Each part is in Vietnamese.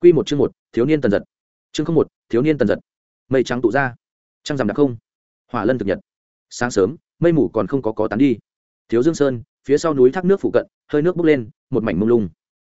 Quy một chương một, thiếu niên tần giật. Chương không một, thiếu niên tần giật. Mây trắng tụ ra, trăng rằm đặc không. Hỏa lân thực nhật. Sáng sớm, mây mù còn không có có tán đi. Thiếu Dương Sơn, phía sau núi thác nước phụ cận, hơi nước bốc lên, một mảnh mông lung.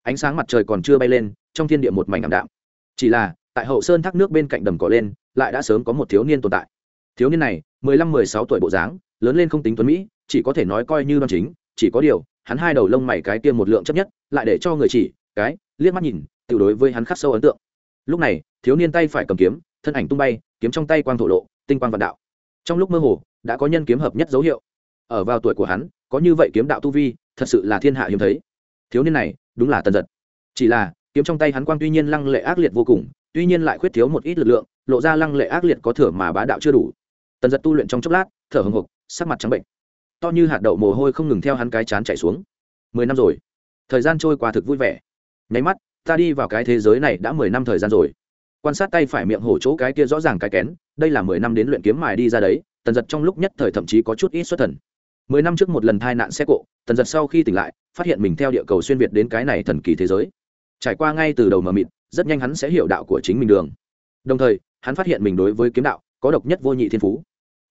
Ánh sáng mặt trời còn chưa bay lên, trong thiên địa một mảnh ảm đạm. Chỉ là, tại hậu sơn thác nước bên cạnh đầm cỏ lên, lại đã sớm có một thiếu niên tồn tại. Thiếu niên này, mười lăm mười sáu tuổi bộ dáng, lớn lên không tính tuấn mỹ, chỉ có thể nói coi như đoan chính, chỉ có điều, hắn hai đầu lông mày cái kia một lượng chấp nhất, lại để cho người chỉ, cái, liếc mắt nhìn, tự đối với hắn khắc sâu ấn tượng. Lúc này, thiếu niên tay phải cầm kiếm, thân ảnh tung bay, kiếm trong tay quang thổ lộ, tinh quang vạn đạo. Trong lúc mơ hồ, đã có nhân kiếm hợp nhất dấu hiệu. Ở vào tuổi của hắn, có như vậy kiếm đạo tu vi, thật sự là thiên hạ hiếm thấy. Thiếu niên này, đúng là tần giật. Chỉ là, kiếm trong tay hắn quang tuy nhiên lăng lệ ác liệt vô cùng, tuy nhiên lại khuyết thiếu một ít lực lượng, lộ ra lăng lệ ác liệt có thừa mà bá đạo chưa đủ. Tần giật tu luyện trong chốc lát, thở hồng hộc sắc mặt trắng bệnh. To như hạt đậu mồ hôi không ngừng theo hắn cái chán chạy xuống. Mười năm rồi. Thời gian trôi qua thực vui vẻ. Nháy mắt ta đi vào cái thế giới này đã mười năm thời gian rồi. Quan sát tay phải miệng hổ chỗ cái kia rõ ràng cái kén, đây là mười năm đến luyện kiếm mài đi ra đấy, tần giật trong lúc nhất thời thậm chí có chút ít xuất thần. Mười năm trước một lần tai nạn xe cộ, tần giật sau khi tỉnh lại, phát hiện mình theo địa cầu xuyên việt đến cái này thần kỳ thế giới. Trải qua ngay từ đầu mờ mịt, rất nhanh hắn sẽ hiểu đạo của chính mình đường. Đồng thời, hắn phát hiện mình đối với kiếm đạo có độc nhất vô nhị thiên phú.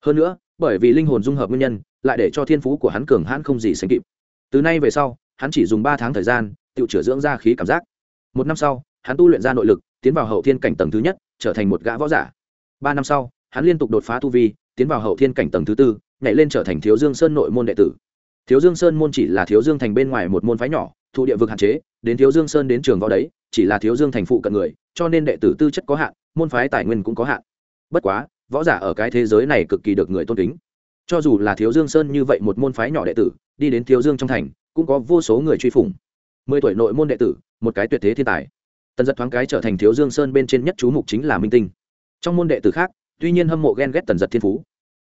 Hơn nữa, bởi vì linh hồn dung hợp nguyên nhân, lại để cho thiên phú của hắn cường hãn không gì sánh kịp. Từ nay về sau, hắn chỉ dùng ba tháng thời gian, tự chữa dưỡng ra khí cảm giác một năm sau, hắn tu luyện ra nội lực, tiến vào hậu thiên cảnh tầng thứ nhất, trở thành một gã võ giả. Ba năm sau, hắn liên tục đột phá tu vi, tiến vào hậu thiên cảnh tầng thứ tư, nhảy lên trở thành thiếu dương sơn nội môn đệ tử. Thiếu dương sơn môn chỉ là thiếu dương thành bên ngoài một môn phái nhỏ thụ địa vực hạn chế, đến thiếu dương sơn đến trường võ đấy, chỉ là thiếu dương thành phụ cận người, cho nên đệ tử tư chất có hạn, môn phái tài nguyên cũng có hạn. Bất quá, võ giả ở cái thế giới này cực kỳ được người tôn kính. Cho dù là thiếu dương sơn như vậy một môn phái nhỏ đệ tử, đi đến thiếu dương trong thành, cũng có vô số người truy phủng. Mười tuổi nội môn đệ tử một cái tuyệt thế thiên tài. Tần giật thoáng cái trở thành thiếu dương sơn bên trên nhất chú mục chính là minh tinh. Trong môn đệ tử khác, tuy nhiên hâm mộ ghen ghét tần giật thiên phú,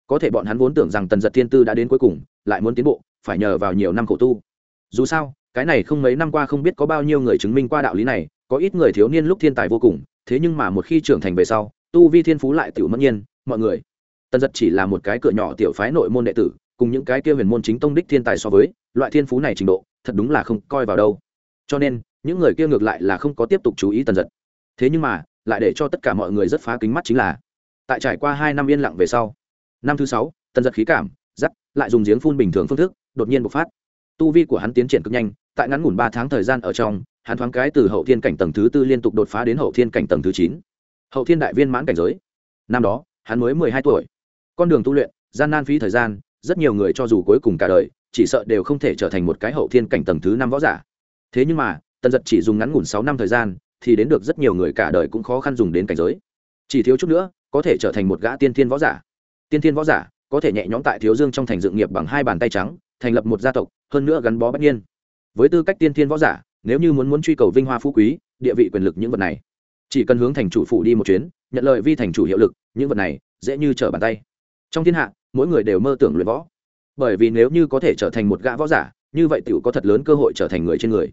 có thể bọn hắn vốn tưởng rằng tần giật thiên tư đã đến cuối cùng, lại muốn tiến bộ, phải nhờ vào nhiều năm khổ tu. Dù sao, cái này không mấy năm qua không biết có bao nhiêu người chứng minh qua đạo lý này, có ít người thiếu niên lúc thiên tài vô cùng, thế nhưng mà một khi trưởng thành về sau, tu vi thiên phú lại tiểu mất nhiên, mọi người. Tần giật chỉ là một cái cửa nhỏ tiểu phái nội môn đệ tử, cùng những cái kia huyền môn chính tông đích thiên tài so với, loại thiên phú này trình độ, thật đúng là không coi vào đâu. Cho nên những người kia ngược lại là không có tiếp tục chú ý tần giật. Thế nhưng mà, lại để cho tất cả mọi người rất phá kính mắt chính là, tại trải qua hai năm yên lặng về sau, năm thứ sáu, tần giật khí cảm giắt lại dùng giếng phun bình thường phương thức, đột nhiên bộc phát. Tu vi của hắn tiến triển cực nhanh, tại ngắn ngủn ba tháng thời gian ở trong, hắn thoáng cái từ hậu thiên cảnh tầng thứ tư liên tục đột phá đến hậu thiên cảnh tầng thứ chín. Hậu thiên đại viên mãn cảnh giới. Năm đó, hắn mới mười hai tuổi. Con đường tu luyện, gian nan phí thời gian, rất nhiều người cho dù cuối cùng cả đời, chỉ sợ đều không thể trở thành một cái hậu thiên cảnh tầng thứ năm võ giả. Thế nhưng mà tần giật chỉ dùng ngắn ngủn sáu năm thời gian, thì đến được rất nhiều người cả đời cũng khó khăn dùng đến cảnh giới. Chỉ thiếu chút nữa, có thể trở thành một gã tiên thiên võ giả. Tiên thiên võ giả, có thể nhẹ nhõm tại thiếu dương trong thành dựng nghiệp bằng hai bàn tay trắng, thành lập một gia tộc, hơn nữa gắn bó bất nhiên với tư cách tiên thiên võ giả, nếu như muốn muốn truy cầu vinh hoa phú quý, địa vị quyền lực những vật này, chỉ cần hướng thành chủ phụ đi một chuyến, nhận lời vi thành chủ hiệu lực, những vật này dễ như trở bàn tay. Trong thiên hạ, mỗi người đều mơ tưởng luyện võ. Bởi vì nếu như có thể trở thành một gã võ giả, như vậy t i ể u có thật lớn cơ hội trở thành người trên người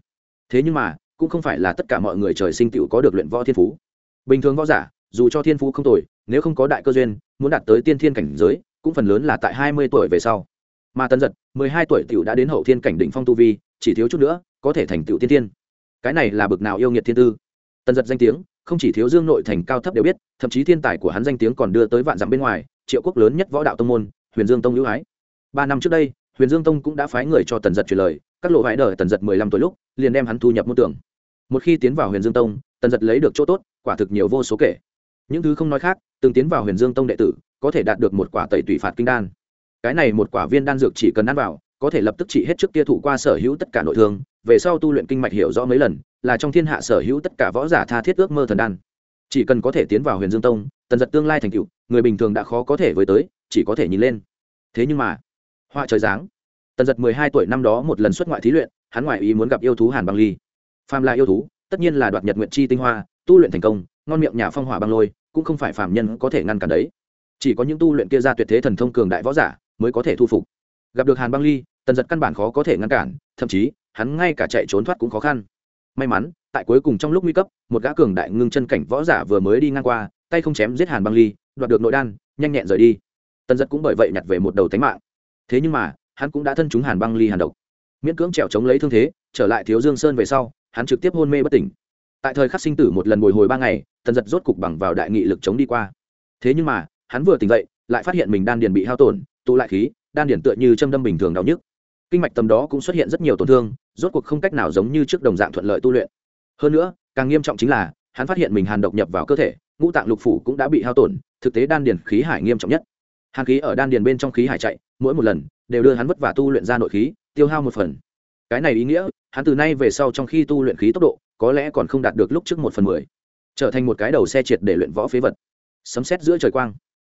thế nhưng mà, cũng không phải là tất cả mọi người trời sinh tựu có được luyện võ thiên phú. Bình thường võ giả, dù cho thiên phú không tồi, nếu không có đại cơ duyên, muốn đạt tới tiên thiên cảnh giới, cũng phần lớn là tại hai mươi tuổi về sau. Mà tân giật mười hai tuổi tựu đã đến hậu thiên cảnh đỉnh phong tu vi, chỉ thiếu chút nữa, có thể thành tựu tiên thiên. Cái này là bực nào yêu nghiệt thiên tư. Tân giật danh tiếng, không chỉ thiếu dương nội thành cao thấp đều biết, thậm chí thiên tài của hắn danh tiếng còn đưa tới vạn dặm bên ngoài, triệu quốc lớn nhất võ đạo tông môn, huyền dương tông hữu ái ba năm trước đây, huyền dương tông cũng đã phái người cho tần giật truyền lời, các lộ vải đời tần giật mười lăm tuổi lúc liền đem hắn thu nhập môn tưởng một khi tiến vào huyền dương tông, tần giật lấy được chỗ tốt, quả thực nhiều vô số kể. Những thứ không nói khác, từng tiến vào huyền dương tông đệ tử, có thể đạt được một quả tẩy tùy phạt kinh đan. Cái này một quả viên đan dược chỉ cần ăn vào, có thể lập tức trị hết trước kia thủ qua sở hữu tất cả nội thương, về sau tu luyện kinh mạch hiểu rõ mấy lần, là trong thiên hạ sở hữu tất cả võ giả tha thiết ước mơ thần đan. Chỉ cần có thể tiến vào huyền dương tông, tần giật tương lai thành cựu người bình thường đã khó có thể với tới, chỉ có thể nhìn lên. Thế nhưng mà họa trời giáng tần giật mười hai tuổi năm đó một lần xuất ngoại thí luyện, hắn ngoại ý muốn gặp yêu thú hàn băng ly. Phàm là yêu thú, tất nhiên là đoạt nhật nguyện chi tinh hoa, tu luyện thành công, ngon miệng nhà phong hỏa băng lôi, cũng không phải phàm nhân có thể ngăn cản đấy. Chỉ có những tu luyện kia ra tuyệt thế thần thông cường đại võ giả mới có thể thu phục. Gặp được hàn băng ly, tần giật căn bản khó có thể ngăn cản, thậm chí, hắn ngay cả chạy trốn thoát cũng khó khăn. May mắn, tại cuối cùng trong lúc nguy cấp, một gã cường đại ngưng chân cảnh võ giả vừa mới đi ngang qua, tay không chém giết hàn băng ly, đoạt được nội đan, nhanh nhẹn rời đi. Tần giật cũng bởi vậy nhặt về một đầu tánh mạng. Thế nhưng mà hắn cũng đã thân chúng hàn băng ly hàn độc. Miễn cưỡng trèo chống lấy thương thế, trở lại thiếu dương sơn về sau, hắn trực tiếp hôn mê bất tỉnh. Tại thời khắc sinh tử một lần bồi hồi ba ngày tần giật rốt cục bằng vào đại nghị lực chống đi qua. Thế nhưng mà, hắn vừa tỉnh dậy, lại phát hiện mình đan điền bị hao tổn, tụ lại khí, đan điền tựa như châm đâm bình thường đau nhức. Kinh mạch tầm đó cũng xuất hiện rất nhiều tổn thương, rốt cuộc không cách nào giống như trước đồng dạng thuận lợi tu luyện. Hơn nữa, càng nghiêm trọng chính là, hắn phát hiện mình hàn độc nhập vào cơ thể, ngũ tạng lục phủ cũng đã bị hao tổn, thực tế đan điền khí hải nghiêm trọng nhất. Hàn khí ở đan điền bên trong khí hải chạy, mỗi một lần đều đưa hắn vất vả tu luyện ra nội khí, tiêu hao một phần. Cái này ý nghĩa, hắn từ nay về sau trong khi tu luyện khí tốc độ, có lẽ còn không đạt được lúc trước một phần mười. Trở thành một cái đầu xe triệt để luyện võ phế vật. Sấm xét giữa trời quang.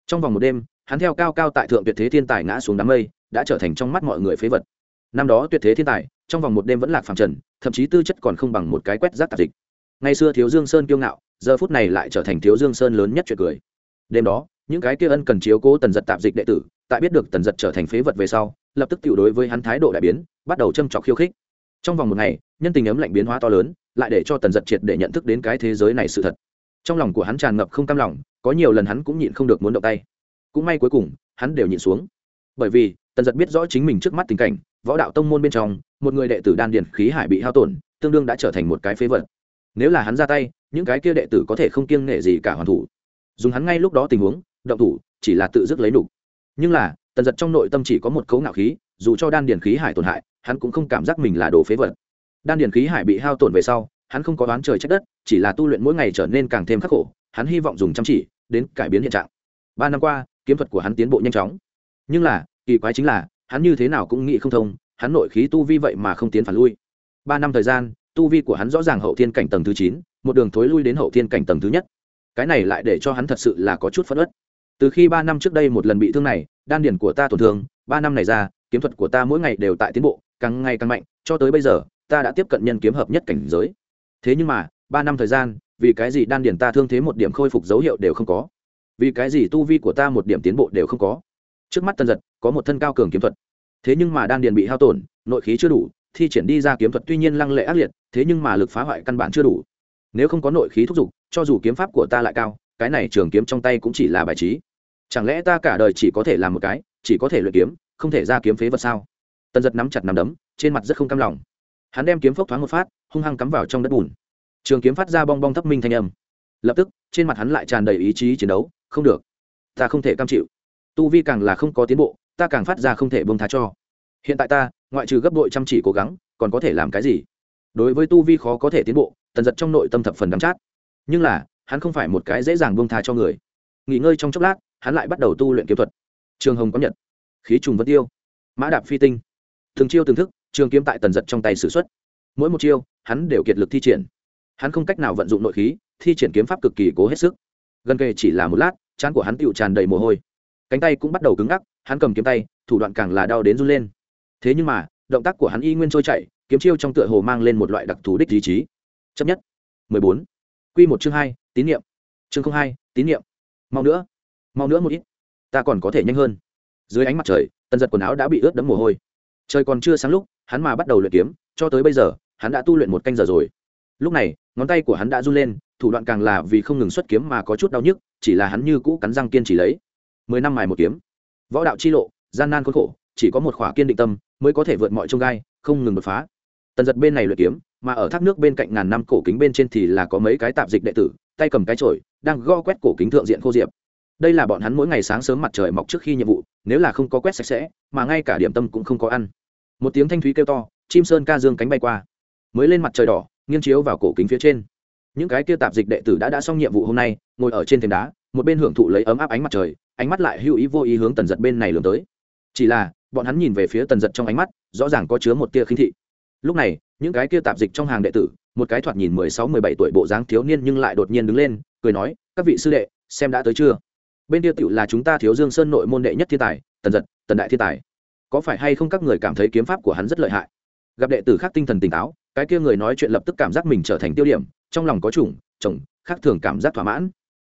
Trong vòng một đêm, hắn theo cao cao tại thượng tuyệt thế thiên tài ngã xuống đám mây, đã trở thành trong mắt mọi người phế vật. Năm đó tuyệt thế thiên tài, trong vòng một đêm vẫn lạc phàm trần, thậm chí tư chất còn không bằng một cái quét rác tạp dịch. Ngày xưa thiếu dương sơn kiêu ngạo, giờ phút này lại trở thành thiếu dương sơn lớn nhất chuyện cười. Đêm đó, những cái kia ân cần chiếu cố tần giật tạp dịch đệ tử tại biết được tần giật trở thành phế vật về sau, lập tức tự đối với hắn thái độ đại biến, bắt đầu châm trọc khiêu khích. Trong vòng một ngày, nhân tình ấm lạnh biến hóa to lớn, lại để cho tần giật triệt để nhận thức đến cái thế giới này sự thật. Trong lòng của hắn tràn ngập không cam lòng, có nhiều lần hắn cũng nhịn không được muốn động tay. Cũng may cuối cùng, hắn đều nhịn xuống. Bởi vì, tần giật biết rõ chính mình trước mắt tình cảnh, võ đạo tông môn bên trong, một người đệ tử đan điền khí hải bị hao tổn, tương đương đã trở thành một cái phế vật. Nếu là hắn ra tay, những cái kia đệ tử có thể không kiêng nghệ gì cả hoàn thủ. Dùng hắn ngay lúc đó tình huống, động thủ, chỉ là tự dứt lấy đủ nhưng là, tần giật trong nội tâm chỉ có một cấu ngạo khí, dù cho đan điền khí hải tổn hại, hắn cũng không cảm giác mình là đồ phế vật. Đan điền khí hải bị hao tổn về sau, hắn không có đoán trời trách đất, chỉ là tu luyện mỗi ngày trở nên càng thêm khắc khổ, hắn hy vọng dùng chăm chỉ, đến cải biến hiện trạng. Ba năm qua, kiếm thuật của hắn tiến bộ nhanh chóng. Nhưng là, kỳ quái chính là, hắn như thế nào cũng nghĩ không thông, hắn nội khí tu vi vậy mà không tiến phản lui. Ba năm thời gian, tu vi của hắn rõ ràng hậu thiên cảnh tầng thứ chín, một đường thối lui đến hậu thiên cảnh tầng thứ nhất. Cái này lại để cho hắn thật sự là có chút phất ất từ khi ba năm trước đây một lần bị thương này, đan điển của ta tổn thương, ba năm này ra, kiếm thuật của ta mỗi ngày đều tại tiến bộ, càng ngày càng mạnh, cho tới bây giờ, ta đã tiếp cận nhân kiếm hợp nhất cảnh giới. Thế nhưng mà, ba năm thời gian, vì cái gì đan điển ta thương thế một điểm khôi phục dấu hiệu đều không có? Vì cái gì tu vi của ta một điểm tiến bộ đều không có? Trước mắt tân giật, có một thân cao cường kiếm thuật. Thế nhưng mà đan điền bị hao tổn, nội khí chưa đủ, thi triển đi ra kiếm thuật tuy nhiên lăng lệ ác liệt, thế nhưng mà lực phá hoại căn bản chưa đủ. Nếu không có nội khí thúc giục, cho dù kiếm pháp của ta lại cao cái này trường kiếm trong tay cũng chỉ là bài trí. Chẳng lẽ ta cả đời chỉ có thể làm một cái, chỉ có thể luyện kiếm, không thể ra kiếm phế vật sao? Tần giật nắm chặt nắm đấm, trên mặt rất không cam lòng. Hắn đem kiếm phốc thoáng một phát, hung hăng cắm vào trong đất bùn. Trường kiếm phát ra bong bong thấp minh thanh âm. Lập tức, trên mặt hắn lại tràn đầy ý chí chiến đấu, không được. Ta không thể cam chịu. Tu vi càng là không có tiến bộ, ta càng phát ra không thể bông tha cho. Hiện tại ta, ngoại trừ gấp đội chăm chỉ cố gắng, còn có thể làm cái gì? Đối với tu vi khó có thể tiến bộ, tần giật trong nội tâm thập phần đắm chát. Nhưng là hắn không phải một cái dễ dàng buông tha cho người. Nghỉ ngơi trong chốc lát hắn lại bắt đầu tu luyện kiếm thuật. Trường hồng có nhật khí trùng vân tiêu mã đạp phi tinh. Thường chiêu từng thức trường kiếm tại tần giật trong tay s ử x u ấ t mỗi một chiêu hắn đều kiệt lực thi triển. Hắn không cách nào vận dụng nội khí thi triển kiếm pháp cực kỳ cố hết sức. Gần kề chỉ là một lát chán của hắn tựu tràn đầy mồ hôi. Cánh tay cũng bắt đầu cứng ngắc hắn cầm kiếm tay thủ đoạn càng là đau đến run lên. Thế nhưng mà động tác của hắn y nguyên trôi chảy, kiếm chiêu trong tựa hồ mang lên một loại đặc thù đích ý chí. Chấp nhất. 14. Quy một chương hai tín nhiệm. Chương không hai, tín nhiệm. Mau nữa. Mau nữa một ít. Ta còn có thể nhanh hơn. Dưới ánh mặt trời tần giật quần áo đã bị ướt đẫm mồ hôi. Trời còn chưa sáng lúc, hắn mà bắt đầu luyện kiếm, cho tới bây giờ, hắn đã tu luyện một canh giờ rồi. Lúc này, ngón tay của hắn đã run lên, thủ đoạn càng là vì không ngừng xuất kiếm mà có chút đau nhức, chỉ là hắn như cũ cắn răng kiên trì lấy. Mười năm mài một kiếm. Võ đạo chi lộ, gian nan khốn khổ, chỉ có một khỏa kiên định tâm mới có thể vượt mọi trông gai, không ngừng đột phá. Tần giật bên này luyện kiếm mà ở thác nước bên cạnh ngàn năm cổ kính bên trên thì là có mấy cái tạp dịch đệ tử, tay cầm cái chổi, đang go quét cổ kính thượng diện khô diệp. Đây là bọn hắn mỗi ngày sáng sớm mặt trời mọc trước khi nhiệm vụ, nếu là không có quét sạch sẽ, mà ngay cả điểm tâm cũng không có ăn. Một tiếng thanh thúy kêu to, chim sơn ca dương cánh bay qua. Mới lên mặt trời đỏ, nghiêng chiếu vào cổ kính phía trên. Những cái kia tạp dịch đệ tử đã đã xong nhiệm vụ hôm nay, ngồi ở trên thềm đá, một bên hưởng thụ lấy ấm áp ánh mặt trời, ánh mắt lại hữu ý vô ý hướng tần giật bên này lường tới. Chỉ là, bọn hắn nhìn về phía tần giật trong ánh mắt, rõ ràng có chứa một tia khinh thị lúc này, những cái kia tạp dịch trong hàng đệ tử, một cái thoạt nhìn mười sáu, mười bảy tuổi bộ dáng thiếu niên nhưng lại đột nhiên đứng lên, cười nói, các vị sư đệ, xem đã tới chưa? Bên kia tựu là chúng ta thiếu dương sơn nội môn đệ nhất thiên tài, tần giật, tần đại thiên tài. Có phải hay không các người cảm thấy kiếm pháp của hắn rất lợi hại? Gặp đệ tử khác tinh thần tỉnh táo, cái kia người nói chuyện lập tức cảm giác mình trở thành tiêu điểm, trong lòng có chủng, chồng, khác thường cảm giác thỏa mãn.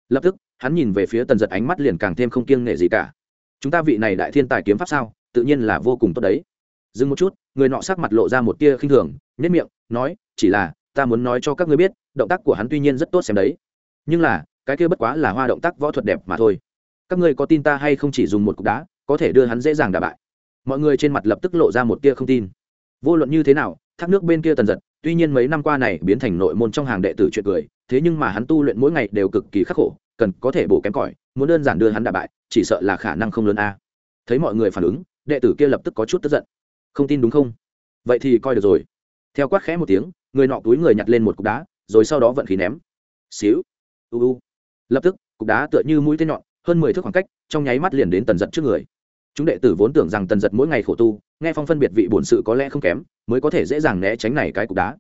Lập tức, hắn nhìn về phía tần giật ánh mắt liền càng thêm không kiêng nể gì cả. Chúng ta vị này đại thiên tài kiếm pháp sao? Tự nhiên là vô cùng tốt đấy dừng một chút, người nọ sắc mặt lộ ra một tia khinh thường nhất miệng, nói, chỉ là, ta muốn nói cho các ngươi biết, động tác của hắn tuy nhiên rất tốt xem đấy, nhưng là, cái kia bất quá là hoa động tác võ thuật đẹp mà thôi. Các ngươi có tin ta hay không chỉ dùng một cục đá, có thể đưa hắn dễ dàng đả bại. Mọi người trên mặt lập tức lộ ra một tia không tin. Vô luận như thế nào, thác nước bên kia tần giật, tuy nhiên mấy năm qua này biến thành nội môn trong hàng đệ tử chuyện cười, thế nhưng mà hắn tu luyện mỗi ngày đều cực kỳ khắc khổ, cần có thể bổ kém cỏi, muốn đơn giản đưa hắn đả bại, chỉ sợ là khả năng không lớn a. Thấy mọi người phản ứng, đệ tử kia lập tức có chút tức giận không tin đúng không? Vậy thì coi được rồi. Theo quát khẽ một tiếng, người nọ túi người nhặt lên một cục đá, rồi sau đó vận khí ném. Xíu. U u. Lập tức, cục đá tựa như mũi tên nhọn, hơn mười thước khoảng cách, trong nháy mắt liền đến tần giật trước người. Chúng đệ tử vốn tưởng rằng tần giật mỗi ngày khổ tu, nghe phong phân biệt vị bổn sự có lẽ không kém, mới có thể dễ dàng né tránh này cái cục đá.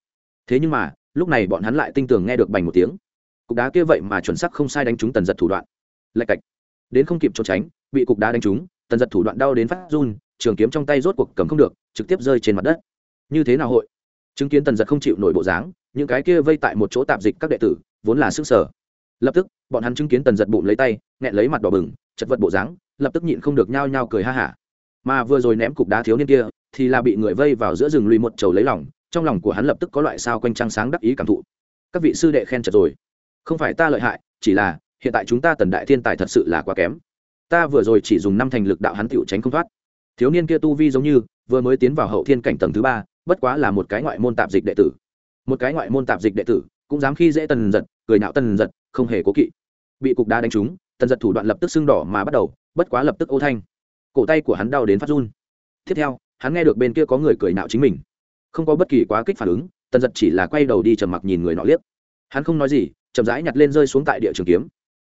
Thế nhưng mà, lúc này bọn hắn lại tinh tường nghe được bành một tiếng. Cục đá kia vậy mà chuẩn sắc không sai đánh trúng tần giật thủ đoạn. Lạch cạch. Đến không kịp trốn tránh, bị cục đá đánh trúng, tần giật thủ đoạn đau đến phát run trường kiếm trong tay rốt cuộc cầm không được, trực tiếp rơi trên mặt đất. Như thế nào hội? Chứng kiến tần giật không chịu nổi bộ dáng, những cái kia vây tại một chỗ tạp dịch các đệ tử, vốn là sức sở. Lập tức, bọn hắn chứng kiến tần giật bụng lấy tay, nghẹn lấy mặt đỏ bừng, chật vật bộ dáng, lập tức nhịn không được nhao nhao cười ha hả. Mà vừa rồi ném cục đá thiếu niên kia, thì là bị người vây vào giữa rừng lùi một trầu lấy lòng, trong lòng của hắn lập tức có loại sao quanh trăng sáng đắc ý cảm thụ. Các vị sư đệ khen chật rồi. Không phải ta lợi hại, chỉ là, hiện tại chúng ta tần đại thiên tài thật sự là quá kém. Ta vừa rồi chỉ dùng năm thành lực đạo hắn tựu tránh không thoát thiếu niên kia tu vi giống như vừa mới tiến vào hậu thiên cảnh tầng thứ ba, bất quá là một cái ngoại môn tạp dịch đệ tử. Một cái ngoại môn tạp dịch đệ tử, cũng dám khi dễ tần giật, cười nạo tần giật, không hề cố kỵ. Bị cục đá đánh trúng, tần giật thủ đoạn lập tức sưng đỏ mà bắt đầu, bất quá lập tức ô thanh. Cổ tay của hắn đau đến phát run. Tiếp theo, hắn nghe được bên kia có người cười nạo chính mình. Không có bất kỳ quá kích phản ứng, tần giật chỉ là quay đầu đi trầm mặc nhìn người nọ liếc. Hắn không nói gì, chậm rãi nhặt lên rơi xuống tại địa trường kiếm.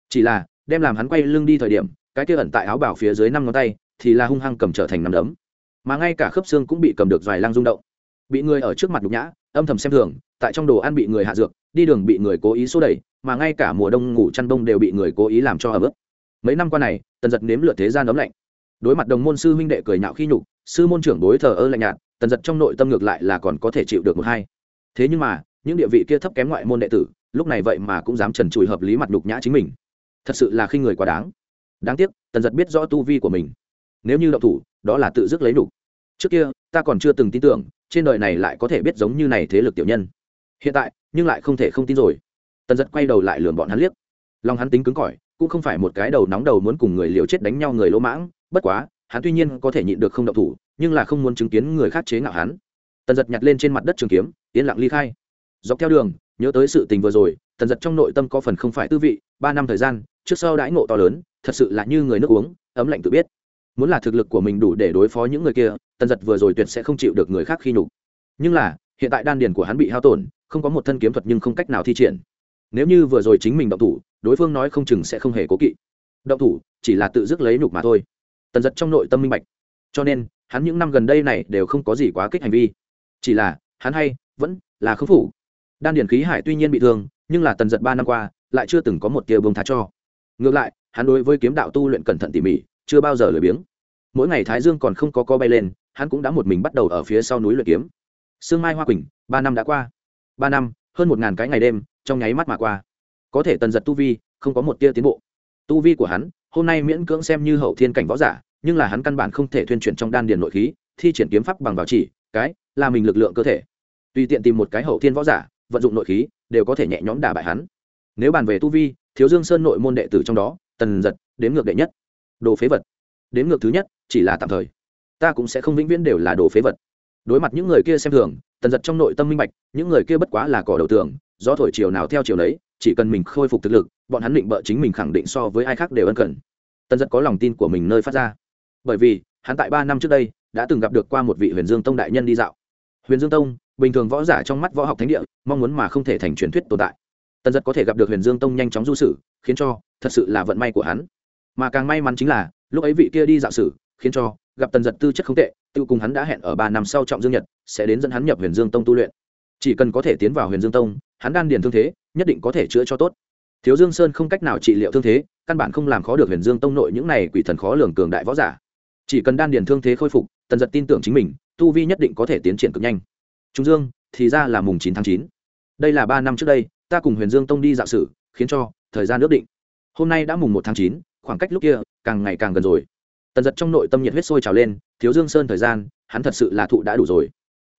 Chỉ là, đem làm hắn quay lưng đi thời điểm, cái kia ẩn tại áo bảo phía dưới năm ngón tay thì là hung hăng cầm trở thành nằm đấm. Mà ngay cả khớp xương cũng bị cầm được dài lang rung động. Bị người ở trước mặt nhục nhã, âm thầm xem thường, tại trong đồ ăn bị người hạ dược, đi đường bị người cố ý xô đẩy, mà ngay cả mùa đông ngủ chăn đông đều bị người cố ý làm cho ấm ức mấy năm qua này, tần giật nếm lượt thế gian ấm lạnh. Đối mặt đồng môn sư huynh đệ cười nhạo khi nhục, sư môn trưởng đối thờ ơ lạnh nhạt, tần giật trong nội tâm ngược lại là còn có thể chịu được một hai. Thế nhưng mà, những địa vị kia thấp kém ngoại môn đệ tử, lúc này vậy mà cũng dám trần trụi hợp lý mặt nhục nhã chính mình. Thật sự là khi người quá đáng. Đáng tiếc, tần giật biết rõ tu vi của mình nếu như động thủ, đó là tự dứt lấy đủ. trước kia, ta còn chưa từng tin tưởng, trên đời này lại có thể biết giống như này thế lực tiểu nhân. Hiện tại, nhưng lại không thể không tin rồi. Tần giật quay đầu lại lườm bọn hắn liếc. Lòng hắn tính cứng cỏi, cũng không phải một cái đầu nóng đầu muốn cùng người liều chết đánh nhau người lỗ mãng, bất quá, hắn tuy nhiên có thể nhịn được không động thủ, nhưng là không muốn chứng kiến người khác chế ngạo hắn. Tần giật nhặt lên trên mặt đất trường kiếm, yên lặng ly khai. Dọc theo đường, nhớ tới sự tình vừa rồi, tần giật trong nội tâm có phần không phải tư vị, ba năm thời gian, trước sau đãi ngộ to lớn, thật sự là như người nước uống, ấm lạnh tự biết muốn là thực lực của mình đủ để đối phó những người kia, tần giật vừa rồi tuyệt sẽ không chịu được người khác khi nhục. Nhưng là, hiện tại đan điền của hắn bị hao tổn, không có một thân kiếm thuật nhưng không cách nào thi triển. Nếu như vừa rồi chính mình động thủ, đối phương nói không chừng sẽ không hề cố kỵ. Động thủ, chỉ là tự dứt lấy nhục mà thôi. Tần giật trong nội tâm minh bạch. Cho nên, hắn những năm gần đây này đều không có gì quá kích hành vi. Chỉ là, hắn hay, vẫn là khớp phủ đan điền khí hải tuy nhiên bị thương, nhưng là tần giật ba năm qua, lại chưa từng có một tia bông thá cho. Ngược lại, hắn đối với kiếm đạo tu luyện cẩn thận tỉ mỉ chưa bao giờ lười biếng. Mỗi ngày thái dương còn không có co bay lên, hắn cũng đã một mình bắt đầu ở phía sau núi luyện kiếm. Sương mai hoa quỳnh, ba năm đã qua. Ba năm, hơn một ngàn cái ngày đêm, trong nháy mắt mà qua. Có thể tần giật tu vi, không có một tia tiến bộ. Tu vi của hắn, hôm nay miễn cưỡng xem như hậu thiên cảnh võ giả, nhưng là hắn căn bản không thể thuyên chuyển trong đan điền nội khí, thi triển kiếm pháp bằng vào chỉ, cái, là mình lực lượng cơ thể. Tùy tiện tìm một cái hậu thiên võ giả, vận dụng nội khí, đều có thể nhẹ nhõm đả bại hắn. Nếu bàn về tu vi, thiếu dương sơn nội môn đệ tử trong đó, tần giật, đến ngược đệ nhất đồ phế vật. Đến ngược thứ nhất, chỉ là tạm thời. Ta cũng sẽ không vĩnh viễn đều là đồ phế vật. Đối mặt những người kia xem thường, tần giật trong nội tâm minh bạch, những người kia bất quá là cỏ đầu tường do thổi chiều nào theo chiều đấy chỉ cần mình khôi phục thực lực, bọn hắn định bợ chính mình khẳng định so với ai khác đều ân cần. Tần giật có lòng tin của mình nơi phát ra. Bởi vì, hắn tại ba năm trước đây, đã từng gặp được qua một vị huyền dương tông đại nhân đi dạo. Huyền dương tông, bình thường võ giả trong mắt võ học thánh địa, mong muốn mà không thể thành truyền thuyết tồn tại. Tần giật có thể gặp được huyền dương tông nhanh chóng du sử khiến cho thật sự là vận may của hắn mà càng may mắn chính là, lúc ấy vị kia đi dạo sử, khiến cho gặp tần giật tư chất không tệ, tự cùng hắn đã hẹn ở ba năm sau trọng dương nhật, sẽ đến dẫn hắn nhập huyền dương tông tu luyện. Chỉ cần có thể tiến vào huyền dương tông, hắn đan điền thương thế, nhất định có thể chữa cho tốt. Thiếu dương sơn không cách nào trị liệu thương thế, căn bản không làm khó được huyền dương tông nội những này quỷ thần khó lường cường đại võ giả. Chỉ cần đan điền thương thế khôi phục, tần giật tin tưởng chính mình, tu vi nhất định có thể tiến triển cực nhanh. Trung dương, thì ra là mùng chín tháng chín. Đây là ba năm trước đây, ta cùng huyền dương tông đi dạo sử, khiến cho thời gian ước định. Hôm nay đã mùng một tháng chín khoảng cách lúc kia càng ngày càng gần rồi. Tần giật trong nội tâm nhiệt huyết sôi trào lên, thiếu dương sơn thời gian, hắn thật sự là thụ đã đủ rồi.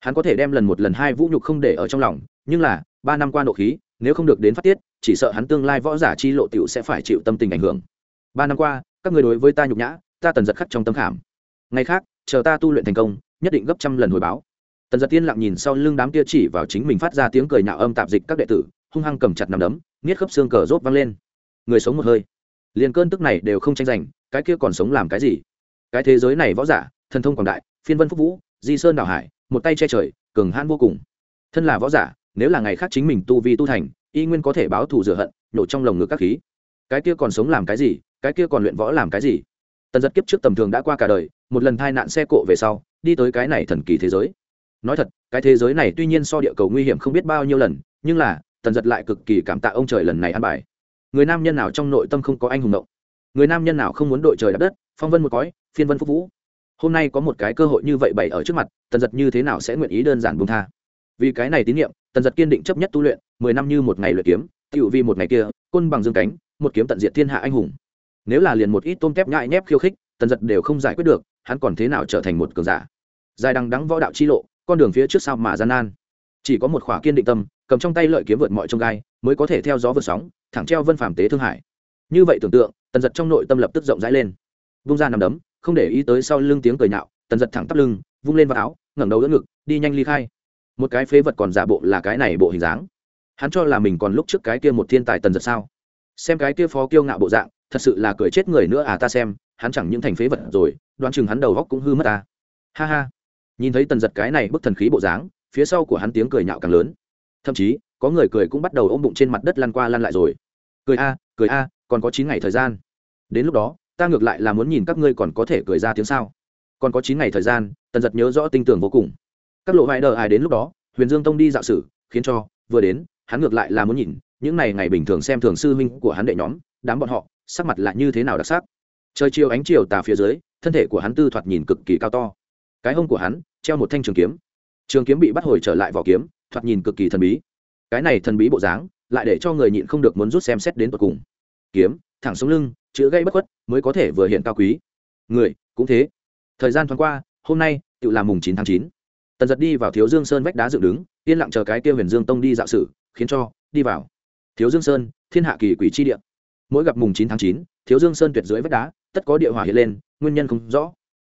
Hắn có thể đem lần một lần hai vũ nhục không để ở trong lòng, nhưng là, ba năm qua nộ khí, nếu không được đến phát tiết, chỉ sợ hắn tương lai võ giả chi lộ t i ể u sẽ phải chịu tâm tình ảnh hưởng. Ba năm qua, các người đối với ta nhục nhã, ta tần giật khắc trong tâm khảm. Ngày khác, chờ ta tu luyện thành công, nhất định gấp trăm lần hồi báo. Tần giật tiên lặng nhìn sau lưng đám kia chỉ vào chính mình phát ra tiếng cười nhạo âm tạp dịch các đệ tử, hung hăng cầm chặt nằm đấm, nghiết khớp xương cờ rốt văng lên. Người sống một hơi liền cơn tức này đều không tranh giành, cái kia còn sống làm cái gì? Cái thế giới này võ giả, thần thông quảng đại, phiên vân phúc vũ, di sơn đảo hải, một tay che trời, cường hãn vô cùng. Thân là võ giả, nếu là ngày khác chính mình tu vi tu thành, y nguyên có thể báo thù rửa hận nhổ trong lồng ngực các khí. Cái kia còn sống làm cái gì? Cái kia còn luyện võ làm cái gì? Tần giật kiếp trước tầm thường đã qua cả đời, một lần thai nạn xe cộ về sau, đi tới cái này thần kỳ thế giới. Nói thật, cái thế giới này tuy nhiên so địa cầu nguy hiểm không biết bao nhiêu lần, nhưng là, tần giật lại cực kỳ cảm tạ ông trời lần này ăn bài người nam nhân nào trong nội tâm không có anh hùng động người nam nhân nào không muốn đội trời đạp đất? Phong vân một cõi, phiên vân phúc vũ. Hôm nay có một cái cơ hội như vậy bày ở trước mặt, tần giật như thế nào sẽ nguyện ý đơn giản buông tha? Vì cái này tín nhiệm, tần giật kiên định chấp nhất tu luyện, mười năm như một ngày luyện kiếm, tựu vì một ngày kia, côn bằng dương cánh, một kiếm tận diệt thiên hạ anh hùng. Nếu là liền một ít tôm tép nhại nhép khiêu khích, tần giật đều không giải quyết được, hắn còn thế nào trở thành một cường giả? Dài đằng đắng võ đạo chi lộ, con đường phía trước sau mà gian nan? Chỉ có một khỏa kiên định tâm, cầm trong tay lợi kiếm vượt mọi trông gai, mới có thể theo gió vượt sóng thẳng treo vân phàm tế thương hải. Như vậy tưởng tượng, tần giật trong nội tâm lập tức rộng rãi lên. Vung ra nằm đấm, không để ý tới sau lưng tiếng cười nhạo, tần giật thẳng tắp lưng, vung lên vào áo, ngẩng đầu đỡ ngực, đi nhanh ly khai. Một cái phế vật còn giả bộ là cái này bộ hình dáng. Hắn cho là mình còn lúc trước cái kia một thiên tài tần giật sao? Xem cái kia phó kiêu ngạo bộ dạng, thật sự là cười chết người nữa à ta xem, hắn chẳng những thành phế vật rồi, đoán chừng hắn đầu góc cũng hư mất ta. Ha ha. Nhìn thấy tần giật cái này bức thần khí bộ dáng, phía sau của hắn tiếng cười nhạo càng lớn. Thậm chí có người cười cũng bắt đầu ôm bụng trên mặt đất lăn qua lăn lại rồi. Cười a cười a, còn có chín ngày thời gian. Đến lúc đó, ta ngược lại là muốn nhìn các ngươi còn có thể cười ra tiếng sao. Còn có chín ngày thời gian, tần giật nhớ rõ tinh tường vô cùng. Các lộ vải đờ ai đến lúc đó, huyền dương tông đi dạo sử khiến cho, vừa đến, hắn ngược lại là muốn nhìn, những ngày ngày bình thường xem thường sư huynh của hắn đệ nhóm, đám bọn họ, sắc mặt lại như thế nào đặc sắc. Trời chiều ánh chiều tà phía dưới, thân thể của hắn tư thoạt nhìn cực kỳ cao to. Cái hông của hắn, treo một thanh trường kiếm. Trường kiếm bị bắt hồi trở lại vỏ kiếm, thoạt nhìn cực kỳ thần bí cái này thần bí bộ dáng lại để cho người nhịn không được muốn rút xem xét đến tột cùng. Kiếm, thẳng xuống lưng, chữ gây bất khuất mới có thể vừa hiện cao quý. Người, cũng thế. Thời gian thoáng qua, hôm nay, tự làm mùng chín tháng chín. Tần giật đi vào thiếu dương sơn vách đá dựng đứng, yên lặng chờ cái kia huyền dương tông đi dạo sự, khiến cho, đi vào. Thiếu dương sơn, thiên hạ kỳ quỷ chi địa. Mỗi gặp mùng chín tháng chín, thiếu dương sơn tuyệt dưới vách đá, tất có địa hỏa hiện lên, nguyên nhân không rõ.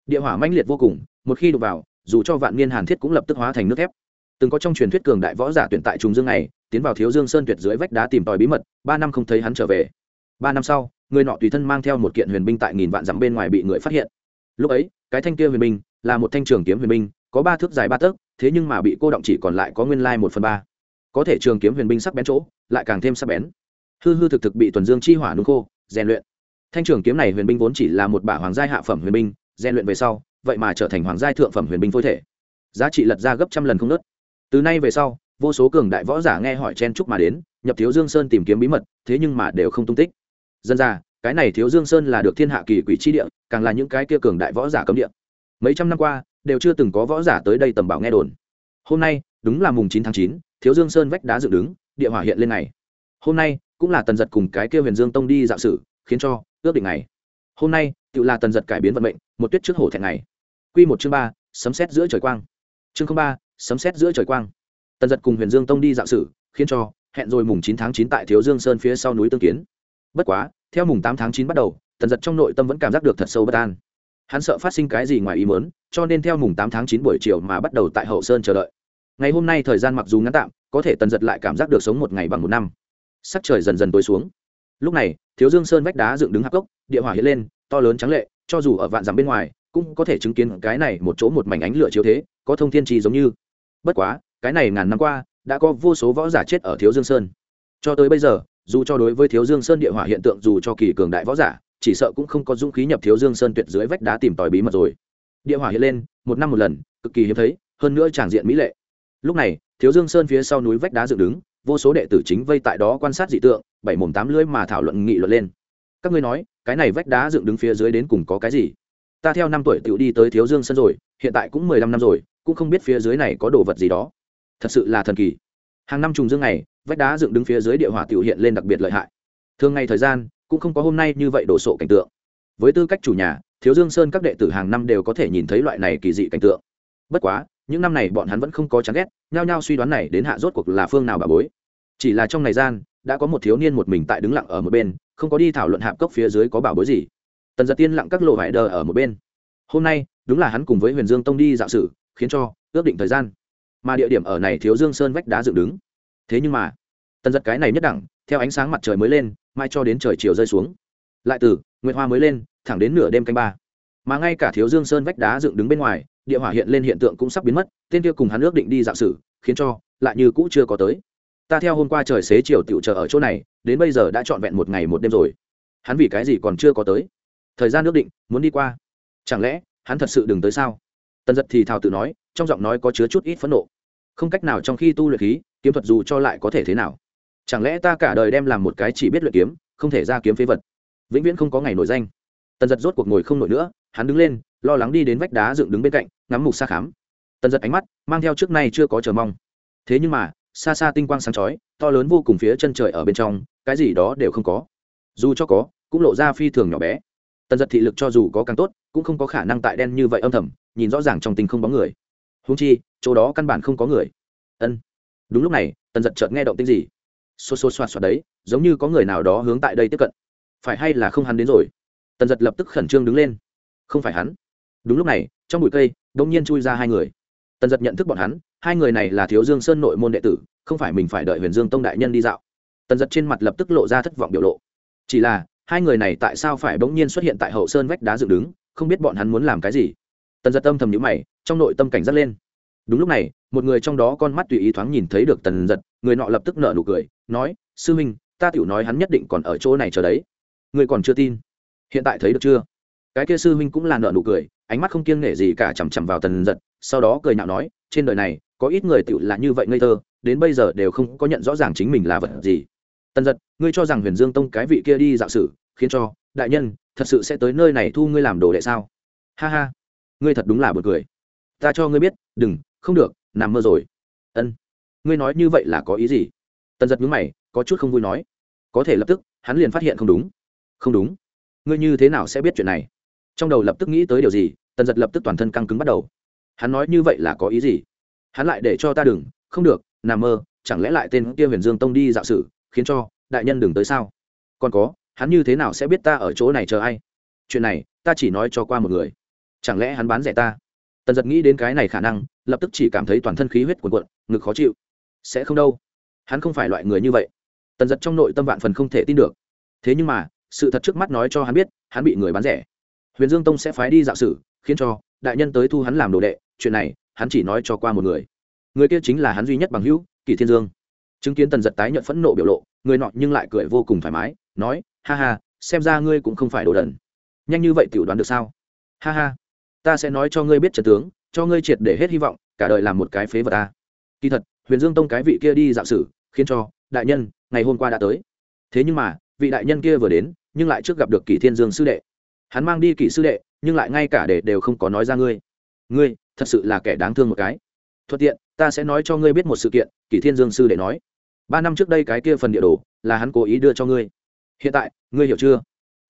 Địa hỏa mãnh liệt vô cùng, một khi đụng vào, dù cho vạn niên hàn thiết cũng lập tức hóa thành nước thép từng có trong truyền thuyết cường đại võ giả tuyển tại trùng dương này, tiến vào thiếu dương sơn tuyệt dưới vách đá tìm tòi bí mật, ba năm không thấy hắn trở về. Ba năm sau, người nọ tùy thân mang theo một kiện huyền binh tại nghìn vạn dặm bên ngoài bị người phát hiện. Lúc ấy, cái thanh kia huyền binh là một thanh trường kiếm huyền binh, có ba thước dài ba tấc, thế nhưng mà bị cô động chỉ còn lại có nguyên lai một phần ba. Có thể trường kiếm huyền binh sắc bén chỗ, lại càng thêm sắc bén. Hư hư thực thực bị tuần dương chi hỏa nung khô, rèn luyện. Thanh trường kiếm này huyền binh vốn chỉ là một bả hoàng gia hạ phẩm huyền binh, rèn luyện về sau, vậy mà trở thành hoàng gia thượng phẩm huyền binh phôi thể. Giá trị lật ra gấp trăm lần không nớt từ nay về sau, vô số cường đại võ giả nghe hỏi chen chúc mà đến, nhập thiếu dương sơn tìm kiếm bí mật, thế nhưng mà đều không tung tích. Dân ra, cái này thiếu dương sơn là được thiên hạ kỳ quỷ chi địa, càng là những cái kia cường đại võ giả cấm địa. Mấy trăm năm qua, đều chưa từng có võ giả tới đây tầm bảo nghe đồn. Hôm nay, đúng là mùng chín tháng chín, thiếu dương sơn vách đá dựng đứng, địa hỏa hiện lên này hôm nay, cũng là tần giật cùng cái kia huyền dương tông đi dạo sử khiến cho ước định này hôm nay, tự là tần giật cải biến vận mệnh, một tuyết trước hổ thẹn này q một chương ba, sấm xét giữa trời quang. Chương ba sấm xét giữa trời quang. Tần giật cùng huyền dương tông đi dạo sử khiến cho hẹn rồi mùng chín tháng chín tại thiếu dương sơn phía sau núi tương kiến. Bất quá, theo mùng tám tháng chín bắt đầu, tần giật trong nội tâm vẫn cảm giác được thật sâu bất an. Hắn sợ phát sinh cái gì ngoài ý mớn cho nên theo mùng tám tháng chín buổi chiều mà bắt đầu tại hậu sơn chờ đợi. Ngày hôm nay thời gian mặc dù ngắn tạm, có thể tần giật lại cảm giác được sống một ngày bằng một năm. Sắc trời dần dần tối xuống. Lúc này, thiếu dương sơn vách đá dựng đứng hạc gốc địa hỏa hiện lên, to lớn trắng lệ, cho dù ở vạn dặm bên ngoài, cũng có thể chứng kiến cái này một chỗ một mảnh ánh lửa chiếu thế, có thông thiên trì giống như bất quá, cái này ngàn năm qua, đã có vô số võ giả chết ở thiếu dương sơn. Cho tới bây giờ, dù cho đối với thiếu dương sơn địa hỏa hiện tượng dù cho kỳ cường đại võ giả, chỉ sợ cũng không có dũng khí nhập thiếu dương sơn tuyệt dưới vách đá tìm tòi bí mật rồi. Địa hỏa hiện lên, một năm một lần, cực kỳ hiếm thấy, hơn nữa tràng diện mỹ lệ. Lúc này, thiếu dương sơn phía sau núi vách đá dựng đứng, vô số đệ tử chính vây tại đó quan sát dị tượng, bảy mồm tám lưỡi mà thảo luận nghị luận lên. Các ngươi nói, cái này vách đá dựng đứng phía dưới đến cùng có cái gì? Ta theo năm tuổi tự đi tới thiếu dương sơn rồi, hiện tại cũng mười lăm năm rồi cũng không biết phía dưới này có đồ vật gì đó. Thật sự là thần kỳ. Hàng năm trùng dương này vách đá dựng đứng phía dưới địa hỏa tiểu hiện lên đặc biệt lợi hại. Thường ngày thời gian, cũng không có hôm nay như vậy đổ sộ cảnh tượng. Với tư cách chủ nhà, thiếu dương sơn các đệ tử hàng năm đều có thể nhìn thấy loại này kỳ dị cảnh tượng. Bất quá, những năm này bọn hắn vẫn không có chán ghét, nhao nhao suy đoán này đến hạ rốt cuộc là phương nào bà bối. Chỉ là trong này gian, đã có một thiếu niên một mình tại đứng lặng ở một bên, không có đi thảo luận hạp cốc phía dưới có bảo bối gì. Tần giật tiên lặng các lộ vải đờ ở một bên. Hôm nay, đúng là hắn cùng với huyền dương tông đi dạo sử khiến cho ước định thời gian. Mà địa điểm ở này thiếu dương sơn vách đá dựng đứng. Thế nhưng mà, tần giật cái này nhất đẳng, theo ánh sáng mặt trời mới lên, mai cho đến trời chiều rơi xuống. Lại từ, nguyệt hoa mới lên, thẳng đến nửa đêm canh ba. Mà ngay cả thiếu dương sơn vách đá dựng đứng bên ngoài, địa hỏa hiện lên hiện tượng cũng sắp biến mất, tên kia cùng hắn ước định đi dạo sử khiến cho lại như cũ chưa có tới. Ta theo hôm qua trời xế chiều tiểu chờ ở chỗ này, đến bây giờ đã trọn vẹn một ngày một đêm rồi. Hắn vì cái gì còn chưa có tới? Thời gian ước định, muốn đi qua. Chẳng lẽ hắn thật sự đừng tới sao? Tần giật thì thào tự nói, trong giọng nói có chứa chút ít phẫn nộ. Không cách nào trong khi tu luyện khí, kiếm thuật dù cho lại có thể thế nào. Chẳng lẽ ta cả đời đem làm một cái chỉ biết luyện kiếm, không thể ra kiếm phế vật? Vĩnh viễn không có ngày nổi danh. Tần giật rốt cuộc ngồi không nổi nữa, hắn đứng lên, lo lắng đi đến vách đá dựng đứng bên cạnh, ngắm mục xa khám. Tần giật ánh mắt mang theo trước nay chưa có chờ mong. Thế nhưng mà, xa xa tinh quang sáng chói, to lớn vô cùng phía chân trời ở bên trong, cái gì đó đều không có. Dù cho có, cũng lộ ra phi thường nhỏ bé tần giật thị lực cho dù có càng tốt, cũng không có khả năng tại đen như vậy âm thầm, nhìn rõ ràng trong tình không bóng người. Húng chi, chỗ đó căn bản không có người. Ân. Đúng lúc này, tần giật chợt nghe động tinh gì. Xô xô xoạt xoạt đấy, giống như có người nào đó hướng tại đây tiếp cận. Phải hay là không hắn đến rồi? Tần giật lập tức khẩn trương đứng lên. Không phải hắn. Đúng lúc này, trong bụi cây đ ỗ n g nhiên chui ra hai người. Tần giật nhận thức bọn hắn, hai người này là thiếu dương sơn nội môn đệ tử, không phải mình phải đợi huyền dương tông đại nhân đi dạo. Tần giật trên mặt lập tức lộ ra thất vọng biểu lộ. Chỉ là hai người này tại sao phải bỗng nhiên xuất hiện tại hậu sơn vách đá dựng đứng, không biết bọn hắn muốn làm cái gì. Tần giật âm thầm nhữ mày, trong nội tâm cảnh giác lên. Đúng lúc này, một người trong đó con mắt tùy ý thoáng nhìn thấy được tần giật, người nọ lập tức nở nụ cười, nói, sư minh, ta tiểu nói hắn nhất định còn ở chỗ này chờ đấy. Người còn chưa tin. Hiện tại thấy được chưa? Cái kia sư minh cũng là nở nụ cười, ánh mắt không kiêng nể gì cả chằm chằm vào tần giật, sau đó cười nhạo nói, trên đời này, có ít người tiểu là như vậy ngây thơ, đến bây giờ đều không có nhận rõ ràng chính mình là vật gì tần giật, ngươi cho rằng huyền dương tông cái vị kia đi dạo sử khiến cho, đại nhân, thật sự sẽ tới nơi này thu ngươi làm đồ đệ sao? Ha ha, ngươi thật đúng là bật cười. Ta cho ngươi biết, đừng, không được, nằm mơ rồi. Ân, ngươi nói như vậy là có ý gì? Tần giật nhướng mày, có chút không vui nói. Có thể lập tức, hắn liền phát hiện không đúng. Không đúng. Ngươi như thế nào sẽ biết chuyện này? Trong đầu lập tức nghĩ tới điều gì, tần giật lập tức toàn thân căng cứng bắt đầu. Hắn nói như vậy là có ý gì? Hắn lại để cho ta đừng, không được, nằm mơ, chẳng lẽ lại tên kia huyền dương tông đi dạo sử khiến cho đại nhân đừng tới sao? Còn có, hắn như thế nào sẽ biết ta ở chỗ này chờ ai? Chuyện này, ta chỉ nói cho qua một người. Chẳng lẽ hắn bán rẻ ta? Tần giật nghĩ đến cái này khả năng, lập tức chỉ cảm thấy toàn thân khí huyết cuồn cuộn, ngực khó chịu. Sẽ không đâu. Hắn không phải loại người như vậy. Tần giật trong nội tâm vạn phần không thể tin được. Thế nhưng mà, sự thật trước mắt nói cho hắn biết, hắn bị người bán rẻ. Huyền dương tông sẽ phái đi dạo sử khiến cho đại nhân tới thu hắn làm đồ đệ. Chuyện này, hắn chỉ nói cho qua một người. Người kia chính là hắn duy nhất bằng hữu kỳ thiên dương chứng kiến tần giật tái nhận phẫn nộ biểu lộ, người nọ nhưng lại cười vô cùng thoải mái, nói, ha ha, xem ra ngươi cũng không phải đồ đần. Nhanh như vậy tiểu đoán được sao? Ha ha, ta sẽ nói cho ngươi biết trật tướng, cho ngươi triệt để hết hy vọng, cả đời làm một cái phế vật ta. Kỳ thật, huyền dương tông cái vị kia đi dạo sử, khiến cho đại nhân, ngày hôm qua đã tới. Thế nhưng mà, vị đại nhân kia vừa đến, nhưng lại trước gặp được kỷ thiên dương sư đệ. Hắn mang đi kỷ sư đệ, nhưng lại ngay cả để đều không có nói ra ngươi. Ngươi, thật sự là kẻ đáng thương một cái. Thuận tiện, ta sẽ nói cho ngươi biết một sự kiện, kỷ thiên dương sư đệ nói ba năm trước đây cái kia phần địa đồ, là hắn cố ý đưa cho ngươi. Hiện tại, ngươi hiểu chưa?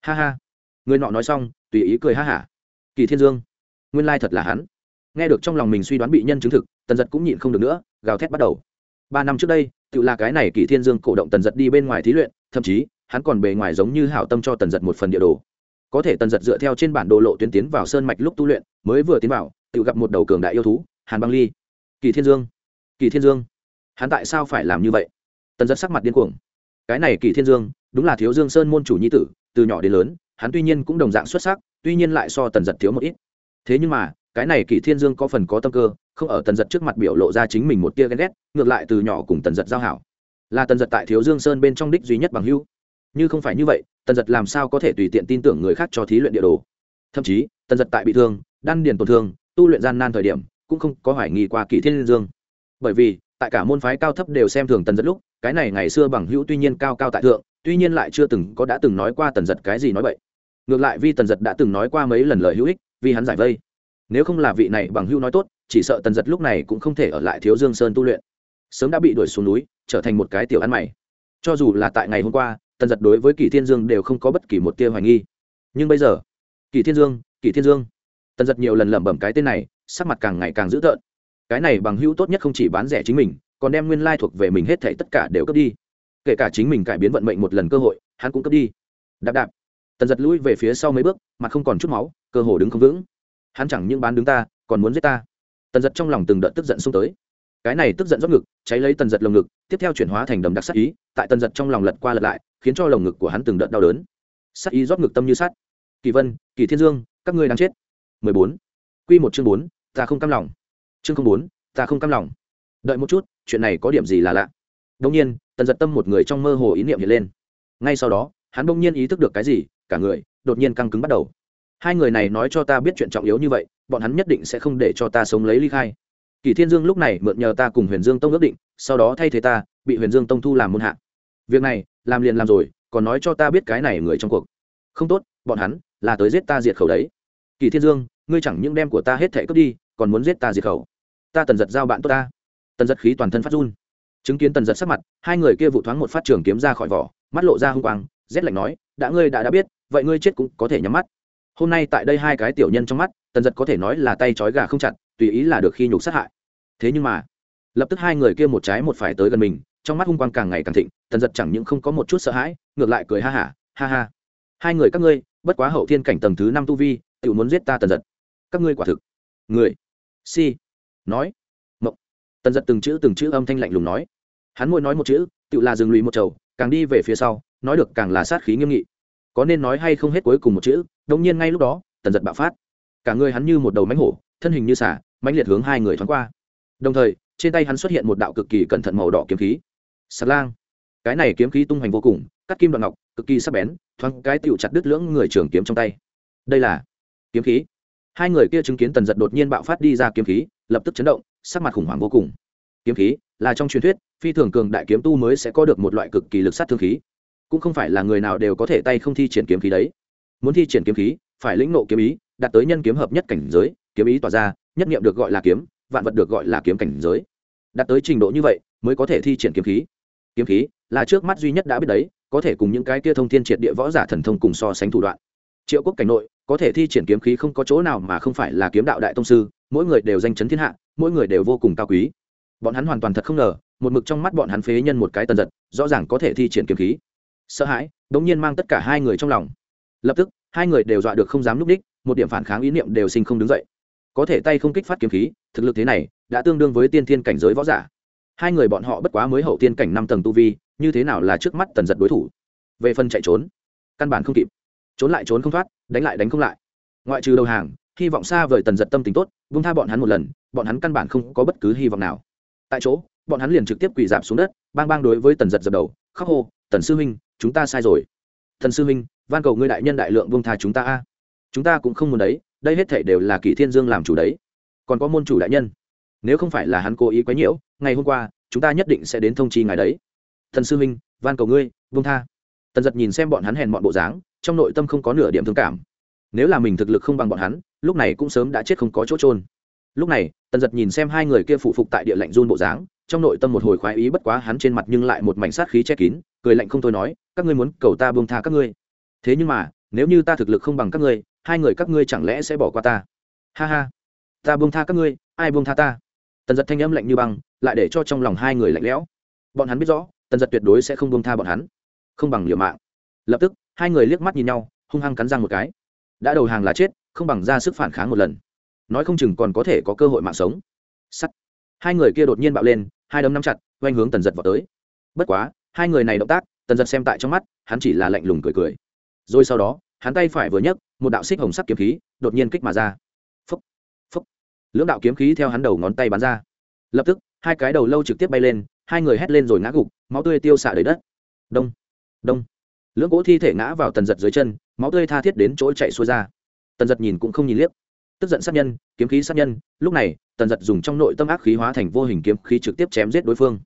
Ha ha. Người nọ nói xong, tùy ý cười ha hả. Kỳ thiên dương, nguyên lai thật là hắn. Nghe được trong lòng mình suy đoán bị nhân chứng thực, tần giật cũng nhịn không được nữa, gào thét bắt đầu. Ba năm trước đây, tự là cái này kỳ thiên dương cổ động tần giật đi bên ngoài thí luyện, thậm chí, hắn còn bề ngoài giống như hảo tâm cho tần giật một phần địa đồ. Có thể tần giật dựa theo trên bản đồ lộ tuyến tiến vào sơn mạch lúc tu luyện, mới vừa tiến vào, tự gặp một đầu cường đại yêu thú, hàn băng ly. Kỳ thiên dương, kỳ thiên dương, hắn tại sao phải làm như vậy? Tần giật sắc mặt điên cuồng. Cái này kỳ thiên dương, đúng là thiếu dương sơn môn chủ nhi tử, từ nhỏ đến lớn, hắn tuy nhiên cũng đồng dạng xuất sắc, tuy nhiên lại so tần giật thiếu một ít. Thế nhưng mà, cái này kỳ thiên dương có phần có tâm cơ, không ở tần giật trước mặt biểu lộ ra chính mình một tia ghen ghét, ngược lại từ nhỏ cùng tần giật giao hảo. Là tần giật tại thiếu dương sơn bên trong đích duy nhất bằng hưu như không phải như vậy, tần giật làm sao có thể tùy tiện tin tưởng người khác cho thí luyện địa đồ. Thậm chí, tần giật tại bị thương, đan điền tổn thương, tu luyện gian nan thời điểm, cũng không có hoài nghi qua kỳ thiên dương. Bởi vì tại cả môn phái cao thấp đều xem thường tần giật lúc, cái này ngày xưa bằng hữu tuy nhiên cao cao tại thượng, tuy nhiên lại chưa từng có đã từng nói qua tần giật cái gì nói vậy ngược lại vì tần giật đã từng nói qua mấy lần lời hữu ích, vì hắn giải vây. Nếu không là vị này bằng hữu nói tốt, chỉ sợ tần giật lúc này cũng không thể ở lại thiếu dương sơn tu luyện. Sớm đã bị đuổi xuống núi, trở thành một cái tiểu ăn mày. Cho dù là tại ngày hôm qua, tần giật đối với kỳ thiên dương đều không có bất kỳ một tia hoài nghi. Nhưng bây giờ kỳ thiên dương kỳ thiên dương. Tần giật nhiều lần lẩm bẩm cái tên này, sắc mặt càng ngày càng dữ tợn cái này bằng hữu tốt nhất không chỉ bán rẻ chính mình còn đem nguyên lai thuộc về mình hết thảy tất cả đều cướp đi. Kể cả chính mình cải biến vận mệnh một lần cơ hội hắn cũng cướp đi. Đạp đạp. Tần giật lui về phía sau mấy bước mặt không còn chút máu cơ hồ đứng không vững. Hắn chẳng những bán đứng ta còn muốn giết ta. Tần giật trong lòng từng đợt tức giận xông tới. Cái này tức giận rót ngực cháy lấy tần giật lồng ngực tiếp theo chuyển hóa thành đầm đặc sắc ý tại tần giật trong lòng lật qua lật lại khiến cho lồng ngực của hắn từng đợt đau đớn. Sắc ý rót ngực tâm như sắt. Kỳ vân kỳ thiên dương các ngươi đang chết. 14. Quy một chương 4, ta không cam lòng. Chương 04, ta không cam lòng. Đợi một chút, chuyện này có điểm gì là lạ. đông nhiên, Tần giật Tâm một người trong mơ hồ ý niệm hiện lên. Ngay sau đó, hắn đông nhiên ý thức được cái gì, cả người đột nhiên căng cứng bắt đầu. Hai người này nói cho ta biết chuyện trọng yếu như vậy, bọn hắn nhất định sẽ không để cho ta sống lấy ly khai. Kỳ Thiên Dương lúc này mượn nhờ ta cùng Huyền Dương Tông ước định, sau đó thay thế ta, bị Huyền Dương Tông thu làm môn hạ. Việc này, làm liền làm rồi, còn nói cho ta biết cái này người trong cuộc. Không tốt, bọn hắn là tới giết ta diệt khẩu đấy kỳ thiên dương ngươi chẳng những đem của ta hết thể cướp đi còn muốn giết ta diệt khẩu. Ta tần giật giao bạn tốt ta. Tần giật khí toàn thân phát run. Chứng kiến tần giật sắc mặt, hai người kia vụ thoáng một phát trường kiếm ra khỏi vỏ, mắt lộ ra hung quang, rét lạnh nói, đã ngươi đã đã biết, vậy ngươi chết cũng có thể nhắm mắt. Hôm nay tại đây hai cái tiểu nhân trong mắt, tần giật có thể nói là tay trói gà không chặt, tùy ý là được khi nhục sát hại. Thế nhưng mà, lập tức hai người kia một trái một phải tới gần mình, trong mắt hung quang càng ngày càng thịnh, tần giật chẳng những không có một chút sợ hãi, ngược lại cười ha hả, ha ha, hai người các ngươi, bất quá hậu thiên cảnh tầng thứ năm tu vi tự muốn giết ta tần giật. Các ngươi quả thực, người si. Nói. Mộng. Tần giật từng chữ từng chữ âm thanh lạnh lùng nói. Hắn môi nói một chữ tự là dừng lùi một chầu. càng đi về phía sau, nói được càng là sát khí nghiêm nghị. Có nên nói hay không hết cuối cùng một chữ, đông nhiên ngay lúc đó, tần giật bạo phát. Cả người hắn như một đầu mánh hổ, thân hình như xả mãnh liệt hướng hai người thoáng qua. Đồng thời, trên tay hắn xuất hiện một đạo cực kỳ cẩn thận màu đỏ kiếm khí. Sạt lang. Cái này kiếm khí tung hoành vô cùng, cắt kim đoạn ngọc, cực kỳ sắc bén, thoáng cái tựu chặt đứt lưỡng người trường kiếm trong tay. Đây là kiếm khí hai người kia chứng kiến tần giật đột nhiên bạo phát đi ra kiếm khí, lập tức chấn động, sắc mặt khủng hoảng vô cùng. Kiếm khí là trong truyền thuyết, phi thường cường đại kiếm tu mới sẽ có được một loại cực kỳ lực sát thương khí. Cũng không phải là người nào đều có thể tay không thi triển kiếm khí đấy. Muốn thi triển kiếm khí, phải lĩnh nộ kiếm ý, đạt tới nhân kiếm hợp nhất cảnh giới, kiếm ý tỏa ra, nhất nghiệm được gọi là kiếm, vạn vật được gọi là kiếm cảnh giới. Đạt tới trình độ như vậy, mới có thể thi triển kiếm khí. Kiếm khí là trước mắt duy nhất đã biết đấy, có thể cùng những cái kia thông thiên triệt địa võ giả thần thông cùng so sánh thủ đoạn. Triệu quốc cảnh nội có thể thi triển kiếm khí không có chỗ nào mà không phải là kiếm đạo đại tông sư, mỗi người đều danh chấn thiên hạ, mỗi người đều vô cùng cao quý. Bọn hắn hoàn toàn thật không ngờ, một mực trong mắt bọn hắn phế nhân một cái tần giật, rõ ràng có thể thi triển kiếm khí. Sợ hãi đ ỗ n g nhiên mang tất cả hai người trong lòng. Lập tức, hai người đều dọa được không dám núp đích, một điểm phản kháng ý niệm đều sinh không đứng dậy. Có thể tay không kích phát kiếm khí, thực lực thế này, đã tương đương với tiên thiên cảnh giới võ giả. Hai người bọn họ bất quá mới hậu tiên cảnh năm tầng tu vi, như thế nào là trước mắt tần giật đối thủ? Về phần chạy trốn, căn bản không kịp trốn lại trốn không thoát, đánh lại đánh không lại. Ngoại trừ đầu hàng, hy vọng xa vời tần giật tâm tình tốt vung tha bọn hắn một lần, bọn hắn căn bản không có bất cứ hy vọng nào. Tại chỗ, bọn hắn liền trực tiếp quỳ dạp xuống đất, bang bang đối với tần giật dập đầu, khóc hô, tần sư huynh, chúng ta sai rồi. Thần sư huynh, van cầu ngươi đại nhân đại lượng vung tha chúng ta a. Chúng ta cũng không muốn đấy, đây hết thể đều là kỷ thiên dương làm chủ đấy. Còn có môn chủ đại nhân, nếu không phải là hắn cố ý quấy nhiễu, ngày hôm qua, chúng ta nhất định sẽ đến thông chi ngài đấy. Thần sư huynh, van cầu ngươi vung tha. Tần giật nhìn xem bọn hắn hèn bọn bộ dáng trong nội tâm không có nửa điểm thương cảm. Nếu là mình thực lực không bằng bọn hắn, lúc này cũng sớm đã chết không có chỗ trôn lúc này, tần giật nhìn xem hai người kia phụ phục tại địa lạnh run bộ dáng, trong nội tâm một hồi khoái ý bất quá hắn trên mặt nhưng lại một mảnh sát khí che kín, cười lạnh không thôi nói, các ngươi muốn cầu ta buông tha các ngươi. Thế nhưng mà, nếu như ta thực lực không bằng các ngươi, hai người các ngươi chẳng lẽ sẽ bỏ qua ta? Ha ha. Ta buông tha các ngươi, ai buông tha ta? Tần giật thanh âm lạnh như băng, lại để cho trong lòng hai người lạnh lẽo. Bọn hắn biết rõ, tần giật tuyệt đối sẽ không buông tha bọn hắn. Không bằng liều mạng. Lập tức hai người liếc mắt nhìn nhau, hung hăng cắn răng một cái. Đã đầu hàng là chết, không bằng ra sức phản kháng một lần. Nói không chừng còn có thể có cơ hội mạng sống. Sắt. Hai người kia đột nhiên bạo lên, hai đấm nắm chặt, oanh hướng tần giật vào tới. Bất quá, hai người này động tác, tần giật xem tại trong mắt, hắn chỉ là lạnh lùng cười cười. Rồi sau đó, hắn tay phải vừa nhấc, một đạo xích hồng sắc kiếm khí đột nhiên kích mà ra. Phúc phúc lưỡng đạo kiếm khí theo hắn đầu ngón tay bắn ra. Lập tức, hai cái đầu lâu trực tiếp bay lên, hai người hét lên rồi ngã gục, máu tươi tiêu xạ đầy đất. Đông đông lưỡng cỗ thi thể ngã vào tần giật dưới chân, máu tươi tha thiết đến chỗ chạy xuôi ra. Tần giật nhìn cũng không nhìn liếc. Tức giận sát nhân, kiếm khí sát nhân, lúc này, tần giật dùng trong nội tâm ác khí hóa thành vô hình kiếm khí trực tiếp chém giết đối phương.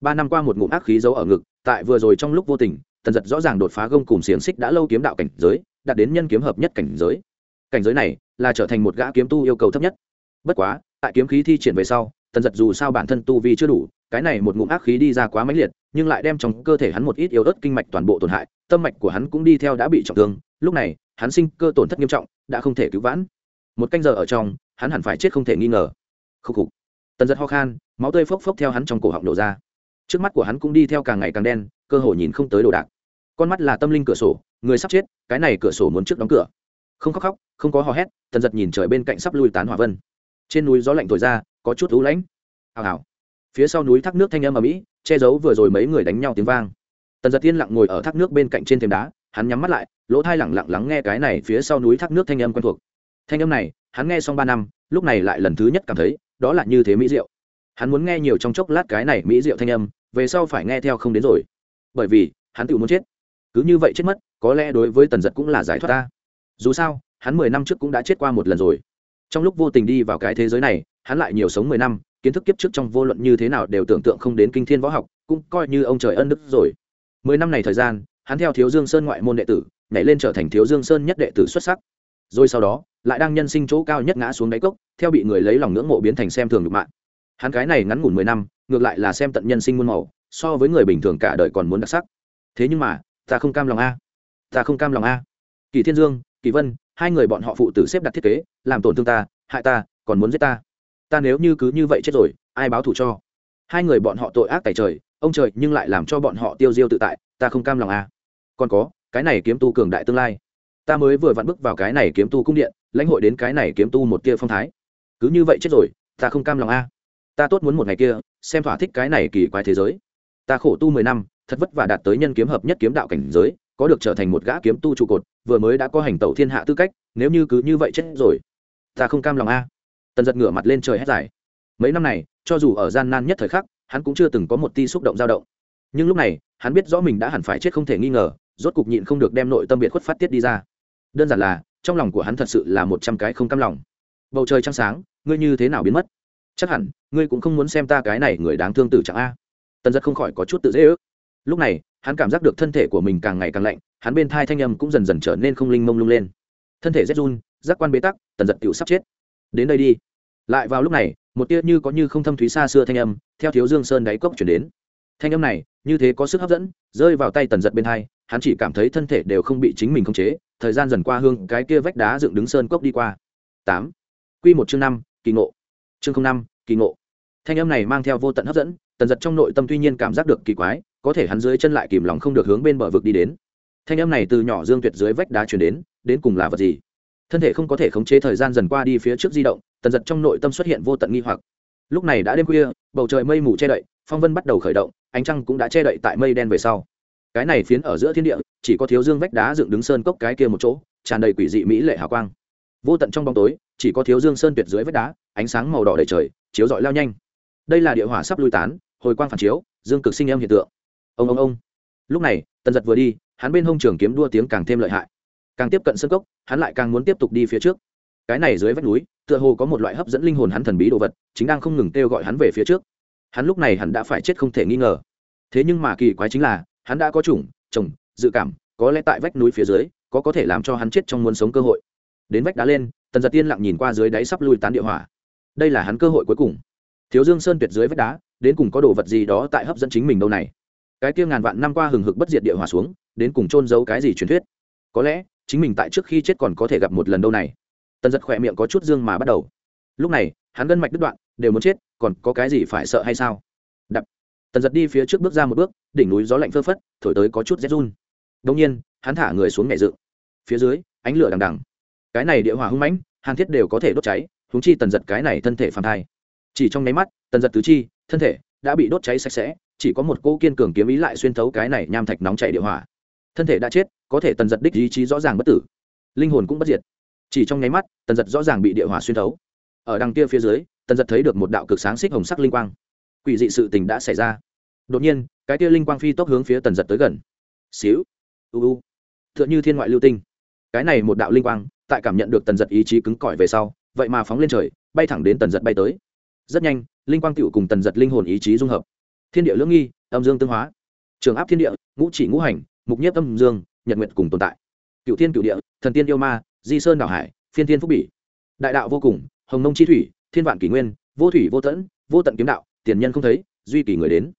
Ba năm qua một ngụm ác khí giấu ở ngực, tại vừa rồi trong lúc vô tình, tần giật rõ ràng đột phá gông cùng xiềng xích đã lâu kiếm đạo cảnh giới, đạt đến nhân kiếm hợp nhất cảnh giới. Cảnh giới này là trở thành một gã kiếm tu yêu cầu thấp nhất. Bất quá, tại kiếm khí thi triển về sau, tần giật dù sao bản thân tu vi chưa đủ, cái này một ngụm ác khí đi ra quá mãnh liệt, nhưng lại đem trong cơ thể hắn một ít yếu ớt kinh mạch toàn bộ tổn hại tâm mạch của hắn cũng đi theo đã bị trọng thương, lúc này, hắn sinh cơ tổn thất nghiêm trọng, đã không thể cứu vãn. Một canh giờ ở trong, hắn hẳn phải chết không thể nghi ngờ. Khúc khục. Tần giật ho khan, máu tươi phốc phốc theo hắn trong cổ họng đổ ra. Trước mắt của hắn cũng đi theo càng ngày càng đen, cơ hồ nhìn không tới đồ đạc. Con mắt là tâm linh cửa sổ, người sắp chết, cái này cửa sổ muốn trước đóng cửa. Không khóc khóc, không có hò hét, tần giật nhìn trời bên cạnh sắp lui tán hỏa vân. Trên núi gió lạnh thổi ra, có chút lũ lãnh. Hào hào. Phía sau núi thác nước thanh âm ở mỹ che giấu vừa rồi mấy người đánh nhau tiếng vang tần giật tiên lặng ngồi ở thác nước bên cạnh trên thềm đá, hắn nhắm mắt lại, lỗ thai lẳng lặng lắng nghe cái này phía sau núi thác nước thanh âm quen thuộc. Thanh âm này, hắn nghe xong ba năm, lúc này lại lần thứ nhất cảm thấy, đó là như thế mỹ diệu. Hắn muốn nghe nhiều trong chốc lát cái này mỹ diệu thanh âm, về sau phải nghe theo không đến rồi. Bởi vì, hắn tự muốn chết. Cứ như vậy chết mất, có lẽ đối với tần giật cũng là giải thoát ta. Dù sao, hắn mười năm trước cũng đã chết qua một lần rồi. Trong lúc vô tình đi vào cái thế giới này, hắn lại nhiều sống mười năm, kiến thức kiếp trước trong vô luận như thế nào đều tưởng tượng không đến kinh thiên võ học, cũng coi như ông trời ân đức rồi mười năm này thời gian, hắn theo thiếu dương sơn ngoại môn đệ tử, nhảy lên trở thành thiếu dương sơn nhất đệ tử xuất sắc. Rồi sau đó, lại đang nhân sinh chỗ cao nhất ngã xuống đáy cốc, theo bị người lấy lòng ngưỡng mộ biến thành xem thường nhục mạng hắn cái này ngắn ngủn mười năm, ngược lại là xem tận nhân sinh muôn màu, so với người bình thường cả đời còn muốn đặc sắc. Thế nhưng mà, ta không cam lòng a. Ta không cam lòng a. Kỳ thiên dương, kỳ vân, hai người bọn họ phụ tử xếp đặt thiết kế, làm tổn thương ta, hại ta, còn muốn giết ta. Ta nếu như cứ như vậy chết rồi, ai báo thù cho? Hai người bọn họ tội ác tài trời ông trời, nhưng lại làm cho bọn họ tiêu diêu tự tại, ta không cam lòng à? còn có, cái này kiếm tu cường đại tương lai. Ta mới vừa vặn bước vào cái này kiếm tu cung điện, lãnh hội đến cái này kiếm tu một tia phong thái. Cứ như vậy chết rồi, ta không cam lòng a ta tốt muốn một ngày kia, xem thỏa thích cái này kỳ quái thế giới. Ta khổ tu mười năm, thật vất vả đạt tới nhân kiếm hợp nhất kiếm đạo cảnh giới, có được trở thành một gã kiếm tu trụ cột, vừa mới đã có hành tẩu thiên hạ tư cách, nếu như cứ như vậy chết rồi, ta không cam lòng a tần giật ngửa mặt lên trời hét dài. Mấy năm này, cho dù ở gian nan nhất thời khắc hắn cũng chưa từng có một ti xúc động dao động. Nhưng lúc này, hắn biết rõ mình đã hẳn phải chết không thể nghi ngờ, rốt cục nhịn không được đem nội tâm biệt khuất phát tiết đi ra. Đơn giản là, trong lòng của hắn thật sự là một trăm cái không cam lòng. Bầu trời trăng sáng, ngươi như thế nào biến mất? Chắc hẳn, ngươi cũng không muốn xem ta cái này người đáng thương tử chẳng a. Tần giật không khỏi có chút tự dễ ước. Lúc này, hắn cảm giác được thân thể của mình càng ngày càng lạnh, hắn bên thai thanh âm cũng dần dần trở nên không linh mông lung lên. Thân thể rét run, giác quan bế tắc, tần giật tự sắp chết. Đến đây đi. Lại vào lúc này một tia như có như không thâm thúy xa xưa thanh âm theo thiếu dương sơn đáy cốc chuyển đến thanh âm này như thế có sức hấp dẫn rơi vào tay tần giật bên hai hắn chỉ cảm thấy thân thể đều không bị chính mình khống chế thời gian dần qua hương cái kia vách đá dựng đứng sơn cốc đi qua tám q một chương năm kỳ ngộ chương năm kỳ ngộ thanh âm này mang theo vô tận hấp dẫn tần giật trong nội tâm tuy nhiên cảm giác được kỳ quái có thể hắn dưới chân lại kìm lòng không được hướng bên bờ vực đi đến thanh âm này từ nhỏ dương tuyệt dưới vách đá chuyển đến đến cùng là vật gì thân thể không có thể khống chế thời gian dần qua đi phía trước di động tần giật trong nội tâm xuất hiện vô tận nghi hoặc. Lúc này đã đêm khuya, bầu trời mây mù che đậy, phong vân bắt đầu khởi động, ánh trăng cũng đã che đậy tại mây đen về sau. Cái này phiến ở giữa thiên địa, chỉ có thiếu dương vách đá dựng đứng sơn cốc cái kia một chỗ, tràn đầy quỷ dị mỹ lệ hào quang. Vô tận trong bóng tối, chỉ có thiếu dương sơn tuyệt dưới vách đá, ánh sáng màu đỏ đầy trời, chiếu rọi lao nhanh. Đây là địa hỏa sắp lui tán, hồi quang phản chiếu, dương cực sinh em hiện tượng. Ông ông ông. Lúc này, tần giật vừa đi, hắn bên hông trường kiếm đua tiếng càng thêm lợi hại. Càng tiếp cận sân cốc, hắn lại càng muốn tiếp tục đi phía trước cái này dưới vách núi, tựa hồ có một loại hấp dẫn linh hồn hắn thần bí đồ vật, chính đang không ngừng kêu gọi hắn về phía trước. Hắn lúc này hắn đã phải chết không thể nghi ngờ. Thế nhưng mà kỳ quái chính là, hắn đã có chủng trồng dự cảm, có lẽ tại vách núi phía dưới, có có thể làm cho hắn chết trong muốn sống cơ hội. Đến vách đá lên, tần giật tiên lặng nhìn qua dưới đáy sắp lui tán địa hỏa. Đây là hắn cơ hội cuối cùng. Thiếu dương sơn tuyệt dưới vách đá, đến cùng có đồ vật gì đó tại hấp dẫn chính mình đâu này? Cái kia ngàn vạn năm qua hừng hực bất diệt địa hỏa xuống, đến cùng trôn giấu cái gì truyền thuyết? Có lẽ, chính mình tại trước khi chết còn có thể gặp một lần đâu này tần giật khỏe miệng có chút dương mà bắt đầu. Lúc này, hắn gân mạch đứt đoạn, đều muốn chết, còn có cái gì phải sợ hay sao? Đập. Tần giật đi phía trước bước ra một bước, đỉnh núi gió lạnh phơ phất, thổi tới có chút rét run. Đông nhiên, hắn thả người xuống nhẹ dự phía dưới, ánh lửa đằng đằng. Cái này địa hỏa hung mãnh, hàn thiết đều có thể đốt cháy húng chi tần giật cái này thân thể phàm thai. Chỉ trong nháy mắt, tần giật tứ chi, thân thể đã bị đốt cháy sạch sẽ, chỉ có một cỗ kiên cường kiếm ý lại xuyên thấu cái này nham thạch nóng chảy địa hỏa. Thân thể đã chết, có thể tần giật đích ý chí rõ ràng bất tử. Linh hồn cũng bất diệt chỉ trong nháy mắt, tần giật rõ ràng bị địa hỏa xuyên thấu. Ở đằng kia phía dưới, tần giật thấy được một đạo cực sáng xích hồng sắc linh quang. Quỷ dị sự tình đã xảy ra. Đột nhiên, cái kia linh quang phi tốc hướng phía tần giật tới gần. Xíu. U u. T h ư ợ n h ư thiên ngoại lưu tinh. Cái này một đạo linh quang, tại cảm nhận được tần giật ý chí cứng cỏi về sau, vậy mà phóng lên trời, bay thẳng đến tần giật bay tới. Rất nhanh, linh quang tựu cùng tần giật linh hồn ý chí dung hợp. Thiên địa lưỡng nghi, âm dương tương hóa. Trường áp thiên địa, ngũ chỉ ngũ hành, mục nhiếp âm dương, nhật nguyện cùng tồn tại. Cựu thiên cựu địa, thần tiên yêu ma di sơn đảo hải, phiên thiên phúc bỉ. Đại đạo vô cùng, hồng nông chi thủy, thiên vạn kỷ nguyên, vô thủy vô tẫn, vô tận kiếm đạo, tiền nhân không thấy, duy kỳ người đến.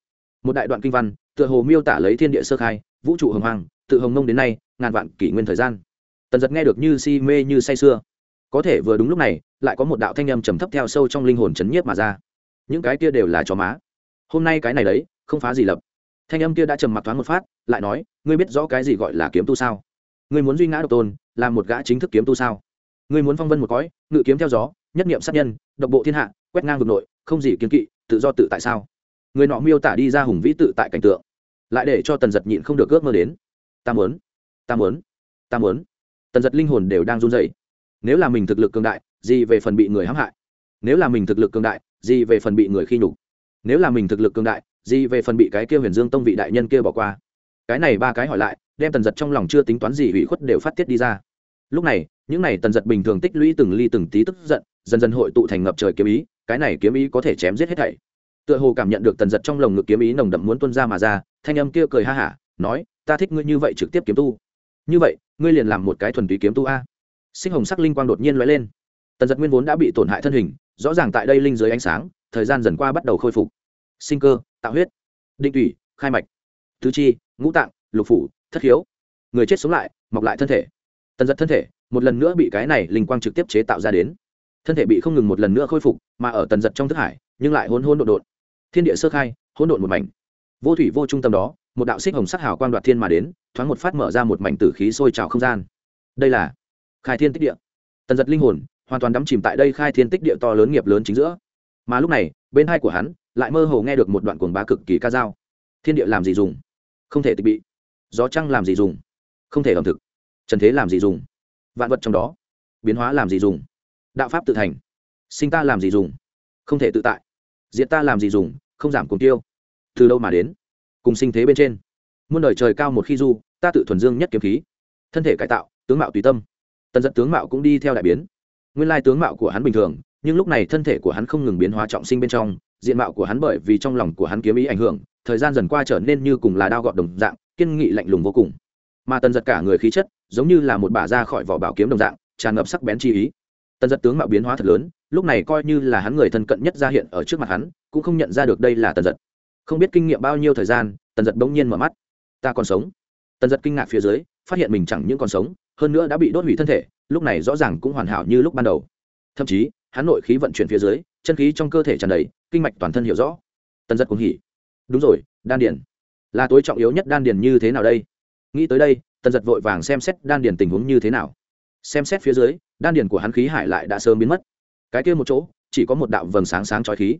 Một đại đoạn kinh văn, tựa hồ miêu tả lấy thiên địa sơ khai, vũ trụ hồng hoàng tự hồng nông đến nay, ngàn vạn kỷ nguyên thời gian. Tần giật nghe được như si mê như say sưa. Có thể vừa đúng lúc này, lại có một đạo thanh âm trầm thấp theo sâu trong linh hồn chấn nhiếp mà ra. Những cái kia đều là chó má. Hôm nay cái này đấy, không phá gì lập. Thanh âm kia đã trầm mặc thoáng một phát, lại nói, ngươi biết rõ cái gì gọi là kiếm tu sao? Ngươi muốn duy ngã độc tôn, là một gã chính thức kiếm tu sao? Ngươi muốn phong vân một cõi, ngự kiếm theo gió, nhất niệm sát nhân, độc bộ thiên hạ, quét ngang vực nội, không gì kiên kỵ, tự do tự tại sao? Người nọ miêu tả đi ra hùng vĩ tự tại cảnh tượng, lại để cho tần giật nhịn không được ước mơ đến. Ta muốn ta muốn ta muốn. Tần giật linh hồn đều đang run dậy nếu là mình thực lực cường đại, gì về phần bị người hãm hại? Nếu là mình thực lực cường đại, gì về phần bị người khi nhục? Nếu là mình thực lực cường đại, gì về phần bị cái kia huyền dương tông vị đại nhân kia bỏ qua? Cái này ba cái hỏi lại đem tần giật trong lòng chưa tính toán gì ủy khuất đều phát tiết đi ra. Lúc này, những này tần giật bình thường tích lũy từng ly từng tí tức giận, dần dần hội tụ thành ngập trời kiếm ý, cái này kiếm ý có thể chém giết hết thảy. Tựa hồ cảm nhận được tần giật trong lồng ngực kiếm ý nồng đậm muốn tuân ra mà ra, thanh âm kia cười ha hả, nói, ta thích ngươi như vậy trực tiếp kiếm tu. Như vậy, ngươi liền làm một cái thuần túy kiếm tu a. Sinh hồng sắc linh quang đột nhiên l lên. Tần giật nguyên vốn đã bị tổn hại thân hình, rõ ràng tại đây linh dưới ánh sáng, thời gian dần qua bắt đầu khôi phục. Sinh cơ, tạo huyết. Định tủy khai mạch. Tứ chi, ngũ tạng, lục phủ thất hiếu người chết sống lại, mọc lại thân thể. Tần giật thân thể, một lần nữa bị cái này linh quang trực tiếp chế tạo ra đến. Thân thể bị không ngừng một lần nữa khôi phục, mà ở tần giật trong thức hải, nhưng lại hôn hôn đột đột thiên địa sơ khai, hỗn độn một mảnh. Vô thủy vô trung tâm đó, một đạo xích hồng sắc hào quang đoạt thiên mà đến, thoáng một phát mở ra một mảnh tử khí sôi trào không gian. Đây là khai thiên tích địa. Tần giật linh hồn, hoàn toàn đắm chìm tại đây khai thiên tích địa to lớn nghiệp lớn chính giữa. Mà lúc này, bên hai của hắn, lại mơ hồ nghe được một đoạn cuồng bá cực kỳ ca dao. Thiên địa làm gì dùng? Không thể tịch bị gió trăng làm gì dùng? Không thể ẩm thực. Trần thế làm gì dùng? Vạn vật trong đó. Biến hóa làm gì dùng? Đạo pháp tự thành. Sinh ta làm gì dùng? Không thể tự tại. Diện ta làm gì dùng? Không giảm cùng tiêu. Từ đâu mà đến? Cùng sinh thế bên trên. Muôn đời trời cao một khi du, ta tự thuần dương nhất kiếm khí. Thân thể cải tạo, tướng mạo tùy tâm. Tần dẫn tướng mạo cũng đi theo đại biến. Nguyên lai tướng mạo của hắn bình thường, nhưng lúc này thân thể của hắn không ngừng biến hóa trọng sinh bên trong, diện mạo của hắn bởi vì trong lòng của hắn kiếm ý ảnh hưởng, thời gian dần qua trở nên như cùng là đao gọt đồng dạng kiên nghị lạnh lùng vô cùng. Mà tần giật cả người khí chất giống như là một bả ra khỏi vỏ bảo kiếm đồng dạng, tràn ngập sắc bén chi ý. Tần giật tướng mạo biến hóa thật lớn, lúc này coi như là hắn người thân cận nhất ra hiện ở trước mặt hắn, cũng không nhận ra được đây là tần giật. Không biết kinh nghiệm bao nhiêu thời gian, tần giật bỗng nhiên mở mắt. Ta còn sống. Tần giật kinh ngạc phía dưới, phát hiện mình chẳng những còn sống, hơn nữa đã bị đốt hủy thân thể, lúc này rõ ràng cũng hoàn hảo như lúc ban đầu. Thậm chí, hắn nội khí vận chuyển phía dưới, chân khí trong cơ thể tràn đầy, kinh mạch toàn thân hiểu rõ. Tần giật cũng hỉ. Đúng rồi, đan điển là tối trọng yếu nhất đan điền như thế nào đây? Nghĩ tới đây, tần giật vội vàng xem xét đan điền tình huống như thế nào. Xem xét phía dưới, đan điền của hắn khí hải lại đã sớm biến mất. Cái kia một chỗ, chỉ có một đạo vầng sáng sáng trói khí.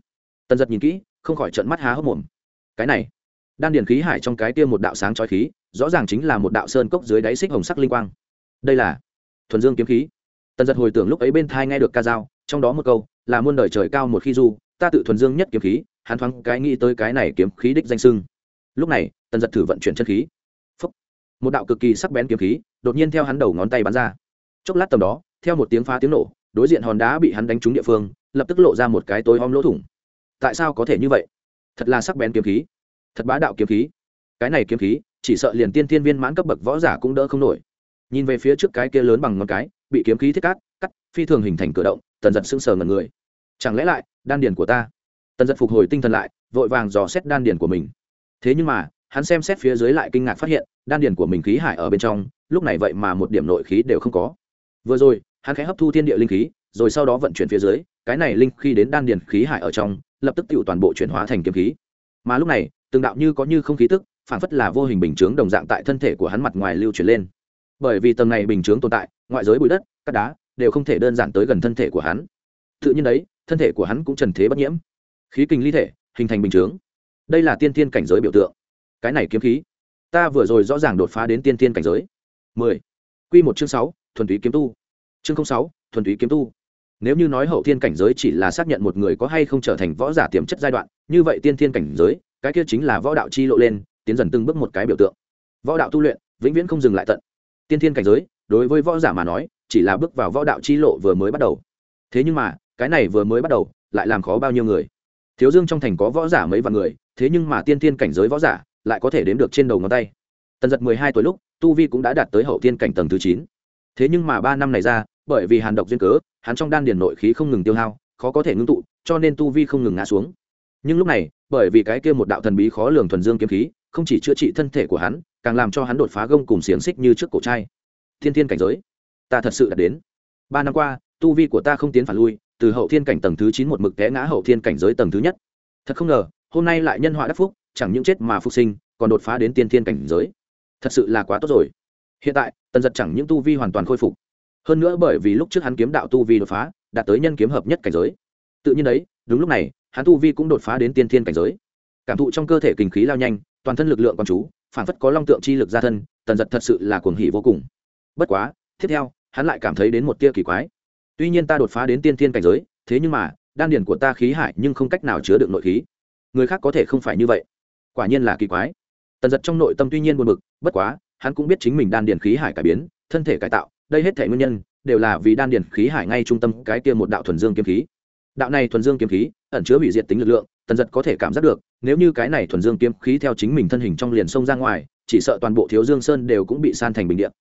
Tần giật nhìn kỹ, không khỏi trận mắt há hốc mồm. Cái này, đan điền khí hải trong cái kia một đạo sáng trói khí, rõ ràng chính là một đạo sơn cốc dưới đáy xích hồng sắc linh quang. Đây là thuần dương kiếm khí. Tần giật hồi tưởng lúc ấy bên thai nghe được ca dao, trong đó một câu, là muôn đời trời cao một khi du, ta tự thuần dương nhất kiếm khí, hắn thoáng cái nghĩ tới cái này kiếm khí đích danh sưng lúc này, tần giật thử vận chuyển chân khí. Phúc. một đạo cực kỳ sắc bén kiếm khí, đột nhiên theo hắn đầu ngón tay bắn ra. Chốc lát tầm đó, theo một tiếng phá tiếng nổ, đối diện hòn đá bị hắn đánh trúng địa phương, lập tức lộ ra một cái tối om lỗ thủng. Tại sao có thể như vậy? Thật là sắc bén kiếm khí. Thật bá đạo kiếm khí. Cái này kiếm khí, chỉ sợ liền tiên thiên viên mãn cấp bậc võ giả cũng đỡ không nổi. Nhìn về phía trước cái kia lớn bằng ngón cái, bị kiếm khí thiết cát cắt, phi thường hình thành cửa động, tần giật sững sờ ngần người. Chẳng lẽ lại, đan điền của ta? Tần giật phục hồi tinh thần lại, vội vàng dò xét đan điền của mình thế nhưng mà, hắn xem xét phía dưới lại kinh ngạc phát hiện, đan điền của mình khí hải ở bên trong, lúc này vậy mà một điểm nội khí đều không có. Vừa rồi, hắn khẽ hấp thu thiên địa linh khí, rồi sau đó vận chuyển phía dưới, cái này linh khí đến đan điền khí hải ở trong, lập tức tự toàn bộ chuyển hóa thành kiếm khí. Mà lúc này, từng đạo như có như không khí tức phản phất là vô hình bình chướng đồng dạng tại thân thể của hắn mặt ngoài lưu chuyển lên. Bởi vì tầng này bình chướng tồn tại, ngoại giới bụi đất, cát đá, đều không thể đơn giản tới gần thân thể của hắn. Tự nhiên đấy, thân thể của hắn cũng trần thế bất nhiễm. Khí kinh ly thể, hình thành bình chướng đây là tiên tiên cảnh giới biểu tượng cái này kiếm khí ta vừa rồi rõ ràng đột phá đến tiên tiên cảnh giới 10. Quy một chương sáu thuần túy kiếm tu. Chương 06, thuần túy kiếm tu. Nếu như nói hậu thiên cảnh giới chỉ là xác nhận một người có hay không trở thành võ giả tiềm chất giai đoạn, như vậy tiên thiên cảnh giới, cái kia chính là võ đạo chi lộ lên, tiến dần từng bước một cái biểu tượng. Võ đạo tu luyện, vĩnh viễn không dừng lại tận. Tiên thiên cảnh giới, đối với võ giả mà nói, chỉ là bước vào võ đạo chi lộ vừa mới bắt đầu. Thế nhưng mà, cái này vừa mới bắt đầu, lại làm khó bao nhiêu người. Thiếu Dương trong thành có võ giả mấy vạn người, thế nhưng mà tiên thiên cảnh giới võ giả, lại có thể đếm được trên đầu ngón tay. Tần Dật mười hai tuổi lúc, tu vi cũng đã đạt tới hậu thiên cảnh tầng thứ chín. Thế nhưng mà ba năm này ra bởi vì hàn độc duyên cớ hắn trong đan điền nội khí không ngừng tiêu hao khó có thể ngưng tụ cho nên tu vi không ngừng ngã xuống. Nhưng lúc này bởi vì cái kia một đạo thần bí khó lường thuần dương kiếm khí không chỉ chữa trị thân thể của hắn càng làm cho hắn đột phá gông cùng xiềng xích như trước cổ trai. Thiên thiên cảnh giới ta thật sự đã đến. Ba năm qua tu vi của ta không tiến phản lui từ hậu thiên cảnh tầng thứ chín một mực té ngã hậu thiên cảnh giới tầng thứ nhất. Thật không ngờ, hôm nay lại nhân họa đắc phúc, chẳng những chết mà phục sinh, còn đột phá đến tiên thiên cảnh giới. Thật sự là quá tốt rồi. Hiện tại, tần giật chẳng những tu vi hoàn toàn khôi phục, hơn nữa bởi vì lúc trước hắn kiếm đạo tu vi đột phá, đạt tới nhân kiếm hợp nhất cảnh giới. Tự nhiên đấy, đúng lúc này, hắn tu vi cũng đột phá đến tiên thiên cảnh giới. Cảm thụ trong cơ thể kinh khí lao nhanh, toàn thân lực lượng con chú phản phất có long tượng chi lực ra thân, tần giật thật sự là cuồng hỉ vô cùng. Bất quá, tiếp theo, hắn lại cảm thấy đến một tia kỳ quái tuy nhiên ta đột phá đến tiên thiên cảnh giới, thế nhưng mà, đan điền của ta khí hải nhưng không cách nào chứa được nội khí. Người khác có thể không phải như vậy. Quả nhiên là kỳ quái. Tần giật trong nội tâm tuy nhiên buồn bực, bất quá, hắn cũng biết chính mình đan điền khí hải cải biến, thân thể cải tạo, đây hết thể nguyên nhân, đều là vì đan điền khí hải ngay trung tâm cái kia một đạo thuần dương kiếm khí. Đạo này thuần dương kiếm khí, ẩn chứa hủy diệt tính lực lượng, tần giật có thể cảm giác được, nếu như cái này thuần dương kiếm khí theo chính mình thân hình trong liền sông ra ngoài, chỉ sợ toàn bộ thiếu dương sơn đều cũng bị san thành bình điện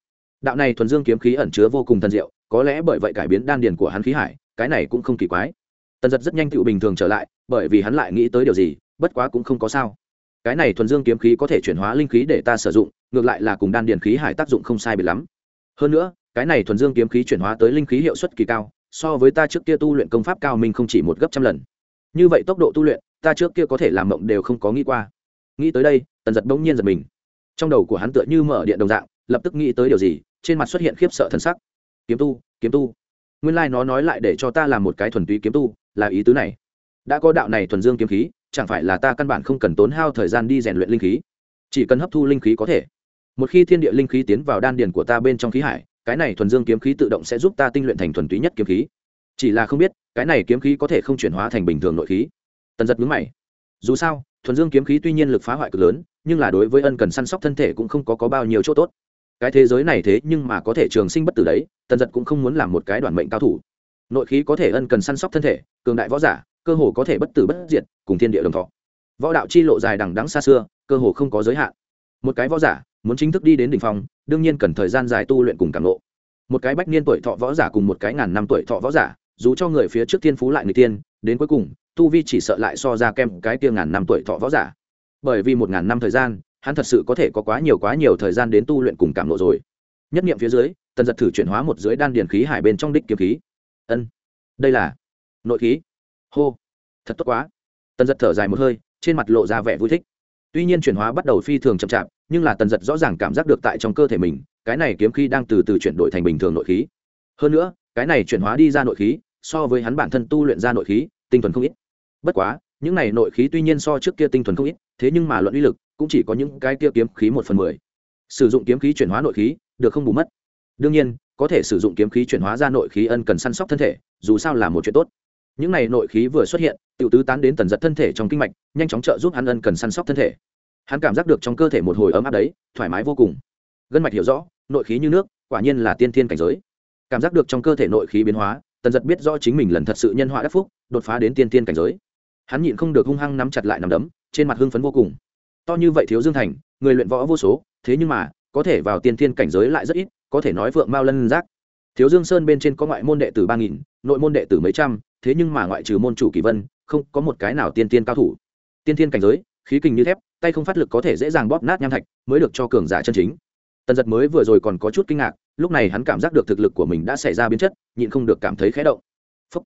đạo này thuần dương kiếm khí ẩn chứa vô cùng thần diệu, có lẽ bởi vậy cải biến đan điền của hắn khí hải, cái này cũng không kỳ quái. Tần giật rất nhanh tựu bình thường trở lại, bởi vì hắn lại nghĩ tới điều gì, bất quá cũng không có sao. Cái này thuần dương kiếm khí có thể chuyển hóa linh khí để ta sử dụng, ngược lại là cùng đan điền khí hải tác dụng không sai biệt lắm. Hơn nữa, cái này thuần dương kiếm khí chuyển hóa tới linh khí hiệu suất kỳ cao, so với ta trước kia tu luyện công pháp cao mình không chỉ một gấp trăm lần. Như vậy tốc độ tu luyện, ta trước kia có thể làm mộng đều không có nghĩ qua. Nghĩ tới đây, tần giật bỗng nhiên giật mình. Trong đầu của hắn tựa như mở điện đồng dạng, lập tức nghĩ tới điều gì trên mặt xuất hiện khiếp sợ thần sắc. Kiếm tu kiếm tu. Nguyên lai、like、nó nói lại để cho ta làm một cái thuần túy kiếm tu là ý tứ này. Đã có đạo này thuần dương kiếm khí chẳng phải là ta căn bản không cần tốn hao thời gian đi rèn luyện linh khí. Chỉ cần hấp thu linh khí có thể. Một khi thiên địa linh khí tiến vào đan điền của ta bên trong khí hải cái này thuần dương kiếm khí tự động sẽ giúp ta tinh luyện thành thuần túy nhất kiếm khí. Chỉ là không biết cái này kiếm khí có thể không chuyển hóa thành bình thường nội khí. Tần giật mướn mày. Dù sao thuần dương kiếm khí tuy nhiên lực phá hoại cực lớn nhưng là đối với ân cần săn sóc thân thể cũng không có, có bao nhiêu chỗ tốt cái thế giới này thế nhưng mà có thể trường sinh bất tử đấy, tần giật cũng không muốn làm một cái đoàn mệnh cao thủ. Nội khí có thể ân cần săn sóc thân thể, cường đại võ giả, cơ hồ có thể bất tử bất diệt, cùng thiên địa đồng thọ. Võ đạo chi lộ dài đằng đắng xa xưa, cơ hồ không có giới hạn. Một cái võ giả, muốn chính thức đi đến đ ỉ n h phong, đương nhiên cần thời gian dài tu luyện cùng càng lộ một cái bách niên tuổi thọ võ giả cùng một cái ngàn năm tuổi thọ võ giả, dù cho người phía trước thiên phú lại người tiên, đến cuối cùng, tu vi chỉ sợ lại so ra kem cái kia ngàn năm tuổi thọ võ giả. Bởi vì một ngàn năm thời gian hắn thật sự có thể có quá nhiều quá nhiều thời gian đến tu luyện cùng cảm lộ rồi. Nhất nghiệm phía dưới, tần giật thử chuyển hóa một dưới đan điền khí hải bên trong đích kiếm khí. Ân, đây là nội khí. Hô, thật tốt quá. Tần giật thở dài một hơi, trên mặt lộ ra vẻ vui thích. Tuy nhiên chuyển hóa bắt đầu phi thường chậm chạp, nhưng là tần giật rõ ràng cảm giác được tại trong cơ thể mình, cái này kiếm khí đang từ từ chuyển đổi thành bình thường nội khí. Hơn nữa, cái này chuyển hóa đi ra nội khí, so với hắn bản thân tu luyện ra nội khí, tinh thuần không ít. Bất quá, những này nội khí tuy nhiên so trước kia tinh thuần không ít, thế nhưng mà luận uy lực cũng chỉ có những cái kia kiếm khí một phần mười. Sử dụng kiếm khí chuyển hóa nội khí, được không bù mất. Đương nhiên, có thể sử dụng kiếm khí chuyển hóa ra nội khí ân cần săn sóc thân thể, dù sao là một chuyện tốt. Những này nội khí vừa xuất hiện tự tứ tán đến tần giật thân thể trong kinh mạch, nhanh chóng trợ giúp hắn ân cần săn sóc thân thể. Hắn cảm giác được trong cơ thể một hồi ấm áp đấy, thoải mái vô cùng. Gân mạch hiểu rõ, nội khí như nước, quả nhiên là tiên thiên cảnh giới. Cảm giác được trong cơ thể nội khí biến hóa, tần giật biết rõ chính mình lần thật sự nhân họa đắc phúc, đột phá đến tiên thiên cảnh giới. Hắn nhịn không được hung hăng nắm chặt lại nằm đấm, trên mặt hưng phấn vô cùng to như vậy thiếu dương thành, người luyện võ vô số, thế nhưng mà, có thể vào tiên thiên cảnh giới lại rất ít, có thể nói vượng mao lân giác. Thiếu dương sơn bên trên có ngoại môn đệ tử ba nghìn, nội môn đệ tử mấy trăm, thế nhưng mà ngoại trừ môn chủ kỳ vân, không có một cái nào tiên tiên cao thủ. Tiên tiên cảnh giới, khí kình như thép, tay không phát lực có thể dễ dàng bóp nát nham thạch, mới được cho cường giả chân chính. Tần giật mới vừa rồi còn có chút kinh ngạc, lúc này hắn cảm giác được thực lực của mình đã xảy ra biến chất, nhịn không được cảm thấy khé động. Phúc.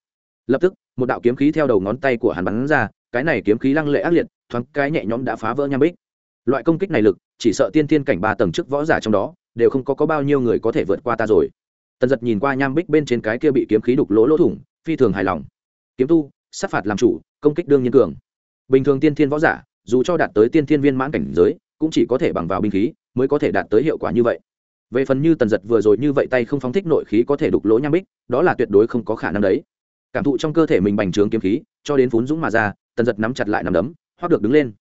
lập tức, một đạo kiếm khí theo đầu ngón tay của hắn bắn ra cái này kiếm khí lăng lệ ác liệt thoáng cái nhẹ nhõm đã phá vỡ nham bích. Loại công kích này lực chỉ sợ tiên tiên cảnh ba tầng trước võ giả trong đó đều không có, có bao nhiêu người có thể vượt qua ta rồi. Tần giật nhìn qua nham bích bên trên cái kia bị kiếm khí đục lỗ lỗ thủng phi thường hài lòng. Kiếm tu sát phạt làm chủ công kích đương nhiên cường. Bình thường tiên thiên võ giả dù cho đạt tới tiên thiên viên mãn cảnh giới cũng chỉ có thể bằng vào binh khí mới có thể đạt tới hiệu quả như vậy. Về phần như tần giật vừa rồi như vậy tay không phóng thích nội khí có thể đục lỗ nham bích đó là tuyệt đối không có khả năng đấy. Cảm thụ trong cơ thể mình bành trướng kiếm khí cho đến phún dũng mà ra tần giật nắm chặt lại nằm đấm, hoác được đứng lên.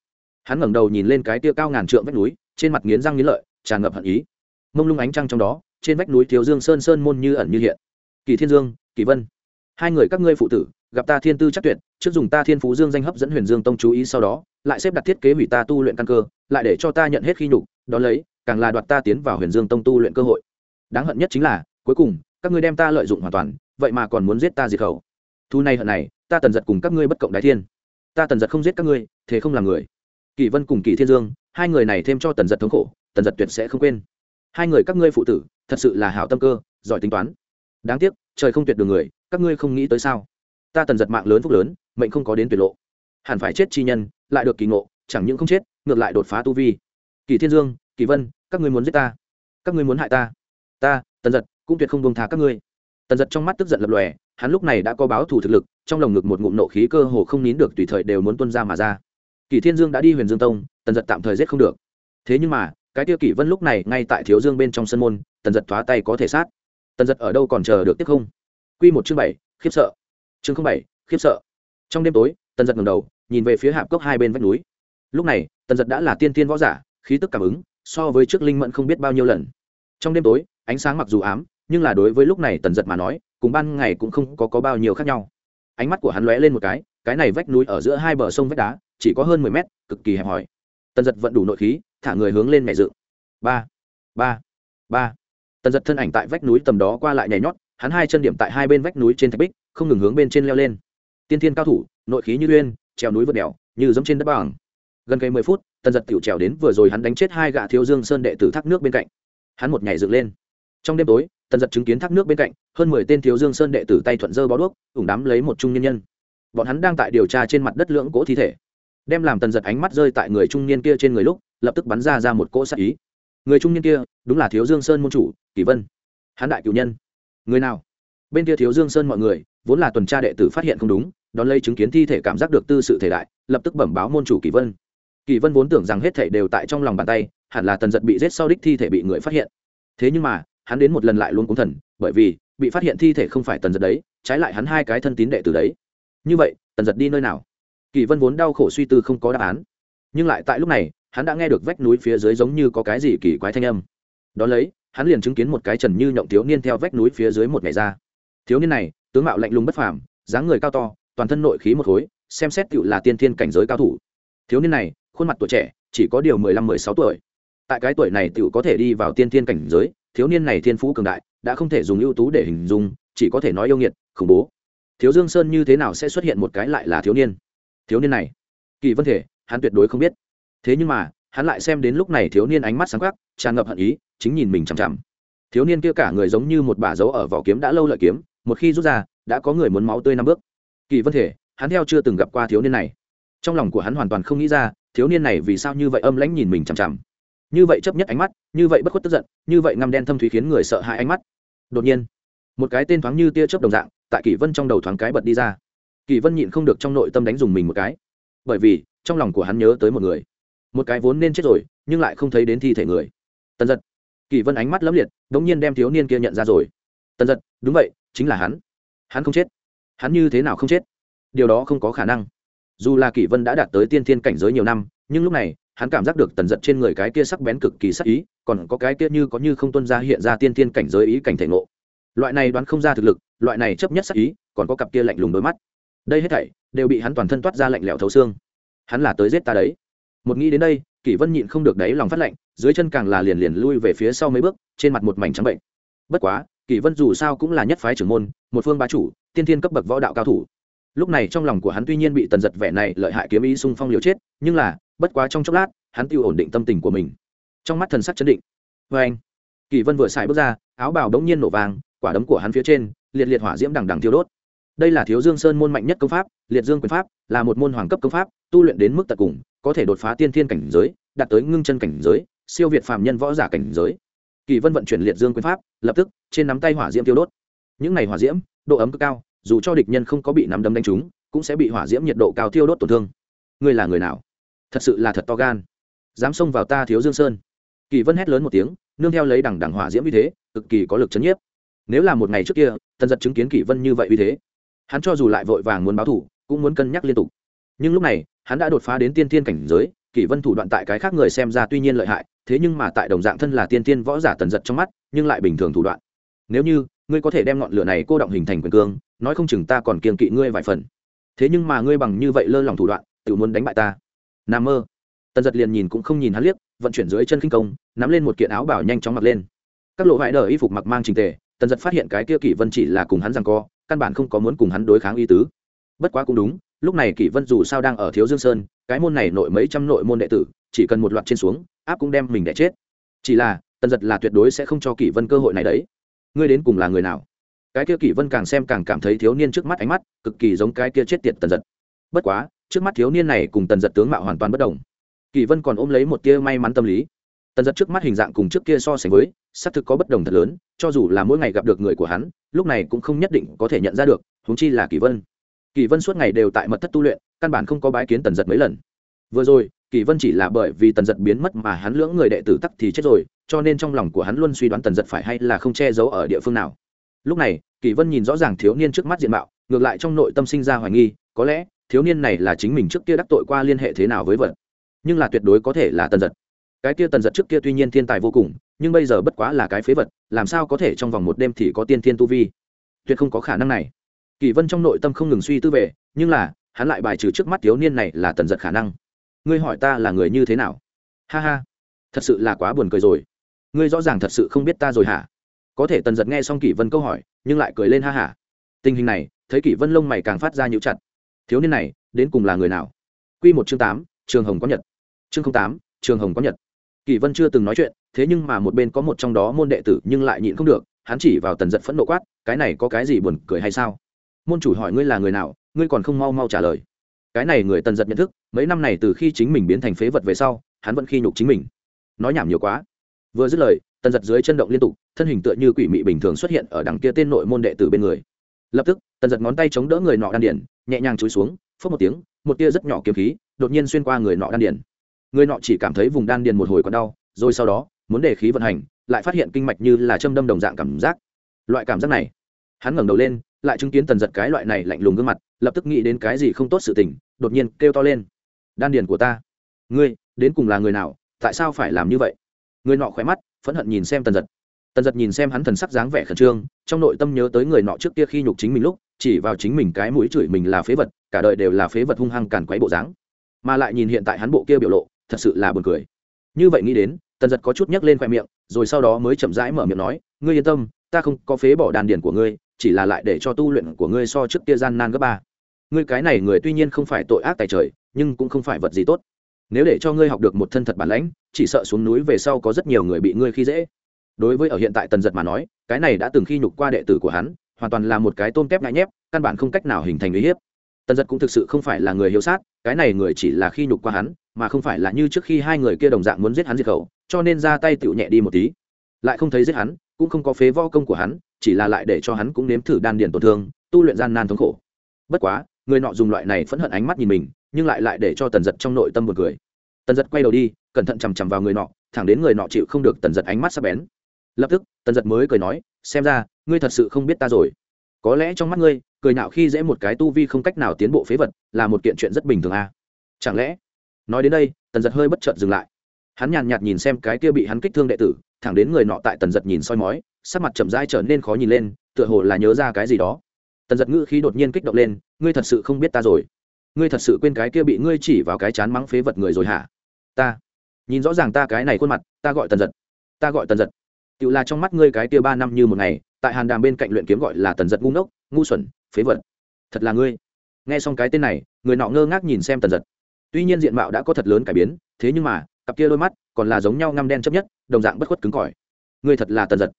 Hắn ngẩng đầu nhìn lên cái tia cao ngàn trượng vách núi, trên mặt nghiến răng nghiến lợi, tràn ngập hận ý. Mông lung ánh trăng trong đó, trên vách núi thiếu dương sơn sơn môn như ẩn như hiện. Kỳ thiên dương, kỳ vân, hai người các ngươi phụ tử, gặp ta thiên tư chắc tuyệt, trước dùng ta thiên phú dương danh hấp dẫn huyền dương tông chú ý sau đó, lại xếp đặt thiết kế hủy ta tu luyện căn cơ, lại để cho ta nhận hết khi nhục, đó lấy, càng là đoạt ta tiến vào huyền dương tông tu luyện cơ hội. Đáng hận nhất chính là, cuối cùng, các ngươi đem ta lợi dụng hoàn toàn, vậy mà còn muốn giết ta diệt khẩu. Thu này hận này, ta tần giật cùng các ngươi bất cộng đại thiên ta tần giật không giết các ngươi, thế không làm người. Kỳ vân cùng kỳ thiên dương, hai người này thêm cho tần giật thống khổ, tần giật tuyệt sẽ không quên. Hai người các ngươi phụ tử, thật sự là hảo tâm cơ, giỏi tính toán. Đáng tiếc, trời không tuyệt đường người, các ngươi không nghĩ tới sao? Ta tần giật mạng lớn phúc lớn, mệnh không có đến tuyệt lộ. Hẳn phải chết chi nhân, lại được kỳ ngộ, chẳng những không chết, ngược lại đột phá tu vi. Kỳ thiên dương kỳ vân, các ngươi muốn giết ta? Các ngươi muốn hại ta? Ta, tần giật, cũng tuyệt không buông thả các ngươi. Tần giật trong mắt tức giận lập lòe hắn lúc này đã có báo thủ thực lực, trong lồng ngực một ngụm nộ khí cơ hồ không nín được tùy thời đều muốn tuân ra mà ra. Kỳ thiên dương đã đi huyền dương tông, tần giật tạm thời giết không được. Thế nhưng mà, cái tiêu kỷ vân lúc này ngay tại thiếu dương bên trong sân môn, tần giật thoá tay có thể sát. Tần giật ở đâu còn chờ được tiếp không? Q một chương bảy, khiếp sợ. Chương không bảy, khiếp sợ. Trong đêm tối, tần giật ngầm đầu, nhìn về phía hạp cốc hai bên vách núi. Lúc này, tần giật đã là tiên tiên võ giả, khí tức cảm ứng, so với trước linh mẫn không biết bao nhiêu lần. Trong đêm tối, ánh sáng mặc dù ám nhưng là đối với lúc này tần giật mà nói cùng ban ngày cũng không có, có bao nhiêu khác nhau. Ánh mắt của hắn lóe lên một cái cái này vách núi ở giữa hai bờ sông vách đá chỉ có hơn mười mét cực kỳ hẹp hòi. Tần giật vận đủ nội khí thả người hướng lên mẹ dự. Ba ba ba. Tần giật thân ảnh tại vách núi tầm đó qua lại nhảy nhót hắn hai chân điểm tại hai bên vách núi trên thạch bích không ngừng hướng bên trên leo lên. Tiên thiên cao thủ nội khí như uyên trèo núi vượt đèo như giống trên đất bằng. Gần cây mười phút tần giật tiểu trèo đến vừa rồi hắn đánh chết hai gã thiếu dương sơn đệ tử thác nước bên cạnh. Hắn một nhảy dựng lên. Trong đêm tối tần giật chứng kiến thác nước bên cạnh, hơn mười tên thiếu dương sơn đệ tử tay thuận dơ bó đuốc, ủng đám lấy một trung nhân nhân. Bọn hắn đang tại điều tra trên mặt đất lưỡng cỗ thi thể. Đem làm tần giật ánh mắt rơi tại người trung niên kia trên người lúc, lập tức bắn ra ra một cỗ sát ý. Người trung niên kia, đúng là thiếu dương sơn môn chủ, kỳ vân. Hắn đại cựu nhân. Người nào? Bên kia thiếu dương sơn mọi người, vốn là tuần tra đệ tử phát hiện không đúng, đón lấy chứng kiến thi thể cảm giác được tư sự thể đại, lập tức bẩm báo môn chủ kỳ vân. Kỳ vân vốn tưởng rằng hết thể đều tại trong lòng bàn tay, hẳn là tần giật bị giết sau đích thi thể bị người phát hiện. Thế nhưng mà hắn đến một lần lại luôn cúng thần, bởi vì, bị phát hiện thi thể không phải tần giật đấy, trái lại hắn hai cái thân tín đệ từ đấy. Như vậy, tần giật đi nơi nào? Kỳ vân vốn đau khổ suy tư không có đáp án. Nhưng lại tại lúc này, hắn đã nghe được vách núi phía dưới giống như có cái gì kỳ quái thanh âm. Đón lấy, hắn liền chứng kiến một cái trần như nhộng thiếu niên theo vách núi phía dưới một ngày ra. Thiếu niên này, tướng mạo lạnh lùng bất phàm, dáng người cao to, toàn thân nội khí một khối, xem xét tựu là tiên thiên cảnh giới cao thủ. Thiếu niên này, khuôn mặt tuổi trẻ, chỉ có điều mười lăm mười sáu tuổi. Tại cái tuổi này tựu có thể đi vào tiên thiên cảnh giới thiếu niên này thiên phú cường đại, đã không thể dùng ưu tú để hình dung, chỉ có thể nói yêu nghiệt, khủng bố. Thiếu dương sơn như thế nào sẽ xuất hiện một cái lại là thiếu niên? Thiếu niên này, kỳ vân thể, hắn tuyệt đối không biết. Thế nhưng mà, hắn lại xem đến lúc này thiếu niên ánh mắt sáng khắc tràn ngập hận ý, chính nhìn mình chằm chằm. Thiếu niên kia cả người giống như một bà dấu ở vỏ kiếm đã lâu lợi kiếm, một khi rút ra, đã có người muốn máu tươi năm bước. Kỳ vân thể, hắn theo chưa từng gặp qua thiếu niên này. Trong lòng của hắn hoàn toàn không nghĩ ra, thiếu niên này vì sao như vậy âm lãnh nhìn mình chằm chằm như vậy chấp nhất ánh mắt, như vậy bất khuất tức giận, như vậy ngăm đen thâm thúy khiến người sợ hãi ánh mắt. Đột nhiên, một cái tên thoáng như tia chớp đồng dạng, tại kỷ vân trong đầu thoáng cái bật đi ra. Kỷ vân nhịn không được trong nội tâm đánh dùng mình một cái. Bởi vì, trong lòng của hắn nhớ tới một người. Một cái vốn nên chết rồi, nhưng lại không thấy đến thi thể người. Tần giật kỷ vân ánh mắt lấm liệt đ ỗ n g nhiên đem thiếu niên kia nhận ra rồi. Tần giật đúng vậy, chính là hắn. Hắn không chết. Hắn như thế nào không chết? Điều đó không có khả năng. Dù là kỷ vân đã đạt tới tiên thiên cảnh giới nhiều năm, nhưng lúc này hắn cảm giác được tần giật trên người cái kia sắc bén cực kỳ sắc ý, còn có cái kia như có như không tuân ra hiện ra tiên thiên cảnh giới ý cảnh thể ngộ. Loại này đoán không ra thực lực, loại này chấp nhất sắc ý, còn có cặp kia lạnh lùng đôi mắt. Đây hết thảy đều bị hắn toàn thân toát ra lạnh lẽo thấu xương. Hắn là tới giết ta đấy. Một nghĩ đến đây, kỷ vân nhịn không được đáy lòng phát lạnh, dưới chân càng là liền liền lui về phía sau mấy bước, trên mặt một mảnh trắng bệnh. Bất quá, kỷ vân dù sao cũng là nhất phái trưởng môn, một phương bá chủ, tiên thiên cấp bậc võ đạo cao thủ. Lúc này trong lòng của hắn tuy nhiên bị tần giật vẻ này lợi hại kiếm ý xung phong liều chết, nhưng là bất quá trong chốc lát, hắn tiêu ổn định tâm tình của mình. Trong mắt thần sắc chấn định. Vê anh, kỳ vân vừa xài bước ra, áo bào đống nhiên nổ vàng quả đấm của hắn phía trên, liệt liệt hỏa diễm đằng đằng thiêu đốt. Đây là thiếu dương sơn môn mạnh nhất công pháp, liệt dương quyền pháp, là một môn hoàng cấp công pháp, tu luyện đến mức tận cùng, có thể đột phá tiên thiên cảnh giới, đạt tới ngưng chân cảnh giới, siêu việt phàm nhân võ giả cảnh giới. Kỳ vân vận chuyển liệt dương quyền pháp, lập tức, trên nắm tay hỏa diễm tiêu đốt. Những này hỏa diễm, độ ấm cực cao, dù cho địch nhân không có bị nắm đấm đánh trúng, cũng sẽ bị hỏa diễm nhiệt độ cao tiêu đốt tổn thương. Ngươi là người nào? Thật sự là thật to gan. Dám xông vào ta thiếu dương sơn. Kỳ vân hét lớn một tiếng, nương theo lấy đằng đằng hỏa diễm uy thế, cực kỳ có lực chấn nhiếp. Nếu là một ngày trước kia, tần giật chứng kiến kỳ vân như vậy uy thế, hắn cho dù lại vội vàng muốn báo thủ, cũng muốn cân nhắc liên tục. Nhưng lúc này, hắn đã đột phá đến tiên thiên cảnh giới, kỳ vân thủ đoạn tại cái khác người xem ra tuy nhiên lợi hại, thế nhưng mà tại đồng dạng thân là tiên thiên võ giả tần giật trong mắt, nhưng lại bình thường thủ đoạn. Nếu như, ngươi có thể đem ngọn lửa này cô động hình thành quyền cương, nói không chừng ta còn kiềng kỵ ngươi vài phần. Thế nhưng mà ngươi bằng như vậy lơ lỏng thủ đoạn, tự muốn đánh bại ta n a mơ. Tần giật liền nhìn cũng không nhìn hắn liếc, vận chuyển dưới chân khinh công, nắm lên một kiện áo bảo nhanh chóng mặc lên. Các lộ vải đờ y phục mặc mang trình tề, tần giật phát hiện cái kia kỷ vân chỉ là cùng hắn rằng co, căn bản không có muốn cùng hắn đối kháng y tứ. Bất quá cũng đúng, lúc này kỷ vân dù sao đang ở thiếu dương sơn, cái môn này nội mấy trăm nội môn đệ tử, chỉ cần một loạt trên xuống, áp cũng đem mình để chết. Chỉ là, tần giật là tuyệt đối sẽ không cho kỷ vân cơ hội này đấy. Ngươi đến cùng là người nào? Cái kia kỷ vân càng xem càng cảm thấy thiếu niên trước mắt ánh mắt, cực kỳ giống cái kia chết tiệt tần giật. Bất quá trước mắt thiếu niên này cùng tần giật tướng mạo hoàn toàn bất đồng. Kỳ vân còn ôm lấy một tia may mắn tâm lý. Tần giật trước mắt hình dạng cùng trước kia so sánh với, xác thực có bất đồng thật lớn, cho dù là mỗi ngày gặp được người của hắn, lúc này cũng không nhất định có thể nhận ra được, huống chi là kỳ vân. Kỳ vân suốt ngày đều tại mật thất tu luyện, căn bản không có bái kiến tần giật mấy lần. Vừa rồi, kỳ vân chỉ là bởi vì tần giật biến mất mà hắn lưỡng người đệ tử tắc thì chết rồi, cho nên trong lòng của hắn luôn suy đoán tần giật phải hay là không che giấu ở địa phương nào. Lúc này, kỳ vân nhìn rõ ràng thiếu niên trước mắt diện mạo, ngược lại trong nội tâm sinh ra hoài nghi, có lẽ thiếu niên này là chính mình trước kia đắc tội qua liên hệ thế nào với vật. Nhưng là tuyệt đối có thể là tần giật. Cái kia tần giật trước kia tuy nhiên thiên tài vô cùng, nhưng bây giờ bất quá là cái phế vật, làm sao có thể trong vòng một đêm thì có tiên thiên tu vi? Tuyệt không có khả năng này. Kỳ vân trong nội tâm không ngừng suy tư về, nhưng là, hắn lại bài trừ trước mắt thiếu niên này là tần giật khả năng. Ngươi hỏi ta là người như thế nào? Ha ha, thật sự là quá buồn cười rồi. Ngươi rõ ràng thật sự không biết ta rồi hả? Có thể tần giật nghe xong kỷ vân câu hỏi, nhưng lại cười lên ha hả tình hình này, thấy kỷ vân lông mày càng phát ra nhũ chặt thiếu niên này, đến cùng là người nào? Q một chương tám, trường hồng có nhật. Chương tám, trường hồng có nhật. Kỳ vân chưa từng nói chuyện, thế nhưng mà một bên có một trong đó môn đệ tử nhưng lại nhịn không được, hắn chỉ vào tần giật phẫn nộ quát, cái này có cái gì buồn cười hay sao? Môn chủ hỏi, ngươi là người nào? Ngươi còn không mau mau trả lời. Cái này người tần giật nhận thức, mấy năm này từ khi chính mình biến thành phế vật về sau, hắn vẫn khi nhục chính mình. Nói nhảm nhiều quá. Vừa dứt lời, tần giật dưới chân động liên tục, thân hình tựa như quỷ mị bình thường xuất hiện ở đằng kia tên nội môn đệ tử bên người. Lập tức tần giật ngón tay chống đỡ người nọ đan điển nhẹ nhàng chúi xuống phớt một tiếng, một tia rất nhỏ kiếm khí, đột nhiên xuyên qua người nọ đan điển người nọ chỉ cảm thấy vùng đan điền một hồi còn đau, rồi sau đó, muốn để khí vận hành, lại phát hiện kinh mạch như là châm đâm đồng dạng cảm giác. Loại cảm giác này, hắn ngẩng đầu lên, lại chứng kiến tần giật cái loại này lạnh lùng gương mặt, lập tức nghĩ đến cái gì không tốt sự tình, đột nhiên kêu to lên. Đan điền của ta, ngươi đến cùng là người nào, tại sao phải làm như vậy? Người nọ khỏe mắt, phẫn hận nhìn xem tần giật tần giật nhìn xem hắn thần sắc dáng vẻ khẩn trương, trong nội tâm nhớ tới người nọ trước kia khi nhục chính mình lúc, chỉ vào chính mình cái mũi chửi mình là phế vật, cả đời đều là phế vật hung hăng càn quấy bộ dáng. Mà lại nhìn hiện tại hắn bộ kia biểu lộ, thật sự là buồn cười. Như vậy nghĩ đến, tần giật có chút nhấc lên khoe miệng, rồi sau đó mới chậm rãi mở miệng nói, ngươi yên tâm, ta không có phế bỏ đàn điền của ngươi, chỉ là lại để cho tu luyện của ngươi so trước kia gian nan gấp ba. Ngươi cái này người tuy nhiên không phải tội ác tài trời, nhưng cũng không phải vật gì tốt. Nếu để cho ngươi học được một thân thật bản lãnh, chỉ sợ xuống núi về sau có rất nhiều người bị ngươi khi dễ đối với ở hiện tại tần giật mà nói, cái này đã từng khi nhục qua đệ tử của hắn, hoàn toàn là một cái tôm tép ngại nhép, căn bản không cách nào hình thành uy hiếp. Tần giật cũng thực sự không phải là người hiếu sát, cái này người chỉ là khi nhục qua hắn, mà không phải là như trước khi hai người kia đồng dạng muốn giết hắn diệt khẩu, cho nên ra tay tựu nhẹ đi một tí. Lại không thấy giết hắn, cũng không có phế vo công của hắn, chỉ là lại để cho hắn cũng nếm thử đan điền tổn thương, tu luyện gian nan thống khổ. Bất quá, người nọ dùng loại này phẫn hận ánh mắt nhìn mình, nhưng lại lại để cho tần giật trong nội tâm một cười. Tần giật quay đầu đi, cẩn thận chằm chằm vào người nọ, thẳng đến người nọ chịu không được tần giật ánh mắt sắp bén lập tức, tần giật mới cười nói, xem ra, ngươi thật sự không biết ta rồi. Có lẽ trong mắt ngươi, cười nạo khi dễ một cái tu vi không cách nào tiến bộ phế vật là một kiện chuyện rất bình thường à? chẳng lẽ? Nói đến đây, tần giật hơi bất chợt dừng lại. Hắn nhàn nhạt nhìn xem cái kia bị hắn kích thương đệ tử, thẳng đến người nọ tại tần giật nhìn soi mói, sắc mặt chậm dai trở nên khó nhìn lên, tựa hồ là nhớ ra cái gì đó. Tần giật ngữ khí đột nhiên kích động lên, ngươi thật sự không biết ta rồi. Ngươi thật sự quên cái kia bị ngươi chỉ vào cái chán mắng phế vật người rồi hả? Ta, nhìn rõ ràng ta cái này khuôn mặt, ta gọi tần giật. Ta gọi tần giật tự là trong mắt ngươi cái kia ba năm như một ngày, tại hàn đàm bên cạnh luyện kiếm gọi là tần giật ngu ngốc, ngu xuẩn, phế vật. Thật là ngươi. Nghe xong cái tên này, người nọ ngơ ngác nhìn xem tần giật. Tuy nhiên diện mạo đã có thật lớn cải biến, thế nhưng mà, cặp kia đôi mắt còn là giống nhau ngăm đen chấp nhất, đồng dạng bất khuất cứng cỏi. Ngươi thật là tần giật.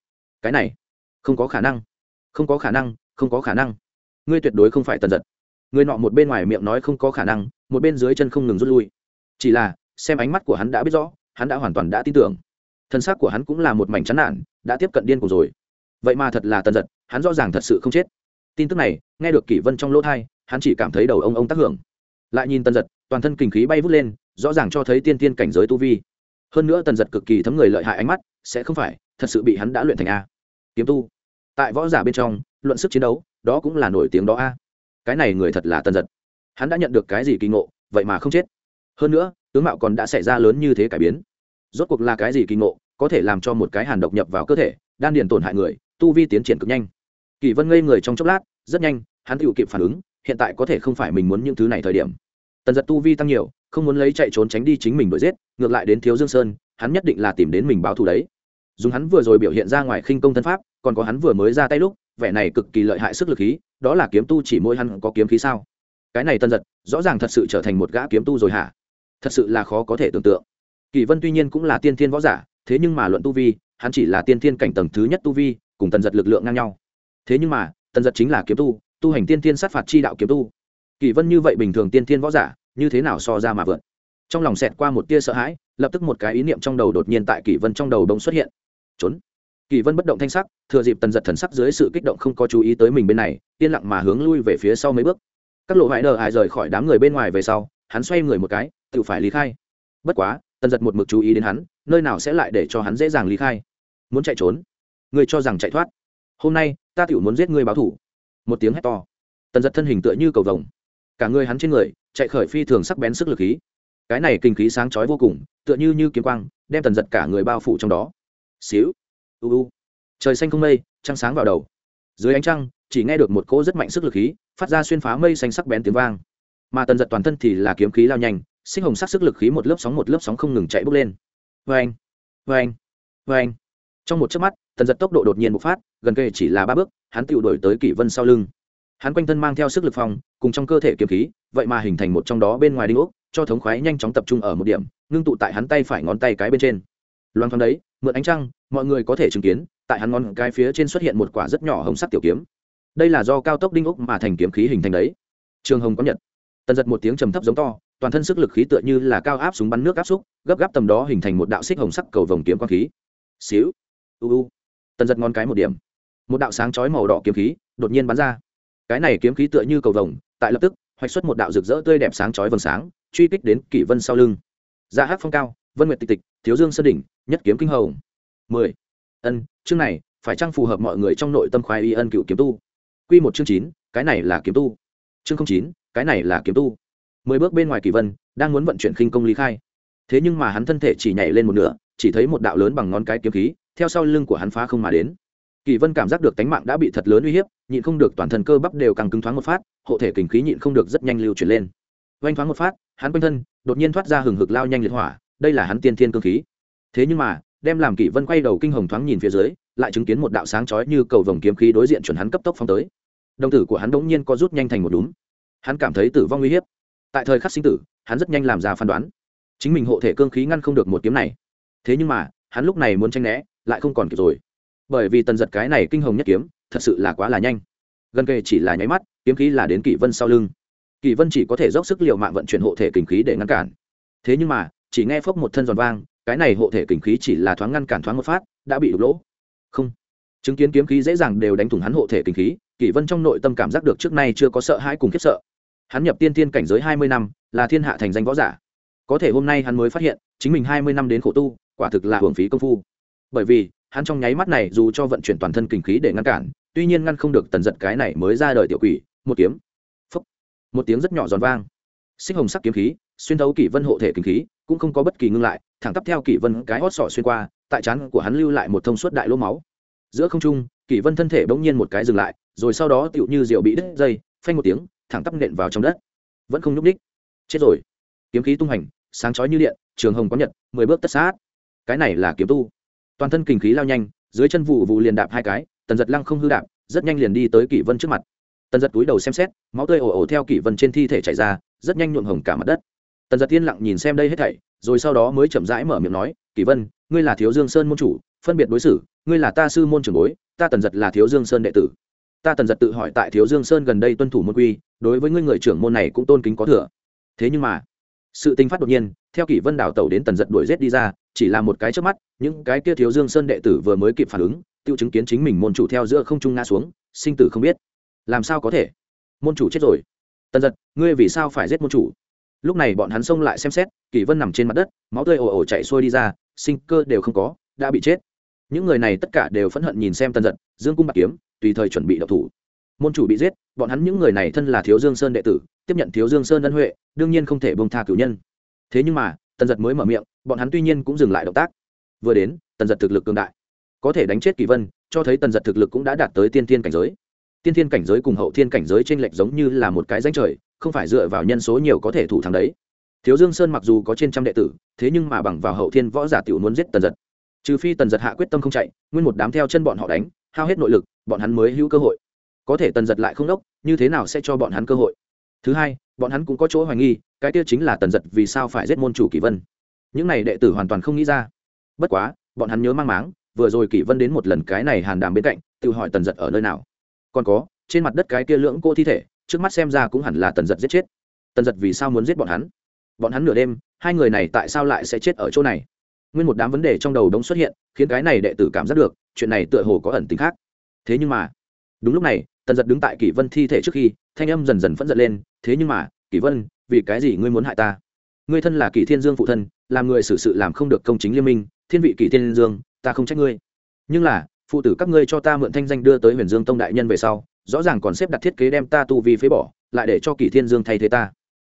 Cái này, không có khả năng. Không có khả năng, không có khả năng. Ngươi tuyệt đối không phải tần giật. Người nọ một bên ngoài miệng nói không có khả năng, một bên dưới chân không ngừng rút lui. Chỉ là, xem ánh mắt của hắn đã biết rõ, hắn đã hoàn toàn đã tin tưởng thân xác của hắn cũng là một mảnh chán nản, đã tiếp cận điên cuồng rồi. Vậy mà thật là tần giật, hắn rõ ràng thật sự không chết. Tin tức này, nghe được kỷ vân trong lỗ thai, hắn chỉ cảm thấy đầu ông ông tác hưởng. Lại nhìn tần giật, toàn thân kinh khí bay vút lên, rõ ràng cho thấy tiên tiên cảnh giới tu vi. Hơn nữa tần giật cực kỳ thấm người lợi hại ánh mắt, sẽ không phải, thật sự bị hắn đã luyện thành a. Kiếm tu. Tại võ giả bên trong, luận sức chiến đấu, đó cũng là nổi tiếng đó a. Cái này người thật là tần giật. Hắn đã nhận được cái gì kỳ ngộ, vậy mà không chết. Hơn nữa, tướng mạo còn đã xảy ra lớn như thế cải biến. Rốt cuộc là cái gì kỳ ngộ có thể làm cho một cái hàn độc nhập vào cơ thể, đan điền tổn hại người, tu vi tiến triển cực nhanh. Kỳ vân ngây người trong chốc lát, rất nhanh, hắn tự kịp phản ứng, hiện tại có thể không phải mình muốn những thứ này thời điểm. Tần giật tu vi tăng nhiều, không muốn lấy chạy trốn tránh đi chính mình đuổi giết, ngược lại đến thiếu dương sơn, hắn nhất định là tìm đến mình báo thù đấy. Dùng hắn vừa rồi biểu hiện ra ngoài khinh công thân pháp, còn có hắn vừa mới ra tay lúc, vẻ này cực kỳ lợi hại sức lực khí, đó là kiếm tu chỉ mỗi hắn có kiếm khí sao? Cái này tân giật, rõ ràng thật sự trở thành một gã kiếm tu rồi hả? Thật sự là khó có thể tưởng tượng. Kỳ vân tuy nhiên cũng là tiên thiên võ giả thế nhưng mà luận tu vi, hắn chỉ là tiên thiên cảnh tầng thứ nhất tu vi, cùng tần giật lực lượng ngang nhau. Thế nhưng mà, tần giật chính là kiếm tu tu hành tiên thiên sát phạt chi đạo kiếm tu. Kỳ vân như vậy bình thường tiên thiên võ giả, như thế nào so ra mà vượt? Trong lòng xẹt qua một tia sợ hãi, lập tức một cái ý niệm trong đầu đột nhiên tại kỳ vân trong đầu đông xuất hiện. Trốn. Kỳ vân bất động thanh sắc, thừa dịp tần giật thần sắc dưới sự kích động không có chú ý tới mình bên này, yên lặng mà hướng lui về phía sau mấy bước. Các lộ vải đờ ai rời khỏi đám người bên ngoài về sau, hắn xoay người một cái, tự phải lý khai. Bất quá, tần giật một mực chú ý đến hắn nơi nào sẽ lại để cho hắn dễ dàng lý khai? Muốn chạy trốn? Ngươi cho rằng chạy thoát? Hôm nay, ta tiểu muốn giết ngươi báo thủ. Một tiếng hét to. Tần giật thân hình tựa như cầu vồng. Cả người hắn trên người, chạy khởi phi thường sắc bén sức lực khí. Cái này kinh khí sáng chói vô cùng, tựa như như kiếm quang, đem tần giật cả người bao phủ trong đó. Xíu. U u. Trời xanh không mây, trăng sáng vào đầu. Dưới ánh trăng, chỉ nghe được một cỗ rất mạnh sức lực khí, phát ra xuyên phá mây xanh sắc bén tiếng vang. Mà tần giật toàn thân thì là kiếm khí lao nhanh, sinh hồng sắc sức lực khí một lớp sóng một lớp sóng không ngừng chạy bốc lên vê anh vê anh vê anh trong một chớp mắt, tần giật tốc độ đột nhiên bộc phát, gần kề chỉ là ba bước, hắn tự đổi tới kỷ vân sau lưng. Hắn quanh thân mang theo sức lực phòng, cùng trong cơ thể kiếm khí, vậy mà hình thành một trong đó bên ngoài đinh ốc, cho thống khoái nhanh chóng tập trung ở một điểm, ngưng tụ tại hắn tay phải ngón tay cái bên trên. Loan thoáng đấy, mượn ánh trăng, mọi người có thể chứng kiến, tại hắn ngón cái phía trên xuất hiện một quả rất nhỏ hồng sắc tiểu kiếm. Đây là do cao tốc đinh ốc mà thành kiếm khí hình thành đấy. Trường hồng có nhật tần giật một tiếng trầm thấp giống to toàn thân sức lực khí tựa như là cao áp súng bắn nước áp xúc, gấp gáp tầm đó hình thành một đạo xích hồng sắc cầu vồng kiếm quang khí. Xíu, u u. Tần giật ngón cái một điểm. Một đạo sáng chói màu đỏ kiếm khí đột nhiên bắn ra. Cái này kiếm khí tựa như cầu vồng, tại lập tức, hoạch xuất một đạo rực rỡ tươi đẹp sáng chói vầng sáng, truy kích đến kỷ vân sau lưng. Dạ ra hát phong cao, vân nguyệt tịch tịch, thiếu dương sơn đỉnh, nhất kiếm kinh hồng. Mười. Ân, chương này phải chăng phù hợp mọi người trong nội tâm khoái y ân cựu kiếm tu? Quy một chương chín, cái này là kiếm tu. Chương không chín, cái này là kiếm tu mười bước bên ngoài kỳ vân, đang muốn vận chuyển khinh công lý khai. Thế nhưng mà hắn thân thể chỉ nhảy lên một nửa, chỉ thấy một đạo lớn bằng ngón cái kiếm khí, theo sau lưng của hắn phá không mà đến. Kỳ vân cảm giác được tánh mạng đã bị thật lớn uy hiếp, nhịn không được toàn thân cơ bắp đều càng cứng thoáng một phát, hộ thể kình khí nhịn không được rất nhanh lưu chuyển lên. Oanh thoáng một phát, hắn quanh thân đột nhiên thoát ra hừng hực lao nhanh liệt hỏa, đây là hắn tiên thiên cơ khí. Thế nhưng mà, đem làm kỷ vân quay đầu kinh hồng thoáng nhìn phía dưới, lại chứng kiến một đạo sáng chói như cầu vồng kiếm khí đối diện chuẩn hắn cấp tốc phong tới. Đồng tử của hắn đ ỗ n g nhiên co rút nhanh thành một đúng hắn cảm thấy tử vong uy hiếp tại thời khắc sinh tử, hắn rất nhanh làm ra phán đoán. Chính mình hộ thể cương khí ngăn không được một kiếm này. Thế nhưng mà, hắn lúc này muốn tranh né, lại không còn kịp rồi. Bởi vì tần giật cái này kinh hồng nhất kiếm, thật sự là quá là nhanh. Gần kề chỉ là nháy mắt, kiếm khí là đến kỷ vân sau lưng. Kỷ vân chỉ có thể dốc sức l i ề u mạng vận chuyển hộ thể kinh khí để ngăn cản. Thế nhưng mà, chỉ nghe phốc một thân giòn vang, cái này hộ thể kình khí chỉ là thoáng ngăn cản thoáng một phát, đã bị đục lỗ. Không. Chứng kiến kiếm khí dễ dàng đều đánh thủng hắn hộ thể kình khí, kỷ vân trong nội tâm cảm giác được trước nay chưa có sợ hãi cùng khiếp sợ hắn nhập tiên tiên cảnh giới hai mươi năm, là thiên hạ thành danh võ giả. Có thể hôm nay hắn mới phát hiện, chính mình hai mươi năm đến khổ tu, quả thực là hưởng phí công phu. Bởi vì, hắn trong nháy mắt này dù cho vận chuyển toàn thân kình khí để ngăn cản, tuy nhiên ngăn không được tần giật cái này mới ra đời tiểu quỷ, một kiếm. Phúc. Một tiếng rất nhỏ giòn vang. Xích hồng sắc kiếm khí, xuyên thấu kỷ vân hộ thể kinh khí, cũng không có bất kỳ ngưng lại, thẳng tắp theo kỷ vân cái hót sọ xuyên qua, tại trán của hắn lưu lại một thông suốt đại lỗ máu. Giữa không trung, kỷ vân thân thể bỗng nhiên một cái dừng lại, rồi sau đó tựu như rượu bị đứt dây, phanh một tiếng thẳng tắp nện vào trong đất. Vẫn không nhúc ních chết rồi. Kiếm khí tung hành, sáng chói như điện, trường hồng có nhật, mười bước tất sát. Cái này là kiếm tu. Toàn thân kinh khí lao nhanh, dưới chân vụ vụ liền đạp hai cái, tần giật lăng không hư đạp, rất nhanh liền đi tới kỷ vân trước mặt. Tần giật túi đầu xem xét, máu tươi ồ ồ theo kỷ vân trên thi thể chảy ra, rất nhanh nhuộm hồng cả mặt đất. Tần giật tiên lặng nhìn xem đây hết thảy, rồi sau đó mới chậm rãi mở miệng nói, kỷ vân, ngươi là thiếu dương sơn môn chủ, phân biệt đối xử, ngươi là ta sư môn trưởng bối, ta tần giật là thiếu dương sơn đệ tử. Ta tần giật tự hỏi tại thiếu dương sơn gần đây tuân thủ môn quy đối với ngươi người trưởng môn này cũng tôn kính có thừa. Thế nhưng mà, sự tình phát đột nhiên, theo kỷ vân đảo tàu đến tần giật đuổi rét đi ra, chỉ là một cái trước mắt, những cái kia thiếu dương sơn đệ tử vừa mới kịp phản ứng, tiêu chứng kiến chính mình môn chủ theo giữa không trung ngã xuống, sinh tử không biết. Làm sao có thể? Môn chủ chết rồi. Tần giật, ngươi vì sao phải giết môn chủ? Lúc này bọn hắn xông lại xem xét, Kỷ vân nằm trên mặt đất, máu tươi ồ ồ chạy xuôi đi ra, sinh cơ đều không có, đã bị chết. Những người này tất cả đều phẫn hận nhìn xem tần giật, dương cung bạc kiếm, tùy thời chuẩn bị độc thủ môn chủ bị giết, bọn hắn những người này thân là thiếu dương sơn đệ tử, tiếp nhận thiếu dương sơn ân huệ, đương nhiên không thể bông tha cử nhân. Thế nhưng mà, tần giật mới mở miệng, bọn hắn tuy nhiên cũng dừng lại động tác. Vừa đến, tần giật thực lực cường đại. Có thể đánh chết kỳ vân, cho thấy tần giật thực lực cũng đã đạt tới tiên thiên cảnh giới. Tiên thiên cảnh giới cùng hậu thiên cảnh giới t r ê n lệch giống như là một cái danh trời, không phải dựa vào nhân số nhiều có thể thủ thắng đấy. Thiếu dương sơn mặc dù có trên trăm đệ tử, thế nhưng mà bằng vào hậu thiên võ giả tiểu muốn giết tần giật. Trừ phi tần giật hạ quyết tâm không chạy, nguyên một đám theo chân bọn họ đánh, hao hết nội lực, bọn hắn mới hữu cơ hội có thể tần giật lại không đốc, như thế nào sẽ cho bọn hắn cơ hội? Thứ hai, bọn hắn cũng có chỗ hoài nghi, cái kia chính là tần giật vì sao phải giết môn chủ kỷ vân. Những này đệ tử hoàn toàn không nghĩ ra. Bất quá, bọn hắn nhớ mang máng, vừa rồi kỷ vân đến một lần cái này hàn đàm bên cạnh, tự hỏi tần giật ở nơi nào. Còn có, trên mặt đất cái kia lưỡng cô thi thể, trước mắt xem ra cũng hẳn là tần giật giết chết. Tần giật vì sao muốn giết bọn hắn? Bọn hắn nửa đêm, hai người này tại sao lại sẽ chết ở chỗ này? Nguyên một đám vấn đề trong đầu đống xuất hiện, khiến cái này đệ tử cảm giác được, chuyện này tựa hồ có ẩn tính khác. Thế nhưng mà đúng lúc này, tần giật đứng tại kỷ vân thi thể trước khi, thanh âm dần dần phẫn giận lên, thế nhưng mà, kỷ vân, vì cái gì ngươi muốn hại ta? Ngươi thân là kỷ thiên dương phụ thân, làm người xử sự làm không được công chính liên minh, thiên vị kỷ thiên dương, ta không trách ngươi. Nhưng là, phụ tử các ngươi cho ta mượn thanh danh đưa tới huyền dương tông đại nhân về sau, rõ ràng còn xếp đặt thiết kế đem ta tu vi phế bỏ, lại để cho kỷ thiên dương thay thế ta.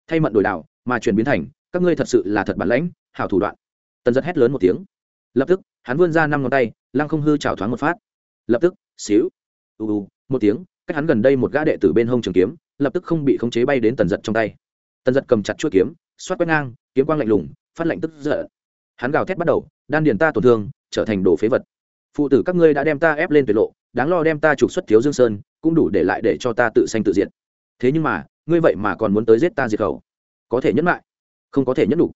Thay mận đổi đạo, mà chuyển biến thành, các ngươi thật sự là thật bản lãnh, hảo thủ đoạn. Tần giật hét lớn một tiếng. Lập tức, hắn vươn ra năm ngón tay, lăng không hư chảo thoáng một phát. Lập tức, xíu. U u một tiếng, cách hắn gần đây một gã đệ tử bên hông trường kiếm, lập tức không bị khống chế bay đến tần giật trong tay. Tần giật cầm chặt chuỗi kiếm, xoát quét ngang, kiếm quang lạnh lùng, phát lạnh tức giận. Hắn gào thét bắt đầu, đan điền ta tổn thương, trở thành đồ phế vật. Phụ tử các ngươi đã đem ta ép lên tuyệt lộ, đáng lo đem ta trục xuất thiếu dương sơn, cũng đủ để lại để cho ta tự sanh tự diện thế nhưng mà, ngươi vậy mà còn muốn tới giết ta diệt khẩu. Có thể nhẫn lại, không có thể nhẫn đủ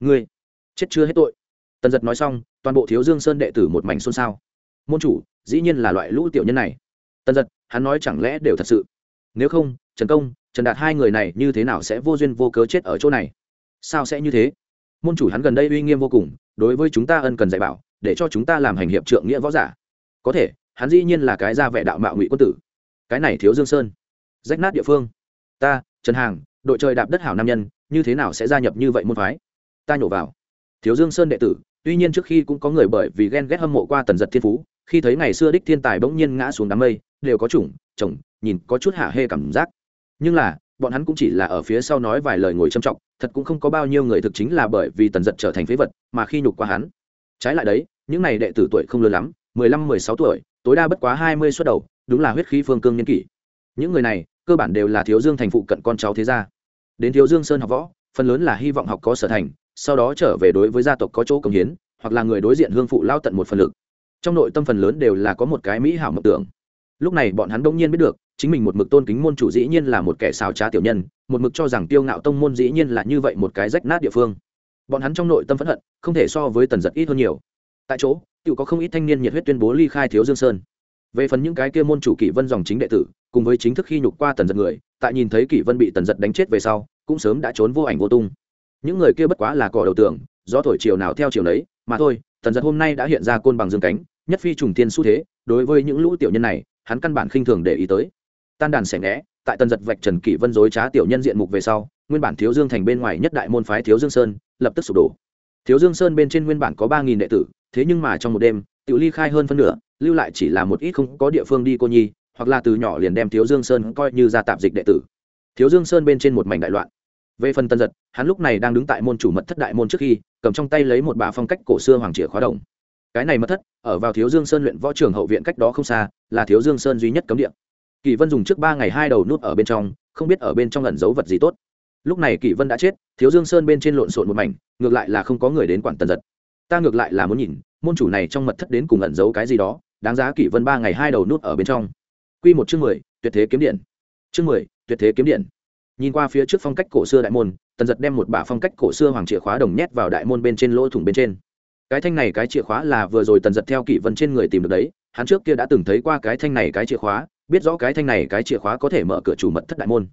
ngươi, chết chưa hết tội. Tần giật nói xong, toàn bộ thiếu dương sơn đệ tử một mảnh xôn xao. Môn chủ, dĩ nhiên là loại lũ tiểu nhân này tần giật, hắn nói chẳng lẽ đều thật sự? Nếu không, trần công, trần đạt hai người này như thế nào sẽ vô duyên vô cớ chết ở chỗ này? Sao sẽ như thế? Môn chủ hắn gần đây uy nghiêm vô cùng, đối với chúng ta ân cần dạy bảo, để cho chúng ta làm hành hiệp trượng nghĩa võ giả. Có thể, hắn dĩ nhiên là cái ra vẻ đạo mạo ngụy quân tử. Cái này thiếu dương sơn. Rách nát địa phương. Ta, trần hàng, đội trời đạp đất hảo nam nhân, như thế nào sẽ gia nhập như vậy môn phái? Ta nhổ vào. Thiếu dương sơn đệ tử, tuy nhiên trước khi cũng có người bởi vì ghen ghét hâm mộ qua tần giật thiên phú khi thấy ngày xưa đích thiên tài bỗng nhiên ngã xuống đám mây, đều có chủng, chồng, nhìn có chút hạ hê cảm giác. Nhưng là, bọn hắn cũng chỉ là ở phía sau nói vài lời ngồi trầm trọng thật cũng không có bao nhiêu người thực chính là bởi vì tần giật trở thành phế vật mà khi nhục qua hắn. Trái lại đấy, những này đệ tử tuổi không lớn lắm, mười lăm, mười sáu tuổi, tối đa bất quá hai mươi suất đầu, đúng là huyết khí phương cương nhân kỷ. Những người này, cơ bản đều là thiếu dương thành phụ cận con cháu thế gia. Đến thiếu dương sơn học võ, phần lớn là hy vọng học có sở thành, sau đó trở về đối với gia tộc có chỗ công hiến, hoặc là người đối diện hương phụ lao tận một phần lực trong nội tâm phần lớn đều là có một cái mỹ hảo mộng tưởng. Lúc này bọn hắn đông nhiên biết được, chính mình một mực tôn kính môn chủ dĩ nhiên là một kẻ xào trá tiểu nhân, một mực cho rằng tiêu ngạo tông môn dĩ nhiên là như vậy một cái rách nát địa phương. Bọn hắn trong nội tâm phẫn hận, không thể so với tần giật ít hơn nhiều. Tại chỗ tự có không ít thanh niên nhiệt huyết tuyên bố ly khai thiếu dương sơn. Về phần những cái kia môn chủ kỷ vân dòng chính đệ tử, cùng với chính thức khi nhục qua tần giật người, tại nhìn thấy kỷ vân bị tần giật đánh chết về sau, cũng sớm đã trốn vô ảnh vô tung. Những người kia bất quá là cỏ đầu tường do thổi chiều nào theo chiều đấy mà thôi tần giật hôm nay đã hiện ra côn bằng dương cánh, nhất phi trùng tiên xu thế, đối với những lũ tiểu nhân này, hắn căn bản khinh thường để ý tới. Tan đàn sẻ ngẽ tại tần giật vạch trần kỷ vân dối trá tiểu nhân diện mục về sau, nguyên bản thiếu dương thành bên ngoài nhất đại môn phái thiếu dương sơn, lập tức sụp đổ. Thiếu dương sơn bên trên nguyên bản có ba nghìn đệ tử, thế nhưng mà trong một đêm tự ly khai hơn phân nửa, lưu lại chỉ là một ít không có địa phương đi cô nhi, hoặc là từ nhỏ liền đem thiếu dương sơn coi như ra tạp dịch đệ tử. Thiếu dương sơn bên trên một mảnh đại loạn. Về phần tân giật, hắn lúc này đang đứng tại môn chủ mật thất đại môn trước khi cầm trong tay lấy một bả phong cách cổ xưa hoàng chìa khóa đồng. Cái này mật thất, ở vào thiếu dương sơn luyện võ trường hậu viện cách đó không xa, là thiếu dương sơn duy nhất cấm địa. Kỳ vân dùng trước ba ngày hai đầu nút ở bên trong, không biết ở bên trong ẩn giấu vật gì tốt. Lúc này kỳ vân đã chết, thiếu dương sơn bên trên lộn xộn một mảnh, ngược lại là không có người đến quản tần giật. Ta ngược lại là muốn nhìn, môn chủ này trong mật thất đến cùng ẩn giấu cái gì đó, đáng giá kỷ vân ba ngày hai đầu nút ở bên trong. Q một chương mười, tuyệt thế kiếm điện. Chương mười, tuyệt thế kiếm điện nhìn qua phía trước phong cách cổ xưa đại môn, tần giật đem một bả phong cách cổ xưa hoàng chìa khóa đồng nhét vào đại môn bên trên lỗ thủng bên trên. Cái thanh này cái chìa khóa là vừa rồi tần giật theo kỷ vân trên người tìm được đấy, hắn trước kia đã từng thấy qua cái thanh này cái chìa khóa, biết rõ cái thanh này cái chìa khóa có thể mở cửa chủ mật thất đại môn.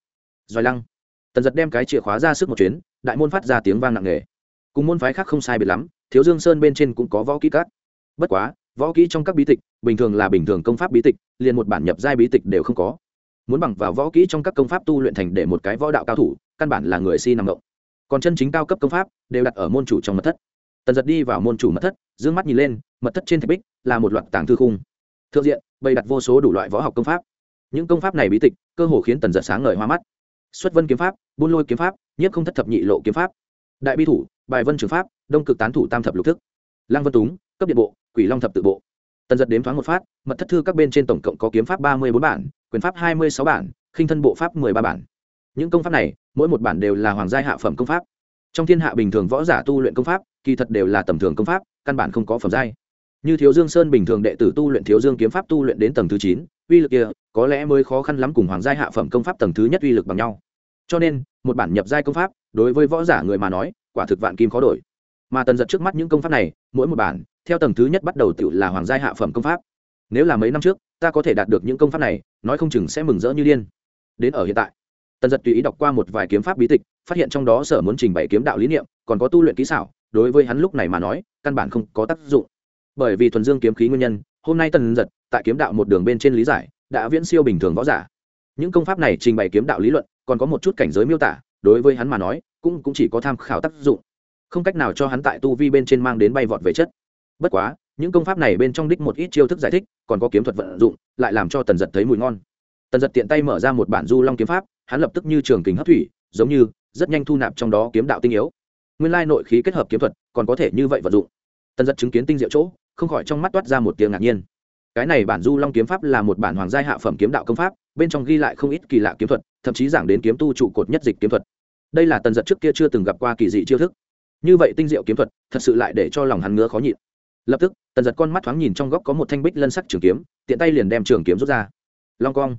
Giỏi lăng, tần giật đem cái chìa khóa ra sức một chuyến, đại môn phát ra tiếng vang nặng nề. Cùng môn phái khác không sai biệt lắm, thiếu dương sơn bên trên cũng có võ kỹ cát bất quá, võ kỹ trong các bí tịch, bình thường là bình thường công pháp bí tịch, liền một bản nhập giai bí tịch đều không có muốn bằng vào võ kỹ trong các công pháp tu luyện thành để một cái võ đạo cao thủ, căn bản là người si nằm ngộng. Còn chân chính cao cấp công pháp đều đặt ở môn chủ trong mật thất. Tần giật đi vào môn chủ mật thất d ư ơ n g mắt nhìn lên, mật thất trên thạch bích là một loạt tàng thư khung. Thượng diện, bày đặt vô số đủ loại võ học công pháp. Những công pháp này bí tịch, cơ hồ khiến tần giật sáng ngời hoa mắt. Xuất vân kiếm pháp, buôn lôi kiếm pháp nhất không thất thập nhị lộ kiếm pháp, đại bi thủ, bài vân trường pháp, đông cực tán thủ tam thập lục thức, lăng vân túng, cấp điện bộ, quỷ long thập tự bộ tần giật đếm thoáng một phát, mật thất thư các bên trên tổng cộng có kiếm pháp ba mươi bốn bản, quyền pháp hai mươi sáu bản, khinh thân bộ pháp mười ba bản. Những công pháp này, mỗi một bản đều là hoàng gia hạ phẩm công pháp. Trong thiên hạ bình thường võ giả tu luyện công pháp, kỳ thật đều là tầm thường công pháp, căn bản không có phẩm giai. Như thiếu dương sơn bình thường đệ tử tu luyện thiếu dương kiếm pháp tu luyện đến tầng thứ chín, uy lực kia, có lẽ mới khó khăn lắm cùng hoàng gia hạ phẩm công pháp tầng thứ nhất uy lực bằng nhau. Cho nên, một bản nhập giai công pháp, đối với võ giả người mà nói, quả thực vạn kim khó đổi mà tần giật trước mắt những công pháp này, mỗi một bản, theo tầng thứ nhất bắt đầu tự là hoàng gia hạ phẩm công pháp. Nếu là mấy năm trước, ta có thể đạt được những công pháp này, nói không chừng sẽ mừng rỡ như điên. Đến ở hiện tại, tần giật tùy ý đọc qua một vài kiếm pháp bí tịch, phát hiện trong đó sở muốn trình bày kiếm đạo lý niệm, còn có tu luyện kỹ xảo, đối với hắn lúc này mà nói, căn bản không có tác dụng. Bởi vì thuần dương kiếm khí nguyên nhân, hôm nay tần giật, tại kiếm đạo một đường bên trên lý giải, đã viễn siêu bình thường võ giả. Những công pháp này trình bày kiếm đạo lý luận, còn có một chút cảnh giới miêu tả, đối với hắn mà nói, cũng cũng chỉ có tham khảo tác dụng không cách nào cho hắn tại tu vi bên trên mang đến bay vọt về chất. Bất quá, những công pháp này bên trong đích một ít chiêu thức giải thích, còn có kiếm thuật vận dụng, lại làm cho tần giật thấy mùi ngon. Tần giật tiện tay mở ra một bản du long kiếm pháp, hắn lập tức như trường kính hấp thủy, giống như rất nhanh thu nạp trong đó kiếm đạo tinh yếu. Nguyên lai nội khí kết hợp kiếm thuật, còn có thể như vậy vận dụng. Tần giật chứng kiến tinh diệu chỗ, không khỏi trong mắt toát ra một tiếng ngạc nhiên. Cái này bản du long kiếm pháp là một bản hoàng gia hạ phẩm kiếm đạo công pháp, bên trong ghi lại không ít kỳ lạ kiếm thuật, thậm chí giảng đến kiếm tu trụ cột nhất dịch kiếm thuật. Đây là tần giật trước kia chưa từng gặp qua kỳ dị chiêu thức như vậy tinh diệu kiếm thuật, thật sự lại để cho lòng hắn ngứa khó nhịn. Lập tức, tần giật con mắt thoáng nhìn trong góc có một thanh bích lân sắc trường kiếm, tiện tay liền đem trường kiếm rút ra. Long cong.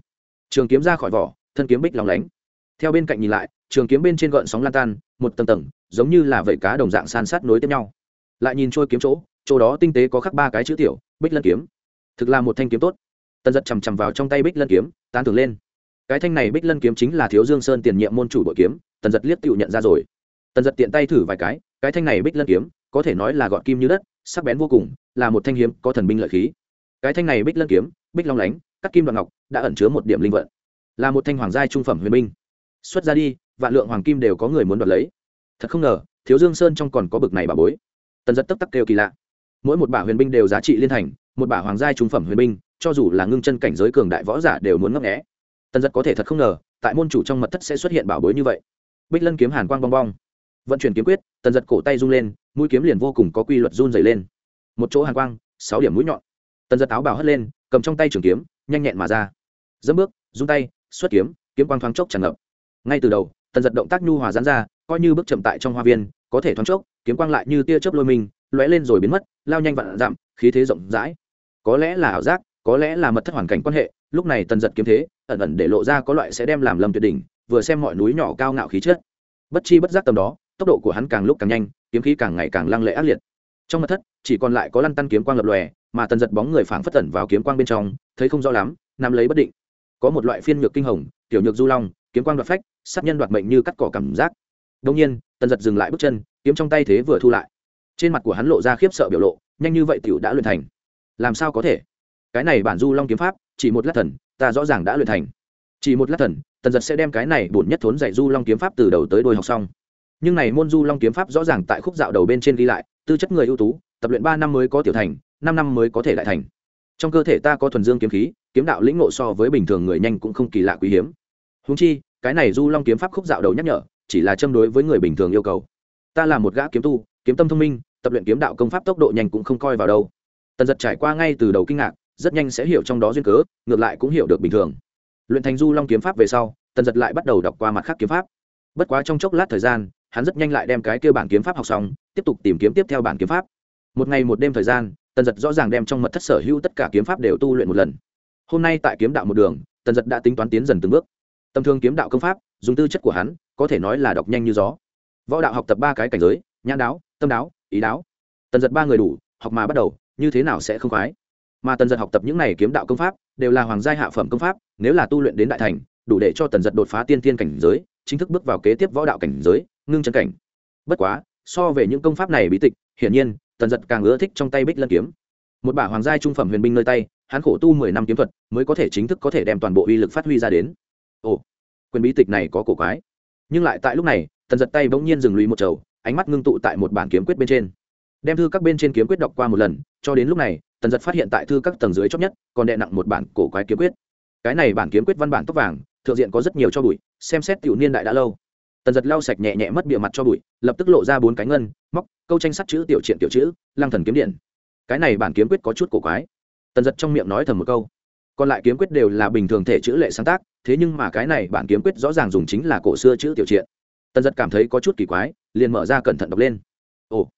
Trường kiếm ra khỏi vỏ, thân kiếm bích lòng lánh. Theo bên cạnh nhìn lại, trường kiếm bên trên gợn sóng lan tan, một tầng tầng, giống như là vẩy cá đồng dạng san sát nối tiếp nhau. Lại nhìn trôi kiếm chỗ chỗ đó tinh tế có khắc ba cái chữ tiểu, bích lân kiếm. Thực là một thanh kiếm tốt. Tần giật chằm chằm vào trong tay bích lân kiếm, tán tưởng lên. Cái thanh này bích lân kiếm chính là thiếu dương sơn tiền nhiệm môn chủ bội kiếm, tần giật liếc tựu nhận ra rồi. Tần giật tiện tay thử vài cái cái thanh này bích lân kiếm, có thể nói là gọn kim như đất, sắc bén vô cùng, là một thanh hiếm có thần binh lợi khí. Cái thanh này bích lân kiếm, bích long lánh, cắt kim đoạn ngọc, đã ẩn chứa một điểm linh vận. Là một thanh hoàng giai trung phẩm huyền binh. Xuất ra đi, vạn lượng hoàng kim đều có người muốn đoạt lấy. Thật không ngờ, thiếu dương sơn trong còn có bực này bà bối. Tần giật tấp tắc kêu kỳ lạ. Mỗi một bả huyền binh đều giá trị liên thành, một bả hoàng giai trung phẩm huyền binh, cho dù là ngưng chân cảnh giới cường đại võ giả đều muốn ngấp nghẽ tần giật có thể thật không ngờ, tại môn chủ trong mật thất sẽ xuất hiện bảo bối như vậy. Bích lân kiếm hàn quang bong bong vận chuyển kiếm quyết, tần giật cổ tay rung lên, mũi kiếm liền vô cùng có quy luật run dày lên. Một chỗ hàn quang, sáu điểm mũi nhọn. Tần giật áo bào hất lên, cầm trong tay trường kiếm, nhanh nhẹn mà ra. Dẫm bước, rung tay, xuất kiếm kiếm quang thoáng chốc tràn ngập. Ngay từ đầu, tần giật động tác nhu hòa dán ra, coi như bước chậm tại trong hoa viên, có thể thoáng chốc, kiếm quang lại như tia chớp lôi mình, lóe lên rồi biến mất, lao nhanh vạn dặm, khí thế rộng rãi. Có lẽ là ảo giác, có lẽ là mật thất hoàn cảnh quan hệ, lúc này tần giật kiếm thế, ẩn ẩn để lộ ra có loại sẽ đem làm lầm tuyệt đỉnh, vừa xem mọi núi nhỏ cao ngạo khí chất. Bất chi bất giác tầm đó tốc độ của hắn càng lúc càng nhanh, kiếm khí càng ngày càng lăng lệ ác liệt. Trong mặt thất, chỉ còn lại có lăn tăn kiếm quang lập lòe, mà tần giật bóng người phảng phất tẩn vào kiếm quang bên trong, thấy không rõ lắm, nắm lấy bất định. Có một loại phiên nhược kinh hồng, tiểu nhược du long, kiếm quang đoạt phách, sát nhân đoạt mệnh như cắt cỏ cảm giác. Đông nhiên, tần giật dừng lại bước chân, kiếm trong tay thế vừa thu lại. Trên mặt của hắn lộ ra khiếp sợ biểu lộ, nhanh như vậy tiểu đã luyện thành. Làm sao có thể? Cái này bản du long kiếm pháp, chỉ một lát thần, ta rõ ràng đã luyện thành. Chỉ một lát thần, tần giật sẽ đem cái này bổn nhất thốn dạy du long kiếm pháp từ đầu tới đôi học xong nhưng này môn du long kiếm pháp rõ ràng tại khúc dạo đầu bên trên ghi lại, tư chất người ưu tú, tập luyện ba năm mới có tiểu thành, năm năm mới có thể đại thành. Trong cơ thể ta có thuần dương kiếm khí, kiếm đạo lĩnh ngộ so với bình thường người nhanh cũng không kỳ lạ quý hiếm. Húng chi, cái này du long kiếm pháp khúc dạo đầu nhắc nhở, chỉ là châm đối với người bình thường yêu cầu. Ta là một gã kiếm tu, kiếm tâm thông minh, tập luyện kiếm đạo công pháp tốc độ nhanh cũng không coi vào đâu. Tần giật trải qua ngay từ đầu kinh ngạc, rất nhanh sẽ hiểu trong đó duyên cớ, ngược lại cũng hiểu được bình thường. Luyện thành du long kiếm pháp về sau, tần giật lại bắt đầu đọc qua mặt khác kiếm pháp. Bất quá trong chốc lát thời gian hắn rất nhanh lại đem cái kêu bản kiếm pháp học xong, tiếp tục tìm kiếm tiếp theo bản kiếm pháp. Một ngày một đêm thời gian, tần giật rõ ràng đem trong mật thất sở hữu tất cả kiếm pháp đều tu luyện một lần. Hôm nay tại kiếm đạo một đường, tần giật đã tính toán tiến dần từng bước. Tầm thương kiếm đạo công pháp, dùng tư chất của hắn, có thể nói là đọc nhanh như gió. Võ đạo học tập ba cái cảnh giới, nhãn đáo, tâm đáo, ý đáo. Tần giật ba người đủ, học mà bắt đầu, như thế nào sẽ không khoái? Mà tần giật học tập những này kiếm đạo công pháp, đều là hoàng gia hạ phẩm công pháp, nếu là tu luyện đến đại thành, đủ để cho tần giật đột phá tiên tiên cảnh giới, chính thức bước vào kế tiếp võ đạo cảnh giới ngưng chân cảnh. Bất quá, so về những công pháp này bí tịch, hiển nhiên, tần giật càng ưa thích trong tay bích lân kiếm. Một bả hoàng gia trung phẩm huyền binh nơi tay, hắn khổ tu mười năm kiếm thuật mới có thể chính thức có thể đem toàn bộ uy lực phát huy ra đến. Ồ, quyền bí tịch này có cổ quái. Nhưng lại tại lúc này, tần giật tay bỗng nhiên dừng lùi một chầu ánh mắt ngưng tụ tại một bản kiếm quyết bên trên. Đem thư các bên trên kiếm quyết đọc qua một lần, cho đến lúc này, tần giật phát hiện tại thư các tầng dưới chót nhất, còn đệ nặng một bản cổ quái kiếm quyết. Cái này bản kiếm quyết văn bản tóc vàng, thượng diện có rất nhiều cho bụi, xem xét tiểu niên đại đã lâu tần giật lau sạch nhẹ nhẹ mất bịa mặt cho bụi, lập tức lộ ra bốn cái ngân, móc, câu tranh sắt chữ, tiểu triện, tiểu chữ lang thần kiếm điện. Cái này bản kiếm quyết có chút cổ quái. Tần giật trong miệng nói thầm một câu. Còn lại kiếm quyết đều là bình thường thể chữ lệ sáng tác, thế nhưng mà cái này bản kiếm quyết rõ ràng dùng chính là cổ xưa chữ, tiểu triện. Tần giật cảm thấy có chút kỳ quái, liền mở ra cẩn thận đọc lên. Ồ,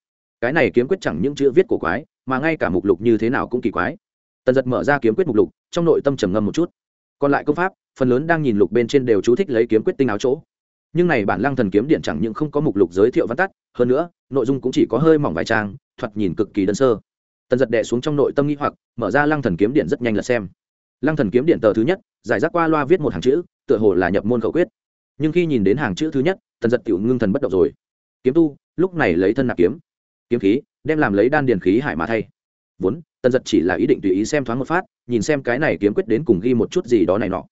cái này kiếm quyết chẳng những chữ viết cổ quái, mà ngay cả mục lục như thế nào cũng kỳ quái. Tần giật mở ra kiếm quyết mục lục, trong nội tâm trầm ngâm một chút. Còn lại công pháp, phần lớn đang nhìn lục bên trên đều chú thích lấy kiếm quyết tinh áo chỗ nhưng này bản lăng thần kiếm điện chẳng những không có mục lục giới thiệu văn tắt, hơn nữa, nội dung cũng chỉ có hơi mỏng vài trang, thoạt nhìn cực kỳ đơn sơ. Tần giật đệ xuống trong nội tâm nghĩ hoặc, mở ra lăng thần kiếm điện rất nhanh là xem. Lăng thần kiếm điện tờ thứ nhất, giải rác qua loa viết một hàng chữ, tựa hồ là nhập môn khẩu quyết. Nhưng khi nhìn đến hàng chữ thứ nhất, tần giật tiểu ngưng thần bất động rồi. Kiếm tu, lúc này lấy thân nạp kiếm. Kiếm khí, đem làm lấy đan điền khí hải mà thay. Vốn, tần giật chỉ là ý định tùy ý xem thoáng một phát, nhìn xem cái này kiếm quyết đến cùng ghi một chút gì đó này nọ.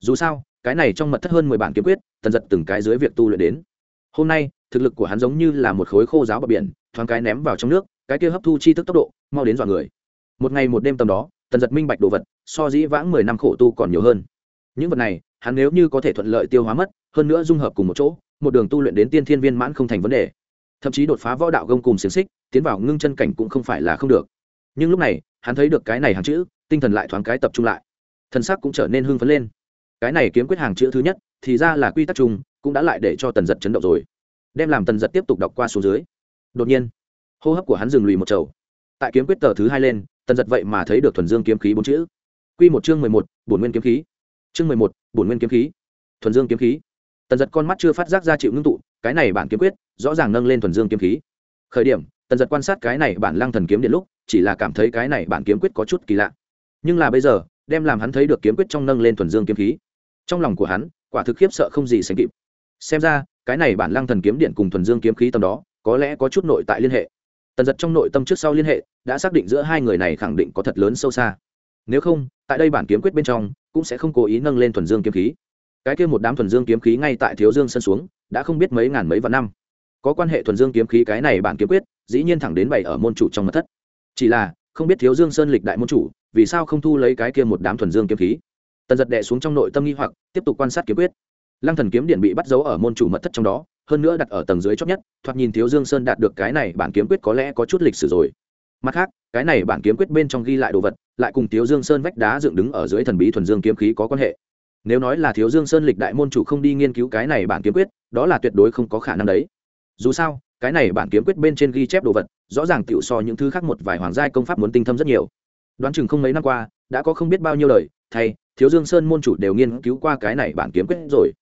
Dù sao cái này trong mật thất hơn mười bản kiếm quyết, tần giật từng cái dưới việc tu luyện đến. Hôm nay, thực lực của hắn giống như là một khối khô giáo bờ biển, thoáng cái ném vào trong nước, cái kia hấp thu chi thức tốc độ, mau đến dọa người. Một ngày một đêm tầm đó, tần giật minh bạch đồ vật, so dĩ vãng mười năm khổ tu còn nhiều hơn. Những vật này, hắn nếu như có thể thuận lợi tiêu hóa mất, hơn nữa dung hợp cùng một chỗ, một đường tu luyện đến tiên thiên viên mãn không thành vấn đề. Thậm chí đột phá võ đạo gông cùng xiềng xích, tiến vào ngưng chân cảnh cũng không phải là không được. Nhưng lúc này, hắn thấy được cái này hàng chữ, tinh thần lại thoáng cái tập trung lại. Thân sắc cũng trở nên hưng phấn lên cái này kiếm quyết hàng chữ thứ nhất, thì ra là quy tắc chung, cũng đã lại để cho tần giật chấn động rồi. Đem làm tần giật tiếp tục đọc qua số dưới. Đột nhiên, hô hấp của hắn dừng lùi một chầu tại kiếm quyết tờ thứ hai lên, tần giật vậy mà thấy được thuần dương kiếm khí bốn chữ. Q một chương mười một, bổn nguyên kiếm khí. Chương mười một, bổn nguyên kiếm khí. Thuần dương kiếm khí. Tần giật con mắt chưa phát giác ra chịu ngưng tụ, cái này bản kiếm quyết, rõ ràng nâng lên thuần dương kiếm khí. Khởi điểm, tần giật quan sát cái này bản lăng thần kiếm điện lúc, chỉ là cảm thấy cái này bản kiếm quyết có chút kỳ lạ. Nhưng là bây giờ, đem làm hắn thấy được kiếm quyết trong nâng lên thuần dương kiếm khí trong lòng của hắn, quả thực khiếp sợ không gì sánh kịp. Xem ra, cái này bản lăng thần kiếm điện cùng thuần dương kiếm khí tầm đó, có lẽ có chút nội tại liên hệ. Tần giật trong nội tâm trước sau liên hệ, đã xác định giữa hai người này khẳng định có thật lớn sâu xa. Nếu không, tại đây bản kiếm quyết bên trong, cũng sẽ không cố ý nâng lên thuần dương kiếm khí. Cái kia một đám thuần dương kiếm khí ngay tại thiếu dương sân xuống, đã không biết mấy ngàn mấy vạn năm. Có quan hệ thuần dương kiếm khí cái này bản kiếm quyết, dĩ nhiên thẳng đến bảy ở môn chủ trong mật thất. Chỉ là, không biết thiếu dương sơn lịch đại môn chủ, vì sao không thu lấy cái kia một đám thuần dương kiếm khí tần giật đẻ xuống trong nội tâm nghi hoặc, tiếp tục quan sát kiếm quyết. Lăng thần kiếm điện bị bắt giấu ở môn chủ mật thất trong đó, hơn nữa đặt ở tầng dưới chót nhất, thoạt nhìn thiếu dương sơn đạt được cái này bản kiếm quyết có lẽ có chút lịch sử rồi. Mặt khác, cái này bản kiếm quyết bên trong ghi lại đồ vật, lại cùng thiếu dương sơn vách đá dựng đứng ở dưới thần bí thuần dương kiếm khí có quan hệ. Nếu nói là thiếu dương sơn lịch đại môn chủ không đi nghiên cứu cái này bản kiếm quyết, đó là tuyệt đối không có khả năng đấy. Dù sao, cái này bản kiếm quyết bên trên ghi chép đồ vật, rõ ràng tựu so những thứ khác một vài hoàng giai công pháp muốn tinh thâm rất nhiều. Đoán chừng không mấy năm qua, đã có không biết bao nhiêu lời thay, thiếu dương sơn môn chủ đều nghiên cứu qua cái này bản kiếm quyết rồi.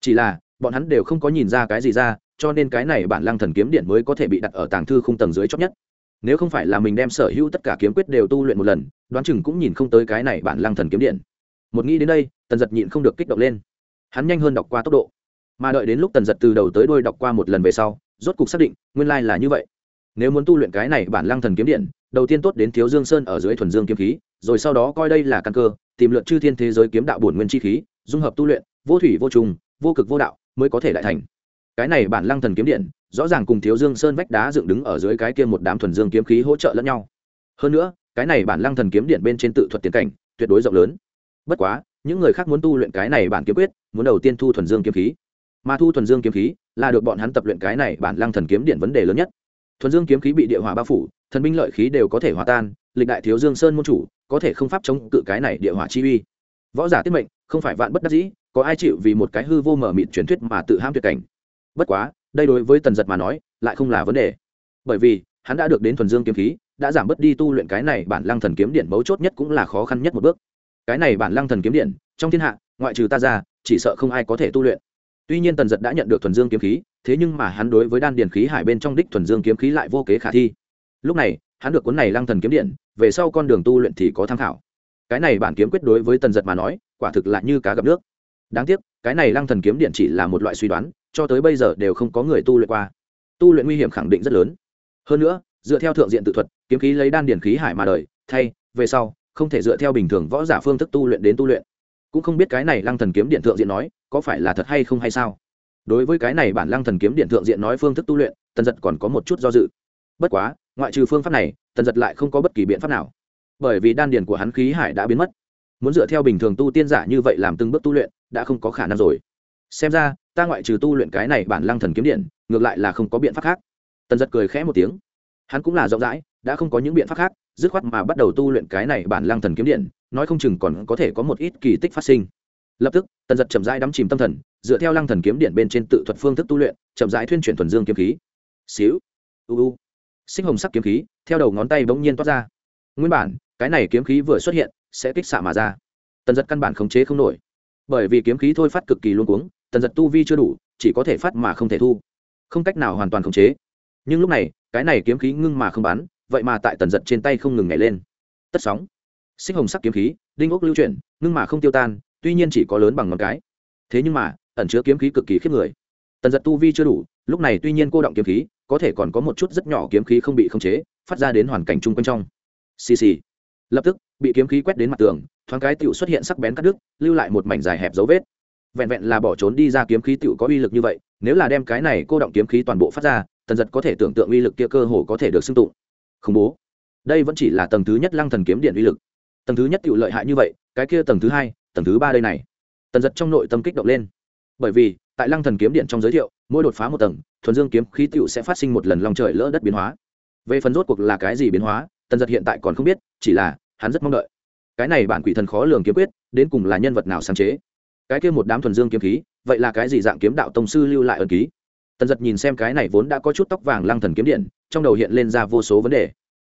Chỉ là, bọn hắn đều không có nhìn ra cái gì ra, cho nên cái này bản lăng thần kiếm điện mới có thể bị đặt ở tàng thư khung tầng dưới chót nhất. Nếu không phải là mình đem sở hữu tất cả kiếm quyết đều tu luyện một lần, đoán chừng cũng nhìn không tới cái này bản lăng thần kiếm điện. Một nghĩ đến đây, tần giật nhịn không được kích động lên. Hắn nhanh hơn đọc qua tốc độ. Mà đợi đến lúc tần giật từ đầu tới đôi đọc qua một lần về sau, rốt cục xác định, nguyên lai là như vậy. Nếu muốn tu luyện cái này bản lăng thần kiếm điện, đầu tiên tốt đến thiếu dương sơn ở dưới thuần dương kiếm khí, rồi sau đó coi đây là căn cơ tìm lượt chư thiên thế giới kiếm đạo bổn nguyên chi khí, dung hợp tu luyện, vô thủy, vô trùng, vô cực, vô đạo mới có thể đại thành. Cái này bản lăng thần kiếm điện, rõ ràng cùng thiếu dương sơn vách đá dựng đứng ở dưới cái kia một đám thuần dương kiếm khí hỗ trợ lẫn nhau. Hơn nữa, cái này bản lăng thần kiếm điện bên trên tự thuật tiến cảnh, tuyệt đối rộng lớn. Bất quá, những người khác muốn tu luyện cái này bản kiếm quyết, muốn đầu tiên thu thuần dương kiếm khí. Mà thu thuần dương kiếm khí là được bọn hắn tập luyện cái này bản lăng thần kiếm điện vấn đề lớn nhất. Thuần dương kiếm khí bị địa hỏa bao phủ, thần binh lợi khí đều có thể hòa tan, lịch đại thiếu dương sơn môn chủ có thể không pháp chống cự cái này địa hỏa chi uy. Võ giả tiết mệnh, không phải vạn bất đắc dĩ, có ai chịu vì một cái hư vô mở mịt truyền thuyết mà tự ham tuyệt cảnh? Bất quá, đây đối với tần giật mà nói, lại không là vấn đề. Bởi vì, hắn đã được đến thuần dương kiếm khí, đã giảm bớt đi tu luyện cái này bản lăng thần kiếm điện mấu chốt nhất cũng là khó khăn nhất một bước. Cái này bản lăng thần kiếm điện, trong thiên hạ, ngoại trừ ta ra, chỉ sợ không ai có thể tu luyện. Tuy nhiên tần giật đã nhận được thuần dương kiếm khí, thế nhưng mà hắn đối với đan điền khí hải bên trong đích thuần dương kiếm khí lại vô kế khả thi. Lúc này, hắn được cuốn này lăng thần kiếm điện về sau con đường tu luyện thì có tham khảo. Cái này bản kiếm quyết đối với tần giật mà nói, quả thực là như cá gặp nước. Đáng tiếc, cái này lăng thần kiếm điện chỉ là một loại suy đoán, cho tới bây giờ đều không có người tu luyện qua. Tu luyện nguy hiểm khẳng định rất lớn. Hơn nữa, dựa theo thượng diện tự thuật, kiếm khí lấy đan điển khí hải mà đời, thay, về sau, không thể dựa theo bình thường võ giả phương thức tu luyện đến tu luyện. Cũng không biết cái này lăng thần kiếm điện thượng diện nói, có phải là thật hay không hay sao? Đối với cái này bản lăng thần kiếm điện thượng diện nói phương thức tu luyện, tần giật còn có một chút do dự. Bất quá ngoại trừ phương pháp này, tần giật lại không có bất kỳ biện pháp nào. Bởi vì đan điền của hắn khí hải đã biến mất. Muốn dựa theo bình thường tu tiên giả như vậy làm từng bước tu luyện, đã không có khả năng rồi. Xem ra, ta ngoại trừ tu luyện cái này bản lăng thần kiếm điện, ngược lại là không có biện pháp khác. Tần giật cười khẽ một tiếng. Hắn cũng là rộng rãi, đã không có những biện pháp khác, dứt khoát mà bắt đầu tu luyện cái này bản lăng thần kiếm điện, nói không chừng còn có thể có một ít kỳ tích phát sinh. Lập tức, tần giật chậm rãi đắm chìm tâm thần, dựa theo lăng thần kiếm điện bên trên tự thuật phương thức tu luyện, chậm rãi thuyên chuyển thuần dương kiếm khí. Xíu. U u sinh hồng sắc kiếm khí, theo đầu ngón tay bỗng nhiên toát ra. Nguyên bản, cái này kiếm khí vừa xuất hiện, sẽ kích xạ mà ra. Tần giật căn bản khống chế không nổi. Bởi vì kiếm khí thôi phát cực kỳ luôn cuống, tần giật tu vi chưa đủ, chỉ có thể phát mà không thể thu. Không cách nào hoàn toàn khống chế. Nhưng lúc này, cái này kiếm khí ngưng mà không bắn, vậy mà tại tần giật trên tay không ngừng nhảy lên. Tất sóng. Xích hồng sắc kiếm khí, đinh ốc lưu chuyển, ngưng mà không tiêu tan, tuy nhiên chỉ có lớn bằng ngón cái. Thế nhưng mà, ẩn chứa kiếm khí cực kỳ khiếp người. Tần giật tu vi chưa đủ, lúc này tuy nhiên cô động kiếm khí có thể còn có một chút rất nhỏ kiếm khí không bị khống chế, phát ra đến hoàn cảnh chung quanh trong. Xì xì. Lập tức, bị kiếm khí quét đến mặt tường, thoáng cái tựu xuất hiện sắc bén cắt đứt, lưu lại một mảnh dài hẹp dấu vết. Vẹn vẹn là bỏ trốn đi ra kiếm khí tựu có uy lực như vậy, nếu là đem cái này cô động kiếm khí toàn bộ phát ra, tần giật có thể tưởng tượng uy lực kia cơ hồ có thể được xưng tụng. Khủng bố. Đây vẫn chỉ là tầng thứ nhất lăng thần kiếm điện uy lực. Tầng thứ nhất tự lợi hại như vậy, cái kia tầng thứ hai, tầng thứ ba đây này. Tần giật trong nội tâm kích động lên bởi vì, tại lăng thần kiếm điện trong giới thiệu, mỗi đột phá một tầng, thuần dương kiếm khí tựu sẽ phát sinh một lần lòng trời lỡ đất biến hóa. Về phần rốt cuộc là cái gì biến hóa, tần giật hiện tại còn không biết, chỉ là, hắn rất mong đợi. Cái này bản quỷ thần khó lường kiếm quyết, đến cùng là nhân vật nào sáng chế? Cái kia một đám thuần dương kiếm khí, vậy là cái gì dạng kiếm đạo tông sư lưu lại ẩn ký? Tần giật nhìn xem cái này vốn đã có chút tóc vàng lăng thần kiếm điện, trong đầu hiện lên ra vô số vấn đề.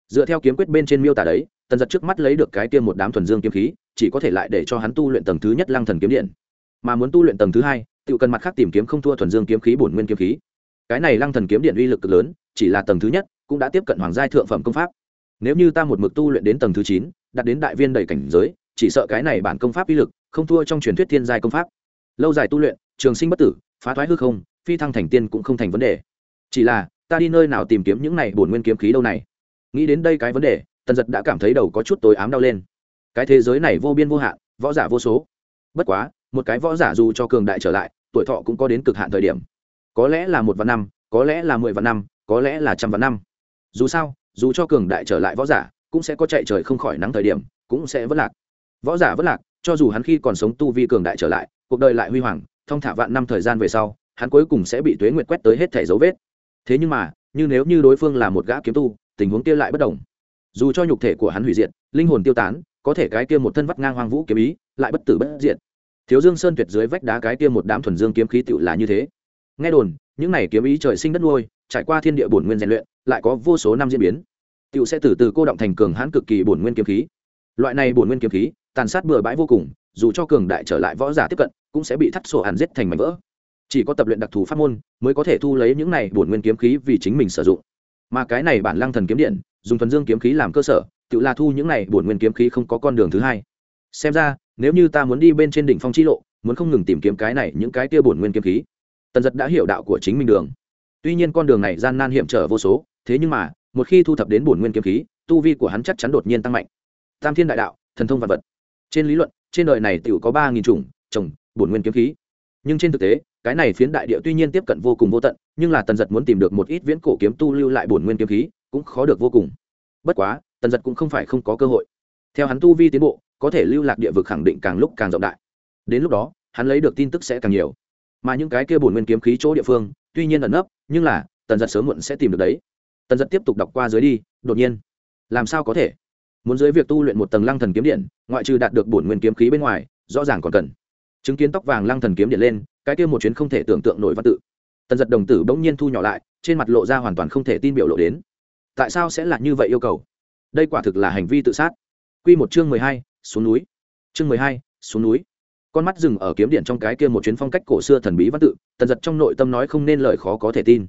Dựa theo kiếm quyết bên trên miêu tả đấy, tần giật trước mắt lấy được cái kia một đám thuần dương kiếm khí, chỉ có thể lại để cho hắn tu luyện tầng thứ nhất lăng thần kiếm điện. Mà muốn tu luyện tầng thứ hai tự cần mặt khác tìm kiếm không thua thuần dương kiếm khí bổn nguyên kiếm khí. Cái này lăng thần kiếm điện uy lực cực lớn, chỉ là tầng thứ nhất, cũng đã tiếp cận hoàng giai thượng phẩm công pháp. Nếu như ta một mực tu luyện đến tầng thứ chín, đạt đến đại viên đầy cảnh giới, chỉ sợ cái này bản công pháp uy lực không thua trong truyền thuyết thiên giai công pháp. Lâu dài tu luyện, trường sinh bất tử, phá thoái hư không, phi thăng thành tiên cũng không thành vấn đề. Chỉ là, ta đi nơi nào tìm kiếm những này bổn nguyên kiếm khí đâu này? Nghĩ đến đây cái vấn đề, tần giật đã cảm thấy đầu có chút tối ám đau lên. Cái thế giới này vô biên vô hạn, võ giả vô số. Bất quá, một cái võ giả dù cho cường đại trở lại tuổi thọ cũng có đến cực hạn thời điểm. Có lẽ là một vạn năm, có lẽ là mười vạn năm, có lẽ là trăm vạn năm. Dù sao, dù cho cường đại trở lại võ giả, cũng sẽ có chạy trời không khỏi nắng thời điểm, cũng sẽ vất lạc. Võ giả vất lạc, cho dù hắn khi còn sống tu vi cường đại trở lại, cuộc đời lại huy hoàng, thông thả vạn năm thời gian về sau, hắn cuối cùng sẽ bị tuế nguyệt quét tới hết thẻ dấu vết. Thế nhưng mà, như nếu như đối phương là một gã kiếm tu, tình huống kia lại bất đồng. Dù cho nhục thể của hắn hủy diệt, linh hồn tiêu tán, có thể cái kia một thân vắt ngang hoang vũ kiếm ý, lại bất tử bất diệt thiếu dương sơn tuyệt dưới vách đá cái kia một đám thuần dương kiếm khí tựu là như thế. Nghe đồn, những này kiếm ý trời sinh đất nuôi, trải qua thiên địa bổn nguyên rèn luyện, lại có vô số năm diễn biến. Tựu sẽ từ từ cô động thành cường hãn cực kỳ bổn nguyên kiếm khí. Loại này bổn nguyên kiếm khí, tàn sát bừa bãi vô cùng, dù cho cường đại trở lại võ giả tiếp cận, cũng sẽ bị thắt sổ hàn giết thành mảnh vỡ. Chỉ có tập luyện đặc thù pháp môn, mới có thể thu lấy những này bổn nguyên kiếm khí vì chính mình sử dụng. Mà cái này bản lăng thần kiếm điện, dùng thuần dương kiếm khí làm cơ sở tự là thu những này bổn nguyên kiếm khí không có con đường thứ hai. Xem ra nếu như ta muốn đi bên trên đỉnh phong chi lộ, muốn không ngừng tìm kiếm cái này, những cái tia bổn nguyên kiếm khí. Tần giật đã hiểu đạo của chính mình đường. Tuy nhiên con đường này gian nan hiểm trở vô số, thế nhưng mà, một khi thu thập đến bổn nguyên kiếm khí, tu vi của hắn chắc chắn đột nhiên tăng mạnh. Tam thiên đại đạo, thần thông vật vật. Trên lý luận, trên đời này tự có ba nghìn chủng trồng bổn nguyên kiếm khí. Nhưng trên thực tế, cái này phiến đại địa tuy nhiên tiếp cận vô cùng vô tận, nhưng là tần giật muốn tìm được một ít viễn cổ kiếm tu lưu lại bổn nguyên kiếm khí, cũng khó được vô cùng. Bất quá, tần giật cũng không phải không có cơ hội. Theo hắn tu vi tiến bộ có thể lưu lạc địa vực khẳng định càng lúc càng rộng đại. Đến lúc đó, hắn lấy được tin tức sẽ càng nhiều. Mà những cái kia bổn nguyên kiếm khí chỗ địa phương, tuy nhiên ẩn nấp, nhưng là, tần giật sớm muộn sẽ tìm được đấy. Tần giật tiếp tục đọc qua dưới đi, đột nhiên, làm sao có thể? Muốn dưới việc tu luyện một tầng lăng thần kiếm điện, ngoại trừ đạt được bổn nguyên kiếm khí bên ngoài, rõ ràng còn cần. Chứng kiến tóc vàng lăng thần kiếm điện lên, cái kia một chuyến không thể tưởng tượng nổi văn tự. Tần giật đồng tử bỗng nhiên thu nhỏ lại, trên mặt lộ ra hoàn toàn không thể tin biểu lộ đến. Tại sao sẽ là như vậy yêu cầu? Đây quả thực là hành vi tự sát. Q một chương mười hai xuống núi. Chương mười hai, xuống núi. Con mắt dừng ở kiếm điện trong cái kia một chuyến phong cách cổ xưa thần bí văn tự, tần giật trong nội tâm nói không nên lời khó có thể tin.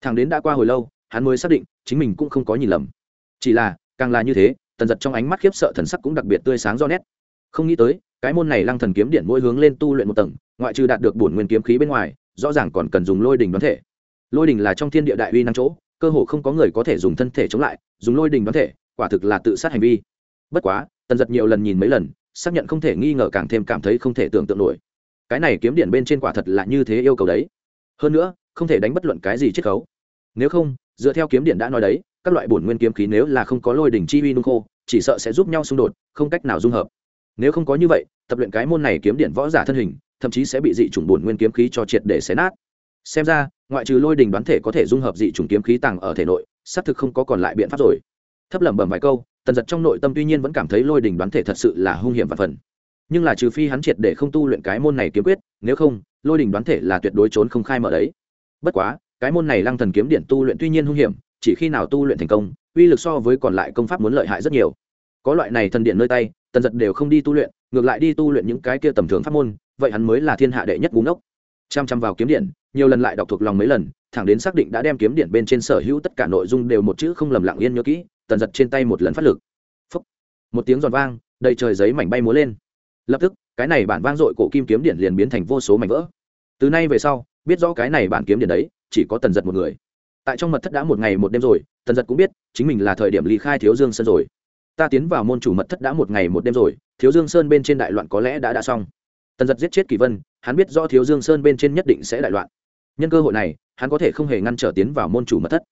Thằng đến đã qua hồi lâu, hắn mới xác định, chính mình cũng không có nhìn lầm. Chỉ là, càng là như thế, tần giật trong ánh mắt khiếp sợ thần sắc cũng đặc biệt tươi sáng do nét. Không nghĩ tới, cái môn này lăng thần kiếm điện mỗi hướng lên tu luyện một tầng, ngoại trừ đạt được bổn nguyên kiếm khí bên ngoài, rõ ràng còn cần dùng lôi đình đoán thể. Lôi đình là trong thiên địa đại uy năng chỗ, cơ hồ không có người có thể dùng thân thể chống lại, dùng lôi đình đoán thể, quả thực là tự sát hành vi. Bất quá tần giật nhiều lần nhìn mấy lần, xác nhận không thể nghi ngờ càng thêm cảm thấy không thể tưởng tượng nổi. Cái này kiếm điện bên trên quả thật là như thế yêu cầu đấy. Hơn nữa, không thể đánh bất luận cái gì chiết khấu. Nếu không, dựa theo kiếm điện đã nói đấy, các loại bổn nguyên kiếm khí nếu là không có lôi đỉnh chi uy nung khô, chỉ sợ sẽ giúp nhau xung đột, không cách nào dung hợp. Nếu không có như vậy, tập luyện cái môn này kiếm điện võ giả thân hình, thậm chí sẽ bị dị chủng bổn nguyên kiếm khí cho triệt để xé nát. Xem ra, ngoại trừ lôi đình đoán thể có thể dung hợp dị chủng kiếm khí tàng ở thể nội, xác thực không có còn lại biện pháp rồi. Thấp lẩm bẩm vài câu tần giật trong nội tâm tuy nhiên vẫn cảm thấy lôi đình đoán thể thật sự là hung hiểm và phần. Nhưng là trừ phi hắn triệt để không tu luyện cái môn này kiếm quyết, nếu không, lôi đình đoán thể là tuyệt đối trốn không khai mở đấy. Bất quá, cái môn này lăng thần kiếm điện tu luyện tuy nhiên hung hiểm, chỉ khi nào tu luyện thành công, uy lực so với còn lại công pháp muốn lợi hại rất nhiều. Có loại này thần điện nơi tay, tần giật đều không đi tu luyện, ngược lại đi tu luyện những cái kia tầm thường pháp môn, vậy hắn mới là thiên hạ đệ nhất búng ốc chăm chăm vào kiếm điện, nhiều lần lại đọc thuộc lòng mấy lần, thẳng đến xác định đã đem kiếm điện bên trên sở hữu tất cả nội dung đều một chữ không lầm lặng yên nhớ kỹ, tần giật trên tay một lần phát lực. Phúc. một tiếng giòn vang, đầy trời giấy mảnh bay múa lên. Lập tức, cái này bản vang dội cổ kim kiếm điện liền biến thành vô số mảnh vỡ. Từ nay về sau, biết rõ cái này bản kiếm điện đấy, chỉ có tần giật một người. Tại trong mật thất đã một ngày một đêm rồi, tần giật cũng biết, chính mình là thời điểm ly khai thiếu dương sơn rồi. Ta tiến vào môn chủ mật thất đã một ngày một đêm rồi, thiếu dương sơn bên trên đại loạn có lẽ đã đã xong tần giật giết chết kỳ vân, hắn biết do thiếu dương sơn bên trên nhất định sẽ đại loạn. Nhân cơ hội này, hắn có thể không hề ngăn trở tiến vào môn chủ mật thất.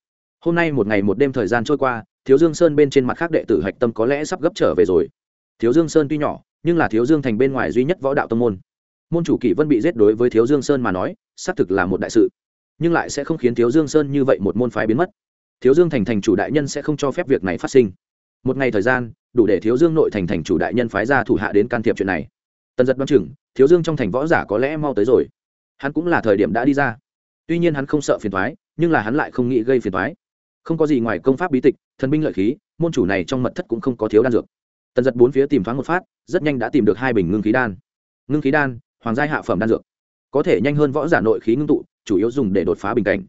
Hôm nay một ngày một đêm thời gian trôi qua, thiếu dương sơn bên trên mặt khác đệ tử hạch tâm có lẽ sắp gấp trở về rồi. Thiếu dương sơn tuy nhỏ, nhưng là thiếu dương thành bên ngoài duy nhất võ đạo tông môn. Môn chủ kỷ vân bị giết đối với thiếu dương sơn mà nói, xác thực là một đại sự. Nhưng lại sẽ không khiến thiếu dương sơn như vậy một môn phái biến mất. Thiếu dương thành thành chủ đại nhân sẽ không cho phép việc này phát sinh. Một ngày thời gian, đủ để thiếu dương nội thành thành chủ đại nhân phái ra thủ hạ đến can thiệp chuyện này. Tần giật đoán chừng thiếu dương trong thành võ giả có lẽ mau tới rồi. Hắn cũng là thời điểm đã đi ra. Tuy nhiên hắn không sợ phiền thoái nhưng là hắn lại không nghĩ gây phiền thoái không có gì ngoài công pháp bí tịch, thần binh lợi khí, môn chủ này trong mật thất cũng không có thiếu đan dược. Tần giật bốn phía tìm thoáng một phát, rất nhanh đã tìm được hai bình ngưng khí đan. Ngưng khí đan, hoàng gia hạ phẩm đan dược. Có thể nhanh hơn võ giả nội khí ngưng tụ, chủ yếu dùng để đột phá bình cảnh.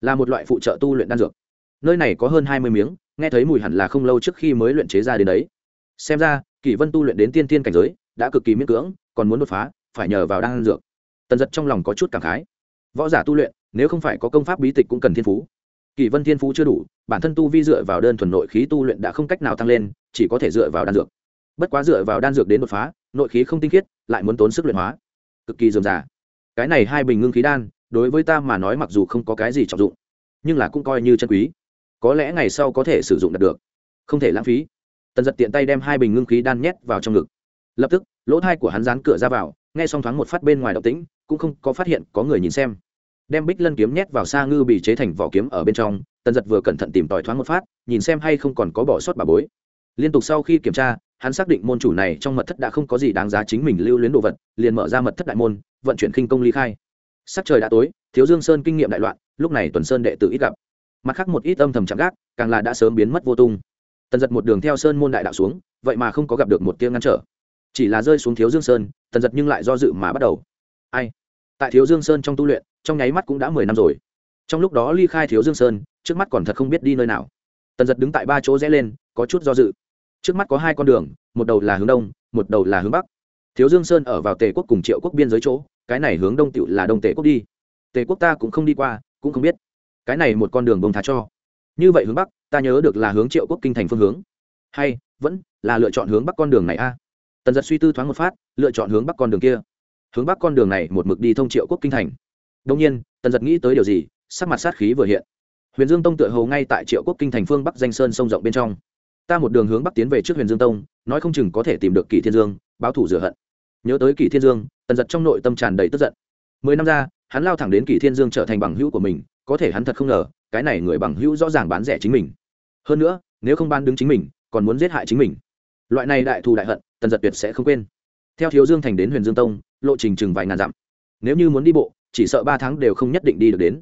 Là một loại phụ trợ tu luyện đan dược. Nơi này có hơn hai mươi miếng, nghe thấy mùi hẳn là không lâu trước khi mới luyện chế ra đến đấy. Xem ra, kỷ vân tu luyện đến tiên tiên cảnh giới, đã cực kỳ miễn cưỡng còn muốn đột phá, phải nhờ vào đan dược. Tần giật trong lòng có chút cảm khái. Võ giả tu luyện, nếu không phải có công pháp bí tịch cũng cần thiên phú. Kỷ vân thiên phú chưa đủ, bản thân tu vi dựa vào đơn thuần nội khí tu luyện đã không cách nào tăng lên, chỉ có thể dựa vào đan dược. Bất quá dựa vào đan dược đến đột phá, nội khí không tinh khiết, lại muốn tốn sức luyện hóa. Cực kỳ dườm giả cái này hai bình ngưng khí đan, đối với ta mà nói mặc dù không có cái gì trọng dụng, nhưng là cũng coi như chân quý. Có lẽ ngày sau có thể sử dụng được. Không thể lãng phí. Tần giật tiện tay đem hai bình ngưng khí đan nhét vào trong ngực. Lập tức lỗ thai của hắn dán cửa ra vào, nghe xong thoáng một phát bên ngoài động tĩnh, cũng không có phát hiện có người nhìn xem. Đem bích lân kiếm nhét vào xa ngư bị chế thành vỏ kiếm ở bên trong, tần giật vừa cẩn thận tìm tòi thoáng một phát, nhìn xem hay không còn có bỏ sót bà bối. Liên tục sau khi kiểm tra, hắn xác định môn chủ này trong mật thất đã không có gì đáng giá chính mình lưu luyến đồ vật, liền mở ra mật thất đại môn, vận chuyển khinh công ly khai. Sắc trời đã tối, thiếu dương sơn kinh nghiệm đại loạn, lúc này tuần sơn đệ tử ít gặp. Mặt khác một ít âm thầm chạm gác, càng là đã sớm biến mất vô tung. Tần giật một đường theo sơn môn đại đạo xuống, vậy mà không có gặp được một tiếng ngăn trở chỉ là rơi xuống thiếu dương sơn, tần giật nhưng lại do dự mà bắt đầu. Ai? Tại thiếu dương sơn trong tu luyện, trong nháy mắt cũng đã mười năm rồi. Trong lúc đó ly khai thiếu dương sơn, trước mắt còn thật không biết đi nơi nào. Tần giật đứng tại ba chỗ rẽ lên, có chút do dự. Trước mắt có hai con đường, một đầu là hướng đông, một đầu là hướng bắc. Thiếu dương sơn ở vào tề quốc cùng triệu quốc biên giới chỗ, cái này hướng đông tựu là đông tề quốc đi. Tề quốc ta cũng không đi qua, cũng không biết. Cái này một con đường bông thá cho. Như vậy hướng bắc, ta nhớ được là hướng triệu quốc kinh thành phương hướng. Hay, vẫn là lựa chọn hướng bắc con đường này a? Tần giật suy tư thoáng một phát, lựa chọn hướng bắc con đường kia. Hướng bắc con đường này một mực đi thông triệu quốc kinh thành. Đông nhiên, tần giật nghĩ tới điều gì, sắc mặt sát khí vừa hiện. Huyền dương tông tựa hầu ngay tại triệu quốc kinh thành phương bắc danh sơn sông rộng bên trong. Ta một đường hướng bắc tiến về trước huyền dương tông, nói không chừng có thể tìm được kỷ thiên dương, báo thủ rửa hận. Nhớ tới kỷ thiên dương, tần giật trong nội tâm tràn đầy tức giận. Mười năm ra, hắn lao thẳng đến kỷ thiên dương trở thành bằng hữu của mình, có thể hắn thật không ngờ, cái này người bằng hữu rõ ràng bán rẻ chính mình. Hơn nữa, nếu không ban đứng chính mình, còn muốn giết hại chính mình loại này đại thù đại hận, tần giật tuyệt sẽ không quên. Theo thiếu dương thành đến huyền dương tông, lộ trình chừng vài ngàn dặm. Nếu như muốn đi bộ, chỉ sợ ba tháng đều không nhất định đi được đến.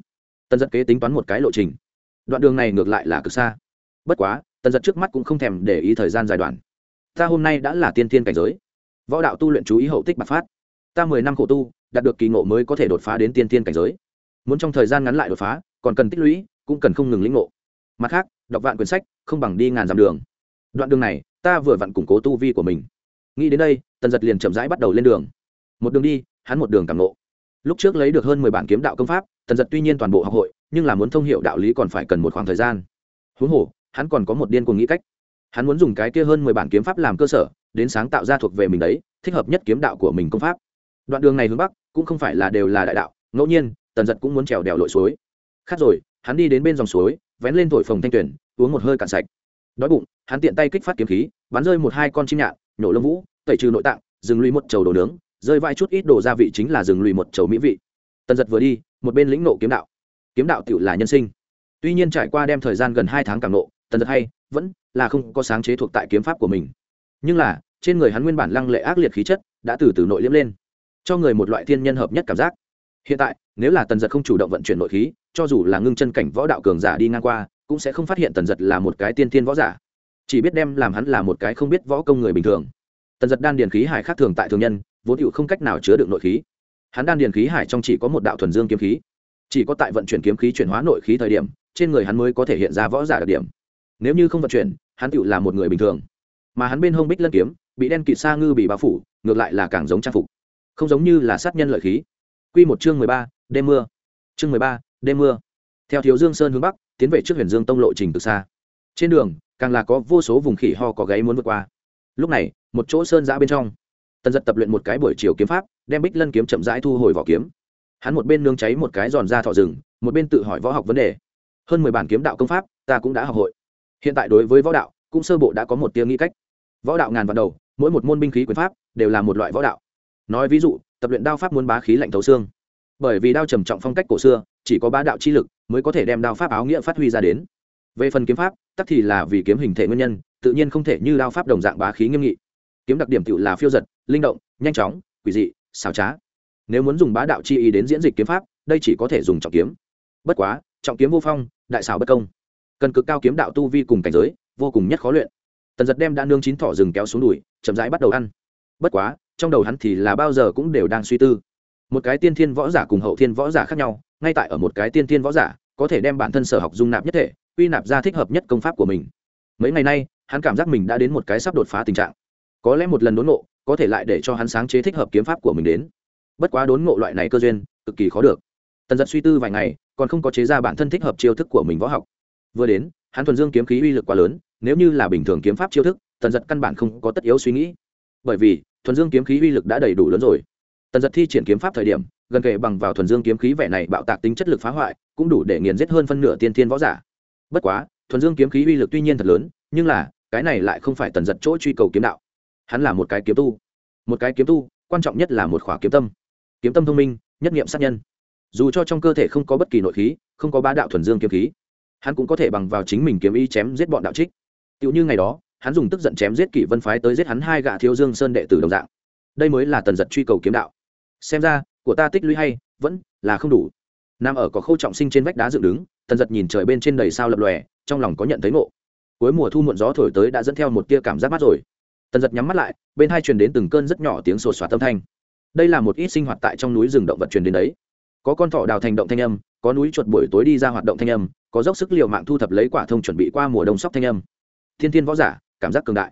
Tần giật kế tính toán một cái lộ trình. Đoạn đường này ngược lại là cực xa. Bất quá, tần giật trước mắt cũng không thèm để ý thời gian dài đoạn. Ta hôm nay đã là tiên thiên cảnh giới. Võ đạo tu luyện chú ý hậu tích bạc phát. Ta mười năm khổ tu, đạt được kỳ ngộ mới có thể đột phá đến tiên thiên cảnh giới. Muốn trong thời gian ngắn lại đột phá, còn cần tích lũy, cũng cần không ngừng lĩnh ngộ. Mặt khác, đọc vạn quyển sách, không bằng đi ngàn dặm đường. Đoạn đường này ta vừa vặn củng cố tu vi của mình. Nghĩ đến đây, tần giật liền chậm rãi bắt đầu lên đường. Một đường đi, hắn một đường càng lộ lúc trước lấy được hơn mười bản kiếm đạo công pháp, tần giật tuy nhiên toàn bộ học hội, nhưng là muốn thông hiệu đạo lý còn phải cần một khoảng thời gian. Huống hồ, hắn còn có một điên cuồng nghĩ cách. Hắn muốn dùng cái kia hơn mười bản kiếm pháp làm cơ sở, đến sáng tạo ra thuộc về mình đấy, thích hợp nhất kiếm đạo của mình công pháp. Đoạn đường này hướng bắc, cũng không phải là đều là đại đạo, ngẫu nhiên, tần giật cũng muốn trèo đèo lội suối. Khát rồi, hắn đi đến bên dòng suối, vén lên thổi phồng thanh tuyển, uống một hơi cạn sạch. Đói bụng hắn tiện tay kích phát kiếm khí, bắn rơi một hai con chim nhạn, nhổ lông vũ, tẩy trừ nội tạng dừng lùi một chầu đồ nướng, rơi vai chút ít đồ gia vị chính là dừng lùi một chầu mỹ vị. Tần giật vừa đi, một bên lĩnh nộ kiếm đạo. Kiếm đạo tự là nhân sinh. Tuy nhiên trải qua đem thời gian gần hai tháng càng nộ, tần giật hay, vẫn là không có sáng chế thuộc tại kiếm pháp của mình. Nhưng là, trên người hắn nguyên bản lăng lệ ác liệt khí chất, đã từ từ nội liếm lên, cho người một loại thiên nhân hợp nhất cảm giác. Hiện tại, nếu là tần giật không chủ động vận chuyển nội khí, cho dù là ngưng chân cảnh võ đạo cường giả đi ngang qua, cũng sẽ không phát hiện tần giật là một cái tiên thiên võ giả chỉ biết đem làm hắn là một cái không biết võ công người bình thường. Tần giật đan điền khí hải khác thường tại thường nhân, vốn hữu không cách nào chứa được nội khí. Hắn đan điền khí hải trong chỉ có một đạo thuần dương kiếm khí. Chỉ có tại vận chuyển kiếm khí chuyển hóa nội khí thời điểm, trên người hắn mới có thể hiện ra võ giả đặc điểm. Nếu như không vận chuyển, hắn tựu là một người bình thường. Mà hắn bên hông bích lân kiếm, bị đen kịt xa ngư bị bao phủ, ngược lại là càng giống trang phục. Không giống như là sát nhân lợi khí. Q một chương mười ba, đêm mưa. Chương mười ba, đêm mưa. Theo thiếu dương sơn hướng bắc, tiến về trước huyền dương tông lộ trình từ xa. Trên đường càng là có vô số vùng khỉ ho có gáy muốn vượt qua. Lúc này, một chỗ sơn giã bên trong, tần giật tập luyện một cái buổi chiều kiếm pháp, đem bích lân kiếm chậm rãi thu hồi vỏ kiếm. Hắn một bên nương cháy một cái giòn ra thọ rừng, một bên tự hỏi võ học vấn đề. Hơn mười bản kiếm đạo công pháp, ta cũng đã học hội. Hiện tại đối với võ đạo, cũng sơ bộ đã có một tiếng nghĩ cách. Võ đạo ngàn vạn đầu, mỗi một môn binh khí quyền pháp, đều là một loại võ đạo. Nói ví dụ, tập luyện đao pháp muốn bá khí lạnh thấu xương. Bởi vì đao trầm trọng phong cách cổ xưa, chỉ có bá đạo chi lực mới có thể đem đao pháp áo nghĩa phát huy ra đến về phần kiếm pháp, tắc thì là vì kiếm hình thể nguyên nhân, tự nhiên không thể như đao pháp đồng dạng bá khí nghiêm nghị. Kiếm đặc điểm tự là phiêu giật, linh động, nhanh chóng, quỷ dị, xảo trá. Nếu muốn dùng bá đạo chi ý đến diễn dịch kiếm pháp, đây chỉ có thể dùng trọng kiếm. Bất quá, trọng kiếm vô phong, đại xảo bất công. Cần cực cao kiếm đạo tu vi cùng cảnh giới, vô cùng nhất khó luyện. Tần giật đem đã nương chín thỏ rừng kéo xuống đùi, chậm rãi bắt đầu ăn. Bất quá, trong đầu hắn thì là bao giờ cũng đều đang suy tư. Một cái tiên thiên võ giả cùng hậu thiên võ giả khác nhau, ngay tại ở một cái tiên thiên võ giả có thể đem bản thân sở học dung nạp nhất thể, quy nạp ra thích hợp nhất công pháp của mình. Mấy ngày nay, hắn cảm giác mình đã đến một cái sắp đột phá tình trạng. Có lẽ một lần đốn ngộ, có thể lại để cho hắn sáng chế thích hợp kiếm pháp của mình đến. Bất quá đốn ngộ loại này cơ duyên, cực kỳ khó được. Tần giật suy tư vài ngày, còn không có chế ra bản thân thích hợp chiêu thức của mình võ học. Vừa đến, hắn thuần dương kiếm khí uy lực quá lớn, nếu như là bình thường kiếm pháp chiêu thức, tần giật căn bản không có tất yếu suy nghĩ. Bởi vì, thuần dương kiếm khí uy lực đã đầy đủ lớn rồi tần giật thi triển kiếm pháp thời điểm, gần kề bằng vào thuần dương kiếm khí vẻ này bạo tạc tính chất lực phá hoại, cũng đủ để nghiền giết hơn phân nửa tiên thiên võ giả. Bất quá, thuần dương kiếm khí uy lực tuy nhiên thật lớn, nhưng là, cái này lại không phải tần giật chỗ truy cầu kiếm đạo. Hắn là một cái kiếm tu. Một cái kiếm tu, quan trọng nhất là một khỏa kiếm tâm. Kiếm tâm thông minh, nhất nghiệm sát nhân. Dù cho trong cơ thể không có bất kỳ nội khí, không có ba đạo thuần dương kiếm khí, hắn cũng có thể bằng vào chính mình kiếm ý chém giết bọn đạo trích. Tựu như ngày đó, hắn dùng tức giận chém giết kỷ vân phái tới giết hắn hai gạ thiếu dương sơn đệ tử đồng dạng. Đây mới là tần giật truy cầu kiếm đạo xem ra, của ta tích lũy hay, vẫn là không đủ. Nằm ở có khâu trọng sinh trên vách đá dựng đứng, tần giật nhìn trời bên trên đầy sao lập lòe, trong lòng có nhận thấy ngộ. Cuối mùa thu muộn gió thổi tới đã dẫn theo một tia cảm giác mát rồi. Tần giật nhắm mắt lại, bên hai truyền đến từng cơn rất nhỏ tiếng sột soạt tâm thanh. Đây là một ít sinh hoạt tại trong núi rừng động vật truyền đến đấy. Có con thỏ đào thành động thanh âm, có núi chuột buổi tối đi ra hoạt động thanh âm, có dốc sức l i ề u mạng thu thập lấy quả thông chuẩn bị qua mùa đông sóc thanh âm. Thiên thiên võ giả, cảm giác cường đại.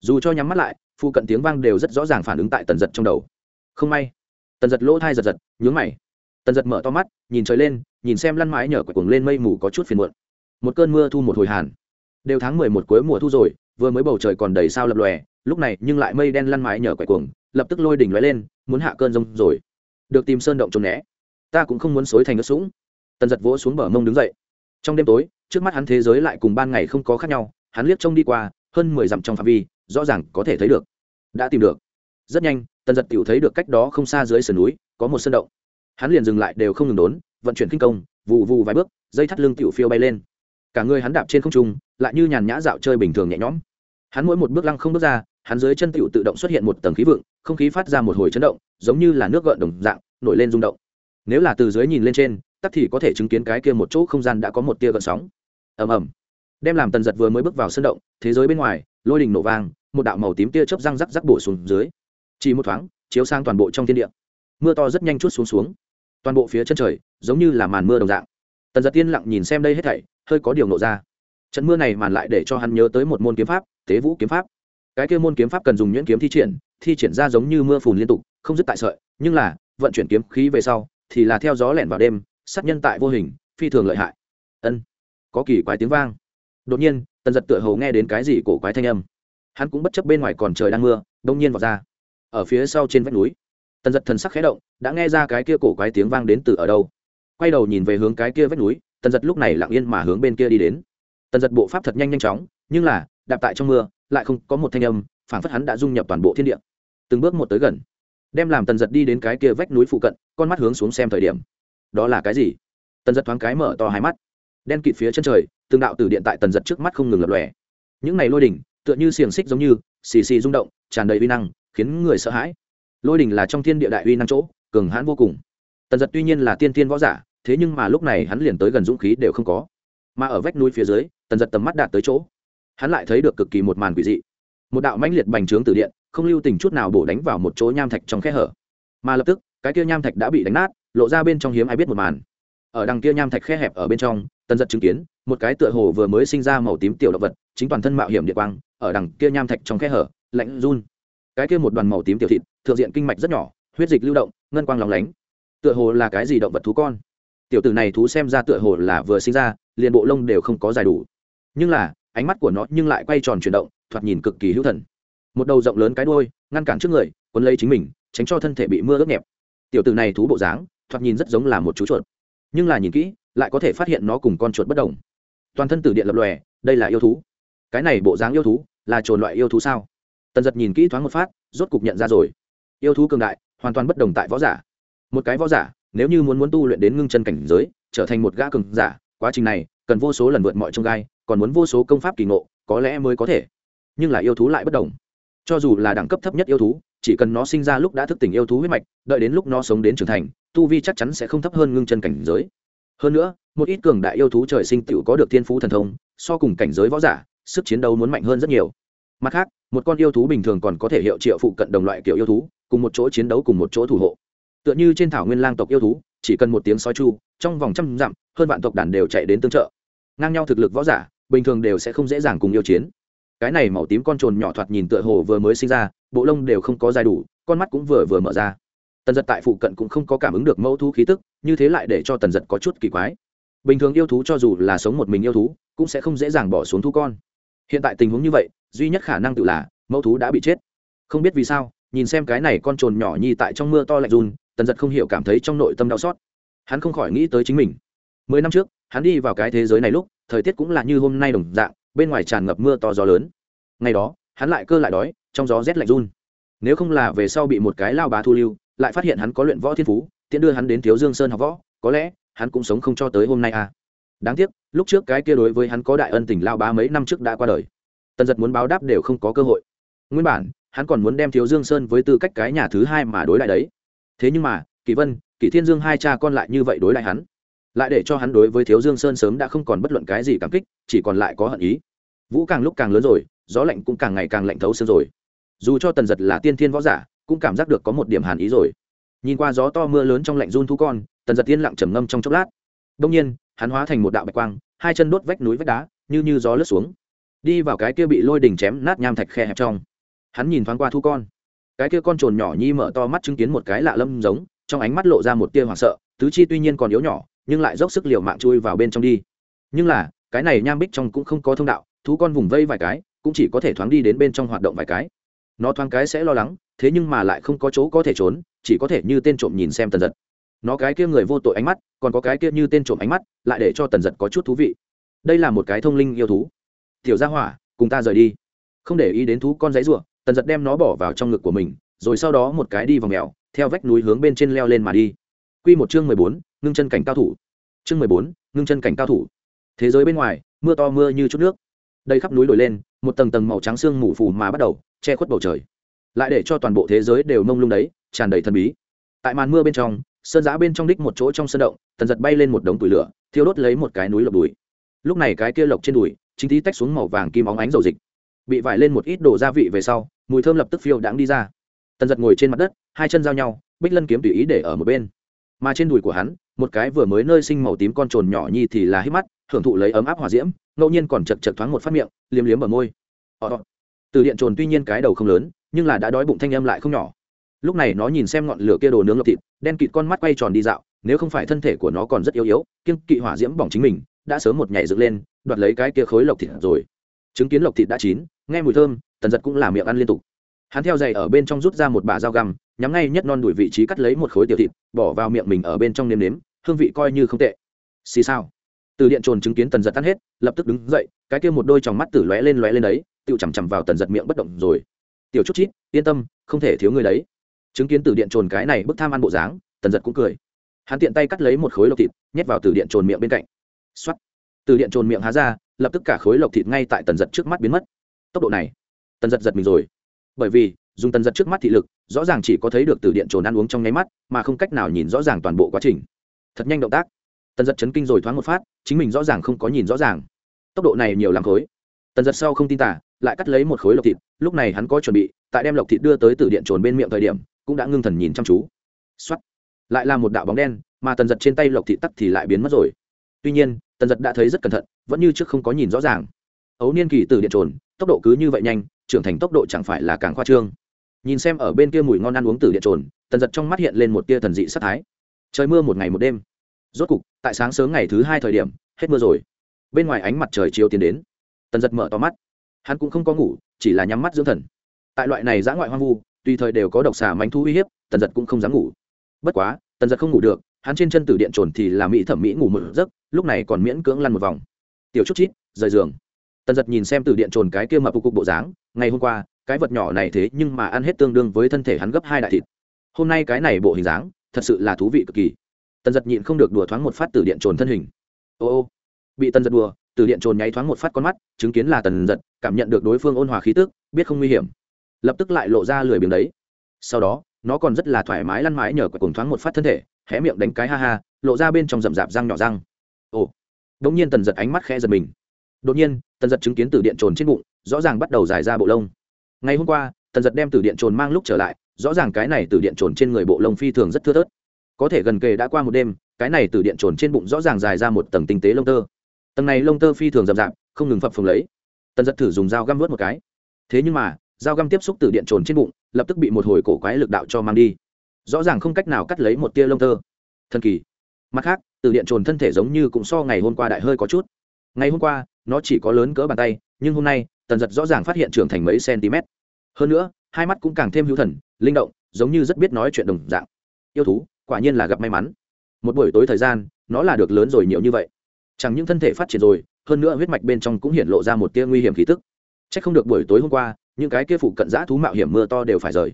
Dù cho nhắm mắt lại, phụ cận tiếng vang đều rất rõ ràng phản ứng tại tần giật trong đầu. Không may tần giật lỗ thai giật giật, nhướng mày. Tần giật mở to mắt, nhìn trời lên, nhìn xem lăn mãi nhở quậy cuồng lên mây mù có chút phiền muộn. Một cơn mưa thu một hồi hàn. Đều tháng mười một cuối mùa thu rồi, vừa mới bầu trời còn đầy sao lập lòe, lúc này nhưng lại mây đen lăn mãi nhở quậy cuồng, lập tức lôi đỉnh lóe lên, muốn hạ cơn rông rồi. Được tìm sơn động trốn né. Ta cũng không muốn xối thành ớt sũng. Tần giật vỗ xuống bờ mông đứng dậy. Trong đêm tối, trước mắt hắn thế giới lại cùng ban ngày không có khác nhau, hắn liếc trông đi qua, hơn mười dặm trong phạm vi, rõ ràng có thể thấy được. Đã tìm được rất nhanh, tần giật tiểu thấy được cách đó không xa dưới sườn núi, có một sân động. Hắn liền dừng lại đều không ngừng đốn, vận chuyển kinh công vụ vụ vài bước, dây thắt lưng tiểu phiêu bay lên. Cả người hắn đạp trên không trung, lại như nhàn nhã dạo chơi bình thường nhẹ nhõm. Hắn mỗi một bước lăng không bước ra, hắn dưới chân tiểu tự động xuất hiện một tầng khí vượng, không khí phát ra một hồi chấn động, giống như là nước gợn đồng dạng, nổi lên rung động. Nếu là từ dưới nhìn lên trên, tắc thì có thể chứng kiến cái kia một chỗ không gian đã có một tia gợn sóng. Ầm ầm. Đem làm tần giật vừa mới bước vào sân động, thế giới bên ngoài, lôi đình nổ vang, một đạo màu tím tia chớp răng rắc rắc bổ xuống dưới chỉ một thoáng, chiếu sang toàn bộ trong thiên địa. Mưa to rất nhanh chút xuống xuống. Toàn bộ phía chân trời, giống như là màn mưa đồng dạng. Tần giật tiên lặng nhìn xem đây hết thảy, hơi có điều nộ ra. Trận mưa này màn lại để cho hắn nhớ tới một môn kiếm pháp, tế vũ kiếm pháp. Cái kia môn kiếm pháp cần dùng nhuyễn kiếm thi triển thi triển ra giống như mưa phùn liên tục, không dứt tại sợi, nhưng là, vận chuyển kiếm khí về sau, thì là theo gió lẻn vào đêm, sát nhân tại vô hình, phi thường lợi hại. Ân. Có kỳ quái tiếng vang. Đột nhiên, tần giật tựa hầu nghe đến cái gì cổ quái thanh âm. Hắn cũng bất chấp bên ngoài còn trời đang mưa, đông nhiên vào ra ở phía sau trên vách núi. Tần giật thần sắc khẽ động, đã nghe ra cái kia cổ quái tiếng vang đến từ ở đâu. Quay đầu nhìn về hướng cái kia vách núi, tần giật lúc này lặng yên mà hướng bên kia đi đến. Tần giật bộ pháp thật nhanh nhanh chóng, nhưng là, đạp tại trong mưa, lại không có một thanh âm, phảng phất hắn đã dung nhập toàn bộ thiên địa. Từng bước một tới gần, đem làm tần giật đi đến cái kia vách núi phụ cận, con mắt hướng xuống xem thời điểm. Đó là cái gì? Tần giật thoáng cái mở to hai mắt. Đen kịt phía chân trời, từng đạo từ điện tại tần giật trước mắt không ngừng lập lòe. Những này lôi đỉnh, tựa như xiềng xích giống như, xì xì rung động, tràn đầy uy năng khiến người sợ hãi. Lôi đình là trong thiên địa đại uy năng chỗ, cường hãn vô cùng. Tần giật tuy nhiên là tiên tiên võ giả, thế nhưng mà lúc này hắn liền tới gần dũng khí đều không có. Mà ở vách núi phía dưới, tần giật tầm mắt đạt tới chỗ. Hắn lại thấy được cực kỳ một màn quỷ dị. Một đạo mãnh liệt bành trướng từ điện, không lưu tình chút nào bổ đánh vào một chỗ nham thạch trong khe hở. Mà lập tức, cái kia nham thạch đã bị đánh nát, lộ ra bên trong hiếm ai biết một màn. Ở đằng kia nham thạch khe hẹp ở bên trong, tần giật chứng kiến, một cái tựa hồ vừa mới sinh ra màu tím tiểu động vật, chính toàn thân mạo hiểm địa quang, ở đằng kia nham thạch trong khe hở, lạnh run cái kia một đoàn màu tím tiểu thịt, thượng diện kinh mạch rất nhỏ, huyết dịch lưu động, ngân quang lóng lánh. Tựa hồ là cái gì động vật thú con? Tiểu tử này thú xem ra tựa hồ là vừa sinh ra, liền bộ lông đều không có dài đủ. Nhưng là, ánh mắt của nó nhưng lại quay tròn chuyển động, thoạt nhìn cực kỳ hữu thần. Một đầu rộng lớn cái đôi ngăn cản trước người, quấn lấy chính mình, tránh cho thân thể bị mưa ướt nhẹp. Tiểu tử này thú bộ dáng, thoạt nhìn rất giống là một chú chuột. Nhưng là nhìn kỹ, lại có thể phát hiện nó cùng con chuột bất đồng. Toàn thân tử điện lập lòe, đây là yêu thú. Cái này bộ dáng yêu thú, là trồn loại yêu thú sao? Tần giật nhìn kỹ thoáng một phát, rốt cục nhận ra rồi. Yêu thú cường đại, hoàn toàn bất đồng tại võ giả. Một cái võ giả, nếu như muốn muốn tu luyện đến ngưng chân cảnh giới, trở thành một gã cường giả, quá trình này cần vô số lần vượt mọi trông gai, còn muốn vô số công pháp kỳ ngộ, có lẽ mới có thể. Nhưng là yêu thú lại bất đồng. Cho dù là đẳng cấp thấp nhất yêu thú, chỉ cần nó sinh ra lúc đã thức tỉnh yêu thú huyết mạch, đợi đến lúc nó sống đến trưởng thành, tu vi chắc chắn sẽ không thấp hơn ngưng chân cảnh giới. Hơn nữa, một ít cường đại yêu thú trời sinh tựu có được thiên phú thần thông, so cùng cảnh giới võ giả, sức chiến đấu muốn mạnh hơn rất nhiều mặt khác, một con yêu thú bình thường còn có thể hiệu triệu phụ cận đồng loại kiểu yêu thú, cùng một chỗ chiến đấu cùng một chỗ thủ hộ. Tựa như trên thảo nguyên lang tộc yêu thú, chỉ cần một tiếng sói chu, trong vòng trăm dặm, hơn vạn tộc đàn đều chạy đến tương trợ. Ngang nhau thực lực võ giả, bình thường đều sẽ không dễ dàng cùng yêu chiến. Cái này màu tím con trồn nhỏ thoạt nhìn tựa hồ vừa mới sinh ra, bộ lông đều không có dài đủ, con mắt cũng vừa vừa mở ra. Tần giật tại phụ cận cũng không có cảm ứng được mẫu thú khí tức, như thế lại để cho tần giật có chút kỳ quái. Bình thường yêu thú cho dù là sống một mình yêu thú, cũng sẽ không dễ dàng bỏ xuống thú con. Hiện tại tình huống như vậy duy nhất khả năng tự là, mẫu thú đã bị chết. Không biết vì sao, nhìn xem cái này con trồn nhỏ nhi tại trong mưa to lạnh run, tần giật không hiểu cảm thấy trong nội tâm đau xót. Hắn không khỏi nghĩ tới chính mình. Mười năm trước, hắn đi vào cái thế giới này lúc, thời tiết cũng là như hôm nay đồng dạng, bên ngoài tràn ngập mưa to gió lớn. Ngày đó, hắn lại cơ lại đói, trong gió rét lạnh run. Nếu không là về sau bị một cái lao bá thu lưu, lại phát hiện hắn có luyện võ thiên phú tiễn đưa hắn đến thiếu dương sơn học võ, có lẽ, hắn cũng sống không cho tới hôm nay à. Đáng tiếc, lúc trước cái kia đối với hắn có đại ân tình lao bá mấy năm trước đã qua đời tần giật muốn báo đáp đều không có cơ hội. Nguyên bản, hắn còn muốn đem thiếu dương sơn với tư cách cái nhà thứ hai mà đối lại đấy. Thế nhưng mà kỳ vân kỳ thiên dương hai cha con lại như vậy đối lại hắn. Lại để cho hắn đối với thiếu dương sơn sớm đã không còn bất luận cái gì cảm kích, chỉ còn lại có hận ý. Vũ càng lúc càng lớn rồi, gió lạnh cũng càng ngày càng lạnh thấu xương rồi. Dù cho tần giật là tiên thiên võ giả, cũng cảm giác được có một điểm hàn ý rồi. Nhìn qua gió to mưa lớn trong lạnh run thu con, tần giật tiên lặng trầm ngâm trong chốc lát. Đông nhiên, hắn hóa thành một đạo bạch quang, hai chân đốt vách núi vách đá, như như gió lướt xuống đi vào cái kia bị lôi đỉnh chém nát nham thạch khe hẹp trong. Hắn nhìn thoáng qua thu con. Cái kia con trồn nhỏ nhi mở to mắt chứng kiến một cái lạ lâm giống, trong ánh mắt lộ ra một tia hoảng sợ, tứ chi tuy nhiên còn yếu nhỏ, nhưng lại dốc sức liều mạng chui vào bên trong đi. Nhưng là, cái này nham bích trong cũng không có thông đạo, thú con vùng vây vài cái, cũng chỉ có thể thoáng đi đến bên trong hoạt động vài cái. Nó thoáng cái sẽ lo lắng, thế nhưng mà lại không có chỗ có thể trốn, chỉ có thể như tên trộm nhìn xem tần giật. Nó cái kia người vô tội ánh mắt, còn có cái kia như tên trộm ánh mắt, lại để cho tần giật có chút thú vị. Đây là một cái thông linh yêu thú tiểu gia hỏa, cùng ta rời đi. Không để ý đến thú con giấy ruộng tần giật đem nó bỏ vào trong ngực của mình, rồi sau đó một cái đi vào mèo, theo vách núi hướng bên trên leo lên mà đi. Q một chương mười bốn, ngưng chân cảnh cao thủ. Chương mười bốn, ngưng chân cảnh cao thủ. Thế giới bên ngoài, mưa to mưa như chút nước. Đây khắp núi đổi lên, một tầng tầng màu trắng sương mù phù mà bắt đầu che khuất bầu trời. Lại để cho toàn bộ thế giới đều mông lung đấy, tràn đầy thần bí. Tại màn mưa bên trong, sơn giã bên trong đích một chỗ trong sân động, tần giật bay lên một đống tủi lửa, thiêu đốt lấy một cái núi lộc đùi. Lúc này cái kia lộc trên đùi chính tí tách xuống màu vàng kim óng ánh dầu dịch. Bị vải lên một ít đồ gia vị về sau mùi thơm lập tức phiêu đãng đi ra. Tần giật ngồi trên mặt đất hai chân giao nhau bích lân kiếm tùy ý để ở một bên. Mà trên đùi của hắn một cái vừa mới nơi sinh màu tím con trồn nhỏ nhi thì là hít mắt hưởng thụ lấy ấm áp hòa diễm ngẫu nhiên còn chật chật thoáng một phát miệng liếm liếm ở môi. Ờ, ờ, từ điện trồn tuy nhiên cái đầu không lớn nhưng là đã đói bụng thanh âm lại không nhỏ. Lúc này nó nhìn xem ngọn lửa kia đồ nướng lộc thịt đen kịt con mắt quay tròn đi dạo nếu không phải thân thể của nó còn rất yếu yếu kiên kỵ hỏa diễm bỏng chính mình đã sớm một nhảy dựng lên đoạt lấy cái kia khối lộc thịt rồi. Chứng kiến lộc thịt đã chín, nghe mùi thơm, tần giật cũng làm miệng ăn liên tục. Hắn theo giày ở bên trong rút ra một bà dao găm, nhắm ngay nhất non đuổi vị trí cắt lấy một khối tiểu thịt, bỏ vào miệng mình ở bên trong nêm nếm, hương vị coi như không tệ. Xì sao từ điện trồn chứng kiến tần giật tắt hết, lập tức đứng dậy, cái kia một đôi tròng mắt tử lóe lên lóe lên đấy tự chằm chằm vào tần giật miệng bất động rồi. Tiểu chút chít, yên tâm, không thể thiếu người đấy. Chứng kiến từ điện trồn cái này bức tham ăn bộ dáng, tần giật cũng cười. Hắn tiện tay cắt lấy một khối lộc thịt, nhét vào từ điện trồn miệng bên cạnh. X từ điện trồn miệng há ra, lập tức cả khối lộc thịt ngay tại tần giật trước mắt biến mất. Tốc độ này, tần giật giật mình rồi. Bởi vì, dùng tần giật trước mắt thị lực, rõ ràng chỉ có thấy được từ điện trồn ăn uống trong nháy mắt, mà không cách nào nhìn rõ ràng toàn bộ quá trình. Thật nhanh động tác. Tần giật chấn kinh rồi thoáng một phát, chính mình rõ ràng không có nhìn rõ ràng. Tốc độ này nhiều làm khối. Tần giật sau không tin tả lại cắt lấy một khối lộc thịt, lúc này hắn có chuẩn bị, tại đem lộc thịt đưa tới từ điện trồn bên miệng thời điểm, cũng đã ngưng thần nhìn chăm chú. X lại là một đạo bóng đen, mà tần giật trên tay lộc thịt tắt thì lại biến mất rồi tuy nhiên, tần giật đã thấy rất cẩn thận, vẫn như trước không có nhìn rõ ràng. Ấu niên kỳ từ điện trồn, tốc độ cứ như vậy nhanh, trưởng thành tốc độ chẳng phải là càng khoa trương. Nhìn xem ở bên kia mùi ngon ăn uống từ điện trồn, tần giật trong mắt hiện lên một tia thần dị sắc thái. Trời mưa một ngày một đêm. Rốt cục, tại sáng sớm ngày thứ hai thời điểm, hết mưa rồi. Bên ngoài ánh mặt trời chiều tiến đến. Tần giật mở to mắt. Hắn cũng không có ngủ, chỉ là nhắm mắt dưỡng thần. Tại loại này giã ngoại hoang vu, tùy thời đều có độc xà mánh thu uy hiếp, tần giật cũng không dám ngủ. Bất quá, tần giật không ngủ được hắn trên chân tử điện trồn thì là mỹ thẩm mỹ ngủ một giấc, lúc này còn miễn cưỡng lăn một vòng. Tiểu chút chít, rời giường. Tần giật nhìn xem tử điện trồn cái kia mập cục bộ dáng, ngày hôm qua, cái vật nhỏ này thế nhưng mà ăn hết tương đương với thân thể hắn gấp hai đại thịt. Hôm nay cái này bộ hình dáng, thật sự là thú vị cực kỳ. Tần giật nhịn không được đùa thoáng một phát tử điện trồn thân hình. Ô ô. Bị tần giật đùa, tử điện trồn nháy thoáng một phát con mắt, chứng kiến là tần giật, cảm nhận được đối phương ôn hòa khí tức, biết không nguy hiểm. Lập tức lại lộ ra lười biếng đấy. Sau đó, nó còn rất là thoải mái lăn mái nhờ quả cùng thoáng một phát thân thể hé miệng đánh cái ha ha, lộ ra bên trong rậm rạp răng nhỏ răng. Ồ. Đột nhiên tần giật ánh mắt khẽ giật mình. Đột nhiên, tần giật chứng kiến từ điện trồn trên bụng, rõ ràng bắt đầu dài ra bộ lông. Ngày hôm qua, tần giật đem từ điện trồn mang lúc trở lại, rõ ràng cái này từ điện trồn trên người bộ lông phi thường rất thưa thớt. Có thể gần kề đã qua một đêm, cái này từ điện trồn trên bụng rõ ràng dài ra một tầng tinh tế lông tơ. Tầng này lông tơ phi thường rậm rạp, không ngừng phập phồng lấy. Tần giật thử dùng dao găm vớt một cái. Thế nhưng mà, dao găm tiếp xúc từ điện trồn trên bụng, lập tức bị một hồi cổ quái lực đạo cho mang đi rõ ràng không cách nào cắt lấy một tia lông tơ. Thần kỳ. Mặt khác, từ điện trồn thân thể giống như cũng so ngày hôm qua đại hơi có chút. Ngày hôm qua, nó chỉ có lớn cỡ bàn tay, nhưng hôm nay, tần giật rõ ràng phát hiện trưởng thành mấy cm. Hơn nữa, hai mắt cũng càng thêm hữu thần, linh động, giống như rất biết nói chuyện đồng dạng. Yêu thú, quả nhiên là gặp may mắn. Một buổi tối thời gian, nó là được lớn rồi nhiều như vậy. Chẳng những thân thể phát triển rồi, hơn nữa huyết mạch bên trong cũng hiện lộ ra một tia nguy hiểm khí tức. C h ắ c không được buổi tối hôm qua, những cái kia phụ cận giã thú mạo hiểm mưa to đều phải rời.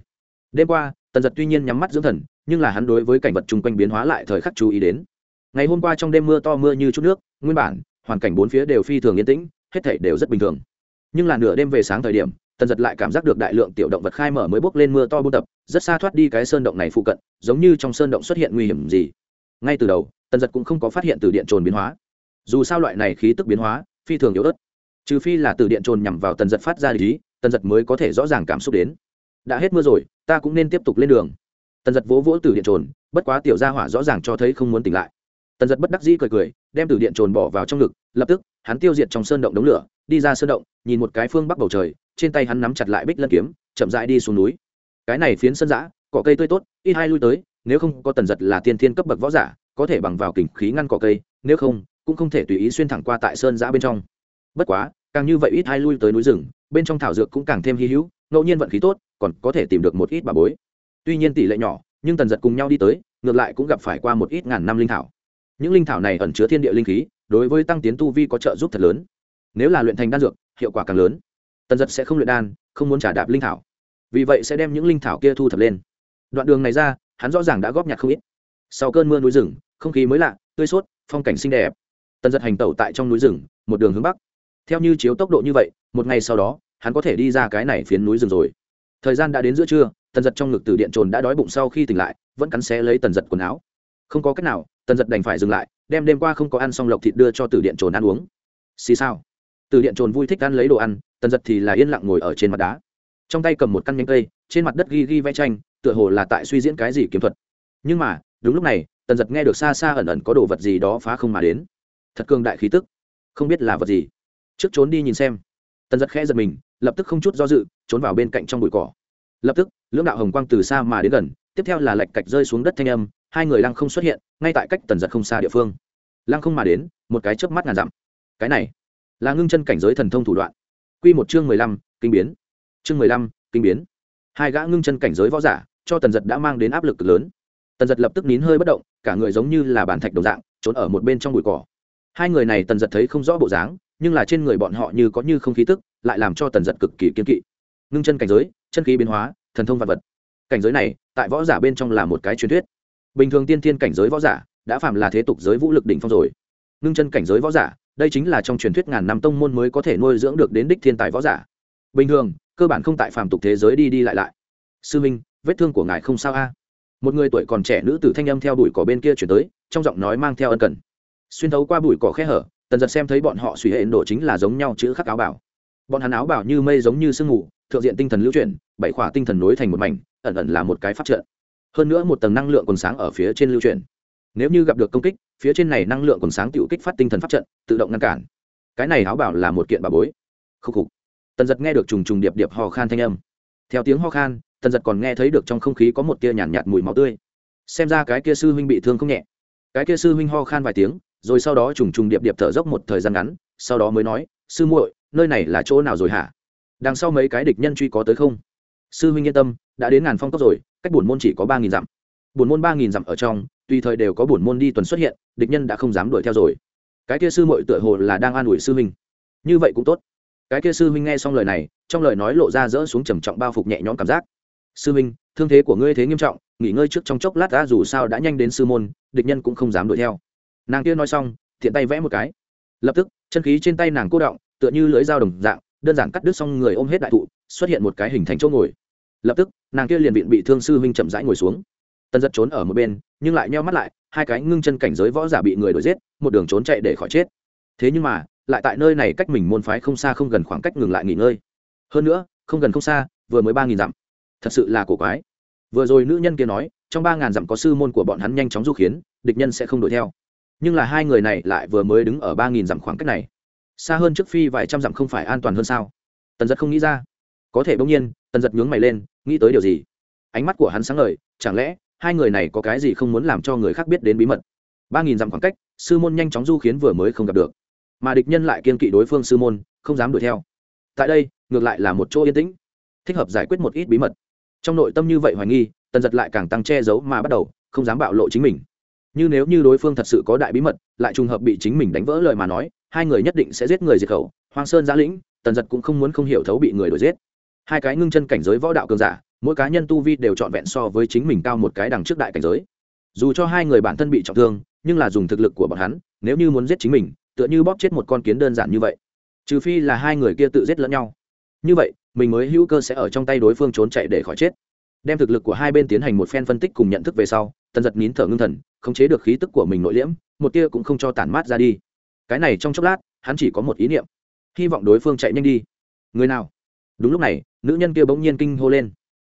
Đêm qua tần giật tuy nhiên nhắm mắt dưỡng thần, nhưng là hắn đối với cảnh vật chung quanh biến hóa lại thời khắc chú ý đến. Ngày hôm qua trong đêm mưa to mưa như chút nước, nguyên bản, hoàn cảnh bốn phía đều phi thường yên tĩnh, hết thảy đều rất bình thường. Nhưng là nửa đêm về sáng thời điểm, tần giật lại cảm giác được đại lượng tiểu động vật khai mở mới bốc lên mưa to buôn tập, rất xa thoát đi cái sơn động này phụ cận, giống như trong sơn động xuất hiện nguy hiểm gì. Ngay từ đầu, tần giật cũng không có phát hiện từ điện trồn biến hóa. Dù sao loại này khí tức biến hóa, phi thường yếu ớt. Trừ phi là từ điện trồn nhằm vào tần giật phát ra lý, tần giật mới có thể rõ ràng cảm xúc đến đã hết mưa rồi, ta cũng nên tiếp tục lên đường. Tần giật vỗ vỗ từ điện trồn, bất quá tiểu gia hỏa rõ ràng cho thấy không muốn tỉnh lại. Tần giật bất đắc dĩ cười cười, đem từ điện trồn bỏ vào trong ngực, lập tức, hắn tiêu diệt trong sơn động đống lửa, đi ra sơn động, nhìn một cái phương bắc bầu trời, trên tay hắn nắm chặt lại bích lân kiếm, chậm rãi đi xuống núi. Cái này phiến sân giã cỏ cây tươi tốt, ít hai lui tới, nếu không có tần giật là tiên thiên cấp bậc võ giả, có thể bằng vào kình khí ngăn cỏ cây, nếu không, cũng không thể tùy ý xuyên thẳng qua tại sơn giã bên trong. Bất quá, càng như vậy ít hai lui tới núi rừng, bên trong thảo dược cũng càng thêm hy hữu, ngẫu nhiên vận khí tốt còn có thể tìm được một ít bà bối. Tuy nhiên tỷ lệ nhỏ, nhưng tần giật cùng nhau đi tới, ngược lại cũng gặp phải qua một ít ngàn năm linh thảo. Những linh thảo này ẩn chứa thiên địa linh khí, đối với tăng tiến tu vi có trợ giúp thật lớn. Nếu là luyện thành đan dược, hiệu quả càng lớn. Tần giật sẽ không luyện đan, không muốn trả đạp linh thảo. Vì vậy sẽ đem những linh thảo kia thu thập lên. Đoạn đường này ra, hắn rõ ràng đã góp nhặt không ít. Sau cơn mưa núi rừng, không khí mới lạ, tươi sốt, phong cảnh xinh đẹp. Tần giật hành tẩu tại trong núi rừng, một đường hướng bắc. Theo như chiếu tốc độ như vậy, một ngày sau đó, hắn có thể đi ra cái này phiến núi rừng rồi thời gian đã đến giữa trưa, tần giật trong ngực từ điện trồn đã đói bụng sau khi tỉnh lại, vẫn cắn xé lấy tần giật quần áo. Không có cách nào, tần giật đành phải dừng lại, đem đêm qua không có ăn xong lộc thịt đưa cho từ điện trồn ăn uống. Xì sao từ điện trồn vui thích ăn lấy đồ ăn, tần giật thì là yên lặng ngồi ở trên mặt đá. Trong tay cầm một căn nhánh cây, trên mặt đất ghi ghi vẽ tranh, tựa hồ là tại suy diễn cái gì kiếm thuật. Nhưng mà, đúng lúc này, tần giật nghe được xa xa ẩn ẩn có đồ vật gì đó phá không mà đến. Thật cường đại khí tức. Không biết là vật gì. Trước trốn đi nhìn xem tần giật khẽ giật mình, lập tức không chút do dự, trốn vào bên cạnh trong bụi cỏ. Lập tức, lưỡng đạo hồng quang từ xa mà đến gần, tiếp theo là lạch cạch rơi xuống đất thanh âm, hai người lăng không xuất hiện, ngay tại cách tần giật không xa địa phương. Lăng không mà đến, một cái chớp mắt ngàn dặm. Cái này, là ngưng chân cảnh giới thần thông thủ đoạn. Q một chương mười lăm, kinh biến. Chương mười lăm, kinh biến. Hai gã ngưng chân cảnh giới võ giả, cho tần giật đã mang đến áp lực cực lớn. Tần giật lập tức nín hơi bất động, cả người giống như là bàn thạch đồng dạng, trốn ở một bên trong bụi cỏ. Hai người này tần giật thấy không rõ bộ dáng nhưng là trên người bọn họ như có như không khí tức, lại làm cho tần giật cực kỳ kiên kỵ. Ngưng chân cảnh giới, chân khí biến hóa, thần thông vật vật. Cảnh giới này, tại võ giả bên trong là một cái truyền thuyết. Bình thường tiên thiên cảnh giới võ giả, đã phạm là thế tục giới vũ lực đỉnh phong rồi. Ngưng chân cảnh giới võ giả, đây chính là trong truyền thuyết ngàn năm tông môn mới có thể nuôi dưỡng được đến đích thiên tài võ giả. Bình thường, cơ bản không tại phàm tục thế giới đi đi lại lại. Sư minh, vết thương của ngài không sao a? Một người tuổi còn trẻ nữ tử thanh âm theo bụi cỏ bên kia chuyển tới, trong giọng nói mang theo ân cần. Xuyên thấu qua bụi cỏ khe hở tần giật xem thấy bọn họ suy hệ độ chính là giống nhau chữ khắc áo bảo. Bọn hắn áo bảo như mây giống như sương mù thượng diện tinh thần lưu chuyển bảy khỏa tinh thần nối thành một mảnh ẩn ẩn là một cái phát trợ hơn nữa một tầng năng lượng còn sáng ở phía trên lưu chuyển. Nếu như gặp được công kích phía trên này năng lượng còn sáng tự kích phát tinh thần phát trận tự động ngăn cản. Cái này áo bảo là một kiện bà bối. Khúc khục. Tần giật nghe được trùng trùng điệp điệp ho khan thanh âm. Theo tiếng ho khan tần giật còn nghe thấy được trong không khí có một tia nhàn nhạt, nhạt mùi máu tươi. Xem ra cái kia sư huynh bị thương không nhẹ. Cái kia sư huynh ho khan vài tiếng rồi sau đó trùng trùng điệp điệp thở dốc một thời gian ngắn, sau đó mới nói, sư muội, nơi này là chỗ nào rồi hả? Đằng sau mấy cái địch nhân truy có tới không? Sư huynh yên tâm, đã đến ngàn phong cốc rồi, cách bổn môn chỉ có ba nghìn dặm. Bổn môn ba nghìn dặm ở trong, tùy thời đều có bổn môn đi tuần xuất hiện, địch nhân đã không dám đuổi theo rồi. Cái kia sư muội tựa hồ là đang an ủi sư huynh. Như vậy cũng tốt. Cái kia sư huynh nghe xong lời này, trong lời nói lộ ra dỡ xuống trầm trọng bao phục nhẹ nhõm cảm giác. Sư huynh, thương thế của ngươi thế nghiêm trọng, nghỉ ngơi trước trong chốc lát đã dù sao đã nhanh đến sư môn, địch nhân cũng không dám đuổi theo nàng kia nói xong thiện tay vẽ một cái. Lập tức, chân khí trên tay nàng cô động, tựa như lưỡi dao đồng dạng, đơn giản cắt đứt xong người ôm hết đại thụ, xuất hiện một cái hình thành chỗ ngồi. Lập tức, nàng kia liền viện bị thương sư huynh chậm rãi ngồi xuống. Tân giật trốn ở một bên, nhưng lại nheo mắt lại, hai cái ngưng chân cảnh giới võ giả bị người đuổi giết, một đường trốn chạy để khỏi chết. Thế nhưng mà, lại tại nơi này cách mình môn phái không xa không gần khoảng cách ngừng lại nghỉ ngơi. Hơn nữa, không gần không xa, vừa mới ba nghìn dặm. Thật sự là cổ quái. Vừa rồi nữ nhân kia nói, trong ba ngàn dặm có sư môn của bọn hắn nhanh chóng du khiến, địch nhân sẽ không đuổi theo nhưng là hai người này lại vừa mới đứng ở ba nghìn dặm khoảng cách này. Xa hơn trước phi vài trăm dặm không phải an toàn hơn sao? Tần giật không nghĩ ra. Có thể bỗng nhiên, tần giật nhướng mày lên, nghĩ tới điều gì? Ánh mắt của hắn sáng ngời, chẳng lẽ hai người này có cái gì không muốn làm cho người khác biết đến bí mật? Ba nghìn dặm khoảng cách, sư môn nhanh chóng du khiến vừa mới không gặp được. Mà địch nhân lại kiên kỵ đối phương sư môn, không dám đuổi theo. Tại đây, ngược lại là một chỗ yên tĩnh, thích hợp giải quyết một ít bí mật. Trong nội tâm như vậy hoài nghi, tần giật lại càng tăng che giấu mà bắt đầu, không dám bạo lộ chính mình như nếu như đối phương thật sự có đại bí mật, lại trùng hợp bị chính mình đánh vỡ lời mà nói, hai người nhất định sẽ giết người diệt khẩu. Hoang sơn giã lĩnh, tần giật cũng không muốn không hiểu thấu bị người đuổi giết. Hai cái ngưng chân cảnh giới võ đạo cường giả, mỗi cá nhân tu vi đều trọn vẹn so với chính mình cao một cái đằng trước đại cảnh giới. Dù cho hai người bản thân bị trọng thương, nhưng là dùng thực lực của bọn hắn, nếu như muốn giết chính mình, tựa như bóp chết một con kiến đơn giản như vậy. Trừ phi là hai người kia tự giết lẫn nhau. Như vậy, mình mới hữu cơ sẽ ở trong tay đối phương trốn chạy để khỏi chết đem thực lực của hai bên tiến hành một phen phân tích cùng nhận thức về sau, tần giật nín thở ngưng thần, khống chế được khí tức của mình nội liễm, một tia cũng không cho tản mát ra đi. Cái này trong chốc lát, hắn chỉ có một ý niệm, hy vọng đối phương chạy nhanh đi. Người nào? Đúng lúc này, nữ nhân kia bỗng nhiên kinh hô lên.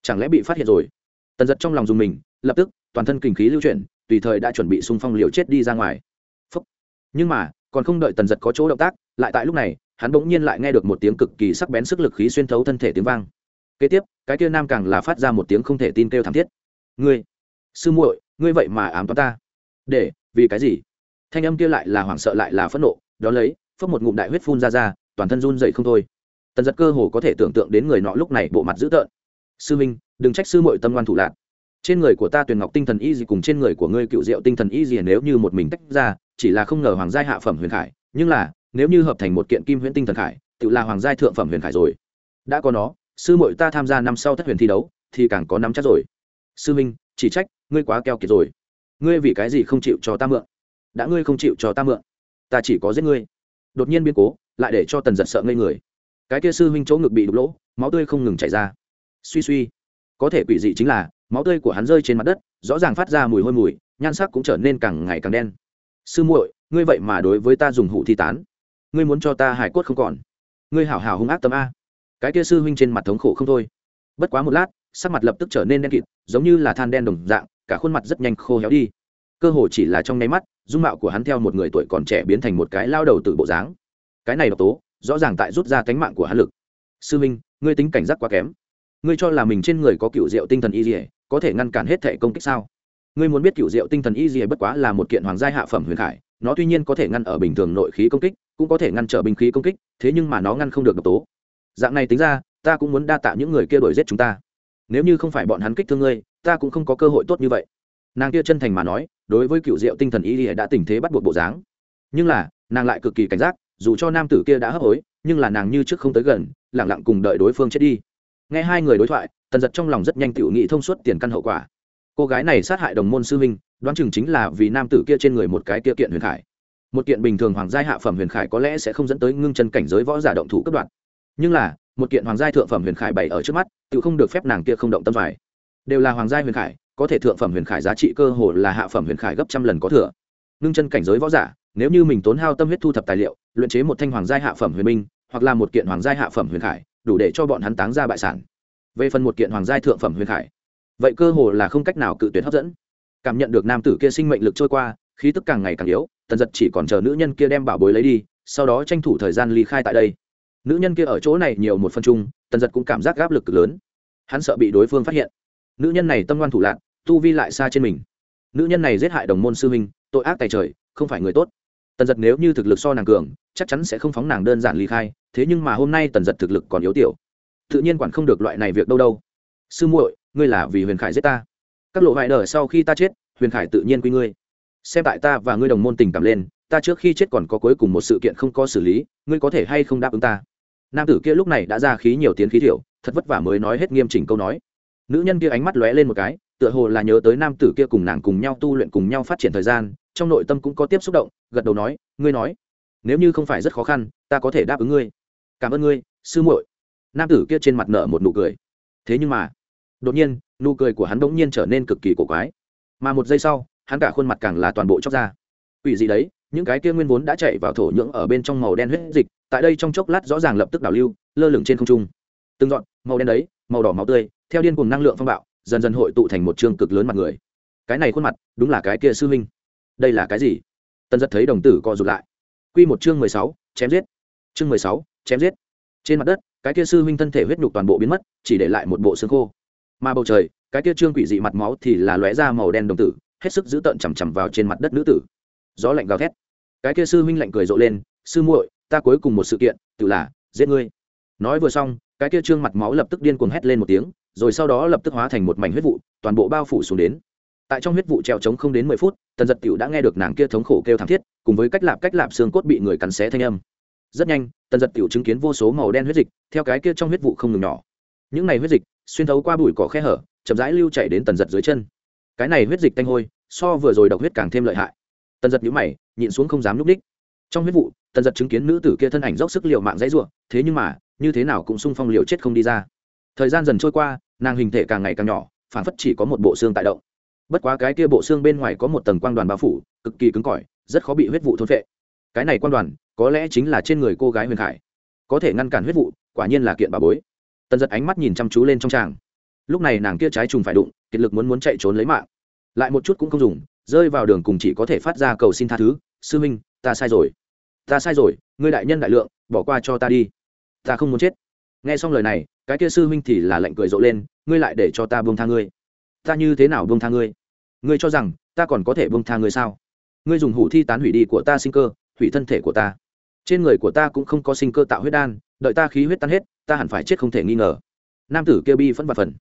Chẳng lẽ bị phát hiện rồi? Tần giật trong lòng dùng mình, lập tức, toàn thân kinh khí lưu chuyển, tùy thời đã chuẩn bị xung phong liều chết đi ra ngoài. Phúc. nhưng mà, còn không đợi tần giật có chỗ động tác, lại tại lúc này, hắn bỗng nhiên lại nghe được một tiếng cực kỳ sắc bén sức lực khí xuyên thấu thân thể tiếng vang kế tiếp, cái kia nam càng là phát ra một tiếng không thể tin kêu thảm thiết. Ngươi, sư muội, ngươi vậy mà ám toán ta? Để, vì cái gì? Thanh âm kia lại là hoảng sợ lại là phẫn nộ, đó lấy phất một ngụm đại huyết phun ra ra, toàn thân run dậy không thôi. Tần giật cơ hồ có thể tưởng tượng đến người nọ lúc này bộ mặt dữ tợn. Sư minh, đừng trách sư muội tâm ngoan thủ lạc trên người của ta tuyền ngọc tinh thần y gì cùng trên người của ngươi cựu diệu tinh thần y gì nếu như một mình tách ra, chỉ là không ngờ hoàng giai hạ phẩm huyền khải, nhưng là, nếu như hợp thành một kiện kim huyễn tinh thần khải, tự là hoàng giai thượng phẩm huyền khải rồi. Đã có nó sư muội ta tham gia năm sau thất huyền thi đấu, thì càng có năm chắc rồi. Sư minh, chỉ trách, ngươi quá keo kiệt rồi. Ngươi vì cái gì không chịu cho ta mượn? Đã ngươi không chịu cho ta mượn, ta chỉ có giết ngươi. Đột nhiên biến cố, lại để cho tần giật sợ ngây người. Cái kia sư huynh chỗ ngực bị đục lỗ, máu tươi không ngừng chảy ra. Suy suy, có thể quỷ dị chính là, máu tươi của hắn rơi trên mặt đất, rõ ràng phát ra mùi hôi mùi, nhan sắc cũng trở nên càng ngày càng đen. Sư muội, ngươi vậy mà đối với ta dùng hụ thi tán. Ngươi muốn cho ta hải cốt không còn. Ngươi hảo hảo hung ác tâm a cái kia sư huynh trên mặt thống khổ không thôi. Bất quá một lát, sắc mặt lập tức trở nên đen kịt, giống như là than đen đồng dạng, cả khuôn mặt rất nhanh khô héo đi. Cơ hồ chỉ là trong nháy mắt, dung mạo của hắn theo một người tuổi còn trẻ biến thành một cái lao đầu từ bộ dáng. Cái này độc tố, rõ ràng tại rút ra cánh mạng của hắn lực. Sư minh ngươi tính cảnh giác quá kém. Ngươi cho là mình trên người có cựu diệu tinh thần y dỉa có thể ngăn cản hết thể công kích sao? Ngươi muốn biết cựu diệu tinh thần y dỉa bất quá là một kiện hoàng gia hạ phẩm huyền khải, nó tuy nhiên có thể ngăn ở bình thường nội khí công kích, cũng có thể ngăn trở binh khí công kích, thế nhưng mà nó ngăn không được độc tố dạng này tính ra, ta cũng muốn đa tạ những người kia đuổi giết chúng ta. Nếu như không phải bọn hắn kích thương ngươi, ta cũng không có cơ hội tốt như vậy. Nàng kia chân thành mà nói, đối với cựu diệu tinh thần y lìa đã tình thế bắt buộc bộ dáng. Nhưng là, nàng lại cực kỳ cảnh giác, dù cho nam tử kia đã hấp hối, nhưng là nàng như trước không tới gần lẳng lặng cùng đợi đối phương chết đi. Nghe hai người đối thoại, tần giật trong lòng rất nhanh tự nghị thông suốt tiền căn hậu quả. Cô gái này sát hại đồng môn sư minh đoán chừng chính là vì nam tử kia trên người một cái kia kiện huyền khải. Một kiện bình thường hoàng gia hạ phẩm huyền khải có lẽ sẽ không dẫn tới ngưng chân cảnh giới võ giả động thủ cấp đoạn nhưng là, một kiện hoàng gia thượng phẩm huyền khải bày ở trước mắt, tự không được phép nàng kia không động tâm phải. Đều là hoàng gia huyền khải, có thể thượng phẩm huyền khải giá trị cơ hồ là hạ phẩm huyền khải gấp trăm lần có thừa. Ngưng chân cảnh giới võ giả, nếu như mình tốn hao tâm huyết thu thập tài liệu, luyện chế một thanh hoàng gia hạ phẩm huyền minh, hoặc là một kiện hoàng gia hạ phẩm huyền khải, đủ để cho bọn hắn táng ra bại sản. Về phần một kiện hoàng gia thượng phẩm huyền khải, vậy cơ hồ là không cách nào cự tuyệt hấp dẫn. Cảm nhận được nam tử kia sinh mệnh lực trôi qua, khí tức càng ngày càng yếu, tần giật chỉ còn chờ nữ nhân kia đem bảo bối lấy đi, sau đó tranh thủ thời gian ly khai tại đây nữ nhân kia ở chỗ này nhiều một phân chung, tần giật cũng cảm giác gáp lực lớn. Hắn sợ bị đối phương phát hiện. Nữ nhân này tâm ngoan thủ lạc tu vi lại xa trên mình. Nữ nhân này giết hại đồng môn sư huynh, tội ác tài trời, không phải người tốt. Tần giật nếu như thực lực so nàng cường, chắc chắn sẽ không phóng nàng đơn giản ly khai, thế nhưng mà hôm nay tần giật thực lực còn yếu tiểu. Tự nhiên quản không được loại này việc đâu đâu. Sư muội, ngươi là vì huyền khải giết ta. Các lộ vải đờ sau khi ta chết, huyền khải tự nhiên quy ngươi. Xem tại ta và ngươi đồng môn tình cảm lên, ta trước khi chết còn có cuối cùng một sự kiện không có xử lý, ngươi có thể hay không đáp ứng ta? Nam tử kia lúc này đã ra khí nhiều tiếng khí thiểu, thật vất vả mới nói hết nghiêm chỉnh câu nói. Nữ nhân kia ánh mắt lóe lên một cái, tựa hồ là nhớ tới nam tử kia cùng nàng cùng nhau tu luyện cùng nhau phát triển thời gian, trong nội tâm cũng có tiếp xúc động, gật đầu nói, ngươi nói, nếu như không phải rất khó khăn, ta có thể đáp ứng ngươi. Cảm ơn ngươi, sư muội. Nam tử kia trên mặt nở một nụ cười. Thế nhưng mà, đột nhiên, nụ cười của hắn bỗng nhiên trở nên cực kỳ cổ quái. Mà một giây sau, hắn cả khuôn mặt càng là toàn bộ chóc ra. Ủy gì đấy những cái kia nguyên vốn đã chạy vào thổ nhưỡng ở bên trong màu đen huyết dịch, tại đây trong chốc lát rõ ràng lập tức đảo lưu, lơ lửng trên không trung. Từng dọn màu đen đấy, màu đỏ máu tươi, theo điên cùng năng lượng phong bạo, dần dần hội tụ thành một chương cực lớn mặt người. Cái này khuôn mặt, đúng là cái kia sư huynh. Đây là cái gì? Tân rất thấy đồng tử co rụt lại. Q một chương mười sáu, chém giết. Chương mười sáu, chém giết. Trên mặt đất, cái kia sư huynh thân thể huyết nhục toàn bộ biến mất, chỉ để lại một bộ xương khô. Mà bầu trời, cái kia trương quỷ dị mặt máu thì là lóe ra màu đen đồng tử, hết sức giữ tợn chằm chằm vào trên mặt đất nữ tử. Gió lạnh gào thét cái kia sư huynh lạnh cười rộ lên, sư muội, ta cuối cùng một sự kiện, tự là, giết ngươi. Nói vừa xong, cái kia trương mặt máu lập tức điên cuồng hét lên một tiếng, rồi sau đó lập tức hóa thành một mảnh huyết vụ, toàn bộ bao phủ xuống đến. Tại trong huyết vụ treo trống không đến mười phút, tần giật tiểu đã nghe được nàng kia thống khổ kêu thảm thiết, cùng với cách lạp cách lạp xương cốt bị người cắn xé thanh âm. Rất nhanh, tần giật tiểu chứng kiến vô số màu đen huyết dịch, theo cái kia trong huyết vụ không ngừng nhỏ. Những này huyết dịch, xuyên thấu qua bụi cỏ khe hở, chậm rãi lưu chạy đến tần giật dưới chân. Cái này huyết dịch tanh hôi, so vừa rồi độc huyết càng thêm lợi hại tần giật nhũ mày, nhịn xuống không dám núp đích. Trong huyết vụ, tần giật chứng kiến nữ tử kia thân ảnh dốc sức liệu mạng dãy ruộng, thế nhưng mà, như thế nào cũng sung phong liều chết không đi ra. Thời gian dần trôi qua, nàng hình thể càng ngày càng nhỏ phản phất chỉ có một bộ xương tại động. Bất quá cái kia bộ xương bên ngoài có một tầng quang đoàn bao phủ, cực kỳ cứng cỏi, rất khó bị huyết vụ thôn phệ. Cái này quang đoàn, có lẽ chính là trên người cô gái huyền khải. Có thể ngăn cản huyết vụ, quả nhiên là kiện bà bối. Tần giật ánh mắt nhìn chăm chú lên trong tràng. Lúc này nàng kia trái trùng phải đụng, kiệt lực muốn muốn chạy trốn lấy mạng. Lại một chút cũng không dùng rơi vào đường cùng chỉ có thể phát ra cầu xin tha thứ, sư minh, ta sai rồi. Ta sai rồi, ngươi đại nhân đại lượng, bỏ qua cho ta đi. Ta không muốn chết. Nghe xong lời này, cái kia sư minh thì là lệnh cười rộ lên, ngươi lại để cho ta buông tha ngươi. Ta như thế nào buông tha ngươi? Ngươi cho rằng, ta còn có thể buông tha ngươi sao? Ngươi dùng hủ thi tán hủy đi của ta sinh cơ, hủy thân thể của ta. Trên người của ta cũng không có sinh cơ tạo huyết đan, đợi ta khí huyết tan hết, ta hẳn phải chết không thể nghi ngờ. Nam tử kia bi phẫn và phần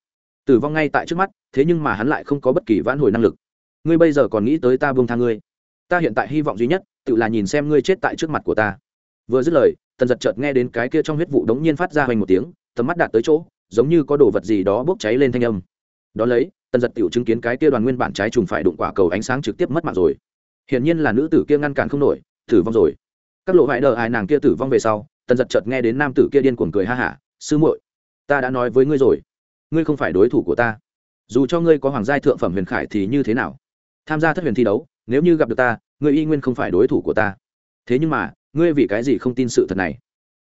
tử vong ngay tại trước mắt, thế nhưng mà hắn lại không có bất kỳ vãn hồi năng lực ngươi bây giờ còn nghĩ tới ta buông tha ngươi. Ta hiện tại hy vọng duy nhất, tự là nhìn xem ngươi chết tại trước mặt của ta. Vừa dứt lời, tần giật chợt nghe đến cái kia trong huyết vụ đống nhiên phát ra hoành một tiếng, tầm mắt đạt tới chỗ, giống như có đồ vật gì đó bốc cháy lên thanh âm. Đón lấy, tần giật tự chứng kiến cái kia đoàn nguyên bản trái trùng phải đụng quả cầu ánh sáng trực tiếp mất mạng rồi. Hiển nhiên là nữ tử kia ngăn cản không nổi, tử vong rồi. Các lộ vải đờ ai nàng kia tử vong về sau, tần giật chợt nghe đến nam tử kia điên cuồng cười ha hả, sư muội, ta đã nói với ngươi rồi, ngươi không phải đối thủ của ta. Dù cho ngươi có hoàng giai thượng phẩm huyền khải thì như thế nào? Tham gia thất huyền thi đấu, nếu như gặp được ta, ngươi y nguyên không phải đối thủ của ta. Thế nhưng mà, ngươi vì cái gì không tin sự thật này?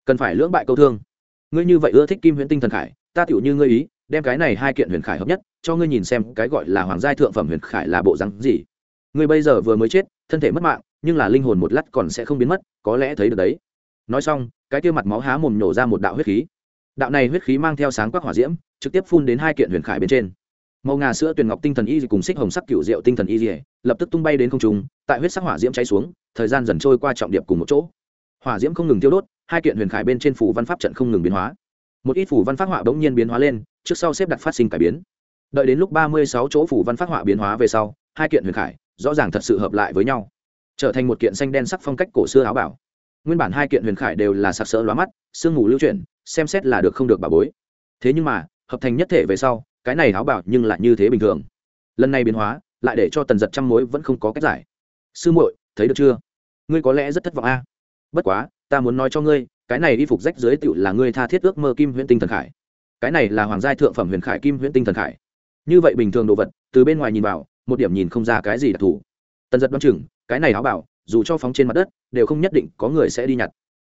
Cần phải lưỡng bại câu thương. Ngươi như vậy ưa thích kim huyễn tinh thần khải, ta tiểu như ngươi ý, đem cái này hai kiện huyền khải hợp nhất, cho ngươi nhìn xem cái gọi là hoàng giai thượng phẩm huyền khải là bộ rắn gì. Ngươi bây giờ vừa mới chết, thân thể mất mạng, nhưng là linh hồn một lát còn sẽ không biến mất, có lẽ thấy được đấy. Nói xong, cái kia mặt máu há mồm nhổ ra một đạo huyết khí. Đạo này huyết khí mang theo sáng quắc hỏa diễm, trực tiếp phun đến hai kiện huyền khải bên trên màu ngà sữa tuyền ngọc tinh thần y cùng xích hồng sắc cựu rượu tinh thần y lập tức tung bay đến không trung, tại huyết sắc hỏa diễm cháy xuống, thời gian dần trôi qua trọng điệp cùng một chỗ. Hỏa diễm không ngừng tiêu đốt, hai kiện huyền khải bên trên phủ văn pháp trận không ngừng biến hóa. Một ít phủ văn pháp họa bỗng nhiên biến hóa lên, trước sau xếp đặt phát sinh cải biến. Đợi đến lúc ba mươi sáu chỗ phủ văn pháp họa biến hóa về sau, hai kiện huyền khải rõ ràng thật sự hợp lại với nhau, trở thành một kiện xanh đen sắc phong cách cổ xưa áo bảo. Nguyên bản hai kiện huyền khải đều là sặc sỡ lóa mắt, sương mù lưu chuyển, xem xét là được không được bà bối. Thế nhưng mà, hợp thành nhất thể về sau cái này háo bảo nhưng lại như thế bình thường. Lần này biến hóa, lại để cho tần giật trăm mối vẫn không có cách giải. Sư muội, thấy được chưa? Ngươi có lẽ rất thất vọng a. Bất quá, ta muốn nói cho ngươi, cái này đi phục rách dưới tựu là ngươi tha thiết ước mơ kim huyễn tinh thần khải. Cái này là hoàng gia thượng phẩm huyền khải kim huyễn tinh thần khải. Như vậy bình thường đồ vật, từ bên ngoài nhìn vào, một điểm nhìn không ra cái gì đặc thù. Tần giật đoán chừng, cái này áo bảo dù cho phóng trên mặt đất, đều không nhất định có người sẽ đi nhặt.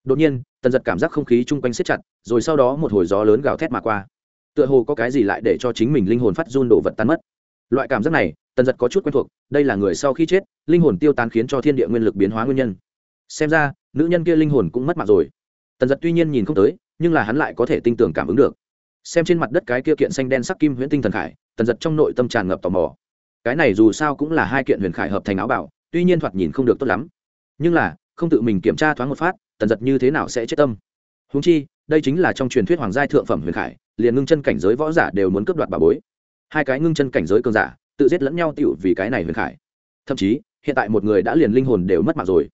Đột nhiên, tần giật cảm giác không khí chung quanh siết chặt, rồi sau đó một hồi gió lớn gào thét mà qua tựa hồ có cái gì lại để cho chính mình linh hồn phát run đồ vật tan mất. Loại cảm giác này, tần giật có chút quen thuộc, đây là người sau khi chết, linh hồn tiêu tán khiến cho thiên địa nguyên lực biến hóa nguyên nhân. Xem ra, nữ nhân kia linh hồn cũng mất mạng rồi. Tần giật tuy nhiên nhìn không tới, nhưng là hắn lại có thể tinh tường cảm ứng được. Xem trên mặt đất cái kia kiện xanh đen sắc kim huyễn tinh thần khải, tần giật trong nội tâm tràn ngập tò mò. Cái này dù sao cũng là hai kiện huyền khải hợp thành áo bảo, tuy nhiên thoạt nhìn không được tốt lắm. Nhưng là, không tự mình kiểm tra thoáng một phát, tần giật như thế nào sẽ chết tâm? Húng chi, đây chính là trong truyền thuyết hoàng gia thượng phẩm huyền khải liền ngưng chân cảnh giới võ giả đều muốn cướp đoạt bà bối. Hai cái ngưng chân cảnh giới cường giả, tự giết lẫn nhau tựu vì cái này huyền khải. Thậm chí, hiện tại một người đã liền linh hồn đều mất mạng rồi.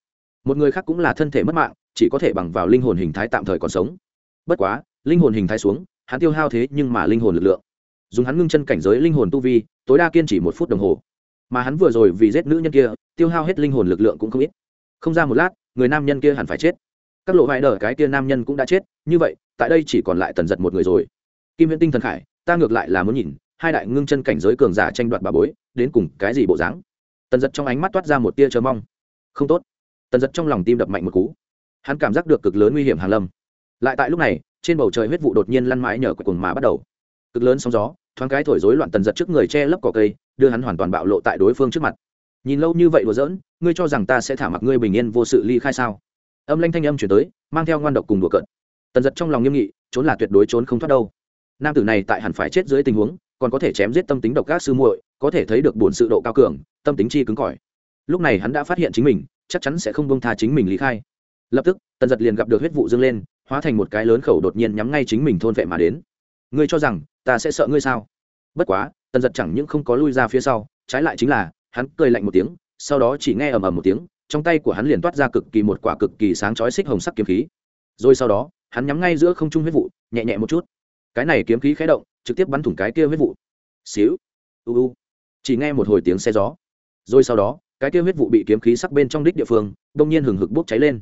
Một người khác cũng là thân thể mất mạng, chỉ có thể bằng vào linh hồn hình thái tạm thời còn sống. Bất quá, linh hồn hình thái xuống, hắn tiêu hao thế nhưng mà linh hồn lực lượng. Dùng hắn ngưng chân cảnh giới linh hồn tu vi, tối đa kiên trì một phút đồng hồ. Mà hắn vừa rồi vì giết nữ nhân kia, tiêu hao hết linh hồn lực lượng cũng không ít. Không ra một lát, người nam nhân kia hẳn phải chết. Các lộ vai đờ cái kia nam nhân cũng đã chết, như vậy, tại đây chỉ còn lại tần giật một người rồi kim viễn tinh thần khải, ta ngược lại là muốn nhìn, hai đại ngưng chân cảnh giới cường giả tranh đoạt bà bối, đến cùng cái gì bộ dáng? Tần giật trong ánh mắt toát ra một tia chờ mong. Không tốt. Tần giật trong lòng tim đập mạnh một cú. Hắn cảm giác được cực lớn nguy hiểm hàng lâm. Lại tại lúc này, trên bầu trời huyết vụ đột nhiên lăn mãi nhờ quạch cùng mà bắt đầu. Cực lớn sóng gió, thoáng cái thổi rối loạn tần giật trước người che lấp cỏ cây, đưa hắn hoàn toàn bạo lộ tại đối phương trước mặt. Nhìn lâu như vậy đùa giỡn, ngươi cho rằng ta sẽ thả mặc ngươi bình yên vô sự ly khai sao? Âm lanh thanh âm chuyển tới, mang theo ngoan độc cùng đùa cận tần giật trong lòng nghiêm nghị, trốn là tuyệt đối trốn không thoát đâu nam tử này tại hẳn phải chết dưới tình huống, còn có thể chém giết tâm tính độc các sư muội, có thể thấy được bổn sự độ cao cường, tâm tính chi cứng cỏi. Lúc này hắn đã phát hiện chính mình, chắc chắn sẽ không bông tha chính mình lý khai. Lập tức, tần giật liền gặp được huyết vụ dâng lên, hóa thành một cái lớn khẩu đột nhiên nhắm ngay chính mình thôn vệ mà đến. Ngươi cho rằng ta sẽ sợ ngươi sao? Bất quá, tần giật chẳng những không có lui ra phía sau, trái lại chính là, hắn cười lạnh một tiếng, sau đó chỉ nghe ầm ầm một tiếng, trong tay của hắn liền toát ra cực kỳ một quả cực kỳ sáng chói xích hồng sắc kiếm khí. Rồi sau đó, hắn nhắm ngay giữa không trung huyết vụ, nhẹ nhẹ một chút cái này kiếm khí khé động, trực tiếp bắn thủng cái kia huyết vụ. Xíu. U u. Chỉ nghe một hồi tiếng xe gió. Rồi sau đó, cái kia huyết vụ bị kiếm khí sắc bên trong đích địa phương, đông nhiên hừng hực bốc cháy lên.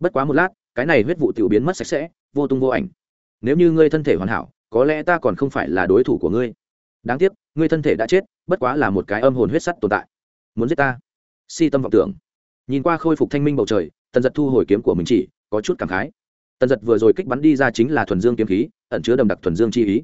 Bất quá một lát, cái này huyết vụ tiểu biến mất sạch sẽ, vô tung vô ảnh. Nếu như ngươi thân thể hoàn hảo, có lẽ ta còn không phải là đối thủ của ngươi. Đáng tiếc, ngươi thân thể đã chết, bất quá là một cái âm hồn huyết sắt tồn tại. Muốn giết ta? Si tâm vọng tưởng. Nhìn qua khôi phục thanh minh bầu trời, tần giật thu hồi kiếm của mình chỉ, có chút cảm khái. Tần giật vừa rồi kích bắn đi ra chính là thuần dương kiếm khí ẩn chứa đầm đặc thuần dương chi ý.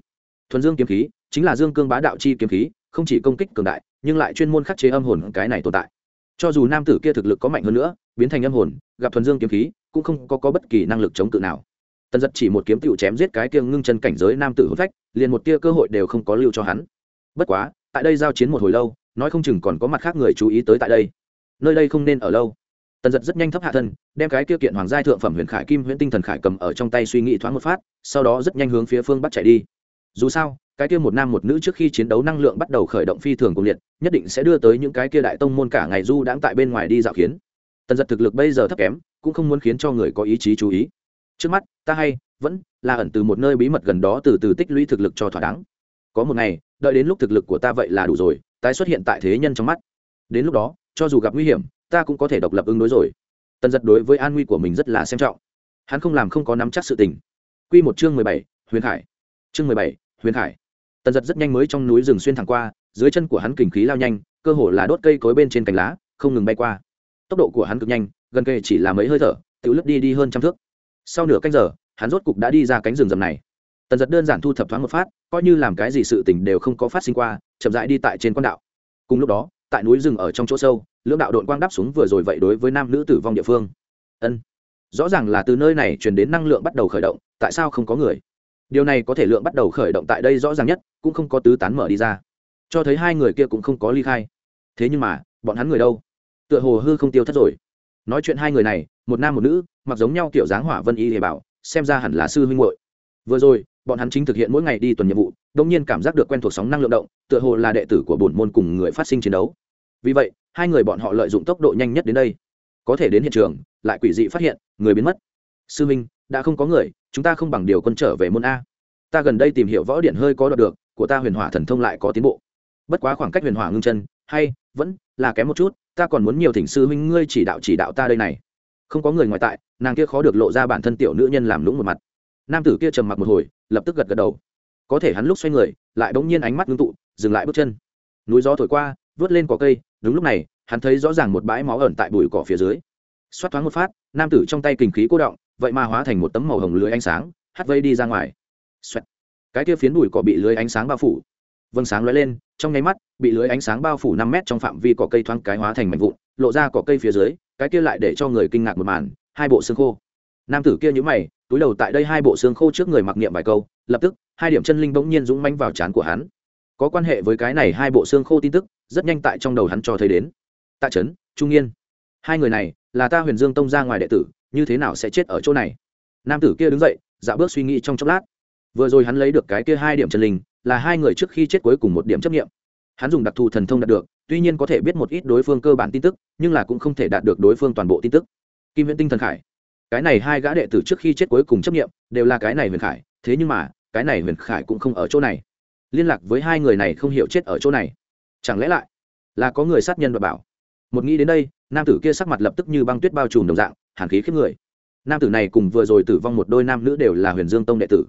Thuần dương kiếm khí chính là dương cương bá đạo chi kiếm khí không chỉ công kích cường đại nhưng lại chuyên môn khắc chế âm hồn cái này tồn tại. Cho dù nam tử kia thực lực có mạnh hơn nữa biến thành âm hồn gặp thuần dương kiếm khí cũng không có, có bất kỳ năng lực chống cự nào. Tần giật chỉ một kiếm tựu chém giết cái kia ngưng chân cảnh giới nam tử hôn phách liền một tia cơ hội đều không có lưu cho hắn. Bất quá tại đây giao chiến một hồi lâu nói không chừng còn có mặt khác người chú ý tới tại đây. Nơi đây không nên ở lâu tần giật rất nhanh thấp hạ thân, đem cái kia kiện hoàng giai thượng phẩm huyền khải kim huyễn tinh thần khải cầm ở trong tay suy nghĩ thoáng một phát, sau đó rất nhanh hướng phía phương bắc chạy đi. Dù sao, cái kia một nam một nữ trước khi chiến đấu năng lượng bắt đầu khởi động phi thường cùng liệt, nhất định sẽ đưa tới những cái kia đại tông môn cả ngày du đãng tại bên ngoài đi dạo khiến tần giật thực lực bây giờ thấp kém, cũng không muốn khiến cho người có ý chí chú ý. Trước mắt, ta hay, vẫn là ẩn từ một nơi bí mật gần đó từ từ tích lũy thực lực cho thỏa đáng. Có một ngày, đợi đến lúc thực lực của ta vậy là đủ rồi, tái xuất hiện tại thế nhân trong mắt. Đến lúc đó, cho dù gặp nguy hiểm ta cũng có thể độc lập ứng đối rồi. Tần giật đối với an nguy của mình rất là xem trọng. Hắn không làm không có nắm chắc sự tình. Q một chương mười bảy, huyền khải. Chương mười bảy, huyền khải. Tần giật rất nhanh mới trong núi rừng xuyên thẳng qua, dưới chân của hắn kình khí lao nhanh, cơ hồ là đốt cây cối bên trên cành lá, không ngừng bay qua. Tốc độ của hắn cực nhanh, gần kề chỉ là mấy hơi thở tự lướt đi đi hơn trăm thước. Sau nửa canh giờ, hắn rốt cục đã đi ra cánh rừng rầm này. Tần giật đơn giản thu thập thoáng một phát, coi như làm cái gì sự tình đều không có phát sinh qua, chậm rãi đi tại trên quan đạo. Cùng lúc đó, tại núi rừng ở trong chỗ sâu lưỡng đạo đội quang đáp xuống vừa rồi vậy đối với nam nữ tử vong địa phương. Ân, rõ ràng là từ nơi này truyền đến năng lượng bắt đầu khởi động, tại sao không có người? Điều này có thể lượng bắt đầu khởi động tại đây rõ ràng nhất, cũng không có tứ tán mở đi ra. Cho thấy hai người kia cũng không có ly khai. Thế nhưng mà, bọn hắn người đâu? Tựa hồ hư không tiêu thất rồi. Nói chuyện hai người này, một nam một nữ, mặc giống nhau kiểu dáng hỏa vân y hề bảo, xem ra hẳn là sư huynh hội vừa rồi, bọn hắn chính thực hiện mỗi ngày đi tuần nhiệm vụ, đông nhiên cảm giác được quen thuộc sóng năng lượng động, tựa hồ là đệ tử của bổn môn cùng người phát sinh chiến đấu. Vì vậy hai người bọn họ lợi dụng tốc độ nhanh nhất đến đây. Có thể đến hiện trường, lại quỷ dị phát hiện, người biến mất. Sư minh, đã không có người, chúng ta không bằng điều quân trở về môn a. Ta gần đây tìm hiểu võ điện hơi có đọc được, của ta huyền hỏa thần thông lại có tiến bộ. Bất quá khoảng cách huyền hỏa ngưng chân, hay, vẫn là kém một chút, ta còn muốn nhiều thỉnh sư huynh ngươi chỉ đạo chỉ đạo ta đây này. Không có người ngoại tại, nàng kia khó được lộ ra bản thân tiểu nữ nhân làm lũng một mặt. Nam tử kia trầm mặc một hồi, lập tức gật gật đầu. Có thể hắn lúc xoay người, lại bỗng nhiên ánh mắt ngưng tụ, dừng lại bước chân. Núi gió thổi qua, vớt lên cỏ cây đúng lúc này, hắn thấy rõ ràng một bãi máu ẩn tại bụi cỏ phía dưới. Xoát thoáng một phát, nam tử trong tay kinh khí cố động, vậy mà hóa thành một tấm màu hồng lưới ánh sáng, hắt vây đi ra ngoài. Xoẹt. cái kia phiến bụi cỏ bị lưới ánh sáng bao phủ. Vâng sáng lóe lên, trong nháy mắt, bị lưới ánh sáng bao phủ năm mét trong phạm vi cỏ cây thoáng cái hóa thành mảnh vụn, lộ ra cỏ cây phía dưới, cái kia lại để cho người kinh ngạc một màn, hai bộ xương khô. Nam tử kia nhíu mày, túi đầu tại đây hai bộ xương khô trước người mặc niệm vài câu, lập tức, hai điểm chân linh bỗng nhiên dũng manh vào trán của hắn có quan hệ với cái này hai bộ xương khô tin tức, rất nhanh tại trong đầu hắn cho thấy đến. Tạ trấn, trung yên. Hai người này, là ta huyền dương tông ra ngoài đệ tử, như thế nào sẽ chết ở chỗ này? Nam tử kia đứng dậy dạo bước suy nghĩ trong chốc lát. Vừa rồi hắn lấy được cái kia hai điểm chân linh, là hai người trước khi chết cuối cùng một điểm chấp nghiệm. Hắn dùng đặc thù thần thông đạt được, tuy nhiên có thể biết một ít đối phương cơ bản tin tức, nhưng là cũng không thể đạt được đối phương toàn bộ tin tức. Kim viễn tinh thần khải. Cái này hai gã đệ tử trước khi chết cuối cùng chấp nghiệm, đều là cái này huyền khải, thế nhưng mà, cái này huyền khải cũng không ở chỗ này liên lạc với hai người này không hiểu chết ở chỗ này. Chẳng lẽ lại là có người sát nhân và bảo? Một nghĩ đến đây, nam tử kia sắc mặt lập tức như băng tuyết bao trùm đồng dạng, hàn khí khiếp người. Nam tử này cùng vừa rồi tử vong một đôi nam nữ đều là huyền dương tông đệ tử.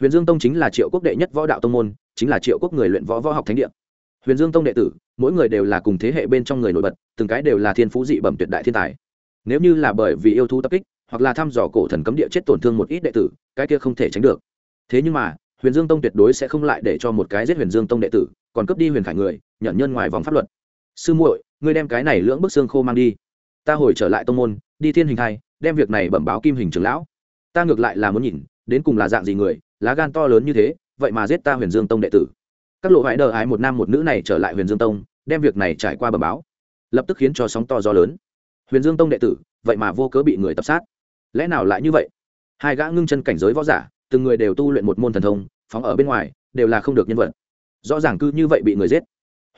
Huyền dương tông chính là triệu quốc đệ nhất võ đạo tông môn, chính là triệu quốc người luyện võ võ học thánh địa. Huyền dương tông đệ tử, mỗi người đều là cùng thế hệ bên trong người nổi bật, từng cái đều là thiên phú dị bẩm tuyệt đại thiên tài. Nếu như là bởi vì yêu thú tập kích, hoặc là thăm dò cổ thần cấm địa chết tổn thương một ít đệ tử, cái kia không thể tránh được. Thế nhưng mà huyền dương tông tuyệt đối sẽ không lại để cho một cái giết huyền dương tông đệ tử, còn cướp đi huyền khải người, nhận nhân ngoài vòng pháp luật. Sư muội, ngươi đem cái này lưỡng bức xương khô mang đi. Ta hồi trở lại tông môn, đi thiên hình thai, đem việc này bẩm báo kim hình trưởng lão. Ta ngược lại là muốn nhìn, đến cùng là dạng gì người, lá gan to lớn như thế, vậy mà giết ta huyền dương tông đệ tử. Các lộ hại đờ ái một nam một nữ này trở lại huyền dương tông, đem việc này trải qua bẩm báo. Lập tức khiến cho sóng to gió lớn. Huyền dương tông đệ tử, vậy mà vô cớ bị người tập sát. Lẽ nào lại như vậy? Hai gã ngưng chân cảnh giới võ giả từng người đều tu luyện một môn thần thông, phóng ở bên ngoài, đều là không được nhân vật. Rõ ràng cứ như vậy bị người giết.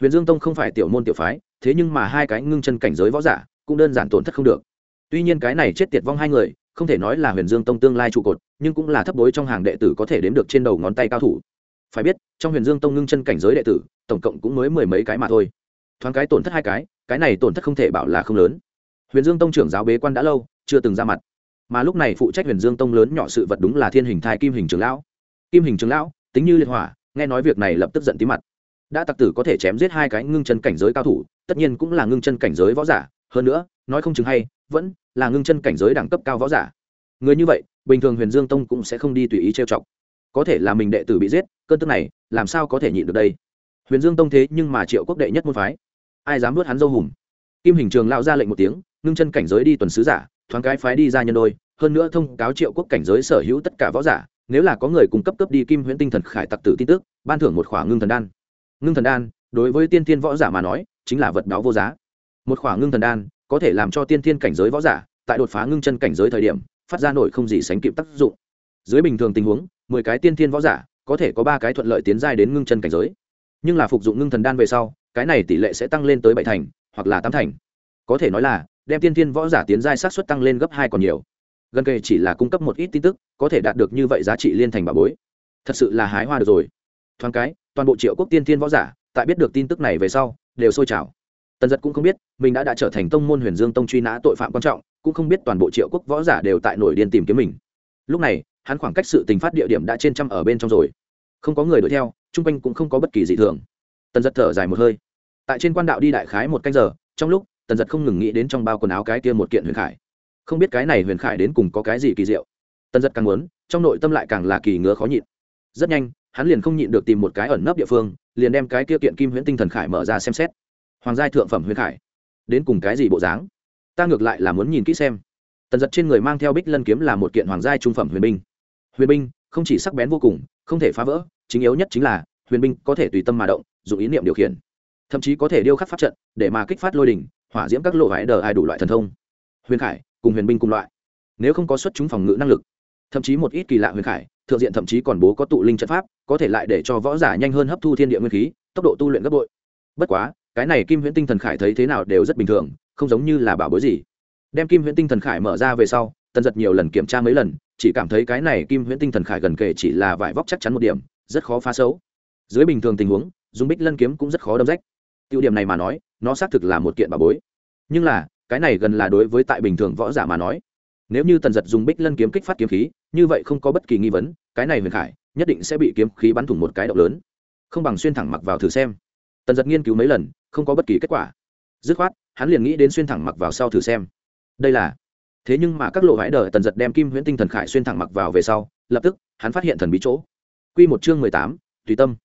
Huyền dương tông không phải tiểu môn tiểu phái, thế nhưng mà hai cái ngưng chân cảnh giới võ giả cũng đơn giản tổn thất không được. Tuy nhiên cái này chết tiệt vong hai người, không thể nói là huyền dương tông tương lai trụ cột, nhưng cũng là thấp bối trong hàng đệ tử có thể đếm được trên đầu ngón tay cao thủ. Phải biết, trong huyền dương tông ngưng chân cảnh giới đệ tử, tổng cộng cũng mới mười mấy cái mà thôi. Thoáng cái tổn thất hai cái cái này tổn thất không thể bảo là không lớn. Huyền dương tông trưởng giáo bế quan đã lâu, chưa từng ra mặt mà lúc này phụ trách huyền dương tông lớn nhỏ sự vật đúng là thiên hình thai kim hình trường lão. Kim hình trường lão, tính như liệt hỏa, nghe nói việc này lập tức giận tí mặt. Đã tặc tử có thể chém giết hai cái ngưng chân cảnh giới cao thủ, tất nhiên cũng là ngưng chân cảnh giới võ giả. Hơn nữa, nói không chừng hay, vẫn là ngưng chân cảnh giới đẳng cấp cao võ giả. Người như vậy, bình thường huyền dương tông cũng sẽ không đi tùy ý trêu chọc. Có thể là mình đệ tử bị giết, cơn tức này, làm sao có thể nhịn được đây? Huyền dương tông thế nhưng mà triệu quốc đệ nhất môn phái. Ai dám vớt hắn dâu hùm? Kim hình trường lao ra lệnh một tiếng, ngưng chân cảnh giới đi tuần sứ giả, thoáng cái phái đi ra nhân đôi hơn nữa thông cáo triệu quốc cảnh giới sở hữu tất cả võ giả, nếu là có người cung cấp cấp đi kim huyễn tinh thần khải tặc tử tin tức, ban thưởng một khỏa ngưng thần đan. Ngưng thần đan, đối với tiên thiên võ giả mà nói, chính là vật báo vô giá. Một khỏa ngưng thần đan, có thể làm cho tiên thiên cảnh giới võ giả, tại đột phá ngưng chân cảnh giới thời điểm, phát ra nổi không gì sánh kịp tác dụng. Dưới bình thường tình huống, mười cái tiên thiên võ giả, có thể có ba cái thuận lợi tiến giai đến ngưng chân cảnh giới. Nhưng là phục dụng ngưng thần đan về sau, cái này tỷ lệ sẽ tăng lên tới bảy thành, hoặc là tám thành. Có thể nói là, đem tiên thiên võ giả tiến giai sát xuất tăng lên gấp hai còn nhiều gần kề chỉ là cung cấp một ít tin tức, có thể đạt được như vậy giá trị liên thành bà bối. Thật sự là hái hoa được rồi. Thoáng cái, toàn bộ triệu quốc tiên thiên võ giả, tại biết được tin tức này về sau, đều sôi trào. Tần giật cũng không biết, mình đã đã trở thành tông môn huyền dương tông truy nã tội phạm quan trọng, cũng không biết toàn bộ triệu quốc võ giả đều tại nổi điên tìm kiếm mình. Lúc này, hắn khoảng cách sự tình phát địa điểm đã trên trăm ở bên trong rồi. Không có người đuổi theo, chung quanh cũng không có bất kỳ gì thường. Tần giật thở dài một hơi. Tại trên quan đạo đi đại khái một canh giờ, trong lúc, tần giật không ngừng nghĩ đến trong bao quần áo cái kia một kiện huyền khải không biết cái này huyền khải đến cùng có cái gì kỳ diệu. Tần giật càng muốn, trong nội tâm lại càng là kỳ ngứa khó nhịn. Rất nhanh, hắn liền không nhịn được tìm một cái ẩn nấp địa phương, liền đem cái kia kiện kim huyễn tinh thần khải mở ra xem xét. Hoàng giai thượng phẩm huyền khải, đến cùng cái gì bộ dáng? Ta ngược lại là muốn nhìn kỹ xem. Tần giật trên người mang theo bích lân kiếm là một kiện hoàng giai trung phẩm huyền binh. Huyền binh, không chỉ sắc bén vô cùng, không thể phá vỡ, chính yếu nhất chính là, huyền binh có thể tùy tâm mà động, dùng ý niệm điều khiển. Thậm chí có thể điêu khắc pháp trận, để mà kích phát lôi đình hỏa diễm các lộ vải đờ ai đủ loại thần thông. Huyền khải cùng huyền binh cùng loại. Nếu không có xuất chúng phòng ngự năng lực, thậm chí một ít kỳ lạ huyền khải, thượng diện thậm chí còn bố có tụ linh trận pháp, có thể lại để cho võ giả nhanh hơn hấp thu thiên địa nguyên khí, tốc độ tu luyện gấp bội. Bất quá, cái này kim huyễn tinh thần khải thấy thế nào đều rất bình thường, không giống như là bảo bối gì. Đem kim huyễn tinh thần khải mở ra về sau, tần giật nhiều lần kiểm tra mấy lần, chỉ cảm thấy cái này kim huyễn tinh thần khải gần kề chỉ là vải vóc chắc chắn một điểm, rất khó phá xấu. Dưới bình thường tình huống, dùng bích lân kiếm cũng rất khó đâm rách. Tiêu điểm này mà nói, nó xác thực là một kiện bảo bối. Nhưng là cái này gần là đối với tại bình thường võ giả mà nói. Nếu như tần giật dùng bích lân kiếm kích phát kiếm khí, như vậy không có bất kỳ nghi vấn, cái này huyền khải, nhất định sẽ bị kiếm khí bắn thủng một cái động lớn. Không bằng xuyên thẳng mặc vào thử xem. Tần giật nghiên cứu mấy lần, không có bất kỳ kết quả. Dứt khoát, hắn liền nghĩ đến xuyên thẳng mặc vào sau thử xem. Đây là thế nhưng mà các lộ vãi đời tần giật đem kim huyễn tinh thần khải xuyên thẳng mặc vào về sau, lập tức, hắn phát hiện thần bí chỗ. Q một chương mười tám, tùy tâm.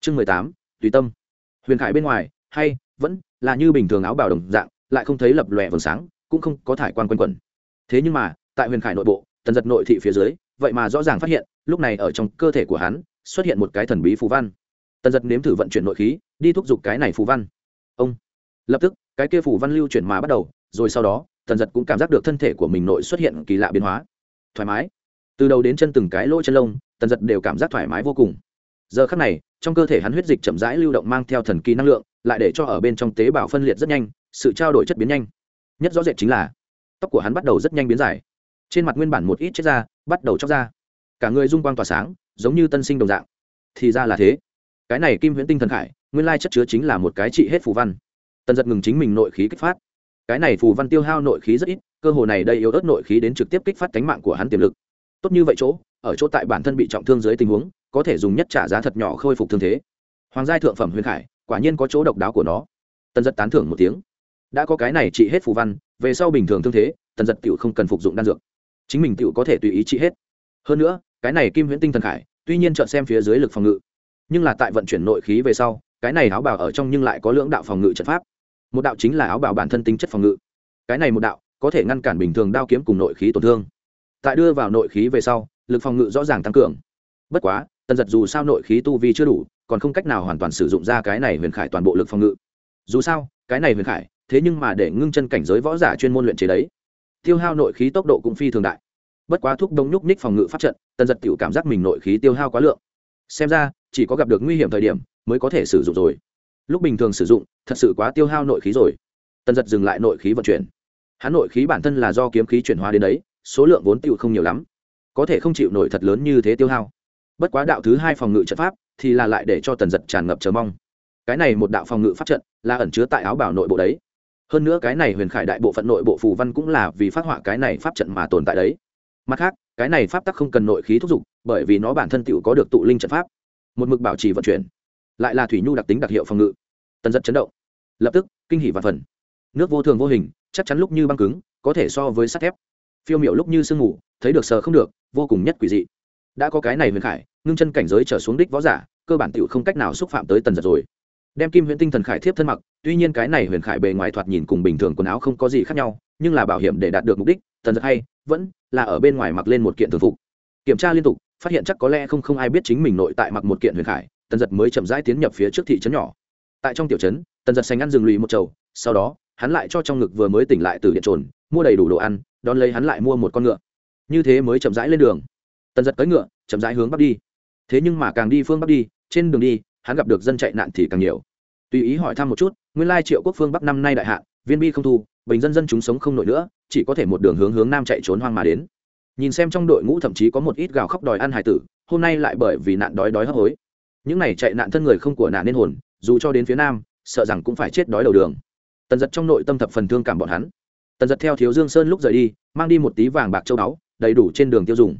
Chương mười tám, tùy tâm. Huyền khải bên ngoài, hay, vẫn là như bình thường áo bào đồng dạng lại không thấy lập lòe vầng sáng, cũng không có thải quan quanh quẩn. Thế nhưng mà, tại huyền khải nội bộ, tần giật nội thị phía dưới, vậy mà rõ ràng phát hiện, lúc này ở trong cơ thể của hắn, xuất hiện một cái thần bí phù văn. Tần giật nếm thử vận chuyển nội khí, đi thúc giục cái này phù văn. Ông! Lập tức, cái kia phù văn lưu chuyển mà bắt đầu, rồi sau đó, tần giật cũng cảm giác được thân thể của mình nội xuất hiện kỳ lạ biến hóa. Thoải mái. Từ đầu đến chân từng cái lỗ chân lông, tần giật đều cảm giác thoải mái vô cùng. Giờ khắc này, trong cơ thể hắn huyết dịch chậm rãi lưu động mang theo thần kỳ năng lượng, lại để cho ở bên trong tế bào phân liệt rất nhanh sự trao đổi chất biến nhanh. Nhất rõ rệt chính là, tóc của hắn bắt đầu rất nhanh biến dài. Trên mặt nguyên bản một ít chết da, bắt đầu chóc ra cả người dung quang tỏa sáng, giống như tân sinh đồng dạng. Thì ra là thế. Cái này kim huyễn tinh thần khải, nguyên lai chất chứa chính là một cái trị hết phù văn. Tần giật ngừng chính mình nội khí kích phát. Cái này phù văn tiêu hao nội khí rất ít, cơ hồ này đây yếu ớt nội khí đến trực tiếp kích phát cánh mạng của hắn tiềm lực. Tốt như vậy chỗ, ở chỗ tại bản thân bị trọng thương dưới tình huống, có thể dùng nhất trả giá thật nhỏ khôi phục thương thế. Hoàng giai thượng phẩm huyền khải, quả nhiên có chỗ độc đáo của nó. Tần giật tán thưởng một tiếng đã có cái này trị hết phù văn, về sau bình thường thương thế, tần giật tựu không cần phục dụng đan dược. Chính mình tựu có thể tùy ý trị hết. Hơn nữa, cái này kim huyễn tinh thần khải, tuy nhiên chọn xem phía dưới lực phòng ngự. Nhưng là tại vận chuyển nội khí về sau, cái này áo bào ở trong nhưng lại có lưỡng đạo phòng ngự trận pháp. Một đạo chính là áo bào bản thân tính chất phòng ngự. Cái này một đạo, có thể ngăn cản bình thường đao kiếm cùng nội khí tổn thương. Tại đưa vào nội khí về sau, lực phòng ngự rõ ràng tăng cường. Bất quá, tần giật dù sao nội khí tu vi chưa đủ, còn không cách nào hoàn toàn sử dụng ra cái này huyền khải toàn bộ lực phòng ngự. Dù sao, cái này huyền khải thế nhưng mà để ngưng chân cảnh giới võ giả chuyên môn luyện chế đấy, tiêu hao nội khí tốc độ cũng phi thường đại. Bất quá thúc đông nhúc ních phòng ngự pháp trận, tần giật tự cảm giác mình nội khí tiêu hao quá lượng. Xem ra, chỉ có gặp được nguy hiểm thời điểm mới có thể sử dụng rồi. Lúc bình thường sử dụng, thật sự quá tiêu hao nội khí rồi. Tần giật dừng lại nội khí vận chuyển. Hắn nội khí bản thân là do kiếm khí chuyển hóa đến đấy, số lượng vốn tiêu không nhiều lắm. Có thể không chịu nổi thật lớn như thế tiêu hao. Bất quá đạo thứ hai phòng ngự trận pháp thì là lại để cho tần giật tràn ngập chờ mong. Cái này một đạo phòng ngự pháp trận là ẩn chứa tại áo bảo nội bộ đấy hơn nữa cái này huyền khải đại bộ phận nội bộ phù văn cũng là vì phát họa cái này pháp trận mà tồn tại đấy. Mặt khác, cái này pháp tắc không cần nội khí thúc giục bởi vì nó bản thân tựu có được tụ linh trận pháp. Một mực bảo trì vận chuyển. Lại là thủy nhu đặc tính đặc hiệu phòng ngự. Tần giật chấn động. Lập tức, kinh hỉ và phần. Nước vô thường vô hình, chắc chắn lúc như băng cứng, có thể so với sắt thép. Phiêu miểu lúc như sương ngủ thấy được sờ không được, vô cùng nhất quỷ dị. Đã có cái này huyền khải, ngưng chân cảnh giới trở xuống đích võ giả, cơ bản tựu không cách nào xúc phạm tới tần giật rồi đem kim huyễn tinh thần khải thiếp thân mặc, tuy nhiên cái này huyền khải bề ngoài thoạt nhìn cùng bình thường quần áo không có gì khác nhau, nhưng là bảo hiểm để đạt được mục đích tần giật hay, vẫn là ở bên ngoài mặc lên một kiện thường phục. Kiểm tra liên tục, phát hiện chắc có lẽ không không ai biết chính mình nội tại mặc một kiện huyền khải, tần giật mới chậm rãi tiến nhập phía trước thị trấn nhỏ. Tại trong tiểu trấn, tần giật sành ăn rừng lùi một chầu, sau đó, hắn lại cho trong ngực vừa mới tỉnh lại từ điện trồn, mua đầy đủ đồ ăn, đón lấy hắn lại mua một con ngựa. Như thế mới chậm rãi lên đường. Tần giật cưỡi ngựa, chậm rãi hướng bắc đi. Thế nhưng mà càng đi phương bắc đi, trên đường đi hắn gặp được dân chạy nạn thì càng nhiều. Tùy ý hỏi thăm một chút, nguyên lai triệu quốc phương bắc năm nay đại hạn, viên bi không thu, bình dân dân chúng sống không nổi nữa, chỉ có thể một đường hướng hướng nam chạy trốn hoang mà đến. Nhìn xem trong đội ngũ thậm chí có một ít gào khóc đòi ăn hải tử, hôm nay lại bởi vì nạn đói đói hấp hối. Những này chạy nạn thân người không của nạn nên hồn, dù cho đến phía nam, sợ rằng cũng phải chết đói đầu đường. Tần giật trong nội tâm thập phần thương cảm bọn hắn. Tần giật theo thiếu dương sơn lúc rời đi, mang đi một tí vàng bạc châu báu, đầy đủ trên đường tiêu dùng.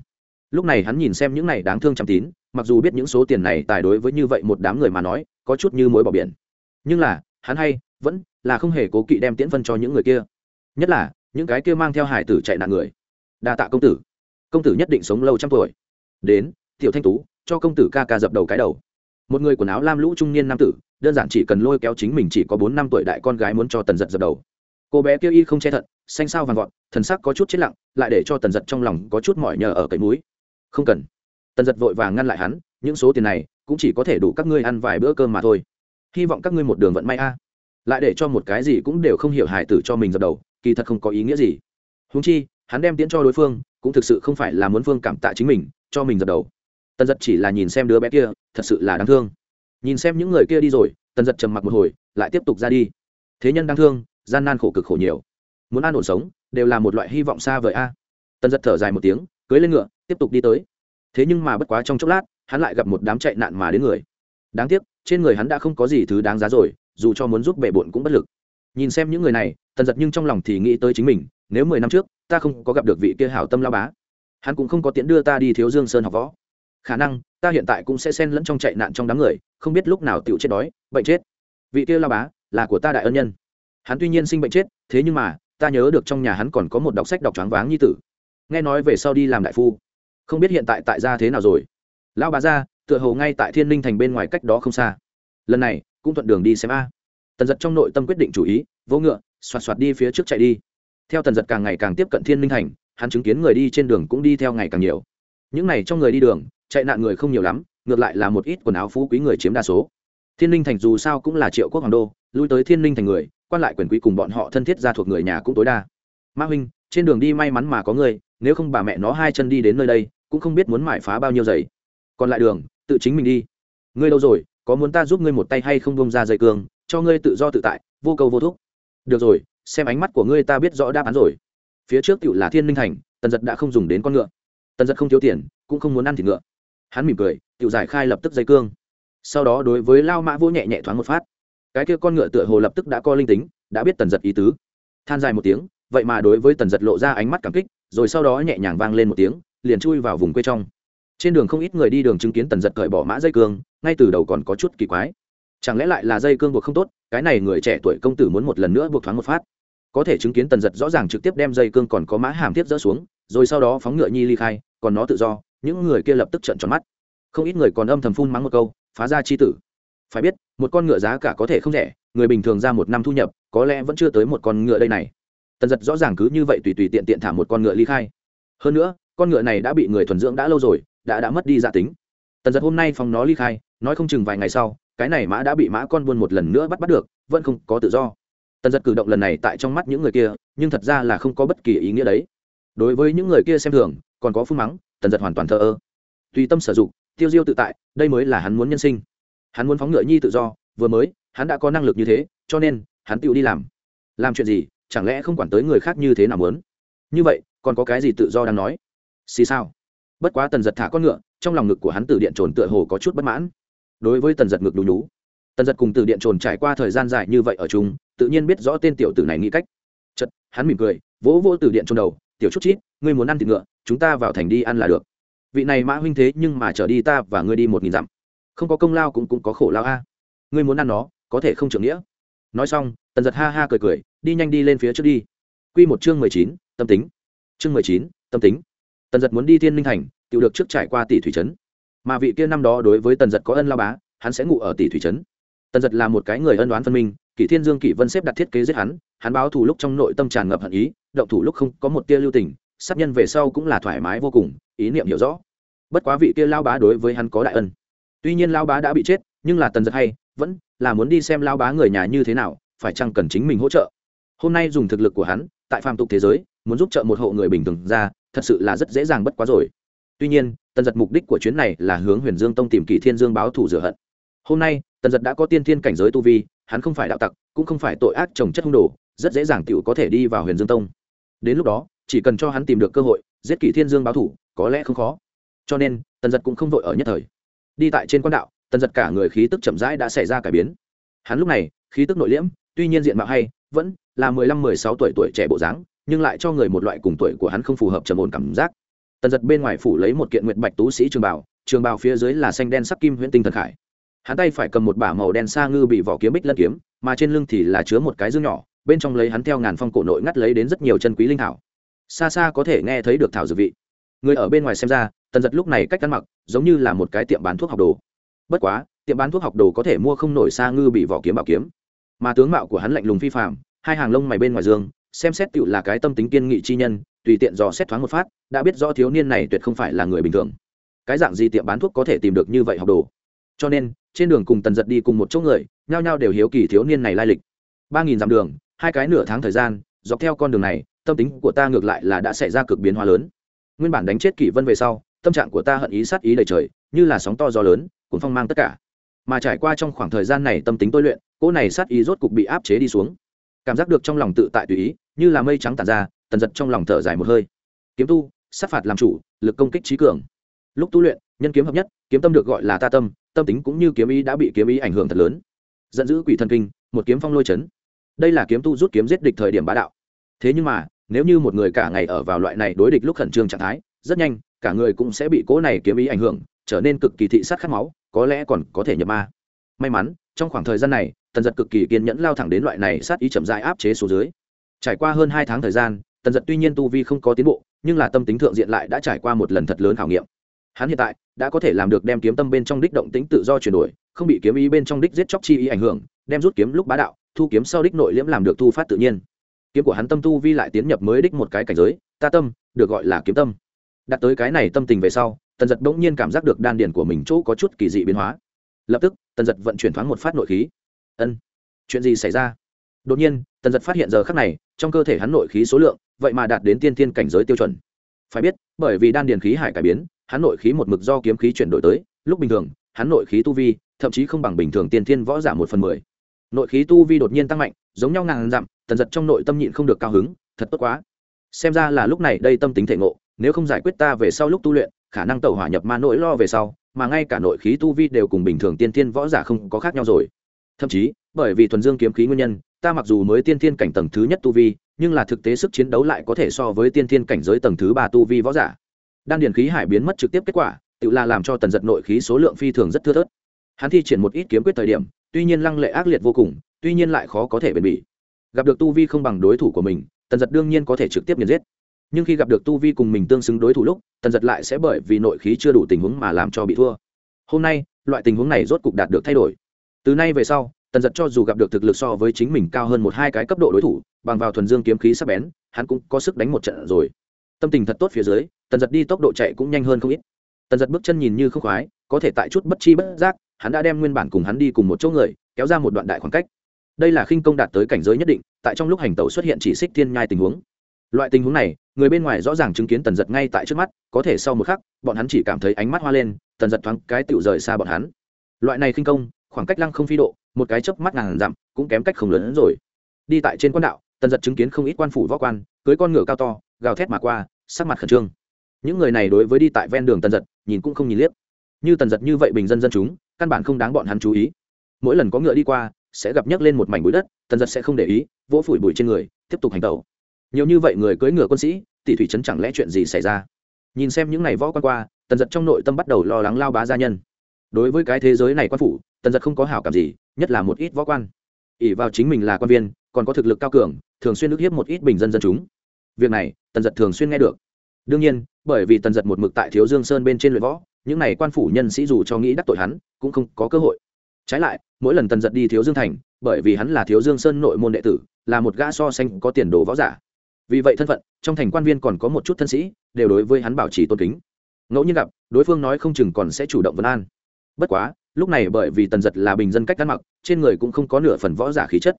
Lúc này hắn nhìn xem những này đáng thương chăm tín mặc dù biết những số tiền này tài đối với như vậy một đám người mà nói, có chút như mối bỏ biển. Nhưng là, hắn hay, vẫn là không hề cố kỵ đem tiễn phân cho những người kia. Nhất là, những cái kia mang theo hải tử chạy nạn người. Đa tạ công tử. Công tử nhất định sống lâu trăm tuổi. Đến, tiểu thanh tú, cho công tử ca ca dập đầu cái đầu. Một người quần áo lam lũ trung niên nam tử, đơn giản chỉ cần lôi kéo chính mình chỉ có bốn năm tuổi đại con gái muốn cho tần giật dập đầu. Cô bé kia y không che thận, xanh sao vàng gọn thần sắc có chút chết lặng, lại để cho tần giật trong lòng có chút mỏi nhờ ở cậy núi không cần tần giật vội vàng ngăn lại hắn, những số tiền này cũng chỉ có thể đủ các ngươi ăn vài bữa cơm mà thôi. Hy vọng các ngươi một đường vận may a. Lại để cho một cái gì cũng đều không hiểu hài tử cho mình dập đầu, kỳ thật không có ý nghĩa gì. Húng chi, hắn đem tiễn cho đối phương, cũng thực sự không phải là muốn phương cảm tạ chính mình, cho mình dập đầu. Tần giật chỉ là nhìn xem đứa bé kia, thật sự là đáng thương. Nhìn xem những người kia đi rồi, tần giật trầm mặc một hồi, lại tiếp tục ra đi. Thế nhân đáng thương, gian nan khổ cực khổ nhiều. Muốn an ổn sống, đều là một loại hy vọng xa vời a. Tần giật thở dài một tiếng, cưới lên ngựa, tiếp tục đi tới thế nhưng mà bất quá trong chốc lát, hắn lại gặp một đám chạy nạn mà đến người. Đáng tiếc, trên người hắn đã không có gì thứ đáng giá rồi, dù cho muốn giúp bệ bộn cũng bất lực. Nhìn xem những người này, tần giật nhưng trong lòng thì nghĩ tới chính mình, nếu mười năm trước, ta không có gặp được vị kia hảo tâm lao bá, hắn cũng không có tiễn đưa ta đi thiếu dương sơn học võ. Khả năng, ta hiện tại cũng sẽ xen lẫn trong chạy nạn trong đám người, không biết lúc nào tựu chết đói, bệnh chết. Vị kia lao bá, là của ta đại ân nhân. Hắn tuy nhiên sinh bệnh chết, thế nhưng mà, ta nhớ được trong nhà hắn còn có một đọc sách đọc choáng váng như tử. Nghe nói về sau đi làm đại phu không biết hiện tại tại gia thế nào rồi. Lão bà gia, tựa hồ ngay tại thiên linh thành bên ngoài cách đó không xa. Lần này, cũng thuận đường đi xem a. Tần giật trong nội tâm quyết định chủ ý vỗ ngựa, xoạt xoạt đi phía trước chạy đi. Theo tần giật càng ngày càng tiếp cận thiên linh thành, hắn chứng kiến người đi trên đường cũng đi theo ngày càng nhiều. Những này trong người đi đường, chạy nạn người không nhiều lắm, ngược lại là một ít quần áo phú quý người chiếm đa số. Thiên linh thành dù sao cũng là triệu quốc hoàng đô, lui tới thiên linh thành người, quan lại quyền quý cùng bọn họ thân thiết ra thuộc người nhà cũng tối đa. Ma huynh, trên đường đi may mắn mà có người, nếu không bà mẹ nó hai chân đi đến nơi đây cũng không biết muốn mải phá bao nhiêu giày. Còn lại đường, tự chính mình đi. Ngươi đâu rồi, có muốn ta giúp ngươi một tay hay không bông ra dây cương cho ngươi tự do tự tại, vô cầu vô thúc. Được rồi, xem ánh mắt của ngươi ta biết rõ đáp án rồi. Phía trước tựu là thiên minh thành, tần giật đã không dùng đến con ngựa. Tần giật không thiếu tiền, cũng không muốn ăn thịt ngựa. Hắn mỉm cười tựu giải khai lập tức dây cương. Sau đó đối với lao mã vô nhẹ nhẹ thoáng một phát. Cái kia con ngựa tựa hồ lập tức đã co linh tính, đã biết tần giật ý tứ. Than dài một tiếng, vậy mà đối với tần giật lộ ra ánh mắt cảm kích, rồi sau đó nhẹ nhàng vang lên một tiếng liền chui vào vùng quê trong. Trên đường không ít người đi đường chứng kiến tần giật cởi bỏ mã dây cương, ngay từ đầu còn có chút kỳ quái. Chẳng lẽ lại là dây cương buộc không tốt, cái này người trẻ tuổi công tử muốn một lần nữa buộc thoáng một phát. Có thể chứng kiến tần giật rõ ràng trực tiếp đem dây cương còn có mã hàm tiếp dỡ xuống, rồi sau đó phóng ngựa nhi ly khai, còn nó tự do, những người kia lập tức trợn tròn mắt. Không ít người còn âm thầm phun mắng một câu, phá ra chi tử. Phải biết, một con ngựa giá cả có thể không rẻ, người bình thường ra một năm thu nhập, có lẽ vẫn chưa tới một con ngựa đây này. Tần giật rõ ràng cứ như vậy tùy tùy tiện tiện thả một con ngựa ly khai. Hơn nữa con ngựa này đã bị người thuần dưỡng đã lâu rồi, đã đã mất đi gia tính. Tần giật hôm nay phòng nó ly khai, nói không chừng vài ngày sau, cái này mã đã bị mã con buôn một lần nữa bắt bắt được, vẫn không có tự do. Tần giật cử động lần này tại trong mắt những người kia, nhưng thật ra là không có bất kỳ ý nghĩa đấy. Đối với những người kia xem thường, còn có phương mắng, tần giật hoàn toàn thờ ơ. Tùy tâm sử dụng, tiêu diêu tự tại, đây mới là hắn muốn nhân sinh. Hắn muốn phóng ngựa nhi tự do, vừa mới, hắn đã có năng lực như thế, cho nên, hắn tự đi làm. Làm chuyện gì, chẳng lẽ không quản tới người khác như thế nào muốn? Như vậy, còn có cái gì tự do đang nói? Xì sao bất quá tần giật thả con ngựa, trong lòng ngực của hắn từ điện trồn tựa hồ có chút bất mãn. Đối với tần giật ngực đú nhú, tần giật cùng từ điện trồn trải qua thời gian dài như vậy ở chung, tự nhiên biết rõ tên tiểu tử này nghĩ cách. Chật hắn mỉm cười, vỗ vỗ từ điện trồn đầu, tiểu chút chít, ngươi muốn ăn thịt ngựa, chúng ta vào thành đi ăn là được. Vị này mã huynh thế nhưng mà trở đi ta và ngươi đi một nghìn dặm. Không có công lao cũng cũng có khổ lao a. Ngươi muốn ăn nó, có thể không trưởng nghĩa. Nói xong, tần giật ha ha cười cười, đi nhanh đi lên phía trước đi. Q một chương mười chín, tâm tính. Chương mười chín, tâm tính tần giật muốn đi thiên minh thành tự được trước trải qua tỷ thủy trấn. Mà vị kia năm đó đối với tần giật có ân lao bá, hắn sẽ ngủ ở tỷ thủy trấn. Tần giật là một cái người ân đoán phân minh, kỷ thiên dương, kỷ vân xếp đặt thiết kế giết hắn hắn báo thù lúc trong nội tâm tràn ngập hận ý, động thủ lúc không có một tia lưu tình, sát nhân về sau cũng là thoải mái vô cùng, ý niệm hiểu rõ. Bất quá vị kia lao bá đối với hắn có đại ân. Tuy nhiên lao bá đã bị chết, nhưng là tần giật hay, vẫn là muốn đi xem lao bá người nhà như thế nào, phải chăng cần chính mình hỗ trợ. Hôm nay dùng thực lực của hắn, tại phàm tục thế giới, muốn giúp trợ một hộ người bình thường ra thật sự là rất dễ dàng bất quá rồi. Tuy nhiên, tần giật mục đích của chuyến này là hướng huyền dương tông tìm kỳ thiên dương báo thù rửa hận. Hôm nay, tần giật đã có tiên thiên cảnh giới tu vi, hắn không phải đạo tặc, cũng không phải tội ác trồng chất hung đồ, rất dễ dàng t có thể đi vào huyền dương tông. Đến lúc đó, chỉ cần cho hắn tìm được cơ hội, giết kỷ thiên dương báo thủ có lẽ không khó. Cho nên, tần giật cũng không vội ở nhất thời. Đi tại trên quan đạo, tần giật cả người khí tức chậm rãi đã xảy ra cải biến. Hắn lúc này, khí tức nội liễm, tuy nhiên diện mạo hay, vẫn là mười lăm, mười sáu tuổi tuổi trẻ bộ dáng nhưng lại cho người một loại cùng tuổi của hắn không phù hợp trầm ổn cảm giác. Tần giật bên ngoài phủ lấy một kiện nguyệt bạch tú sĩ trường bảo trường bào phía dưới là xanh đen sắc kim huyễn tinh thần khải. Hắn tay phải cầm một bả màu đen sa ngư bị vỏ kiếm bích lân kiếm, mà trên lưng thì là chứa một cái dương nhỏ, bên trong lấy hắn theo ngàn phong cổ nội ngắt lấy đến rất nhiều chân quý linh thảo. Xa xa có thể nghe thấy được thảo dược vị. Người ở bên ngoài xem ra, tần giật lúc này cách ăn mặc giống như là một cái tiệm bán thuốc học đồ. Bất quá, tiệm bán thuốc học đồ có thể mua không nổi xa ngư bị vỏ kiếm bảo kiếm. Mà tướng mạo của hắn lạnh lùng phi phạm hai hàng lông mày bên ngoài dương xem xét tựu là cái tâm tính kiên nghị chi nhân, tùy tiện dò xét thoáng một phát, đã biết rõ thiếu niên này tuyệt không phải là người bình thường. Cái dạng gì tiệm bán thuốc có thể tìm được như vậy học đồ? Cho nên, trên đường cùng tần giật đi cùng một chỗ người, nhao nhao đều hiếu kỳ thiếu niên này lai lịch. Ba nghìn dặm đường, hai cái nửa tháng thời gian, dọc theo con đường này, tâm tính của ta ngược lại là đã xảy ra cực biến hóa lớn. Nguyên bản đánh chết kỷ vân về sau, tâm trạng của ta hận ý sát ý đầy trời, như là sóng to gió lớn cũng phong mang tất cả. Mà trải qua trong khoảng thời gian này tâm tính tôi luyện, cỗ này sát ý rốt cục bị áp chế đi xuống cảm giác được trong lòng tự tại tùy ý, như là mây trắng tàn ra, tần giật trong lòng thở dài một hơi. Kiếm tu, sát phạt làm chủ, lực công kích trí cường. Lúc tu luyện, nhân kiếm hợp nhất, kiếm tâm được gọi là ta tâm tâm tính cũng như kiếm ý đã bị kiếm ý ảnh hưởng thật lớn. Giận dữ quỷ thần kinh, một kiếm phong lôi chấn. Đây là kiếm tu rút kiếm giết địch thời điểm bá đạo. Thế nhưng mà, nếu như một người cả ngày ở vào loại này đối địch lúc khẩn trương trạng thái, rất nhanh, cả người cũng sẽ bị cố này kiếm ý ảnh hưởng, trở nên cực kỳ thị sát khát máu, có lẽ còn có thể nhập ma. May mắn trong khoảng thời gian này, tần giật cực kỳ kiên nhẫn lao thẳng đến loại này sát ý chậm dại áp chế số dưới. Trải qua hơn hai tháng thời gian, tần giật tuy nhiên tu vi không có tiến bộ, nhưng là tâm tính thượng diện lại đã trải qua một lần thật lớn khảo nghiệm. Hắn hiện tại đã có thể làm được đem kiếm tâm bên trong đích động tính tự do chuyển đổi, không bị kiếm ý bên trong đích giết chóc chi ý ảnh hưởng, đem rút kiếm lúc bá đạo, thu kiếm sau đích nội liễm làm được thu phát tự nhiên. Kiếm của hắn tâm tu vi lại tiến nhập mới đích một cái cảnh giới, ta tâm, được gọi là kiếm tâm. Đạt tới cái này tâm tình về sau, tần giật bỗng nhiên cảm giác được đan điển của mình chỗ có chút kỳ dị biến hóa lập tức, tần giật vận chuyển thoáng một phát nội khí. Ân, chuyện gì xảy ra? Đột nhiên, tần giật phát hiện giờ khắc này, trong cơ thể hắn nội khí số lượng, vậy mà đạt đến tiên thiên cảnh giới tiêu chuẩn. Phải biết, bởi vì đan điền khí hải cải biến, hắn nội khí một mực do kiếm khí chuyển đổi tới, lúc bình thường, hắn nội khí tu vi, thậm chí không bằng bình thường tiên thiên võ giả một phần mười. Nội khí tu vi đột nhiên tăng mạnh, giống nhau ngàn dặm, tần giật trong nội tâm nhịn không được cao hứng, thật tốt quá. Xem ra là lúc này đây tâm tính thể ngộ, nếu không giải quyết ta về sau lúc tu luyện, khả năng tẩu hỏa nhập ma nỗi lo về sau mà ngay cả nội khí tu vi đều cùng bình thường tiên tiên võ giả không có khác nhau rồi. Thậm chí, bởi vì thuần dương kiếm khí nguyên nhân, ta mặc dù mới tiên tiên cảnh tầng thứ nhất tu vi, nhưng là thực tế sức chiến đấu lại có thể so với tiên tiên cảnh giới tầng thứ ba tu vi võ giả. Đan điền khí hải biến mất trực tiếp kết quả, tự là làm cho tần giật nội khí số lượng phi thường rất thưa thớt. Hắn thi triển một ít kiếm quyết thời điểm, tuy nhiên lăng lệ ác liệt vô cùng, tuy nhiên lại khó có thể bền bỉ. Gặp được tu vi không bằng đối thủ của mình, tần giật đương nhiên có thể trực tiếp nghiền giết nhưng khi gặp được tu vi cùng mình tương xứng đối thủ lúc, tần giật lại sẽ bởi vì nội khí chưa đủ tình huống mà làm cho bị thua. Hôm nay, loại tình huống này rốt cục đạt được thay đổi. Từ nay về sau, tần giật cho dù gặp được thực lực so với chính mình cao hơn một hai cái cấp độ đối thủ, bằng vào thuần dương kiếm khí sắp bén, hắn cũng có sức đánh một trận rồi. Tâm tình thật tốt phía dưới, tần giật đi tốc độ chạy cũng nhanh hơn không ít. Tần giật bước chân nhìn như không khoái, có thể tại chút bất chi bất giác, hắn đã đem nguyên bản cùng hắn đi cùng một chỗ người, kéo ra một đoạn đại khoảng cách. Đây là khinh công đạt tới cảnh giới nhất định, tại trong lúc hành tẩu xuất hiện chỉ xích thiên nhai tình huống loại tình huống này, người bên ngoài rõ ràng chứng kiến tần giật ngay tại trước mắt, có thể sau một khắc, bọn hắn chỉ cảm thấy ánh mắt hoa lên, tần giật thoáng cái tựu rời xa bọn hắn. Loại này khinh công, khoảng cách lăng không phi độ, một cái chớp mắt ngàn dặm, cũng kém cách không lớn hơn rồi. Đi tại trên quan đạo, tần giật chứng kiến không ít quan phủ võ quan, cưới con ngựa cao to, gào thét mà qua, sắc mặt khẩn trương. Những người này đối với đi tại ven đường tần giật, nhìn cũng không nhìn liếc. Như tần giật như vậy bình dân dân chúng, căn bản không đáng bọn hắn chú ý. Mỗi lần có ngựa đi qua, sẽ gặp nhấc lên một mảnh bụi đất, tần giật sẽ không để ý, vỗ phủi bụi trên người, tiếp tục hành tẩu nhiều như vậy người cưỡi ngựa quân sĩ, tỷ thủy trấn chẳng lẽ chuyện gì xảy ra? Nhìn xem những ngày võ quan qua, tần giật trong nội tâm bắt đầu lo lắng lao bá gia nhân. Đối với cái thế giới này quan phủ, tần giật không có hảo cảm gì, nhất là một ít võ quan. Ỉ vào chính mình là quan viên, còn có thực lực cao cường, thường xuyên ức hiếp một ít bình dân dân chúng. Việc này, tần giật thường xuyên nghe được. Đương nhiên, bởi vì tần giật một mực tại thiếu dương sơn bên trên luyện võ, những n à y quan phủ nhân sĩ dù cho nghĩ đắc tội hắn, cũng không có cơ hội. Trái lại, mỗi lần tần giật đi thiếu dương thành, bởi vì hắn là thiếu dương sơn nội môn đệ tử, là một gã so sánh có tiền đồ võ giả vì vậy thân phận, trong thành quan viên còn có một chút thân sĩ, đều đối với hắn bảo trì tôn kính. Ngẫu nhiên gặp, đối phương nói không chừng còn sẽ chủ động vấn an. Bất quá, lúc này bởi vì tần giật là bình dân cách ăn mặc, trên người cũng không có nửa phần võ giả khí chất.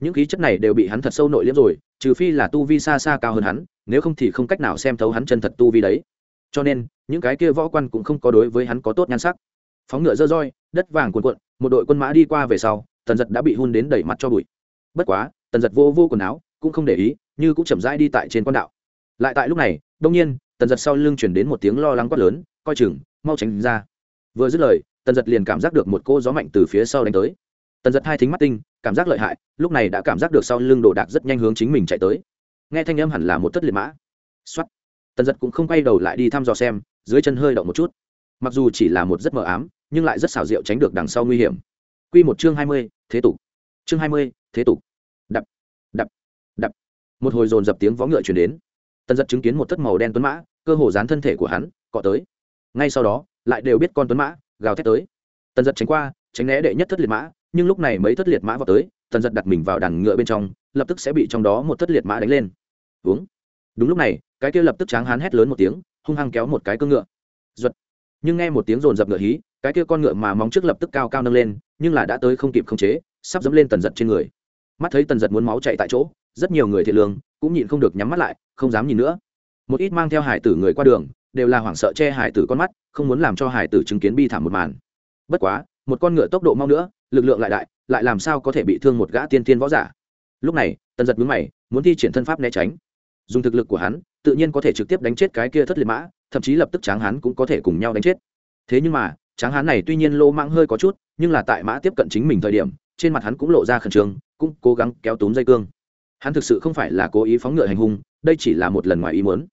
Những khí chất này đều bị hắn thật sâu nội liếm rồi, trừ phi là tu vi xa xa cao hơn hắn, nếu không thì không cách nào xem thấu hắn chân thật tu vi đấy. Cho nên, những cái kia võ quan cũng không có đối với hắn có tốt nhan sắc. Phóng ngựa dơ roi, đất vàng cuồn cuộn, một đội quân mã đi qua về sau, tần giật đã bị hun đến đẩy mặt cho bụi. Bất quá, tần giật vô vô quần áo, cũng không để ý như cũng chậm rãi đi tại trên con đạo. Lại tại lúc này đông nhiên, tần giật sau lưng chuyển đến một tiếng lo lắng quát lớn, coi chừng, mau tránh ra. Vừa dứt lời, tần giật liền cảm giác được một cô gió mạnh từ phía sau đánh tới. Tần giật hai thính mắt tinh, cảm giác lợi hại, lúc này đã cảm giác được sau lưng đồ đạc rất nhanh hướng chính mình chạy tới. Nghe thanh âm hẳn là một thất liệt mã. X tần giật cũng không quay đầu lại đi thăm dò xem, dưới chân hơi động một chút. Mặc dù chỉ là một rất mờ ám, nhưng lại rất xảo diệu tránh được đằng sau nguy hiểm. Q một chương hai mươi, thế tục. Chương hai mươi, thế tục một hồi dồn dập tiếng vó ngựa chuyển đến. Tần giật chứng kiến một thất màu đen tuấn mã, cơ hồ dán thân thể của hắn, cọ tới. Ngay sau đó, lại đều biết con tuấn mã, gào thét tới. Tần giật tránh qua, tránh né đệ nhất thất liệt mã, nhưng lúc này mấy thất liệt mã vào tới, tần giật đặt mình vào đàn ngựa bên trong, lập tức sẽ bị trong đó một thất liệt mã đánh lên. Uống đúng lúc này, cái kia lập tức tráng hán hét lớn một tiếng, hung hăng kéo một cái cương ngựa. Giật nhưng nghe một tiếng rồn rập ngựa hí, cái kia con ngựa mà móng trước lập tức cao cao nâng lên, nhưng là đã tới không kịp khống chế, sắp dẫm lên tần giật trên người mắt thấy tần giật muốn máu chạy tại chỗ, rất nhiều người thiện lương cũng nhịn không được nhắm mắt lại, không dám nhìn nữa. Một ít mang theo hải tử người qua đường, đều là hoảng sợ che hải tử con mắt, không muốn làm cho hải tử chứng kiến bi thảm một màn. Bất quá, một con ngựa tốc độ mau nữa, lực lượng lại đại, lại làm sao có thể bị thương một gã tiên tiên võ giả. Lúc này, tần giật mướn mày, muốn thi triển thân pháp né tránh. Dùng thực lực của hắn, tự nhiên có thể trực tiếp đánh chết cái kia thất liệt mã, thậm chí lập tức tráng hắn cũng có thể cùng nhau đánh chết. Thế nhưng mà, tráng hắn này tuy nhiên lô mang hơi có chút, nhưng là tại mã tiếp cận chính mình thời điểm trên mặt hắn cũng lộ ra khẩn trương, cũng cố gắng kéo túm dây cương. Hắn thực sự không phải là cố ý phóng ngựa hành hung, đây chỉ là một lần ngoài ý muốn.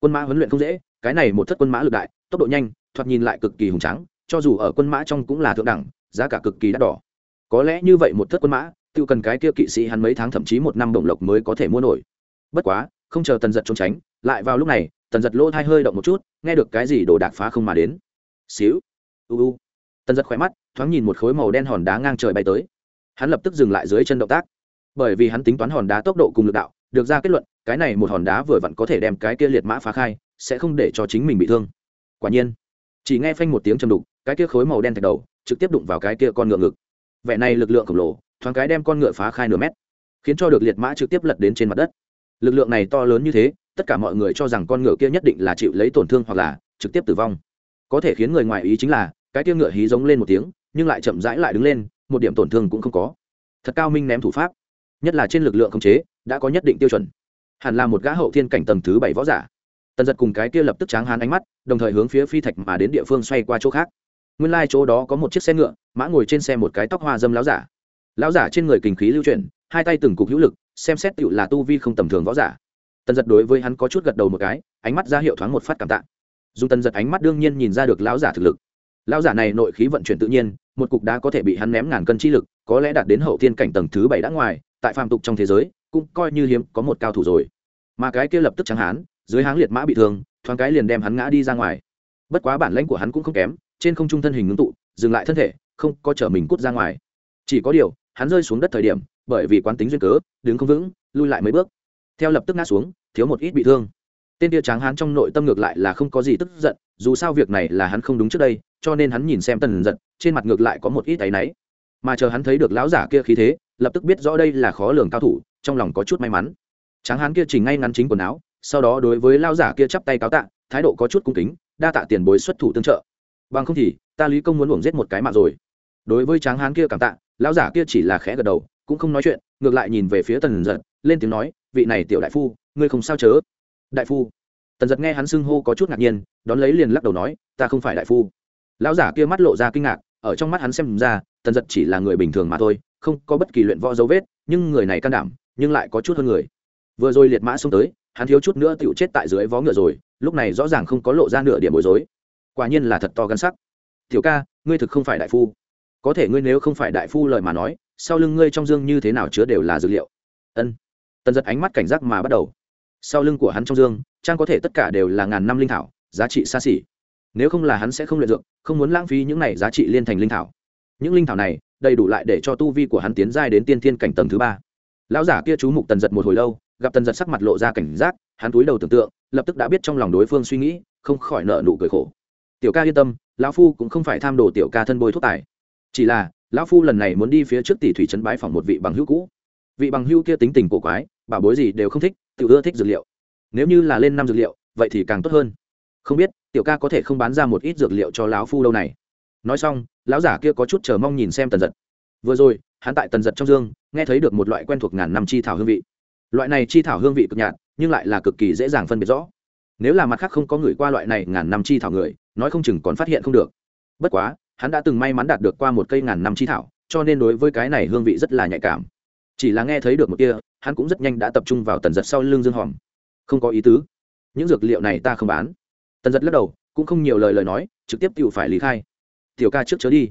Quân mã huấn luyện không dễ, cái này một thất quân mã lực đại, tốc độ nhanh, thoạt nhìn lại cực kỳ hùng tráng, cho dù ở quân mã trong cũng là thượng đẳng, giá cả cực kỳ đắt đỏ. Có lẽ như vậy một thất quân mã tự cần cái kia kỵ sĩ hắn mấy tháng thậm chí một năm đồng lộc mới có thể mua nổi. Bất quá, không chờ tần giật trốn tránh, lại vào lúc này, tần giật lỗ thai hơi động một chút, nghe được cái gì đồ đạc phá không mà đến. Xíu. U u. Tần giật khỏe mắt, thoáng nhìn một khối màu đen hòn đá ngang trời bay tới hắn lập tức dừng lại dưới chân động tác. Bởi vì hắn tính toán hòn đá tốc độ cùng lực đạo, được ra kết luận, cái này một hòn đá vừa vặn có thể đem cái kia liệt mã phá khai, sẽ không để cho chính mình bị thương. Quả nhiên, chỉ nghe phanh một tiếng chầm đục, cái kia khối màu đen thạch đầu trực tiếp đụng vào cái kia con ngựa ngực. Vẻ này lực lượng khổng lồ, thoáng cái đem con ngựa phá khai nửa mét, khiến cho được liệt mã trực tiếp lật đến trên mặt đất. Lực lượng này to lớn như thế, tất cả mọi người cho rằng con ngựa kia nhất định là chịu lấy tổn thương hoặc là trực tiếp tử vong. Có thể khiến người ngoài ý chính là, cái kia ngựa hí giống lên một tiếng, nhưng lại chậm rãi lại đứng lên một điểm tổn thương cũng không có. Thật cao minh ném thủ pháp. Nhất là trên lực lượng khống chế, đã có nhất định tiêu chuẩn. Hẳn là một gã hậu thiên cảnh tầng thứ bảy võ giả. Tần giật cùng cái kia lập tức tráng hán ánh mắt, đồng thời hướng phía phi thạch mà đến địa phương xoay qua chỗ khác. Nguyên lai、like、chỗ đó có một chiếc xe ngựa, mã ngồi trên xe một cái tóc hoa dâm láo giả. Láo giả trên người kinh khí lưu chuyển, hai tay từng cục hữu lực, xem xét tựu là tu vi không tầm thường võ giả. Tần giật đối với hắn có chút gật đầu một cái, ánh mắt ra hiệu thoáng một phát cảm tạ. Dùng tần giật ánh mắt đương nhiên nhìn ra được lão giả thực lực. Lão giả này nội khí vận chuyển tự nhiên một cục đá có thể bị hắn ném ngàn cân chi lực, có lẽ đạt đến hậu thiên cảnh tầng thứ bảy đã ngoài, tại phàm tục trong thế giới, cũng coi như hiếm có một cao thủ rồi. Mà cái kia lập tức trắng hán, dưới háng liệt mã bị thương, thoáng cái liền đem hắn ngã đi ra ngoài. Bất quá bản lãnh của hắn cũng không kém, trên không trung thân hình ngưng tụ, dừng lại thân thể, không có chở mình cút ra ngoài. Chỉ có điều, hắn rơi xuống đất thời điểm, bởi vì quán tính duyên cớ, đứng không vững, lui lại mấy bước. Theo lập tức ngã xuống, thiếu một ít bị thương. Tên tia tráng hán trong nội tâm ngược lại là không có gì tức giận, dù sao việc này là hắn không đúng trước đây cho nên hắn nhìn xem tần giật, trên mặt ngược lại có một ít áy náy. Mà chờ hắn thấy được lão giả kia khí thế, lập tức biết rõ đây là khó lường cao thủ, trong lòng có chút may mắn. Tráng hán kia chỉnh ngay ngắn chính quần áo, sau đó đối với lão giả kia chắp tay cáo tạ, thái độ có chút cung kính, đa tạ tiền bối xuất thủ tương trợ. Bằng không thì, ta lý công muốn uổng giết một cái mạng rồi. Đối với tráng hán kia cảm tạ, lão giả kia chỉ là khẽ gật đầu, cũng không nói chuyện, ngược lại nhìn về phía tần giật, lên tiếng nói, vị này tiểu đại phu, ngươi không sao chớ. Đại phu. Tần giật nghe hắn xưng hô có chút ngạc nhiên, đón lấy liền lắc đầu nói, ta không phải đại phu lão giả kia mắt lộ ra kinh ngạc, ở trong mắt hắn xem ra, tần giật chỉ là người bình thường mà thôi, không có bất kỳ luyện võ dấu vết, nhưng người này can đảm, nhưng lại có chút hơn người. Vừa rồi liệt mã xông tới, hắn thiếu chút nữa tựu chết tại dưới vó ngựa rồi, lúc này rõ ràng không có lộ ra nửa điểm bối rối. Quả nhiên là thật to gắn sắc. Tiểu ca, ngươi thực không phải đại phu. Có thể ngươi nếu không phải đại phu lời mà nói, sau lưng ngươi trong dương như thế nào chứa đều là dữ liệu. Ân. Tần giật ánh mắt cảnh giác mà bắt đầu. Sau lưng của hắn trong dương, trang có thể tất cả đều là ngàn năm linh thảo, giá trị xa xỉ nếu không là hắn sẽ không luyện dược, không muốn lãng phí những này giá trị liên thành linh thảo. Những linh thảo này, đầy đủ lại để cho tu vi của hắn tiến giai đến tiên thiên cảnh tầng thứ ba. Lão giả kia chú mục tần giật một hồi lâu, gặp tần giật sắc mặt lộ ra cảnh giác, hắn túi đầu tưởng tượng, lập tức đã biết trong lòng đối phương suy nghĩ, không khỏi nợ nụ cười khổ. Tiểu ca yên tâm, lão phu cũng không phải tham đồ tiểu ca thân bôi thuốc tài chỉ là, lão phu lần này muốn đi phía trước tỷ thủy trấn bái phòng một vị bằng hữu cũ. Vị bằng hữu kia tính tình cổ quái, bảo bối gì đều không thích tự ưa thích dược liệu. Nếu như là lên năm dược liệu, vậy thì càng tốt hơn không biết, tiểu ca có thể không bán ra một ít dược liệu cho lão phu đâu này. Nói xong, lão giả kia có chút chờ mong nhìn xem tần giật. Vừa rồi, hắn tại tần giật trong dương, nghe thấy được một loại quen thuộc ngàn năm chi thảo hương vị. Loại này chi thảo hương vị cực nhạt, nhưng lại là cực kỳ dễ dàng phân biệt rõ. Nếu là mặt khác không có người qua loại này ngàn năm chi thảo người, nói không chừng còn phát hiện không được. Bất quá, hắn đã từng may mắn đạt được qua một cây ngàn năm chi thảo, cho nên đối với cái này hương vị rất là nhạy cảm. Chỉ là nghe thấy được một kia, hắn cũng rất nhanh đã tập trung vào tần giật sau lưng dương hòm. Không có ý tứ. Những dược liệu này ta không bán tần giật lắc đầu, cũng không nhiều lời lời nói, trực tiếp tự phải lý khai. Tiểu ca trước chớ đi.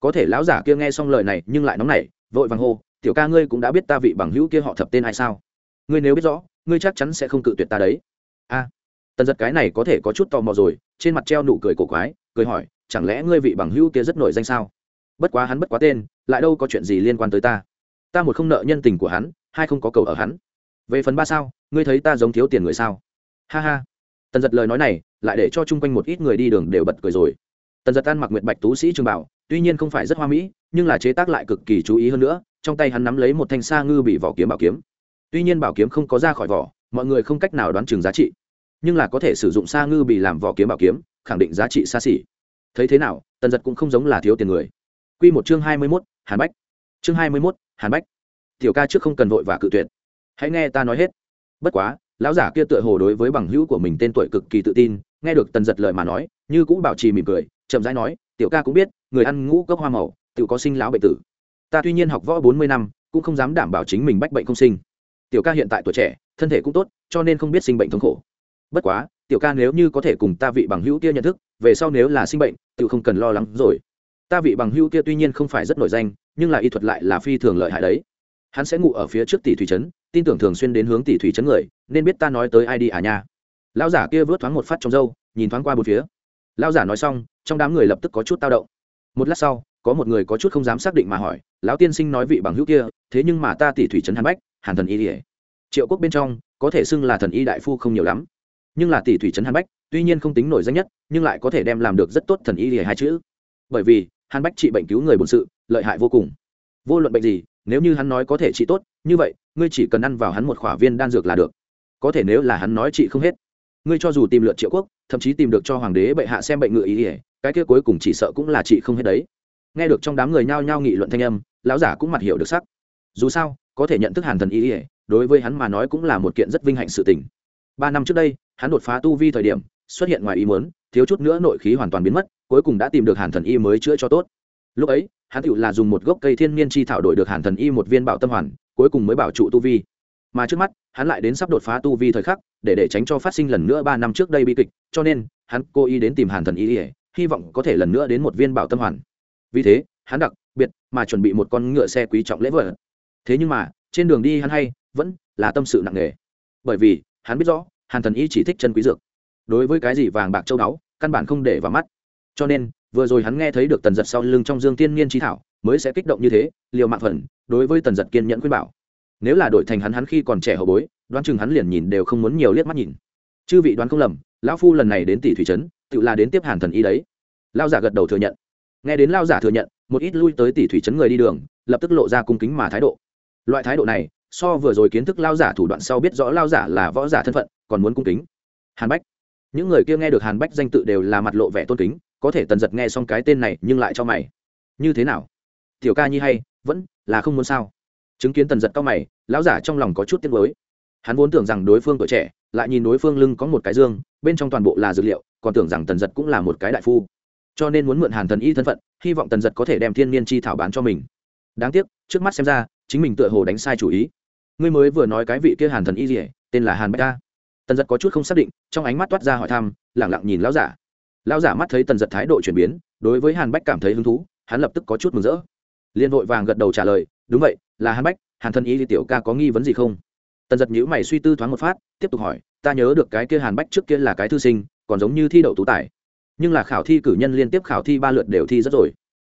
Có thể lão giả kia nghe xong lời này nhưng lại nóng nảy, vội vàng hô, tiểu ca ngươi cũng đã biết ta vị bằng hữu kia họ thập tên ai sao? Ngươi nếu biết rõ, ngươi chắc chắn sẽ không cự tuyệt ta đấy. A. Tần giật cái này có thể có chút tò mò rồi, trên mặt treo nụ cười cổ quái, cười hỏi, chẳng lẽ ngươi vị bằng hữu kia rất nổi danh sao? Bất quá hắn bất quá tên, lại đâu có chuyện gì liên quan tới ta. Ta một không nợ nhân tình của hắn, hai không có cầu ở hắn. Về phần ba sao, ngươi thấy ta giống thiếu tiền người sao? Ha ha tần giật lời nói này lại để cho chung quanh một ít người đi đường đều bật cười rồi. Tần giật ăn mặc nguyệt bạch tú sĩ trường bảo, tuy nhiên không phải rất hoa mỹ, nhưng là chế tác lại cực kỳ chú ý hơn nữa, trong tay hắn nắm lấy một thanh sa ngư bị vỏ kiếm bảo kiếm. Tuy nhiên bảo kiếm không có ra khỏi vỏ, mọi người không cách nào đoán chừng giá trị, nhưng là có thể sử dụng sa ngư bị làm vỏ kiếm bảo kiếm, khẳng định giá trị xa xỉ. Thấy thế nào, tần giật cũng không giống là thiếu tiền người. Q một chương hai mươi mốt, hàn bách. Chương hai mươi mốt, hàn bách. Tiểu ca trước không cần vội và cự tuyệt. Hãy nghe ta nói hết. Bất quá lão giả kia tựa hồ đối với bằng hữu của mình tên tuổi cực kỳ tự tin, nghe được tần giật lời mà nói, như cũng bảo trì mỉm cười, chậm rãi nói, tiểu ca cũng biết, người ăn ngũ cốc hoa màu tự có sinh lão bệnh tử. Ta tuy nhiên học võ bốn mươi năm, cũng không dám đảm bảo chính mình bách bệnh không sinh. Tiểu ca hiện tại tuổi trẻ, thân thể cũng tốt, cho nên không biết sinh bệnh thống khổ. Bất quá, tiểu ca nếu như có thể cùng ta vị bằng hữu kia nhận thức, về sau nếu là sinh bệnh tự không cần lo lắng rồi. Ta vị bằng hữu kia tuy nhiên không phải rất nổi danh, nhưng là y thuật lại là phi thường lợi hại đấy. Hắn sẽ ngủ ở phía trước tỷ thủy trấn tin tưởng thường xuyên đến hướng tỷ thủy chấn người, nên biết ta nói tới ai đi à nha. Lão giả kia vớt thoáng một phát trong râu, nhìn thoáng qua bốn phía. Lão giả nói xong, trong đám người lập tức có chút tao động. Một lát sau, có một người có chút không dám xác định mà hỏi, lão tiên sinh nói vị bằng hữu kia, thế nhưng mà ta tỷ thủy trấn hàn bách, hàn thần y ỉa triệu quốc bên trong, có thể xưng là thần y đại phu không nhiều lắm. Nhưng là tỷ thủy trấn hàn bách, tuy nhiên không tính nổi danh nhất, nhưng lại có thể đem làm được rất tốt thần y ỉa hai chữ. Bởi vì, hàn bách trị bệnh cứu người bổn sự, lợi hại vô cùng. Vô luận bệnh gì, nếu như hắn nói có thể trị tốt, như vậy ngươi chỉ cần ăn vào hắn một khỏa viên đan dược là được. Có thể nếu là hắn nói trị không hết. Ngươi cho dù tìm lượt triệu quốc, thậm chí tìm được cho hoàng đế bệ hạ xem bệnh ngựa ý ỉa cái kia cuối cùng chỉ sợ cũng là trị không hết đấy. Nghe được trong đám người nhao nhao nghị luận thanh âm, lão giả cũng mặt hiểu được sắc. Dù sao, có thể nhận thức hàn thần ý ỉa đối với hắn mà nói cũng là một kiện rất vinh hạnh sự tình. Ba năm trước đây, hắn đột phá tu vi thời điểm, xuất hiện ngoài ý muốn, thiếu chút nữa nội khí hoàn toàn biến mất, cuối cùng đã tìm được hàn thần y mới chữa cho tốt. Lúc ấy, hắn tự là dùng một gốc cây thiên niên chi thảo đổi được hàn thần y một viên bảo tâm hoàn cuối cùng mới bảo trụ tu vi. Mà trước mắt, hắn lại đến sắp đột phá tu vi thời khắc, để để tránh cho phát sinh lần nữa ba năm trước đây bi kịch, cho nên, hắn cố ý đến tìm hàn thần y hy vọng có thể lần nữa đến một viên bảo tâm hoàn. Vì thế, hắn đặc biệt mà chuẩn bị một con ngựa xe quý trọng lễ vật. Thế nhưng mà, trên đường đi hắn hay vẫn là tâm sự nặng nề. Bởi vì, hắn biết rõ, hàn thần y chỉ thích chân quý dược. Đối với cái gì vàng bạc châu báu, căn bản không để vào mắt. Cho nên, vừa rồi hắn nghe thấy được tần giật sau lưng trong dương tiên niên trí thảo mới sẽ kích động như thế liều mạng phần đối với tần giật kiên nhẫn khuyên bảo. Nếu là đổi thành hắn hắn khi còn trẻ hậu bối, đoán chừng hắn liền nhìn đều không muốn nhiều liếc mắt nhìn. Chư vị đoán không lầm, lão phu lần này đến tỷ thủy trấn, tự là đến tiếp hàn thần y đấy. Lao giả gật đầu thừa nhận. Nghe đến lao giả thừa nhận, một ít lui tới tỷ thủy trấn người đi đường, lập tức lộ ra cung kính mà thái độ. Loại thái độ này, so vừa rồi kiến thức lao giả thủ đoạn sau biết rõ lao giả là võ giả thân phận, còn muốn cung kính. Hàn bách. Những người kia nghe được hàn bách danh tự đều là mặt lộ vẻ tôn kính, có thể tần giật nghe xong cái tên này nhưng lại cho mày. Như thế nào? Tiểu ca nhi hay, vẫn là không muốn sao? Chứng kiến tần giật cao mày, lão giả trong lòng có chút tiếc nuối. hắn vốn tưởng rằng đối phương tuổi trẻ, lại nhìn đối phương lưng có một cái dương, bên trong toàn bộ là dược liệu, còn tưởng rằng tần giật cũng là một cái đại phu. Cho nên muốn mượn hàn thần y thân phận, hy vọng tần giật có thể đem thiên niên chi thảo bán cho mình. Đáng tiếc, trước mắt xem ra, chính mình tựa hồ đánh sai chủ ý. Ngươi mới vừa nói cái vị kia hàn thần y gì tên là hàn bách Ca. tần giật có chút không xác định, trong ánh mắt toát ra hỏi thăm lẳng lặng nhìn lão giả. Lão giả mắt thấy tần giật thái độ chuyển biến, đối với hàn bách cảm thấy hứng thú, hắn lập tức có chút mừng rỡ liên vội vàng gật đầu trả lời, đúng vậy, là hàn bách, hàn thần y tiểu ca có nghi vấn gì không? Tần giật nhữ mày suy tư thoáng một phát, tiếp tục hỏi, ta nhớ được cái kia hàn bách trước kia là cái thư sinh, còn giống như thi đậu tú tài. Nhưng là khảo thi cử nhân liên tiếp khảo thi ba lượt đều thi rất rồi.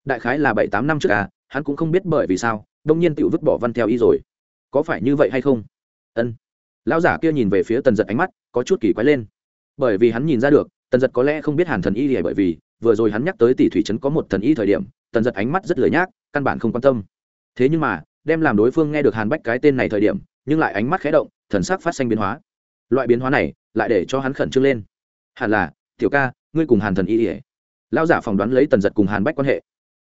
Đại khái là bảy tám năm trước à hắn cũng không biết bởi vì sao, đông nhiên tự vứt bỏ văn theo y rồi. Có phải như vậy hay không? Ân. Lão giả kia nhìn về phía tần giật ánh mắt có chút kỳ quái lên. Bởi vì hắn nhìn ra được, tần giật có lẽ không biết hàn thần y thì bởi vì, vừa rồi hắn nhắc tới tỷ thủy trấn có một thần y thời điểm tần giật ánh mắt rất lười nhác, căn bản không quan tâm. Thế nhưng mà, đem làm đối phương nghe được hàn bách cái tên này thời điểm, nhưng lại ánh mắt khé động, thần sắc phát sinh biến hóa. Loại biến hóa này, lại để cho hắn khẩn trương lên. Hẳn là, tiểu ca, ngươi cùng hàn thần y ỉa lao giả phỏng đoán lấy tần giật cùng hàn bách quan hệ.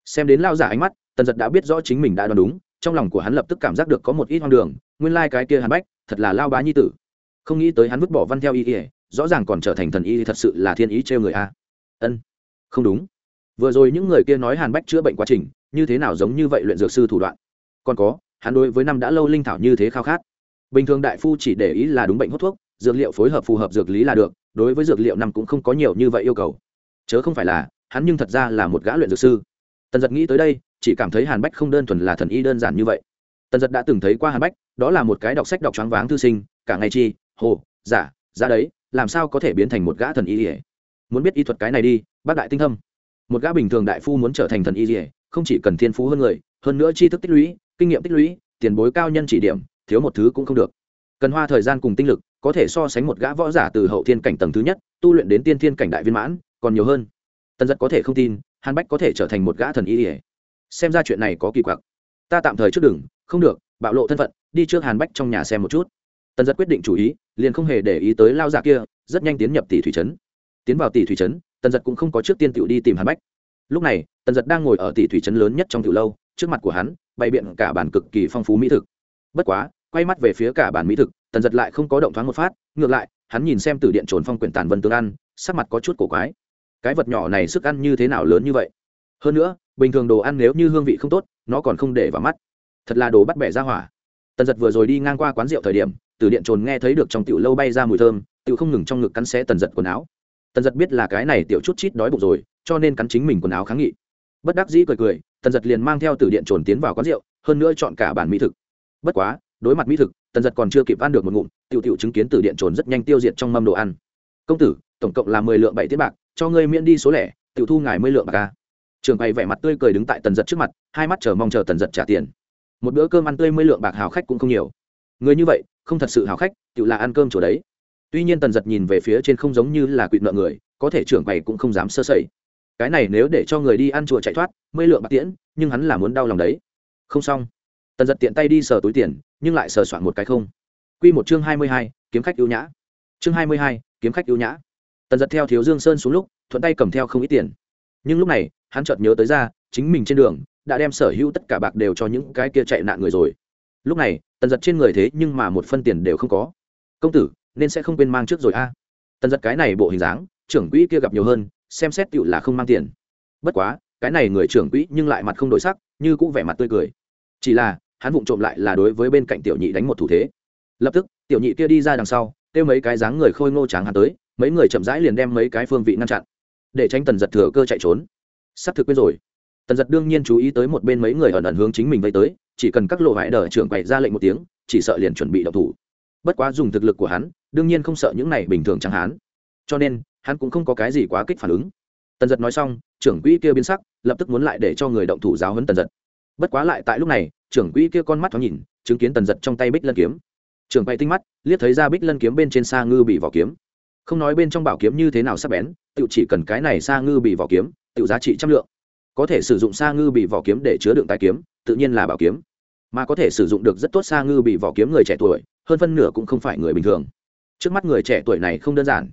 Xem đến lao giả ánh mắt, tần giật đã biết rõ chính mình đã đoán đúng, trong lòng của hắn lập tức cảm giác được có một ít hoang đường, nguyên lai、like、cái kia hàn bách, thật là lao bá nhi tử. Không nghĩ tới hắn vứt bỏ văn theo y ỉa rõ ràng còn trở thành thần y thật sự là thiên ý trêu người a. Ân, không đúng vừa rồi những người kia nói hàn bách chữa bệnh quá trình, như thế nào giống như vậy luyện dược sư thủ đoạn. Còn có, hắn đối với năm đã lâu linh thảo như thế khao khát. Bình thường đại phu chỉ để ý là đúng bệnh hút thuốc, dược liệu phối hợp phù hợp dược lý là được, đối với dược liệu năm cũng không có nhiều như vậy yêu cầu. Chớ không phải là, hắn nhưng thật ra là một gã luyện dược sư. Tần giật nghĩ tới đây, chỉ cảm thấy hàn bách không đơn thuần là thần y đơn giản như vậy. Tần giật đã từng thấy qua hàn bách, đó là một cái đọc sách đọc choáng váng thư sinh, cả ngày chi, hồ, giả ra đấy, làm sao có thể biến thành một gã thần y ỉa muốn biết y thuật cái này đi, bác đại tinh thâm một gã bình thường đại phu muốn trở thành thần y ỉa không chỉ cần thiên phú hơn người, hơn nữa tri thức tích lũy, kinh nghiệm tích lũy, tiền bối cao nhân chỉ điểm, thiếu một thứ cũng không được. Cần hoa thời gian cùng tinh lực, có thể so sánh một gã võ giả từ hậu thiên cảnh tầng thứ nhất, tu luyện đến tiên thiên cảnh đại viên mãn, còn nhiều hơn. Tần giật có thể không tin, hàn bách có thể trở thành một gã thần y ỉa xem ra chuyện này có kỳ quặc. Ta tạm thời trước đừng, không được, bạo lộ thân phận, đi trước hàn bách trong nhà xem một chút. Tần giật quyết định chủ ý, liền không hề để ý tới lao giả kia, rất nhanh tiến nhập tỷ thủy trấn. Tiến vào tỷ thủy trấn tần giật cũng không có trước tiên tiểu đi tìm hàn bách. Lúc này, tần giật đang ngồi ở tỷ thủy trấn lớn nhất trong tiểu lâu, trước mặt của hắn, bày biện cả bản cực kỳ phong phú mỹ thực. Bất quá, quay mắt về phía cả bản mỹ thực, tần giật lại không có động thoáng một phát, ngược lại, hắn nhìn xem từ điện trồn phong quyển tàn vân tương ăn, sắc mặt có chút cổ quái. Cái vật nhỏ này sức ăn như thế nào lớn như vậy? Hơn nữa, bình thường đồ ăn nếu như hương vị không tốt, nó còn không để vào mắt. Thật là đồ bắt bẻ ra hỏa. Tần giật vừa rồi đi ngang qua quán rượu thời điểm từ điện trồn nghe thấy được trong tiểu lâu bay ra mùi thơm tự không ngừng trong ngực cắn xé tần giật quần áo tần giật biết là cái này tiểu chút chít đói bụng rồi, cho nên cắn chính mình quần áo kháng nghị. Bất đắc dĩ cười cười, tần giật liền mang theo từ điện trồn tiến vào quán rượu, hơn nữa chọn cả bản mỹ thực. Bất quá, đối mặt mỹ thực, tần giật còn chưa kịp ăn được một ngụm, tiểu tiểu chứng kiến từ điện trồn rất nhanh tiêu diệt trong mâm đồ ăn. Công tử, tổng cộng là mười lượng bảy tiết bạc, cho ngươi miễn đi số lẻ, tiểu thu ngài mươi lượng bạc ca trường bày vẻ mặt tươi cười đứng tại tần giật trước mặt, hai mắt chờ mong chờ tần giật trả tiền. Một bữa cơm ăn tươi mươi lượng bạc hào khách cũng không nhiều. Người như vậy, không thật sự hào khách tự là ăn cơm chỗ đấy tuy nhiên tần giật nhìn về phía trên không giống như là quỵt nợ người, có thể trưởng bày cũng không dám sơ sẩy. Cái này nếu để cho người đi ăn chùa chạy thoát mới lượng bạc tiễn, nhưng hắn là muốn đau lòng đấy. Không xong. Tần giật tiện tay đi sờ túi tiền, nhưng lại sờ soạn một cái không. Q một chương hai mươi hai, kiếm khách ưu nhã. Chương hai mươi hai, kiếm khách ưu nhã. Tần giật theo thiếu dương sơn xuống lúc, thuận tay cầm theo không ít tiền. Nhưng lúc này, hắn chợt nhớ tới ra, chính mình trên đường, đã đem sở hữu tất cả bạc đều cho những cái kia chạy nạn người rồi. Lúc này, tần giật trên người thế nhưng mà một phân tiền đều không có. Công tử nên sẽ không quên mang trước rồi a. Tần giật cái này bộ hình dáng, trưởng quỹ kia gặp nhiều hơn, xem xét tựu là không mang tiền. Bất quá, cái này người trưởng quỹ nhưng lại mặt không đổi sắc, như cũng vẻ mặt tươi cười. Chỉ là, hắn vụng trộm lại là đối với bên cạnh tiểu nhị đánh một thủ thế. Lập tức, tiểu nhị kia đi ra đằng sau, kêu mấy cái dáng người khôi ngô tráng hắn tới, mấy người chậm rãi liền đem mấy cái phương vị ngăn chặn. Để tránh tần giật thừa cơ chạy trốn. Sắp thực quên rồi. Tần giật đương nhiên chú ý tới một bên mấy người ẩn ẩn hướng chính mình vây tới, chỉ cần các lộ vải đờ trưởng quậy ra lệnh một tiếng, chỉ sợ liền chuẩn bị đậu thủ. Bất quá dùng thực lực của hắn đương nhiên không sợ những này bình thường chẳng hán. Cho nên, hắn cũng không có cái gì quá kích phản ứng. Tần giật nói xong, trưởng quỹ kia biến sắc, lập tức muốn lại để cho người động thủ giáo hấn tần giật bất quá lại tại lúc này, trưởng quỹ kia con mắt thoáng nhìn, chứng kiến tần giật trong tay bích lân kiếm. Trưởng quay tinh mắt, liếc thấy ra bích lân kiếm bên trên xa ngư bị vỏ kiếm. Không nói bên trong bảo kiếm như thế nào sắp bén tự chỉ cần cái này xa ngư bị vỏ kiếm tự giá trị trăm lượng. Có thể sử dụng xa ngư bị vỏ kiếm để chứa đựng tài kiếm, tự nhiên là bảo kiếm. Mà có thể sử dụng được rất tốt xa ngư bị vỏ kiếm người trẻ tuổi, hơn phân nửa cũng không phải người bình thường trước mắt người trẻ tuổi này không đơn giản.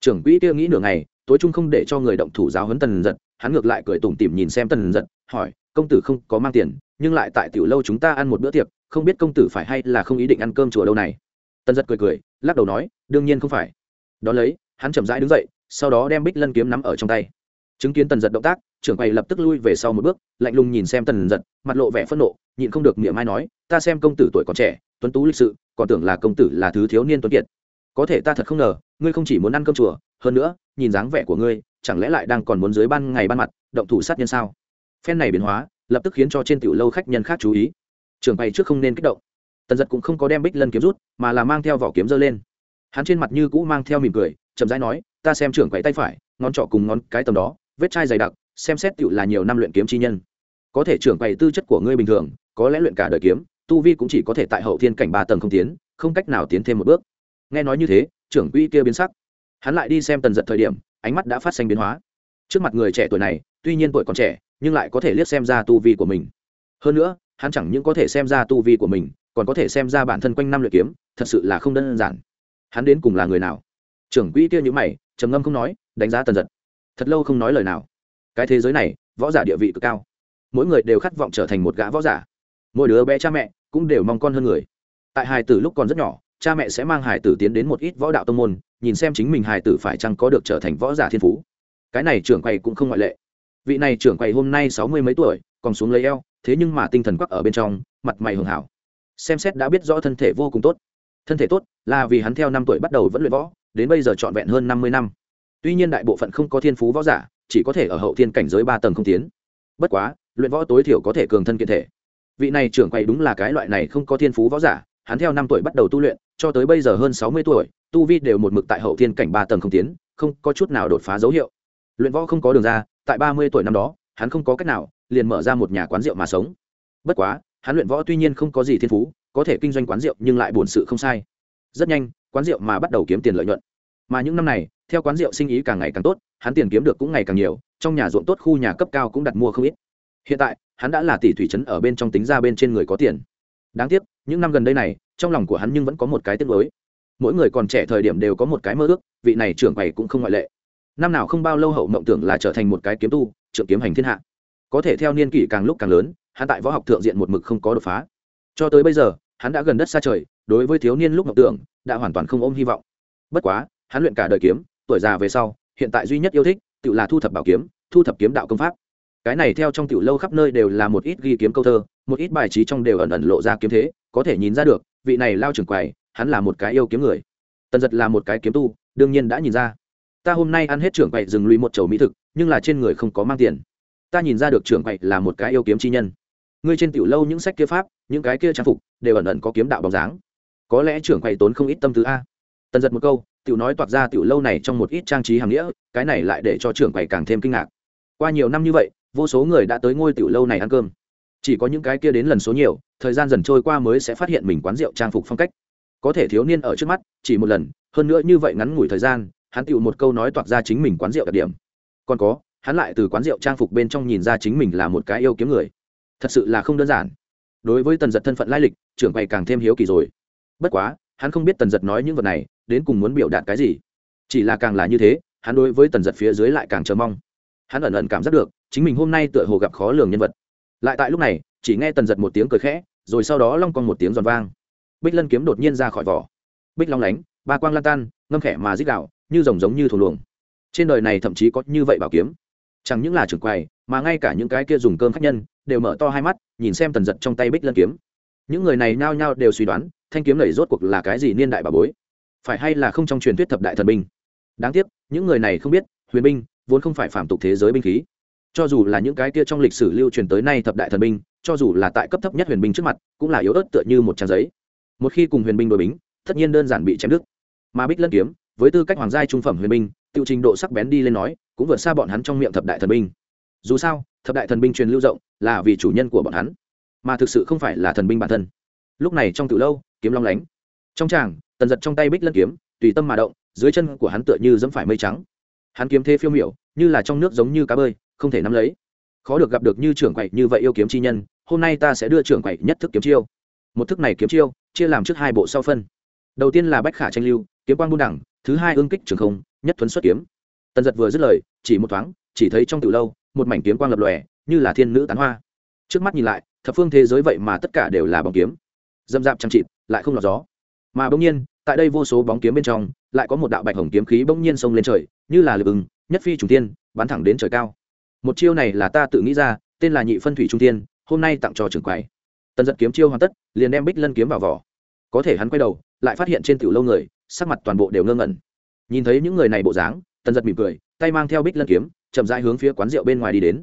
Trưởng quỹ kia nghĩ nửa ngày, tối trung không để cho người động thủ giáo huấn tần giật, hắn ngược lại cười tủm tỉm nhìn xem tần giật, hỏi, công tử không có mang tiền, nhưng lại tại tiểu lâu chúng ta ăn một bữa tiệc, không biết công tử phải hay là không ý định ăn cơm chùa đâu này? Tần giật cười cười, lắc đầu nói, đương nhiên không phải. Đón lấy, hắn chậm rãi đứng dậy, sau đó đem bích lân kiếm nắm ở trong tay. Chứng kiến tần giật động tác, trưởng quầy lập tức lui về sau một bước, lạnh lùng nhìn xem tần giật, mặt lộ vẻ phẫn nộ, nhịn không được miệng mai nói, ta xem công tử tuổi còn trẻ, tuấn tú lịch sự, còn tưởng là công tử là thứ thiếu niên tuấn kiệt có thể ta thật không ngờ, ngươi không chỉ muốn ăn cơm chùa, hơn nữa, nhìn dáng vẻ của ngươi, chẳng lẽ lại đang còn muốn dưới ban ngày ban mặt, động thủ sát nhân sao? Phen này biến hóa, lập tức khiến cho trên tiểu lâu khách nhân khác chú ý. Trường bày trước không nên kích động. Tần giật cũng không có đem bích lân kiếm rút, mà là mang theo vỏ kiếm giơ lên. Hắn trên mặt như cũ mang theo mỉm cười, chậm rãi nói, ta xem trưởng quậy tay phải, ngón trỏ cùng ngón cái tầm đó, vết chai dày đặc, xem xét tựu là nhiều năm luyện kiếm chi nhân. Có thể trưởng quậy tư chất của ngươi bình thường, có lẽ luyện cả đời kiếm, tu vi cũng chỉ có thể tại hậu thiên cảnh ba tầng không tiến, không cách nào tiến thêm một bước nghe nói như thế, trưởng quỹ kia biến sắc. Hắn lại đi xem tần giật thời điểm, ánh mắt đã phát sinh biến hóa. Trước mặt người trẻ tuổi này, tuy nhiên tuổi còn trẻ, nhưng lại có thể liếc xem ra tu vi của mình. Hơn nữa, hắn chẳng những có thể xem ra tu vi của mình, còn có thể xem ra bản thân quanh năm luyện kiếm, thật sự là không đơn giản. Hắn đến cùng là người nào? Trưởng quỹ kia nhữ mày, trầm ngâm không nói, đánh giá tần giật. Thật lâu không nói lời nào. Cái thế giới này, võ giả địa vị cực cao. Mỗi người đều khát vọng trở thành một gã võ giả. Mỗi đứa bé cha mẹ cũng đều mong con hơn người. Tại hài tử lúc còn rất nhỏ cha mẹ sẽ mang hài tử tiến đến một ít võ đạo tông môn, nhìn xem chính mình hài tử phải chăng có được trở thành võ giả thiên phú. Cái này trưởng quầy cũng không ngoại lệ. Vị này trưởng quầy hôm nay sáu mươi mấy tuổi, còn xuống lấy eo, thế nhưng mà tinh thần quắc ở bên trong, mặt mày hưởng hảo. Xem xét đã biết rõ thân thể vô cùng tốt. Thân thể tốt là vì hắn theo năm tuổi bắt đầu vẫn luyện võ, đến bây giờ trọn vẹn hơn năm mươi năm. Tuy nhiên đại bộ phận không có thiên phú võ giả, chỉ có thể ở hậu thiên cảnh giới ba tầng không tiến. Bất quá, luyện võ tối thiểu có thể cường thân kiện thể. Vị này trưởng quầy đúng là cái loại này không có thiên phú võ giả hắn theo năm tuổi bắt đầu tu luyện, cho tới bây giờ hơn sáu mươi tuổi, tu vi đều một mực tại hậu thiên cảnh ba tầng không tiến, không có chút nào đột phá dấu hiệu. Luyện võ không có đường ra, tại ba mươi tuổi năm đó, hắn không có cách nào, liền mở ra một nhà quán rượu mà sống. Bất quá, hắn luyện võ tuy nhiên không có gì thiên phú, có thể kinh doanh quán rượu nhưng lại buồn sự không sai. Rất nhanh, quán rượu mà bắt đầu kiếm tiền lợi nhuận. Mà những năm này, theo quán rượu sinh ý càng ngày càng tốt, hắn tiền kiếm được cũng ngày càng nhiều, trong nhà ruộng tốt, khu nhà cấp cao cũng đặt mua không ít. Hiện tại, hắn đã là tỷ thủy trấn ở bên trong tính ra bên trên người có tiền đáng tiếc, những năm gần đây này, trong lòng của hắn nhưng vẫn có một cái tiếc mới mỗi người còn trẻ thời điểm đều có một cái mơ ước, vị này trưởng bày cũng không ngoại lệ. Năm nào không bao lâu hậu mộng tưởng là trở thành một cái kiếm tu, trưởng kiếm hành thiên hạ. Có thể theo niên kỷ càng lúc càng lớn, hắn tại võ học thượng diện một mực không có đột phá. Cho tới bây giờ, hắn đã gần đất xa trời, đối với thiếu niên lúc mộng tưởng, đã hoàn toàn không ôm hy vọng. Bất quá, hắn luyện cả đời kiếm, tuổi già về sau, hiện tại duy nhất yêu thích, tự là thu thập bảo kiếm, thu thập kiếm đạo công pháp cái này theo trong tiểu lâu khắp nơi đều là một ít ghi kiếm câu thơ, một ít bài trí trong đều ẩn ẩn lộ ra kiếm thế, có thể nhìn ra được, vị này lao trưởng quầy, hắn là một cái yêu kiếm người. Tần giật là một cái kiếm tu, đương nhiên đã nhìn ra. Ta hôm nay ăn hết trưởng quầy dừng lùi một chầu mỹ thực, nhưng là trên người không có mang tiền. Ta nhìn ra được trưởng quầy là một cái yêu kiếm chi nhân. Ngươi trên tiểu lâu những sách kia pháp, những cái kia trang phục, đều ẩn ẩn có kiếm đạo bóng dáng. Có lẽ trưởng quầy tốn không ít tâm tư a. Tần giật một câu, tiểu nói toạc ra tiểu lâu này trong một ít trang trí hàng nghĩa, cái này lại để cho trưởng quầy càng thêm kinh ngạc. Qua nhiều năm như vậy vô số người đã tới ngôi tiểu lâu này ăn cơm. Chỉ có những cái kia đến lần số nhiều, thời gian dần trôi qua mới sẽ phát hiện mình quán rượu trang phục phong cách. Có thể thiếu niên ở trước mắt, chỉ một lần, hơn nữa như vậy ngắn ngủi thời gian, hắn tựu một câu nói toạc ra chính mình quán rượu đặc điểm. Còn có, hắn lại từ quán rượu trang phục bên trong nhìn ra chính mình là một cái yêu kiếm người. Thật sự là không đơn giản. Đối với tần giật thân phận lai lịch, trưởng quầy càng thêm hiếu kỳ rồi. Bất quá, hắn không biết tần giật nói những vật này, đến cùng muốn biểu đạt cái gì. Chỉ là càng là như thế, hắn đối với tần giật phía dưới lại càng chờ mong. Hắn ẩn ẩn cảm giác được chính mình hôm nay tựa hồ gặp khó lường nhân vật. Lại tại lúc này, chỉ nghe tần giật một tiếng cười khẽ, rồi sau đó long con một tiếng giòn vang. Bích lân kiếm đột nhiên ra khỏi vỏ. Bích long lánh, ba quang lan tan, ngâm khẽ mà dích đạo như rồng giống như thù luồng. Trên đời này thậm chí có như vậy bảo kiếm. Chẳng những là trưởng quầy mà ngay cả những cái kia dùng cơm khách nhân, đều mở to hai mắt, nhìn xem tần giật trong tay bích lân kiếm. Những người này nhao nhao đều suy đoán, thanh kiếm này rốt cuộc là cái gì niên đại bà bối? Phải hay là không trong truyền thuyết thập đại thần binh? Đáng tiếc, những người này không biết, huyền binh vốn không phải phạm tục thế giới binh khí cho dù là những cái kia trong lịch sử lưu truyền tới nay thập đại thần binh, cho dù là tại cấp thấp nhất huyền binh trước mặt, cũng là yếu ớt tựa như một trang giấy. Một khi cùng huyền binh đội bính, tất nhiên đơn giản bị chém đứt. Mà bích lân kiếm, với tư cách hoàng giai trung phẩm huyền binh tiêu trình độ sắc bén đi lên nói, cũng vượt xa bọn hắn trong miệng thập đại thần binh. Dù sao, thập đại thần binh truyền lưu rộng, là vì chủ nhân của bọn hắn, mà thực sự không phải là thần binh bản thân. Lúc này trong từ lâu, kiếm long lánh. Trong tràng, tần giật trong tay bích lân kiếm, tùy tâm mà động, dưới chân của hắn tựa như dẫm phải mây trắng. Hắn kiếm thế phiêu miểu, như là trong nước giống như cá bơi không thể nắm lấy. Khó được gặp được như trưởng quậy như vậy yêu kiếm chi nhân, hôm nay ta sẽ đưa trưởng quậy nhất thức kiếm chiêu. Một thức này kiếm chiêu, chia làm trước hai bộ sau phân. Đầu tiên là bách khả tranh lưu, kiếm quang buôn đẳng, thứ hai ương kích trường không, nhất thuấn xuất kiếm. Tần giật vừa dứt lời, chỉ một thoáng, chỉ thấy trong từ lâu, một mảnh kiếm quang lập lòe, như là thiên nữ tán hoa. Trước mắt nhìn lại, thập phương thế giới vậy mà tất cả đều là bóng kiếm. Dâm dạp chăm chịt, lại không lọt gió. Mà bỗng nhiên, tại đây vô số bóng kiếm bên trong, lại có một đạo bạch hồng kiếm khí bỗng nhiên xông lên trời, như là lực ứng, nhất phi trùng tiên bắn thẳng đến trời cao một chiêu này là ta tự nghĩ ra tên là nhị phân thủy trung tiên hôm nay tặng cho trưởng quầy tần giật kiếm chiêu hoàn tất liền đem bích lân kiếm vào vỏ có thể hắn quay đầu lại phát hiện trên tiểu lâu người sắc mặt toàn bộ đều ngơ ngẩn nhìn thấy những người này bộ dáng tần giật mỉm cười tay mang theo bích lân kiếm chậm rãi hướng phía quán rượu bên ngoài đi đến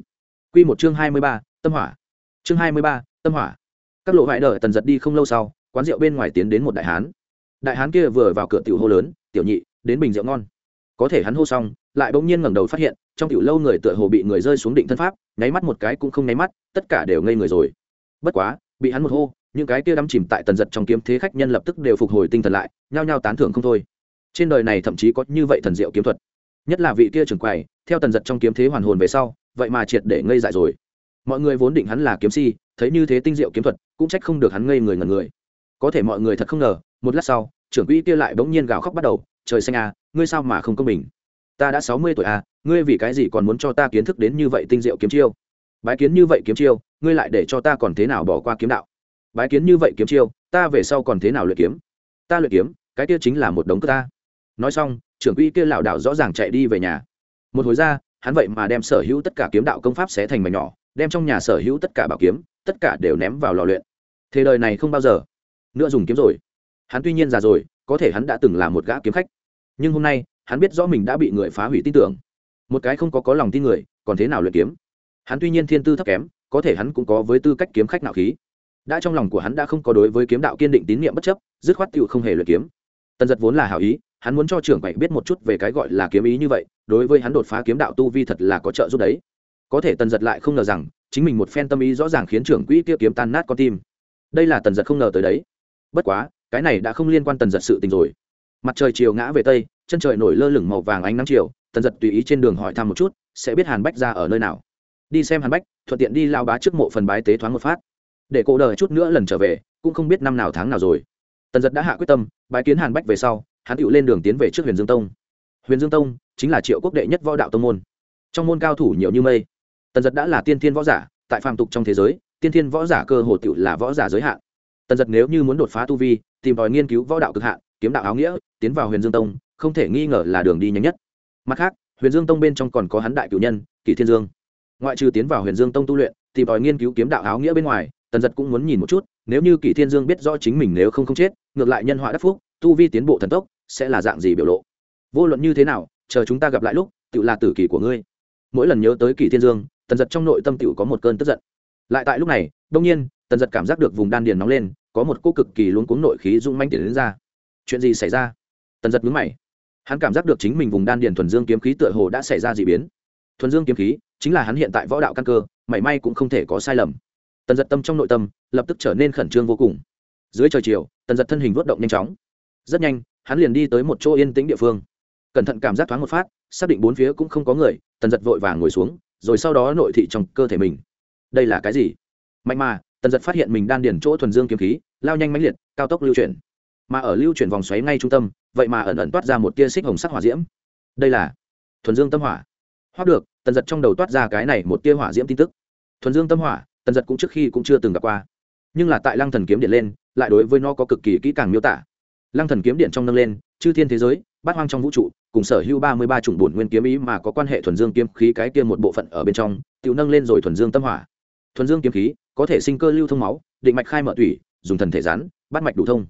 Quy một chương hai mươi ba, tâm hỏa. Chương hai mươi ba, tâm hỏa. Các lộ ngoại đợi tần giật đi không lâu sau, quán rượu bên ngoài tiến đến một đại hán. Đại hán kia vừa vào cửa tiểu hô lớn, "Tiểu nhị, đến bình rượu ngon." Có thể hắn hô xong, lại bỗng nhiên ngẩng đầu phát hiện, trong tiểu lâu người tựa hồ bị người rơi xuống định thân pháp, nháy mắt một cái cũng không nháy mắt, tất cả đều ngây người rồi. Bất quá, bị hắn một hô, những cái kia đắm chìm tại tần giật trong kiếm thế khách nhân lập tức đều phục hồi tinh thần lại, nhao nhao tán thưởng không thôi. Trên đời này thậm chí có như vậy thần diệu kiếm thuật. Nhất là vị kia trưởng quầy, theo tần giật trong kiếm thế hoàn hồn về sau, vậy mà triệt để ngây dại rồi mọi người vốn định hắn là kiếm si thấy như thế tinh diệu kiếm thuật cũng trách không được hắn ngây người ngần người có thể mọi người thật không ngờ một lát sau trưởng quỹ kia lại bỗng nhiên gào khóc bắt đầu trời xanh à ngươi sao mà không công bình? Ta đã sáu mươi tuổi à ngươi vì cái gì còn muốn cho ta kiến thức đến như vậy tinh diệu kiếm chiêu? Bái kiến như vậy kiếm chiêu, ngươi lại để cho ta còn thế nào bỏ qua kiếm đạo? Bái kiến như vậy kiếm chiêu, ta về sau còn thế nào luyện kiếm? Ta luyện kiếm, cái kia chính là một đống cơ ta. Nói xong, trưởng quỹ kia lảo đảo rõ ràng chạy đi về nhà. Một hồi ra, hắn vậy mà đem sở hữu tất cả kiếm đạo công pháp xé thành mảnh nhỏ, đem trong nhà sở hữu tất cả bảo kiếm, tất cả đều ném vào lò luyện. Thế đời này không bao giờ. Nữa dùng kiếm rồi. Hắn tuy nhiên già rồi, có thể hắn đã từng là một gã kiếm khách nhưng hôm nay, hắn biết rõ mình đã bị người phá hủy tin tưởng. Một cái không có có lòng tin người, còn thế nào luyện kiếm? Hắn tuy nhiên thiên tư thấp kém, có thể hắn cũng có với tư cách kiếm khách nạo khí. Đã trong lòng của hắn đã không có đối với kiếm đạo kiên định tín nhiệm bất chấp, dứt khoát tựu không hề luyện kiếm. Tần giật vốn là hảo ý, hắn muốn cho trưởng quậy biết một chút về cái gọi là kiếm ý như vậy, đối với hắn đột phá kiếm đạo tu vi thật là có trợ giúp đấy. Có thể tần giật lại không ngờ rằng, chính mình một phen tâm ý rõ ràng khiến trưởng quỹ kia kiếm tan nát con tim. Đây là tần giật không ngờ tới đấy. Bất quá, cái này đã không liên quan tần giật sự tình rồi mặt trời chiều ngã về tây, chân trời nổi lơ lửng màu vàng ánh nắng chiều, tần giật tùy ý trên đường hỏi thăm một chút, sẽ biết hàn bách ra ở nơi nào. Đi xem hàn bách, thuận tiện đi lao bá trước mộ phần bái tế thoáng một phát. Để cô đời chút nữa lần trở về, cũng không biết năm nào tháng nào rồi. Tần giật đã hạ quyết tâm, bái kiến hàn bách về sau, hắn tựu lên đường tiến về trước huyền dương tông. Huyền dương tông chính là triệu quốc đệ nhất võ đạo tông môn. Trong môn cao thủ nhiều như mây. Tần giật đã là tiên thiên võ giả, tại phàm tục trong thế giới, tiên thiên võ giả cơ hồ tựu là võ giả giới hạn. Tần giật nếu như muốn đột phá tu vi, tìm tòi nghiên cứu võ đạo cực hạn kiếm đạo áo nghĩa, tiến vào huyền dương tông, không thể nghi ngờ là đường đi nhanh nhất. Mặt khác, huyền dương tông bên trong còn có hắn đại cử nhân kỷ thiên dương. Ngoại trừ tiến vào huyền dương tông tu luyện, thì đòi nghiên cứu kiếm đạo áo nghĩa bên ngoài, tần giật cũng muốn nhìn một chút, nếu như kỷ thiên dương biết rõ chính mình nếu không không chết, ngược lại nhân họa đắc phúc, tu vi tiến bộ thần tốc, sẽ là dạng gì biểu lộ? Vô luận như thế nào, chờ chúng ta gặp lại lúc tự là tử kỳ của ngươi. Mỗi lần nhớ tới kỷ thiên dương, tần giật trong nội tâm tự có một cơn tức giận. Lại tại lúc này đông nhiên, tần giật cảm giác được vùng đan điền nóng lên, có một cô cực kỳ luống cuống nội khí rung manh tiền đến ra chuyện gì xảy ra? Tần giật mướn mày. Hắn cảm giác được chính mình vùng đan điền thuần dương kiếm khí tựa hồ đã xảy ra d ị biến. Thuần dương kiếm khí chính là hắn hiện tại võ đạo căn cơ, mảy may cũng không thể có sai lầm. Tần giật tâm trong nội tâm lập tức trở nên khẩn trương vô cùng. Dưới trời chiều, tần giật thân hình vớt động nhanh chóng. Rất nhanh, hắn liền đi tới một chỗ yên tĩnh địa phương. Cẩn thận cảm giác thoáng một phát, xác định bốn phía cũng không có người, tần giật vội vàng ngồi xuống, rồi sau đó nội thị trong cơ thể mình. Đây là cái gì? Mạnh mà, tần giật phát hiện mình đan điền chỗ thuần dương kiếm khí, lao nhanh mãnh liệt, cao tốc lưu chuyển mà ở lưu chuyển vòng xoáy ngay trung tâm, vậy mà ẩn ẩn toát ra một tia xích hồng sắc hỏa diễm. Đây là thuần dương tâm hỏa. Hoặc được, tần giật trong đầu toát ra cái này một tia hỏa diễm tin tức. Thuần dương tâm hỏa, tần giật cũng trước khi cũng chưa từng gặp qua. Nhưng là tại lăng thần kiếm điện lên, lại đối với nó có cực kỳ kỹ càng miêu tả. Lăng thần kiếm điện trong nâng lên, chư thiên thế giới, bát hoang trong vũ trụ, cùng sở hữu ba mươi ba chủng bổn nguyên kiếm ý mà có quan hệ thuần dương kiếm khí cái kia một bộ phận ở bên trong, tự nâng lên rồi thuần dương tâm hỏa. Thuần dương kiếm khí có thể sinh cơ lưu thông máu, định mạch khai mở tủy, dùng thần thể rán bắt mạch đủ thông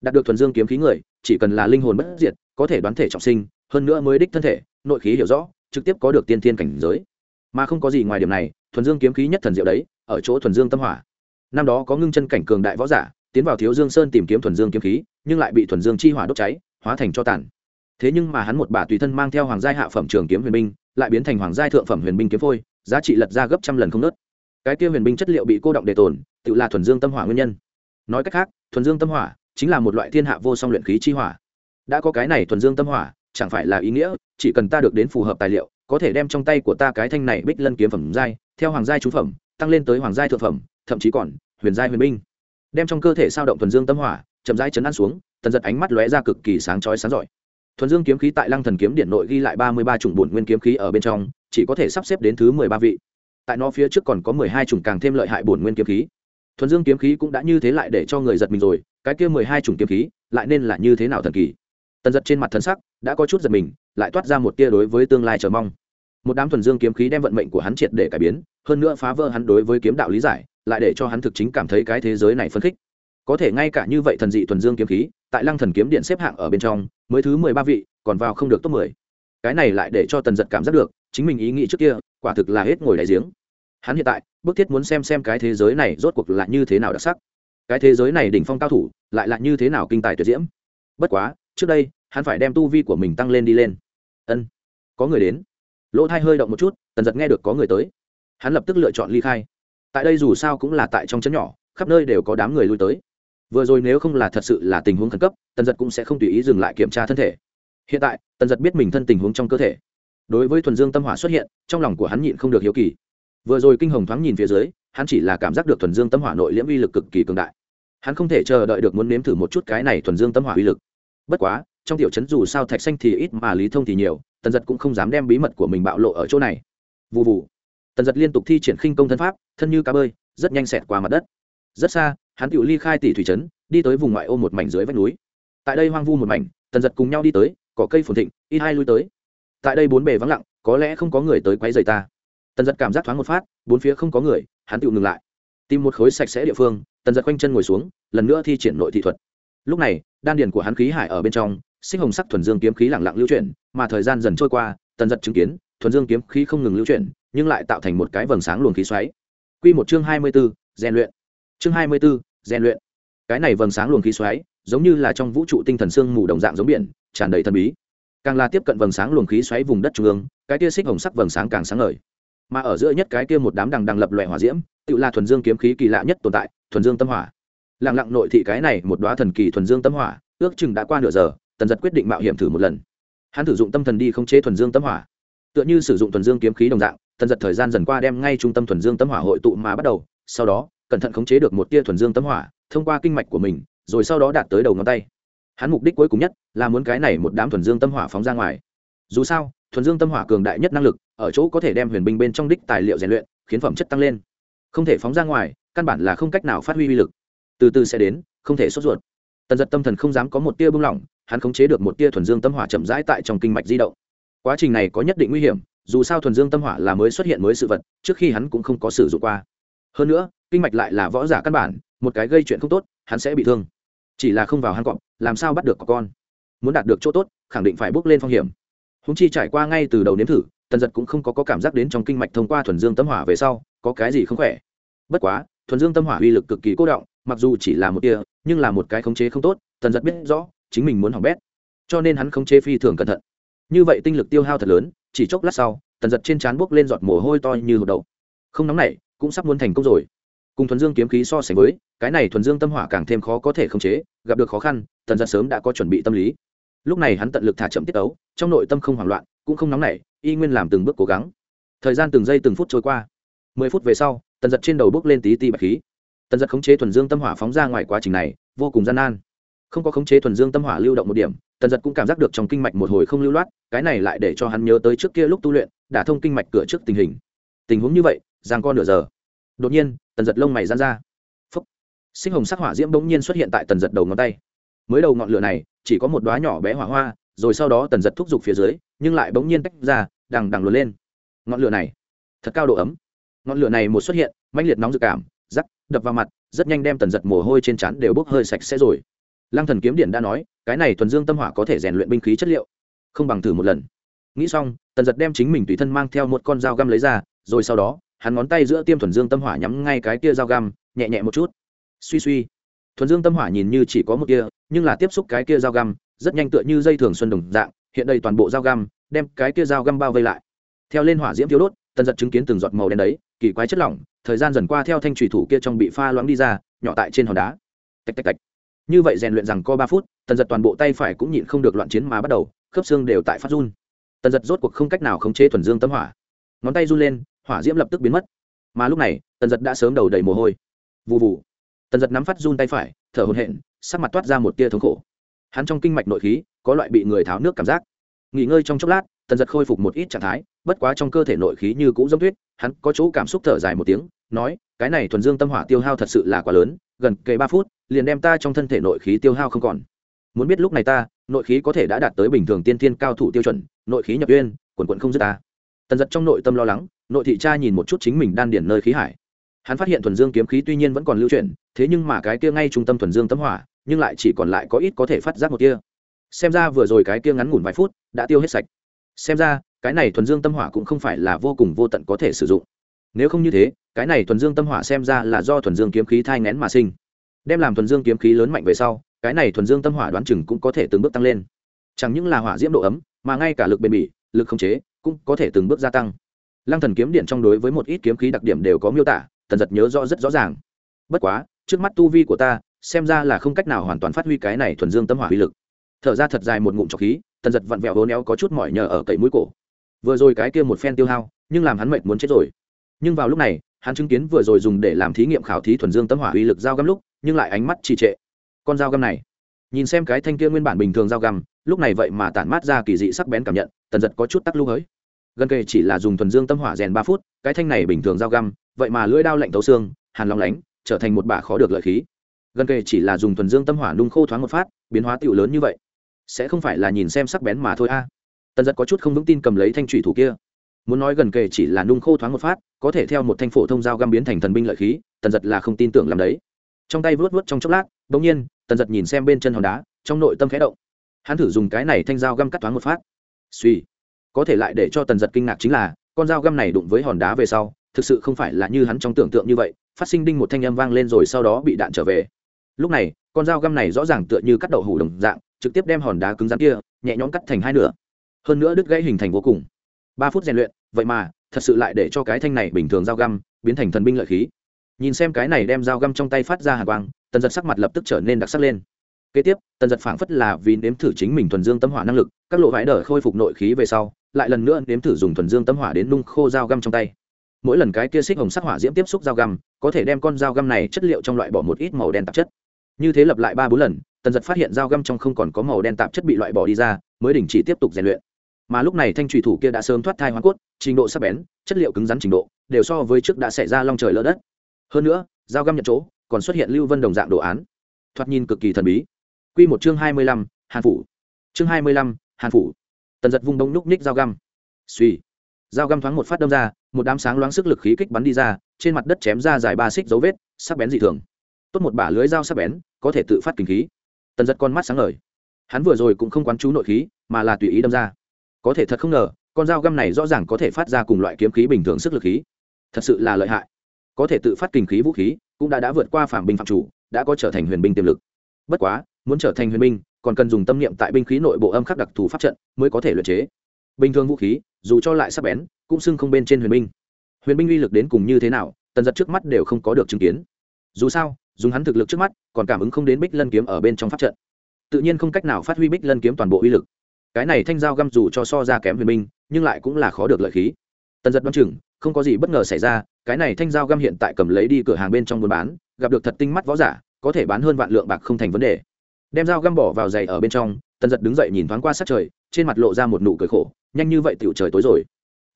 đạt được thuần dương kiếm khí người, chỉ cần là linh hồn bất diệt, có thể đoán thể trọng sinh, hơn nữa mới đích thân thể, nội khí hiểu rõ, trực tiếp có được tiên thiên cảnh giới. Mà không có gì ngoài điểm này, thuần dương kiếm khí nhất thần diệu đấy, ở chỗ thuần dương tâm hỏa. Năm đó có ngưng chân cảnh cường đại võ giả, tiến vào thiếu dương sơn tìm kiếm thuần dương kiếm khí, nhưng lại bị thuần dương chi hỏa đốt cháy, hóa thành cho tàn. Thế nhưng mà hắn một bà tùy thân mang theo hoàng gia hạ phẩm trường kiếm huyền binh, lại biến thành hoàng gia thượng phẩm huyền binh kiếm phôi, giá trị lật ra gấp trăm lần không nớt. Cái kia huyền binh chất liệu bị cô động đề tồn, tự là thuần dương tâm hỏa nguyên nhân. Nói cách khác, thuần dương tâm hỏa chính là một loại thiên hạ vô song luyện khí chi hỏa. Đã có cái này thuần dương tâm hỏa, chẳng phải là ý nghĩa, chỉ cần ta được đến phù hợp tài liệu, có thể đem trong tay của ta cái thanh này bích lân kiếm phẩm giai, theo hoàng giai trú phẩm, tăng lên tới hoàng giai thượng phẩm, thậm chí còn, huyền giai huyền binh. Đem trong cơ thể sao động thuần dương tâm hỏa, chậm rãi chấn an xuống, tần giật ánh mắt lóe ra cực kỳ sáng chói sáng giỏi. Thuần dương kiếm khí tại lăng thần kiếm điện nội ghi lại ba mươi ba chủng bổn nguyên kiếm khí ở bên trong, chỉ có thể sắp xếp đến thứ mười ba vị. Tại nó phía trước còn có mười hai chủng càng thêm lợi hại bổn nguyên kiếm khí. Thuần dương kiếm khí cũng đã như thế lại để cho người giật mình rồi cái kia mười hai chủng kiếm khí lại nên là như thế nào thần kỳ? Tần giật trên mặt thần sắc đã có chút giật mình, lại toát ra một tia đối với tương lai chờ mong. Một đám thuần dương kiếm khí đem vận mệnh của hắn triệt để cải biến, hơn nữa phá vỡ hắn đối với kiếm đạo lý giải, lại để cho hắn thực chính cảm thấy cái thế giới này phấn khích. Có thể ngay cả như vậy thần dị thuần dương kiếm khí, tại lăng thần kiếm điện xếp hạng ở bên trong, mới thứ mười ba vị, còn vào không được top mười. Cái này lại để cho tần giật cảm giác được, chính mình ý nghĩ trước kia, quả thực là hết ngồi đại giếng. Hắn hiện tại, bức thiết muốn xem xem cái thế giới này rốt cuộc là như thế nào đặc sắc cái thế giới này đỉnh phong cao thủ lại là như thế nào kinh tài tuyệt diễm? Bất quá, trước đây, hắn phải đem tu vi của mình tăng lên đi lên. Ân, có người đến. Lỗ thai hơi động một chút, tần giật nghe được có người tới. Hắn lập tức lựa chọn ly khai. Tại đây dù sao cũng là tại trong chấn nhỏ, khắp nơi đều có đám người lui tới. Vừa rồi nếu không là thật sự là tình huống khẩn cấp, tần giật cũng sẽ không tùy ý dừng lại kiểm tra thân thể. Hiện tại, tần giật biết mình thân tình huống trong cơ thể. Đối với thuần dương tâm hỏa xuất hiện, trong lòng của hắn nhịn không được hiếu kỳ. Vừa rồi kinh hồng thoáng nhìn phía dưới, hắn chỉ là cảm giác được thuần dương tâm hỏa nội liễm uy lực cực kỳ cường đại hắn không thể chờ đợi được muốn nếm thử một chút cái này thuần dương tâm hỏa uy lực. Bất quá, trong tiểu chấn dù sao thạch xanh thì ít mà lý thông thì nhiều, tần giật cũng không dám đem bí mật của mình bạo lộ ở chỗ này. Vụ vụ tần giật liên tục thi triển khinh công thân pháp, thân như cá bơi, rất nhanh xẹt qua mặt đất. Rất xa, hắn tự ly khai tỷ thủy trấn, đi tới vùng ngoại ô một mảnh dưới vách núi. Tại đây hoang vu một mảnh, tần giật cùng nhau đi tới, cỏ cây phồn thịnh, ít hai lui tới. Tại đây bốn bề vắng lặng, có lẽ không có người tới quấy rầy ta. Tần giật cảm giác thoáng một phát, bốn phía không có người, hắn tự ngừng lại. Tìm một khối sạch sẽ địa phương tần giật quanh chân ngồi xuống, lần nữa thi triển nội thị thuật. Lúc này, đan điền của hắn khí hải ở bên trong sinh hồng sắc thuần dương kiếm khí lẳng lặng lưu chuyển, mà thời gian dần trôi qua, tần giật chứng kiến, thuần dương kiếm khí không ngừng lưu chuyển, nhưng lại tạo thành một cái vầng sáng luồng khí xoáy. Q một chương hai mươi b ố rèn luyện. Chương hai mươi b ố rèn luyện. Cái này vầng sáng luồng khí xoáy, giống như là trong vũ trụ tinh thần sương mù đồng dạng giống biển, tràn đầy thần bí. Càng là tiếp cận vầng sáng luồng khí xoáy vùng đất trung ương, cái kia xích hồng sắc vầng sáng càng sáng ngời. Mà ở giữa nhất cái kia một đám đằng đằng lập loại hỏa diễm tự là thuần dương kiếm khí kỳ lạ nhất tồn tại, thuần dương tâm hỏa. Lặng lặng nội thị cái này một đoá thần kỳ thuần dương tâm hỏa, ước chừng đã qua nửa giờ, tần giật quyết định mạo hiểm thử một lần. Hắn sử dụng tâm thần đi không chế thuần dương tâm hỏa. Tựa như sử dụng thuần dương kiếm khí đồng dạng, tần giật thời gian dần qua đem ngay trung tâm thuần dương tâm hỏa hội tụ mà bắt đầu, sau đó, cẩn thận khống chế được một tia thuần dương tâm hỏa, thông qua kinh mạch của mình, rồi sau đó đạt tới đầu ngón tay. Hắn mục đích cuối cùng nhất là muốn cái này một đám thuần dương tâm hỏa phóng ra ngoài. Dù sao, thuần dương tâm hỏa cường đại nhất năng lực, ở chỗ có thể đem huyền binh bên trong đích tài liệu rèn luyện, khiến phẩm chất tăng lên không thể phóng ra ngoài, căn bản là không cách nào phát huy uy lực. Từ từ sẽ đến, không thể sốt ruột. Tần giật tâm thần không dám có một tia bung lỏng, hắn khống chế được một tia thuần dương tâm hỏa chậm rãi tại trong kinh mạch di động. Quá trình này có nhất định nguy hiểm, dù sao thuần dương tâm hỏa là mới xuất hiện mới sự vật, trước khi hắn cũng không có sử dụng qua. Hơn nữa, kinh mạch lại là võ giả căn bản, một cái gây chuyện không tốt, hắn sẽ bị thương. Chỉ là không vào hang cọp, làm sao bắt được có con? Muốn đạt được chỗ tốt, khẳng định phải bước lên phong hiểm. Húng chi trải qua ngay từ đầu nếm thử tần giật cũng không có, có cảm giác đến trong kinh mạch thông qua thuần dương tâm hỏa về sau có cái gì không khỏe. Bất quá thuần dương tâm hỏa uy lực cực kỳ cố động mặc dù chỉ là một tia nhưng là một cái khống chế không tốt tần giật biết rõ chính mình muốn hỏng bét. Cho nên hắn khống chế phi thường cẩn thận. Như vậy tinh lực tiêu hao thật lớn chỉ chốc lát sau tần giật trên trán buốc lên giọt mồ hôi to như hột đậu. Không nóng này cũng sắp muốn thành công rồi. Cùng thuần dương kiếm khí so sánh với cái này thuần dương tâm hỏa càng thêm khó có thể khống chế gặp được khó khăn tần giật sớm đã có chuẩn bị tâm lý. Lúc này hắn tận lực thả chậm tiết ấu trong nội tâm không hoảng loạn cũng không nóng nảy y nguyên làm từng bước cố gắng. Thời gian từng giây từng phút trôi qua. Mười phút về sau, tần giật trên đầu bước lên tí ti bạch khí. Tần giật khống chế thuần dương tâm hỏa phóng ra ngoài quá trình này, vô cùng gian nan. Không có khống chế thuần dương tâm hỏa lưu động một điểm, tần giật cũng cảm giác được trong kinh mạch một hồi không lưu loát, cái này lại để cho hắn nhớ tới trước kia lúc tu luyện, đã thông kinh mạch cửa trước tình hình. Tình huống như vậy, giang co nửa giờ. Đột nhiên, tần giật lông mày gian ra. Phúc. Sinh hồng sắc hỏa diễm bỗng nhiên xuất hiện tại tần giật đầu ngón tay. Mới đầu ngọn lửa này, chỉ có một đoá nhỏ bé hỏa hoa, rồi sau đó tần giật thúc giục phía dưới nhưng lại bỗng nhiên tách ra, đằng đằng luồn lên. Ngọn lửa này, thật cao độ ấm. Ngọn lửa này một xuất hiện, mãnh liệt nóng dự cảm, rắc, đập vào mặt, rất nhanh đem tần giật mồ hôi trên trán đều bốc hơi sạch sẽ rồi. Lăng thần kiếm điện đã nói, cái này thuần dương tâm hỏa có thể rèn luyện binh khí chất liệu. Không bằng thử một lần. Nghĩ xong, tần giật đem chính mình tùy thân mang theo một con dao găm lấy ra, rồi sau đó, hắn ngón tay giữa tiêm thuần dương tâm hỏa nhắm ngay cái kia dao găm, nhẹ nhẹ một chút. Suy suy. Thuần dương tâm hỏa nhìn như chỉ có một kia, nhưng là tiếp xúc cái kia dao găm, rất nhanh tựa như dây thường xuân đồng dạng hiện đây toàn bộ dao găm, đem cái kia dao găm bao vây lại. Theo lên hỏa diễm thiếu đốt tần giật chứng kiến từng giọt màu đen đấy, kỳ quái chất lỏng, thời gian dần qua theo thanh thủy thủ kia trong bị pha loãng đi ra, nhỏ tại trên hòn đá. Tạch tạch tạch. Như vậy rèn luyện rằng co ba phút tần giật toàn bộ tay phải cũng nhịn không được loạn chiến mà bắt đầu, khớp xương đều tại phát run. Tần giật rốt cuộc không cách nào khống chế thuần dương tâm hỏa. Ngón tay run lên, hỏa diễm lập tức biến mất. Mà lúc này tần giật đã sớm đầu đầy mồ hôi. Vụ vụ tần giật nắm phát run tay phải, thở hồn hện sắc mặt toát ra một tia thống khổ. Hắn trong kinh mạch nội khí có loại bị người tháo nước cảm giác. Nghỉ ngơi trong chốc lát, tần giật khôi phục một ít trạng thái, bất quá trong cơ thể nội khí như cũ giống tuyết, hắn có chỗ cảm xúc thở dài một tiếng, nói, cái này thuần dương tâm hỏa tiêu hao thật sự là quá lớn, gần kề ba phút, liền đem ta trong thân thể nội khí tiêu hao không còn. Muốn biết lúc này ta, nội khí có thể đã đạt tới bình thường tiên thiên cao thủ tiêu chuẩn, nội khí nhập uyên, quần quận không dứt ta. Tần giật trong nội tâm lo lắng, nội thị cha nhìn một chút chính mình đan điển nơi khí hải. Hắn phát hiện thuần dương kiếm khí tuy nhiên vẫn còn lưu chuyển, thế nhưng mà cái kia ngay trung tâm thuần dương tâm hỏa, nhưng lại chỉ còn lại có ít có thể phát giác một kia xem ra vừa rồi cái kia ngắn ngủn vài phút đã tiêu hết sạch. Xem ra, cái này thuần dương tâm hỏa cũng không phải là vô cùng vô tận có thể sử dụng. Nếu không như thế, cái này thuần dương tâm hỏa xem ra là do thuần dương kiếm khí thai ngén mà sinh. Đem làm thuần dương kiếm khí lớn mạnh về sau, cái này thuần dương tâm hỏa đoán chừng cũng có thể từng bước tăng lên. Chẳng những là hỏa diễm độ ấm, mà ngay cả lực bền bỉ, lực khống chế cũng có thể từng bước gia tăng. Lăng thần kiếm điện trong đối với một ít kiếm khí đặc điểm đều có miêu tả tần giật nhớ rõ rất rõ ràng. Bất quá, trước mắt tu vi của ta, xem ra là không cách nào hoàn toàn phát huy cái này thuần dương tâm hỏa uy lực thở ra thật dài một ngụm trọc khí, tần giật vặn vẹo hố néo có chút mỏi nhờ ở cậy mũi cổ. Vừa rồi cái kia một phen tiêu hao, nhưng làm hắn mệt muốn chết rồi. Nhưng vào lúc này, hắn chứng kiến vừa rồi dùng để làm thí nghiệm khảo thí thuần dương tâm hỏa uy lực dao găm lúc, nhưng lại ánh mắt trì trệ. Con dao găm này, nhìn xem cái thanh kia nguyên bản bình thường dao găm, lúc này vậy mà tản mát ra kỳ dị sắc bén cảm nhận, tần giật có chút tắc lưu hới. Gần kề chỉ là dùng thuần dương tâm hỏa rèn ba phút, cái thanh này bình thường dao găm, vậy mà lưỡi đao lạnh tấu xương, hàn long lánh, trở thành một bả khó được lợi khí. Gần kề chỉ là dùng thuần dương tâm hỏa nung khô thoáng một phát, biến hóa tiểu lớn như vậy sẽ không phải là nhìn xem sắc bén mà thôi a. Tần giật có chút không vững tin cầm lấy thanh thủy thủ kia. Muốn nói gần kề chỉ là nung khô thoáng một phát, có thể theo một thanh phổ thông dao găm biến thành thần binh lợi khí, tần giật là không tin tưởng làm đấy. Trong tay vớt vớt trong chốc lát, bỗng nhiên, tần giật nhìn xem bên chân hòn đá, trong nội tâm khẽ động. Hắn thử dùng cái này thanh dao găm cắt thoáng một phát. Suy có thể lại để cho tần giật kinh ngạc chính là, con dao găm này đụng với hòn đá về sau, thực sự không phải là như hắn trong tưởng tượng như vậy, phát sinh đinh một thanh âm vang lên rồi sau đó bị đạn trở về. Lúc này, con dao găm này rõ ràng tựa như cắt đậu hủ đồng dạng trực tiếp đem hòn đá cứng rắn kia nhẹ nhõm cắt thành hai nửa. Hơn nữa đứt gãy hình thành vô cùng. Ba phút rèn luyện, vậy mà, thật sự lại để cho cái thanh này bình thường dao găm biến thành thần binh lợi khí. Nhìn xem cái này đem dao găm trong tay phát ra hàng quang, tần giật sắc mặt lập tức trở nên đặc sắc lên. Kế tiếp, tần giật phảng phất là vì nếm thử chính mình thuần dương tâm hỏa năng lực, các lộ vải đờ khôi phục nội khí về sau, lại lần nữa nếm thử dùng thuần dương tâm hỏa đến nung khô dao găm trong tay. Mỗi lần cái kia xích hồng sắc hỏa diễm tiếp xúc dao găm, có thể đem con dao găm này chất liệu trong loại bỏ một ít màu đen tạp chất. Như thế lập lại ba bốn lần tần giật phát hiện dao găm trong không còn có màu đen tạp chất bị loại bỏ đi ra, mới đình chỉ tiếp tục rèn luyện. Mà lúc này thanh trùy thủ kia đã sớm thoát thai hoa cốt, trình độ sắc bén, chất liệu cứng rắn trình độ, đều so với trước đã xảy ra long trời lỡ đất. Hơn nữa, dao găm nhận chỗ, còn xuất hiện lưu vân đồng dạng đồ án. Thoạt nhìn cực kỳ thần bí. Quy một chương hai mươi lăm, hàn phủ. Chương hai mươi lăm, hàn phủ. Tần giật vung đông núc ních dao găm. Suy dao găm thoáng một phát đâm ra, một đám sáng loáng sức lực khí kích bắn đi ra, trên mặt đất chém ra dài ba xích dấu vết, sắc bén dị thường. Tốt một bả lưới dao sắc bén, có thể tự phát kinh khí tần giật con mắt sáng ngời. Hắn vừa rồi cũng không quán chú nội khí, mà là tùy ý đâm ra. Có thể thật không ngờ, con dao găm này rõ ràng có thể phát ra cùng loại kiếm khí bình thường sức lực khí. Thật sự là lợi hại. Có thể tự phát kinh khí vũ khí, cũng đã đã vượt qua phạm binh phạm chủ, đã có trở thành huyền binh tiềm lực. Bất quá, muốn trở thành huyền binh, còn cần dùng tâm niệm tại binh khí nội bộ âm khắc đặc thù pháp trận mới có thể luyện chế. Bình thường vũ khí, dù cho lại sắc bén, cũng xưng không bên trên huyền binh. Huyền binh uy lực đến cùng như thế nào, tần giật trước mắt đều không có được chứng kiến. Dù sao dùng hắn thực lực trước mắt, còn cảm ứng không đến bích lân kiếm ở bên trong pháp trận. Tự nhiên không cách nào phát huy bích lân kiếm toàn bộ uy lực. Cái này thanh dao găm dù cho so ra kém huyền minh, nhưng lại cũng là khó được lợi khí. Tần giật đoán chừng, không có gì bất ngờ xảy ra, cái này thanh dao găm hiện tại cầm lấy đi cửa hàng bên trong buôn bán, gặp được thật tinh mắt võ giả, có thể bán hơn vạn lượng bạc không thành vấn đề. Đem dao găm bỏ vào giày ở bên trong, tần giật đứng dậy nhìn thoáng qua sát trời, trên mặt lộ ra một nụ cười khổ, nhanh như vậy tựu trời tối rồi.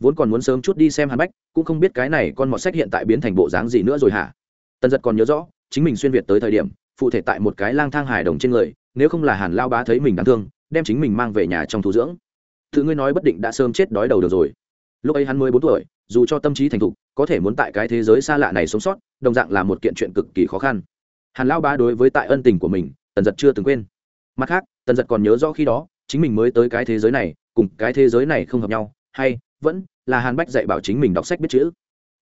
Vốn còn muốn sớm chút đi xem hàn bách, cũng không biết cái này con mọt sách hiện tại biến thành bộ dáng gì nữa rồi hả? Tần giật còn nhớ rõ chính mình xuyên việt tới thời điểm, phụ thể tại một cái lang thang hài đồng trên người, nếu không là hàn lao bá thấy mình đáng thương, đem chính mình mang về nhà trong thủ dưỡng. Tự ngươi nói bất định đã sớm chết đói đầu được rồi. Lúc ấy hắn mới bốn tuổi, dù cho tâm trí thành thục, có thể muốn tại cái thế giới xa lạ này sống sót, đồng dạng là một kiện chuyện cực kỳ khó khăn. Hàn lao bá đối với tại ân tình của mình, tần giật chưa từng quên. Mặt khác, tần giật còn nhớ rõ khi đó, chính mình mới tới cái thế giới này, cùng cái thế giới này không hợp nhau, hay vẫn là hàn bách dạy bảo chính mình đọc sách biết chữ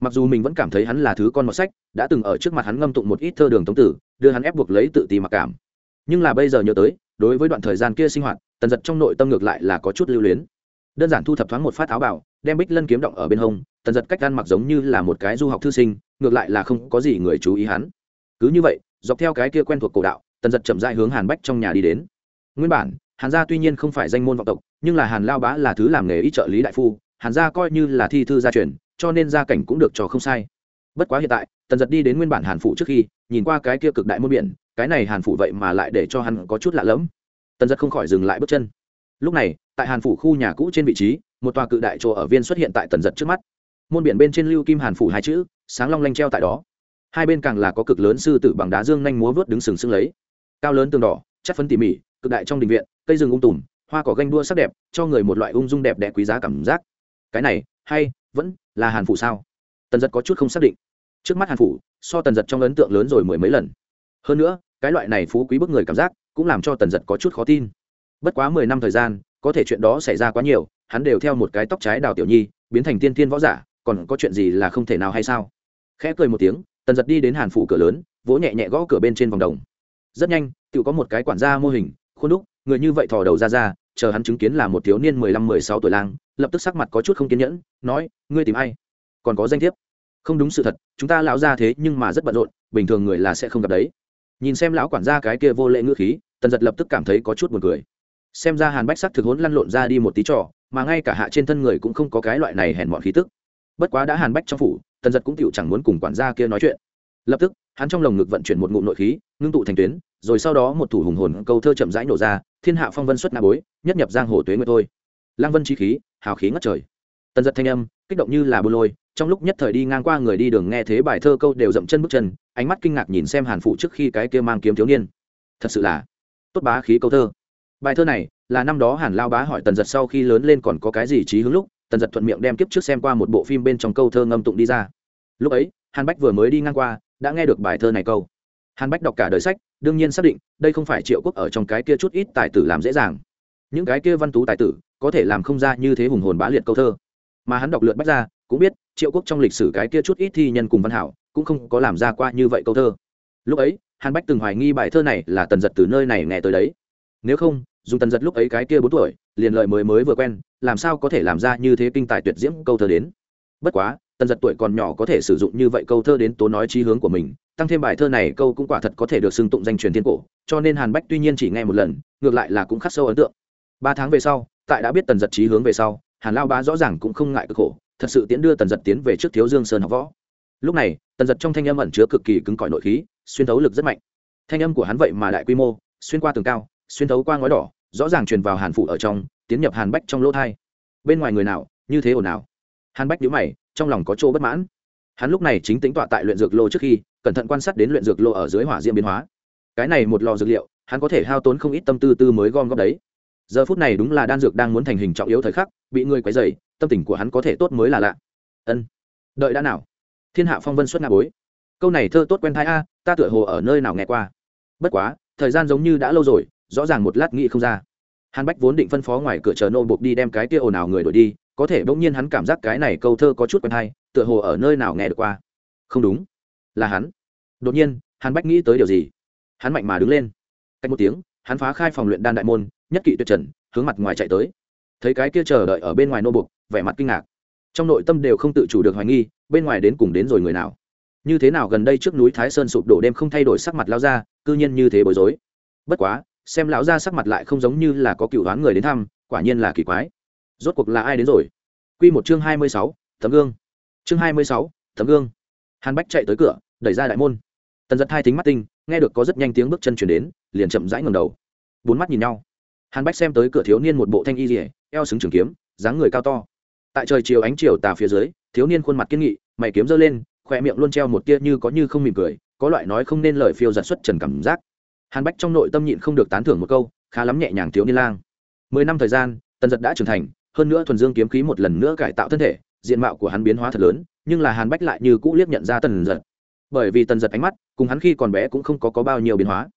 mặc dù mình vẫn cảm thấy hắn là thứ con mọt sách, đã từng ở trước mặt hắn ngâm tụng một ít thơ đường tống tử, đưa hắn ép buộc lấy tự ti mặc cảm. Nhưng là bây giờ nhớ tới, đối với đoạn thời gian kia sinh hoạt, tần giật trong nội tâm ngược lại là có chút lưu luyến. Đơn giản thu thập thoáng một phát áo bảo đem bích lân kiếm động ở bên hông, tần giật cách ăn mặc giống như là một cái du học thư sinh, ngược lại là không có gì người chú ý hắn. Cứ như vậy, dọc theo cái kia quen thuộc cổ đạo, tần giật chậm dại hướng hàn bách trong nhà đi đến. Nguyên bản, hàn gia tuy nhiên không phải danh môn vọng tộc, nhưng là hàn lao bá là thứ làm nghề ít trợ lý đại phu, hàn gia coi như là thi thư gia truyền cho nên gia cảnh cũng được cho không sai. Bất quá hiện tại, tần giật đi đến nguyên bản hàn phủ trước khi, nhìn qua cái kia cực đại môn biển, cái này hàn phủ vậy mà lại để cho hắn có chút lạ lẫm. Tần giật không khỏi dừng lại bước chân. Lúc này, tại hàn phủ khu nhà cũ trên vị trí, một tòa cự đại chỗ ở viên xuất hiện tại tần giật trước mắt. Môn biển bên trên lưu kim hàn phủ hai chữ, sáng long lanh treo tại đó. Hai bên càng là có cực lớn sư tử bằng đá dương nhanh múa vớt đứng sừng sững lấy. Cao lớn tường đỏ, chất phấn tỉ mỉ, cực đại trong đình viện, cây rừng ung tùm, hoa cỏ ganh đua sắc đẹp, cho người một loại ung dung đẹp đẽ quý giá cảm giác. Cái này, hay vẫn là hàn phủ sao? Tần giật có chút không xác định. Trước mắt hàn phủ, so tần giật trong ấn tượng lớn rồi mười mấy lần. Hơn nữa, cái loại này phú quý bức người cảm giác, cũng làm cho tần giật có chút khó tin. Bất quá mười năm thời gian, có thể chuyện đó xảy ra quá nhiều, hắn đều theo một cái tóc trái đào tiểu nhi, biến thành tiên tiên võ giả, còn có chuyện gì là không thể nào hay sao? Khẽ cười một tiếng, tần giật đi đến hàn phủ cửa lớn, vỗ nhẹ nhẹ gõ cửa bên trên vòng đồng. Rất nhanh tự có một cái quản gia mô hình, khuôn đúc, người như vậy thò đầu ra ra chờ hắn chứng kiến là một thiếu niên mười lăm, mười sáu tuổi lang, lập tức sắc mặt có chút không kiên nhẫn, nói, ngươi tìm ai? Còn có danh thiếp? Không đúng sự thật, chúng ta lão ra thế nhưng mà rất bận rộn, bình thường người là sẽ không gặp đấy. Nhìn xem lão quản gia cái kia vô lệ ngữ khí, tần giật lập tức cảm thấy có chút buồn cười. Xem ra hàn bách sắc thực hốn lăn lộn ra đi một tí trò, mà ngay cả hạ trên thân người cũng không có cái loại này hèn mọn khí tức. Bất quá đã hàn bách trong phủ, tần giật cũng tựu chẳng muốn cùng quản gia kia nói chuyện. Lập tức, hắn trong lồng ngực vận chuyển một ngụm nội khí, ngưng tụ thành tuyến, rồi sau đó một thủ hùng hồn câu thơ chậm rãi nổ ra thiên hạ phong vân xuất na bối, nhất nhập giang hồ tuế nguyệt thôi. Lang vân chi khí, hào khí ngất trời. Tần giật thanh âm, kích động như là bô lôi, trong lúc nhất thời đi ngang qua người đi đường nghe thế bài thơ câu đều dậm chân bước chân, ánh mắt kinh ngạc nhìn xem hàn phụ trước khi cái kia mang kiếm thiếu niên. Thật sự là tốt bá khí câu thơ. Bài thơ này là năm đó hàn lao bá hỏi tần giật sau khi lớn lên còn có cái gì trí hướng lúc, tần giật thuận miệng đem kiếp trước xem qua một bộ phim bên trong câu thơ ngâm tụng đi ra. Lúc ấy, hàn bách vừa mới đi ngang qua, đã nghe được bài thơ này câu hàn bách đọc cả đời sách, đương nhiên xác định, đây không phải triệu quốc ở trong cái kia chút ít tài tử làm dễ dàng. Những cái kia văn tú tài tử, có thể làm không ra như thế hùng hồn bá liệt câu thơ. Mà hắn đọc lượt bách ra cũng biết, triệu quốc trong lịch sử cái kia chút ít thi nhân cùng văn hảo, cũng không có làm ra qua như vậy câu thơ. Lúc ấy, hàn bách từng hoài nghi bài thơ này là tần giật từ nơi này nghe tới đấy. Nếu không dùng tần giật lúc ấy cái kia bốn tuổi, liền lợi mới mới vừa quen, làm sao có thể làm ra như thế kinh tài tuyệt diễm câu thơ đến? Bất quá, tần giật tuổi còn nhỏ có thể sử dụng như vậy câu thơ đến tố nói trí hướng của mình tăng thêm bài thơ này câu cũng quả thật có thể được xưng tụng danh truyền thiên cổ, cho nên hàn bách tuy nhiên chỉ nghe một lần, ngược lại là cũng khắc sâu ấn tượng. Ba tháng về sau, tại đã biết tần giật trí hướng về sau, hàn lao bá rõ ràng cũng không ngại cực khổ, thật sự tiễn đưa tần giật tiến về trước thiếu dương sơn học võ. Lúc này, tần giật trong thanh âm ẩn chứa cực kỳ cứng cỏi nội khí, xuyên thấu lực rất mạnh. Thanh âm của hắn vậy mà đại quy mô, xuyên qua tường cao, xuyên thấu qua ngói đỏ, rõ ràng truyền vào hàn phụ ở trong, tiến nhập hàn bách trong lỗ thai. Bên ngoài người nào, như thế ồn nào hàn bách nhữ mày, trong lòng có chỗ bất mãn. Hắn lúc này chính tính tọa tại luyện dược lô trước khi cẩn thận quan sát đến luyện dược lô ở dưới hỏa diễm biến hóa. Cái này một lò dược liệu, hắn có thể hao tốn không ít tâm tư tư mới gom góp đấy. Giờ phút này đúng là đan dược đang muốn thành hình trọng yếu thời khắc, bị người quấy dày tâm tình của hắn có thể tốt mới là lạ. Ân. Đợi đã nào? Thiên hạ phong vân xuất nga bối. Câu này thơ tốt quen thai a, ta tựa hồ ở nơi nào nghe qua. Bất quá, thời gian giống như đã lâu rồi, rõ ràng một lát nghĩ không ra. Hàn bách vốn định phân phó ngoài cửa chờ nô buộc đi đem cái kia ồn ào người đổi đi, có thể bỗng nhiên hắn cảm giác cái này câu thơ có chút quen hay tựa hồ ở nơi nào nghe được qua. Không đúng là hắn. Đột nhiên hắn bách nghĩ tới điều gì? Hắn mạnh mà đứng lên. Cách một tiếng, hắn phá khai phòng luyện đan đại môn, nhất kỵ tuyệt trần, hướng mặt ngoài chạy tới. Thấy cái kia chờ đợi ở bên ngoài nô buộc, vẻ mặt kinh ngạc. Trong nội tâm đều không tự chủ được hoài nghi, bên ngoài đến cùng đến rồi người nào. Như thế nào gần đây trước núi thái sơn sụp đổ đêm không thay đổi sắc mặt lao ra cư nhiên như thế bối rối. Bất quá, xem lão ra sắc mặt lại không giống như là có cựu đoán người đến thăm, quả nhiên là kỳ quái. Rốt cuộc là ai đến rồi? Q một chương hai mươi sáu tấm gương. Chương hai mươi sáu tấm gương hàn bách chạy tới cửa, đẩy ra đại môn. Tần giật hai thính mắt tinh, nghe được có rất nhanh tiếng bước chân chuyển đến, liền chậm rãi ngầm đầu. Bốn mắt nhìn nhau. Hàn bách xem tới cửa thiếu niên một bộ thanh y rỉa eo xứng trường kiếm, dáng người cao to. Tại trời chiều ánh chiều tà phía dưới, thiếu niên khuôn mặt kiên nghị, mày kiếm giơ lên khoe miệng luôn treo một tia như có như không mỉm cười, có loại nói không nên lời phiêu giật xuất trần cảm giác. Hàn bách trong nội tâm nhịn không được tán thưởng một câu, khá lắm nhẹ nhàng thiếu niên lang. Mười năm thời gian, tần giật đã trưởng thành, hơn nữa thuần dương kiếm khí một lần nữa cải tạo thân thể, diện mạo của hắn biến hóa thật lớn nhưng là hàn bách lại như cũ liếc nhận ra tần giật bởi vì tần giật ánh mắt cùng hắn khi còn bé cũng không có, có bao nhiêu biến hóa.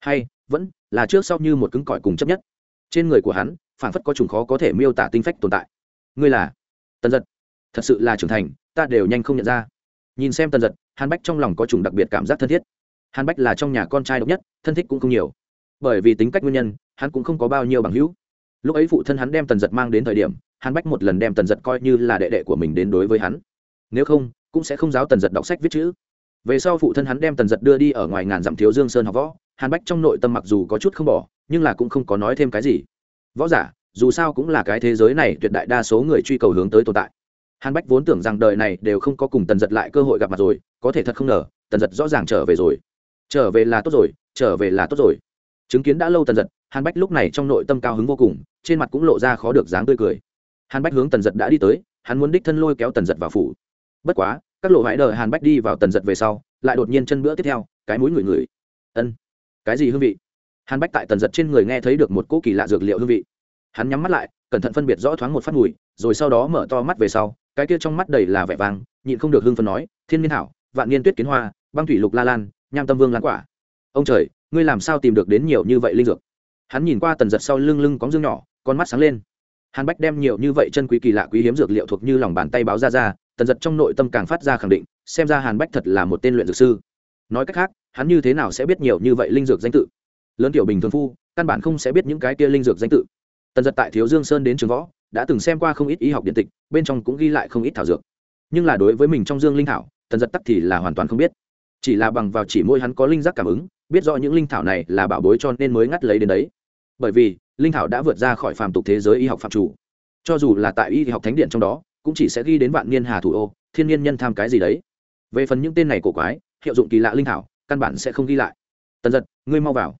Hay vẫn là trước sau như một cứng cỏi cùng chấp nhất. Trên người của hắn phản phất có trùng khó có thể miêu tả tinh phách tồn tại. Ngươi là tần giật thật sự là trưởng thành ta đều nhanh không nhận ra. Nhìn xem tần giật hàn bách trong lòng có chủng đặc biệt cảm giác thân thiết. Hàn bách là trong nhà con trai độc nhất thân thích cũng không nhiều. Bởi vì tính cách nguyên nhân hắn cũng không có bao nhiêu bằng hữu. Lúc ấy phụ thân hắn đem tần giật mang đến thời điểm hàn bách một lần đem tần giật coi như là đệ đệ của mình đến đối với hắn nếu không, cũng sẽ không giáo tần giật đọc sách viết chữ. Về sau phụ thân hắn đem tần giật đưa đi ở ngoài ngàn dặm thiếu dương sơn học võ, hàn bách trong nội tâm mặc dù có chút không bỏ, nhưng là cũng không có nói thêm cái gì. Võ giả, dù sao cũng là cái thế giới này tuyệt đại đa số người truy cầu hướng tới tồn tại. Hàn bách vốn tưởng rằng đời này đều không có cùng tần giật lại cơ hội gặp mặt rồi, có thể thật không ngờ, tần giật rõ ràng trở về rồi. Trở về là tốt rồi, trở về là tốt rồi. Chứng kiến đã lâu tần giật, hàn bách lúc này trong nội tâm cao hứng vô cùng, trên mặt cũng lộ ra khó được dáng tươi cười. Hàn bách hướng tần giật đã đi tới, hắn muốn đích thân lôi kéo tần giật vào phủ bất quá, các lộ hãi đờ hàn bách đi vào tần giật về sau, lại đột nhiên chân bữa tiếp theo, cái mũi người người ân, cái gì hương vị? Hàn bách tại tần giật trên người nghe thấy được một cỗ kỳ lạ dược liệu hương vị. Hắn nhắm mắt lại, cẩn thận phân biệt rõ thoáng một phát mùi, rồi sau đó mở to mắt về sau, cái kia trong mắt đầy là vẻ vàng, nhịn không được hưng phân nói, thiên niên hảo, vạn niên tuyết kiến hoa, băng thủy lục la lan, nham tâm vương lan quả. Ông trời, ngươi làm sao tìm được đến nhiều như vậy linh dược? Hắn nhìn qua tần giật sau lưng lưng có dương nhỏ, con mắt sáng lên. Hàn bách đem nhiều như vậy chân quý kỳ lạ quý hiếm dược liệu thuộc như lòng bàn tay báo ra ra tần giật trong nội tâm càng phát ra khẳng định, xem ra hàn bách thật là một tên luyện dược sư. Nói cách khác, hắn như thế nào sẽ biết nhiều như vậy linh dược danh tự? Lớn tiểu bình thường phu, căn bản không sẽ biết những cái kia linh dược danh tự. Tần giật tại thiếu dương sơn đến trường võ, đã từng xem qua không ít y học điện tịch, bên trong cũng ghi lại không ít thảo dược. Nhưng là đối với mình trong dương linh thảo, tần giật tắc thì là hoàn toàn không biết. Chỉ là bằng vào chỉ môi hắn có linh giác cảm ứng, biết rõ những linh thảo này là bảo bối cho nên mới ngắt lấy đến đấy. Bởi vì, linh thảo đã vượt ra khỏi phàm tục thế giới y học phạm chủ. Cho dù là tại y học thánh điện trong đó cũng chỉ sẽ ghi đến vạn niên hà thủ ô, thiên nhiên nhân tham cái gì đấy. Về phần những tên này cổ quái, hiệu dụng kỳ lạ linh thảo, căn bản sẽ không ghi lại. Tần giật, ngươi mau vào.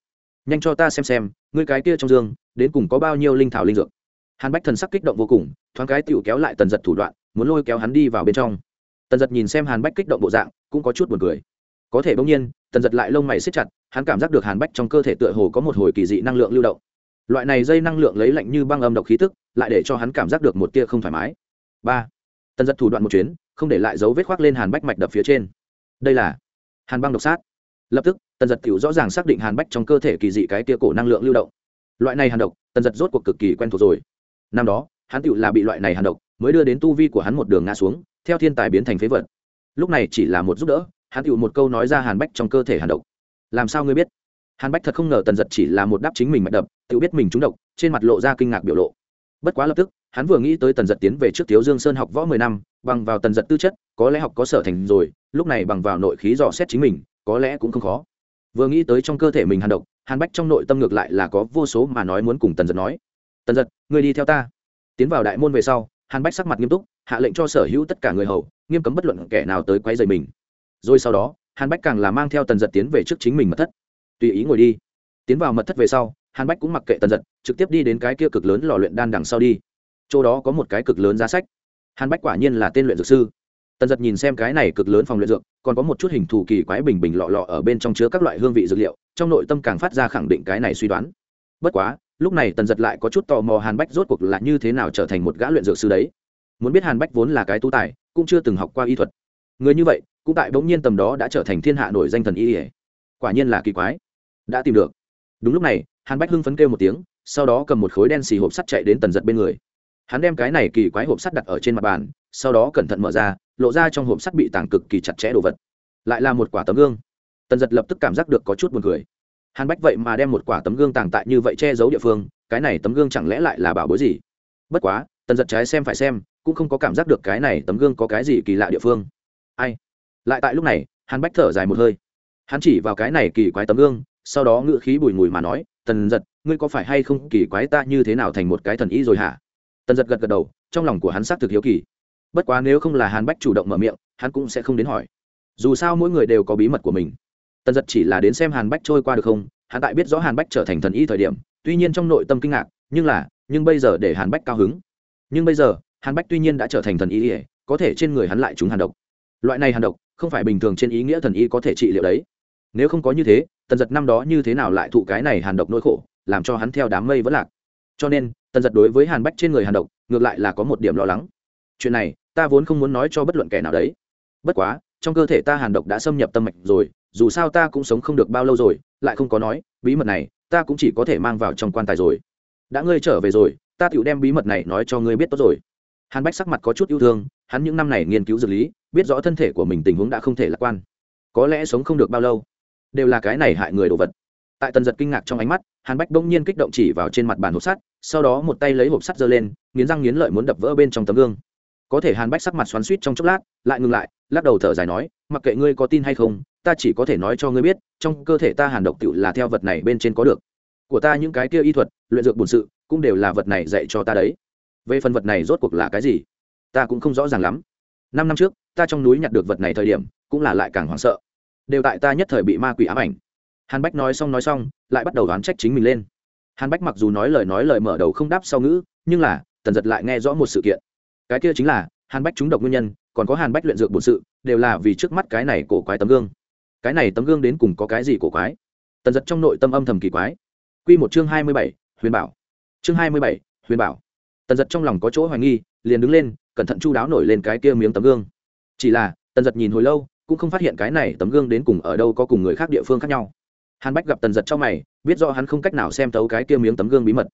Nhanh cho ta xem xem, ngươi cái kia trong dương, đến cùng có bao nhiêu linh thảo linh dược. Hàn bách thần sắc kích động vô cùng, thoáng cái tựu kéo lại tần giật thủ đoạn, muốn lôi kéo hắn đi vào bên trong. Tần giật nhìn xem hàn bách kích động bộ dạng, cũng có chút buồn cười. Có thể bỗng nhiên, tần giật lại lông mày xích chặt, hắn cảm giác được hàn bách trong cơ thể tựa hồ có một hồi kỳ dị năng lượng lưu động. Loại này dây năng lượng lấy lạnh như băng âm độc khí tức, lại để cho hắn cảm giác được một tia không thoải mái ba. Tần giật thủ đoạn một chuyến, không để lại dấu vết khoác lên hàn bách mạch đập phía trên. Đây là hàn băng độc sát. Lập tức, tần giật cựu rõ ràng xác định hàn bách trong cơ thể kỳ dị cái tia cổ năng lượng lưu động. Loại này hàn độc, tần giật rốt cuộc cực kỳ quen thuộc rồi. Năm đó, hắn cựu là bị loại này hàn độc, mới đưa đến tu vi của hắn một đường ngã xuống, theo thiên tài biến thành phế vật. Lúc này chỉ là một giúp đỡ, hắn cựu một câu nói ra hàn bách trong cơ thể hàn độc. Làm sao ngươi biết? Hàn bách thật không ngờ tần giật chỉ là một đáp chính mình mạch đập tự biết mình trúng độc, trên mặt lộ ra kinh ngạc biểu lộ. Bất quá lập tức hắn vừa nghĩ tới tần giật tiến về trước thiếu dương sơn học võ mười năm, bằng vào tần giật tư chất, có lẽ học có sở thành rồi, lúc này bằng vào nội khí dò xét chính mình, có lẽ cũng không khó. Vừa nghĩ tới trong cơ thể mình hàn độc, hàn bách trong nội tâm ngược lại là có vô số mà nói muốn cùng tần giật nói. Tần giật người đi theo ta. Tiến vào đại môn về sau, hàn bách sắc mặt nghiêm túc, hạ lệnh cho sở hữu tất cả người hầu, nghiêm cấm bất luận kẻ nào tới quấy dày mình. Rồi sau đó, hàn bách càng là mang theo tần giật tiến về trước chính mình mật thất. Tùy ý ngồi đi. Tiến vào mật thất về sau, hàn bách cũng mặc kệ tần giật, trực tiếp đi đến cái kia cực lớn lò luyện đan đằng sau đi chỗ đó có một cái cực lớn giá sách. Hàn bách quả nhiên là tên luyện dược sư. Tần giật nhìn xem cái này cực lớn phòng luyện dược, còn có một chút hình thù kỳ quái bình bình lọ lọ ở bên trong chứa các loại hương vị dược liệu, trong nội tâm càng phát ra khẳng định cái này suy đoán. Bất quá, lúc này tần giật lại có chút tò mò hàn bách rốt cuộc là như thế nào trở thành một gã luyện dược sư đấy. Muốn biết hàn bách vốn là cái tu tài, cũng chưa từng học qua y thuật. Người như vậy, cũng tại bỗng nhiên tầm đó đã trở thành thiên hạ nổi danh thần y ỉa quả nhiên là kỳ quái. Đã tìm được. Đúng lúc này, hàn bách hưng phấn kêu một tiếng, sau đó cầm một khối đen xì hộp sắt chạy đến tần giật bên người hắn đem cái này kỳ quái hộp sắt đặt ở trên mặt bàn, sau đó cẩn thận mở ra, lộ ra trong hộp sắt bị tàng cực kỳ chặt chẽ đồ vật. Lại là một quả tấm gương. Tần giật lập tức cảm giác được có chút buồn cười. Hàn bách vậy mà đem một quả tấm gương tàng tại như vậy che giấu địa phương, cái này tấm gương chẳng lẽ lại là bảo bối gì? Bất quá, tần giật trái xem phải xem, cũng không có cảm giác được cái này tấm gương có cái gì kỳ lạ địa phương. Ai? Lại tại lúc này hàn bách thở dài một hơi. Hắn chỉ vào cái này kỳ quái tấm gương, sau đó ngựa khí bùi ngùi mà nói, tần giật ngươi có phải hay không kỳ quái ta như thế nào thành một cái thần y rồi hả? Tần giật gật gật đầu, trong lòng của hắn xác thực hiếu kỳ. Bất quá nếu không là hàn bách chủ động mở miệng, hắn cũng sẽ không đến hỏi. Dù sao mỗi người đều có bí mật của mình. Tần giật chỉ là đến xem hàn bách trôi qua được không, hắn tại biết rõ hàn bách trở thành thần y thời điểm, tuy nhiên trong nội tâm kinh ngạc, nhưng là, nhưng bây giờ để hàn bách cao hứng. Nhưng bây giờ, hàn bách tuy nhiên đã trở thành thần y ỉa có thể trên người hắn lại trúng hàn độc. Loại này hàn độc, không phải bình thường trên ý nghĩa thần y có thể trị liệu đấy. Nếu không có như thế, tần giật năm đó như thế nào lại thụ cái này hàn độc nỗi khổ, làm cho hắn theo đám mây vẫn lạc. Cho nên tần giật đối với hàn bách trên người hàn độc, ngược lại là có một điểm lo lắng. Chuyện này, ta vốn không muốn nói cho bất luận kẻ nào đấy. Bất quá, trong cơ thể ta hàn độc đã xâm nhập tâm mạch rồi, dù sao ta cũng sống không được bao lâu rồi, lại không có nói, bí mật này, ta cũng chỉ có thể mang vào trong quan tài rồi. Đã ngươi trở về rồi, ta tựu đem bí mật này nói cho ngươi biết tốt rồi. Hàn bách sắc mặt có chút yêu thương, hắn những năm này nghiên cứu dược lý, biết rõ thân thể của mình tình huống đã không thể lạc quan. Có lẽ sống không được bao lâu, đều là cái này hại người đồ vật. Tại tần giật kinh ngạc trong ánh mắt, hàn bách bỗng nhiên kích động chỉ vào trên mặt bàn hộp sắt sau đó một tay lấy hộp sắt giơ lên, nghiến răng nghiến lợi muốn đập vỡ bên trong tấm gương. Có thể hàn bách sắc mặt xoắn suýt trong chốc lát, lại ngừng lại, lắc đầu thở dài nói, mặc kệ ngươi có tin hay không, ta chỉ có thể nói cho ngươi biết, trong cơ thể ta hàn độc tựu là theo vật này bên trên có được. Của ta những cái kia y thuật, luyện dược bổn sự, cũng đều là vật này dạy cho ta đấy. Về phần vật này rốt cuộc là cái gì, ta cũng không rõ ràng lắm. Năm năm trước, ta trong núi nhặt được vật này thời điểm, cũng là lại càng hoảng sợ. Đều tại ta nhất thời bị ma quỷ ám ảnh. Hàn bách nói xong nói xong, lại bắt đầu đoán trách chính mình lên hàn bách mặc dù nói lời nói lời mở đầu không đáp sau ngữ, nhưng là, tần giật lại nghe rõ một sự kiện. Cái kia chính là, hàn bách trúng độc nguyên nhân, còn có hàn bách luyện dược bổn sự, đều là vì trước mắt cái này cổ quái tấm gương. Cái này tấm gương đến cùng có cái gì cổ quái? Tần giật trong nội tâm âm thầm kỳ quái. Q một chương hai mươi bảy, huyền bảo. Chương hai mươi bảy, huyền bảo. Tần giật trong lòng có chỗ hoài nghi, liền đứng lên, cẩn thận chu đáo nổi lên cái kia miếng tấm gương. Chỉ là, tần giật nhìn hồi lâu, cũng không phát hiện cái này tấm gương đến cùng ở đâu có cùng người khác địa phương khác nhau hàn bách gặp tần giật trong mày, biết do hắn không cách nào xem thấu cái kia miếng tấm gương bí mật.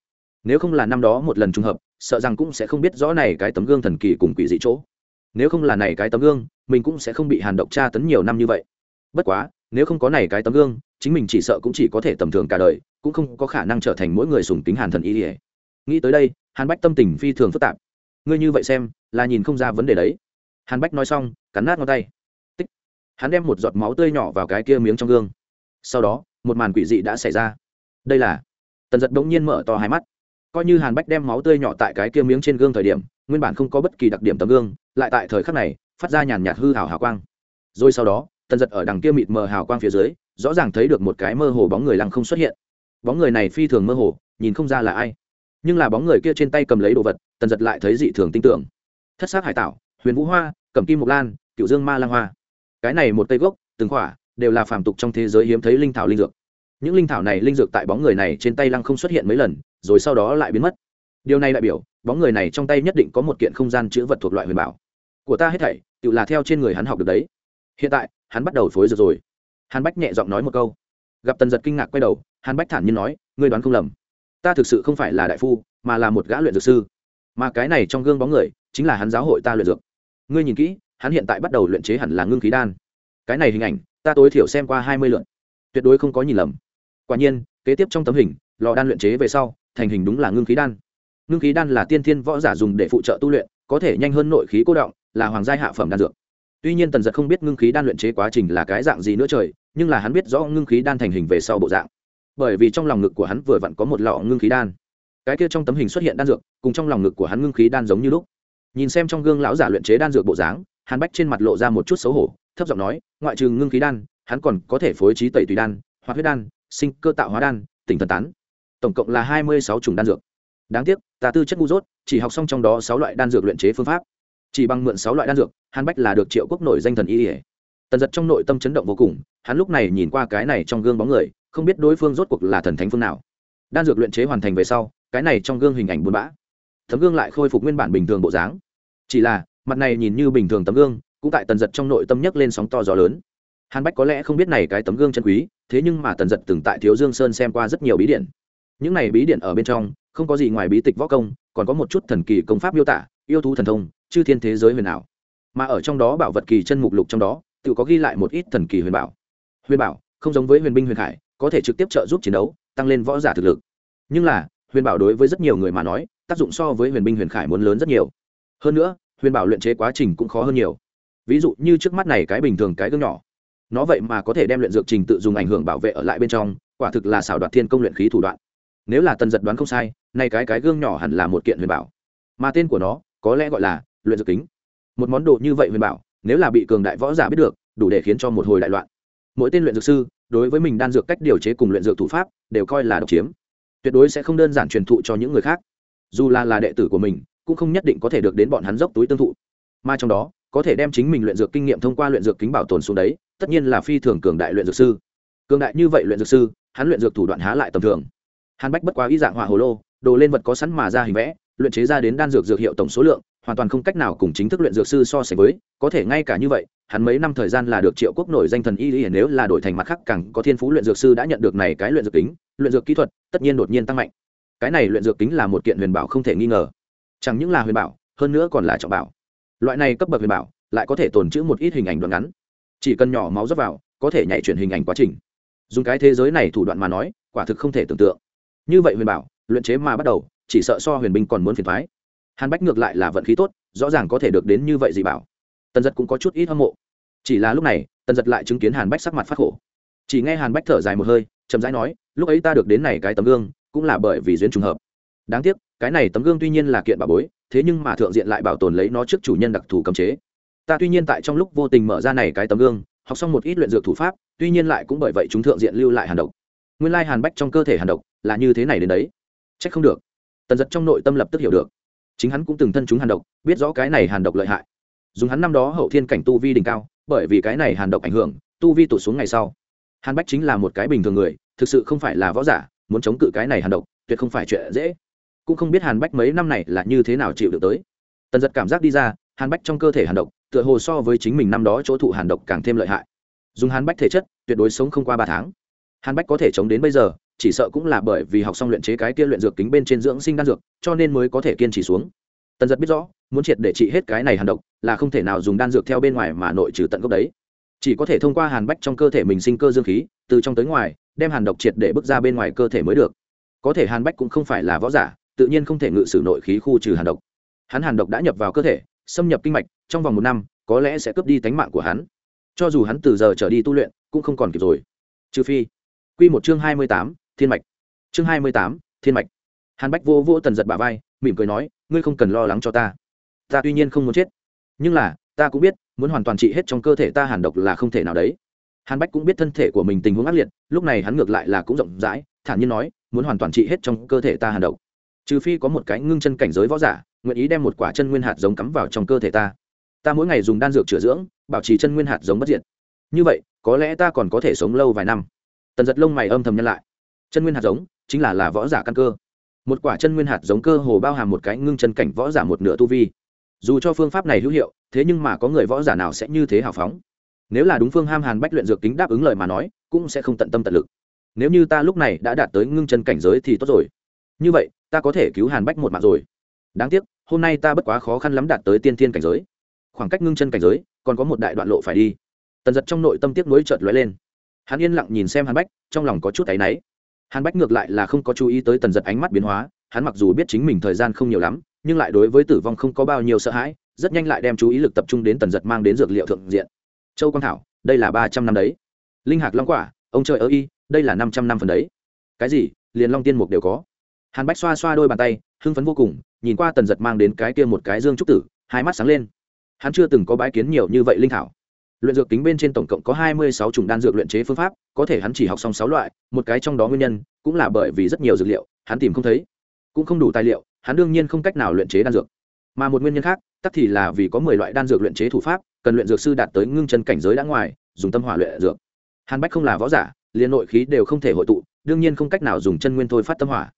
Nếu không là năm đó một lần trùng hợp, sợ rằng cũng sẽ không biết rõ này cái tấm gương thần kỳ cùng quỷ dị chỗ. Nếu không là này cái tấm gương, mình cũng sẽ không bị hàn độc tra tấn nhiều năm như vậy. Bất quá, nếu không có này cái tấm gương, chính mình chỉ sợ cũng chỉ có thể tầm thường cả đời, cũng không có khả năng trở thành mỗi người sùng tính hàn thần y ỉa nghĩ tới đây, hàn bách tâm tình phi thường phức tạp. Ngươi như vậy xem, là nhìn không ra vấn đề đấy. Hàn bách nói xong, cắn nát ngón tay. Tích. Hắn đem một giọt máu tươi nhỏ vào cái kia miếng trong gương. Sau đó một màn quỷ dị đã xảy ra. Đây là, tần giật bỗng nhiên mở to hai mắt. Coi như hàn bách đem máu tươi nhỏ tại cái kia miếng trên gương thời điểm, nguyên bản không có bất kỳ đặc điểm tấm gương, lại tại thời khắc này, phát ra nhàn nhạt hư hào hào quang. Rồi sau đó, tần giật ở đằng kia mịt mờ hào quang phía dưới, rõ ràng thấy được một cái mơ hồ bóng người lăng không xuất hiện. Bóng người này phi thường mơ hồ, nhìn không ra là ai. Nhưng là bóng người kia trên tay cầm lấy đồ vật, tần giật lại thấy dị thường tinh tưởng. Thất xác hải tảo, huyền vũ hoa, cẩm kim mộc lan, cựu dương ma lang hoa. Cái này một cây gốc, từng khỏa, đều là phàm tục trong thế giới hiếm thấy linh thảo linh dược những linh thảo này linh dược tại bóng người này trên tay lăng không xuất hiện mấy lần, rồi sau đó lại biến mất. Điều này đại biểu, bóng người này trong tay nhất định có một kiện không gian chữ vật thuộc loại huyền bảo. Của ta hết thảy, tự là theo trên người hắn học được đấy. Hiện tại, hắn bắt đầu phối dược rồi. Hàn bách nhẹ giọng nói một câu. Gặp tần giật kinh ngạc quay đầu, hàn bách thản nhiên nói, ngươi đoán không lầm. Ta thực sự không phải là đại phu, mà là một gã luyện dược sư. Mà cái này trong gương bóng người, chính là hắn giáo hội ta luyện dược. Ngươi nhìn kỹ, hắn hiện tại bắt đầu luyện chế hẳn là ngưng khí đan. Cái này hình ảnh, ta tối thiểu xem qua hai mươi lượn tuyệt đối không có nhìn lầm quả nhiên, kế tiếp trong tấm hình, lò đan luyện chế về sau, thành hình đúng là ngưng khí đan. Ngưng khí đan là tiên thiên võ giả dùng để phụ trợ tu luyện, có thể nhanh hơn nội khí cố động, là hoàng gia hạ phẩm đan dược. Tuy nhiên tần giật không biết ngưng khí đan luyện chế quá trình là cái dạng gì nữa trời, nhưng là hắn biết rõ ngưng khí đan thành hình về sau bộ dạng. Bởi vì trong lòng ngực của hắn vừa vặn có một lọ ngưng khí đan. Cái kia trong tấm hình xuất hiện đan dược, cùng trong lòng ngực của hắn ngưng khí đan giống như lúc. Nhìn xem trong gương lão giả luyện chế đan dược bộ dáng hắn bách trên mặt lộ ra một chút xấu hổ, thấp giọng nói, ngoại trừ ngưng khí đan, hắn còn có thể phối trí tẩy tùy đan, hoặc huyết đan sinh cơ tạo hóa đan, tỉnh thần tán. Tổng cộng là hai mươi sáu chủng đan dược. Đáng tiếc, ta tư chất ngu dốt, chỉ học xong trong đó sáu loại đan dược luyện chế phương pháp. Chỉ bằng mượn sáu loại đan dược, Hàn bách là được triệu quốc nổi danh thần y ỉa tần giật trong nội tâm chấn động vô cùng, hắn lúc này nhìn qua cái này trong gương bóng người, không biết đối phương rốt cuộc là thần thánh phương nào. Đan dược luyện chế hoàn thành về sau, cái này trong gương hình ảnh buồn bã. Tấm gương lại khôi phục nguyên bản bình thường bộ dáng. Chỉ là, mặt này nhìn như bình thường tấm gương, cũng tại tần giật trong nội tâm nhấc lên sóng to gió lớn. Hàn bách có lẽ không biết này cái tấm gương chân quý thế nhưng mà tần giật từng tại thiếu dương sơn xem qua rất nhiều bí điện những này bí điện ở bên trong, không có gì ngoài bí tịch võ công, còn có một chút thần kỳ công pháp miêu tả, yêu thú thần thông, chư thiên thế giới huyền ảo. Mà ở trong đó bảo vật kỳ chân mục lục trong đó, tự có ghi lại một ít thần kỳ huyền bảo. Huyền bảo, không giống với huyền binh huyền hải, có thể trực tiếp trợ giúp chiến đấu, tăng lên võ giả thực lực. Nhưng là, huyền bảo đối với rất nhiều người mà nói, tác dụng so với huyền binh huyền khải muốn lớn rất nhiều. Hơn nữa, huyền bảo luyện chế quá trình cũng khó hơn nhiều. Ví dụ như trước mắt này cái bình thường cái gương nhỏ nó vậy mà có thể đem luyện dược trình tự dùng ảnh hưởng bảo vệ ở lại bên trong, quả thực là xảo đoạt thiên công luyện khí thủ đoạn. Nếu là tần giật đoán không sai, nay cái cái gương nhỏ hẳn là một kiện huyền bảo. Mà tên của nó, có lẽ gọi là luyện dược kính. Một món đồ như vậy huyền bảo, nếu là bị cường đại võ giả biết được, đủ để khiến cho một hồi đại loạn. Mỗi tên luyện dược sư, đối với mình đan dược cách điều chế cùng luyện dược thủ pháp, đều coi là độc chiếm. Tuyệt đối sẽ không đơn giản truyền thụ cho những người khác. Dù là là đệ tử của mình, cũng không nhất định có thể được đến bọn hắn dốc túi tương thụ. Mà trong đó có thể đem chính mình luyện dược kinh nghiệm thông qua luyện dược kính bảo tồn xuống đấy tất nhiên là phi thường cường đại luyện dược sư cường đại như vậy luyện dược sư hắn luyện dược thủ đoạn há lại tầm thường hàn bách bất quá ý dạng hỏa hồ lô đồ lên vật có sẵn mà ra hình vẽ luyện chế ra đến đan dược dược hiệu tổng số lượng hoàn toàn không cách nào cùng chính thức luyện dược sư so sánh với có thể ngay cả như vậy hắn mấy năm thời gian là được triệu quốc nổi danh thần y y nếu là đổi thành mặt khác càng có thiên phú luyện dược sư đã nhận được này cái luyện dược kính luyện dược kỹ thuật tất nhiên đột nhiên tăng mạnh cái này luyện dược kính là một kiện huyền bảo không thể nghi ngờ chẳng những là huyền bảo hơn nữa còn là trọng bảo loại này cấp bậc huyền bảo lại có thể tồn trữ một ít hình ảnh đoạn ngắn. Chỉ cần nhỏ máu rớt vào, có thể nhảy chuyển hình ảnh quá trình. Dùng cái thế giới này thủ đoạn mà nói, quả thực không thể tưởng tượng. Như vậy huyền bảo, luyện chế mà bắt đầu, chỉ sợ so huyền binh còn muốn phiền thoái hàn bách ngược lại là vận khí tốt, rõ ràng có thể được đến như vậy gì bảo. Tần giật cũng có chút ít hâm mộ. Chỉ là lúc này, tần giật lại chứng kiến hàn bách sắc mặt phát khổ. Chỉ nghe hàn bách thở dài một hơi, chậm rãi nói, lúc ấy ta được đến này cái tấm gương, cũng là bởi vì duyên trùng hợp. Đáng tiếc cái này tấm gương tuy nhiên là kiện bà bối, thế nhưng mà thượng diện lại bảo tồn lấy nó trước chủ nhân đặc thù cấm chế. Ta tuy nhiên tại trong lúc vô tình mở ra này cái tấm gương, học xong một ít luyện dược thủ pháp, tuy nhiên lại cũng bởi vậy chúng thượng diện lưu lại hàn độc. Nguyên lai hàn bách trong cơ thể hàn độc là như thế này đến đấy. C h ắ c không được. Tần giật trong nội tâm lập tức hiểu được. Chính hắn cũng từng thân chúng hàn độc, biết rõ cái này hàn độc lợi hại. Dùng hắn năm đó hậu thiên cảnh tu vi đỉnh cao, bởi vì cái này hàn độc ảnh hưởng, tu vi tụt xuống ngày sau. Hàn bách chính là một cái bình thường người, thực sự không phải là võ giả, muốn chống cự cái này hàn độc, tuyệt không phải chuyện dễ cũng không biết hàn bách mấy năm này là như thế nào chịu được tới. Tần giật cảm giác đi ra, hàn bách trong cơ thể hàn độc, tựa hồ so với chính mình năm đó chỗ thụ hàn độc càng thêm lợi hại. Dùng hàn bách thể chất, tuyệt đối sống không qua ba tháng. Hàn bách có thể chống đến bây giờ, chỉ sợ cũng là bởi vì học xong luyện chế cái kia luyện dược kính bên trên dưỡng sinh đan dược, cho nên mới có thể kiên trì xuống. Tần giật biết rõ, muốn triệt để trị hết cái này hàn độc, là không thể nào dùng đan dược theo bên ngoài mà nội trừ tận gốc đấy. Chỉ có thể thông qua hàn bách trong cơ thể mình sinh cơ dương khí, từ trong tới ngoài, đem hàn độc triệt để bước ra bên ngoài cơ thể mới được. Có thể hàn bách cũng không phải là võ giả tự nhiên không thể ngự sử nội khí khu trừ hàn độc. Hắn hàn độc đã nhập vào cơ thể, xâm nhập kinh mạch, trong vòng một năm, có lẽ sẽ cướp đi tánh mạng của hắn. Cho dù hắn từ giờ trở đi tu luyện, cũng không còn kịp rồi. Trừ phi q một chương hai mươi tám, thiên mạch. Chương hai mươi tám, thiên mạch. Hàn bách vô vô tần giật bà vai, mỉm cười nói, ngươi không cần lo lắng cho ta. Ta tuy nhiên không muốn chết, nhưng là, ta cũng biết, muốn hoàn toàn trị hết trong cơ thể ta hàn độc là không thể nào đấy. Hàn bách cũng biết thân thể của mình tình huống ác liệt, lúc này hắn ngược lại là cũng rộng rãi, thản nhiên nói, muốn hoàn toàn trị hết trong cơ thể ta hàn độc trừ phi có một cái ngưng chân cảnh giới võ giả, nguyện ý đem một quả chân nguyên hạt giống cắm vào trong cơ thể ta. Ta mỗi ngày dùng đan dược chữa dưỡng, bảo trì chân nguyên hạt giống bất diệt. Như vậy, có lẽ ta còn có thể sống lâu vài năm. Tần giật lông mày âm thầm nhân lại. Chân nguyên hạt giống chính là là võ giả căn cơ. Một quả chân nguyên hạt giống cơ hồ bao hàm một cái ngưng chân cảnh võ giả một nửa tu vi. Dù cho phương pháp này hữu hiệu, thế nhưng mà có người võ giả nào sẽ như thế hào phóng? Nếu là đúng phương ham hàn bách luyện dược kính đáp ứng lời mà nói, cũng sẽ không tận tâm tận lực. Nếu như ta lúc này đã đạt tới ngưng chân cảnh giới thì tốt rồi như vậy, ta có thể cứu hàn bách một mạng rồi. Đáng tiếc, hôm nay ta bất quá khó khăn lắm đạt tới tiên thiên cảnh giới. Khoảng cách ngưng chân cảnh giới, còn có một đại đoạn lộ phải đi. Tần giật trong nội tâm tiếc nối chợt lóe lên. Hắn yên lặng nhìn xem hàn bách, trong lòng có chút áy náy. Hàn bách ngược lại là không có chú ý tới tần giật ánh mắt biến hóa, hắn mặc dù biết chính mình thời gian không nhiều lắm, nhưng lại đối với tử vong không có bao nhiêu sợ hãi, rất nhanh lại đem chú ý lực tập trung đến tần giật mang đến dược liệu thượng diện. Châu quang thảo, đây là ba trăm năm đấy. Linh hạc long quả, ông trời ơ y đây là năm trăm năm phần đấy. Cái gì, liền long tiên mục đều có hàn bách xoa xoa đôi bàn tay, hưng phấn vô cùng, nhìn qua tần giật mang đến cái kia một cái dương trúc tử, hai mắt sáng lên. Hắn chưa từng có bái kiến nhiều như vậy linh thảo. Luyện dược tính bên trên tổng cộng có hai mươi sáu chủng đan dược luyện chế phương pháp, có thể hắn chỉ học xong sáu loại, một cái trong đó nguyên nhân cũng là bởi vì rất nhiều dược liệu, hắn tìm không thấy. Cũng không đủ tài liệu, hắn đương nhiên không cách nào luyện chế đan dược. Mà một nguyên nhân khác, tắc thì là vì có mười loại đan dược luyện chế thủ pháp, cần luyện dược sư đạt tới ngưng chân cảnh giới đã ngoài, dùng tâm hỏa luyện dược. Hàn bách không là võ giả, liền nội khí đều không thể hội tụ, đương nhiên không cách nào dùng chân nguyên thôi phát tâm hỏa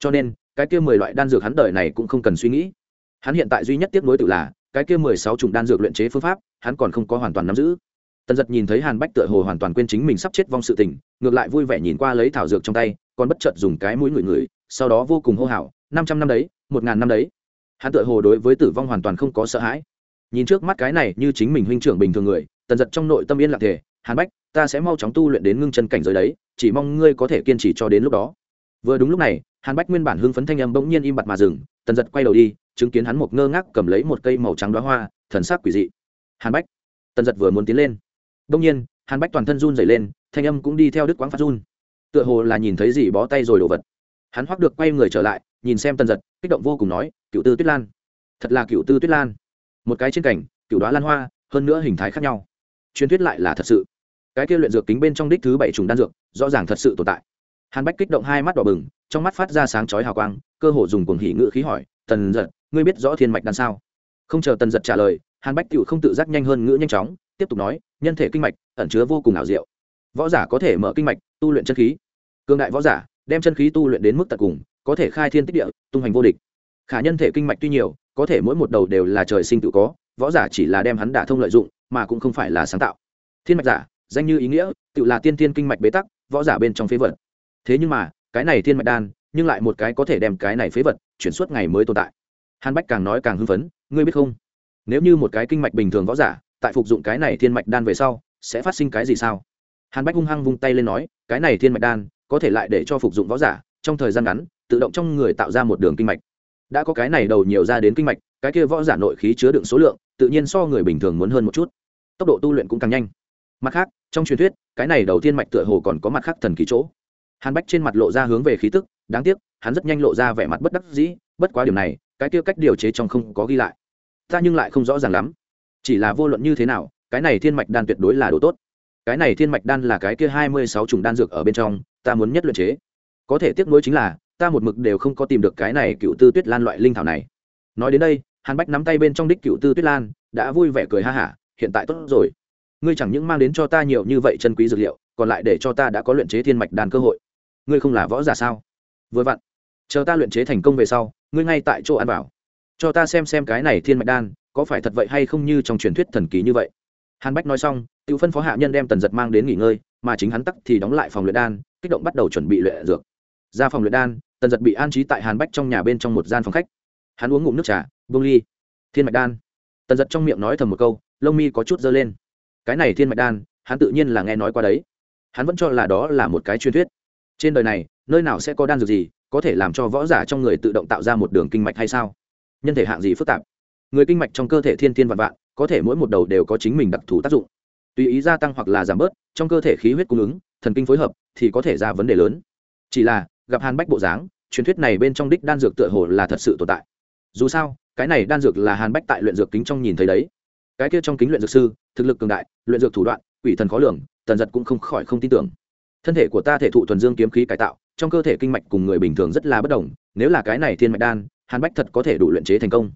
cho nên, cái kia mười loại đan dược hắn đời này cũng không cần suy nghĩ. Hắn hiện tại duy nhất tiếp nối tự là, cái kia mười sáu chủng đan dược luyện chế phương pháp, hắn còn không có hoàn toàn nắm giữ. Tần giật nhìn thấy hàn bách tựa hồ hoàn toàn quên chính mình sắp chết vong sự tình, ngược lại vui vẻ nhìn qua lấy thảo dược trong tay, còn bất chợt dùng cái mũi ngửi ngửi, sau đó vô cùng hô hào, năm trăm năm đấy, một ngàn năm đấy. Hắn tựa hồ đối với tử vong hoàn toàn không có sợ hãi. Nhìn trước mắt cái này như chính mình huynh trưởng bình thường người, tần giật trong nội tâm yên lặng thể hàn bách, ta sẽ mau chóng tu luyện đến ngưng chân cảnh giới đấy, chỉ mong ngươi có thể kiên trì cho đến lúc đó. Vừa đúng lúc này hàn bách nguyên bản hưng phấn thanh âm bỗng nhiên im bặt mà dừng, tần giật quay đầu đi, chứng kiến hắn một ngơ ngác cầm lấy một cây màu trắng đoá hoa, thần sắc quỷ dị. Hàn bách, tần giật vừa muốn tiến lên. Bỗng nhiên, hàn bách toàn thân run dày lên, thanh âm cũng đi theo đức quán phát run. Tựa hồ là nhìn thấy gì bó tay rồi đồ vật. Hắn hoắc được quay người trở lại, nhìn xem tần giật, kích động vô cùng nói, cựu tư tuyết lan, thật là cựu tư tuyết lan. Một cái trên cảnh, cựu đoá lan hoa, hơn nữa hình thái khác nhau. Truyền thuyết lại là thật sự. Cái kia luyện dược kính bên trong đích thứ bảy trùng đan dược, rõ ràng thật sự tồn tại hàn bách kích động hai mắt đỏ bừng, trong mắt phát ra sáng chói hào quang, cơ hồ dùng cuồng hỉ ngự khí hỏi, tần giật, ngươi biết rõ thiên mạch đan sao? Không chờ tần giật trả lời, hàn bách cựu không tự giác nhanh hơn ngữ nhanh chóng, tiếp tục nói, nhân thể kinh mạch, ẩn chứa vô cùng ảo diệu. Võ giả có thể mở kinh mạch, tu luyện chân khí. Cương đại võ giả, đem chân khí tu luyện đến mức tận cùng, có thể khai thiên tích địa, tung hành vô địch. Khả nhân thể kinh mạch tuy nhiều, có thể mỗi một đầu đều là trời sinh tự có, võ giả chỉ là đem hắn đả thông lợi dụng, mà cũng không phải là sáng tạo. Thiên mạch giả, danh như ý nghĩa, tự là tiên tiên kinh mạch bế tắc, võ giả bên trong phế vật thế nhưng mà, cái này thiên mạch đan, nhưng lại một cái có thể đem cái này phế vật chuyển suốt ngày mới tồn tại. Hàn bách càng nói càng hưng phấn, ngươi biết không? Nếu như một cái kinh mạch bình thường võ giả, tại phục dụng cái này thiên mạch đan về sau, sẽ phát sinh cái gì sao? Hàn bách hung hăng vung tay lên nói, cái này thiên mạch đan, có thể lại để cho phục dụng võ giả, trong thời gian ngắn, tự động trong người tạo ra một đường kinh mạch. Đã có cái này đầu nhiều ra đến kinh mạch, cái kia võ giả nội khí chứa đựng số lượng, tự nhiên so người bình thường muốn hơn một chút. Tốc độ tu luyện cũng càng nhanh. Mặt khác, trong truyền thuyết, cái này đầu tiên mạch tựa hồ còn có mặt khác thần kỳ chỗ hàn bách trên mặt lộ ra hướng về khí tức, đáng tiếc, hắn rất nhanh lộ ra vẻ mặt bất đắc dĩ, bất quá điểm này, cái kia cách điều chế trong không có ghi lại. Ta nhưng lại không rõ ràng lắm. Chỉ là vô luận như thế nào, cái này thiên mạch đan tuyệt đối là đồ tốt. Cái này thiên mạch đan là cái kia hai mươi sáu chủng đan dược ở bên trong, ta muốn nhất luyện chế. Có thể tiếc nuối chính là, ta một mực đều không có tìm được cái này cựu tư tuyết lan loại linh thảo này. Nói đến đây, hàn bách nắm tay bên trong đích cựu tư tuyết lan, đã vui vẻ cười ha hả, hiện tại tốt rồi. Ngươi chẳng những mang đến cho ta nhiều như vậy chân quý dược liệu, còn lại để cho ta đã có luyện chế thiên mạch đan cơ hội ngươi không là võ giả sao? Vừa vặn, chờ ta luyện chế thành công về sau, ngươi ngay tại chỗ ăn bảo cho ta xem xem cái này thiên mạch đan, có phải thật vậy hay không như trong truyền thuyết thần kỳ như vậy. Hàn bách nói xong tự phân phó hạ nhân đem tần giật mang đến nghỉ ngơi, mà chính hắn tắc thì đóng lại phòng luyện đan, kích động bắt đầu chuẩn bị luyện dược. Ra phòng luyện đan, tần giật bị an trí tại hàn bách trong nhà bên trong một gian phòng khách. Hắn uống ngụm nước trà bông ly. Thiên mạch đan. Tần giật trong miệng nói thầm một câu, lông mi có chút dơ lên. Cái này thiên mạch đan, hắn tự nhiên là nghe nói qua đấy. Hắn vẫn cho là đó là một cái truyền thuyết trên đời này, nơi nào sẽ có đan dược gì có thể làm cho võ giả trong người tự động tạo ra một đường kinh mạch hay sao? Nhân thể hạng gì phức tạp? Người kinh mạch trong cơ thể thiên thiên vạn vạn, có thể mỗi một đầu đều có chính mình đặc thù tác dụng. Tùy ý gia tăng hoặc là giảm bớt, trong cơ thể khí huyết cung ứng, thần kinh phối hợp thì có thể ra vấn đề lớn. Chỉ là, gặp hàn bách bộ dáng, truyền thuyết này bên trong đích đan dược tựa hồ là thật sự tồn tại. Dù sao, cái này đan dược là hàn bách tại luyện dược kính trong nhìn thấy đấy. Cái kia trong kính luyện dược sư, thực lực cường đại, luyện dược thủ đoạn, quỷ thần khó lường, tần giật cũng không khỏi không tin tưởng thân thể của ta thể thụ thuần dương kiếm khí cải tạo, trong cơ thể kinh mạch cùng người bình thường rất là bất đồng, nếu là cái này thiên mạch đan, hàn bách thật có thể đủ luyện chế thành công.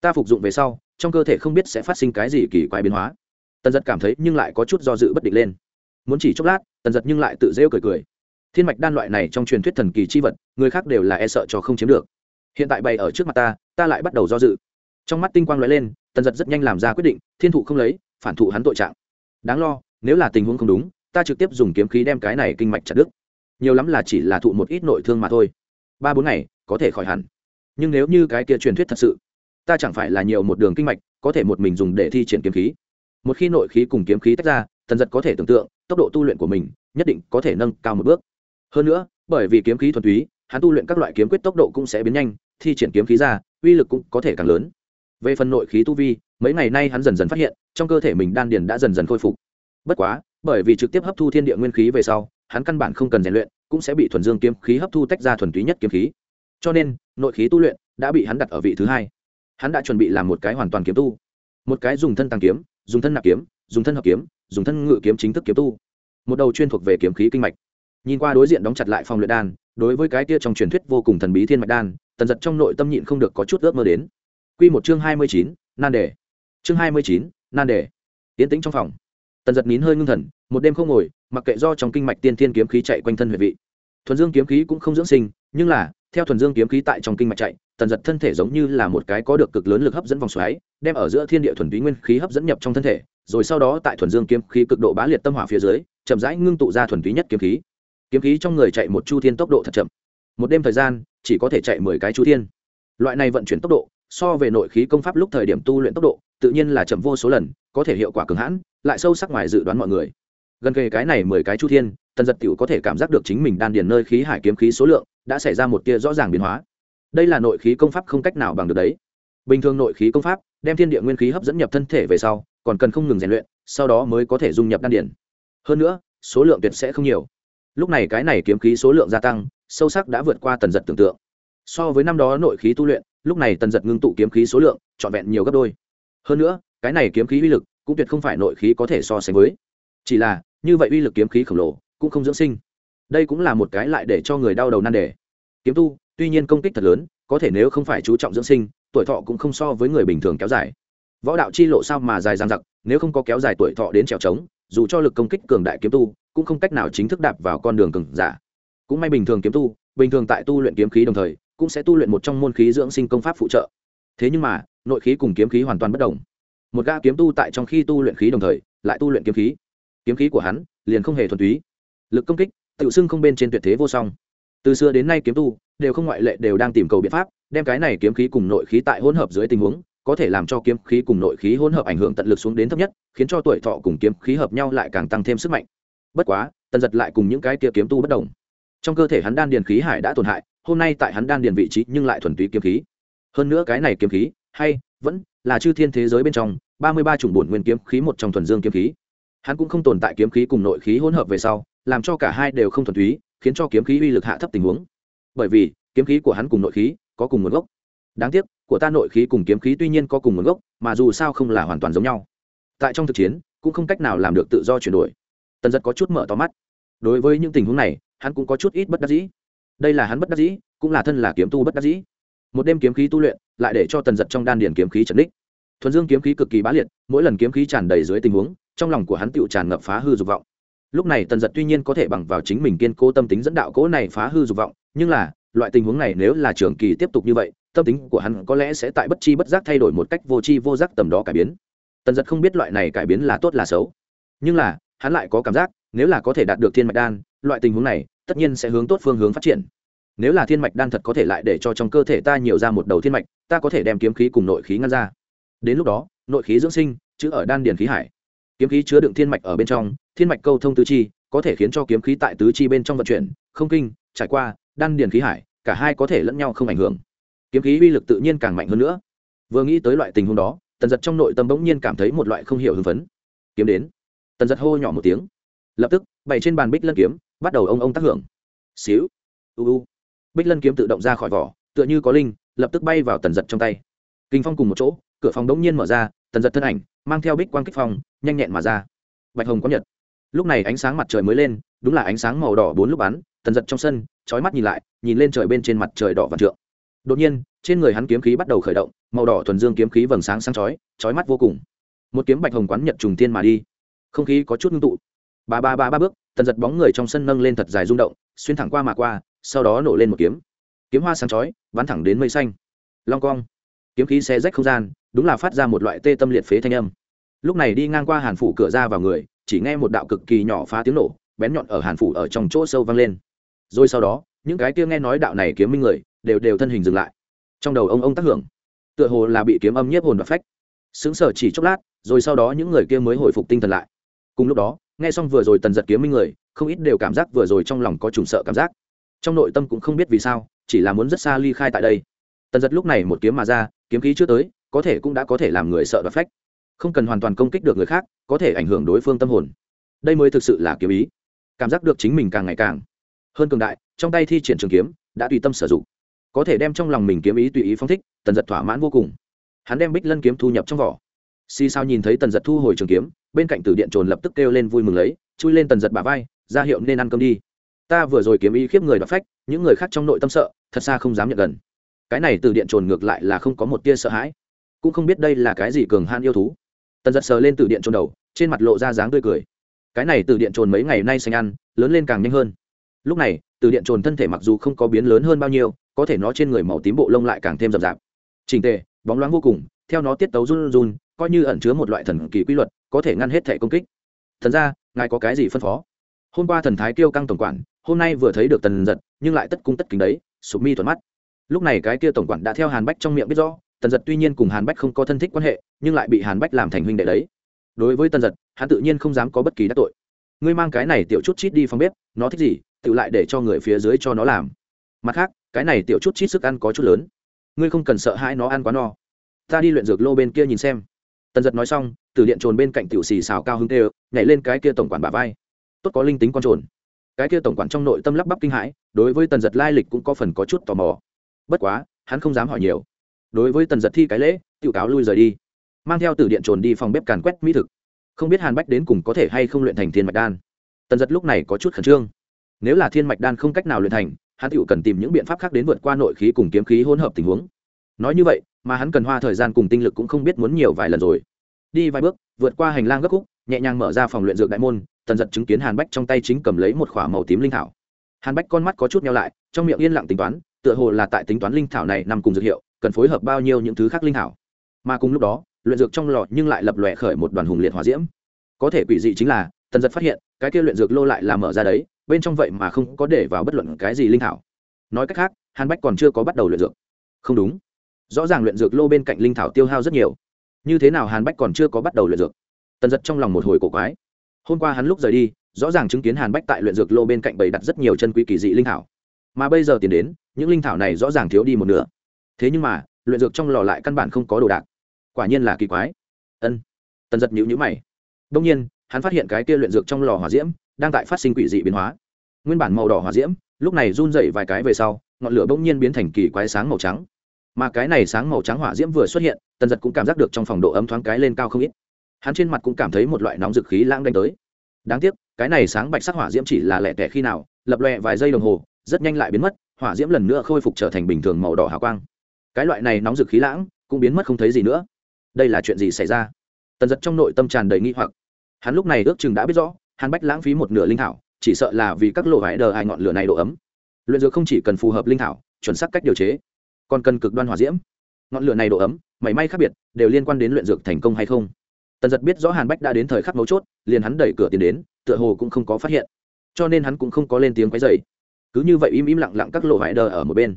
Ta phục dụng về sau, trong cơ thể không biết sẽ phát sinh cái gì kỳ quái biến hóa. Tần giật cảm thấy nhưng lại có chút do dự bất định lên. Muốn chỉ chốc lát, tần giật nhưng lại tự rêu cười cười. Thiên mạch đan loại này trong truyền thuyết thần kỳ chi vật, người khác đều là e sợ cho không chiếm được. Hiện tại bày ở trước mặt ta ta lại bắt đầu do dự. Trong mắt tinh quang lóe lên, tần giật rất nhanh làm ra quyết định, thiên thụ không lấy, phản thụ hắn tội trạng. Đáng lo, nếu là tình huống không đúng ta trực tiếp dùng kiếm khí đem cái này kinh mạch chặt đứt. Nhiều lắm là chỉ là thụ một ít nội thương mà thôi. Ba bốn ngày, có thể khỏi hẳn. Nhưng nếu như cái kia truyền thuyết thật sự, ta chẳng phải là nhiều một đường kinh mạch, có thể một mình dùng để thi triển kiếm khí. Một khi nội khí cùng kiếm khí tách ra tần giật có thể tưởng tượng, tốc độ tu luyện của mình nhất định có thể nâng cao một bước. Hơn nữa, bởi vì kiếm khí thuần túy, hắn tu luyện các loại kiếm quyết tốc độ cũng sẽ biến nhanh, thi triển kiếm khí ra, uy lực cũng có thể càng lớn. Về phần nội khí tu vi, mấy ngày nay hắn dần dần phát hiện, trong cơ thể mình đan điền đã dần dần khôi phục. Bất quá bởi vì trực tiếp hấp thu thiên địa nguyên khí về sau, hắn căn bản không cần rèn luyện, cũng sẽ bị thuần dương kiếm khí hấp thu tách ra thuần túy nhất kiếm khí. Cho nên, nội khí tu luyện đã bị hắn đặt ở vị thứ hai. Hắn đã chuẩn bị làm một cái hoàn toàn kiếm tu. Một cái dùng thân tăng kiếm, dùng thân nạp kiếm, dùng thân hợp kiếm, dùng thân ngự kiếm chính thức kiếm tu. Một đầu chuyên thuộc về kiếm khí kinh mạch. Nhìn qua đối diện đóng chặt lại phòng luyện đan, đối với cái kia trong truyền thuyết vô cùng thần bí thiên mạch đan, tần giật trong nội tâm nhịn không được có chút ước mơ đến. Q một chương hai mươi chín, nan đề. Chương hai mươi chín, nan đề. Tiến tĩnh trong phòng tần giật nín hơi ngưng thần, một đêm không ngồi, mặc kệ do trong kinh mạch tiên thiên kiếm khí chạy quanh thân huệ vị. Thuần dương kiếm khí cũng không dưỡng sinh, nhưng là, theo thuần dương kiếm khí tại trong kinh mạch chạy, tần giật thân thể giống như là một cái có được cực lớn lực hấp dẫn vòng xoáy, đem ở giữa thiên địa thuần túy nguyên khí hấp dẫn nhập trong thân thể, rồi sau đó tại thuần dương kiếm khí cực độ bá liệt tâm hỏa phía dưới, chậm rãi ngưng tụ ra thuần túy nhất kiếm khí. Kiếm khí trong người chạy một chu thiên tốc độ thật chậm. Một đêm thời gian, chỉ có thể chạy mười cái chu thiên. Loại này vận chuyển tốc độ so về nội khí công pháp lúc thời điểm tu luyện tốc độ, tự nhiên là chậm vô số lần, có thể hiệu quả cường hãn, lại sâu sắc ngoài dự đoán mọi người. Gần kề cái này mười cái chu thiên, tần giật t có thể cảm giác được chính mình đan điền nơi khí hải kiếm khí số lượng đã xảy ra một tia rõ ràng biến hóa. Đây là nội khí công pháp không cách nào bằng được đấy. Bình thường nội khí công pháp đem thiên địa nguyên khí hấp dẫn nhập thân thể về sau, còn cần không ngừng rèn luyện, sau đó mới có thể dung nhập đan điền. Hơn nữa, số lượng tuyệt sẽ không nhiều. Lúc này cái này kiếm khí số lượng gia tăng, sâu sắc đã vượt qua tần giật tưởng tượng. So với năm đó nội khí tu luyện lúc này tần giật ngưng tụ kiếm khí số lượng, trọn vẹn nhiều gấp đôi. Hơn nữa, cái này kiếm khí uy lực cũng tuyệt không phải nội khí có thể so sánh với. Chỉ là, như vậy uy lực kiếm khí khổng lồ cũng không dưỡng sinh. Đây cũng là một cái lại để cho người đau đầu nan đề. Kiếm tu, tuy nhiên công kích thật lớn, có thể nếu không phải chú trọng dưỡng sinh, tuổi thọ cũng không so với người bình thường kéo dài. Võ đạo chi lộ sao mà dài dang dặc, nếu không có kéo dài tuổi thọ đến trèo trống, dù cho lực công kích cường đại kiếm tu, cũng không cách nào chính thức đạp vào con đường cường giả. Cũng may bình thường kiếm tu, bình thường tại tu luyện kiếm khí đồng thời cũng sẽ tu luyện một trong môn khí dưỡng sinh công pháp phụ trợ. Thế nhưng mà, nội khí cùng kiếm khí hoàn toàn bất đồng. Một gã kiếm tu tại trong khi tu luyện khí đồng thời, lại tu luyện kiếm khí. Kiếm khí của hắn liền không hề thuần túy. Lực công kích, tự xưng không bên trên tuyệt thế vô song. Từ xưa đến nay kiếm tu đều không ngoại lệ đều đang tìm cầu biện pháp, đem cái này kiếm khí cùng nội khí tại hỗn hợp dưới tình huống, có thể làm cho kiếm khí cùng nội khí hỗn hợp ảnh hưởng tận lực xuống đến thấp nhất, khiến cho tuổi thọ cùng kiếm khí hợp nhau lại càng tăng thêm sức mạnh. Bất quá, tần giật lại cùng những cái kia kiếm tu bất đồng trong cơ thể hắn đan điền khí hải đã tổn hại, hôm nay tại hắn đan điền vị trí nhưng lại thuần túy kiếm khí. Hơn nữa cái này kiếm khí, hay, vẫn là chư thiên thế giới bên trong, ba mươi ba chủng bổn nguyên kiếm khí một trong thuần dương kiếm khí. Hắn cũng không tồn tại kiếm khí cùng nội khí hỗn hợp về sau, làm cho cả hai đều không thuần túy, khiến cho kiếm khí uy lực hạ thấp tình huống. Bởi vì, kiếm khí của hắn cùng nội khí có cùng nguồn gốc. Đáng tiếc, của ta nội khí cùng kiếm khí tuy nhiên có cùng nguồn gốc, mà dù sao không là hoàn toàn giống nhau. Tại trong thực chiến, cũng không cách nào làm được tự do chuyển đổi. Tần giật có chút mở to mắt. Đối với những tình huống này hắn cũng có chút ít bất đắc dĩ. Đây là hắn bất đắc dĩ, cũng là thân là kiếm tu bất đắc dĩ. Một đêm kiếm khí tu luyện, lại để cho tần giật trong đan điền kiếm khí trần đích. Thuần dương kiếm khí cực kỳ bá liệt, mỗi lần kiếm khí tràn đầy dưới tình huống, trong lòng của hắn tựu tràn ngập phá hư dục vọng. Lúc này tần giật tuy nhiên có thể bằng vào chính mình kiên cố tâm tính dẫn đạo cố này phá hư dục vọng, nhưng là, loại tình huống này nếu là trường kỳ tiếp tục như vậy, tâm tính của hắn có lẽ sẽ tại bất chi bất giác thay đổi một cách vô chi vô giác tầm đó cải biến. Tần giật không biết loại này cải biến là tốt là xấu. Nhưng là, hắn lại có cảm giác nếu là có thể đạt được thiên mạch đan, loại tình huống này tất nhiên sẽ hướng tốt phương hướng phát triển. Nếu là thiên mạch đan thật có thể lại để cho trong cơ thể ta nhiều ra một đầu thiên mạch, ta có thể đem kiếm khí cùng nội khí ngăn ra. Đến lúc đó, nội khí dưỡng sinh, chữ ở đan điền khí hải. Kiếm khí chứa đựng thiên mạch ở bên trong, thiên mạch câu thông tứ chi, có thể khiến cho kiếm khí tại tứ chi bên trong vận chuyển, không kinh, trải qua, đan điền khí hải, cả hai có thể lẫn nhau không ảnh hưởng. Kiếm khí uy lực tự nhiên càng mạnh hơn nữa. Vừa nghĩ tới loại tình huống đó, tần giật trong nội tâm bỗng nhiên cảm thấy một loại không hiểu hưng phấn. Kiếm đến. Tần giật hô nhỏ một tiếng lập tức, bày trên bàn bích lân kiếm, bắt đầu ông ông tác hưởng. Xíu. U u. Bích lân kiếm tự động ra khỏi vỏ, tựa như có linh, lập tức bay vào tần giật trong tay. Kinh phong cùng một chỗ, cửa phòng đống nhiên mở ra, tần giật thân ảnh, mang theo bích quang kích phong, nhanh nhẹn mà ra. Bạch hồng có nhật. Lúc này ánh sáng mặt trời mới lên, đúng là ánh sáng màu đỏ bốn lúc bắn, tần giật trong sân trói mắt nhìn lại, nhìn lên trời bên trên mặt trời đỏ và trượng. Đột nhiên, trên người hắn kiếm khí bắt đầu khởi động, màu đỏ thuần dương kiếm khí vầng sáng sáng chói chói mắt vô cùng. Một kiếm bạch hồng quán nhật trùng tiên mà đi. Không khí có chút ngưng tụ ba ba ba ba bước, tần giật bóng người trong sân nâng lên thật dài rung động, xuyên thẳng qua mà qua, sau đó nổ lên một kiếm. Kiếm hoa sáng chói, bắn thẳng đến mây xanh. Long cong. Kiếm khí xe rách không gian, đúng là phát ra một loại tê tâm liệt phế thanh âm. Lúc này đi ngang qua hàn phủ cửa ra vào người, chỉ nghe một đạo cực kỳ nhỏ phá tiếng nổ, bén nhọn ở hàn phủ ở trong chỗ sâu vang lên. Rồi sau đó, những cái kia nghe nói đạo này kiếm minh người, đều đều thân hình dừng lại. Trong đầu ông ông tác hưởng, tựa hồ là bị kiếm âm nhiếp hồn và phách. Xứng sở chỉ chốc lát, rồi sau đó những người kia mới hồi phục tinh thần lại. Cùng lúc đó nghe xong vừa rồi tần giật kiếm minh người, không ít đều cảm giác vừa rồi trong lòng có trùng sợ cảm giác. Trong nội tâm cũng không biết vì sao, chỉ là muốn rất xa ly khai tại đây. Tần giật lúc này một kiếm mà ra, kiếm khí chưa tới, có thể cũng đã có thể làm người sợ và phách. Không cần hoàn toàn công kích được người khác, có thể ảnh hưởng đối phương tâm hồn. Đây mới thực sự là kiếm ý. Cảm giác được chính mình càng ngày càng hơn cường đại, trong tay thi triển trường kiếm, đã tùy tâm sử dụng. Có thể đem trong lòng mình kiếm ý tùy ý phong thích, tần giật thỏa mãn vô cùng. Hắn đem bích lân kiếm thu nhập trong vỏ si sao nhìn thấy tần giật thu hồi trường kiếm, bên cạnh tử điện trồn lập tức kêu lên vui mừng lấy, chui lên tần giật bà vai, ra hiệu nên ăn cơm đi. Ta vừa rồi kiếm ý khiếp người đọc phách, những người khác trong nội tâm sợ, thật xa không dám nhận gần. Cái này từ điện trồn ngược lại là không có một tia sợ hãi, cũng không biết đây là cái gì cường han yêu thú. Tần giật sờ lên từ điện trồn đầu, trên mặt lộ ra dáng tươi cười. Cái này từ điện trồn mấy ngày nay xanh ăn, lớn lên càng nhanh hơn. Lúc này từ điện trồn thân thể mặc dù không có biến lớn hơn bao nhiêu, có thể nó trên người màu tím bộ lông lại càng thêm rậm rạp. Trình tề, bóng loáng vô cùng, theo nó tiết tấu run run coi như ẩn chứa một loại thần kỳ quy luật, có thể ngăn hết thể công kích. Thần ra ngài có cái gì phân phó? Hôm qua thần thái kêu căng tổng quản, hôm nay vừa thấy được tần giật, nhưng lại tất cung tất kính đấy, sụp mi thuận mắt. Lúc này cái kia tổng quản đã theo hàn bách trong miệng biết rõ, tần giật tuy nhiên cùng hàn bách không có thân thích quan hệ, nhưng lại bị hàn bách làm thành huynh đệ đấy. Đối với tần giật, hắn tự nhiên không dám có bất kỳ đắc tội. Ngươi mang cái này tiểu chút chít đi phòng bếp, nó thích gì, tự lại để cho người phía dưới cho nó làm. Mặt khác, cái này tiểu chút chít sức ăn có chút lớn. Ngươi không cần sợ hãi nó ăn quá no. Ta đi luyện dược lô bên kia nhìn xem tần giật nói xong, từ điện trồn bên cạnh tiểu xì xào cao hứng tê, nhảy lên cái kia tổng quản bà vai. Tốt có linh tính con trồn. Cái kia tổng quản trong nội tâm lắp bắp kinh hãi, đối với tần giật lai lịch cũng có phần có chút tò mò. Bất quá, hắn không dám hỏi nhiều. Đối với tần giật thi cái lễ tự cáo lui rời đi. Mang theo từ điện trồn đi phòng bếp càn quét mỹ thực. Không biết hàn bách đến cùng có thể hay không luyện thành thiên mạch đan. Tần giật lúc này có chút khẩn trương. Nếu là thiên mạch đan không cách nào luyện thành, hắn tựu cần tìm những biện pháp khác đến vượt qua nội khí cùng kiếm khí hỗn hợp tình huống nói như vậy, mà hắn cần hoa thời gian cùng tinh lực cũng không biết muốn nhiều vài lần rồi. Đi vài bước, vượt qua hành lang gấp khúc, nhẹ nhàng mở ra phòng luyện dược đại môn tần giật chứng kiến hàn bách trong tay chính cầm lấy một k h ỏ a màu tím linh thảo. Hàn bách con mắt có chút nhau lại, trong miệng yên lặng tính toán, tựa hồ là tại tính toán linh thảo này nằm cùng dược hiệu, cần phối hợp bao nhiêu những thứ khác linh thảo. Mà cùng lúc đó, luyện dược trong lò nhưng lại lập lòe khởi một đoàn hùng liệt hỏa diễm. Có thể quỷ dị chính là tần giật phát hiện, cái kia luyện dược lô lại là mở ra đấy, bên trong vậy mà không có để vào bất luận cái gì linh thảo. Nói cách khác, hàn bách còn chưa có bắt đầu luyện dược. Không đúng rõ ràng luyện dược lô bên cạnh linh thảo tiêu hao rất nhiều. Như thế nào hàn bách còn chưa có bắt đầu luyện dược? Tần giật trong lòng một hồi cổ quái. Hôm qua hắn lúc rời đi, rõ ràng chứng kiến hàn bách tại luyện dược lô bên cạnh bày đặt rất nhiều chân quý kỳ dị linh thảo. Mà bây giờ tiền đến, những linh thảo này rõ ràng thiếu đi một nửa. Thế nhưng mà, luyện dược trong lò lại căn bản không có đồ đạc. Quả nhiên là kỳ quái. Ân. Tần giật nhữ nhữ mày. Đông nhiên, hắn phát hiện cái kia luyện dược trong lò hỏa diễm đang tại phát sinh quỷ dị biến hóa. Nguyên bản màu đỏ hỏa diễm, lúc này run dậy vài cái về sau, ngọn lửa bỗng nhiên biến thành kỳ quái sáng màu trắng mà cái này sáng màu trắng hỏa diễm vừa xuất hiện, tần giật cũng cảm giác được trong phòng độ ấm thoáng cái lên cao không ít. Hắn trên mặt cũng cảm thấy một loại nóng dực khí lãng đánh tới. Đáng tiếc, cái này sáng bạch sắc hỏa diễm chỉ là lẻ tẻ khi nào, lập lòe vài giây đồng hồ, rất nhanh lại biến mất, hỏa diễm lần nữa khôi phục trở thành bình thường màu đỏ hào quang. Cái loại này nóng dực khí lãng, cũng biến mất không thấy gì nữa. Đây là chuyện gì xảy ra? Tần giật trong nội tâm tràn đầy nghi hoặc. Hắn lúc này ước chừng đã biết rõ, hắn bách lãng phí một nửa linh thảo, chỉ sợ là vì các lộ vải đờ hai ngọn lửa này độ ấm. Luyện dược không chỉ cần phù hợp linh thảo, chuẩn xác cách điều chế còn cần cực đoan hỏa diễm. Ngọn lửa này độ ấm, mảy may khác biệt, đều liên quan đến luyện dược thành công hay không. Tần giật biết rõ hàn bách đã đến thời khắc mấu chốt, liền hắn đẩy cửa tiến đến, tựa hồ cũng không có phát hiện. Cho nên hắn cũng không có lên tiếng quấy dày cứ như vậy im im lặng lặng các lộ hải đờ ở một bên.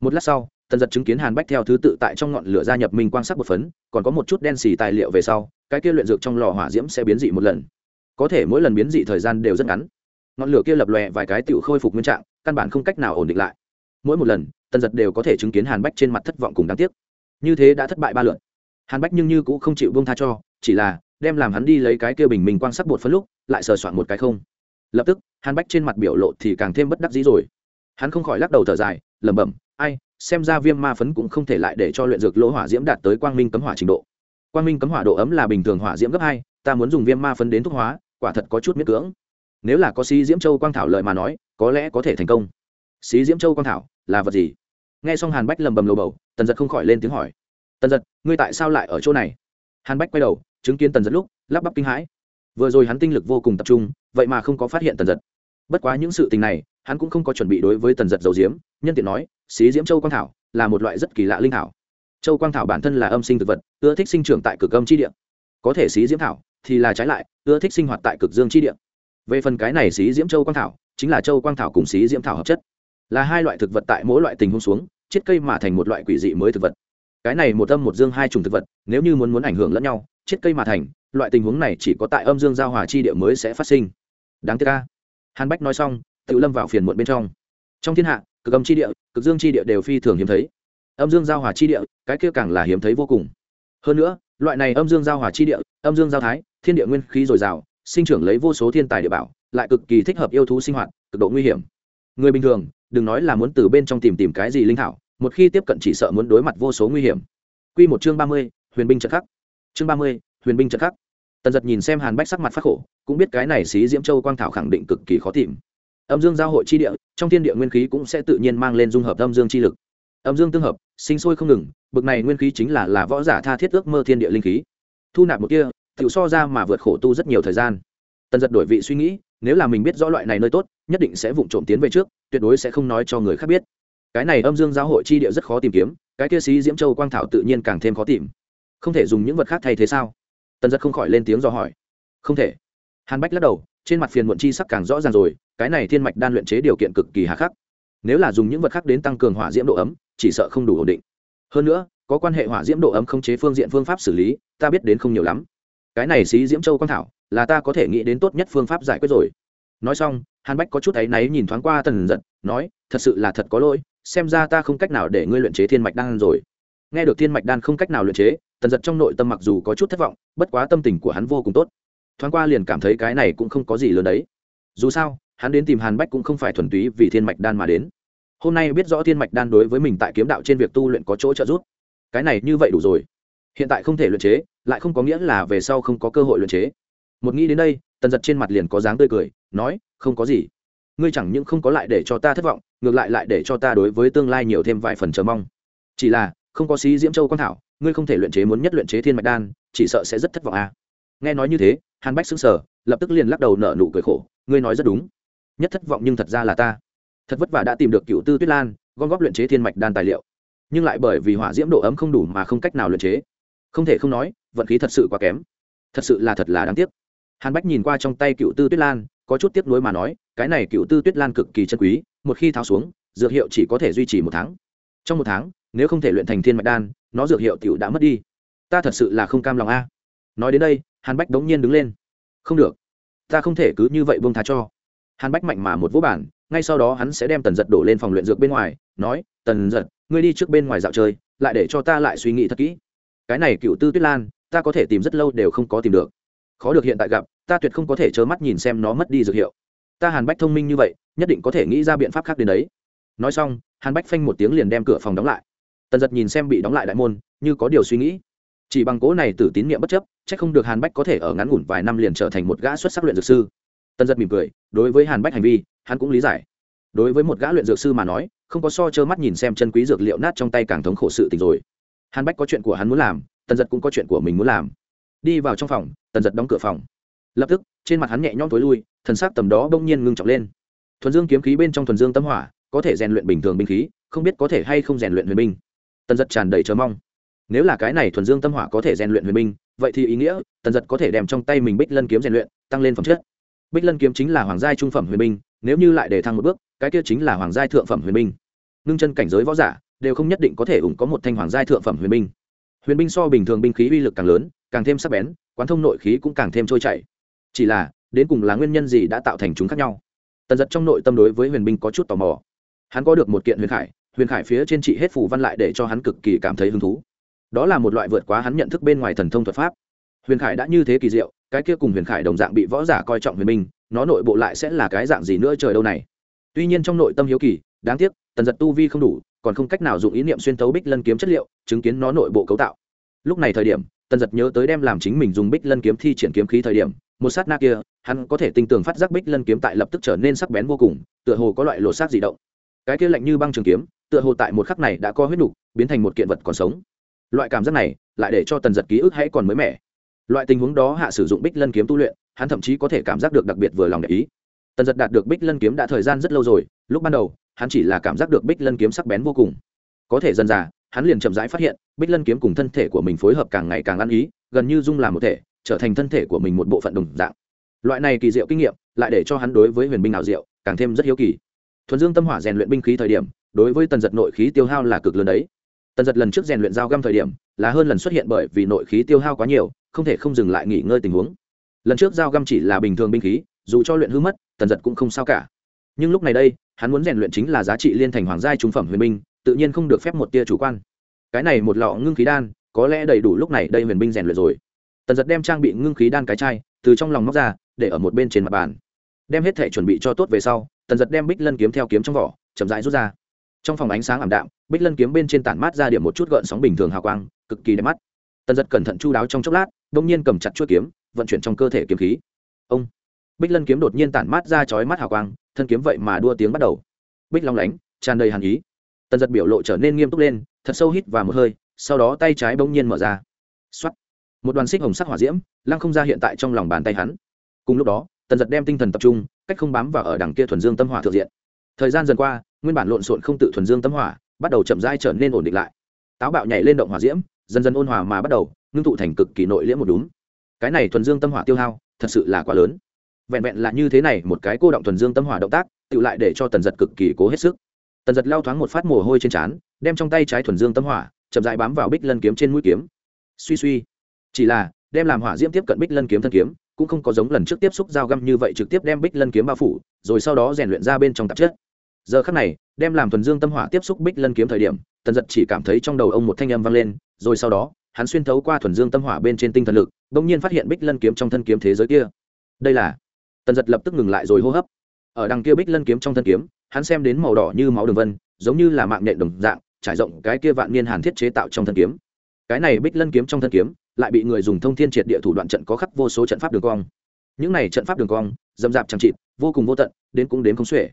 Một lát sau, tần giật chứng kiến hàn bách theo thứ tự tại trong ngọn lửa gia nhập minh quan sát một phấn, còn có một chút đen xì tài liệu về sau, cái kia luyện dược trong lò hỏa diễm sẽ biến dị một lần. Có thể mỗi lần biến dị thời gian đều rất ngắn. Ngọn lửa kia lập lòe vài cái tựu khôi phục nguyên trạng, căn bản không cách nào ổn định lại mỗi một lần, tần giật đều có thể chứng kiến hàn bách trên mặt thất vọng cùng đáng tiếc. Như thế đã thất bại ba lượt. Hàn bách nhưng như cũng không chịu bông tha cho, chỉ là đem làm hắn đi lấy cái kia bình minh quan sắc bột phân lúc, lại sờ soạn một cái không. Lập tức, hàn bách trên mặt biểu lộ thì càng thêm bất đắc dĩ rồi. Hắn không khỏi lắc đầu thở dài, lẩm bẩm, ai, xem ra viêm ma phấn cũng không thể lại để cho luyện dược lỗ hỏa diễm đạt tới quang minh cấm hỏa trình độ. Quang minh cấm hỏa độ ấm là bình thường hỏa diễm gấp hai, ta muốn dùng viêm ma phấn đến thuốc hóa, quả thật có chút miết cưỡng. Nếu là có si diễm châu quang thảo lợi mà nói, có lẽ có thể thành công sĩ diễm châu quang thảo, là vật gì? Nghe xong hàn bách lầm bầm lầu bầu, tần giật không khỏi lên tiếng hỏi. Tần giật, ngươi tại sao lại ở chỗ này? Hàn bách quay đầu, chứng kiến tần giật lúc, lắp bắp kinh hãi. Vừa rồi hắn tinh lực vô cùng tập trung, vậy mà không có phát hiện tần giật. Bất quá những sự tình này, hắn cũng không có chuẩn bị đối với tần giật dầu diếm nhân tiện nói, xí diễm châu quang thảo là một loại rất kỳ lạ linh thảo. Châu quang thảo bản thân là âm sinh thực vật, ưa thích sinh trưởng tại cực âm chi địa. Có thể xí diễm thảo thì là trái lại, ưa thích sinh hoạt tại cực dương chi địa. Về phần cái này xí diễm châu quang thảo, chính là châu quang thảo cùng xí diễm thảo hợp chất là hai loại thực vật tại mỗi loại tình huống xuống, chết cây mà thành một loại quỷ dị mới thực vật. Cái này một âm một dương hai chủng thực vật, nếu như muốn muốn ảnh hưởng lẫn nhau, chết cây mà thành, loại tình huống này chỉ có tại âm dương giao hòa chi địa mới sẽ phát sinh. Đáng tiếc ca hàn bách nói xong, tự lâm vào phiền muộn bên trong. Trong thiên hạ, cực âm chi địa, cực dương chi địa đều phi thường hiếm thấy. Âm dương giao hòa chi địa, cái kia càng là hiếm thấy vô cùng. Hơn nữa, loại này âm dương giao hòa chi địa, âm dương giao thái, thiên địa nguyên khí dồi dào, sinh trưởng lấy vô số thiên tài địa bảo, lại cực kỳ thích hợp yêu thú sinh hoạt, cực độ nguy hiểm. Người bình thường đừng nói là muốn từ bên trong tìm tìm cái gì linh thảo một khi tiếp cận chỉ sợ muốn đối mặt vô số nguy hiểm. Quy một chương ba mươi, huyền binh trận khắc. Chương ba mươi, huyền binh trận khắc. Tần giật nhìn xem hàn bách sắc mặt phát khổ cũng biết cái này xí diễm châu quang thảo khẳng định cực kỳ khó tìm. Âm dương giao hội chi địa trong thiên địa nguyên khí cũng sẽ tự nhiên mang lên dung hợp âm dương chi lực. Âm dương tương hợp sinh sôi không ngừng bực này nguyên khí chính là là võ giả tha thiết ước mơ thiên địa linh khí. Thu nạp một kia tự so ra mà vượt khổ tu rất nhiều thời gian. Tần giật đổi vị suy nghĩ nếu là mình biết rõ loại này nơi tốt, nhất định sẽ vụng trộm tiến về trước, tuyệt đối sẽ không nói cho người khác biết. Cái này âm dương giáo hội chi địa rất khó tìm kiếm, cái kia sĩ diễm châu quang thảo tự nhiên càng thêm khó tìm. Không thể dùng những vật khác thay thế sao? Tần giật không khỏi lên tiếng do hỏi. Không thể. Hàn bách lắc đầu, trên mặt phiền muộn chi sắc càng rõ ràng rồi, cái này thiên mạch đan luyện chế điều kiện cực kỳ hà khắc. Nếu là dùng những vật khác đến tăng cường hỏa diễm độ ấm, chỉ sợ không đủ ổn định. Hơn nữa, có quan hệ hỏa diễm độ ấm không chế phương diện phương pháp xử lý, ta biết đến không nhiều lắm. Cái này xí diễm châu quang thảo là ta có thể nghĩ đến tốt nhất phương pháp giải quyết rồi. Nói xong, hàn bách có chút áy náy nhìn thoáng qua tần giật, nói, thật sự là thật có lỗi, xem ra ta không cách nào để ngươi luyện chế thiên mạch đan rồi. Nghe được thiên mạch đan không cách nào luyện chế, tần giật trong nội tâm mặc dù có chút thất vọng, bất quá tâm tình của hắn vô cùng tốt. Thoáng qua liền cảm thấy cái này cũng không có gì lớn đấy. Dù sao, hắn đến tìm hàn bách cũng không phải thuần túy vì thiên mạch đan mà đến. Hôm nay biết rõ thiên mạch đan đối với mình tại kiếm đạo trên việc tu luyện có chỗ trợ giúp. Cái này như vậy đủ rồi. Hiện tại không thể luyện chế, lại không có nghĩa là về sau không có cơ hội luyện chế một nghĩ đến đây, tần giật trên mặt liền có dáng tươi cười, nói, không có gì. Ngươi chẳng những không có lại để cho ta thất vọng, ngược lại lại để cho ta đối với tương lai nhiều thêm vài phần chờ mong. Chỉ là, không có xí diễm châu quang thảo, ngươi không thể luyện chế muốn nhất luyện chế thiên mạch đan, chỉ sợ sẽ rất thất vọng à. nghe nói như thế, hàn bách xứng sở lập tức liền lắc đầu nở nụ cười khổ, ngươi nói rất đúng. Nhất thất vọng nhưng thật ra là ta. Thật vất vả đã tìm được cựu tư tuyết lan, gom góp luyện chế thiên mạch đan tài liệu. Nhưng lại bởi vì hỏa diễm độ ấm không đủ mà không cách nào luyện chế. Không thể không nói, vận khí thật sự quá kém. Thật sự là thật là đáng tiếc hàn bách nhìn qua trong tay cựu tư tuyết lan, có chút tiếc nuối mà nói, cái này cựu tư tuyết lan cực kỳ chân quý, một khi tháo xuống, dược hiệu chỉ có thể duy trì một tháng. Trong một tháng, nếu không thể luyện thành thiên mạch đan, nó dược hiệu tiểu đã mất đi. Ta thật sự là không cam lòng a. Nói đến đây, hàn bách đống nhiên đứng lên. Không được. Ta không thể cứ như vậy buông tha cho. Hàn bách mạnh mà một vũ bản ngay sau đó hắn sẽ đem tần giật đổ lên phòng luyện dược bên ngoài, nói, tần giật, ngươi đi trước bên ngoài dạo chơi, lại để cho ta lại suy nghĩ thật kỹ. Cái này cựu tư tuyết lan, ta có thể tìm rất lâu đều không có tìm được khó được hiện tại gặp, ta tuyệt không có thể trơ mắt nhìn xem nó mất đi dược hiệu. Ta hàn bách thông minh như vậy, nhất định có thể nghĩ ra biện pháp khác đến đấy. Nói xong, hàn bách phanh một tiếng liền đem cửa phòng đóng lại. Tần giật nhìn xem bị đóng lại đại môn, như có điều suy nghĩ. Chỉ bằng cố này từ tín nhiệm bất chấp c h ắ c không được hàn bách có thể ở ngắn ngủn vài năm liền trở thành một gã xuất sắc luyện dược sư. Tần giật mỉm cười, đối với hàn bách hành vi, hắn cũng lý giải. Đối với một gã luyện dược sư mà nói, không có so trơ mắt nhìn xem chân quý dược liệu nát trong tay càng thống khổ sự tình rồi. Hàn bách có chuyện của hắn muốn làm, tần giật cũng có chuyện của mình muốn làm đi vào trong phòng, tần giật đóng cửa phòng. Lập tức, trên mặt hắn nhẹ nhõm tối lui, thần sắc tầm đó bỗng nhiên ngưng trọng lên. Thuần dương kiếm khí bên trong thuần dương tâm hỏa, có thể rèn luyện bình thường binh khí, không biết có thể hay không rèn luyện huyền binh. Tần giật tràn đầy chờ mong. Nếu là cái này thuần dương tâm hỏa có thể rèn luyện huyền binh, vậy thì ý nghĩa, tần giật có thể đem trong tay mình bích lân kiếm rèn luyện, tăng lên phẩm chất. Bích lân kiếm chính là hoàng gia trung phẩm huyền binh, nếu như lại để thăng một bước, cái kia chính là hoàng gia thượng phẩm huyền binh. Ngưng chân cảnh giới võ giả, đều không nhất định có thể ủng có một thanh hoàng gia thượng phẩm huyền binh. Huyền binh so bình thường binh khí uy lực càng lớn càng thêm sắc bén, quán thông nội khí cũng càng thêm trôi chảy. Chỉ là, đến cùng là nguyên nhân gì đã tạo thành chúng khác nhau? Tần giật trong nội tâm đối với huyền binh có chút tò mò. Hắn có được một kiện huyền khải huyền khải phía trên trị hết phủ văn lại để cho hắn cực kỳ cảm thấy hứng thú. Đó là một loại vượt quá hắn nhận thức bên ngoài thần thông thuật pháp. Huyền khải đã như thế kỳ diệu, cái kia cùng huyền khải đồng dạng bị võ giả coi trọng huyền binh, nó nội bộ lại sẽ là cái dạng gì nữa trời đâu này? Tuy nhiên trong nội tâm hiếu kỳ, đáng tiếc, tần giật tu vi không đủ, còn không cách nào dùng ý niệm xuyên tấu bích lân kiếm chất liệu, chứng kiến nó nội bộ cấu tạo. Lúc này thời điểm tần giật nhớ tới đem làm chính mình dùng bích lân kiếm thi triển kiếm khí thời điểm, một sát na kia, hắn có thể tinh tường phát giác bích lân kiếm tại lập tức trở nên sắc bén vô cùng, tựa hồ có loại lột xác di động. Cái kia lạnh như băng trường kiếm, tựa hồ tại một khắc này đã co huyết nục, biến thành một kiện vật còn sống. Loại cảm giác này, lại để cho tần giật ký ức hãy còn mới mẻ. Loại tình huống đó hạ sử dụng bích lân kiếm tu luyện, hắn thậm chí có thể cảm giác được đặc biệt vừa lòng để ý. Tần giật đạt được bích lân kiếm đã thời gian rất lâu rồi, lúc ban đầu, hắn chỉ là cảm giác được bích lân kiếm sắc bén vô cùng. Có thể dần dà hắn liền chậm rãi phát hiện, bích lân kiếm cùng thân thể của mình phối hợp càng ngày càng ăn ý, gần như dung làm một thể, trở thành thân thể của mình một bộ phận đồng dạng. Loại này kỳ diệu kinh nghiệm, lại để cho hắn đối với huyền binh ảo diệu càng thêm rất hiếu kỳ. Thuần dương tâm hỏa rèn luyện binh khí thời điểm, đối với tần giật nội khí tiêu hao là cực lớn đấy. Tần giật lần trước rèn luyện dao găm thời điểm, là hơn lần xuất hiện bởi vì nội khí tiêu hao quá nhiều, không thể không dừng lại nghỉ ngơi tình huống. Lần trước dao găm chỉ là bình thường binh khí, dù cho luyện hư mất, tần giật cũng không sao cả. Nhưng lúc này đây, hắn muốn rèn luyện chính là giá trị liên thành hoàng giai trung phẩm huyền binh tự nhiên không được phép một tia chủ quan. Cái này một lọ ngưng khí đan, có lẽ đầy đủ lúc này đây huyền binh rèn luyện rồi. Tần giật đem trang bị ngưng khí đan cái chai, từ trong lòng móc ra, để ở một bên trên mặt bàn. Đem hết thể chuẩn bị cho tốt về sau, tần giật đem bích lân kiếm theo kiếm trong vỏ, chậm rãi rút ra. Trong phòng ánh sáng ảm đạm, bích lân kiếm bên trên tản mát ra điểm một chút gợn sóng bình thường hào quang, cực kỳ đẹp mắt. Tần giật cẩn thận chu đáo trong chốc lát đ ỗ n g nhiên cầm chặt chuỗi kiếm, vận chuyển trong cơ thể kiếm khí. Ông! Bích lân kiếm đột nhiên tản mát ra chói mắt hào quang, thân kiếm vậy mà đua tiếng bắt đầu. Bích long lánh, tràn đầy hàn ý tần giật biểu lộ trở nên nghiêm túc lên, thật sâu hít và một hơi, sau đó tay trái bỗng nhiên mở ra. X o á t một đoàn xích hồng sắc hỏa diễm, lăng không ra hiện tại trong lòng bàn tay hắn. Cùng lúc đó, tần giật đem tinh thần tập trung, cách không bám vào ở đằng kia thuần dương tâm hỏa thượng diện. Thời gian dần qua, nguyên bản lộn xộn không tự thuần dương tâm hỏa, bắt đầu chậm dai trở nên ổn định lại. Táo bạo nhảy lên động hỏa diễm, dần dần ôn hòa mà bắt đầu, ngưng tụ thành cực kỳ nội liễm một đúng cái này thuần dương tâm hỏa tiêu hao, thật sự là quá lớn. Vẹn vẹn là như thế này một cái cô động thuần dương tâm hỏa động tác tự lại để cho tần giật cực kỳ cố hết sức tần giật lao thoáng một phát mồ hôi trên trán, đem trong tay trái thuần dương tâm hỏa, chậm dại bám vào bích lân kiếm trên mũi kiếm. Suy suy, chỉ là, đem làm hỏa diễm tiếp cận bích lân kiếm thân kiếm, cũng không có giống lần trước tiếp xúc dao găm như vậy trực tiếp đem bích lân kiếm bao phủ, rồi sau đó rèn luyện ra bên trong tạp chất. Giờ khắc này, đem làm thuần dương tâm hỏa tiếp xúc bích lân kiếm thời điểm, tần giật chỉ cảm thấy trong đầu ông một thanh âm vang lên, rồi sau đó, hắn xuyên thấu qua thuần dương tâm hỏa bên trên tinh thần lực, bỗng nhiên phát hiện bích lân kiếm trong thân kiếm thế giới kia. Đây là, tần giật lập tức ngừng lại rồi hô hấp. Ở đằng kia bích lân kiếm trong thân kiếm hắn xem đến màu đỏ như máu đường vân, giống như là mạng nhện đồng dạng, trải rộng cái kia vạn niên hàn thiết chế tạo trong thân kiếm. Cái này bích lân kiếm trong thân kiếm, lại bị người dùng thông thiên triệt địa thủ đoạn trận có khắc vô số trận pháp đường cong. Những này trận pháp đường cong dầm dạp chẳng trịt vô cùng vô tận, đến cũng đến không xuể.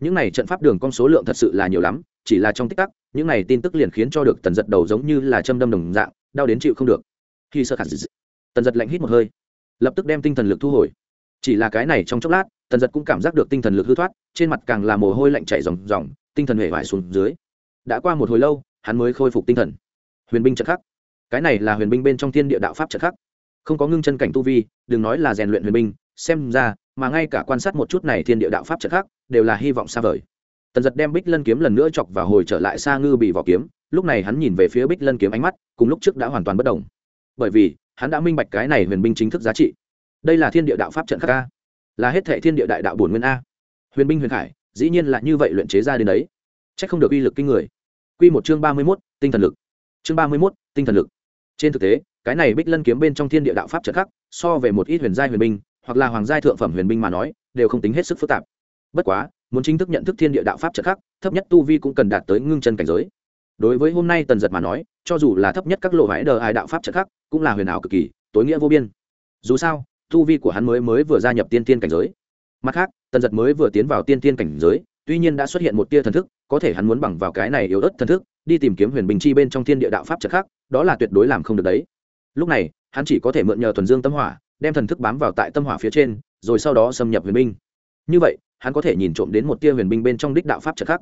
Những này trận pháp đường cong số lượng thật sự là nhiều lắm, chỉ là trong tích tắc, những này tin tức liền khiến cho được tần giật đầu giống như là châm đâm đồng dạng, đau đến chịu không được. Khi sơ khẳng tần giật lạnh hít một hơi, lập tức đem tinh thần lực thu hồi. Chỉ là cái này trong chốc lát tần giật cũng cảm giác được tinh thần lực hư thoát, trên mặt càng là mồ hôi lạnh chảy ròng ròng, tinh thần hề vải xuống dưới. Đã qua một hồi lâu, hắn mới khôi phục tinh thần. Huyền binh trận khắc. Cái này là huyền binh bên trong thiên địa đạo pháp trận khắc. Không có ngưng chân cảnh tu vi, đừng nói là rèn luyện huyền binh, xem ra, mà ngay cả quan sát một chút này thiên địa đạo pháp trận khắc, đều là hy vọng xa vời. Tần giật đem bích lân kiếm lần nữa chọc và hồi trở lại xa ngư bị vỏ kiếm, lúc này hắn nhìn về phía bích lân kiếm ánh mắt, cùng lúc trước đã hoàn toàn bất đồng. Bởi vì, hắn đã minh bạch cái này huyền binh chính thức giá trị. Đây là thiên địa đạo pháp trận khắc ca là hết thệ thiên địa đại đạo bổn nguyên a. Huyền binh huyền khải, dĩ nhiên là như vậy luyện chế ra đến đấy. Trách không được uy lực kinh người. Quy một chương ba mươi mốt, tinh thần lực. Chương ba mươi mốt, tinh thần lực. Trên thực tế, cái này bích lân kiếm bên trong thiên địa đạo pháp trận khắc, so về một ít huyền giai huyền binh, hoặc là hoàng giai thượng phẩm huyền binh mà nói, đều không tính hết sức phức tạp. Bất quá, muốn chính thức nhận thức thiên địa đạo pháp trận khắc, thấp nhất tu vi cũng cần đạt tới ngưng chân cảnh giới. Đối với hôm nay tần giật mà nói, cho dù là thấp nhất các lộ vải đờ ai đạo pháp trận khắc, cũng là huyền ảo cực kỳ, tối nghĩa vô biên. Dù sao tu vi của hắn mới mới vừa gia nhập tiên tiên cảnh giới. Mặt khác, tần giật mới vừa tiến vào tiên tiên cảnh giới, tuy nhiên đã xuất hiện một tia thần thức, có thể hắn muốn bằng vào cái này yếu ớt thần thức, đi tìm kiếm huyền bình chi bên trong thiên địa đạo pháp trận khác, đó là tuyệt đối làm không được đấy. Lúc này, hắn chỉ có thể mượn nhờ thuần dương tâm hỏa, đem thần thức bám vào tại tâm hỏa phía trên, rồi sau đó xâm nhập huyền binh. Như vậy, hắn có thể nhìn trộm đến một tia huyền binh bên trong đích đạo pháp trận khác.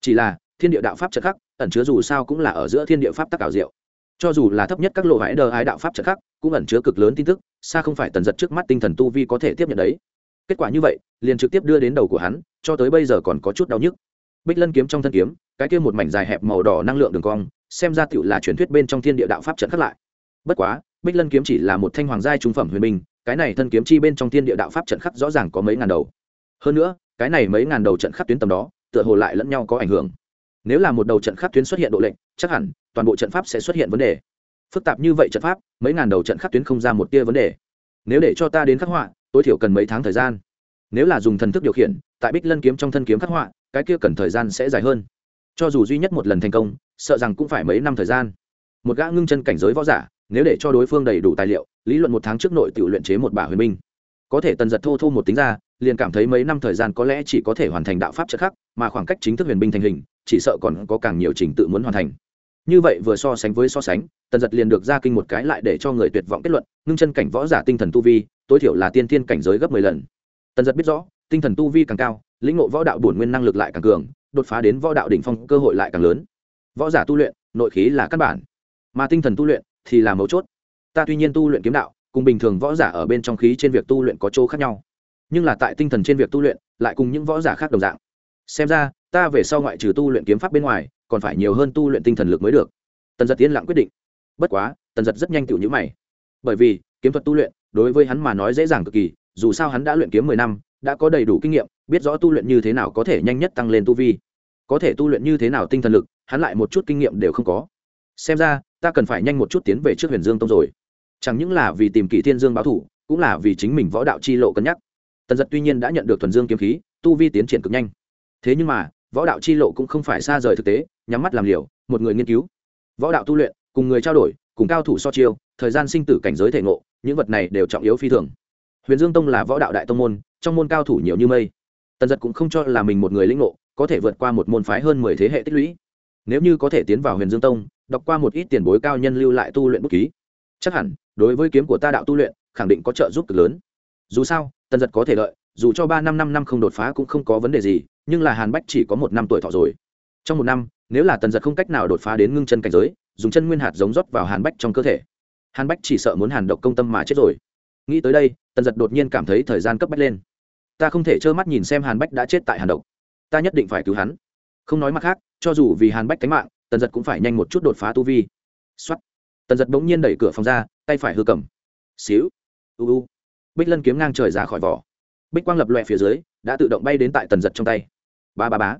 Chỉ là, thiên địa đạo pháp trận khác, ẩn chứa dù sao cũng là ở giữa thiên địa pháp tắc ảo diệu cho dù là thấp nhất các lộ hãi đờ ái đạo pháp trận khác, cũng ẩn chứa cực lớn tin tức, xa không phải tần giật trước mắt tinh thần tu vi có thể tiếp nhận đấy. Kết quả như vậy, liền trực tiếp đưa đến đầu của hắn, cho tới bây giờ còn có chút đau nhức. Bích lân kiếm trong thân kiếm, cái kia một mảnh dài hẹp màu đỏ năng lượng đường cong, xem ra tựu là truyền thuyết bên trong thiên địa đạo pháp trận khắc lại. Bất quá, bích lân kiếm chỉ là một thanh hoàng giai trung phẩm huyền minh cái này thân kiếm chi bên trong thiên địa đạo pháp trận khắc rõ ràng có mấy ngàn đầu. Hơn nữa, cái này mấy ngàn đầu trận khắc tuyến tầm đó, tựa hồ lại lẫn nhau có ảnh hưởng nếu là một đầu trận khắc tuyến xuất hiện độ lệnh chắc hẳn toàn bộ trận pháp sẽ xuất hiện vấn đề. Phức tạp như vậy trận pháp, mấy ngàn đầu trận khắc tuyến không ra một tia vấn đề. Nếu để cho ta đến khắc họa, tối thiểu cần mấy tháng thời gian. Nếu là dùng thần thức điều khiển, tại bích lân kiếm trong thân kiếm khắc họa, cái kia cần thời gian sẽ dài hơn. Cho dù duy nhất một lần thành công, sợ rằng cũng phải mấy năm thời gian. Một gã ngưng chân cảnh giới võ giả, nếu để cho đối phương đầy đủ tài liệu, lý luận một tháng trước nội tự luyện chế một bả huyền minh có thể tần giật thô thô một tính ra, liền cảm thấy mấy năm thời gian có lẽ chỉ có thể hoàn thành đạo pháp chất khắc, mà khoảng cách chính thức huyền binh thành hình chỉ sợ còn có càng nhiều trình tự muốn hoàn thành. Như vậy vừa so sánh với so sánh, tần giật liền được ra kinh một cái lại để cho người tuyệt vọng kết luận, ngưng chân cảnh võ giả tinh thần tu vi, tối thiểu là tiên tiên cảnh giới gấp mười lần. Tần giật biết rõ, tinh thần tu vi càng cao, lĩnh ngộ võ đạo bổn nguyên năng lực lại càng cường, đột phá đến võ đạo đỉnh phong cơ hội lại càng lớn. Võ giả tu luyện, nội khí là căn bản, mà tinh thần tu luyện thì là mấu chốt. Ta tuy nhiên tu luyện kiếm đạo, cùng bình thường võ giả ở bên trong khí trên việc tu luyện có chỗ khác nhau, nhưng là tại tinh thần trên việc tu luyện, lại cùng những võ giả khác đồng dạng. Xem ra ta về sau ngoại trừ tu luyện kiếm pháp bên ngoài, còn phải nhiều hơn tu luyện tinh thần lực mới được. Tần giật tiến lặng quyết định. Bất quá, tần giật rất nhanh tựu nhữ mày. Bởi vì, kiếm thuật tu luyện, đối với hắn mà nói dễ dàng cực kỳ, dù sao hắn đã luyện kiếm mười năm, đã có đầy đủ kinh nghiệm, biết rõ tu luyện như thế nào có thể nhanh nhất tăng lên tu vi. Có thể tu luyện như thế nào tinh thần lực, hắn lại một chút kinh nghiệm đều không có. Xem ra, ta cần phải nhanh một chút tiến về trước huyền dương tông rồi. Chẳng những là vì tìm kỷ thiên dương báo thủ, cũng là vì chính mình võ đạo chi lộ cân nhắc. Tần giật tuy nhiên đã nhận được thuần dương kiếm khí, tu vi tiến triển cực nhanh. Thế nhưng mà võ đạo chi lộ cũng không phải xa rời thực tế, nhắm mắt làm liều, một người nghiên cứu. Võ đạo tu luyện, cùng người trao đổi, cùng cao thủ so chiêu, thời gian sinh tử cảnh giới thể ngộ, những vật này đều trọng yếu phi thường. Huyền dương tông là võ đạo đại tông môn, trong môn cao thủ nhiều như mây. Tần giật cũng không cho là mình một người lĩnh ngộ, có thể vượt qua một môn phái hơn mười thế hệ tích lũy. Nếu như có thể tiến vào huyền dương tông, đọc qua một ít tiền bối cao nhân lưu lại tu luyện bút ký, chắc hẳn, đối với kiếm của ta đạo tu luyện, khẳng định có trợ giúp cực lớn. Dù sao, tần giật có thể lợi dù cho ba năm năm năm không đột phá cũng không có vấn đề gì nhưng là hàn bách chỉ có một năm tuổi thọ rồi. Trong một năm, nếu là tần giật không cách nào đột phá đến ngưng chân cảnh giới, dùng chân nguyên hạt giống rót vào hàn bách trong cơ thể. Hàn bách chỉ sợ muốn hàn độc công tâm mà chết rồi. Nghĩ tới đây, tần giật đột nhiên cảm thấy thời gian cấp bách lên. Ta không thể trơ mắt nhìn xem hàn bách đã chết tại hàn độc. Ta nhất định phải cứu hắn. Không nói mặt khác, cho dù vì hàn bách cánh mạng, tần giật cũng phải nhanh một chút đột phá tu vi. X o á t tần giật bỗng nhiên đẩy cửa phòng ra, tay phải hư cầm. Xíu. U u. Bích lân kiếm ngang trời ra khỏi vỏ. Bích quang lập loẹ phía dưới, đã tự động bay đến tại tần giật trong tay ba ba bá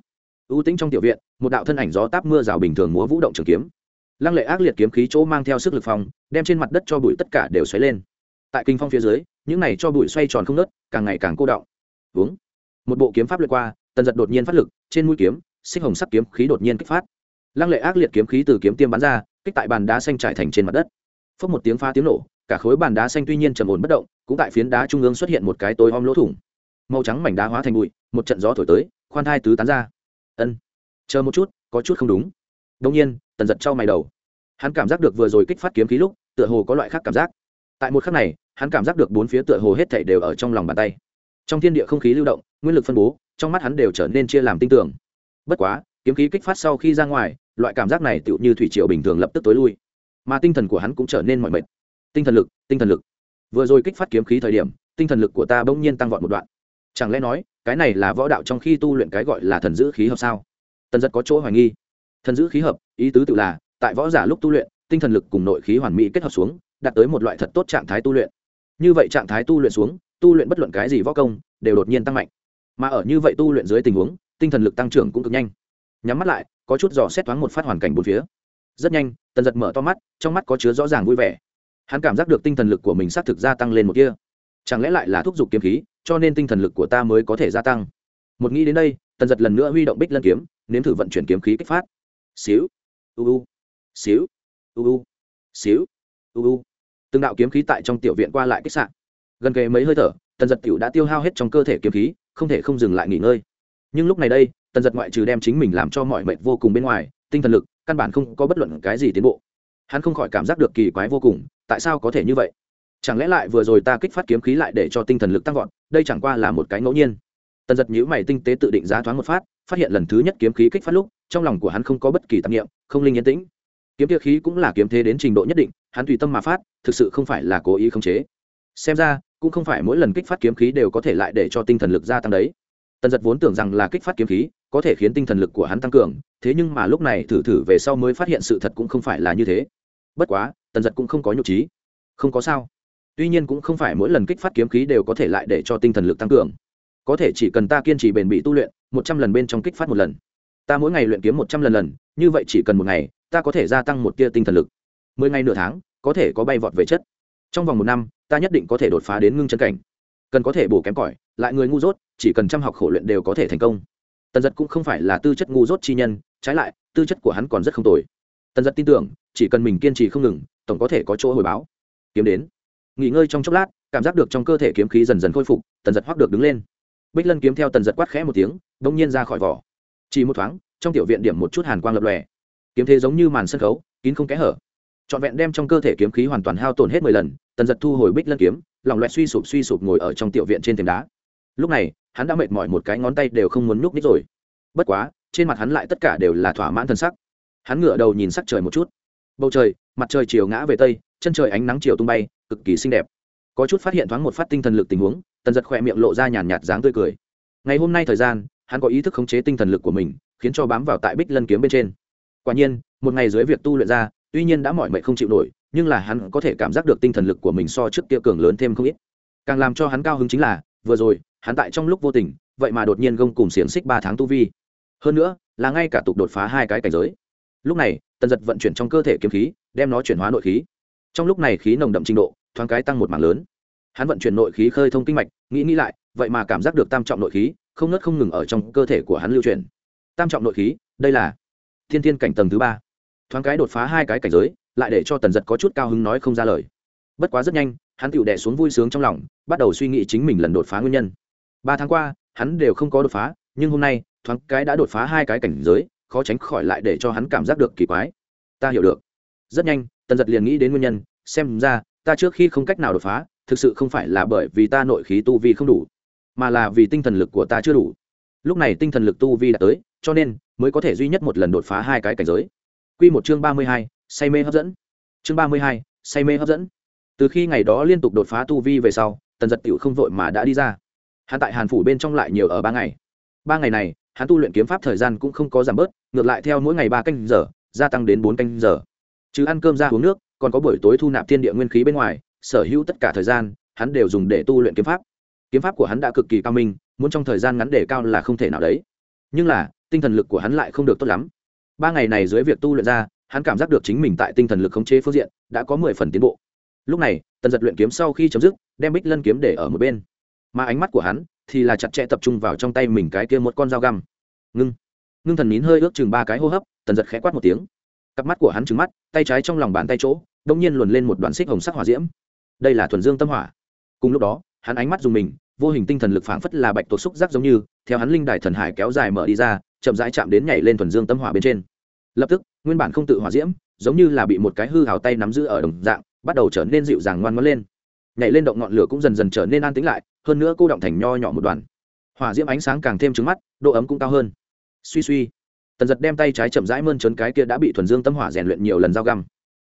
ưu tĩnh trong tiểu viện một đạo thân ảnh gió táp mưa rào bình thường múa vũ động trường kiếm. Lăng lệ ác liệt kiếm khí chỗ mang theo sức lực phong, đem trên mặt đất cho bụi tất cả đều xoáy lên. Tại kinh phong phía dưới những này cho bụi xoay tròn không nớt càng ngày càng cô động uống. Một bộ kiếm pháp lượt qua tần giật đột nhiên phát lực trên mũi kiếm xích hồng sắc kiếm khí đột nhiên kích phát. Lăng lệ ác liệt kiếm khí từ kiếm tiêm bắn ra kích tại bàn đá xanh trải thành trên mặt đất. Phốc một tiếng pha tiếng nổ cả khối bàn đá xanh tuy nhiên trầm ổn bất động cũng tại phiến đá trung ương xuất hiện một cái tối om lỗ thủng. Màu trắng mảnh đá hóa thành bụi một trận gió thổi tới khoan thai tứ tán ra. Ân, chờ một chút, có chút không đúng. Đông nhiên, tần giật trao mày đầu. Hắn cảm giác được vừa rồi kích phát kiếm khí lúc, tựa hồ có loại khác cảm giác. Tại một khắc này, hắn cảm giác được bốn phía tựa hồ hết thảy đều ở trong lòng bàn tay. Trong thiên địa không khí lưu động, nguyên lực phân bố, trong mắt hắn đều trở nên chia làm tinh tưởng bất quá, kiếm khí kích phát sau khi ra ngoài, loại cảm giác này tựu như thủy triều bình thường lập tức tối lui. Mà tinh thần của hắn cũng trở nên mỏi mệt. Tinh thần lực, tinh thần lực. Vừa rồi kích phát kiếm khí thời điểm, tinh thần lực của ta bỗng nhiên tăng vọt một đoạn chẳng lẽ nói, cái này là võ đạo trong khi tu luyện cái gọi là thần giữ khí hợp sao? Tần giật có chỗ hoài nghi. Thần giữ khí hợp, ý tứ tự là, tại võ giả lúc tu luyện, tinh thần lực cùng nội khí hoàn mỹ kết hợp xuống, đạt tới một loại thật tốt trạng thái tu luyện. Như vậy trạng thái tu luyện xuống, tu luyện bất luận cái gì võ công, đều đột nhiên tăng mạnh. Mà ở như vậy tu luyện dưới tình huống, tinh thần lực tăng trưởng cũng cực nhanh. Nhắm mắt lại, có chút dò xét thoáng một phát hoàn cảnh bốn phía. Rất nhanh, tần giật mở to mắt, trong mắt có chứa rõ ràng vui vẻ. Hắn cảm giác được tinh thần lực của mình xác thực gia tăng lên một kia chẳng lẽ lại là thúc giục kiếm khí, cho nên tinh thần lực của ta mới có thể gia tăng? Một nghĩ đến đây, tần giật lần nữa huy động bích lân kiếm, nếm thử vận chuyển kiếm khí kích phát. Xíu, u u, xíu, u u, xíu, u u. Từng đạo kiếm khí tại trong tiểu viện qua lại kích sạn gần kề mấy hơi thở, tần giật tiểu đã tiêu hao hết trong cơ thể kiếm khí, không thể không dừng lại nghỉ ngơi. Nhưng lúc này đây, tần giật ngoại trừ đem chính mình làm cho mọi mệnh vô cùng bên ngoài, tinh thần lực, căn bản không có bất luận cái gì tiến bộ. Hắn không khỏi cảm giác được kỳ quái vô cùng, tại sao có thể như vậy? Chẳng lẽ lại vừa rồi ta kích phát kiếm khí lại để cho tinh thần lực tăng vọt, đây chẳng qua là một cái ngẫu nhiên. Tần giật nhữ mày tinh tế tự định giá thoáng một phát phát hiện lần thứ nhất kiếm khí kích phát lúc, trong lòng của hắn không có bất kỳ tạp nghiệm không linh yên tĩnh. Kiếm kia khí cũng là kiếm thế đến trình độ nhất định, hắn tùy tâm mà phát, thực sự không phải là cố ý khống chế. Xem ra, cũng không phải mỗi lần kích phát kiếm khí đều có thể lại để cho tinh thần lực gia tăng đấy. Tần giật vốn tưởng rằng là kích phát kiếm khí có thể khiến tinh thần lực của hắn tăng cường, thế nhưng mà lúc này thử thử về sau mới phát hiện sự thật cũng không phải là như thế. Bất quá, tần giật cũng không có nhục trí không có sao tuy nhiên cũng không phải mỗi lần kích phát kiếm khí đều có thể lại để cho tinh thần lực tăng cường. Có thể chỉ cần ta kiên trì bền bỉ tu luyện, một trăm lần bên trong kích phát một lần. Ta mỗi ngày luyện kiếm một trăm lần lần, như vậy chỉ cần một ngày, ta có thể gia tăng một tia tinh thần lực. Mười ngày nửa tháng, có thể có bay vọt về chất. Trong vòng một năm, ta nhất định có thể đột phá đến ngưng chân cảnh. Cần có thể bổ kém cỏi, lại người ngu dốt, chỉ cần chăm học khổ luyện đều có thể thành công. Tần giật cũng không phải là tư chất ngu dốt chi nhân, trái lại, tư chất của hắn còn rất không tồi. Tần giật tin tưởng, chỉ cần mình kiên trì không ngừng, tổng có thể có chỗ hồi báo. Kiếm đến nghỉ ngơi trong chốc lát, cảm giác được trong cơ thể kiếm khí dần dần khôi phục, tần giật hoác được đứng lên. Bích lân kiếm theo tần giật quát khẽ một tiếng đ ỗ n g nhiên ra khỏi vỏ. Chỉ một thoáng, trong tiểu viện điểm một chút hàn quang lập lòe. Kiếm thế giống như màn sân khấu, kín không kẽ hở. Trọn vẹn đem trong cơ thể kiếm khí hoàn toàn hao tổn hết mười lần, tần giật thu hồi bích lân kiếm, lòng loẹt suy sụp suy sụp ngồi ở trong tiểu viện trên thềm đá. Lúc này, hắn đã mệt mỏi một cái ngón tay đều không muốn nhúc nít rồi. Bất quá, trên mặt hắn lại tất cả đều là thỏa mãn thân sắc. Hắn ngửa đầu nhìn sắc trời một chút. Bầu trời, mặt trời chiều ngã về tây, chân trời ánh nắng chiều tung bay cực kỳ xinh đẹp. Có chút phát hiện thoáng một phát tinh thần lực tình huống, tần giật khỏe miệng lộ ra nhàn nhạt dáng tươi cười. Ngày hôm nay thời gian, hắn có ý thức khống chế tinh thần lực của mình, khiến cho bám vào tại bích lân kiếm bên trên. Quả nhiên, một ngày dưới việc tu luyện ra, tuy nhiên đã mỏi mệt không chịu nổi, nhưng là hắn có thể cảm giác được tinh thần lực của mình so trước kia cường lớn thêm không ít. Càng làm cho hắn cao hứng chính là, vừa rồi, hắn tại trong lúc vô tình, vậy mà đột nhiên gông cùng xiềng xích ba tháng tu vi. Hơn nữa, là ngay cả tục đột phá hai cái cảnh giới. Lúc này, tần giật vận chuyển trong cơ thể kiếm khí, đem nó chuyển hóa nội khí trong lúc này khí nồng đậm trình độ, thoáng cái tăng một mảng lớn. Hắn vận chuyển nội khí khơi thông kinh mạch, nghĩ nghĩ lại, vậy mà cảm giác được tam trọng nội khí, không ngớt không ngừng ở trong cơ thể của hắn lưu truyền tam trọng nội khí, đây là thiên thiên cảnh tầng thứ ba. Thoáng cái đột phá hai cái cảnh giới, lại để cho tần giật có chút cao hứng nói không ra lời. Bất quá rất nhanh, hắn tựu đẻ xuống vui sướng trong lòng, bắt đầu suy nghĩ chính mình lần đột phá nguyên nhân. Ba tháng qua, hắn đều không có đột phá, nhưng hôm nay, thoáng cái đã đột phá hai cái cảnh giới, khó tránh khỏi lại để cho hắn cảm giác được kỳ quái. Ta hiểu được. Rất nhanh tần giật liền nghĩ đến nguyên nhân, xem ra, ta trước khi không cách nào đột phá, thực sự không phải là bởi vì ta nội khí tu vi không đủ, mà là vì tinh thần lực của ta chưa đủ. Lúc này tinh thần lực tu vi đã tới, cho nên mới có thể duy nhất một lần đột phá hai cái cảnh giới. Q một chương ba mươi hai, say mê hấp dẫn. Chương ba mươi hai, say mê hấp dẫn. Từ khi ngày đó liên tục đột phá tu vi về sau, tần giật t không vội mà đã đi ra. Hắn tại hàn phủ bên trong lại nhiều ở ba ngày. Ba ngày này, hắn tu luyện kiếm pháp thời gian cũng không có giảm bớt, ngược lại theo mỗi ngày ba canh giờ, gia tăng đến bốn canh giờ chứ ăn cơm ra uống nước, còn có buổi tối thu nạp thiên địa nguyên khí bên ngoài, sở hữu tất cả thời gian, hắn đều dùng để tu luyện kiếm pháp. Kiếm pháp của hắn đã cực kỳ cao minh, muốn trong thời gian ngắn để cao là không thể nào đấy. Nhưng là, tinh thần lực của hắn lại không được tốt lắm. Ba ngày này dưới việc tu luyện ra, hắn cảm giác được chính mình tại tinh thần lực khống chế phương diện đã có mười phần tiến bộ. Lúc này, tần giật luyện kiếm sau khi chấm dứt, đem bích lân kiếm để ở một bên. Mà ánh mắt của hắn thì là chặt chẽ tập trung vào trong tay mình cái kia một con dao găm. Ngưng. Ngưng thần nín hơi ước chừng ba cái hô hấp, tần giật khẽ quát một tiếng cặp mắt của hắn trứng mắt, tay trái trong lòng bàn tay chỗ đông nhiên luồn lên một đoạn xích hồng sắc hỏa diễm. Đây là thuần dương tâm hỏa. Cùng lúc đó, hắn ánh mắt dùng mình, vô hình tinh thần lực phảng phất là bạch tuộc xúc giác giống như, theo hắn linh đài thần hải kéo dài mở đi ra, chậm rãi chạm đến nhảy lên thuần dương tâm hỏa bên trên. Lập tức, nguyên bản không tự hỏa diễm, giống như là bị một cái hư hào tay nắm giữ ở đồng dạng, bắt đầu trở nên dịu dàng ngoan ngoãn lên. Nhảy lên động ngọn lửa cũng dần dần trở nên an tĩnh lại, hơn nữa cô động thành nho nhỏ một đoàn. Hỏa diễm ánh sáng càng thêm trứng mắt, độ ấm cũng cao hơn. Suy suy tần giật đem tay trái chậm rãi mơn trớn cái kia đã bị thuần dương tâm hỏa rèn luyện nhiều lần dao găm.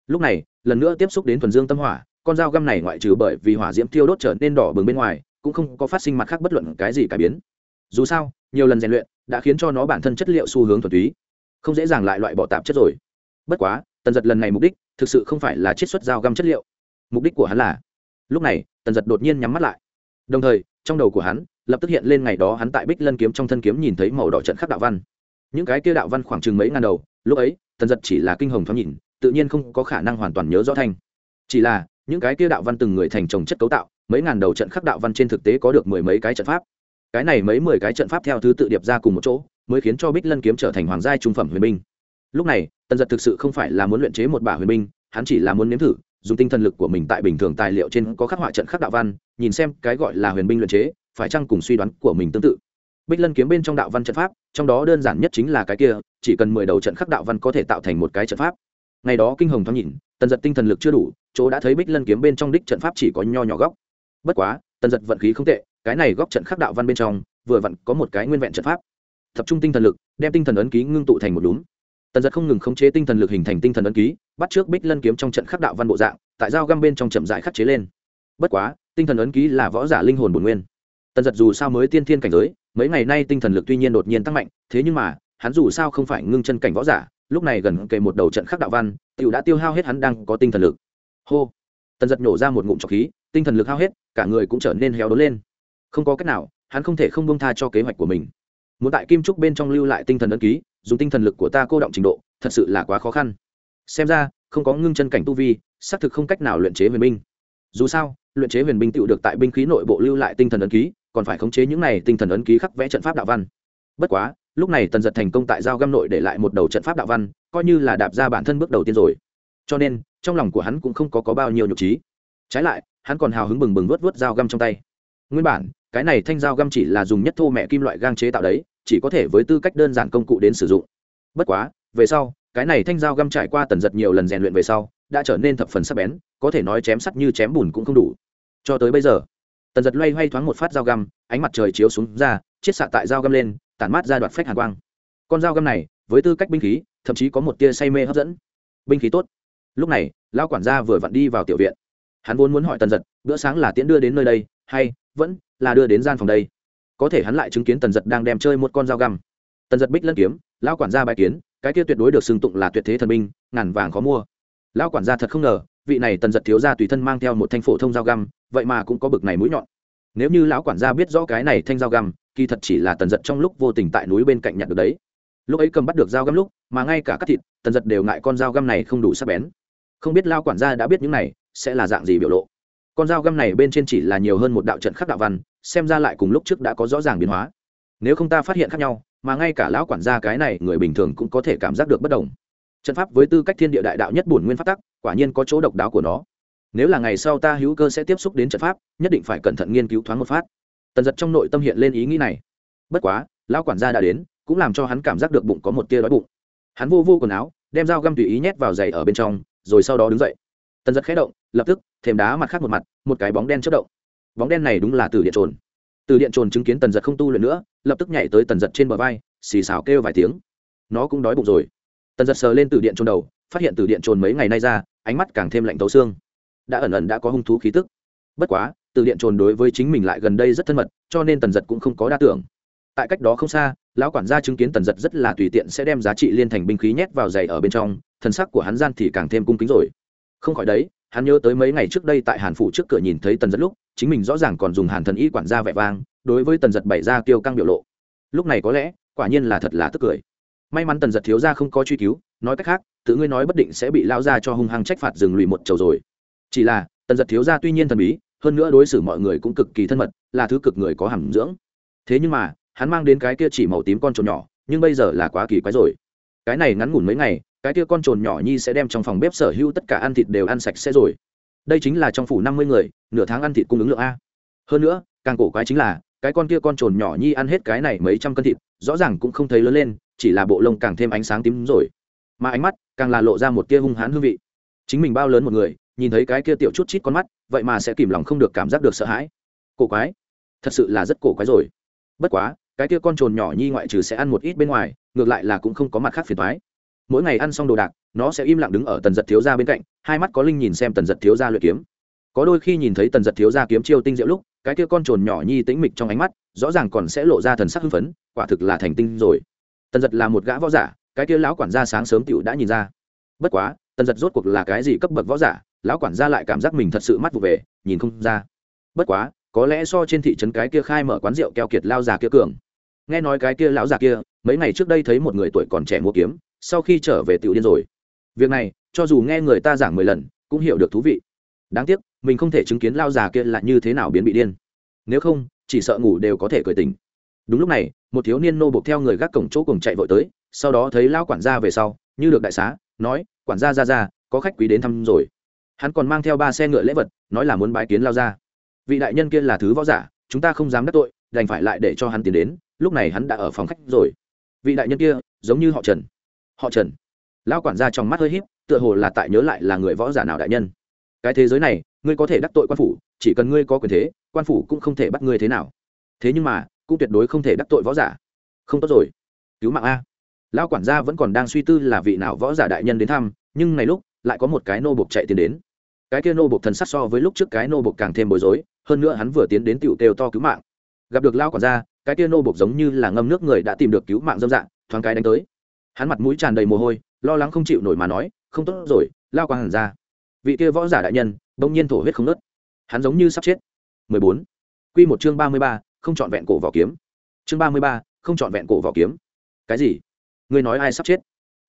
Lúc này, lần nữa tiếp xúc đến thuần dương tâm hỏa, con dao găm này ngoại trừ bởi vì hỏa diễm tiêu đốt trở nên đỏ bừng bên ngoài, cũng không có phát sinh mặt khác bất luận cái gì cải biến. Dù sao, nhiều lần rèn luyện đã khiến cho nó bản thân chất liệu xu hướng thuần túy, không dễ dàng lại loại bỏ tạp chất rồi. Bất quá, tần giật lần này mục đích thực sự không phải là chiết xuất dao găm chất liệu. Mục đích của hắn là, lúc này, tần giật đột nhiên nhắm mắt lại. Đồng thời, trong đầu của hắn lập tức hiện lên ngày đó hắn tại bích lân kiếm trong thân kiếm nhìn thấy màu đỏ trận khắc đạo văn những cái kia đạo văn khoảng chừng mấy ngàn đầu, lúc ấy, tần giật chỉ là kinh hồng thoáng nhìn, tự nhiên không có khả năng hoàn toàn nhớ rõ thanh. Chỉ là, những cái kia đạo văn từng người thành trồng chất cấu tạo, mấy ngàn đầu trận khắc đạo văn trên thực tế có được mười mấy cái trận pháp. Cái này mấy mười cái trận pháp theo thứ tự điệp ra cùng một chỗ, mới khiến cho bích lân kiếm trở thành hoàng gia trung phẩm huyền binh. Lúc này, tần giật thực sự không phải là muốn luyện chế một bả huyền binh, hắn chỉ là muốn nếm thử, dùng tinh thần lực của mình tại bình thường tài liệu trên có khắc họa trận khắc đạo văn, nhìn xem cái gọi là huyền binh luyện chế, phải chăng cùng suy đoán của mình tương tự bích lân kiếm bên trong đạo văn trận pháp, trong đó đơn giản nhất chính là cái kia, chỉ cần mười đầu trận khắc đạo văn có thể tạo thành một cái trận pháp. Ngày đó kinh hồng thoáng nhìn, tần giật tinh thần lực chưa đủ, chỗ đã thấy bích lân kiếm bên trong đích trận pháp chỉ có nho nhỏ góc. Bất quá, tần giật vận khí không tệ, cái này góc trận khắc đạo văn bên trong, vừa vặn có một cái nguyên vẹn trận pháp. Tập trung tinh thần lực, đem tinh thần ấn ký ngưng tụ thành một đúng tần giật không ngừng khống chế tinh thần lực hình thành tinh thần ấn ký, bắt trước bích lân kiếm trong trận khắc đạo văn bộ dạng, tại dao găm bên trong chậm rãi khắc chế lên. Bất quá, tinh thần ấn ký là võ giả linh hồn bổn nguyên. Tần giật dù sao mới tiên thiên cảnh giới mấy ngày nay tinh thần lực tuy nhiên đột nhiên tăng mạnh, thế nhưng mà, hắn dù sao không phải ngưng chân cảnh võ giả, lúc này gần kề một đầu trận khắc đạo văn t i ể u đã tiêu hao hết hắn đang có tinh thần lực. Hô! Tần giật nhổ ra một ngụm trọc khí, tinh thần lực hao hết, cả người cũng trở nên héo đốn lên. Không có cách nào, hắn không thể không bông tha cho kế hoạch của mình. Muốn tại kim trúc bên trong lưu lại tinh thần ấn ký, dùng tinh thần lực của ta cô động trình độ, thật sự là quá khó khăn. Xem ra, không có ngưng chân cảnh tu vi, xác thực không cách nào luyện chế huyền binh. Dù sao, luyện chế huyền binh tự được tại binh khí nội bộ lưu lại tinh thần ấn ký còn phải khống chế những này tinh thần ấn ký khắc vẽ trận pháp đạo văn. Bất quá lúc này tần giật thành công tại giao găm nội để lại một đầu trận pháp đạo văn coi như là đạp ra bản thân bước đầu tiên rồi. Cho nên trong lòng của hắn cũng không có, có bao nhiêu nhục trí. Trái lại hắn còn hào hứng bừng bừng vớt vớt dao găm trong tay. Nguyên bản cái này thanh dao găm chỉ là dùng nhất thô mẹ kim loại gang chế tạo đấy chỉ có thể với tư cách đơn giản công cụ đến sử dụng. Bất quá về sau cái này thanh dao găm trải qua tần giật nhiều lần rèn luyện về sau đã trở nên thập phần sắc bén có thể nói chém sắt như chém bùn cũng không đủ. Cho tới bây giờ tần giật loay hoay thoáng một phát dao găm, ánh mặt trời chiếu xuống ra, chiết xạ tại dao găm lên, tản mát ra đoạt phách hàn quang. Con dao găm này, với tư cách binh khí, thậm chí có một tia say mê hấp dẫn. Binh khí tốt. Lúc này, lão quản gia vừa vặn đi vào tiểu viện. Hắn vốn muốn hỏi tần giật, bữa sáng là tiễn đưa đến nơi đây, hay vẫn là đưa đến gian phòng đây? Có thể hắn lại chứng kiến tần giật đang đem chơi một con dao găm. Tần giật bích lân kiếm, lão quản gia bài kiến, cái kia tuyệt đối được xưng tụng là tuyệt thế thần binh, ngàn vàng khó mua. Lão quản gia thật không ngờ vị này tần giật thiếu gia tùy thân mang theo một thanh phổ thông dao găm, vậy mà cũng có bực này mũi nhọn. Nếu như lão quản gia biết rõ cái này thanh dao găm, kỳ thật chỉ là tần giật trong lúc vô tình tại núi bên cạnh nhặt được đấy. Lúc ấy cầm bắt được dao găm lúc, mà ngay cả các thịt, tần giật đều ngại con dao găm này không đủ sắc bén. Không biết lao quản gia đã biết những này, sẽ là dạng gì biểu lộ. Con dao găm này bên trên chỉ là nhiều hơn một đạo trận khắc đạo văn, xem ra lại cùng lúc trước đã có rõ ràng biến hóa. Nếu không ta phát hiện khác nhau, mà ngay cả lão quản gia cái này người bình thường cũng có thể cảm giác được bất đồng. Trận pháp với tư cách thiên địa đại đạo nhất bổn nguyên pháp tắc quả nhiên có chỗ độc đáo của nó. Nếu là ngày sau ta hữu cơ sẽ tiếp xúc đến trận pháp, nhất định phải cẩn thận nghiên cứu thoáng một phát. Tần giật trong nội tâm hiện lên ý nghĩ này. Bất quá, lão quản gia đã đến, cũng làm cho hắn cảm giác được bụng có một tia đói bụng. Hắn vô vô quần áo, đem dao găm tùy ý nhét vào giày ở bên trong, rồi sau đó đứng dậy. Tần giật khé động, lập tức, thềm đá mặt khác một mặt, một cái bóng đen chất động. Bóng đen này đúng là từ điện trồn. Từ điện trồn chứng kiến tần giật không tu luyện nữa, lập tức nhảy tới tần giật trên bờ vai, xì xào kêu vài tiếng. Nó cũng đói bụng rồi. Tần giật sờ lên từ điện trồn đầu, phát hiện từ điện trồn mấy ngày nay ra ánh mắt càng thêm lạnh tấu xương. Đã ẩn ẩn đã có hung thú khí tức. Bất quá, từ điện trồn đối với chính mình lại gần đây rất thân mật, cho nên tần giật cũng không có đa tưởng. Tại cách đó không xa, lão quản gia chứng kiến tần giật rất là tùy tiện sẽ đem giá trị liên thành binh khí nhét vào giày ở bên trong thần sắc của hắn gian thì càng thêm cung kính rồi. Không khỏi đấy, hắn nhớ tới mấy ngày trước đây tại hàn phủ trước cửa nhìn thấy tần giật lúc, chính mình rõ ràng còn dùng hàn thần y quản gia vẻ vang, đối với tần giật bày ra tiêu căng biểu lộ. Lúc này có lẽ, quả nhiên là thật là tức cười may mắn tần giật thiếu ra không có truy cứu, nói cách khác, tự ngươi nói bất định sẽ bị lao ra cho hung hăng trách phạt dừng lùi một chầu rồi. Chỉ là, tần giật thiếu ra tuy nhiên thần bí, hơn nữa đối xử mọi người cũng cực kỳ thân mật, là thứ cực người có hàm dưỡng. Thế nhưng mà, hắn mang đến cái kia chỉ màu tím con trồn nhỏ, nhưng bây giờ là quá kỳ quái rồi. Cái này ngắn ngủn mấy ngày, cái kia con trồn nhỏ nhi sẽ đem trong phòng bếp sở hữu tất cả ăn thịt đều ăn sạch sẽ rồi. Đây chính là trong phủ năm mươi người, nửa tháng ăn thịt cung ứng lượng a. Hơn nữa, càng cổ quái chính là, cái con kia con trồn nhỏ nhi ăn hết cái này mấy trăm cân thịt, rõ ràng cũng không thấy lớn lên chỉ là bộ lông càng thêm ánh sáng tím rồi. Mà ánh mắt càng là lộ ra một tia hung hãn hương vị. Chính mình bao lớn một người, nhìn thấy cái kia tiểu chút chít con mắt, vậy mà sẽ kìm lòng không được cảm giác được sợ hãi. Cổ quái. Thật sự là rất cổ quái rồi. Bất quá, cái kia con trồn nhỏ nhi ngoại trừ sẽ ăn một ít bên ngoài, ngược lại là cũng không có mặt khác phiền thoái mỗi ngày ăn xong đồ đạc, nó sẽ im lặng đứng ở tần giật thiếu ra bên cạnh, hai mắt có linh nhìn xem tần giật thiếu ra luyện kiếm. Có đôi khi nhìn thấy tần giật thiếu ra kiếm chiêu tinh diệu lúc, cái kia con trồn nhỏ nhi tĩnh mịch trong ánh mắt, rõ ràng còn sẽ lộ ra thần sắc hưng phấn, quả thực là thành tinh rồi tần giật là một gã võ giả, cái kia lão quản gia sáng sớm tựu đã nhìn ra. Bất quá, tần giật rốt cuộc là cái gì cấp bậc võ giả, lão quản gia lại cảm giác mình thật sự mắt vụ về, nhìn không ra. Bất quá, có lẽ so trên thị trấn cái kia khai mở quán rượu keo kiệt lao già kia cường. Nghe nói cái kia lão già kia, mấy ngày trước đây thấy một người tuổi còn trẻ mua kiếm, sau khi trở về tiểu điên rồi. Việc này, cho dù nghe người ta giảng mười lần, cũng hiểu được thú vị. Đáng tiếc, mình không thể chứng kiến lao già kia là như thế nào biến bị điên. Nếu không, chỉ sợ ngủ đều có thể cười tỉnh đúng lúc này, một thiếu niên nô buộc theo người gác cổng chỗ cùng chạy vội tới, sau đó thấy lao quản gia về sau, như được đại xá, nói, quản gia ra ra có khách quý đến thăm rồi. Hắn còn mang theo ba xe ngựa lễ vật, nói là muốn bái kiến lao ra vị đại nhân kia là thứ võ giả, chúng ta không dám đắc tội, đành phải lại để cho hắn tiến đến, lúc này hắn đã ở phòng khách rồi. Vị đại nhân kia, giống như họ trần. Họ trần. Lao quản gia trong mắt hơi h í p tựa hồ là tại nhớ lại là người võ giả nào đại nhân. Cái thế giới này, ngươi có thể đắc tội quan phủ, chỉ cần ngươi có quyền thế, quan phủ cũng không thể bắt ngươi thế nào. Thế nhưng mà cũng tuyệt đối không thể đắc tội võ giả. Không tốt rồi. Cứu mạng a. Lao quản gia vẫn còn đang suy tư là vị nào võ giả đại nhân đến thăm nhưng này lúc lại có một cái nô bộc chạy tiến đến. Cái kia nô bộc thần sắc so với lúc trước cái nô bộc càng thêm bối rối hơn nữa hắn vừa tiến đến tiểu kêu to cứu mạng. Gặp được lao quản gia cái kia nô bộc giống như là ngâm nước người đã tìm được cứu mạng dâm dạng thoáng cái đánh tới. Hắn mặt mũi tràn đầy mồ hôi lo lắng không chịu nổi mà nói không tốt rồi lao quản gia. Vị kia võ giả đại nhân bỗng nhiên thổ huyết không nớt hắn giống như sắp chết. 14. Quy một chương 33, không chọn vẹn cổ vỏ kiếm. Chương 33, không chọn vẹn cổ vỏ kiếm. Cái gì? Ngươi nói ai sắp chết?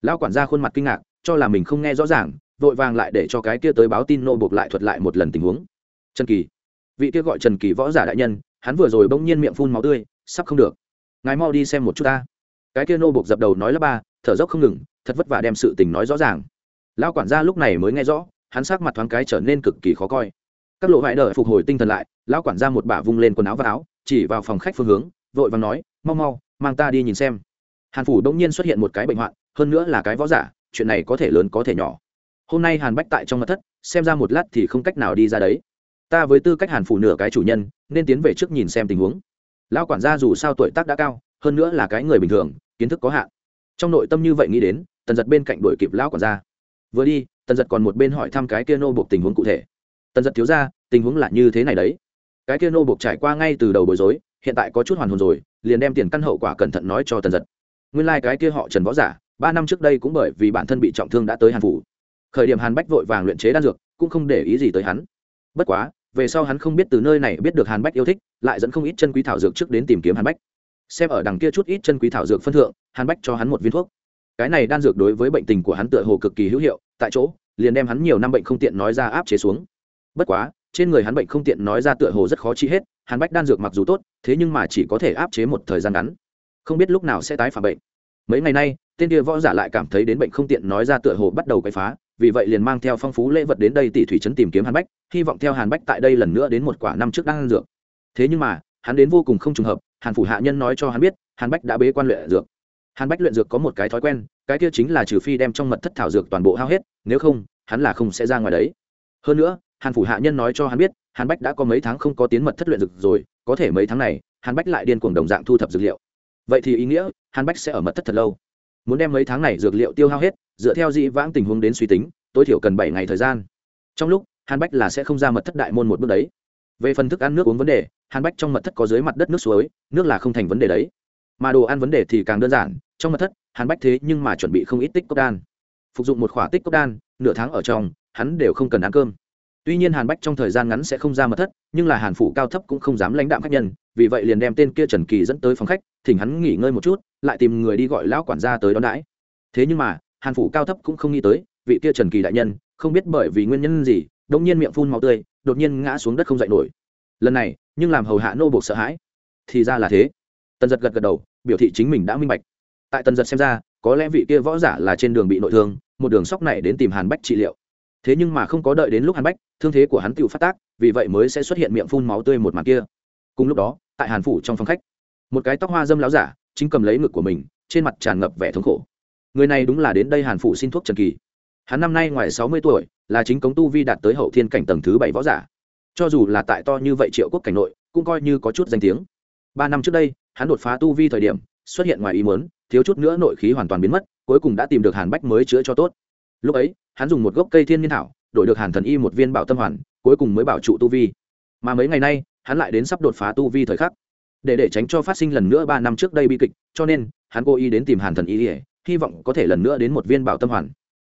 Lão quản gia khuôn mặt kinh ngạc, cho là mình không nghe rõ ràng, vội vàng lại để cho cái kia tới báo tin nô buộc lại thuật lại một lần tình huống trần kỳ vị kia gọi trần kỳ võ giả đại nhân hắn vừa rồi bỗng nhiên miệng phun máu tươi sắp không được ngài mau đi xem một chút ta cái kia nô buộc dập đầu nói là ba thở dốc không ngừng thật vất vả đem sự tình nói rõ ràng lão quản gia lúc này mới nghe rõ hắn sắc mặt thoáng cái trở nên cực kỳ khó coi các lộ vải đợi phục hồi tinh thần lại lão quản gia một bả vung lên quần áo và áo chỉ vào phòng khách phương hướng, vội vàng nói, mau mau, mang ta đi nhìn xem. Hàn phủ đông nhiên xuất hiện một cái bệnh hoạn, hơn nữa là cái võ giả, chuyện này có thể lớn có thể nhỏ. Hôm nay hàn bách tại trong mặt thất, xem ra một lát thì không cách nào đi ra đấy. Ta với tư cách hàn phủ nửa cái chủ nhân, nên tiến về trước nhìn xem tình huống. Lão quản gia dù sao tuổi tác đã cao, hơn nữa là cái người bình thường, kiến thức có hạn. Trong nội tâm như vậy nghĩ đến, tần giật bên cạnh đuổi kịp lão quản gia. Vừa đi, tần giật còn một bên hỏi thăm cái kia nô buộc tình huống cụ thể. Tần giật thiếu ra, tình huống là như thế này đấy cái kia nô buộc trải qua ngay từ đầu bối rối, hiện tại có chút hoàn hồn rồi, liền đem tiền căn hậu quả cẩn thận nói cho tần giật. Nguyên lai、like、cái kia họ trần võ giả, ba năm trước đây cũng bởi vì bản thân bị trọng thương đã tới hàn phủ. Khởi điểm hàn bách vội vàng luyện chế đan dược, cũng không để ý gì tới hắn. Bất quá, về sau hắn không biết từ nơi này biết được hàn bách yêu thích, lại dẫn không ít chân quý thảo dược trước đến tìm kiếm hàn bách. Xem ở đằng kia chút ít chân quý thảo dược phân thượng, hàn bách cho hắn một viên thuốc. Cái này đan dược đối với bệnh tình của hắn tựa hồ cực kỳ hữu hiệu, tại chỗ, liền đem hắn nhiều năm bệnh không tiện nói ra áp chế xuống. Bất quá trên người hắn bệnh không tiện nói ra tựa hồ rất khó trị hết, hàn bách đan dược mặc dù tốt, thế nhưng mà chỉ có thể áp chế một thời gian ngắn. Không biết lúc nào sẽ tái phạm bệnh. Mấy ngày nay, tên kia võ giả lại cảm thấy đến bệnh không tiện nói ra tựa hồ bắt đầu quậy phá, vì vậy liền mang theo phong phú lễ vật đến đây tỷ thủy trấn tìm kiếm hàn bách, hy vọng theo hàn bách tại đây lần nữa đến một quả năm trước đang ăn dược. Thế nhưng mà, hắn đến vô cùng không trùng hợp, hàn phủ hạ nhân nói cho hắn biết, hàn bách đã bế quan luyện dược. Hàn bách luyện dược có một cái thói quen, cái kia chính là trừ phi đem trong mật thất thảo dược toàn bộ hao hết, nếu không, hắn là không sẽ ra ngoài đấy. Hơn nữa hàn phủ hạ nhân nói cho hắn biết, hàn bách đã có mấy tháng không có tiến mật thất luyện dược rồi, có thể mấy tháng này, hàn bách lại điên cuồng đồng dạng thu thập dược liệu. Vậy thì ý nghĩa, hàn bách sẽ ở mật thất thật lâu. Muốn đem mấy tháng này dược liệu tiêu hao hết, dựa theo dị vãng tình huống đến suy tính, tối thiểu cần bảy ngày thời gian. Trong lúc, hàn bách là sẽ không ra mật thất đại môn một bước đấy. Về phần thức ăn nước uống vấn đề, hàn bách trong mật thất có dưới mặt đất nước suối, nước là không thành vấn đề đấy. Mà đồ ăn vấn đề thì càng đơn giản, trong mật thất, hàn bách thế nhưng mà chuẩn bị không ít tích cốc đan. Phục dụng một khỏa tích cốc đan, nửa tháng ở trong, hắn đều không cần ăn cơm tuy nhiên hàn bách trong thời gian ngắn sẽ không ra mật thất, nhưng là hàn phủ cao thấp cũng không dám lãnh đạm khách nhân, vì vậy liền đem tên kia trần kỳ dẫn tới phòng khách, thỉnh hắn nghỉ ngơi một chút, lại tìm người đi gọi lão quản gia tới đón đãi. Thế nhưng mà, hàn phủ cao thấp cũng không nghĩ tới, vị kia trần kỳ đại nhân, không biết bởi vì nguyên nhân gì, đột nhiên miệng phun màu tươi, đột nhiên ngã xuống đất không dậy nổi. Lần này, nhưng làm hầu hạ nô buộc sợ hãi. Thì ra là thế. Tần giật gật gật đầu, biểu thị chính mình đã minh bạch. Tại tần giật xem ra, có lẽ vị kia võ giả là trên đường bị nội thương, một đường sóc này đến tìm hàn bách trị liệu thế nhưng mà không có đợi đến lúc hàn bách, thương thế của hắn tự phát tác, vì vậy mới sẽ xuất hiện miệng phun máu tươi một màn kia. Cùng lúc đó, tại hàn phủ trong phòng khách, một cái tóc hoa dâm láo giả chính cầm lấy ngực của mình, trên mặt tràn ngập vẻ thống khổ. Người này đúng là đến đây hàn phủ xin thuốc trần kỳ. Hắn năm nay ngoài sáu mươi tuổi, là chính cống tu vi đạt tới hậu thiên cảnh tầng thứ bảy võ giả. Cho dù là tại to như vậy triệu quốc cảnh nội, cũng coi như có chút danh tiếng. Ba năm trước đây, hắn đột phá tu vi thời điểm, xuất hiện ngoài ý muốn, thiếu chút nữa nội khí hoàn toàn biến mất, cuối cùng đã tìm được hàn bách mới chữa cho tốt. Lúc ấy hắn dùng một gốc cây thiên niên thảo, đổi được hàn thần y một viên bảo tâm hoàn, cuối cùng mới bảo trụ tu vi. Mà mấy ngày nay, hắn lại đến sắp đột phá tu vi thời khắc. Để để tránh cho phát sinh lần nữa ba năm trước đây bi kịch, cho nên, hắn cố ý đến tìm hàn thần y, hy vọng có thể lần nữa đến một viên bảo tâm hoàn.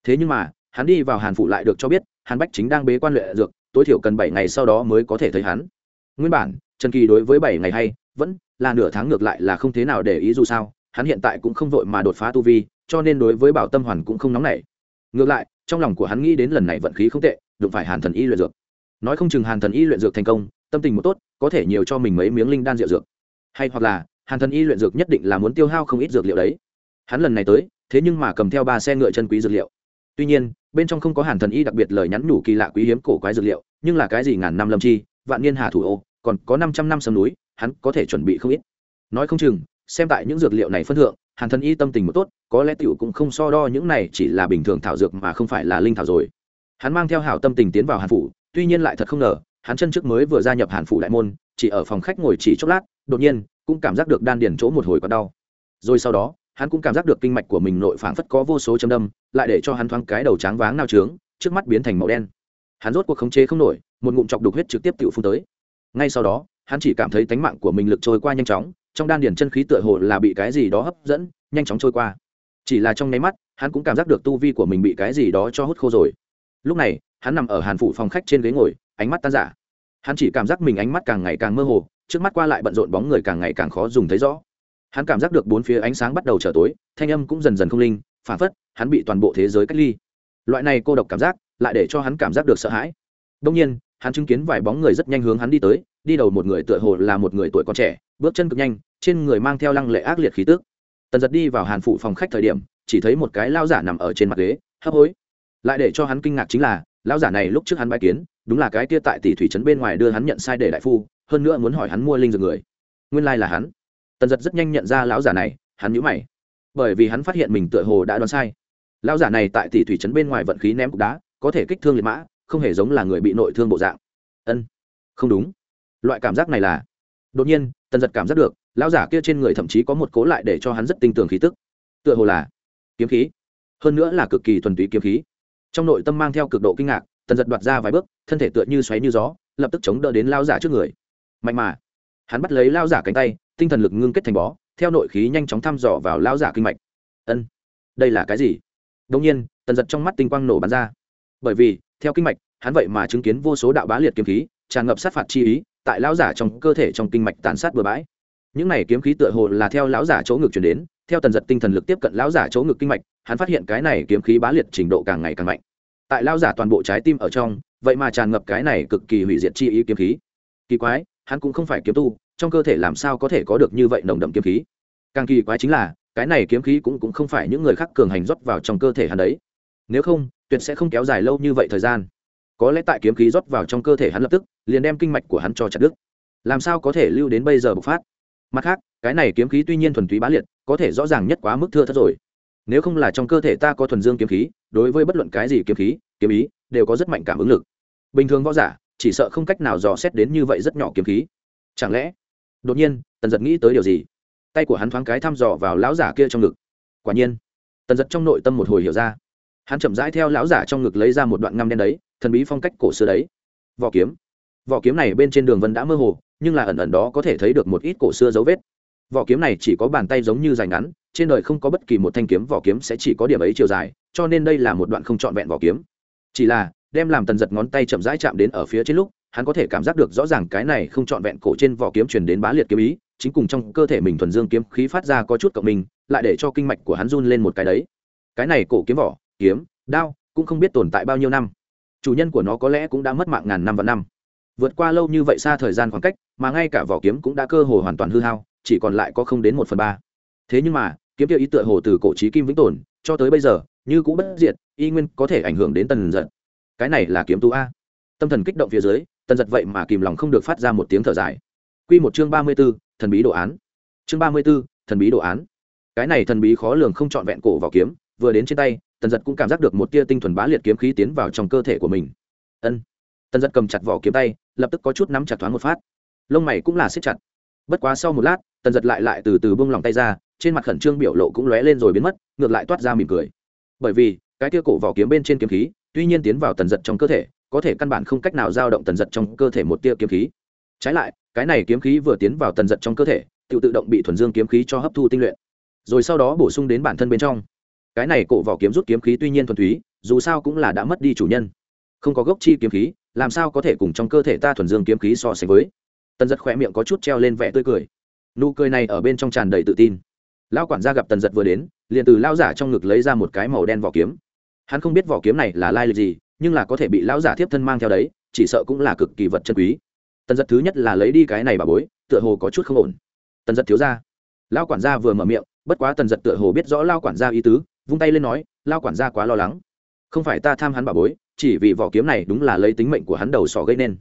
Thế nhưng mà, hắn đi vào hàn phụ lại được cho biết, hàn bách chính đang bế quan luyện dược, tối thiểu cần bảy ngày sau đó mới có thể thấy hắn. Nguyên bản, trần kỳ đối với bảy ngày hay, vẫn là nửa tháng ngược lại là không thế nào để ý dù sao, hắn hiện tại cũng không vội mà đột phá tu vi, cho nên đối với bảo tâm hoàn cũng không nóng nảy ngược lại, trong lòng của hắn nghĩ đến lần này vận khí không tệ, đụng phải hàn thần y luyện dược. Nói không chừng hàn thần y luyện dược thành công, tâm tình một tốt, có thể nhiều cho mình mấy miếng linh đan rượu dược. Hay hoặc là, hàn thần y luyện dược nhất định là muốn tiêu hao không ít dược liệu đấy. Hắn lần này tới, thế nhưng mà cầm theo ba xe ngựa chân quý dược liệu. Tuy nhiên, bên trong không có hàn thần y đặc biệt lời nhắn nhủ kỳ lạ quý hiếm cổ quái dược liệu, nhưng là cái gì ngàn năm lâm chi, vạn niên hà thủ ô, còn có năm trăm năm sầm núi, hắn có thể chuẩn bị không ít. Nói không chừng xem tại những dược liệu này phân thượng, hàn thần y tâm tình một tốt, có lẽ tiểu cũng không so đo những này, chỉ là bình thường thảo dược mà không phải là linh thảo rồi. Hắn mang theo hảo tâm tình tiến vào hàn phủ, tuy nhiên lại thật không ngờ, hắn chân trước mới vừa gia nhập hàn phủ đại môn, chỉ ở phòng khách ngồi chỉ chốc lát, đột nhiên, cũng cảm giác được đan điền chỗ một hồi còn đau. Rồi sau đó, hắn cũng cảm giác được kinh mạch của mình nội phảng phất có vô số châm đâm, lại để cho hắn thoáng cái đầu tráng váng nao trướng, trước mắt biến thành màu đen. Hắn rốt cuộc khống chế không nổi, một ngụm chọc đục huyết trực tiếp tự phun tới. Ngay sau đó, hắn chỉ cảm thấy tánh mạng của mình lực trôi qua nhanh chóng trong đan điền chân khí tựa hồ là bị cái gì đó hấp dẫn, nhanh chóng trôi qua. Chỉ là trong nháy mắt, hắn cũng cảm giác được tu vi của mình bị cái gì đó cho hút khô rồi. Lúc này, hắn nằm ở hàn phủ phòng khách trên ghế ngồi, ánh mắt tan giả hắn chỉ cảm giác mình ánh mắt càng ngày càng mơ hồ, trước mắt qua lại bận rộn bóng người càng ngày càng khó dùng thấy rõ. Hắn cảm giác được bốn phía ánh sáng bắt đầu trở tối, thanh âm cũng dần dần không linh phản phất hắn bị toàn bộ thế giới cách ly. Loại này cô độc cảm giác, lại để cho hắn cảm giác được sợ hãi. Đông nhiên, hắn chứng kiến vài bóng người rất nhanh hướng hắn đi tới đi đầu một người tựa hồ là một người tuổi còn trẻ, bước chân cực nhanh, trên người mang theo lăng lệ ác liệt khí tước tần giật đi vào hàn phụ phòng khách thời điểm, chỉ thấy một cái lao giả nằm ở trên mặt ghế, hấp hối. Lại để cho hắn kinh ngạc chính là lao giả này lúc trước hắn bãi kiến, đúng là cái kia tại tỷ thủy trấn bên ngoài đưa hắn nhận sai để đại phu, hơn nữa muốn hỏi hắn mua linh dược người. Nguyên lai là hắn. Tần giật rất nhanh nhận ra lão giả này, hắn nhũ mày. Bởi vì hắn phát hiện mình tựa hồ đã đoán sai. Lão giả này tại tỷ thủy trấn bên ngoài vận khí ném cục đá, có thể kích thương liệt mã, không hề giống là người bị nội thương bộ dạng. Ân, không đúng loại cảm giác này là, đột nhiên, tần giật cảm giác được, lão giả kia trên người thậm chí có một cố lại để cho hắn rất tinh tường khí tức. Tựa hồ là kiếm khí, hơn nữa là cực kỳ thuần túy kiếm khí. Trong nội tâm mang theo cực độ kinh ngạc, tần giật đoạt ra vài bước, thân thể tựa như xoáy như gió, lập tức chống đỡ đến lao giả trước người. Mạnh mà, hắn bắt lấy lao giả cánh tay, tinh thần lực ngưng kết thành bó, theo nội khí nhanh chóng thăm dò vào lao giả kinh mạch. Ân, đây là cái gì? Đông nhiên, tần giật trong mắt tinh quang nổ bắn ra. Bởi vì, theo kinh mạch, hắn vậy mà chứng kiến vô số đạo bá liệt kiếm khí, tràn ngập sát phạt chi ý tại lão giả trong cơ thể trong kinh mạch tàn sát bừa bãi. Những này kiếm khí tựa hồ là theo lão giả chỗ ngực chuyển đến, theo tần giật tinh thần lực tiếp cận lão giả chỗ ngực kinh mạch, hắn phát hiện cái này kiếm khí bá liệt trình độ càng ngày càng mạnh. Tại lão giả toàn bộ trái tim ở trong, vậy mà tràn ngập cái này cực kỳ hủy diệt chi ý kiếm khí. Kỳ quái, hắn cũng không phải kiếm tu, trong cơ thể làm sao có thể có được như vậy nồng đậm kiếm khí? Càng kỳ quái chính là, cái này kiếm khí cũng cũng không phải những người khác cường hành rót vào trong cơ thể hắn đấy. Nếu không, tuyệt sẽ không kéo dài lâu như vậy thời gian có lẽ tại kiếm khí rót vào trong cơ thể hắn lập tức, liền đem kinh mạch của hắn cho chặt đứt. Làm sao có thể lưu đến bây giờ bộc phát? Mặt khác, cái này kiếm khí tuy nhiên thuần túy bá liệt, có thể rõ ràng nhất quá mức thưa thất rồi. Nếu không là trong cơ thể ta có thuần dương kiếm khí, đối với bất luận cái gì kiếm khí, kiếm ý, đều có rất mạnh cảm ứng lực. Bình thường võ giả, chỉ sợ không cách nào dò xét đến như vậy rất nhỏ kiếm khí. Chẳng lẽ, đột nhiên, tần giật nghĩ tới điều gì? Tay của hắn thoáng cái thăm dò vào lão giả kia trong ngực. Quả nhiên, tần giật trong nội tâm một hồi hiểu ra. Hắn chậm rãi theo lão giả trong ngực lấy ra một đoạn ngăm đen đấy thần bí phong cách cổ xưa đấy. Vỏ kiếm. Vỏ kiếm này bên trên đường vân đã mơ hồ, nhưng là ẩn ẩn đó có thể thấy được một ít cổ xưa dấu vết. Vỏ kiếm này chỉ có bàn tay giống như dài ngắn, trên đời không có bất kỳ một thanh kiếm vỏ kiếm sẽ chỉ có điểm ấy chiều dài, cho nên đây là một đoạn không trọn vẹn vỏ kiếm. Chỉ là, đem làm tần giật ngón tay chậm rãi chạm đến ở phía trên lúc, hắn có thể cảm giác được rõ ràng cái này không trọn vẹn cổ trên vỏ kiếm truyền đến bá liệt kiếm ý, chính cùng trong cơ thể mình thuần dương kiếm khí phát ra có chút cộng mình lại để cho kinh mạch của hắn run lên một cái đấy. Cái này cổ kiếm vỏ, kiếm, đao, cũng không biết tồn tại bao nhiêu năm chủ nhân của nó có lẽ cũng đã mất mạng ngàn năm và năm. Vượt qua lâu như vậy xa thời gian khoảng cách, mà ngay cả vỏ kiếm cũng đã cơ hồ hoàn toàn hư hao, chỉ còn lại có không đến một phần ba. Thế nhưng mà, kiếm tiêu ý tựa hồ từ cổ trí kim vĩnh tồn, cho tới bây giờ, như cũng bất diệt, y nguyên có thể ảnh hưởng đến tần giật. Cái này là kiếm tu a. Tâm thần kích động phía dưới, tần giật vậy mà kìm lòng không được phát ra một tiếng thở dài. Q một chương ba mươi b ố thần bí đồ án. Chương ba mươi b ố thần bí đồ án. Cái này thần bí khó lường không trọn vẹn cổ vào kiếm, vừa đến trên tay tần giật cũng cảm giác được một tia tinh thuần bá liệt kiếm khí tiến vào trong cơ thể của mình. Ân. Tần giật cầm chặt vỏ kiếm tay, lập tức có chút nắm chặt thoáng một phát. Lông mày cũng là siết chặt. Bất quá sau một lát, tần giật lại lại từ từ bông lòng tay ra, trên mặt khẩn trương biểu lộ cũng lóe lên rồi biến mất, ngược lại toát ra mỉm cười. Bởi vì, cái tia cổ vỏ kiếm bên trên kiếm khí, tuy nhiên tiến vào tần giật trong cơ thể, có thể căn bản không cách nào giao động tần giật trong cơ thể một tia kiếm khí. Trái lại, cái này kiếm khí vừa tiến vào tần giật trong cơ thể, tự tự động bị thuần dương kiếm khí cho hấp thu tinh luyện. Rồi sau đó bổ sung đến bản thân bên trong cái này cổ vỏ kiếm rút kiếm khí tuy nhiên thuần túy, dù sao cũng là đã mất đi chủ nhân. Không có gốc chi kiếm khí, làm sao có thể cùng trong cơ thể ta thuần dương kiếm khí so sánh với? Tần giật khỏe miệng có chút treo lên vẻ tươi cười. Nụ cười này ở bên trong tràn đầy tự tin. Lão quản gia gặp tần giật vừa đến, liền từ lao giả trong ngực lấy ra một cái màu đen vỏ kiếm. Hắn không biết vỏ kiếm này là lai lịch gì, nhưng là có thể bị lão giả tiếp thân mang theo đấy, chỉ sợ cũng là cực kỳ vật chân quý. Tần giật thứ nhất là lấy đi cái này bà bối, tựa hồ có chút không ổn. Tần giật thiếu ra. Lao quản gia vừa mở miệng, bất quá tần giật tựa hồ biết rõ lao quản gia ý tứ vung tay lên nói, lao quản gia quá lo lắng. Không phải ta tham hắn bà bối, chỉ vì vỏ kiếm này đúng là lấy tính mệnh của hắn đầu sỏ gây nên.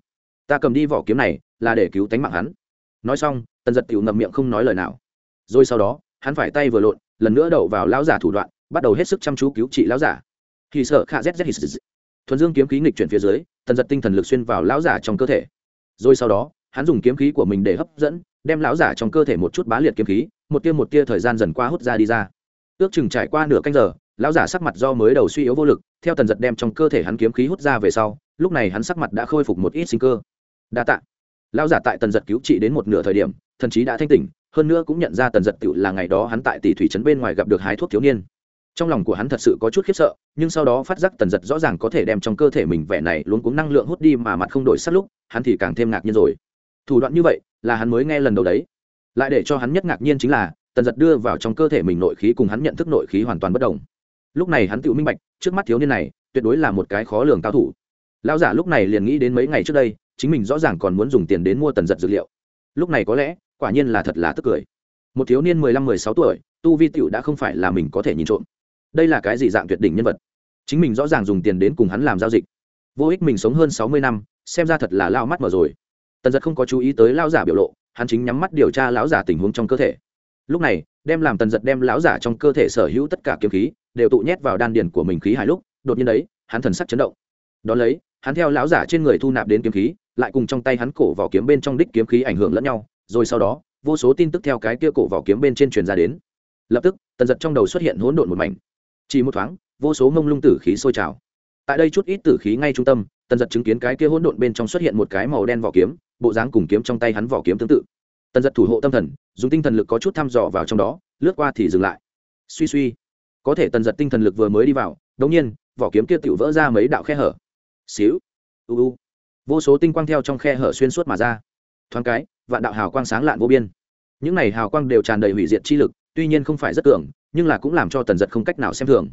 Ta cầm đi vỏ kiếm này là để cứu tánh mạng hắn. Nói xong, tần giật tiểu ngậm miệng không nói lời nào. Rồi sau đó, hắn phải tay vừa lộn, lần nữa đậu vào lão giả thủ đoạn, bắt đầu hết sức chăm chú cứu trị lão giả. Thì sợ khạ z thuần dương kiếm khí nghịch chuyển phía dưới, tần giật tinh thần lực xuyên vào lão giả trong cơ thể. Rồi sau đó, hắn dùng kiếm khí của mình để hấp dẫn, đem lão giả trong cơ thể một chút bá liệt kiếm khí, một tia một tia thời gian dần qua hút ra đi ra ước chừng trải qua nửa canh giờ, lão giả sắc mặt do mới đầu suy yếu vô lực, theo tần giật đem trong cơ thể hắn kiếm khí hút ra về sau, lúc này hắn sắc mặt đã khôi phục một ít sinh cơ. Đa t ạ lão giả tại tần giật cứu trị đến một nửa thời điểm, thần chí đã thanh tỉnh, hơn nữa cũng nhận ra tần giật tự là ngày đó hắn tại tỷ thủy trấn bên ngoài gặp được hái thuốc thiếu niên. Trong lòng của hắn thật sự có chút khiếp sợ, nhưng sau đó phát giác tần giật rõ ràng có thể đem trong cơ thể mình vẻ này luôn cuống năng lượng hút đi mà mặt không đổi sát lúc, hắn thì càng thêm ngạc nhiên rồi. Thủ đoạn như vậy là hắn mới nghe lần đầu đấy. Lại để cho hắn nhất ngạc nhiên chính là tần giật đưa vào trong cơ thể mình nội khí cùng hắn nhận thức nội khí hoàn toàn bất đồng. Lúc này hắn tự minh bạch, trước mắt thiếu niên này, tuyệt đối là một cái khó lường cao thủ. Lão giả lúc này liền nghĩ đến mấy ngày trước đây, chính mình rõ ràng còn muốn dùng tiền đến mua tần giật dược liệu. Lúc này có lẽ, quả nhiên là thật là tức cười. Một thiếu niên mười lăm, mười sáu tuổi, tu vi tựu đã không phải là mình có thể nhìn trộm. Đây là cái gì dạng tuyệt đỉnh nhân vật? Chính mình rõ ràng dùng tiền đến cùng hắn làm giao dịch. Vô ích mình sống hơn sáu mươi năm, xem ra thật là lao mắt mở rồi. Tần giật không có chú ý tới lao giả biểu lộ, hắn chính nhắm mắt điều tra lão giả tình huống trong cơ thể lúc này, đem làm tần giật đem lão giả trong cơ thể sở hữu tất cả kiếm khí, đều tụ nhét vào đan điền của mình khí hải lúc, đột nhiên đấy, hắn thần sắc chấn động. Đ ó lấy, hắn theo lão giả trên người thu nạp đến kiếm khí, lại cùng trong tay hắn cổ vào kiếm bên trong đích kiếm khí ảnh hưởng lẫn nhau, rồi sau đó, vô số tin tức theo cái kia cổ vào kiếm bên trên truyền ra đến. Lập tức, tần giật trong đầu xuất hiện hỗn độn một mảnh. Chỉ một thoáng, vô số mông lung tử khí sôi trào. Tại đây chút ít tử khí ngay trung tâm, tần giật chứng kiến cái kia hỗn độn bên trong xuất hiện một cái màu đen vỏ kiếm, bộ dáng cùng kiếm trong tay hắn vỏ kiếm tương tự tần giật thủ hộ tâm thần, dùng tinh thần lực có chút thăm dò vào trong đó, lướt qua thì dừng lại. Suy suy, có thể tần giật tinh thần lực vừa mới đi vào, đống nhiên, vỏ kiếm kia tự vỡ ra mấy đạo khe hở. Xíu, u u, vô số tinh quang theo trong khe hở xuyên suốt mà ra. Thoáng cái, vạn đạo hào quang sáng lạn vô biên. Những này hào quang đều tràn đầy hủy diệt chi lực, tuy nhiên không phải rất tưởng, nhưng là cũng làm cho tần giật không cách nào xem thường.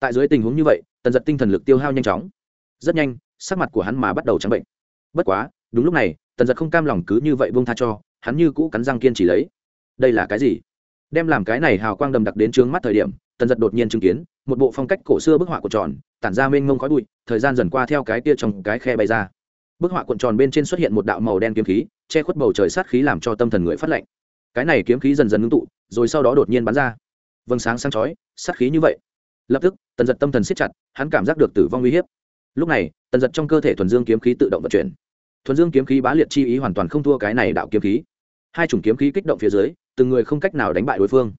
Tại dưới tình huống như vậy, tần giật tinh thần lực tiêu hao nhanh chóng. Rất nhanh, sắc mặt của hắn mà bắt đầu trắng bệnh. Bất quá, đúng lúc này, tần giật không cam lòng cứ như vậy bông tha cho hắn như cũ cắn răng kiên trì lấy. Đây là cái gì? Đem làm cái này hào quang đầm đặc đến trướng mắt thời điểm, tần giật đột nhiên chứng kiến, một bộ phong cách cổ xưa bức họa cuộn tròn, tản ra mênh mông khói bụi, thời gian dần qua theo cái kia trong cái khe bay ra. Bức họa cuộn tròn bên trên xuất hiện một đạo màu đen kiếm khí, che khuất bầu trời sát khí làm cho tâm thần người phát lạnh. Cái này kiếm khí dần dần ngưng tụ, rồi sau đó đột nhiên bắn ra. Vâng sáng sáng chói, sát khí như vậy. Lập tức, tần giật tâm thần siết chặt, hắn cảm giác được tử vong uy hiếp. Lúc này, tần giật trong cơ thể thuần dương kiếm khí tự động vận chuyển thuần dương kiếm khí bá liệt chi ý hoàn toàn không thua cái này đạo kiếm khí. Hai chủng kiếm khí kích động phía dưới, từng người không cách nào đánh bại đối phương.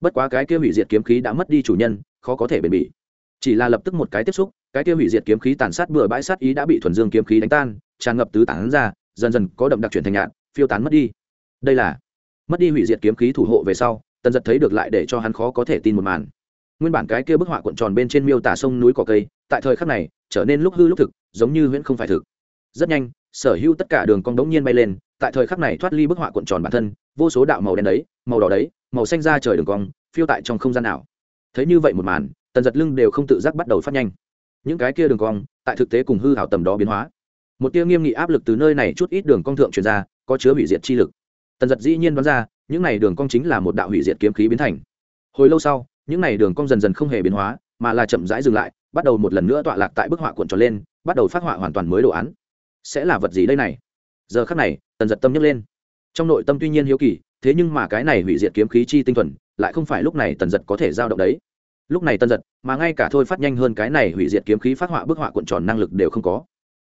Bất quá cái kia hủy diệt kiếm khí đã mất đi chủ nhân, khó có thể bền bỉ. Chỉ là lập tức một cái tiếp xúc, cái kia hủy diệt kiếm khí tàn sát bừa bãi sát ý đã bị thuần dương kiếm khí đánh tan, tràn ngập tứ tán ra, dần dần có đậm đặc chuyển thành nhạn phiêu tán mất đi. Đây là mất đi hủy diệt kiếm khí thủ hộ về sau, tần giật thấy được lại để cho hắn khó có thể tin một màn. Nguyên bản cái kia bức họa cuộn tròn bên trên miêu tả sông núi cỏ cây, tại thời khắc này, trở nên lúc hư lúc thực, giống như huyễn không phải thực. Rất nhanh sở hữu tất cả đường cong đống nhiên bay lên, tại thời khắc này thoát ly bức họa cuộn tròn bản thân, vô số đạo màu đen đấy, màu đỏ đấy, màu xanh ra trời đường cong, phiêu tại trong không gian nào. Thấy như vậy một màn, tần giật lưng đều không tự giác bắt đầu phát nhanh. Những cái kia đường cong, tại thực tế cùng hư hảo tầm đó biến hóa. Một tia nghiêm nghị áp lực từ nơi này chút ít đường cong thượng truyền ra, có chứa hủy diệt chi lực. Tần giật dĩ nhiên đoán ra, những này đường cong chính là một đạo hủy diệt kiếm khí biến thành. Hồi lâu sau, những này đường cong dần dần không hề biến hóa, mà là chậm rãi dừng lại, bắt đầu một lần nữa tọa lạc tại bức họa cuộn tròn lên, bắt đầu phát họa hoàn toàn mới đồ án sẽ là vật gì đây này? Giờ khắc này, tần giật tâm nhấc lên. Trong nội tâm tuy nhiên hiếu kỳ, thế nhưng mà cái này hủy diệt kiếm khí chi tinh thuần, lại không phải lúc này tần giật có thể giao động đấy. Lúc này tần giật, mà ngay cả thôi phát nhanh hơn cái này hủy diệt kiếm khí phát họa bức họa cuộn tròn năng lực đều không có.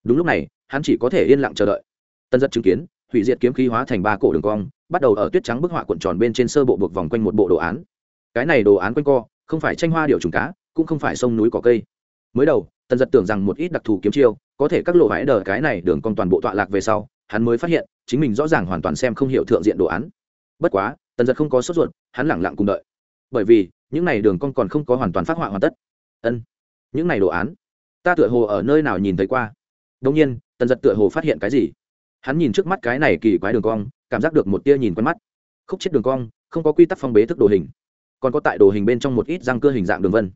Đúng lúc này, hắn chỉ có thể yên lặng chờ đợi. Tần giật chứng kiến, hủy diệt kiếm khí hóa thành ba cổ đường cong, bắt đầu ở tuyết trắng bức họa cuộn tròn bên trên sơ bộ buộc vòng quanh một bộ đồ án. Cái này đồ án quanh co, không phải tranh hoa điệu trùng cá, cũng không phải sông núi cỏ cây. Mới đầu, tần giật tưởng rằng một ít đặc thù kiếm chiêu có thể các lộ vãi đờ cái này đường cong toàn bộ tọa lạc về sau, hắn mới phát hiện, chính mình rõ ràng hoàn toàn xem không hiểu thượng diện đồ án. Bất quá, tần giật không có sốt ruột, hắn lẳng lặng cùng đợi. Bởi vì, những này đường cong còn không có hoàn toàn phát họa hoàn tất. Ân, những này đồ án, ta tựa hồ ở nơi nào nhìn thấy qua? Đông nhiên, tần giật tựa hồ phát hiện cái gì? Hắn nhìn trước mắt cái này kỳ quái đường cong, cảm giác được một tia nhìn quen mắt. Khúc chết đường cong, không có quy tắc phong bế thức đồ hình, còn có tại đồ hình bên trong một ít răng cưa hình dạng đường vân.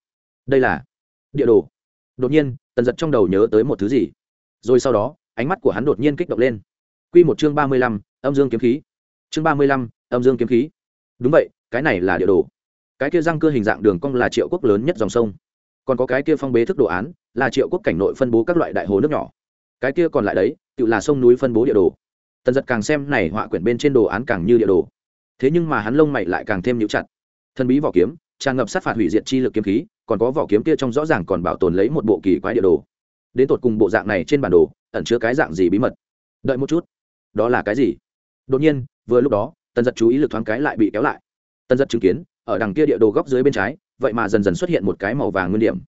Đây là địa đồ. Đột nhiên tần giật trong đầu nhớ tới một thứ gì. Rồi sau đó, ánh mắt của hắn đột nhiên kích động lên. Q một chương ba mươi lăm, âm dương kiếm khí. Chương ba mươi lăm, âm dương kiếm khí. Đúng vậy, cái này là địa đồ. Cái kia răng cưa hình dạng đường cong là triệu quốc lớn nhất dòng sông. Còn có cái kia phong bế thức đồ án là triệu quốc cảnh nội phân bố các loại đại hồ nước nhỏ. Cái kia còn lại đấy, tự là sông núi phân bố địa đồ. Tần giật càng xem này họa quyển bên trên đồ án càng như địa đồ. Thế nhưng mà hắn lông mày lại càng thêm nhũ chặt. Thần bí vỏ kiếm tràn ngập sát phạt hủy diệt chi lực kiếm khí, còn có vỏ kiếm kia trong rõ ràng còn bảo tồn lấy một bộ kỳ quái địa đồ. Đến tột cùng bộ dạng này trên bản đồ, ẩn chứa cái dạng gì bí mật? Đợi một chút. Đó là cái gì? Đột nhiên, vừa lúc đó, tần giật chú ý lực thoáng cái lại bị kéo lại. Tần giật chứng kiến, ở đằng kia địa đồ góc dưới bên trái, vậy mà dần dần xuất hiện một cái màu vàng nguyên điểm.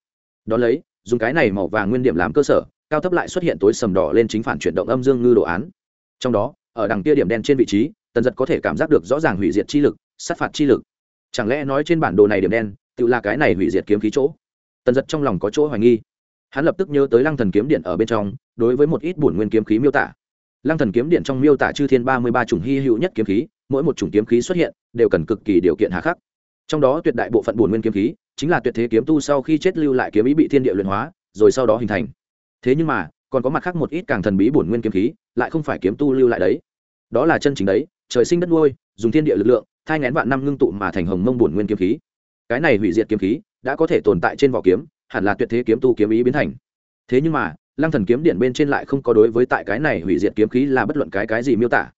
Đ ó lấy, dùng cái này màu vàng nguyên điểm làm cơ sở, cao thấp lại xuất hiện tối sầm đỏ lên chính phản chuyển động âm dương ngư đồ án. Trong đó, ở đằng kia điểm đen trên vị trí, tần giật có thể cảm giác được rõ ràng hủy diệt chi lực, sát phạt chi lực chẳng lẽ nói trên bản đồ này điểm đen, tự là cái này hủy diệt kiếm khí chỗ? Tần giật trong lòng có chỗ hoài nghi. Hắn lập tức nhớ tới lăng thần kiếm điện ở bên trong, đối với một ít bổn nguyên kiếm khí miêu tả. Lăng thần kiếm điện trong miêu tả chư thiên ba mươi ba chủng hy hữu nhất kiếm khí, mỗi một chủng kiếm khí xuất hiện, đều cần cực kỳ điều kiện hà khắc. Trong đó tuyệt đại bộ phận bổn nguyên kiếm khí, chính là tuyệt thế kiếm tu sau khi chết lưu lại kiếm ý bị thiên địa luyện hóa, rồi sau đó hình thành. Thế nhưng mà, còn có mặt khác một ít càng thần bí bổn nguyên kiếm khí, lại không phải kiếm tu lưu lại đấy. Đó là chân chính đấy, trời sinh đất nuôi, dùng thiên địa lực lượng thai ngén vạn năm ngưng tụ mà thành hồng mông bổn nguyên kiếm khí. Cái này hủy diệt kiếm khí đã có thể tồn tại trên vỏ kiếm, hẳn là tuyệt thế kiếm tu kiếm ý biến thành. Thế nhưng mà, lăng thần kiếm điện bên trên lại không có đối với tại cái này hủy diệt kiếm khí là bất luận cái cái gì miêu tả.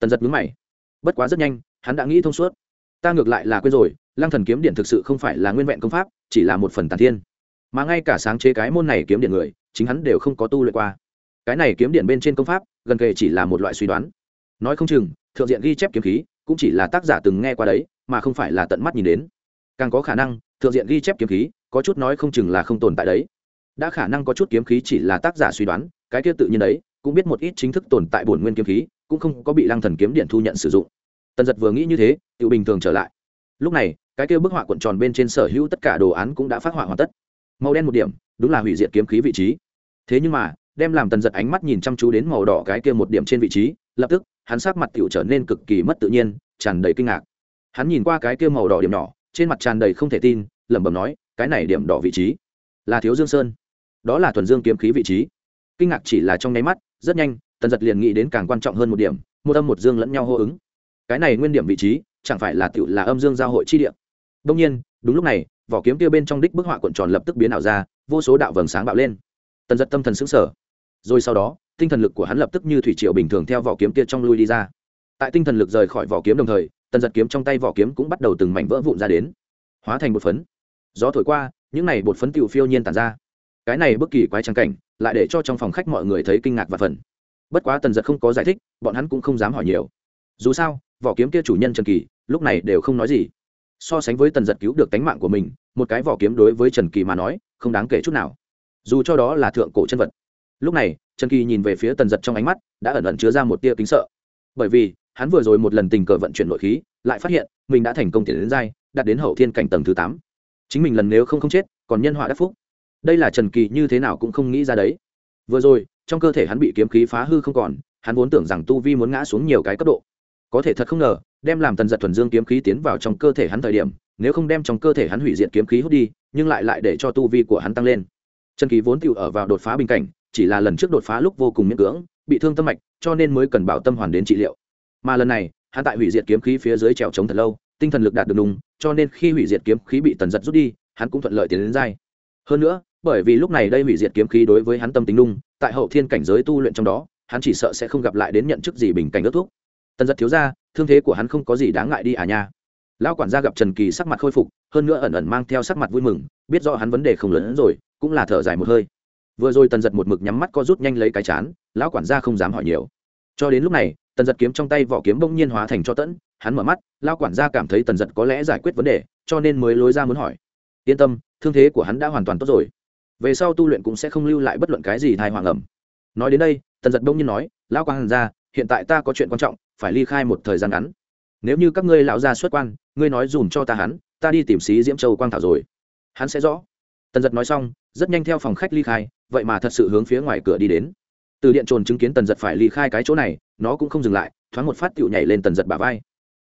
Tần giật mướn mày. Bất quá rất nhanh, hắn đã nghĩ thông suốt. Ta ngược lại là quên rồi, lăng thần kiếm điện thực sự không phải là nguyên vẹn công pháp, chỉ là một phần tàn thiên. Mà ngay cả sáng chế cái môn này kiếm điện người, chính hắn đều không có tu luyện qua. Cái này kiếm điện bên trên công pháp, gần kề chỉ là một loại suy đoán. Nói không chừng, thượng diện ghi chép kiếm khí cũng chỉ là tác giả từng nghe qua đấy, mà không phải là tận mắt nhìn đến. Càng có khả năng, thượng diện ghi chép kiếm khí, có chút nói không chừng là không tồn tại đấy. Đã khả năng có chút kiếm khí chỉ là tác giả suy đoán, cái kia tự nhiên đấy, cũng biết một ít chính thức tồn tại bổn nguyên kiếm khí, cũng không có bị lăng thần kiếm điện thu nhận sử dụng. Tần giật vừa nghĩ như thế tự bình thường trở lại. Lúc này, cái kia bức họa cuộn tròn bên trên sở hữu tất cả đồ án cũng đã phát họa hoàn tất. Màu đen một điểm, đúng là hủy diệt kiếm khí vị trí. Thế nhưng mà đem làm tần giật ánh mắt nhìn chăm chú đến màu đỏ cái kia một điểm trên vị trí, lập tức, hắn sắc mặt tiểu trở nên cực kỳ mất tự nhiên, tràn đầy kinh ngạc. Hắn nhìn qua cái kia màu đỏ điểm nhỏ, trên mặt tràn đầy không thể tin, lẩm bẩm nói, cái này điểm đỏ vị trí là thiếu dương sơn. Đó là thuần dương kiếm khí vị trí. Kinh ngạc chỉ là trong nháy mắt, rất nhanh, tần giật liền nghĩ đến càng quan trọng hơn một điểm, một âm một dương lẫn nhau hô ứng. Cái này nguyên điểm vị trí, chẳng phải là tiểu là âm dương giao hội chi điểm đông nhiên, đúng lúc này, vỏ kiếm kia bên trong đích bức họa cuộn tròn lập tức biến ảo ra, vô số đạo vầng sáng bạo lên. Tần giật tâm thần xứng sở rồi sau đó, tinh thần lực của hắn lập tức như thủy triều bình thường theo vỏ kiếm kia trong lui đi ra. Tại tinh thần lực rời khỏi vỏ kiếm đồng thời, tần giật kiếm trong tay vỏ kiếm cũng bắt đầu từng mảnh vỡ vụn ra đến, hóa thành bột phấn. Gió thổi qua, những này bột phấn tựu phiêu nhiên tàn ra. Cái này bất kỳ quái trang cảnh, lại để cho trong phòng khách mọi người thấy kinh ngạc và phần bất quá tần giật không có giải thích, bọn hắn cũng không dám hỏi nhiều. Dù sao, vỏ kiếm kia chủ nhân trần kỳ, lúc này đều không nói gì. So sánh với tần giật cứu được tánh mạng của mình, một cái vỏ kiếm đối với trần kỳ mà nói, không đáng kể chút nào. Dù cho đó là thượng cổ chân vật lúc này, trần kỳ nhìn về phía tần giật trong ánh mắt, đã ẩn ẩn chứa ra một tia kính sợ. Bởi vì, hắn vừa rồi một lần tình cờ vận chuyển nội khí, lại phát hiện, mình đã thành công tiến đến giai, đạt đến hậu thiên cảnh tầng thứ tám. Chính mình lần nếu không không chết, còn nhân họa đắc phúc. Đây là trần kỳ như thế nào cũng không nghĩ ra đấy. Vừa rồi, trong cơ thể hắn bị kiếm khí phá hư không còn, hắn vốn tưởng rằng tu vi muốn ngã xuống nhiều cái cấp độ. Có thể thật không ngờ, đem làm tần giật thuần dương kiếm khí tiến vào trong cơ thể hắn thời điểm, nếu không đem trong cơ thể hắn hủy diệt kiếm khí hút đi, nhưng lại lại để cho tu vi của hắn tăng lên. Trần kỳ vốn tự ở vào đột phá bình cảnh chỉ là lần trước đột phá lúc vô cùng miễn cưỡng, bị thương tâm mạch, cho nên mới cần bảo tâm hoàn đến trị liệu. Mà lần này, hắn tại hủy diệt kiếm khí phía dưới trèo trống thật lâu, tinh thần lực đạt được đúng, cho nên khi hủy diệt kiếm khí bị tần giật rút đi, hắn cũng thuận lợi tiến đến dai hơn nữa, bởi vì lúc này đây hủy diệt kiếm khí đối với hắn tâm tính đúng tại hậu thiên cảnh giới tu luyện trong đó, hắn chỉ sợ sẽ không gặp lại đến nhận chức gì bình cảnh ước thuốc tần giật thiếu ra thương thế của hắn không có gì đáng ngại đi à nha. Lão quản gia gặp trần kỳ sắc mặt khôi phục, hơn nữa ẩn ẩn mang theo sắc mặt vui mừng, biết rõ hắn vấn đề không lớn hơn rồi, cũng là thở dài một hơi vừa rồi tần giật một mực nhắm mắt co rút nhanh lấy cái chán, lão quản gia không dám hỏi nhiều. Cho đến lúc này, tần giật kiếm trong tay vỏ kiếm bỗng nhiên hóa thành cho tẫn, hắn mở mắt, lão quản gia cảm thấy tần giật có lẽ giải quyết vấn đề, cho nên mới lối ra muốn hỏi. Yên tâm, thương thế của hắn đã hoàn toàn tốt rồi. Về sau tu luyện cũng sẽ không lưu lại bất luận cái gì thai hoàng ẩm nói đến đây, tần giật bỗng nhiên nói, lão quản gia, hiện tại ta có chuyện quan trọng, phải ly khai một thời gian ngắn. Nếu như các ngươi lão gia xuất quan, ngươi nói dùm cho ta hắn, ta đi tìm xí diễm châu quang thảo rồi. Hắn sẽ rõ. Tần giật nói xong rất nhanh theo phòng khách ly khai, vậy mà thật sự hướng phía ngoài cửa đi đến. Từ điện trồn chứng kiến tần giật phải ly khai cái chỗ này, nó cũng không dừng lại, thoáng một phát tựu nhảy lên tần giật bà vai.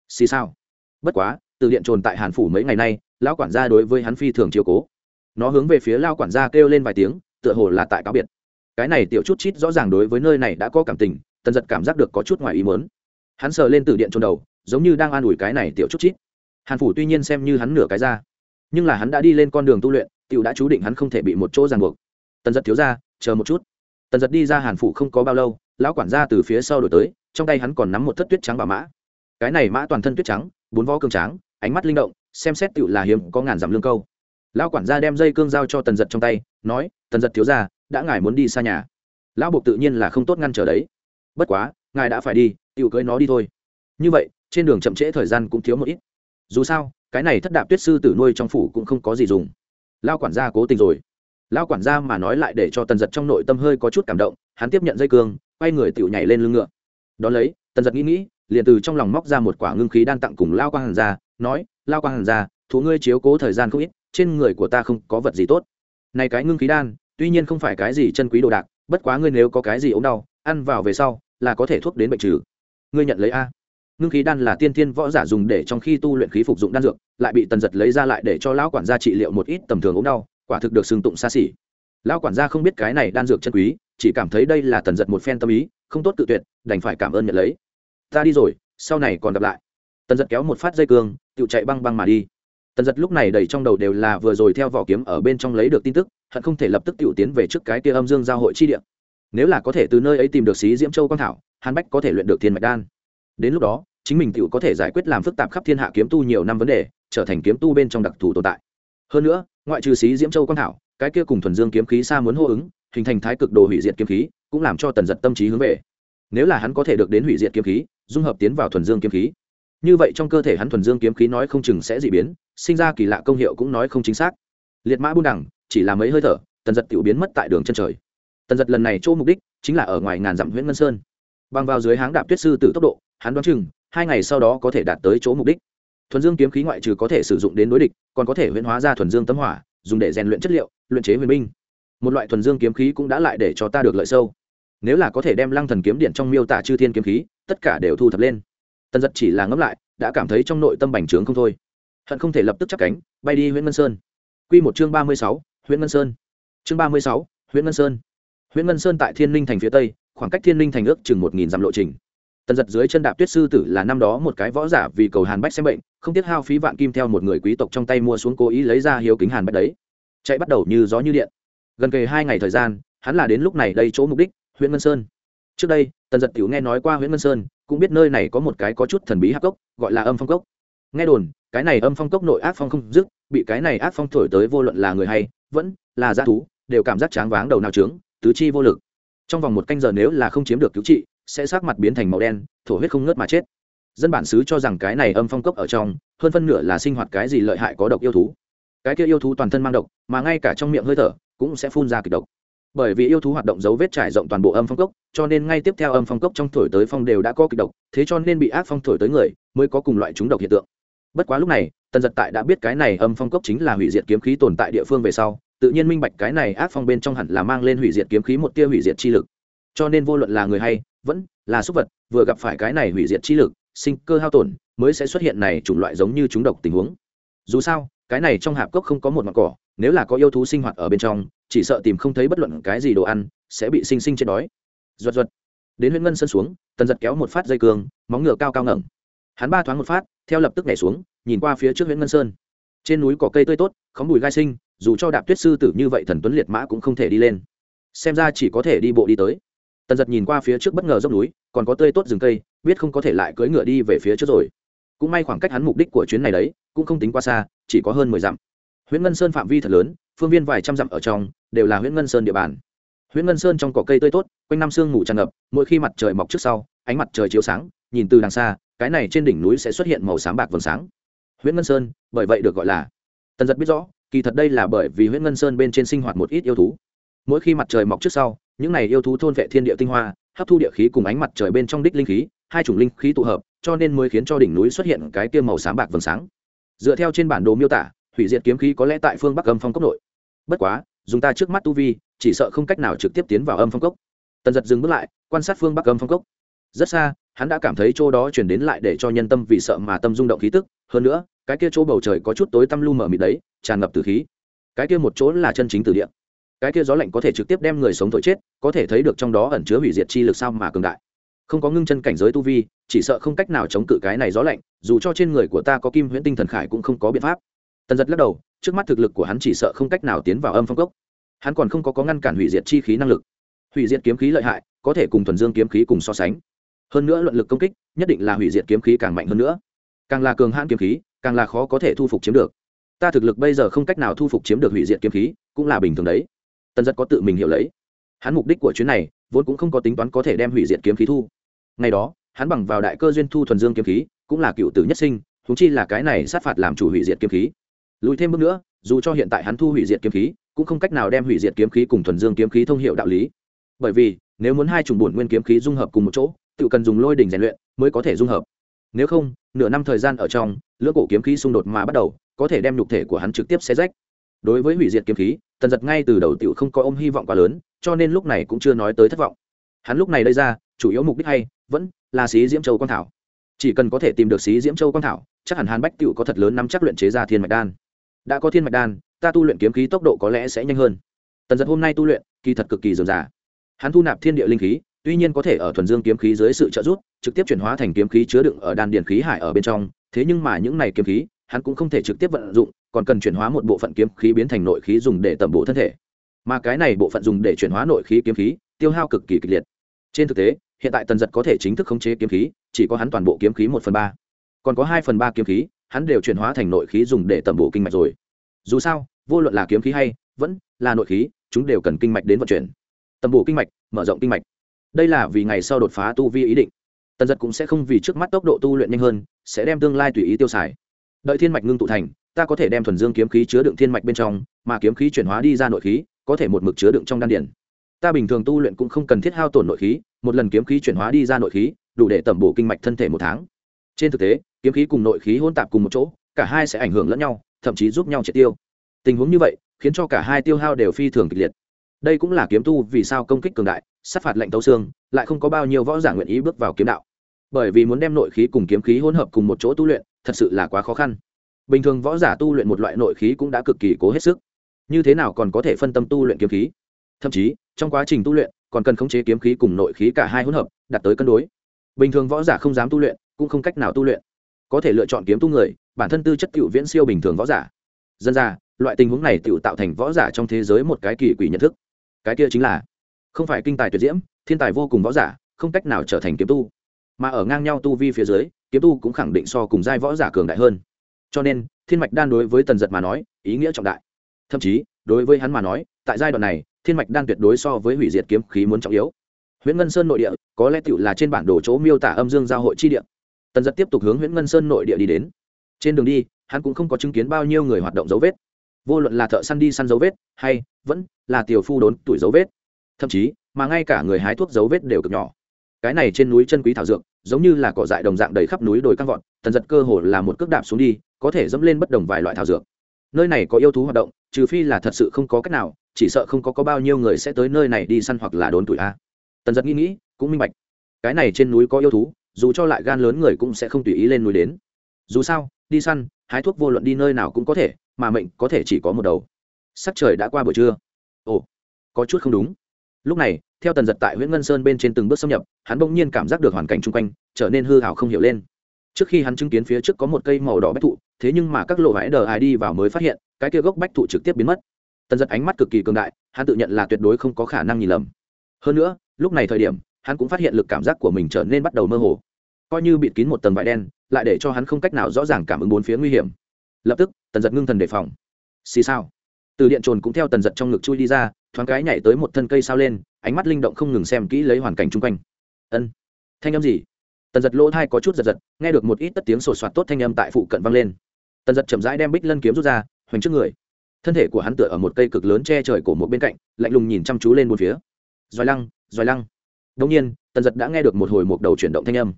Xì sao bất quá, từ điện trồn tại hàn phủ mấy ngày nay, lão quản gia đối với hắn phi thường chiều cố. Nó hướng về phía lao quản gia kêu lên vài tiếng, tựa hồ là tại cáo biệt. Cái này tiểu chút chít rõ ràng đối với nơi này đã có cảm tình, tần giật cảm giác được có chút ngoài ý mớn hắn sờ lên từ điện trồn đầu, giống như đang an ủi cái này tiểu chút chít. Hàn phủ tuy nhiên xem như hắn nửa cái ra, nhưng là hắn đã đi lên con đường tu luyện tiểu đã chú định hắn không thể bị một chỗ ràng buộc. Tần giật thiếu ra, chờ một chút. Tần giật đi ra hàn phủ không có bao lâu, lão quản gia từ phía sau đổi tới, trong tay hắn còn nắm một thất tuyết trắng bà mã. Cái này mã toàn thân tuyết trắng, bốn vó cương tráng, ánh mắt linh động, xem xét tựu là hiếm, có ngàn dặm lương câu. Lão quản gia đem dây cương giao cho tần giật trong tay, nói, tần giật thiếu ra, đã ngài muốn đi xa nhà. Lão buộc tự nhiên là không tốt ngăn trở đấy. Bất quá, ngài đã phải đi tựu cưới nó đi thôi. Như vậy, trên đường chậm trễ thời gian cũng thiếu một ít. Dù sao, cái này thất đạp tuyết sư tử nuôi trong phủ cũng không có gì dùng lao quản gia cố tình rồi. Lao quản gia mà nói lại để cho tần giật trong nội tâm hơi có chút cảm động, hắn tiếp nhận dây cương, quay người tựu nhảy lên lưng ngựa. Đón lấy, tần giật nghĩ nghĩ, liền từ trong lòng móc ra một quả ngưng khí đan tặng cùng lao quang hàn gia, nói, lao quang hàn gia, thú ngươi chiếu cố thời gian không ít, trên người của ta không có vật gì tốt. Này cái ngưng khí đan, tuy nhiên không phải cái gì chân quý đồ đạc, bất quá ngươi nếu có cái gì ốm đau, ăn vào về sau là có thể thuốc đến bệnh trừ. Ngươi nhận lấy a ngưng khí đan là tiên thiên võ giả dùng để trong khi tu luyện khí phục dụng đan dược, lại bị tần giật lấy ra lại để cho lão quản gia trị liệu một ít tầm thường ốm đau, quả thực được xưng tụng xa xỉ. Lão quản gia không biết cái này đan dược chân quý, chỉ cảm thấy đây là tần giật một phen tâm ý, không tốt tự tuyệt, đành phải cảm ơn nhận lấy. Ta đi rồi, sau này còn gặp lại. Tần giật kéo một phát dây cương tự chạy băng băng mà đi. Tần giật lúc này đầy trong đầu đều là vừa rồi theo vỏ kiếm ở bên trong lấy được tin tức, hận không thể lập tức tự tiến về trước cái kia âm dương giao hội chi địa. Nếu là có thể từ nơi ấy tìm được xí diễm châu quang thảo hàn bách có thể luyện được thiên mạch đan đến lúc đó, chính mình tự có thể giải quyết làm phức tạp khắp thiên hạ kiếm tu nhiều năm vấn đề, trở thành kiếm tu bên trong đặc thù tồn tại. Hơn nữa, ngoại trừ xí diễm châu quang thảo, cái kia cùng thuần dương kiếm khí xa muốn hô ứng, hình thành thái cực đồ hủy diệt kiếm khí, cũng làm cho tần giật tâm trí hướng về. Nếu là hắn có thể được đến hủy diệt kiếm khí, dung hợp tiến vào thuần dương kiếm khí. Như vậy trong cơ thể hắn thuần dương kiếm khí nói không chừng sẽ dị biến, sinh ra kỳ lạ công hiệu cũng nói không chính xác. Liệt mã buôn đẳng chỉ là mấy hơi thở, tần giật tự biến mất tại đường chân trời. Tần giật lần này chỗ mục đích chính là ở ngoài ngàn dặm huyện ngân sơn. Bằng vào dưới háng đạp tuyết sư từ tốc độ hắn đoán chừng, hai ngày sau đó có thể đạt tới chỗ mục đích. Thuần dương kiếm khí ngoại trừ có thể sử dụng đến đối địch, còn có thể huyễn hóa ra thuần dương tấm hỏa, dùng để rèn luyện chất liệu, luyện chế huyền binh. Một loại thuần dương kiếm khí cũng đã lại để cho ta được lợi sâu. Nếu là có thể đem lăng thần kiếm điện trong miêu tả chư thiên kiếm khí, tất cả đều thu thập lên. Tần giật chỉ là ngẫm lại, đã cảm thấy trong nội tâm bành trướng không thôi. Hận không thể lập tức chắc cánh, bay đi huyện ngân sơn. Q một chương ba mươi sáu huyện ngân sơn. Chương ba mươi sáu huyện ngân sơn. Huyện ngân sơn tại thiên Linh thành phía tây, khoảng cách thiên Linh thành ước chừng một nghìn dặm lộ trình tần giật dưới chân đạp tuyết sư tử là năm đó một cái võ giả vì cầu hàn bách xem bệnh, không tiếc hao phí vạn kim theo một người quý tộc trong tay mua xuống cố ý lấy ra hiếu kính hàn bách đấy. Chạy bắt đầu như gió như điện. Gần kề hai ngày thời gian, hắn là đến lúc này đây chỗ mục đích huyện ngân sơn. Trước đây, tần giật tiểu nghe nói qua huyện ngân sơn, cũng biết nơi này có một cái có chút thần bí hắc cốc, gọi là âm phong cốc. Nghe đồn, cái này âm phong cốc nội ác phong không dứt, bị cái này ác phong thổi tới vô luận là người hay, vẫn là g thú, đều cảm giác tráng váng đầu nào trướng, tứ chi vô lực. Trong vòng một canh giờ nếu là không chiếm được cứu trị sẽ sắc mặt biến thành màu đen, thổ huyết không ngớt mà chết. Dân bản xứ cho rằng cái này âm phong cốc ở trong, hơn phân nửa là sinh hoạt cái gì lợi hại có độc yêu thú. Cái kia yêu thú toàn thân mang độc, mà ngay cả trong miệng hơi thở cũng sẽ phun ra kịch độc. Bởi vì yêu thú hoạt động dấu vết trải rộng toàn bộ âm phong cốc, cho nên ngay tiếp theo âm phong cốc trong thổi tới phong đều đã có kịch độc, thế cho nên bị ác phong thổi tới người mới có cùng loại chúng độc hiện tượng. Bất quá lúc này, tần giật tại đã biết cái này âm phong cốc chính là hủy diệt kiếm khí tồn tại địa phương về sau, tự nhiên minh bạch cái này ác phong bên trong hẳn là mang lên hủy diệt kiếm khí một tia hủy diệt chi lực cho nên vô luận là người hay, vẫn là súc vật, vừa gặp phải cái này hủy diệt chi lực, sinh cơ hao tổn, mới sẽ xuất hiện này chủng loại giống như chúng độc tình huống. Dù sao, cái này trong hạp cốc không có một mặt cỏ, nếu là có yêu thú sinh hoạt ở bên trong, chỉ sợ tìm không thấy bất luận cái gì đồ ăn, sẽ bị sinh sinh chết đói. Ruột ruột. Đến huyện ngân sân xuống, tần giật kéo một phát dây cường móng ngựa cao cao ngẩng. Hắn ba thoáng một phát, theo lập tức nhảy xuống, nhìn qua phía trước huyện ngân sơn. Trên núi có cây tươi tốt khóm bùi gai sinh, dù cho đạp tuyết sư tử như vậy thần tuấn liệt mã cũng không thể đi lên. Xem ra chỉ có thể đi bộ đi tới tần giật nhìn qua phía trước bất ngờ dốc núi, còn có tươi tốt rừng cây, biết không có thể lại cưỡi ngựa đi về phía trước rồi. Cũng may khoảng cách hắn mục đích của chuyến này đấy, cũng không tính quá xa, chỉ có hơn mười dặm. Huyện ngân sơn phạm vi thật lớn, phương viên vài trăm dặm ở trong, đều là huyện ngân sơn địa bàn. Huyện ngân sơn trong cỏ cây tươi tốt, quanh năm sương ngủ tràn ngập, mỗi khi mặt trời mọc trước sau, ánh mặt trời chiếu sáng, nhìn từ đằng xa, cái này trên đỉnh núi sẽ xuất hiện màu sáng bạc vầng sáng. Huyện ngân sơn, bởi vậy được gọi là tần giật biết rõ, kỳ thật đây là bởi vì huyện ngân sơn bên trên sinh hoạt một ít yêu thú mỗi khi mặt trời mọc trước sau, những này yêu thú thôn vệ thiên địa tinh hoa, hấp thu địa khí cùng ánh mặt trời bên trong đích linh khí, hai chủng linh khí tụ hợp, cho nên mới khiến cho đỉnh núi xuất hiện cái kia màu xám bạc vầng sáng. Dựa theo trên bản đồ miêu tả, hủy diệt kiếm khí có lẽ tại phương bắc âm phong cốc nội. Bất quá, dùng ta trước mắt tu vi, chỉ sợ không cách nào trực tiếp tiến vào âm phong cốc. Tần giật dừng bước lại, quan sát phương bắc âm phong cốc. Rất xa, hắn đã cảm thấy chỗ đó chuyển đến lại để cho nhân tâm vì sợ mà tâm rung động khí tức. Hơn nữa, cái kia chỗ bầu trời có chút tối tăm lu mờ mịt đấy, tràn ngập từ khí. Cái kia một chỗ là chân chính từ địa cái kia gió lạnh có thể trực tiếp đem người sống thổi chết, có thể thấy được trong đó ẩn chứa hủy diệt chi lực sao mà cường đại. Không có ngưng chân cảnh giới tu vi, chỉ sợ không cách nào chống cự cái này gió lạnh, dù cho trên người của ta có kim huyễn tinh thần khải cũng không có biện pháp. Tần giật lắc đầu, trước mắt thực lực của hắn chỉ sợ không cách nào tiến vào âm phong cốc. Hắn còn không có có ngăn cản hủy diệt chi khí năng lực. Hủy diệt kiếm khí lợi hại, có thể cùng thuần dương kiếm khí cùng so sánh. Hơn nữa luận lực công kích, nhất định là hủy diệt kiếm khí càng mạnh hơn nữa. Càng là cường hãn kiếm khí, càng là khó có thể thu phục chiếm được. Ta thực lực bây giờ không cách nào thu phục chiếm được hủy diệt kiếm khí, cũng là bình thường đấy tần giật có tự mình hiểu lấy. Hắn mục đích của chuyến này, vốn cũng không có tính toán có thể đem hủy diệt kiếm khí thu. Ngày đó, hắn bằng vào đại cơ duyên thu thuần dương kiếm khí, cũng là cựu tử nhất sinh húng chi là cái này sát phạt làm chủ hủy diệt kiếm khí. Lùi thêm bước nữa, dù cho hiện tại hắn thu hủy diệt kiếm khí, cũng không cách nào đem hủy diệt kiếm khí cùng thuần dương kiếm khí thông hiệu đạo lý. Bởi vì, nếu muốn hai chủng bổn nguyên kiếm khí dung hợp cùng một chỗ, tự cần dùng lôi đỉnh rèn luyện mới có thể dung hợp. Nếu không, nửa năm thời gian ở trong, lưỡng cổ kiếm khí xung đột mà bắt đầu, có thể đem nhục thể của hắn trực tiếp xé rách. Đối với hủy diệt kiếm khí tần giật ngay từ đầu tiểu không có ôm hy vọng quá lớn, cho nên lúc này cũng chưa nói tới thất vọng. Hắn lúc này đây ra, chủ yếu mục đích hay, vẫn là xí diễm châu quang thảo. Chỉ cần có thể tìm được xí diễm châu quang thảo, chắc hẳn hàn bách tiểu có thật lớn nắm chắc luyện chế ra thiên mạch đan. Đã có thiên mạch đan, ta tu luyện kiếm khí tốc độ có lẽ sẽ nhanh hơn. Tần giật hôm nay tu luyện, kỳ thật cực kỳ dườm giả hắn thu nạp thiên địa linh khí, tuy nhiên có thể ở thuần dương kiếm khí dưới sự trợ giúp, trực tiếp chuyển hóa thành kiếm khí chứa đựng ở đan điện khí hải ở bên trong, thế nhưng mà những này kiếm khí, hắn cũng không thể trực tiếp vận dụng còn cần chuyển hóa một bộ phận kiếm khí biến thành nội khí dùng để tẩm bổ thân thể. Mà cái này bộ phận dùng để chuyển hóa nội khí kiếm khí, tiêu hao cực kỳ kịch liệt. Trên thực tế, hiện tại tần giật có thể chính thức khống chế kiếm khí, chỉ có hắn toàn bộ kiếm khí một phần ba. Còn có hai phần ba kiếm khí, hắn đều chuyển hóa thành nội khí dùng để tẩm bổ kinh mạch rồi. Dù sao, vô luận là kiếm khí hay vẫn là nội khí, chúng đều cần kinh mạch đến vận chuyển. Tẩm bổ kinh mạch, mở rộng kinh mạch. Đây là vì ngày sau đột phá tu vi ý định. Tần giật cũng sẽ không vì trước mắt tốc độ tu luyện nhanh hơn, sẽ đem tương lai tùy ý tiêu xài. Đợi thiên mạch ngưng tụ thành ta có thể đem thuần dương kiếm khí chứa đựng thiên mạch bên trong, mà kiếm khí chuyển hóa đi ra nội khí, có thể một mực chứa đựng trong đan điển ta bình thường tu luyện cũng không cần thiết hao tổn nội khí, một lần kiếm khí chuyển hóa đi ra nội khí, đủ để tẩm bổ kinh mạch thân thể một tháng. Trên thực tế, kiếm khí cùng nội khí hôn tạp cùng một chỗ, cả hai sẽ ảnh hưởng lẫn nhau, thậm chí giúp nhau triệt tiêu. Tình huống như vậy, khiến cho cả hai tiêu hao đều phi thường kịch liệt. Đây cũng là kiếm tu vì sao công kích cường đại, sát phạt lệnh tấu xương, lại không có bao nhiêu võ giả nguyện ý bước vào kiếm đạo. Bởi vì muốn đem nội khí cùng kiếm khí hỗn hợp cùng một chỗ tu luyện, thật sự là quá khó khăn bình thường võ giả tu luyện một loại nội khí cũng đã cực kỳ cố hết sức. Như thế nào còn có thể phân tâm tu luyện kiếm khí? Thậm chí, trong quá trình tu luyện, còn cần khống chế kiếm khí cùng nội khí cả hai hỗn hợp, đạt tới cân đối. Bình thường võ giả không dám tu luyện, cũng không cách nào tu luyện. Có thể lựa chọn kiếm tu người, bản thân tư chất cựu viễn siêu bình thường võ giả. Dân ra, loại tình huống này tự tạo thành võ giả trong thế giới một cái kỳ quỷ nhận thức. Cái kia chính là, không phải kinh tài tuyệt diễm, thiên tài vô cùng võ giả, không cách nào trở thành kiếm tu. Mà ở ngang nhau tu vi phía dưới, kiếm tu cũng khẳng định so cùng giai võ giả cường đại hơn cho nên, thiên mạch đan đối với tần giật mà nói, ý nghĩa trọng đại. Thậm chí, đối với hắn mà nói, tại giai đoạn này, thiên mạch đan tuyệt đối so với hủy diệt kiếm khí muốn trọng yếu. Huyện ngân sơn nội địa, có lẽ tựu là trên bản đồ chỗ miêu tả âm dương giao hội chi địa. Tần giật tiếp tục hướng huyện ngân sơn nội địa đi đến. Trên đường đi, hắn cũng không có chứng kiến bao nhiêu người hoạt động dấu vết. Vô luận là thợ săn đi săn dấu vết, hay vẫn là tiểu phu đốn tuổi dấu vết. Thậm chí, mà ngay cả người hái thuốc dấu vết đều cực nhỏ. Cái này trên núi chân quý thảo dược, giống như là cỏ dại đồng dạng đầy khắp núi đồi căng vọt, tần giật cơ hồ là một cước đạp xuống đi có thể dẫm lên bất đồng vài loại thảo dược. Nơi này có yêu thú hoạt động trừ phi là thật sự không có cách nào chỉ sợ không có, có bao nhiêu người sẽ tới nơi này đi săn hoặc là đốn tuổi a. Tần giật nghĩ nghĩ cũng minh bạch. Cái này trên núi có yêu thú dù cho lại gan lớn người cũng sẽ không tùy ý lên núi đến. Dù sao đi săn hái thuốc vô luận đi nơi nào cũng có thể mà mệnh có thể chỉ có một đầu. Sắc trời đã qua buổi trưa. Ồ có chút không đúng. Lúc này theo tần giật tại huyện ngân sơn bên trên từng bước xâm nhập hắn bỗng nhiên cảm giác được hoàn cảnh chung quanh trở nên hư hào không hiểu lên trước khi hắn chứng kiến phía trước có một cây màu đỏ bách thụ, thế nhưng mà các lộ vải đờ ai đi vào mới phát hiện, cái kia gốc bách thụ trực tiếp biến mất. Tần giật ánh mắt cực kỳ cường đại, hắn tự nhận là tuyệt đối không có khả năng nhìn lầm. Hơn nữa, lúc này thời điểm, hắn cũng phát hiện lực cảm giác của mình trở nên bắt đầu mơ hồ. Coi như bịt kín một tầng vải đen, lại để cho hắn không cách nào rõ ràng cảm ứng bốn phía nguy hiểm. Lập tức, tần giật ngưng thần đề phòng. Xì sao từ điện trồn cũng theo tần giật trong ngực chui đi ra, thoáng cái nhảy tới một thân cây sao lên, ánh mắt linh động không ngừng xem kỹ lấy hoàn cảnh chung quanh. Ân. Thanh âm gì? Tần giật lỗ thai có chút giật giật, nghe được một ít tất tiếng sột soạt tốt thanh âm tại phụ cận vang lên. Tần giật chậm rãi đem bích lân kiếm rút ra, hoành trước người. Thân thể của hắn tựa ở một cây cực lớn che trời cổ một bên cạnh, lạnh lùng nhìn chăm chú lên một phía. Doài lăng doài lăng. Đông nhiên, tần giật đã nghe được một hồi một đầu chuyển động thanh âm.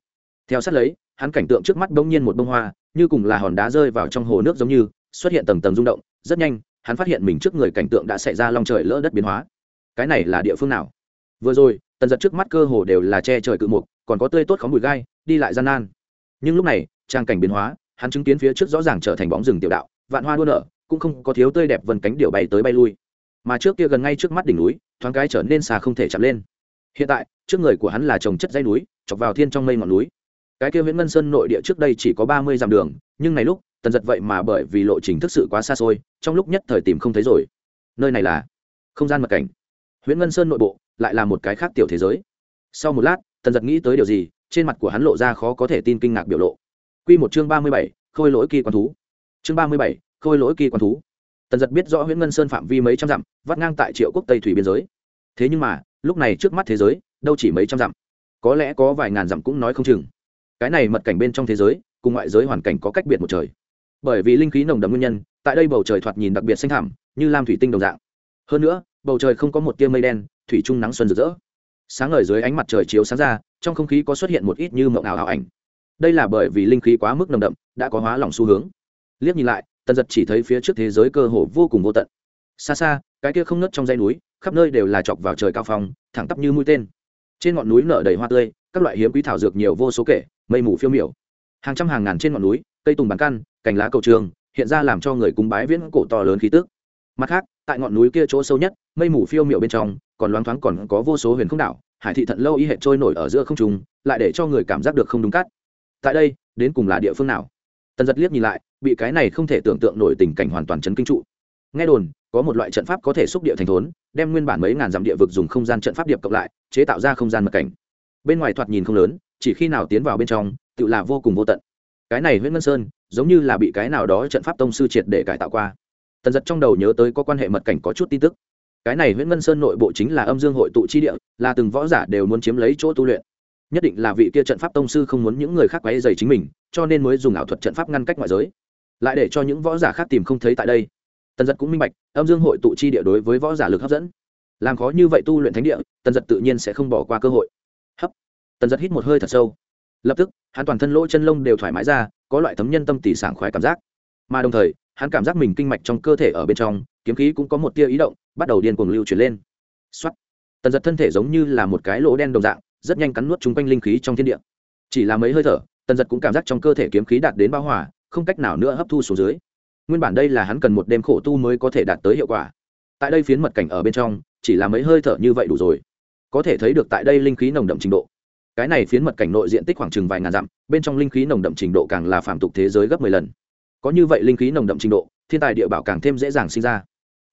Theo sát lấy, hắn cảnh tượng trước mắt đông nhiên một bông hoa, như cùng là hòn đá rơi vào trong hồ nước giống như, xuất hiện tầng tầng rung động, rất nhanh, hắn phát hiện mình trước người cảnh tượng đã xảy ra long trời lỡ đất biến hóa. Cái này là địa phương nào? Vừa rồi, tần giật trước mắt cơ hồ đều là che trời cự mục còn có tươi tốt khóm bụi gai, đi lại gian nan. Nhưng lúc này, trang cảnh biến hóa, hắn chứng kiến phía trước rõ ràng trở thành bóng rừng tiểu đạo, vạn hoa đua nở, cũng không có thiếu tươi đẹp vần cánh điệu bay tới bay lui. Mà trước kia gần ngay trước mắt đỉnh núi, thoáng cái trở nên xa không thể chạm lên. Hiện tại, trước người của hắn là trồng chất dây núi, chọc vào thiên trong mây ngọn núi. Cái kia huyện ngân sơn nội địa trước đây chỉ có ba mươi dặm đường, nhưng này lúc, tần giật vậy mà bởi vì lộ trình thực sự quá xa xôi, trong lúc nhất thời tìm không thấy rồi. Nơi này là không gian mật cảnh. Huyện ngân sơn nội bộ lại là một cái khác tiểu thế giới. Sau một lát tần giật nghĩ tới điều gì, trên mặt của hắn lộ ra khó có thể tin kinh ngạc biểu lộ. Q một chương ba mươi bảy, khôi lỗi kỳ quan thú. Chương ba mươi bảy, khôi lỗi kỳ quan thú. Tần giật biết rõ huyện ngân sơn phạm vi mấy trăm dặm, vắt ngang tại triệu quốc tây thủy biên giới. Thế nhưng mà, lúc này trước mắt thế giới, đâu chỉ mấy trăm dặm. Có lẽ có vài ngàn dặm cũng nói không chừng. Cái này mật cảnh bên trong thế giới, cùng ngoại giới hoàn cảnh có cách biệt một trời. Bởi vì linh khí nồng đậm nguyên nhân, tại đây bầu trời thoạt nhìn đặc biệt xanh thẳm, như lam thủy tinh đồng dạng. Hơn nữa, bầu trời không có một tia mây đen, thủy chung nắng xuân rực rỡ sáng ngời dưới ánh mặt trời chiếu sáng ra, trong không khí có xuất hiện một ít như mộng ảo ảo ảnh. Đây là bởi vì linh khí quá mức nồng đậm, đã có hóa lỏng xu hướng. Liếc nhìn lại, tần giật chỉ thấy phía trước thế giới cơ hồ vô cùng vô tận. Xa xa, cái kia không nớt trong dãy núi, khắp nơi đều là chọc vào trời cao phong, thẳng tắp như mũi tên. Trên ngọn núi nở đầy hoa tươi, các loại hiếm quý thảo dược nhiều vô số kể, mây mù phiêu miểu. Hàng trăm hàng ngàn trên ngọn núi, cây tùng bàn căn cành lá cầu trường, hiện ra làm cho người cúng bái viễn cổ to lớn khí tức. Mặt khác, tại ngọn núi kia chỗ sâu nhất, mây mù phiêu miểu bên trong còn loáng thoáng còn có vô số huyền không đảo, hải thị thận lâu y hệ trôi nổi ở giữa không trùng lại để cho người cảm giác được không đúng cắt tại đây, đến cùng là địa phương nào? Tần giật liếc nhìn lại, bị cái này không thể tưởng tượng nổi tình cảnh hoàn toàn chấn kinh trụ. Nghe đồn, có một loại trận pháp có thể xúc địa thành thốn, đem nguyên bản mấy ngàn dặm địa vực dùng không gian trận pháp điệp cộng lại, chế tạo ra không gian mật cảnh. Bên ngoài thoạt nhìn không lớn, chỉ khi nào tiến vào bên trong, tự là vô cùng vô tận. Cái này nguyễn ngân sơn, giống như là bị cái nào đó trận pháp tông sư triệt để cải tạo qua. Tần giật trong đầu nhớ tới có quan hệ mật cảnh có chút tin tức cái này nguyễn ngân sơn nội bộ chính là âm dương hội tụ chi địa, là từng võ giả đều muốn chiếm lấy chỗ tu luyện. Nhất định là vị kia trận pháp tông sư không muốn những người khác quấy dày chính mình, cho nên mới dùng ảo thuật trận pháp ngăn cách ngoại giới. Lại để cho những võ giả khác tìm không thấy tại đây. Tần giật cũng minh bạch, âm dương hội tụ chi địa đối với võ giả lực hấp dẫn. Làm khó như vậy tu luyện thánh địa, tần giật tự nhiên sẽ không bỏ qua cơ hội. Hấp. Tần giật hít một hơi thật sâu. Lập tức, hắn toàn thân lỗ chân lông đều thoải mái ra, có loại thấm nhân tâm tỷ sảng khoái cảm giác. Mà đồng thời, hắn cảm giác mình kinh mạch trong cơ thể ở bên trong kiếm khí cũng có một tia ý động, bắt đầu điên cuồng lưu chuyển lên. Xuất tần giật thân thể giống như là một cái lỗ đen đồng dạng, rất nhanh cắn nuốt chung quanh linh khí trong thiên địa. Chỉ là mấy hơi thở, tần giật cũng cảm giác trong cơ thể kiếm khí đạt đến bao hòa, không cách nào nữa hấp thu xuống dưới. Nguyên bản đây là hắn cần một đêm khổ tu mới có thể đạt tới hiệu quả. Tại đây phiến mật cảnh ở bên trong, chỉ là mấy hơi thở như vậy đủ rồi. Có thể thấy được tại đây linh khí nồng đậm trình độ. Cái này phiến mật cảnh nội diện tích khoảng chừng vài ngàn dặm, bên trong linh khí nồng đậm trình độ càng là phạm tục thế giới gấp mười lần. Có như vậy linh khí nồng đậm trình độ, thiên tài địa bảo càng thêm dễ dàng sinh ra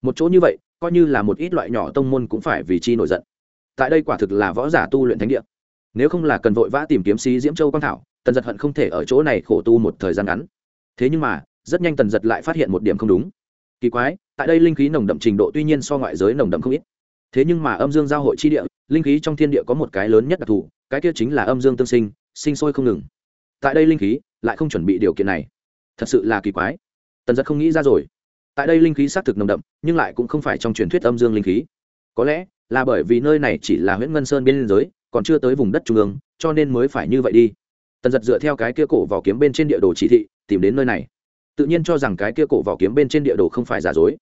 một chỗ như vậy, coi như là một ít loại nhỏ tông môn cũng phải vì chi nổi giận. Tại đây quả thực là võ giả tu luyện thánh địa. Nếu không là cần vội vã tìm kiếm sĩ diễm châu quang thảo, tần giật hận không thể ở chỗ này khổ tu một thời gian ngắn. Thế nhưng mà, rất nhanh tần giật lại phát hiện một điểm không đúng. Kỳ quái, tại đây linh khí nồng đậm trình độ tuy nhiên so ngoại giới nồng đậm không ít. Thế nhưng mà âm dương giao hội chi địa, linh khí trong thiên địa có một cái lớn nhất đặc thù, cái kia chính là âm dương tương sinh sinh sôi không ngừng. Tại đây linh khí lại không chuẩn bị điều kiện này. Thật sự là kỳ quái. Tần giật không nghĩ ra rồi tại đây linh khí xác thực nồng đậm, nhưng lại cũng không phải trong truyền thuyết âm dương linh khí. Có lẽ là bởi vì nơi này chỉ là huyện ngân sơn biên giới, còn chưa tới vùng đất trung ương, cho nên mới phải như vậy đi. Tần giật dựa theo cái kia cổ vào kiếm bên trên địa đồ chỉ thị, tìm đến nơi này. Tự nhiên cho rằng cái kia cổ vào kiếm bên trên địa đồ không phải giả dối.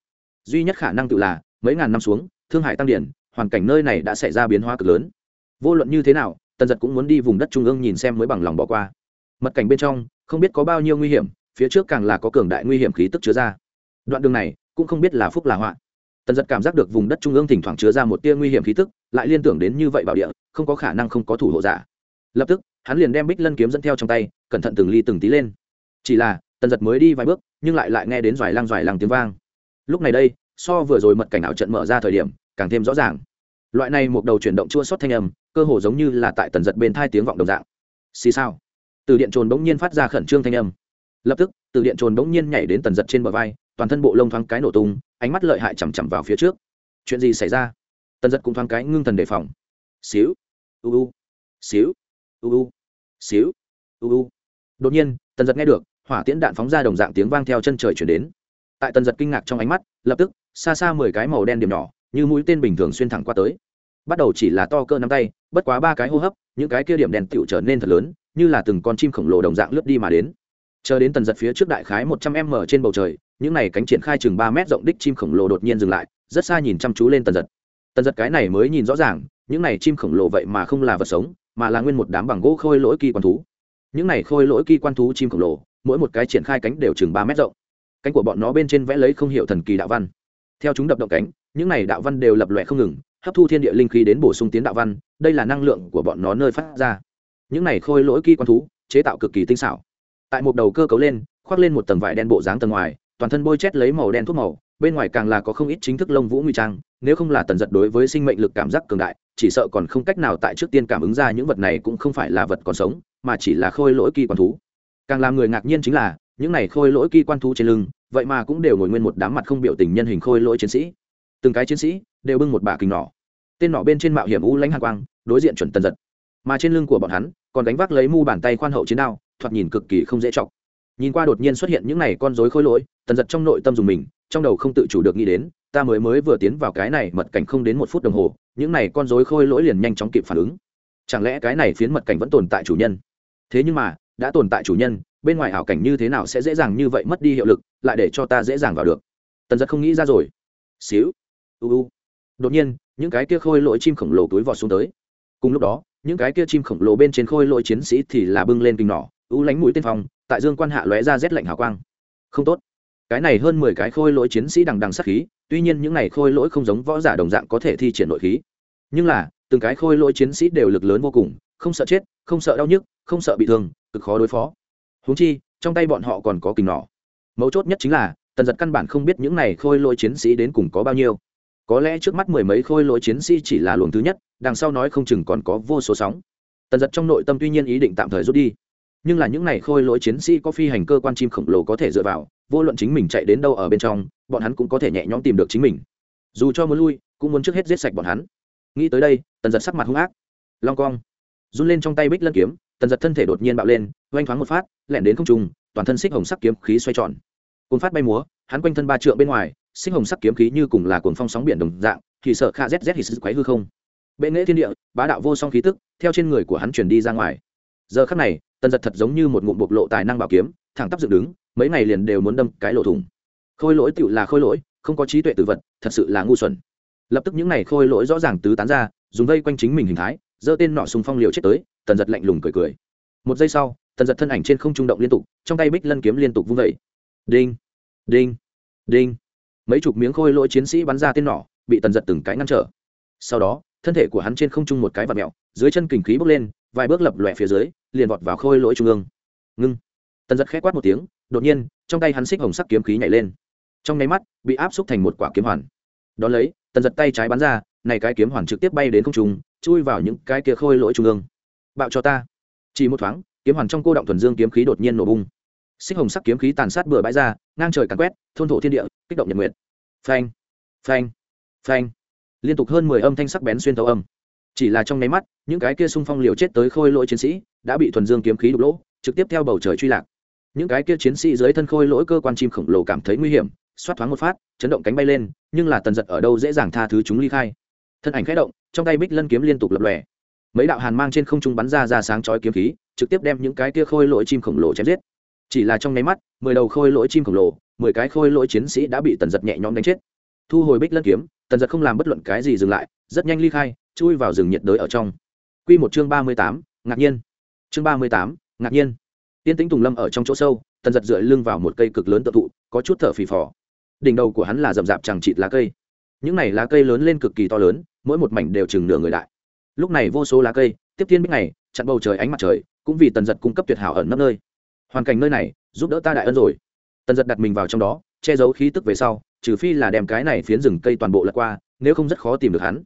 Duy nhất khả năng tự là, mấy ngàn năm xuống, thương hải tăng điển, hoàn cảnh nơi này đã xảy ra biến hóa cực lớn. Vô luận như thế nào, tần giật cũng muốn đi vùng đất trung ương nhìn xem mới bằng lòng bỏ qua. Mật cảnh bên trong, không biết có bao nhiêu nguy hiểm, phía trước càng là có cường đại nguy hiểm khí tức chứa ra đoạn đường này cũng không biết là phúc là họa. Tần giật cảm giác được vùng đất trung ương thỉnh thoảng chứa ra một tia nguy hiểm khí tức, lại liên tưởng đến như vậy bảo địa, không có khả năng không có thủ hộ giả. Lập tức, hắn liền đem bích lân kiếm dẫn theo trong tay, cẩn thận từng ly từng tí lên. Chỉ là, tần giật mới đi vài bước, nhưng lại lại nghe đến doài lang doài lăng tiếng vang. Lúc này đây, so vừa rồi mật cảnh ảo trận mở ra thời điểm, càng thêm rõ ràng. Loại này một đầu chuyển động chua sót thanh âm, cơ hồ giống như là tại tần giật bên thai tiếng vọng đồng dạng. Xì sao từ điện trồn bỗng nhiên phát ra khẩn trương thanh âm. Lập tức, từ điện trồn bỗng nhiên nhảy đến tần giật trên bờ vai toàn thân bộ lông thoáng cái nổ tung, ánh mắt lợi hại chằm chằm vào phía trước. Chuyện gì xảy ra? Tần giật cũng thoáng cái ngưng thần đề phòng. Xíu, u u, xíu, u u, xíu, u u. Đột nhiên, tần giật nghe được, hỏa tiễn đạn phóng ra đồng dạng tiếng vang theo chân trời chuyển đến. Tại tần giật kinh ngạc trong ánh mắt, lập tức, xa xa mười cái màu đen điểm nhỏ, như mũi tên bình thường xuyên thẳng qua tới. Bắt đầu chỉ là to cơ nắm tay, bất quá ba cái hô hấp, những cái kia điểm đèn tựu trở nên thật lớn, như là từng con chim khổng lồ đồng dạng lướt đi mà đến chờ đến tần giật phía trước đại khái một trăm m trên bầu trời, những này cánh triển khai chừng ba mét rộng đích chim khổng lồ đột nhiên dừng lại, rất xa nhìn chăm chú lên tần giật. Tần giật cái này mới nhìn rõ ràng, những này chim khổng lồ vậy mà không là vật sống, mà là nguyên một đám bằng gỗ khôi lỗi kỳ quan thú. Những này khôi lỗi kỳ quan thú chim khổng lồ, mỗi một cái triển khai cánh đều chừng ba mét rộng. Cánh của bọn nó bên trên vẽ lấy không h i ể u thần kỳ đạo văn. Theo chúng đập động cánh, những này đạo văn đều lập lòe không ngừng, hấp thu thiên địa linh khí đến bổ sung tiến đạo văn, đây là năng lượng của bọn nó nơi phát ra. Những này khôi lỗi kỳ quan thú, chế tạo cực kỳ tinh xảo tại một đầu cơ cấu lên, khoác lên một tầng vải đen bộ dáng tầng ngoài, toàn thân bôi chét lấy màu đen thuốc màu, bên ngoài càng là có không ít chính thức lông vũ nguy trang, nếu không là tần giật đối với sinh mệnh lực cảm giác cường đại, chỉ sợ còn không cách nào tại trước tiên cảm ứng ra những vật này cũng không phải là vật còn sống, mà chỉ là khôi lỗi kỳ quan thú. Càng làm người ngạc nhiên chính là, những này khôi lỗi kỳ quan thú trên lưng, vậy mà cũng đều ngồi nguyên một đám mặt không biểu tình nhân hình khôi lỗi chiến sĩ. Từng cái chiến sĩ đều bưng một bả kình nỏ. Tên nỏ bên trên mạo hiểm u lãnh hạ quang, đối diện chuẩn tần giật. Mà trên lưng của bọn hắn, còn đánh vác lấy mu bàn tay khoan hậu chiến đao thoạt nhìn cực kỳ không dễ chọc. Nhìn qua đột nhiên xuất hiện những này con rối khôi lỗi, tần giật trong nội tâm dùng mình, trong đầu không tự chủ được nghĩ đến, ta mới mới vừa tiến vào cái này mật cảnh không đến một phút đồng hồ, những này con rối khôi lỗi liền nhanh chóng kịp phản ứng. Chẳng lẽ cái này phiến mật cảnh vẫn tồn tại chủ nhân? Thế nhưng mà, đã tồn tại chủ nhân, bên ngoài ảo cảnh như thế nào sẽ dễ dàng như vậy mất đi hiệu lực, lại để cho ta dễ dàng vào được? Tần giật không nghĩ ra rồi. Xíu. U u. Đột nhiên, những cái kia khôi lỗi chim khổng lồ túi vọt xuống tới. Cùng lúc đó, những cái kia chim khổng lồ bên trên khôi lỗi chiến sĩ thì là bưng lên kinh nỏ u lánh mũi tiên phong, tại dương quan hạ lóe ra rét lạnh hào quang. Không tốt. Cái này hơn mười cái khôi lỗi chiến sĩ đằng đằng sát khí, tuy nhiên những này khôi lỗi không giống võ giả đồng dạng có thể thi triển nội khí. Nhưng là, từng cái khôi lỗi chiến sĩ đều lực lớn vô cùng, không sợ chết, không sợ đau nhức, không sợ bị thương, cực khó đối phó. Húng chi, trong tay bọn họ còn có kình nỏ. Mấu chốt nhất chính là, tần giật căn bản không biết những này khôi lỗi chiến sĩ đến cùng có bao nhiêu. Có lẽ trước mắt mười mấy khôi lỗi chiến sĩ chỉ là luồng thứ nhất, đằng sau nói không chừng còn có vô số sóng. Tần giật trong nội tâm tuy nhiên ý định tạm thời rút đi nhưng là những này khôi lỗi chiến sĩ có phi hành cơ quan chim khổng lồ có thể dựa vào, vô luận chính mình chạy đến đâu ở bên trong, bọn hắn cũng có thể nhẹ nhõm tìm được chính mình. Dù cho muốn lui, cũng muốn trước hết giết sạch bọn hắn. Nghĩ tới đây, tần giật sắc mặt hung ác. Long cong, run lên trong tay bích lân kiếm, tần giật thân thể đột nhiên bạo lên, oanh thoáng một phát lẻn đến không trùng toàn thân xích hồng sắc kiếm khí xoay tròn. Cồn phát bay múa, hắn quanh thân ba trượng bên ngoài, xích hồng sắc kiếm khí như cùng là cồn phong sóng biển đồng dạng, thì sợ kha zz thì sức quấy hư không. Bệ nghệ thiên địa, bá đạo vô song khí tức, theo trên người của hắn chuyển đi ra ngoài. Giờ khắc này tần giật thật giống như một ngụm bộc lộ tài năng bảo kiếm, thẳng tắp dựng đứng, mấy ngày liền đều muốn đâm cái lỗ thủng. Khôi lỗi tựu là khôi lỗi, không có trí tuệ tự vật, thật sự là ngu xuẩn. Lập tức những ngày khôi lỗi rõ ràng tứ tán ra, dùng vây quanh chính mình hình thái, giơ tên nọ sùng phong liều chết tới, tần giật lạnh lùng cười cười. Một giây sau, tần giật thân ảnh trên không trung động liên tục, trong tay bích lân kiếm liên tục vung vẩy đinh đinh đinh. Mấy chục miếng khôi lỗi chiến sĩ bắn ra tên nỏ bị tần giật từng cái ngăn trở. Sau đó, thân thể của hắn trên không trung một cái vật mẹo, dưới chân kình khí bốc lên vài bước lập lòe phía dưới, liền vọt vào khôi lỗi trung ương. Ngưng. Tần giật khẽ quát một tiếng, đột nhiên, trong tay hắn xích hồng sắc kiếm khí nhảy lên. Trong nháy mắt, bị áp xúc thành một quả kiếm hoàn. Đón lấy, tần giật tay trái bắn ra, này cái kiếm hoàn trực tiếp bay đến không trung, chui vào những cái kia khôi lỗi trung ương. Bạo cho ta. Chỉ một thoáng, kiếm hoàn trong cô động thuần dương kiếm khí đột nhiên nổ bung. Xích hồng sắc kiếm khí tàn sát bừa bãi ra, ngang trời càn quét, thôn thổ thiên địa, kích động nhật nguyệt. Phanh. Phanh. Phanh. Liên tục hơn mười âm thanh sắc bén xuyên thấu âm chỉ là trong nháy mắt, những cái kia xung phong liều chết tới khôi lỗi chiến sĩ đã bị thuần dương kiếm khí đục lỗ, trực tiếp theo bầu trời truy lạc. Những cái kia chiến sĩ dưới thân khôi lỗi cơ quan chim khổng lồ cảm thấy nguy hiểm, xoát thoáng một phát, chấn động cánh bay lên, nhưng là tần giật ở đâu dễ dàng tha thứ chúng ly khai. Thân ảnh khẽ động, trong tay bích lân kiếm liên tục lập lòe. Mấy đạo hàn mang trên không trung bắn ra ra sáng chói kiếm khí, trực tiếp đem những cái kia khôi lỗi chim khổng lồ chém giết. Chỉ là trong nháy mắt, mười đầu khôi lỗi chim khổng lồ, mười cái khôi lỗi chiến sĩ đã bị tần giật nhẹ nhõm đánh chết. Thu hồi bích lân kiếm, tần giật không làm bất luận cái gì dừng lại, rất nhanh ly khai chui vào rừng nhiệt đới ở trong. Q một chương ba mươi tám, ngạc nhiên. Chương ba mươi tám, ngạc nhiên. Tiên tĩnh tùng lâm ở trong chỗ sâu, tần giật dựa lưng vào một cây cực lớn tự thụ, có chút thở phì phò. Đỉnh đầu của hắn là rậm rạp chẳng chịt lá cây. Những này lá cây lớn lên cực kỳ to lớn, mỗi một mảnh đều chừng nửa người đại. Lúc này vô số lá cây, tiếp thiên bích này chặn bầu trời ánh mặt trời, cũng vì tần giật cung cấp tuyệt hảo ẩn nấp nơi. Hoàn cảnh nơi này, giúp đỡ ta đại ân rồi. Tần giật đặt mình vào trong đó, che giấu khí tức về sau, trừ phi là đem cái này phiến rừng cây toàn bộ lật qua, nếu không rất khó tìm được hắn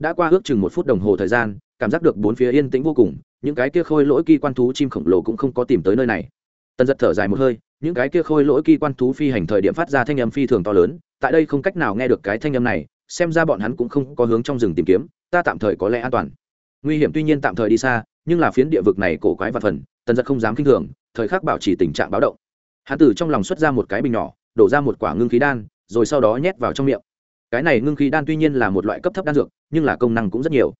đã qua ước chừng một phút đồng hồ thời gian, cảm giác được bốn phía yên tĩnh vô cùng, những cái kia khôi lỗi kỳ quan thú chim khổng lồ cũng không có tìm tới nơi này. Tần giật thở dài một hơi, những cái kia khôi lỗi kỳ quan thú phi hành thời điểm phát ra thanh âm phi thường to lớn, tại đây không cách nào nghe được cái thanh âm này, xem ra bọn hắn cũng không có hướng trong rừng tìm kiếm, ta tạm thời có lẽ an toàn. Nguy hiểm tuy nhiên tạm thời đi xa, nhưng là phiến địa vực này cổ quái và phần, tần giật không dám k i n h thường, thời khắc bảo trì tình trạng báo động. Hắn từ trong lòng xuất ra một cái bình nhỏ, đổ ra một quả ngưng khí đan, rồi sau đó nhét vào trong miệng cái này ngưng khí đan tuy nhiên là một loại cấp thấp đan dược, nhưng là công năng cũng rất nhiều.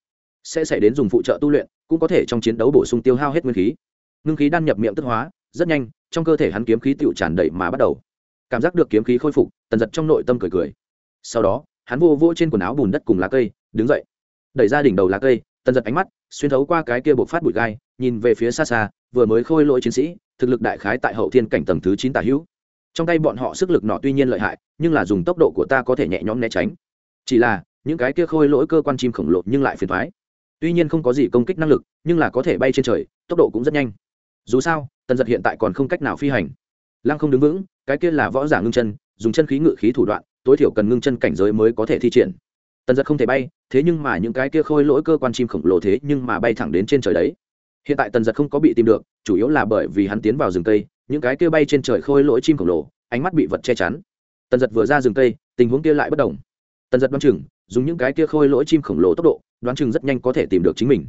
Sẽ xảy đến dùng phụ trợ tu luyện, cũng có thể trong chiến đấu bổ sung tiêu hao hết nguyên khí. Ngưng khí đan nhập miệng tức hóa, rất nhanh, trong cơ thể hắn kiếm khí tựu tràn đầy mà bắt đầu. Cảm giác được kiếm khí khôi phục, tần giật trong nội tâm cười cười. Sau đó, hắn vô vô trên quần áo bùn đất cùng lá cây, đứng dậy. Đẩy ra đỉnh đầu lá cây, tần giật ánh mắt xuyên thấu qua cái kia buộc phát bụi gai, nhìn về phía xa xa, vừa mới khôi lỗi chiến sĩ, thực lực đại khái tại hậu thiên cảnh tầng thứ chín tả hữu trong tay bọn họ sức lực nọ tuy nhiên lợi hại, nhưng là dùng tốc độ của ta có thể nhẹ nhõm né tránh. Chỉ là, những cái kia khôi lỗi cơ quan chim khổng lồ nhưng lại phiền thoái tuy nhiên không có gì công kích năng lực, nhưng là có thể bay trên trời, tốc độ cũng rất nhanh. Dù sao, tần giật hiện tại còn không cách nào phi hành. Lăng không đứng vững, cái kia là võ giả ngưng chân, dùng chân khí ngự khí thủ đoạn, tối thiểu cần ngưng chân cảnh giới mới có thể thi triển. Tần giật không thể bay, thế nhưng mà những cái kia khôi lỗi cơ quan chim khổng lồ thế nhưng mà bay thẳng đến trên trời đấy. Hiện tại tần giật không có bị tìm được, chủ yếu là bởi vì hắn tiến vào rừng cây những cái kia bay trên trời khôi lỗi chim khổng lồ, ánh mắt bị vật che chắn. Tần giật vừa ra rừng cây, tình huống kia lại bất đồng. Tần giật đoán chừng, dùng những cái kia khôi lỗi chim khổng lồ tốc độ, đoán chừng rất nhanh có thể tìm được chính mình.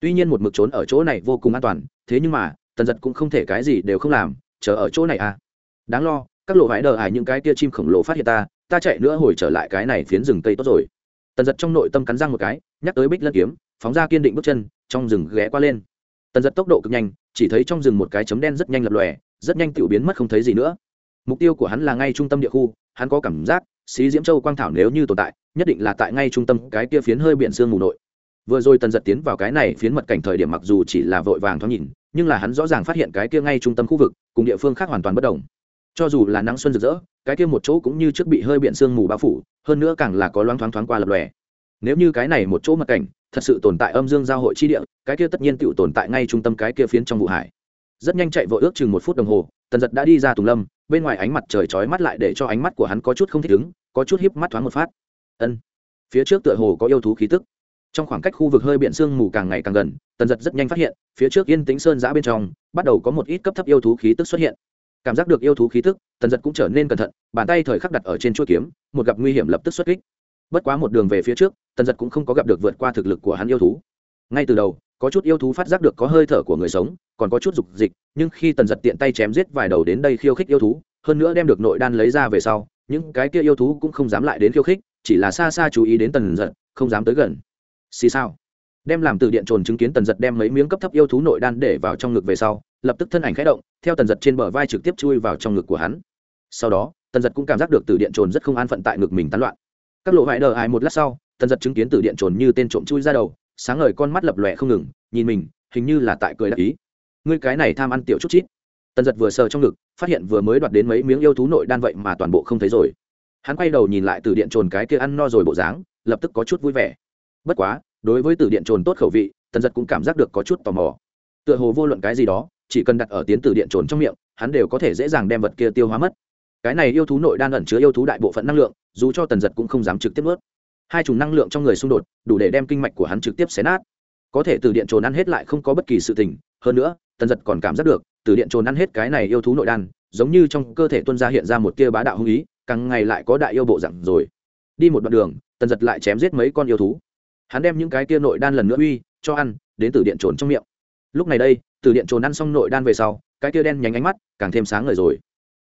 Tuy nhiên một mực trốn ở chỗ này vô cùng an toàn, thế nhưng mà, tần giật cũng không thể cái gì đều không làm, chờ ở chỗ này à. Đáng lo, các lộ vải đờ ải những cái kia chim khổng lồ phát hiện ta ta chạy nữa hồi trở lại cái này phiến rừng cây tốt rồi. Tần giật trong nội tâm cắn răng một cái, nhắc tới bích lân kiếm, phóng ra kiên định bước chân, trong rừng ghé qua lên. Tần giật tốc độ cực nhanh, chỉ thấy trong rừng một cái chấm đen rất nhanh lập lòe rất nhanh tiểu biến mất không thấy gì nữa. Mục tiêu của hắn là ngay trung tâm địa khu, hắn có cảm giác, xí diễm châu quang thảo nếu như tồn tại, nhất định là tại ngay trung tâm cái kia phiến hơi biển sương mù nội. Vừa rồi tần giật tiến vào cái này phiến mật cảnh thời điểm mặc dù chỉ là vội vàng thoáng nhìn, nhưng là hắn rõ ràng phát hiện cái kia ngay trung tâm khu vực, cùng địa phương khác hoàn toàn bất đồng. Cho dù là nắng xuân rực rỡ, cái kia một chỗ cũng như trước bị hơi biển sương mù bao phủ, hơn nữa càng là có loáng thoáng thoáng qua lập lòe. Nếu như cái này một chỗ mật cảnh, thật sự tồn tại âm dương giao hội chi địa, cái kia tất nhiên tự tồn tại ngay trung tâm cái kia phiến trong vụ hải rất nhanh chạy vội ước chừng một phút đồng hồ, tần giật đã đi ra tùng lâm, bên ngoài ánh mặt trời chói mắt lại để cho ánh mắt của hắn có chút không thích ứng, có chút hiếp mắt thoáng một phát. Ân, phía trước tựa hồ có yêu thú khí tức. Trong khoảng cách khu vực hơi biển sương mù càng ngày càng gần, tần giật rất nhanh phát hiện, phía trước yên tĩnh sơn giã bên trong, bắt đầu có một ít cấp thấp yêu thú khí tức xuất hiện. Cảm giác được yêu thú khí tức, tần giật cũng trở nên cẩn thận, bàn tay thời khắc đặt ở trên chuỗi kiếm, một gặp nguy hiểm lập tức xuất kích. Bất quá một đường về phía trước, tần giật cũng không có gặp được vượt qua thực lực của hắn yêu thú. Ngay từ đầu có chút yêu thú phát giác được có hơi thở của người sống, còn có chút dục dịch, nhưng khi tần giật tiện tay chém giết vài đầu đến đây khiêu khích yêu thú, hơn nữa đem được nội đan lấy ra về sau, những cái kia yêu thú cũng không dám lại đến khiêu khích, chỉ là xa xa chú ý đến tần giật, không dám tới gần. Xì sao đem làm từ điện trồn chứng kiến tần giật đem mấy miếng cấp thấp yêu thú nội đan để vào trong ngực về sau, lập tức thân ảnh khẽ động, theo tần giật trên bờ vai trực tiếp chui vào trong ngực của hắn. Sau đó, tần giật cũng cảm giác được từ điện trồn rất không an phận tại ngực mình tán loạn. Các lộ vải đờ ai một lát sau, tần giật chứng kiến từ điện trồn như tên trộm chui ra đầu sáng ngời con mắt lập lòe không ngừng, nhìn mình, hình như là tại cười đại ý. Ngươi cái này tham ăn tiểu chút chít. Tần giật vừa sờ trong ngực, phát hiện vừa mới đoạt đến mấy miếng yêu thú nội đan vậy mà toàn bộ không thấy rồi. Hắn quay đầu nhìn lại từ điện trồn cái kia ăn no rồi bộ dáng, lập tức có chút vui vẻ. Bất quá, đối với từ điện trồn tốt khẩu vị, tần giật cũng cảm giác được có chút tò mò. Tựa hồ vô luận cái gì đó, chỉ cần đặt ở tiến từ điện trồn trong miệng, hắn đều có thể dễ dàng đem vật kia tiêu hóa mất. Cái này yêu thú nội đan ẩn chứa yêu thú đại bộ phận năng lượng, dù cho tần giật cũng không dám trực tiếp ướt hai chủng năng lượng trong người xung đột, đủ để đem kinh mạch của hắn trực tiếp xé nát. Có thể từ điện trồn ăn hết lại không có bất kỳ sự tình, hơn nữa, tần giật còn cảm giác được, từ điện trồn ăn hết cái này yêu thú nội đan, giống như trong cơ thể tuân ra hiện ra một tia bá đạo hung ý, càng ngày lại có đại yêu bộ dặn rồi. Đi một đoạn đường, tần giật lại chém giết mấy con yêu thú. Hắn đem những cái tia nội đan lần nữa uy, cho ăn, đến từ điện trồn trong miệng. Lúc này đây, từ điện trồn ăn xong nội đan về sau, cái tia đen nhánh ánh mắt càng thêm sáng ngời rồi.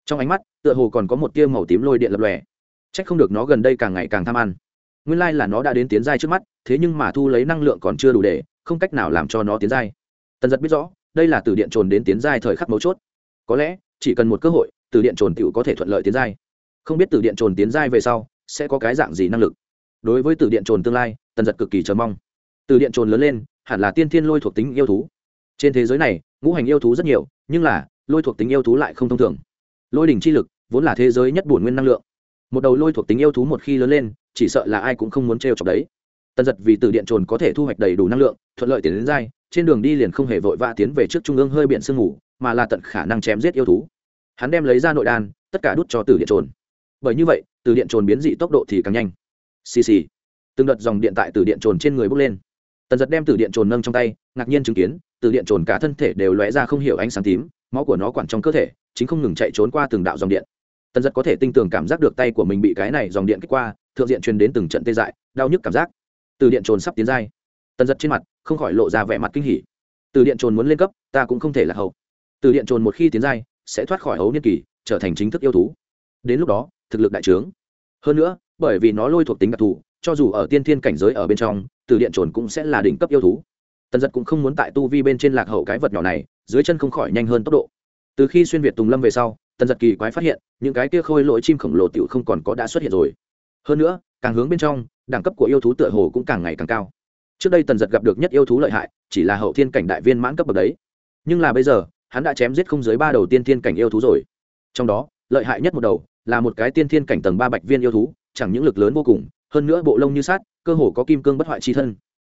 Trong ánh mắt, tựa hồ còn có một tia màu tím lôi điện lập lòe. C không được nó gần đây càng ngày càng tham ăn nguyên lai là nó đã đến tiến giai trước mắt, thế nhưng mà thu lấy năng lượng còn chưa đủ để, không cách nào làm cho nó tiến giai. Tần giật biết rõ, đây là từ điện trồn đến tiến giai thời khắc mấu chốt. Có lẽ, chỉ cần một cơ hội, từ điện trồn tựu có thể thuận lợi tiến giai. Không biết từ điện trồn tiến giai về sau, sẽ có cái dạng gì năng lực. Đối với từ điện trồn tương lai, tần giật cực kỳ chờ mong. Từ điện trồn lớn lên, hẳn là tiên thiên lôi thuộc tính yêu thú. Trên thế giới này, ngũ hành yêu thú rất nhiều, nhưng là, lôi thuộc tính yêu thú lại không thông thường. Lôi đỉnh chi lực, vốn là thế giới nhất bổn nguyên năng lượng. Một đầu lôi thuộc tính yêu thú một khi lớn lên chỉ sợ là ai cũng không muốn trêu chọc đấy. Tần giật vì từ điện trồn có thể thu hoạch đầy đủ năng lượng, thuận lợi tiến đến dai trên đường đi liền không hề vội vã tiến về trước trung ương hơi biển sương ngủ, mà là tận khả năng chém giết yêu thú. Hắn đem lấy ra nội đan, tất cả đút cho từ điện trồn. Bởi như vậy, từ điện trồn biến dị tốc độ thì càng nhanh. Xì xì. Từng đợt dòng điện tại từ điện trồn trên người bốc lên. Tần giật đem từ điện trồn nâng trong tay, ngạc nhiên chứng kiến, từ điện trồn cả thân thể đều lóe ra không hiểu ánh sáng tím, máu của nó quản trong cơ thể, chính không ngừng chạy trốn qua từng đạo dòng điện tần giật có thể tinh tường cảm giác được tay của mình bị cái này dòng điện kích qua, thượng diện truyền đến từng trận tê dại, đau nhức cảm giác. Từ điện trồn sắp tiến dai tần giật trên mặt không khỏi lộ ra vẻ mặt kinh hỉ. Từ điện trồn muốn lên cấp, ta cũng không thể là hậu. Từ điện trồn một khi tiến dai sẽ thoát khỏi hấu niên kỳ, trở thành chính thức yêu thú. Đến lúc đó, thực lực đại trướng. Hơn nữa, bởi vì nó lôi thuộc tính đặc thù, cho dù ở tiên thiên cảnh giới ở bên trong, từ điện trồn cũng sẽ là đỉnh cấp yêu thú. Tần giật cũng không muốn tại tu vi bên trên lạc hậu cái vật nhỏ này, dưới chân không khỏi nhanh hơn tốc độ. Từ khi xuyên việt tùng lâm về sau tần giật kỳ quái phát hiện, những cái kia khôi lỗi chim khổng lồ tiểu không còn có đã xuất hiện rồi. Hơn nữa, càng hướng bên trong, đẳng cấp của yêu thú tựa hồ cũng càng ngày càng cao. Trước đây tần giật gặp được nhất yêu thú lợi hại, chỉ là hậu thiên cảnh đại viên mãn cấp bậc đấy. Nhưng là bây giờ, hắn đã chém giết không dưới ba đầu tiên thiên cảnh yêu thú rồi. Trong đó, lợi hại nhất một đầu, là một cái tiên thiên cảnh tầng ba bạch viên yêu thú, chẳng những lực lớn vô cùng, hơn nữa bộ lông như sát cơ hồ có kim cương bất hoại chi thân.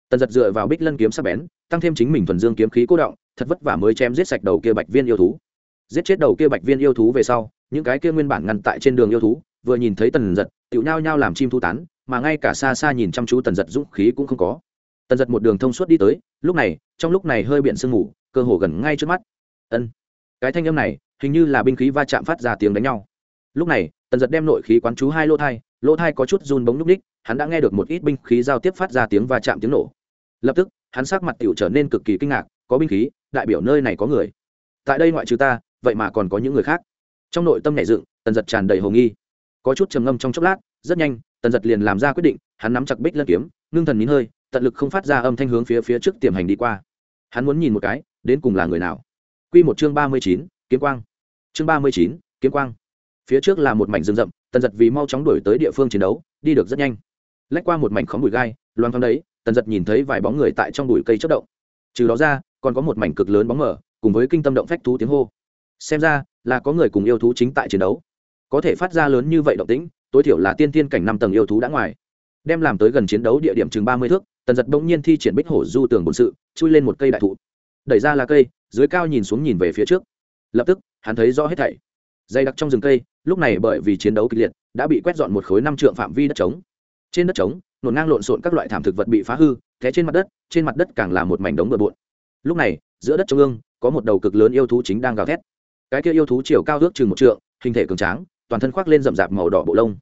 Tần giật dựa vào bích lân kiếm sắc bén, tăng thêm chính mình thuần dương kiếm khí cố động, thật vất vả mới chém giết sạch đầu kia bạch viên yêu thú giết chết đầu kia bạch viên yêu thú về sau, những cái kia nguyên bản ngăn tại trên đường yêu thú, vừa nhìn thấy tần giật tựu nhao nhao làm chim thu tán, mà ngay cả xa xa nhìn chăm chú tần giật dũng khí cũng không có. Tần giật một đường thông suốt đi tới, lúc này, trong lúc này hơi biện sương mù, cơ hồ gần ngay trước mắt. Ân. Cái thanh âm này, hình như là binh khí va chạm phát ra tiếng đánh nhau. Lúc này, tần giật đem nội khí quán chú hai lỗ thai lỗ thai có chút run bóng núp ních, hắn đã nghe được một ít binh khí giao tiếp phát ra tiếng va chạm tiếng nổ. Lập tức, hắn sắc mặt tựu trở nên cực kỳ kinh ngạc, có binh khí, đại biểu nơi này có người. Tại đây ngoại trừ ta vậy mà còn có những người khác. Trong nội tâm nảy dựng, tần giật tràn đầy hồ nghi. Có chút trầm ngâm trong chốc lát, rất nhanh, tần giật liền làm ra quyết định, hắn nắm chặt bích lân kiếm, ngưng thần nín hơi, tận lực không phát ra âm thanh hướng phía phía trước tiềm hành đi qua. Hắn muốn nhìn một cái, đến cùng là người nào. Q một chương ba mươi chín, kiếm quang. Chương ba mươi chín, kiếm quang. Phía trước là một mảnh rừng rậm, tần giật vì mau chóng đuổi tới địa phương chiến đấu, đi được rất nhanh. Lách qua một mảnh khóm bụi gai loan thoáng đấy, tần giật nhìn thấy vài bóng người tại trong bụi cây chất động. Trừ đó ra, còn có một mảnh cực lớn bóng mở cùng với kinh tâm động phách thú tiếng hô xem ra là có người cùng yêu thú chính tại chiến đấu. Có thể phát ra lớn như vậy động tĩnh, tối thiểu là tiên tiên cảnh năm tầng yêu thú đã ngoài. Đem làm tới gần chiến đấu địa điểm chừng ba mươi thước, tần giật bỗng nhiên thi triển bích hổ du tường bổn sự, chui lên một cây đại thụ. Đẩy ra là cây, dưới cao nhìn xuống nhìn về phía trước. Lập tức, hắn thấy rõ hết thảy. Dày đặc trong rừng cây, lúc này bởi vì chiến đấu kịch liệt, đã bị quét dọn một khối năm trượng phạm vi đất trống. Trên đất trống, nổn ngang lộn xộn các loại thảm thực vật bị phá hư, té trên mặt đất, trên mặt đất càng là một mảnh đống bừa bộn. Lúc này, giữa đất trung ương, có một đầu cực lớn yêu thú chính đang gào thét cái kia yêu thú chiều cao ước chừng một trượng, hình thể cường tráng, toàn thân khoác lên rậm rạp màu đỏ bộ lông.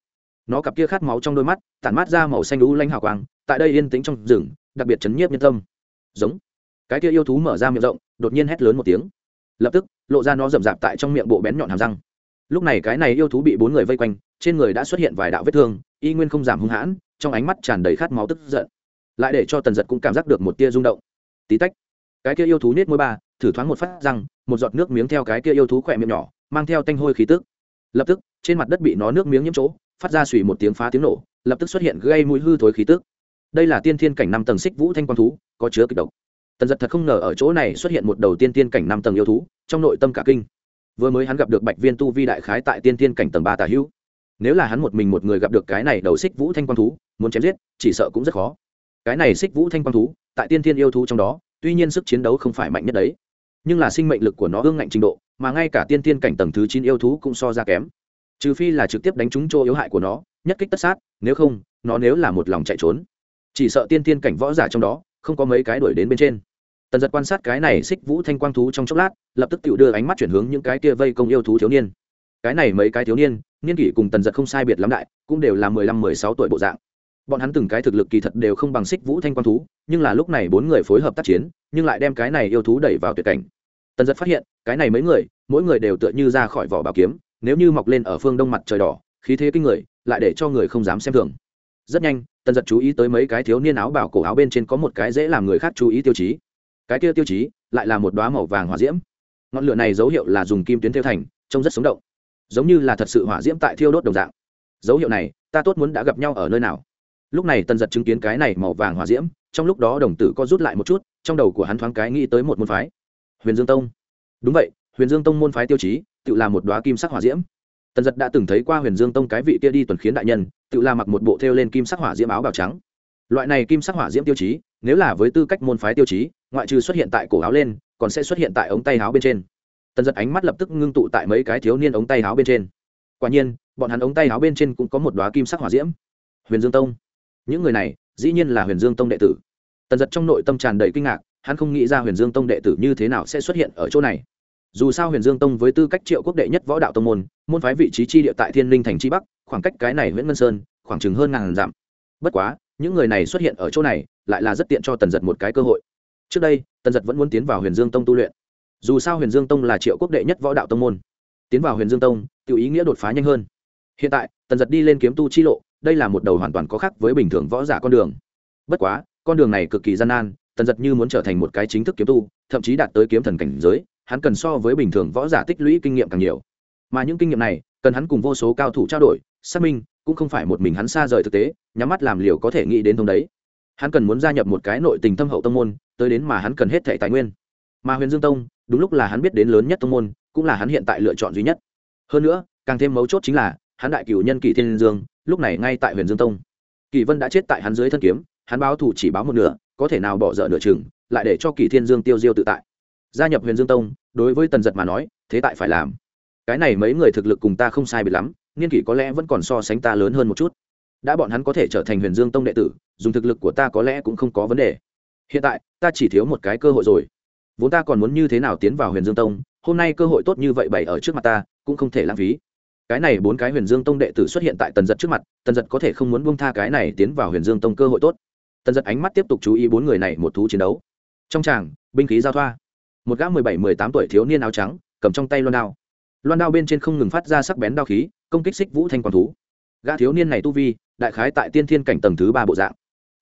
Nó cặp kia khát máu trong đôi mắt, tản mát ra màu xanh lũ lanh hào quang, tại đây yên tĩnh trong rừng, đặc biệt chấn nhiếp nhân tâm. Giống. Cái kia yêu thú mở ra miệng rộng, đột nhiên hét lớn một tiếng. Lập tức, lộ ra nó rậm rạp tại trong miệng bộ bén nhọn hàm răng. Lúc này cái này yêu thú bị bốn người vây quanh, trên người đã xuất hiện vài đạo vết thương, y nguyên không giảm hung hãn, trong ánh mắt tràn đầy khát máu tức giận. Lại để cho tần giật cũng cảm giác được một tia rung động. Tí tách, cái kia yêu thú nết môi ba thử thoáng một phát răng, một giọt nước miếng theo cái kia yêu thú khỏe miệng nhỏ, mang theo tanh hôi khí tức. Lập tức, trên mặt đất bị nó nước miếng nhiễm chỗ, phát ra xùy một tiếng phá tiếng nổ, lập tức xuất hiện gây mũi hư thối khí tức. Đây là tiên thiên cảnh năm tầng xích vũ thanh quang thú, có chứa kịch độc. Tần giật thật không ngờ ở chỗ này xuất hiện một đầu tiên tiên cảnh năm tầng yêu thú, trong nội tâm cả kinh. Vừa mới hắn gặp được bạch viên tu vi đại khái tại tiên tiên cảnh tầng ba tà hữu. Nếu là hắn một mình một người gặp được cái này đầu xích vũ thanh quang thú, muốn chém giết, chỉ sợ cũng rất khó. Cái này xích vũ thanh quang thú, tại tiên tiên yêu thú trong đó, tuy nhiên sức chiến đấu không phải mạnh nhất đấy nhưng là sinh mệnh lực của nó ương ngạnh trình độ, mà ngay cả tiên tiên cảnh tầng thứ chín yêu thú cũng so ra kém. Trừ phi là trực tiếp đánh trúng chỗ yếu hại của nó, nhất kích tất sát, nếu không, nó nếu là một lòng chạy trốn. Chỉ sợ tiên tiên cảnh võ giả trong đó, không có mấy cái đuổi đến bên trên. Tần giật quan sát cái này xích vũ thanh quang thú trong chốc lát, lập tức tự đưa ánh mắt chuyển hướng những cái kia vây công yêu thú thiếu niên. Cái này mấy cái thiếu niên niên kỷ cùng tần giật không sai biệt lắm đại, cũng đều là mười lăm, mười sáu tuổi bộ dạng. Bọn hắn từng cái thực lực kỳ thật đều không bằng xích vũ thanh quang thú, nhưng là lúc này bốn người phối hợp tác chiến nhưng lại đem cái này yêu thú đẩy vào tuyệt cảnh. Tần giật phát hiện, cái này mấy người, mỗi người đều tựa như ra khỏi vỏ bảo kiếm, nếu như mọc lên ở phương đông mặt trời đỏ, khí thế kinh người, lại để cho người không dám xem thường. Rất nhanh, tần giật chú ý tới mấy cái thiếu niên áo bảo cổ áo bên trên có một cái dễ làm người khác chú ý tiêu chí. Cái kia tiêu chí, lại là một đoá màu vàng hỏa diễm. Ngọn lửa này dấu hiệu là dùng kim tuyến theo thành, trông rất sống động. Giống như là thật sự hỏa diễm tại thiêu đốt đồng dạng. Dấu hiệu này, ta tốt muốn đã gặp nhau ở nơi nào? Lúc này tần giật chứng kiến cái này màu vàng hỏa diễm trong lúc đó đồng tử co rút lại một chút, trong đầu của hắn thoáng cái nghĩ tới một môn phái. Huyền dương tông. Đúng vậy, huyền dương tông môn phái tiêu chí, tự là một đoá kim sắc hỏa diễm. Tần giật đã từng thấy qua huyền dương tông cái vị kia đi tuần khiến đại nhân, tự là mặc một bộ thêu lên kim sắc hỏa diễm áo bào trắng. Loại này kim sắc hỏa diễm tiêu chí, nếu là với tư cách môn phái tiêu chí, ngoại trừ xuất hiện tại cổ áo lên, còn sẽ xuất hiện tại ống tay áo bên trên. Tần giật ánh mắt lập tức ngưng tụ tại mấy cái thiếu niên ống tay áo bên trên. Quả nhiên, bọn hắn ống tay áo bên trên cũng có một đoá kim sắc hỏa diễm. Huyền dương tông. Những người này dĩ nhiên là huyền dương tông đệ tử. Tần giật trong nội tâm tràn đầy kinh ngạc, hắn không nghĩ ra huyền dương tông đệ tử như thế nào sẽ xuất hiện ở chỗ này. Dù sao huyền dương tông với tư cách triệu quốc đệ nhất võ đạo tông môn môn phái vị trí chi địa tại thiên linh thành chi bắc, khoảng cách cái này nguyễn ngân sơn, khoảng chừng hơn ngàn dặm. Bất quá, những người này xuất hiện ở chỗ này lại là rất tiện cho tần giật một cái cơ hội. Trước đây, tần giật vẫn muốn tiến vào huyền dương tông tu luyện. Dù sao huyền dương tông là triệu quốc đệ nhất võ đạo tông môn. Tiến vào huyền dương tông tự ý nghĩa đột phá nhanh hơn. Hiện tại, tần giật đi lên kiếm tu chi lộ đây là một đầu hoàn toàn có khác với bình thường võ giả con đường. Bất quá, con đường này cực kỳ gian nan, tần giật như muốn trở thành một cái chính thức kiếm tu, thậm chí đạt tới kiếm thần cảnh giới, hắn cần so với bình thường võ giả tích lũy kinh nghiệm càng nhiều. Mà những kinh nghiệm này, cần hắn cùng vô số cao thủ trao đổi, xác minh, cũng không phải một mình hắn xa rời thực tế, nhắm mắt làm liều có thể nghĩ đến thông đấy. Hắn cần muốn gia nhập một cái nội tình thâm hậu tông môn, tới đến mà hắn cần hết thẻ tài nguyên. Mà huyền dương tông, đúng lúc là hắn biết đến lớn nhất tông môn, cũng là hắn hiện tại lựa chọn duy nhất. Hơn nữa, càng thêm mấu chốt chính là, hắn đại cửu nhân kỳ thiên dương lúc này ngay tại huyền dương tông. Kỳ vân đã chết tại hắn dưới thân kiếm, hắn báo thủ chỉ báo một nửa, có thể nào bỏ dở nửa chừng, lại để cho kỳ thiên dương tiêu diêu tự tại. Gia nhập huyền dương tông, đối với tần giật mà nói, thế tại phải làm. Cái này mấy người thực lực cùng ta không sai biệt lắm, niên kỷ có lẽ vẫn còn so sánh ta lớn hơn một chút. Đã bọn hắn có thể trở thành huyền dương tông đệ tử, dùng thực lực của ta có lẽ cũng không có vấn đề. Hiện tại, ta chỉ thiếu một cái cơ hội rồi. Vốn ta còn muốn như thế nào tiến vào huyền dương tông, hôm nay cơ hội tốt như vậy bày ở trước mặt ta, cũng không thể lãng phí cái này bốn cái huyền dương tông đệ tử xuất hiện tại tần giật trước mặt, tần giật có thể không muốn buông tha cái này tiến vào huyền dương tông cơ hội tốt. Tần giật ánh mắt tiếp tục chú ý bốn người này một thú chiến đấu. Trong tràng, binh khí giao thoa. Một gã mười bảy, mười tám tuổi thiếu niên áo trắng, cầm trong tay loan đao. Loan đao bên trên không ngừng phát ra sắc bén đao khí, công kích xích vũ thanh quang thú. Gã thiếu niên này tu vi, đại khái tại tiên thiên cảnh tầng thứ ba bộ dạng.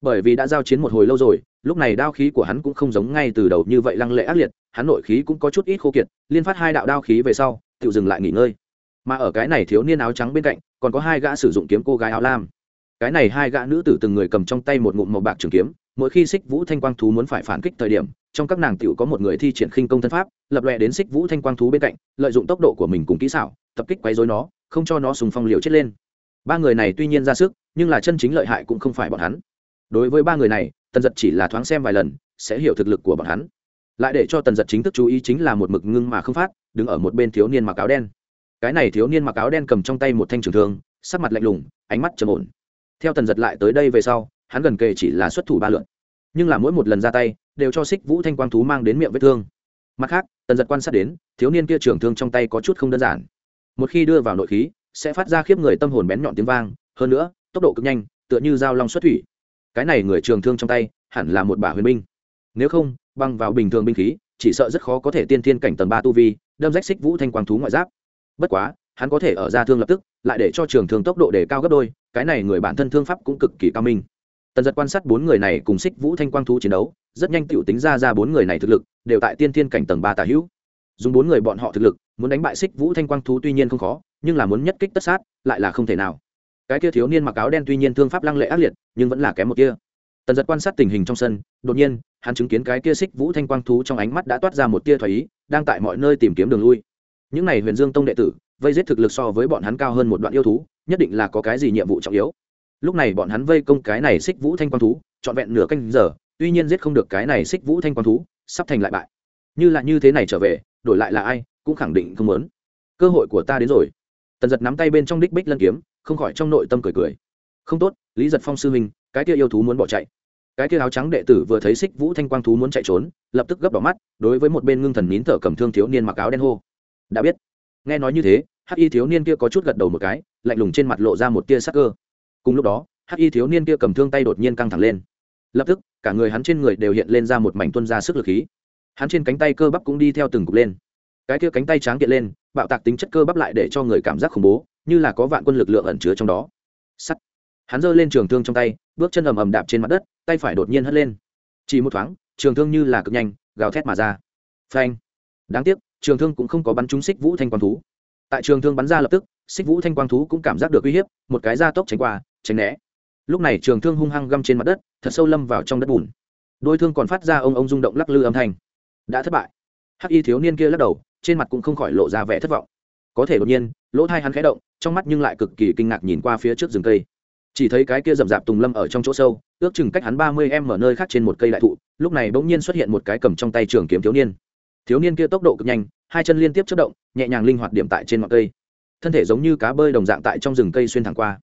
Bởi vì đã giao chiến một hồi lâu rồi, lúc này đao khí của hắn cũng không giống ngay từ đầu như vậy lăng lệ ác liệt, hắn nội khí cũng có chút ít khô kiệt, liên phát hai đạo đao khí về sau, tự dừng lại nghỉ ngơi mà ở cái này thiếu niên áo trắng bên cạnh, còn có hai gã sử dụng kiếm cô gái áo lam. Cái này hai gã nữ tử từng người cầm trong tay một ngụm màu bạc trường kiếm, mỗi khi xích vũ thanh quang thú muốn phải phản kích thời điểm, trong các nàng tiểu có một người thi triển khinh công thân pháp, lập lòe đến xích vũ thanh quang thú bên cạnh, lợi dụng tốc độ của mình cùng kỹ xảo, tập kích quấy rối nó, không cho nó sùng phong liều chết lên. Ba người này tuy nhiên ra sức, nhưng là chân chính lợi hại cũng không phải bọn hắn. Đối với ba người này, tần giật chỉ là thoáng xem vài lần, sẽ hiểu thực lực của bọn hắn. Lại để cho tần giật chính thức chú ý chính là một mực ngưng mà không phát, đứng ở một bên thiếu niên mặc áo đen cái này thiếu niên mặc áo đen cầm trong tay một thanh trường thương, sắc mặt lạnh lùng, ánh mắt trầm ổn. Theo tần giật lại tới đây về sau, hắn gần kề chỉ là xuất thủ ba lượn. Nhưng là mỗi một lần ra tay, đều cho xích vũ thanh quang thú mang đến miệng vết thương. Mặt khác, tần giật quan sát đến, thiếu niên kia trường thương trong tay có chút không đơn giản. Một khi đưa vào nội khí, sẽ phát ra khiếp người tâm hồn bén nhọn tiếng vang, hơn nữa, tốc độ cực nhanh, tựa như dao long xuất thủy. Cái này người trường thương trong tay, hẳn là một bả huyền binh. Nếu không, băng vào bình thường binh khí, chỉ sợ rất khó có thể tiên thiên cảnh tầng ba tu vi, đâm rách xích vũ thanh quang thú ngoại giáp bất quá, hắn có thể ở ra thương lập tức, lại để cho trường thương tốc độ để cao gấp đôi, cái này người bản thân thương pháp cũng cực kỳ cao minh. Tần giật quan sát bốn người này cùng xích vũ thanh quang thú chiến đấu, rất nhanh tựu tính ra ra bốn người này thực lực, đều tại tiên thiên cảnh tầng ba tà hữu. Dùng bốn người bọn họ thực lực, muốn đánh bại xích vũ thanh quang thú tuy nhiên không khó, nhưng là muốn nhất kích tất sát, lại là không thể nào. Cái kia thiếu niên mặc áo đen tuy nhiên thương pháp lăng lệ ác liệt, nhưng vẫn là kém một kia. Tần giật quan sát tình hình trong sân, đột nhiên, hắn chứng kiến cái kia xích vũ thanh quang thú trong ánh mắt đã toát ra một tia thoải ý, đang tại mọi nơi tìm kiếm đường lui những n à y huyền dương tông đệ tử, vây giết thực lực so với bọn hắn cao hơn một đoạn yêu thú, nhất định là có cái gì nhiệm vụ trọng yếu. Lúc này bọn hắn vây công cái này xích vũ thanh quang thú, trọn vẹn nửa canh giờ, tuy nhiên giết không được cái này xích vũ thanh quang thú, sắp thành lại bại. Như là như thế này trở về, đổi lại là ai, cũng khẳng định không muốn. Cơ hội của ta đến rồi. Tần giật nắm tay bên trong đích bích lân kiếm, không khỏi trong nội tâm cười cười. Không tốt, lý giật phong sư huynh, cái kia yêu thú muốn bỏ chạy. Cái kia áo trắng đệ tử vừa thấy xích vũ thanh quang thú muốn chạy trốn, lập tức gấp đỏ mắt, đối với một bên ngưng thần nín thở cầm thương thiếu niên mặc áo đen hô đã biết. Nghe nói như thế, hắc y thiếu niên kia có chút gật đầu một cái, lạnh lùng trên mặt lộ ra một tia sắc cơ. Cùng lúc đó, hắc y thiếu niên kia cầm thương tay đột nhiên căng thẳng lên. Lập tức, cả người hắn trên người đều hiện lên ra một mảnh tuân ra sức lực khí. Hắn trên cánh tay cơ bắp cũng đi theo từng cục lên. Cái kia cánh tay tráng kiện lên, bạo tạc tính chất cơ bắp lại để cho người cảm giác khủng bố, như là có vạn quân lực lượng ẩn chứa trong đó. Sắt. Hắn giơ lên trường thương trong tay, bước chân ầm ầm đạp trên mặt đất, tay phải đột nhiên hất lên. Chỉ một thoáng, trường thương như là cực nhanh, gào thét mà ra. Phanh. Đáng tiếc trường thương cũng không có bắn trúng xích vũ thanh quang thú. Tại trường thương bắn ra lập tức, xích vũ thanh quang thú cũng cảm giác được uy hiếp, một cái da tốc tránh qua, tránh né. Lúc này trường thương hung hăng găm trên mặt đất, thật sâu lâm vào trong đất bùn. Đôi thương còn phát ra ông ông rung động lắc lư âm thanh. Đã thất bại. Hắc y thiếu niên kia lắc đầu, trên mặt cũng không khỏi lộ ra vẻ thất vọng. Có thể đột nhiên, lỗ thai hắn khẽ động, trong mắt nhưng lại cực kỳ kinh ngạc nhìn qua phía trước rừng cây. Chỉ thấy cái kia rậm rạp tùng lâm ở trong chỗ sâu, ước chừng cách hắn ba mươi em ở nơi khác trên một cây đại thụ, lúc này bỗng nhiên xuất hiện một cái cầm trong tay trường kiếm thiếu niên thiếu niên kia tốc độ cực nhanh, hai chân liên tiếp chất động, nhẹ nhàng linh hoạt điểm tại trên ngọn cây. Thân thể giống như cá bơi đồng dạng tại trong rừng cây xuyên thẳng qua.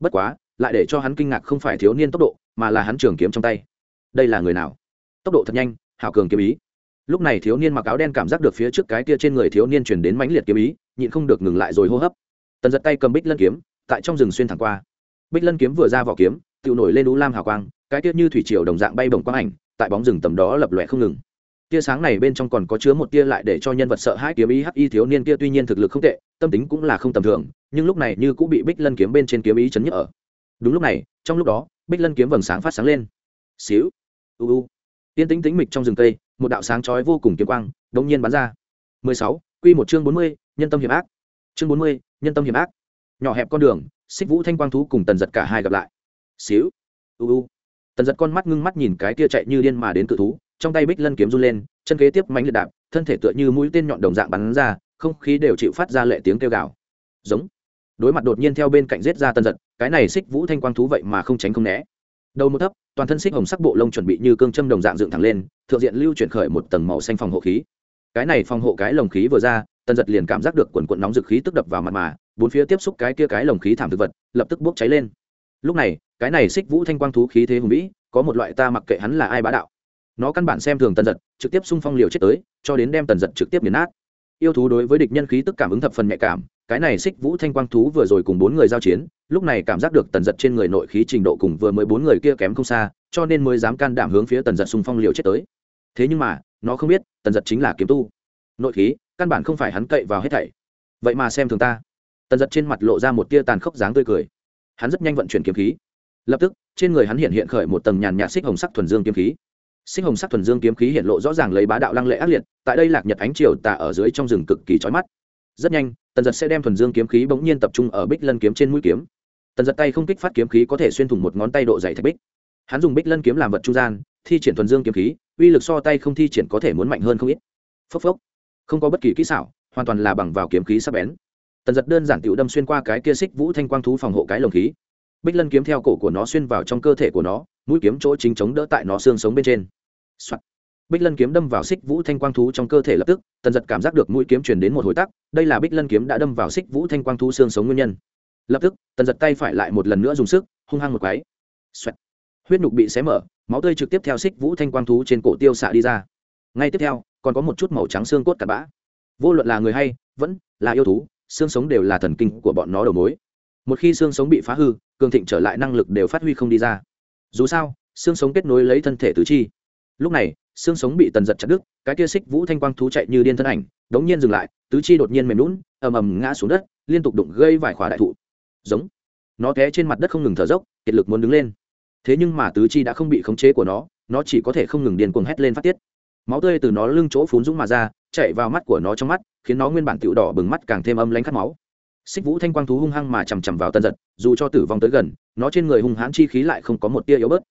Bất quá, lại để cho hắn kinh ngạc không phải thiếu niên tốc độ, mà là hắn trường kiếm trong tay. Đây là người nào? Tốc độ thật nhanh, hảo cường kiếm ý. Lúc này thiếu niên mặc áo đen cảm giác được phía trước cái kia trên người thiếu niên chuyển đến mãnh liệt kiếm ý, nhịn không được ngừng lại rồi hô hấp. Tần giật tay cầm bích lân kiếm, tại trong rừng xuyên thẳng qua. Bích lân kiếm vừa ra vỏ kiếm tự nổi lên đũ lam hào quang, cái tiết như thủy triều đồng dạng bay bồng quang ảnh, tại bóng rừng tầm đó lập lòe không ngừng tia sáng này bên trong còn có chứa một tia lại để cho nhân vật sợ hãi kiếm ý hắc y thiếu niên kia tuy nhiên thực lực không tệ tâm tính cũng là không tầm thường nhưng lúc này như cũng bị bích lân kiếm bên trên kiếm ý chấn nhức ở. Đúng lúc này trong lúc đó bích lân kiếm vầng sáng phát sáng lên. Xíu u u. Tiên tính tính mịch trong rừng cây một đạo sáng chói vô cùng kiếm quang đột nhiên bắn ra. 16, quy một chương 40, nhân tâm hiểm ác. Chương 40, nhân tâm hiểm ác. Nhỏ hẹp con đường xích vũ thanh quang thú cùng tần giật cả hai gặp lại. Xíu u u. Tần giật con mắt ngưng mắt nhìn cái kia chạy như điên mà đến cự thú trong tay bích lân kiếm run lên, chân kế tiếp mánh liệt đạp, thân thể tựa như mũi tên nhọn đồng dạng bắn ra, không khí đều chịu phát ra lệ tiếng kêu gào. Giống. Đối mặt đột nhiên theo bên cạnh giết ra tân giật, cái này xích vũ thanh quang thú vậy mà không tránh không né. Đầu một thấp, toàn thân xích hồng sắc bộ lông chuẩn bị như cương châm đồng dạng dựng thẳng lên, thượng diện lưu chuyển khởi một tầng màu xanh phòng hộ khí. Cái này phòng hộ cái lồng khí vừa ra, tân giật liền cảm giác được quần quận nóng dực khí tức đập vào mặt mà, bốn phía tiếp xúc cái kia cái lồng khí thảm thực vật, lập tức bốc cháy lên. Lúc này, cái này xích vũ thanh quang thú khí thế hùng vĩ, có một loại ta mặc kệ hắn là ai bá đạo nó căn bản xem thường tần giật, trực tiếp xung phong liều chết tới, cho đến đem tần giật trực tiếp nghiền nát. Yêu thú đối với địch nhân khí tức cảm ứng thập phần nhạy cảm, cái này xích vũ thanh quang thú vừa rồi cùng bốn người giao chiến, lúc này cảm giác được tần giật trên người nội khí trình độ cùng vừa mới bốn người kia kém không xa, cho nên mới dám can đảm hướng phía tần giật xung phong liều chết tới. Thế nhưng mà, nó không biết, tần giật chính là kiếm tu. Nội khí, căn bản không phải hắn cậy vào hết thảy. Vậy mà xem thường ta. Tần giật trên mặt lộ ra một tia tàn khốc dáng tươi cười. Hắn rất nhanh vận chuyển kiếm khí. Lập tức, trên người hắn hiện hiện khởi một tầng nhàn nhạt xích hồng sắc thuần dương kiếm khí. Sinh hồng sắc thuần dương kiếm khí hiện lộ rõ ràng lấy bá đạo lăng lệ ác liệt, tại đây lạc nhật ánh chiều tà ở dưới trong rừng cực kỳ trói mắt. Rất nhanh, tần giật sẽ đem thuần dương kiếm khí bỗng nhiên tập trung ở bích lân kiếm trên mũi kiếm. Tần giật tay không kích phát kiếm khí có thể xuyên thủng một ngón tay độ dày thạch bích. Hắn dùng bích lân kiếm làm vật trung gian, thi triển thuần dương kiếm khí, uy lực so tay không thi triển có thể muốn mạnh hơn không ít. Phốc phốc. Không có bất kỳ kỹ xảo, hoàn toàn là bằng vào kiếm khí sắp bén. Tần giật đơn giản tiểu đâm xuyên qua cái kia xích vũ thanh quang thú phòng hộ cái lồng khí. Bích lân kiếm theo cổ của nó xuyên vào trong cơ thể của nó mũi kiếm chỗ chính chống đỡ tại nó xương sống bên trên、Soạn. bích lân kiếm đâm vào xích vũ thanh quang thú trong cơ thể lập tức, tần giật cảm giác được mũi kiếm chuyển đến một hồi tắc, đây là bích lân kiếm đã đâm vào xích vũ thanh quang thú xương sống nguyên nhân. Lập tức, tần giật tay phải lại một lần nữa dùng sức, hung hăng một cái. Huyết nhục bị xé mở, máu tươi trực tiếp theo xích vũ thanh quang thú trên cổ tiêu xạ đi ra. Ngay tiếp theo, còn có một chút màu trắng xương cốt cặn bã. Vô luận là người hay, vẫn là yêu thú, xương sống đều là thần kinh của bọn nó đầu mối. Một khi xương sống bị phá hư, cường thịnh trở lại năng lực đều phát huy không đi ra dù sao, xương sống kết nối lấy thân thể tứ chi. Lúc này, xương sống bị tần giật chặt đứt, cái kia xích vũ thanh quang thú chạy như điên thân ảnh, đống nhiên dừng lại, tứ chi đột nhiên mềm lún ầm ầm ngã xuống đất, liên tục đụng gây vài khỏa đại thụ. Giống. Nó té trên mặt đất không ngừng thở dốc, kiệt lực muốn đứng lên. Thế nhưng mà tứ chi đã không bị khống chế của nó nó chỉ có thể không ngừng điên cuồng hét lên phát tiết. Máu tươi từ nó lưng chỗ phún dũng mà ra, chạy vào mắt của nó trong mắt, khiến nó nguyên bản tựu đỏ bừng mắt càng thêm âm lánh khát máu. Xích vũ thanh quang thú hung hăng mà chằm chằm vào tân giật, dù cho tử vong tới gần nó trên người hung hãn chi khí lại không có một tia yếu bớt.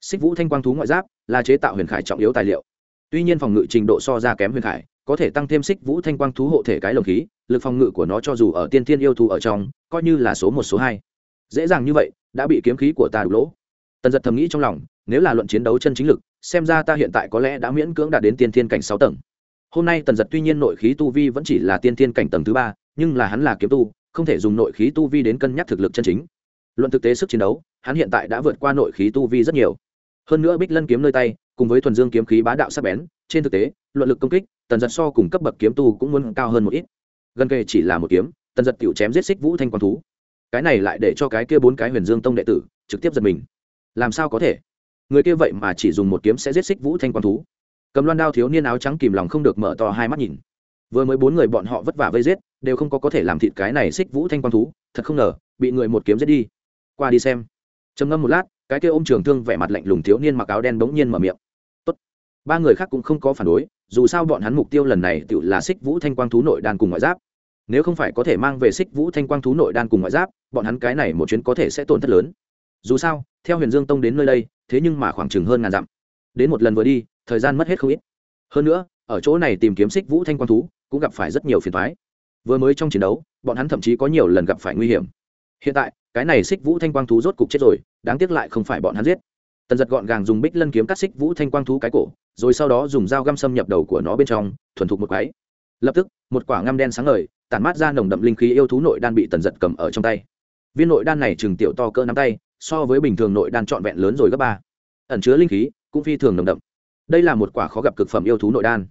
Xích vũ thanh quang thú ngoại giáp là chế tạo huyền khải trọng yếu tài liệu. Tuy nhiên phòng ngự trình độ so ra kém huyền khải, có thể tăng thêm xích vũ thanh quang thú hộ thể cái lồng khí, lực phòng ngự của nó cho dù ở tiên thiên yêu thú ở trong, coi như là số một, số hai. Dễ dàng như vậy, đã bị kiếm khí của ta đục lỗ. Tần giật thầm nghĩ trong lòng, nếu là luận chiến đấu chân chính lực, xem ra ta hiện tại có lẽ đã miễn cưỡng đạt đến tiên thiên cảnh sáu tầng. Hôm nay tần giật tuy nhiên nội khí tu vi vẫn chỉ là tiên thiên cảnh tầng thứ ba, nhưng là hắn là kiếm tu, không thể dùng nội khí tu vi đến cân nhắc thực lực chân chính luận thực tế sức chiến đấu, hắn hiện tại đã vượt qua nội khí tu vi rất nhiều. Hơn nữa bích lân kiếm nơi tay, cùng với thuần dương kiếm khí bá đạo sắc bén, trên thực tế, luận lực công kích, tần giật so cùng cấp bậc kiếm tu cũng muốn cao hơn một ít. Gần kề chỉ là một kiếm, tần giật cựu chém giết xích vũ thanh quang thú. Cái này lại để cho cái kia bốn cái huyền dương tông đệ tử trực tiếp giật mình. Làm sao có thể? Người kia vậy mà chỉ dùng một kiếm sẽ giết xích vũ thanh quang thú. Cầm loan đao thiếu niên áo trắng kìm lòng không được mở to hai mắt nhìn. Vừa mới bốn người bọn họ vất vả vây giết, đều không có có thể làm thịt cái này xích vũ thanh quang thú, thật không ngờ, bị người một kiếm giết đi qua đi xem. Trầm ngâm một lát, cái kia ôm trường thương vẻ mặt lạnh lùng thiếu niên mặc áo đen bỗng nhiên mở miệng. Tốt. ba người khác cũng không có phản đối, dù sao bọn hắn mục tiêu lần này tự là xích vũ thanh quang thú nội đan cùng ngoại giáp. Nếu không phải có thể mang về xích vũ thanh quang thú nội đan cùng ngoại giáp, bọn hắn cái này một chuyến có thể sẽ tổn thất lớn. Dù sao, theo huyền dương tông đến nơi đây, thế nhưng mà khoảng chừng hơn ngàn dặm. Đến một lần vừa đi, thời gian mất hết không ít. Hơn nữa, ở chỗ này tìm kiếm xích vũ thanh quang thú, cũng gặp phải rất nhiều phiền thoái vừa mới trong chiến đấu, bọn hắn thậm chí có nhiều lần gặp phải nguy hiểm. Hiện tại cái này xích vũ thanh quang thú rốt cục chết rồi, đáng tiếc lại không phải bọn hắn giết. Tần giật gọn gàng dùng bích lân kiếm cắt xích vũ thanh quang thú cái cổ, rồi sau đó dùng dao găm xâm nhập đầu của nó bên trong, thuần thục một cái. Lập tức, một quả ngăm đen sáng ngời, tản mát ra nồng đậm linh khí yêu thú nội đan bị tần giật cầm ở trong tay. Viên nội đan này chừng tiểu to cỡ nắm tay, so với bình thường nội đan trọn vẹn lớn rồi gấp ba. Ẩn chứa linh khí, cũng phi thường nồng đậm. Đây là một quả khó gặp cực phẩm yêu thú nội đan.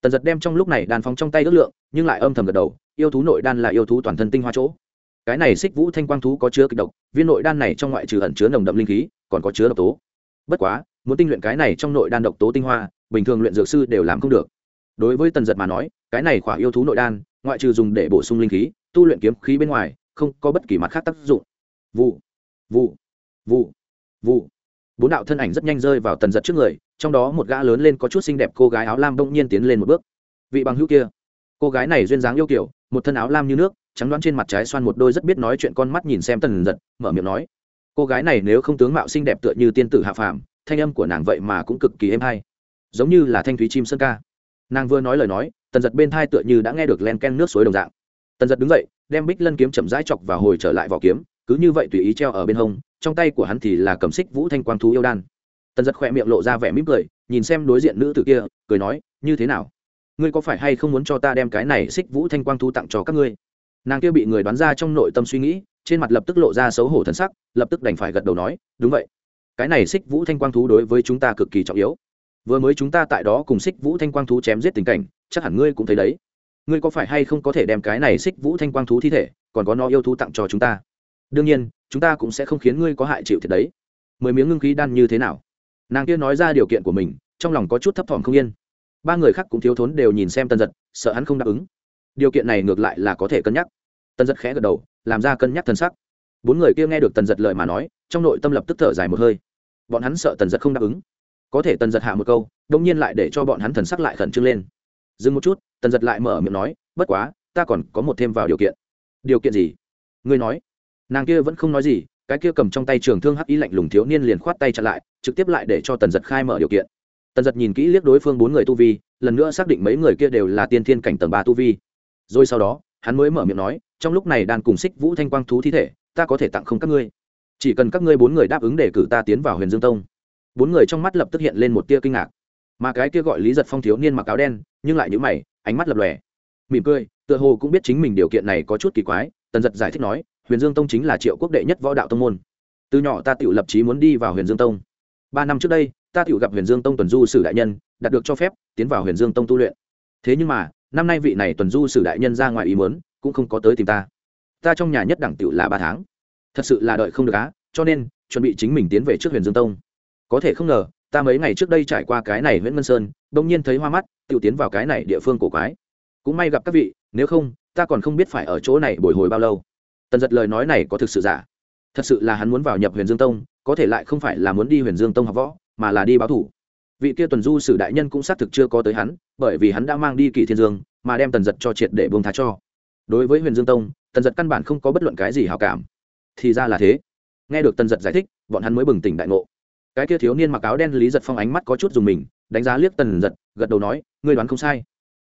Tần giật đem trong lúc này đàn phóng trong tay ước lượng, nhưng lại âm thầm gật đầu, yêu thú nội đan là yêu thú toàn thân tinh hoa chỗ cái này xích vũ thanh quang thú có chứa kịch độc, viên nội đan này trong ngoại trừ ẩn chứa nồng đậm linh khí, còn có chứa độc tố. Bất quá, muốn tinh luyện cái này trong nội đan độc tố tinh hoa, bình thường luyện dược sư đều làm không được. Đối với tần giật mà nói, cái này khỏa yêu thú nội đan, ngoại trừ dùng để bổ sung linh khí, tu luyện kiếm khí bên ngoài, không có bất kỳ mặt khác tác dụng. Vụ vụ vụ vụ. Bốn đạo thân ảnh rất nhanh rơi vào tần giật trước người, trong đó một gã lớn lên có chút xinh đẹp cô gái áo lam bỗng nhiên tiến lên một bước. Vị bằng hữu kia, cô gái này duyên dáng yêu kiểu, một thân áo lam như nước trắng đoán trên mặt trái xoan một đôi rất biết nói chuyện con mắt nhìn xem tần giật, mở miệng nói, cô gái này nếu không tướng mạo xinh đẹp tựa như tiên tử hạ phàm, thanh âm của nàng vậy mà cũng cực kỳ êm hay, giống như là thanh thúy chim sơn ca. Nàng vừa nói lời nói, tần giật bên thai tựa như đã nghe được len ken nước suối đồng dạng. Tần giật đứng dậy, đem bích lân kiếm chậm rãi chọc và hồi trở lại vỏ kiếm, cứ như vậy tùy ý treo ở bên hông, trong tay của hắn thì là cầm xích vũ thanh quang thú yêu đan. Tần giật khỏe miệng lộ ra vẻ mỉm cười, nhìn xem đối diện nữ tử kia, cười nói, như thế nào? Ngươi có phải hay không muốn cho ta đem cái này xích vũ thanh quang thú tặng cho các ngươi? Nàng kia bị người đoán ra trong nội tâm suy nghĩ, trên mặt lập tức lộ ra xấu hổ thân sắc, lập tức đành phải gật đầu nói, đúng vậy. Cái này xích vũ thanh quang thú đối với chúng ta cực kỳ trọng yếu. Vừa mới chúng ta tại đó cùng xích vũ thanh quang thú chém giết tình cảnh, chắc hẳn ngươi cũng thấy đấy. Ngươi có phải hay không có thể đem cái này xích vũ thanh quang thú thi thể, còn có nó yêu thú tặng cho chúng ta? Đương nhiên, chúng ta cũng sẽ không khiến ngươi có hại chịu thiệt đấy. Mười miếng ngưng khí đan như thế nào? Nàng kia nói ra điều kiện của mình, trong lòng có chút thấp thỏm không yên. Ba người khác cũng thiếu thốn đều nhìn xem tân giật, sợ hắn không đáp ứng điều kiện này ngược lại là có thể cân nhắc. Tần giật khẽ gật đầu, làm ra cân nhắc thân sắc bốn người kia nghe được tần giật lời mà nói, trong nội tâm lập tức thở dài một hơi. Bọn hắn sợ tần giật không đáp ứng. Có thể tần giật hạ một câu đông nhiên lại để cho bọn hắn thần sắc lại khẩn trương lên. Dừng một chút, tần giật lại mở miệng nói, bất quá, ta còn có một thêm vào điều kiện. Điều kiện gì? Ngươi nói. Nàng kia vẫn không nói gì, cái kia cầm trong tay trường thương hắc ý lạnh lùng thiếu niên liền khoát tay chặn lại, trực tiếp lại để cho tần giật khai mở điều kiện. Tần giật nhìn kỹ liếc đối phương bốn người tu vi, lần nữa xác định mấy người kia đều là tiên thiên cảnh tầng ba tu vi rồi sau đó, hắn mới mở miệng nói, trong lúc này đàn cùng xích vũ thanh quang thú thi thể, ta có thể tặng không các ngươi. Chỉ cần các ngươi bốn người đáp ứng để cử ta tiến vào huyền dương tông. Bốn người trong mắt lập tức hiện lên một tia kinh ngạc. Mà cái kia gọi lý giật phong thiếu niên mặc áo đen, nhưng lại nhữ mày, ánh mắt lập lòe. Mỉm cười, tựa hồ cũng biết chính mình điều kiện này có chút kỳ quái, tần giật giải thích nói, huyền dương tông chính là triệu quốc đệ nhất võ đạo tông môn. Từ nhỏ ta tự lập trí muốn đi vào huyền dương tông. Ba năm trước đây, ta tự gặp huyền dương tông tuần du sử đại nhân, đạt được cho phép tiến vào huyền dương tông tu luyện. Thế nhưng mà năm nay vị này tuần du sử đại nhân ra ngoài ý muốn, cũng không có tới tìm ta. Ta trong nhà nhất đẳng tiểu là ba tháng. Thật sự là đợi không được á, cho nên, chuẩn bị chính mình tiến về trước huyền dương tông. Có thể không ngờ, ta mấy ngày trước đây trải qua cái này nguyễn ngân sơn đông nhiên thấy hoa mắt, tiểu tiến vào cái này địa phương cổ quái. Cũng may gặp các vị, nếu không, ta còn không biết phải ở chỗ này bồi hồi bao lâu. Tần giật lời nói này có thực sự giả. Thật sự là hắn muốn vào nhập huyền dương tông, có thể lại không phải là muốn đi huyền dương tông học võ, mà là đi báo thủ. Vị kia tuần du sử đại nhân cũng xác thực chưa có tới hắn bởi vì hắn đã mang đi kỳ thiên dương, mà đem tần giật cho triệt để buông thá cho. Đối với huyền dương tông, tần giật căn bản không có bất luận cái gì hào cảm. Thì ra là thế. Nghe được tần giật giải thích, bọn hắn mới bừng tỉnh đại ngộ. Cái kia thiếu niên mặc áo đen lý giật phong ánh mắt có chút dùng mình, đánh giá liếc tần giật, gật đầu nói, ngươi đoán không sai.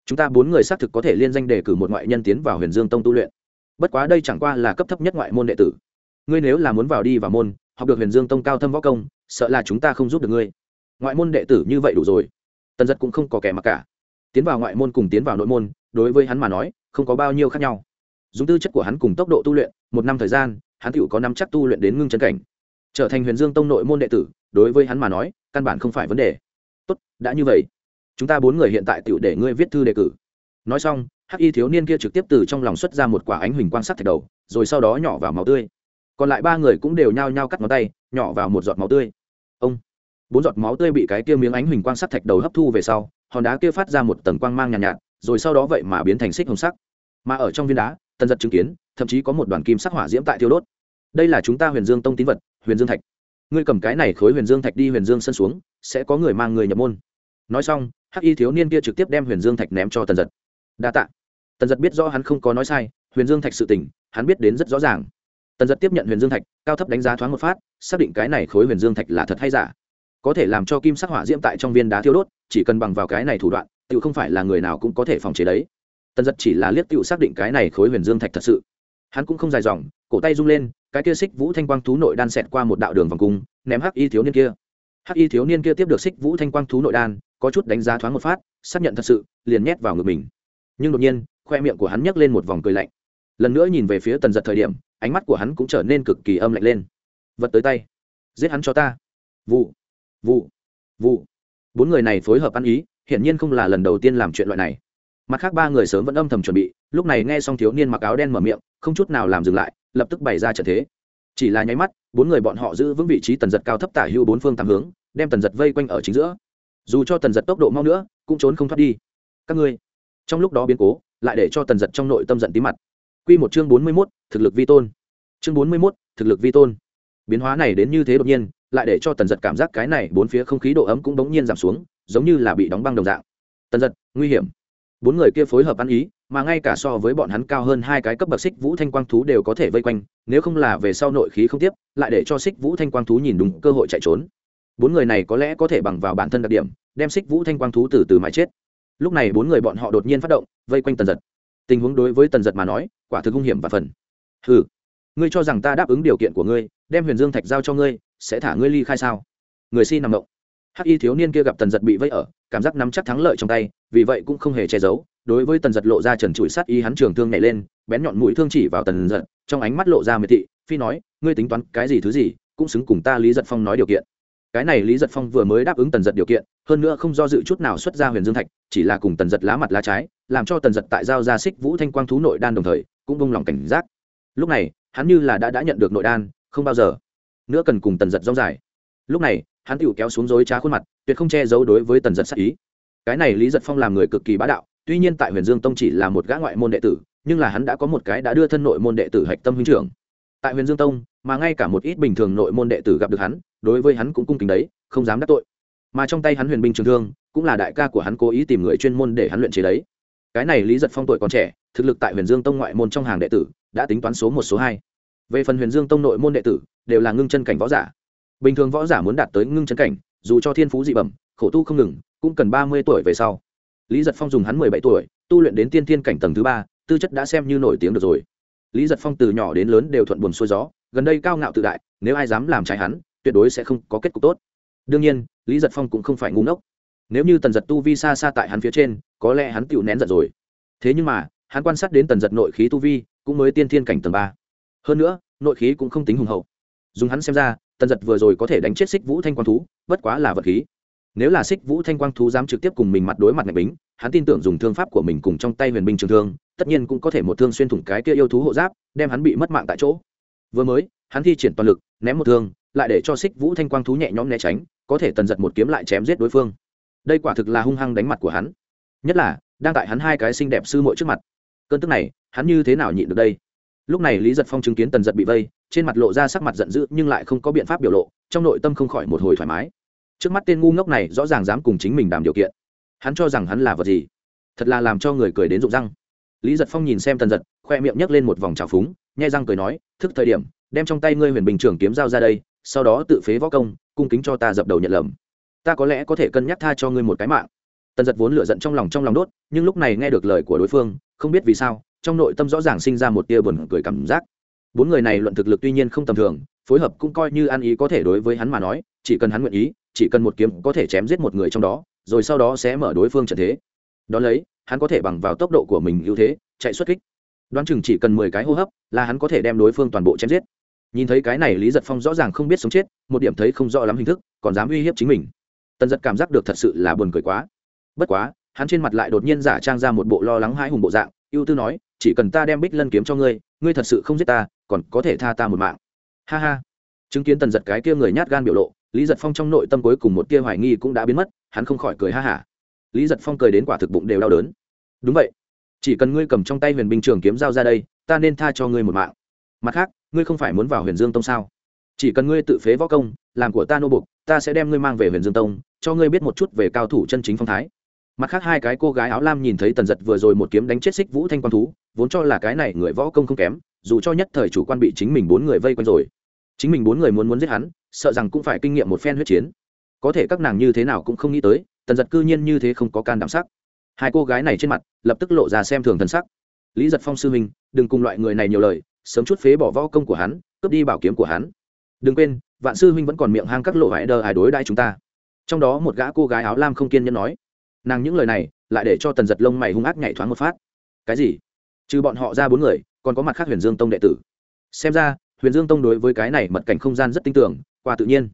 Chúng ta bốn người xác thực có thể liên danh đề cử một ngoại nhân tiến vào huyền dương tông tu luyện. Bất quá đây chẳng qua là cấp thấp nhất ngoại môn đệ tử. Ngươi nếu là muốn vào đi vào môn, học được huyền dương tông cao thâm võ công, sợ là chúng ta không giúp được ngươi. Ngoại môn đệ tử như vậy đủ rồi. Tần giật cũng không có kẻ mặc cả tiến vào ngoại môn cùng tiến vào nội môn, đối với hắn mà nói, không có bao nhiêu khác nhau. Dùng tư chất của hắn cùng tốc độ tu luyện, một năm thời gian, hắn tựu có năm chắc tu luyện đến ngưng chân cảnh. Trở thành huyền dương tông nội môn đệ tử, đối với hắn mà nói, căn bản không phải vấn đề. Tốt, đã như vậy. Chúng ta bốn người hiện tại tựu để ngươi viết thư đề cử. Nói xong, hắc y thiếu niên kia trực tiếp từ trong lòng xuất ra một quả ánh huỳnh quang sắt thạch đầu, rồi sau đó nhỏ vào máu tươi. Còn lại ba người cũng đều nhao nhao cắt ngón tay, nhỏ vào một giọt máu tươi. Ông, bốn giọt máu tươi bị cái kia miếng ánh huỳnh quang sắt thạch đầu hấp thu về sau hòn đá kia phát ra một tầng quang mang nhàn nhạt, nhạt rồi sau đó vậy mà biến thành xích hồng sắc. Mà ở trong viên đá tần giật chứng kiến thậm chí có một đoàn kim sắc hỏa diễm tại thiêu đốt. Đây là chúng ta huyền dương tông tín vật huyền dương thạch. Ngươi cầm cái này khối huyền dương thạch đi huyền dương sân xuống sẽ có người mang người nhập môn. Nói xong hắc y thiếu niên kia trực tiếp đem huyền dương thạch ném cho tần giật. Đa tạ. tần giật biết rõ hắn không có nói sai huyền dương thạch sự tỉnh hắn biết đến rất rõ ràng. Tần giật tiếp nhận huyền dương thạch cao thấp đánh giá thoáng một phát xác định cái này khối huyền dương thạch là thật hay giả. Có thể làm cho kim sắc hỏa diễm tại trong viên đá thiêu đốt chỉ cần bằng vào cái này thủ đoạn tự không phải là người nào cũng có thể phòng chế đấy. Tần giật chỉ là liếc tự xác định cái này khối huyền dương thạch thật sự. Hắn cũng không dài dòng, cổ tay rung lên, cái kia xích vũ thanh quang thú nội đan xẹt qua một đạo đường vòng cung, ném hắc y thiếu niên kia. Hắc y thiếu niên kia tiếp được xích vũ thanh quang thú nội đan, có chút đánh giá thoáng một phát, xác nhận thật sự, liền nhét vào ngực mình. Nhưng đột nhiên, khoe miệng của hắn nhấc lên một vòng cười lạnh. Lần nữa nhìn về phía tần giật thời điểm, ánh mắt của hắn cũng trở nên cực kỳ âm lạnh lên. Vật tới tay. Giết hắn cho ta. Vụ. Vụ. Vụ bốn người này phối hợp ăn ý, hiển nhiên không là lần đầu tiên làm chuyện loại này. Mặt khác ba người sớm vẫn âm thầm chuẩn bị, lúc này nghe xong thiếu niên mặc áo đen mở miệng, không chút nào làm dừng lại, lập tức bày ra trận thế. Chỉ là nháy mắt, bốn người bọn họ giữ vững vị trí tần giật cao thấp tả hưu bốn phương tám hướng, đem tần giật vây quanh ở chính giữa. Dù cho tần giật tốc độ mau nữa, cũng trốn không thoát đi. Các ngươi, trong lúc đó biến cố, lại để cho tần giật trong nội tâm giận tí mặt. Q một chương bốn mươi mốt, thực lực vi tôn. Chương bốn mươi mốt, thực lực vi tôn. Biến hóa này đến như thế đột nhiên lại để cho tần giật cảm giác cái này bốn phía không khí độ ấm cũng bỗng nhiên giảm xuống, giống như là bị đóng băng đồng dạng. Tần giật, nguy hiểm. Bốn người kia phối hợp ăn ý, mà ngay cả so với bọn hắn cao hơn hai cái cấp bậc xích vũ thanh quang thú đều có thể vây quanh, nếu không là về sau nội khí không tiếp, lại để cho xích vũ thanh quang thú nhìn đúng cơ hội chạy trốn. Bốn người này có lẽ có thể bằng vào bản thân đặc điểm, đem xích vũ thanh quang thú từ từ mãi chết. Lúc này bốn người bọn họ đột nhiên phát động, vây quanh tần giật. Tình huống đối với tần giật mà nói, quả thực hung hiểm và phần. Ừ ngươi cho rằng ta đáp ứng điều kiện của ngươi, đem huyền dương thạch giao cho ngươi sẽ thả ngươi ly khai sao? Người si nằm động. Hắc y thiếu niên kia gặp tần giật bị vây ở, cảm giác nắm chắc thắng lợi trong tay, vì vậy cũng không hề che giấu, đối với tần giật lộ ra trần trụi sát y hắn trường thương nhảy lên, bén nhọn mũi thương chỉ vào tần giật, trong ánh mắt lộ ra miệt thị, phi nói, ngươi tính toán cái gì thứ gì, cũng xứng cùng ta lý giật phong nói điều kiện. Cái này lý giật phong vừa mới đáp ứng tần giật điều kiện, hơn nữa không do dự chút nào xuất ra huyền dương thạch, chỉ là cùng tần giật lá mặt lá trái, làm cho tần giật tại giao ra xích vũ thanh quang thú nội đan đồng thời, cũng bông lòng cảnh giác. Lúc này, hắn như là đã đã nhận được nội đan, không bao giờ nữa cần cùng tần giật rong dài. Lúc này, hắn tựu kéo xuống dối trá khuôn mặt, tuyệt không che giấu đối với tần giật sắc ý. Cái này lý giật phong làm người cực kỳ bá đạo, tuy nhiên tại huyền dương tông chỉ là một gã ngoại môn đệ tử, nhưng là hắn đã có một cái đã đưa thân nội môn đệ tử hạch tâm huynh trưởng. Tại huyền dương tông, mà ngay cả một ít bình thường nội môn đệ tử gặp được hắn, đối với hắn cũng cung kính đấy, không dám đắc tội. Mà trong tay hắn huyền binh trường thương, cũng là đại ca của hắn cố ý tìm người chuyên môn để hắn luyện chế đấy. Cái này lý giật phong tuổi còn trẻ, thực lực tại huyền dương tông ngoại môn trong hàng đệ tử, đã tính toán số một, số hai về phần huyền dương tông nội môn đệ tử, đều là ngưng chân cảnh võ giả. Bình thường võ giả muốn đạt tới ngưng chân cảnh, dù cho thiên phú dị bẩm, khổ tu không ngừng, cũng cần ba mươi tuổi về sau. Lý giật phong dùng hắn mười bảy tuổi, tu luyện đến tiên thiên cảnh tầng thứ ba, tư chất đã xem như nổi tiếng được rồi. Lý giật phong từ nhỏ đến lớn đều thuận buồn xuôi gió, gần đây cao ngạo tự đại, nếu ai dám làm trái hắn, tuyệt đối sẽ không có kết cục tốt. Đương nhiên, lý giật phong cũng không phải ngu ngốc. Nếu như tần giật tu vi xa xa tại hắn phía trên, có lẽ hắn tựu nén giận rồi. Thế nhưng mà, hắn quan sát đến tần giật nội khí tu vi, cũng mới tiên thiên cảnh tầng ba hơn nữa, nội khí cũng không tính hùng hậu. Dùng hắn xem ra, tần giật vừa rồi có thể đánh chết xích vũ thanh quang thú, bất quá là vật khí. Nếu là xích vũ thanh quang thú dám trực tiếp cùng mình mặt đối mặt ngạch bính, hắn tin tưởng dùng thương pháp của mình cùng trong tay huyền binh trường thương, tất nhiên cũng có thể một thương xuyên thủng cái kia yêu thú hộ giáp, đem hắn bị mất mạng tại chỗ. Vừa mới, hắn thi triển toàn lực, ném một thương, lại để cho xích vũ thanh quang thú nhẹ nhõm né tránh, có thể tần giật một kiếm lại chém giết đối phương. Đây quả thực là hung hăng đánh mặt của hắn. Nhất là, đang tại hắn hai cái xinh đẹp sư muội trước mặt. Cơn tức này, hắn như thế nào nhịn được đây? Lúc này lý giật phong chứng kiến tần giật bị vây, trên mặt lộ ra sắc mặt giận dữ nhưng lại không có biện pháp biểu lộ, trong nội tâm không khỏi một hồi thoải mái. Trước mắt tên ngu ngốc này rõ ràng dám cùng chính mình đàm điều kiện. Hắn cho rằng hắn là vật gì? Thật là làm cho người cười đến rụng răng. Lý giật phong nhìn xem tần giật, khoe miệng nhấc lên một vòng trào phúng, nhai răng cười nói, thức thời điểm, đem trong tay ngươi huyền bình trưởng kiếm dao ra đây, sau đó tự phế võ công, cung kính cho ta dập đầu nhận lầm. Ta có lẽ có thể cân nhắc tha cho ngươi một cái mạng. Tần giật vốn lựa giận trong lòng trong lòng đốt, nhưng lúc này nghe được lời của đối phương, không biết vì sao trong nội tâm rõ ràng sinh ra một tia buồn cười cảm giác. Bốn người này luận thực lực tuy nhiên không tầm thường, phối hợp cũng coi như ăn ý có thể đối với hắn mà nói, chỉ cần hắn nguyện ý, chỉ cần một kiếm có thể chém giết một người trong đó, rồi sau đó sẽ mở đối phương trận thế. Đón lấy, hắn có thể bằng vào tốc độ của mình ưu thế, chạy xuất kích. Đoán chừng chỉ cần mười cái hô hấp là hắn có thể đem đối phương toàn bộ chém giết. Nhìn thấy cái này, lý giật phong rõ ràng không biết sống chết, một điểm thấy không rõ lắm hình thức, còn dám uy hiếp chính mình. Tần giật cảm giác được thật sự là buồn cười quá. Bất quá, hắn trên mặt lại đột nhiên giả trang ra một bộ lo lắng hãi hùng bộ dạng, ưu tư nói chỉ cần ta đem bích lân kiếm cho ngươi ngươi thật sự không giết ta, còn có thể tha ta một mạng. Ha ha. Chứng kiến tần giật cái kia người nhát gan biểu lộ, lý giật phong trong nội tâm cuối cùng một tia hoài nghi cũng đã biến mất, hắn không khỏi cười ha hả. Lý giật phong cười đến quả thực bụng đều đau đớn. Đúng vậy. Chỉ cần ngươi cầm trong tay huyền binh trường kiếm dao ra đây, ta nên tha cho ngươi một mạng. Mặt khác, ngươi không phải muốn vào huyền dương tông sao? Chỉ cần ngươi tự phế võ công, làm của ta nô bục ta sẽ đem ngươi mang về huyền dương tông, cho ngươi biết một chút về cao thủ chân chính phong thái mặt khác hai cái cô gái áo lam nhìn thấy tần giật vừa rồi một kiếm đánh chết xích vũ thanh quan thú, vốn cho là cái này người võ công không kém, dù cho nhất thời chủ quan bị chính mình bốn người vây quanh rồi. Chính mình bốn người muốn muốn giết hắn, sợ rằng cũng phải kinh nghiệm một phen huyết chiến. Có thể các nàng như thế nào cũng không nghĩ tới, tần giật cư nhiên như thế không có can đảm sắc. Hai cô gái này trên mặt, lập tức lộ ra xem thường thần sắc. Lý giật phong sư huynh, đừng cùng loại người này nhiều lời, sớm chút phế bỏ võ công của hắn, cướp đi bảo kiếm của hắn. Đừng quên, vạn sư huynh vẫn còn miệng hang các lộ hải đờ hải đối đãi chúng ta. Trong đó một gã cô gái áo lam không kiên nhẫn nói nàng những lời này lại để cho tần giật lông mày hung ác nhảy thoáng một phát. Cái gì? Trừ bọn họ ra bốn người, còn có mặt khác huyền dương tông đệ tử. Xem ra, huyền dương tông đối với cái này mật cảnh không gian rất tin tưởng, qua tự nhiên.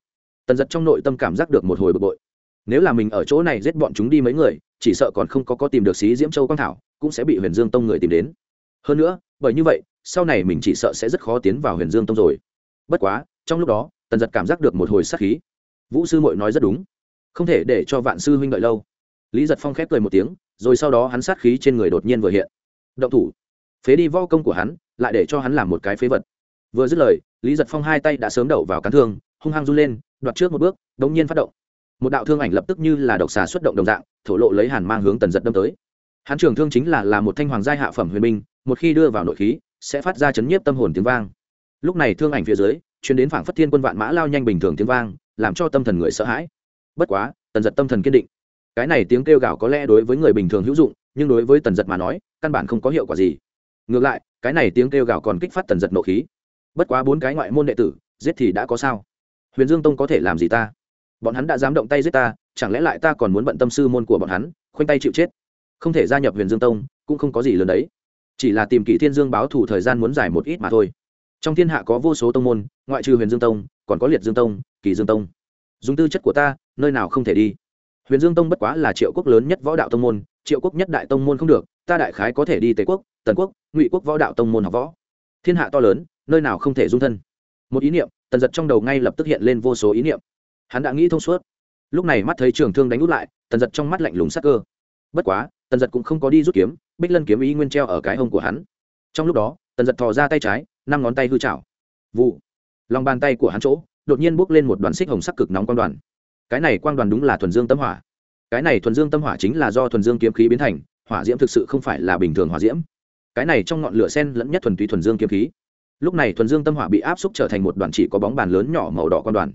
Tần giật trong nội tâm cảm giác được một hồi bực bội. Nếu là mình ở chỗ này giết bọn chúng đi mấy người, chỉ sợ còn không có có tìm được xí diễm châu quang thảo, cũng sẽ bị huyền dương tông người tìm đến. Hơn nữa, bởi như vậy, sau này mình chỉ sợ sẽ rất khó tiến vào huyền dương tông rồi. Bất quá, trong lúc đó, tần giật cảm giác được một hồi sát khí. Vũ sư mội nói rất đúng. Không thể để cho vạn sư huynh đợi lâu lý giật phong khép cười một tiếng, rồi sau đó hắn sát khí trên người đột nhiên vừa hiện. Động thủ. Phế đi vo công của hắn, lại để cho hắn làm một cái phế vật. Vừa dứt lời, lý giật phong hai tay đã sớm đậu vào cán thương, hung hăng run lên, đoạt trước một bước đ ỗ n g nhiên phát động. Một đạo thương ảnh lập tức như là độc xà xuất động đồng dạng, thổ lộ lấy hàn mang hướng tần giật đâm tới. Hắn trường thương chính là là một thanh hoàng giai hạ phẩm huyền minh một khi đưa vào nội khí, sẽ phát ra chấn nhiếp tâm hồn tiếng vang. Lúc này thương ảnh phía dưới chuyển đến phảng phất thiên quân vạn mã lao nhanh bình thường tiếng vang, làm cho tâm thần người sợ hãi. Bất quá, tần giật tâm thần kiên định cái này tiếng kêu gào có lẽ đối với người bình thường hữu dụng, nhưng đối với tần giật mà nói, căn bản không có hiệu quả gì. Ngược lại, cái này tiếng kêu gào còn kích phát tần giật nộ khí. Bất quá bốn cái ngoại môn đệ tử, giết thì đã có sao? Huyền dương tông có thể làm gì ta? Bọn hắn đã dám động tay giết ta, chẳng lẽ lại ta còn muốn bận tâm sư môn của bọn hắn, khoanh tay chịu chết? Không thể gia nhập huyền dương tông, cũng không có gì lớn đấy. Chỉ là tìm kỷ thiên dương báo thủ thời gian muốn dài một ít mà thôi. Trong thiên hạ có vô số tông môn, ngoại trừ huyền dương tông, còn có liệt dương tông, kỳ dương tông. Dùng tư chất của ta, nơi nào không thể đi? Huyền dương tông bất quá là triệu quốc lớn nhất võ đạo tông môn, triệu quốc nhất đại tông môn không được, ta đại khái có thể đi tề quốc, tần quốc, ngụy quốc võ đạo tông môn học võ. Thiên hạ to lớn, nơi nào không thể dung thân. Một ý niệm, tần giật trong đầu ngay lập tức hiện lên vô số ý niệm. Hắn đã nghĩ thông suốt. Lúc này mắt thấy trường thương đánh út lại, tần giật trong mắt lạnh lùng sắc cơ. Bất quá, tần giật cũng không có đi rút kiếm, bích lân kiếm ý nguyên treo ở cái hông của hắn. Trong lúc đó, tần giật thò ra tay trái, năm ngón tay hư chảo vụ. Lòng bàn tay của hắn chỗ, đột nhiên bốc lên một đoàn xích hồng sắc cực nóng quang đoàn cái này quang đoàn đúng là thuần dương tâm hỏa. Cái này thuần dương tâm hỏa chính là do thuần dương kiếm khí biến thành, hỏa diễm thực sự không phải là bình thường hỏa diễm. Cái này trong ngọn lửa sen lẫn nhất thuần túy thuần dương kiếm khí. Lúc này thuần dương tâm hỏa bị áp xúc trở thành một đoàn chỉ có bóng bàn lớn nhỏ màu đỏ quan đoàn.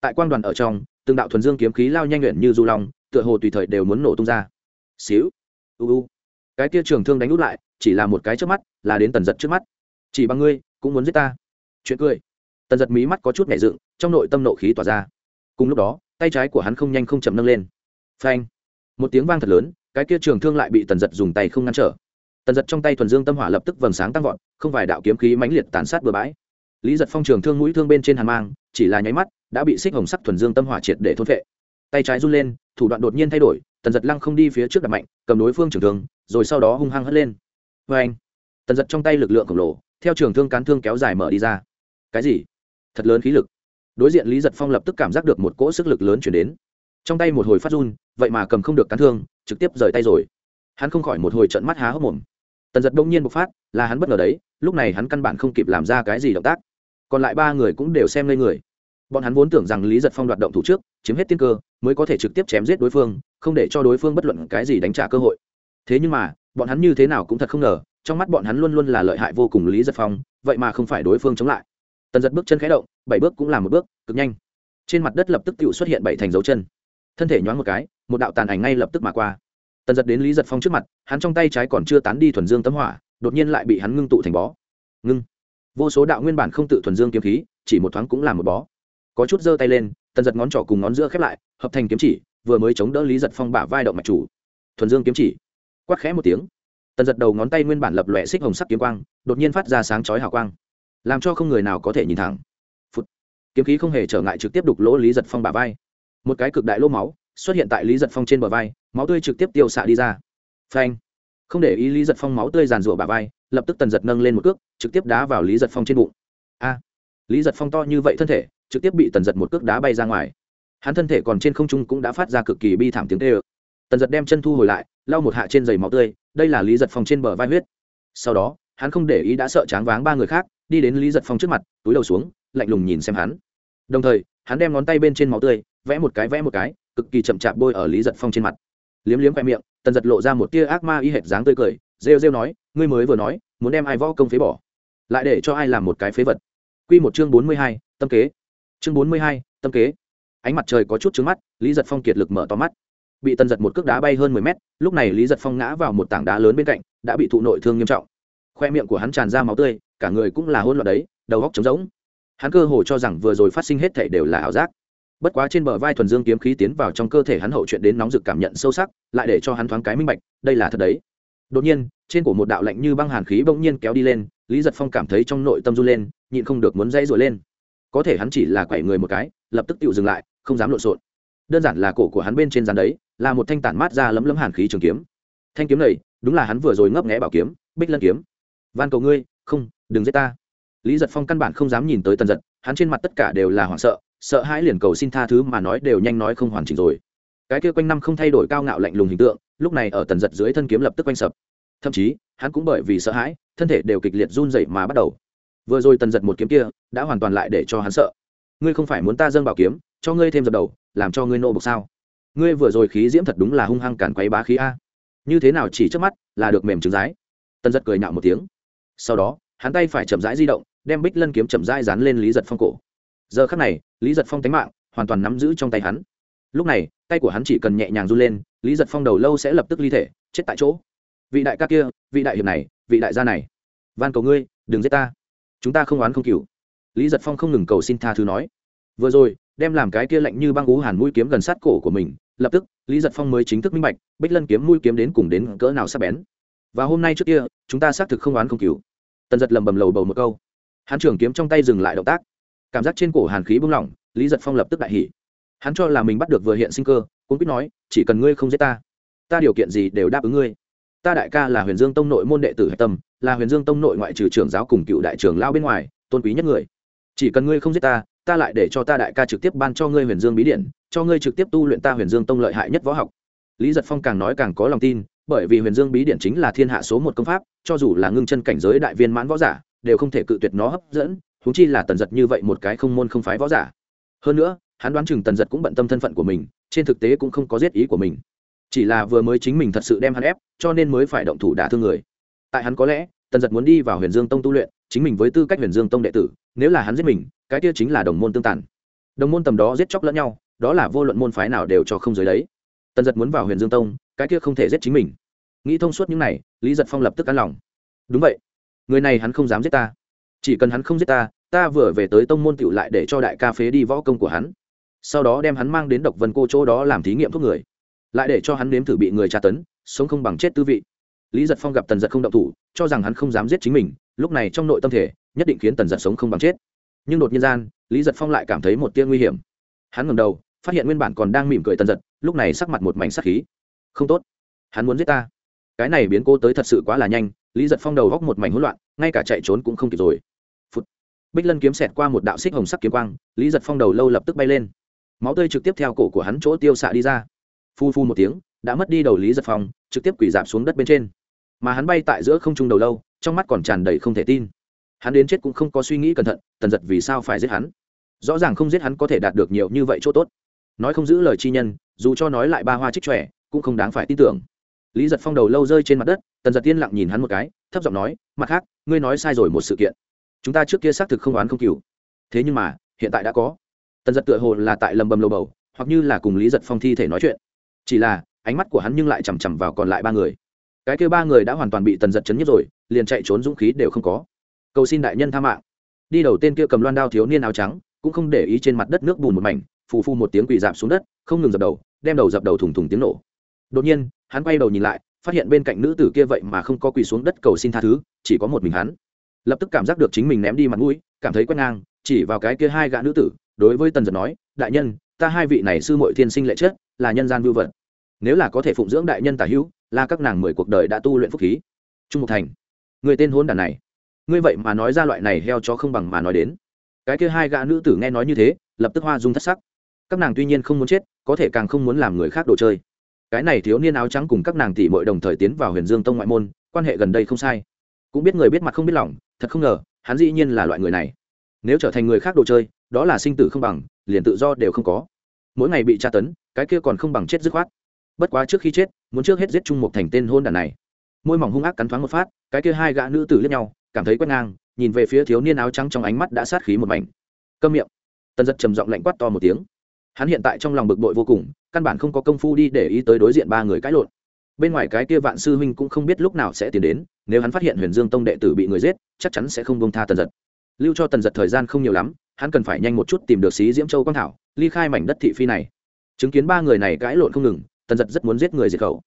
Tại quan đoàn ở trong, từng đạo thuần dương kiếm khí lao nhanh luyện như du long, tựa hồ tùy thời đều muốn nổ tung ra. Xíu, u u. Cái kia trường thương đánh út lại, chỉ là một cái trước mắt, là đến tần giật trước mắt. Chỉ bằng ngươi, cũng muốn giết ta. Chuyện cười. Tần giật mí mắt có chút nhẹ dựng, trong nội tâm nộ khí tỏa ra. Cùng lúc đó tay trái của hắn không nhanh không chậm nâng lên. Phanh. Một tiếng vang thật lớn, cái kia trường thương lại bị tần giật dùng tay không ngăn trở. Tần giật trong tay thuần dương tâm hỏa lập tức vầng sáng tăng vọt, không vài đạo kiếm khí mãnh liệt tàn sát bừa bãi. Lý giật phong trường thương mũi thương bên trên hàn mang, chỉ là nháy mắt, đã bị xích hồng sắc thuần dương tâm hỏa triệt để thôn vệ tay trái run lên, thủ đoạn đột nhiên thay đổi, tần giật lăng không đi phía trước đặt mạnh, cầm đối phương trường thương, rồi sau đó hung hăng hất lên. Vê anh tần giật trong tay lực lượng khổng lồ, theo trường thương cán thương kéo dài mở đi ra. Cái gì? Thật lớn khí lực đối diện lý giật phong lập tức cảm giác được một cỗ sức lực lớn chuyển đến trong tay một hồi phát run vậy mà cầm không được cán thương trực tiếp rời tay rồi hắn không khỏi một hồi trận mắt há hốc mồm tần giật đông nhiên bộc phát là hắn bất ngờ đấy lúc này hắn căn bản không kịp làm ra cái gì động tác còn lại ba người cũng đều xem lên người bọn hắn vốn tưởng rằng lý giật phong đoạt động thủ trước chiếm hết tiên cơ mới có thể trực tiếp chém giết đối phương không để cho đối phương bất luận cái gì đánh trả cơ hội thế nhưng mà bọn hắn như thế nào cũng thật không ngờ trong mắt bọn hắn luôn luôn là lợi hại vô cùng lý giật phong vậy mà không phải đối phương chống lại tần giật bước chân khẽ động bảy bước cũng là một bước, cực nhanh. Trên mặt đất lập tức tự xuất hiện bảy thành dấu chân. Thân thể nhoáng một cái, một đạo tàn ảnh ngay lập tức mà qua. Tần giật đến lý giật phong trước mặt, hắn trong tay trái còn chưa tán đi thuần dương tấm hỏa, đột nhiên lại bị hắn ngưng tụ thành bó. Ngưng. Vô số đạo nguyên bản không tự thuần dương kiếm khí, chỉ một thoáng cũng là một bó. Có chút giơ tay lên, tần giật ngón trỏ cùng ngón giữa khép lại, hợp thành kiếm chỉ, vừa mới chống đỡ lý giật phong bả vai động mạch chủ. Thuần dương kiếm chỉ. Quắc khẽ một tiếng. Tần giật đầu ngón tay nguyên bản lập lòe xích hồng sắc kiếm quang, đột nhiên phát ra sáng chói hào quang. Làm cho không người nào có thể nhìn thẳng kiếm khí không hề trở ngại trực tiếp đục lỗ lý giật phong bả vai một cái cực đại lỗ máu xuất hiện tại lý giật phong trên bờ vai máu tươi trực tiếp tiêu xạ đi ra phanh không để ý lý giật phong máu tươi giàn rủa bả vai lập tức tần giật nâng lên một cước trực tiếp đá vào lý giật phong trên bụng a lý giật phong to như vậy thân thể trực tiếp bị tần giật một cước đá bay ra ngoài hắn thân thể còn trên không trung cũng đã phát ra cực kỳ bi thảm tiếng tê ơ tần giật đem chân thu hồi lại lau một hạ trên giày máu tươi đây là lý giật phong trên bờ vai huyết sau đó hắn không để ý đã sợ tráng váng ba người khác đi đến lý giật phong trước mặt túi đầu xuống lạnh lùng nhìn xem hắn đồng thời, hắn đem ngón tay bên trên máu tươi vẽ một cái vẽ một cái, cực kỳ chậm chạp bôi ở lý giật phong trên mặt. Liếm liếm khoe miệng, tần giật lộ ra một tia ác ma y hệt dáng tươi cười, rêu rêu nói, ngươi mới vừa nói, muốn đem ai võ công phế bỏ, lại để cho ai làm một cái phế vật. Q một chương bốn mươi hai, tâm kế. Chương bốn mươi hai, tâm kế. Ánh mặt trời có chút trứng mắt, lý giật phong kiệt lực mở to mắt. Bị tần giật một cước đá bay hơn mười mét, lúc này lý giật phong ngã vào một tảng đá lớn bên cạnh, đã bị thụ nội thương nghiêm trọng. Khoe miệng của hắn tràn ra máu tươi, cả người cũng là hôn loạn đấy, đầu góc trống rỗng hắn cơ hồ cho rằng vừa rồi phát sinh hết thể đều là ảo giác. Bất quá trên bờ vai thuần dương kiếm khí tiến vào trong cơ thể hắn hậu chuyện đến nóng rực cảm nhận sâu sắc, lại để cho hắn thoáng cái minh bạch, đây là thật đấy. Đột nhiên, trên cổ một đạo lạnh như băng hàn khí bỗng nhiên kéo đi lên, lý giật phong cảm thấy trong nội tâm run lên, nhịn không được muốn dãy rồi lên. Có thể hắn chỉ là quẩy người một cái, lập tức tự dừng lại, không dám lộn xộn. Đơn giản là cổ của hắn bên trên dàn đấy, là một thanh tản mát ra lấm lấm hàn khí trường kiếm. Thanh kiếm này, đúng là hắn vừa rồi ngấp nghẽ bảo kiếm, bích lân kiếm. Van cầu ngươi, không, đừng giết ta lý giật phong căn bản không dám nhìn tới tần giật, hắn trên mặt tất cả đều là hoảng sợ sợ hãi liền cầu xin tha thứ mà nói đều nhanh nói không hoàn chỉnh rồi. Cái kia quanh năm không thay đổi cao ngạo lạnh lùng hình tượng, lúc này ở tần giật dưới thân kiếm lập tức quanh sập. Thậm chí, hắn cũng bởi vì sợ hãi, thân thể đều kịch liệt run dậy mà bắt đầu. Vừa rồi tần giật một kiếm kia, đã hoàn toàn lại để cho hắn sợ. Ngươi không phải muốn ta dâng bảo kiếm, cho ngươi thêm dập đầu, làm cho ngươi nô bộc sao? Ngươi vừa rồi khí diễm thật đúng là hung hăng cản quấy bá khí a. Như thế nào chỉ trước mắt là được mềm trứng rái? Tần giật cười nhạo một tiếng. Sau đó hắn tay phải chậm rãi di động, đem bích lân kiếm chậm rãi dán lên lý giật phong cổ. Giờ khắc này, lý giật phong tánh mạng hoàn toàn nắm giữ trong tay hắn. Lúc này, tay của hắn chỉ cần nhẹ nhàng run lên, lý giật phong đầu lâu sẽ lập tức ly thể, chết tại chỗ. Vị đại ca kia, vị đại hiệp này, vị đại gia này. Van cầu ngươi, đừng giết ta. Chúng ta không oán không cừu. Lý giật phong không ngừng cầu xin tha thứ nói. Vừa rồi, đem làm cái kia lạnh như băng ú hàn mũi kiếm gần sát cổ của mình, lập tức, lý giật phong mới chính thức minh bạch, bích lân kiếm mũi kiếm đến cùng đến cỡ nào sắp bén. Và hôm nay trước kia, chúng ta xác thực không oán không cứu tần giật lầm bầm lầu bầu một câu. Hắn trường kiếm trong tay dừng lại động tác. Cảm giác trên cổ hàn khí bung lỏng, lý giật phong lập tức đại hỉ. Hắn cho là mình bắt được vừa hiện sinh cơ cũng biết nói, chỉ cần ngươi không giết ta ta điều kiện gì đều đáp ứng ngươi. Ta đại ca là huyền dương tông nội môn đệ tử hạch tâm, là huyền dương tông nội ngoại trừ trưởng giáo cùng cựu đại trưởng lao bên ngoài, tôn quý nhất người. Chỉ cần ngươi không giết ta ta lại để cho ta đại ca trực tiếp ban cho ngươi huyền dương bí điện cho ngươi trực tiếp tu luyện ta huyền dương tông lợi hại nhất võ học. Lý giật phong càng nói càng có lòng tin bởi vì huyền dương bí điện chính là thiên hạ số một công pháp, cho dù là ngưng chân cảnh giới đại viên mãn võ giả, đều không thể cự tuyệt nó hấp dẫn húng chi là tần giật như vậy một cái không môn không phái võ giả. Hơn nữa, hắn đoán chừng tần giật cũng bận tâm thân phận của mình, trên thực tế cũng không có giết ý của mình. Chỉ là vừa mới chính mình thật sự đem hắn ép, cho nên mới phải động thủ đả thương người. Tại hắn có lẽ, tần giật muốn đi vào huyền dương tông tu luyện, chính mình với tư cách huyền dương tông đệ tử, nếu là hắn giết mình, cái kia chính là đồng môn tương tàn. Đồng môn tầm đó giết chóc lẫn nhau, đó là vô luận môn phái nào đều cho không giới đấy. Tần giật muốn vào huyền dương tông cái kia không thể giết chính mình. Nghĩ thông suốt những này, lý giật phong lập tức cắn lòng. Đúng vậy, người này hắn không dám giết ta. Chỉ cần hắn không giết ta ta vừa về tới tông môn tựu lại để cho đại ca phế đi võ công của hắn. Sau đó đem hắn mang đến độc vân cô chỗ đó làm thí nghiệm thuốc người. Lại để cho hắn nếm thử bị người tra tấn, sống không bằng chết tư vị. Lý giật phong gặp tần giật không động thủ, cho rằng hắn không dám giết chính mình, lúc này trong nội tâm thể nhất định khiến tần giật sống không bằng chết. Nhưng đột nhiên gian, lý giật phong lại cảm thấy một tia nguy hiểm. Hắn ngầm đầu, phát hiện nguyên bản còn đang mỉm cười tần giật, lúc này sắc mặt một mảnh sắc khí không tốt. Hắn muốn giết ta. Cái này biến cô tới thật sự quá là nhanh, lý giật phong đầu góc một mảnh hỗn loạn, ngay cả chạy trốn cũng không kịp rồi. Phụt. bích lân kiếm xẹt qua một đạo xích hồng sắc kiếm quang, lý giật phong đầu lâu lập tức bay lên. Máu tươi trực tiếp theo cổ của hắn chỗ tiêu xạ đi ra. Phu phu một tiếng, đã mất đi đầu lý giật phong, trực tiếp quỷ dạp xuống đất bên trên. Mà hắn bay tại giữa không trung đầu lâu, trong mắt còn tràn đầy không thể tin. Hắn đến chết cũng không có suy nghĩ cẩn thận, tần giật vì sao phải giết hắn? Rõ ràng không giết hắn có thể đạt được nhiều như vậy chỗ tốt. Nói không giữ lời chi nhân, dù cho nói lại ba hoa trích trẻ cũng không đáng phải tin tưởng. Lý giật phong đầu lâu rơi trên mặt đất, tần giật tiên lặng nhìn hắn một cái, thấp giọng nói, mặt khác, ngươi nói sai rồi một sự kiện. Chúng ta trước kia xác thực không oán không cừu. Thế nhưng mà, hiện tại đã có. Tần giật tựa hồ là tại lầm bầm lầu bầu, hoặc như là cùng lý giật phong thi thể nói chuyện. Chỉ là, ánh mắt của hắn nhưng lại chằm chằm vào còn lại ba người. Cái kêu ba người đã hoàn toàn bị tần giật chấn nhất rồi, liền chạy trốn dũng khí đều không có. Cầu xin đại nhân tha mạng. Đi đầu tên kia cầm loan đao thiếu niên áo trắng, cũng không để ý trên mặt đất nước bùn một mảnh, phù phu một tiếng quỳ dạp xuống đất, không ngừng dập đầu, đem đầu dập đầu thùng thùng tiếng nổ đột nhiên, hắn quay đầu nhìn lại, phát hiện bên cạnh nữ tử kia vậy mà không có quỳ xuống đất cầu xin tha thứ, chỉ có một mình hắn. Lập tức cảm giác được chính mình ném đi mặt mũi, cảm thấy quét ngang, chỉ vào cái kia hai gã nữ tử, đối với tần giật nói, đại nhân, ta hai vị này sư mội thiên sinh lệ chết là nhân gian vưu vật. Nếu là có thể phụng dưỡng đại nhân tả hữu, là các nàng mười cuộc đời đã tu luyện phúc khí. Trung mục thành, người tên hôn đàn này, ngươi vậy mà nói ra loại này heo cho không bằng mà nói đến. Cái kia hai gã nữ tử nghe nói như thế, lập tức hoa dung thất sắc. Các nàng tuy nhiên không muốn chết, có thể càng không muốn làm người khác đồ chơi cái này thiếu niên áo trắng cùng các nàng tỷ mội đồng thời tiến vào huyền dương tông ngoại môn, quan hệ gần đây không sai. Cũng biết người biết mặt không biết lòng, thật không ngờ, hắn dĩ nhiên là loại người này. Nếu trở thành người khác đồ chơi, đó là sinh tử không bằng, liền tự do đều không có. Mỗi ngày bị tra tấn, cái kia còn không bằng chết dứt khoát. Bất quá trước khi chết, muốn trước hết giết chung một thành tên hôn đàn này. Môi mỏng hung ác cắn thoáng một phát, cái kia hai gã nữ tử liếc nhau, cảm thấy quét ngang, nhìn về phía thiếu niên áo trắng trong ánh mắt đã sát khí một mảnh. Câm miệng. Tần giật trầm giọng lạnh quát to một tiếng hắn hiện tại trong lòng bực bội vô cùng, căn bản không có công phu đi để ý tới đối diện ba người cãi lộn. Bên ngoài cái kia vạn sư huynh cũng không biết lúc nào sẽ tiến đến, nếu hắn phát hiện huyền dương tông đệ tử bị người giết, chắc chắn sẽ không bông tha tần giật. Lưu cho tần giật thời gian không nhiều lắm, hắn cần phải nhanh một chút tìm được xí diễm châu quang thảo, ly khai mảnh đất thị phi này. Chứng kiến ba người này cãi lộn không ngừng, tần giật rất muốn giết người diệt khẩu.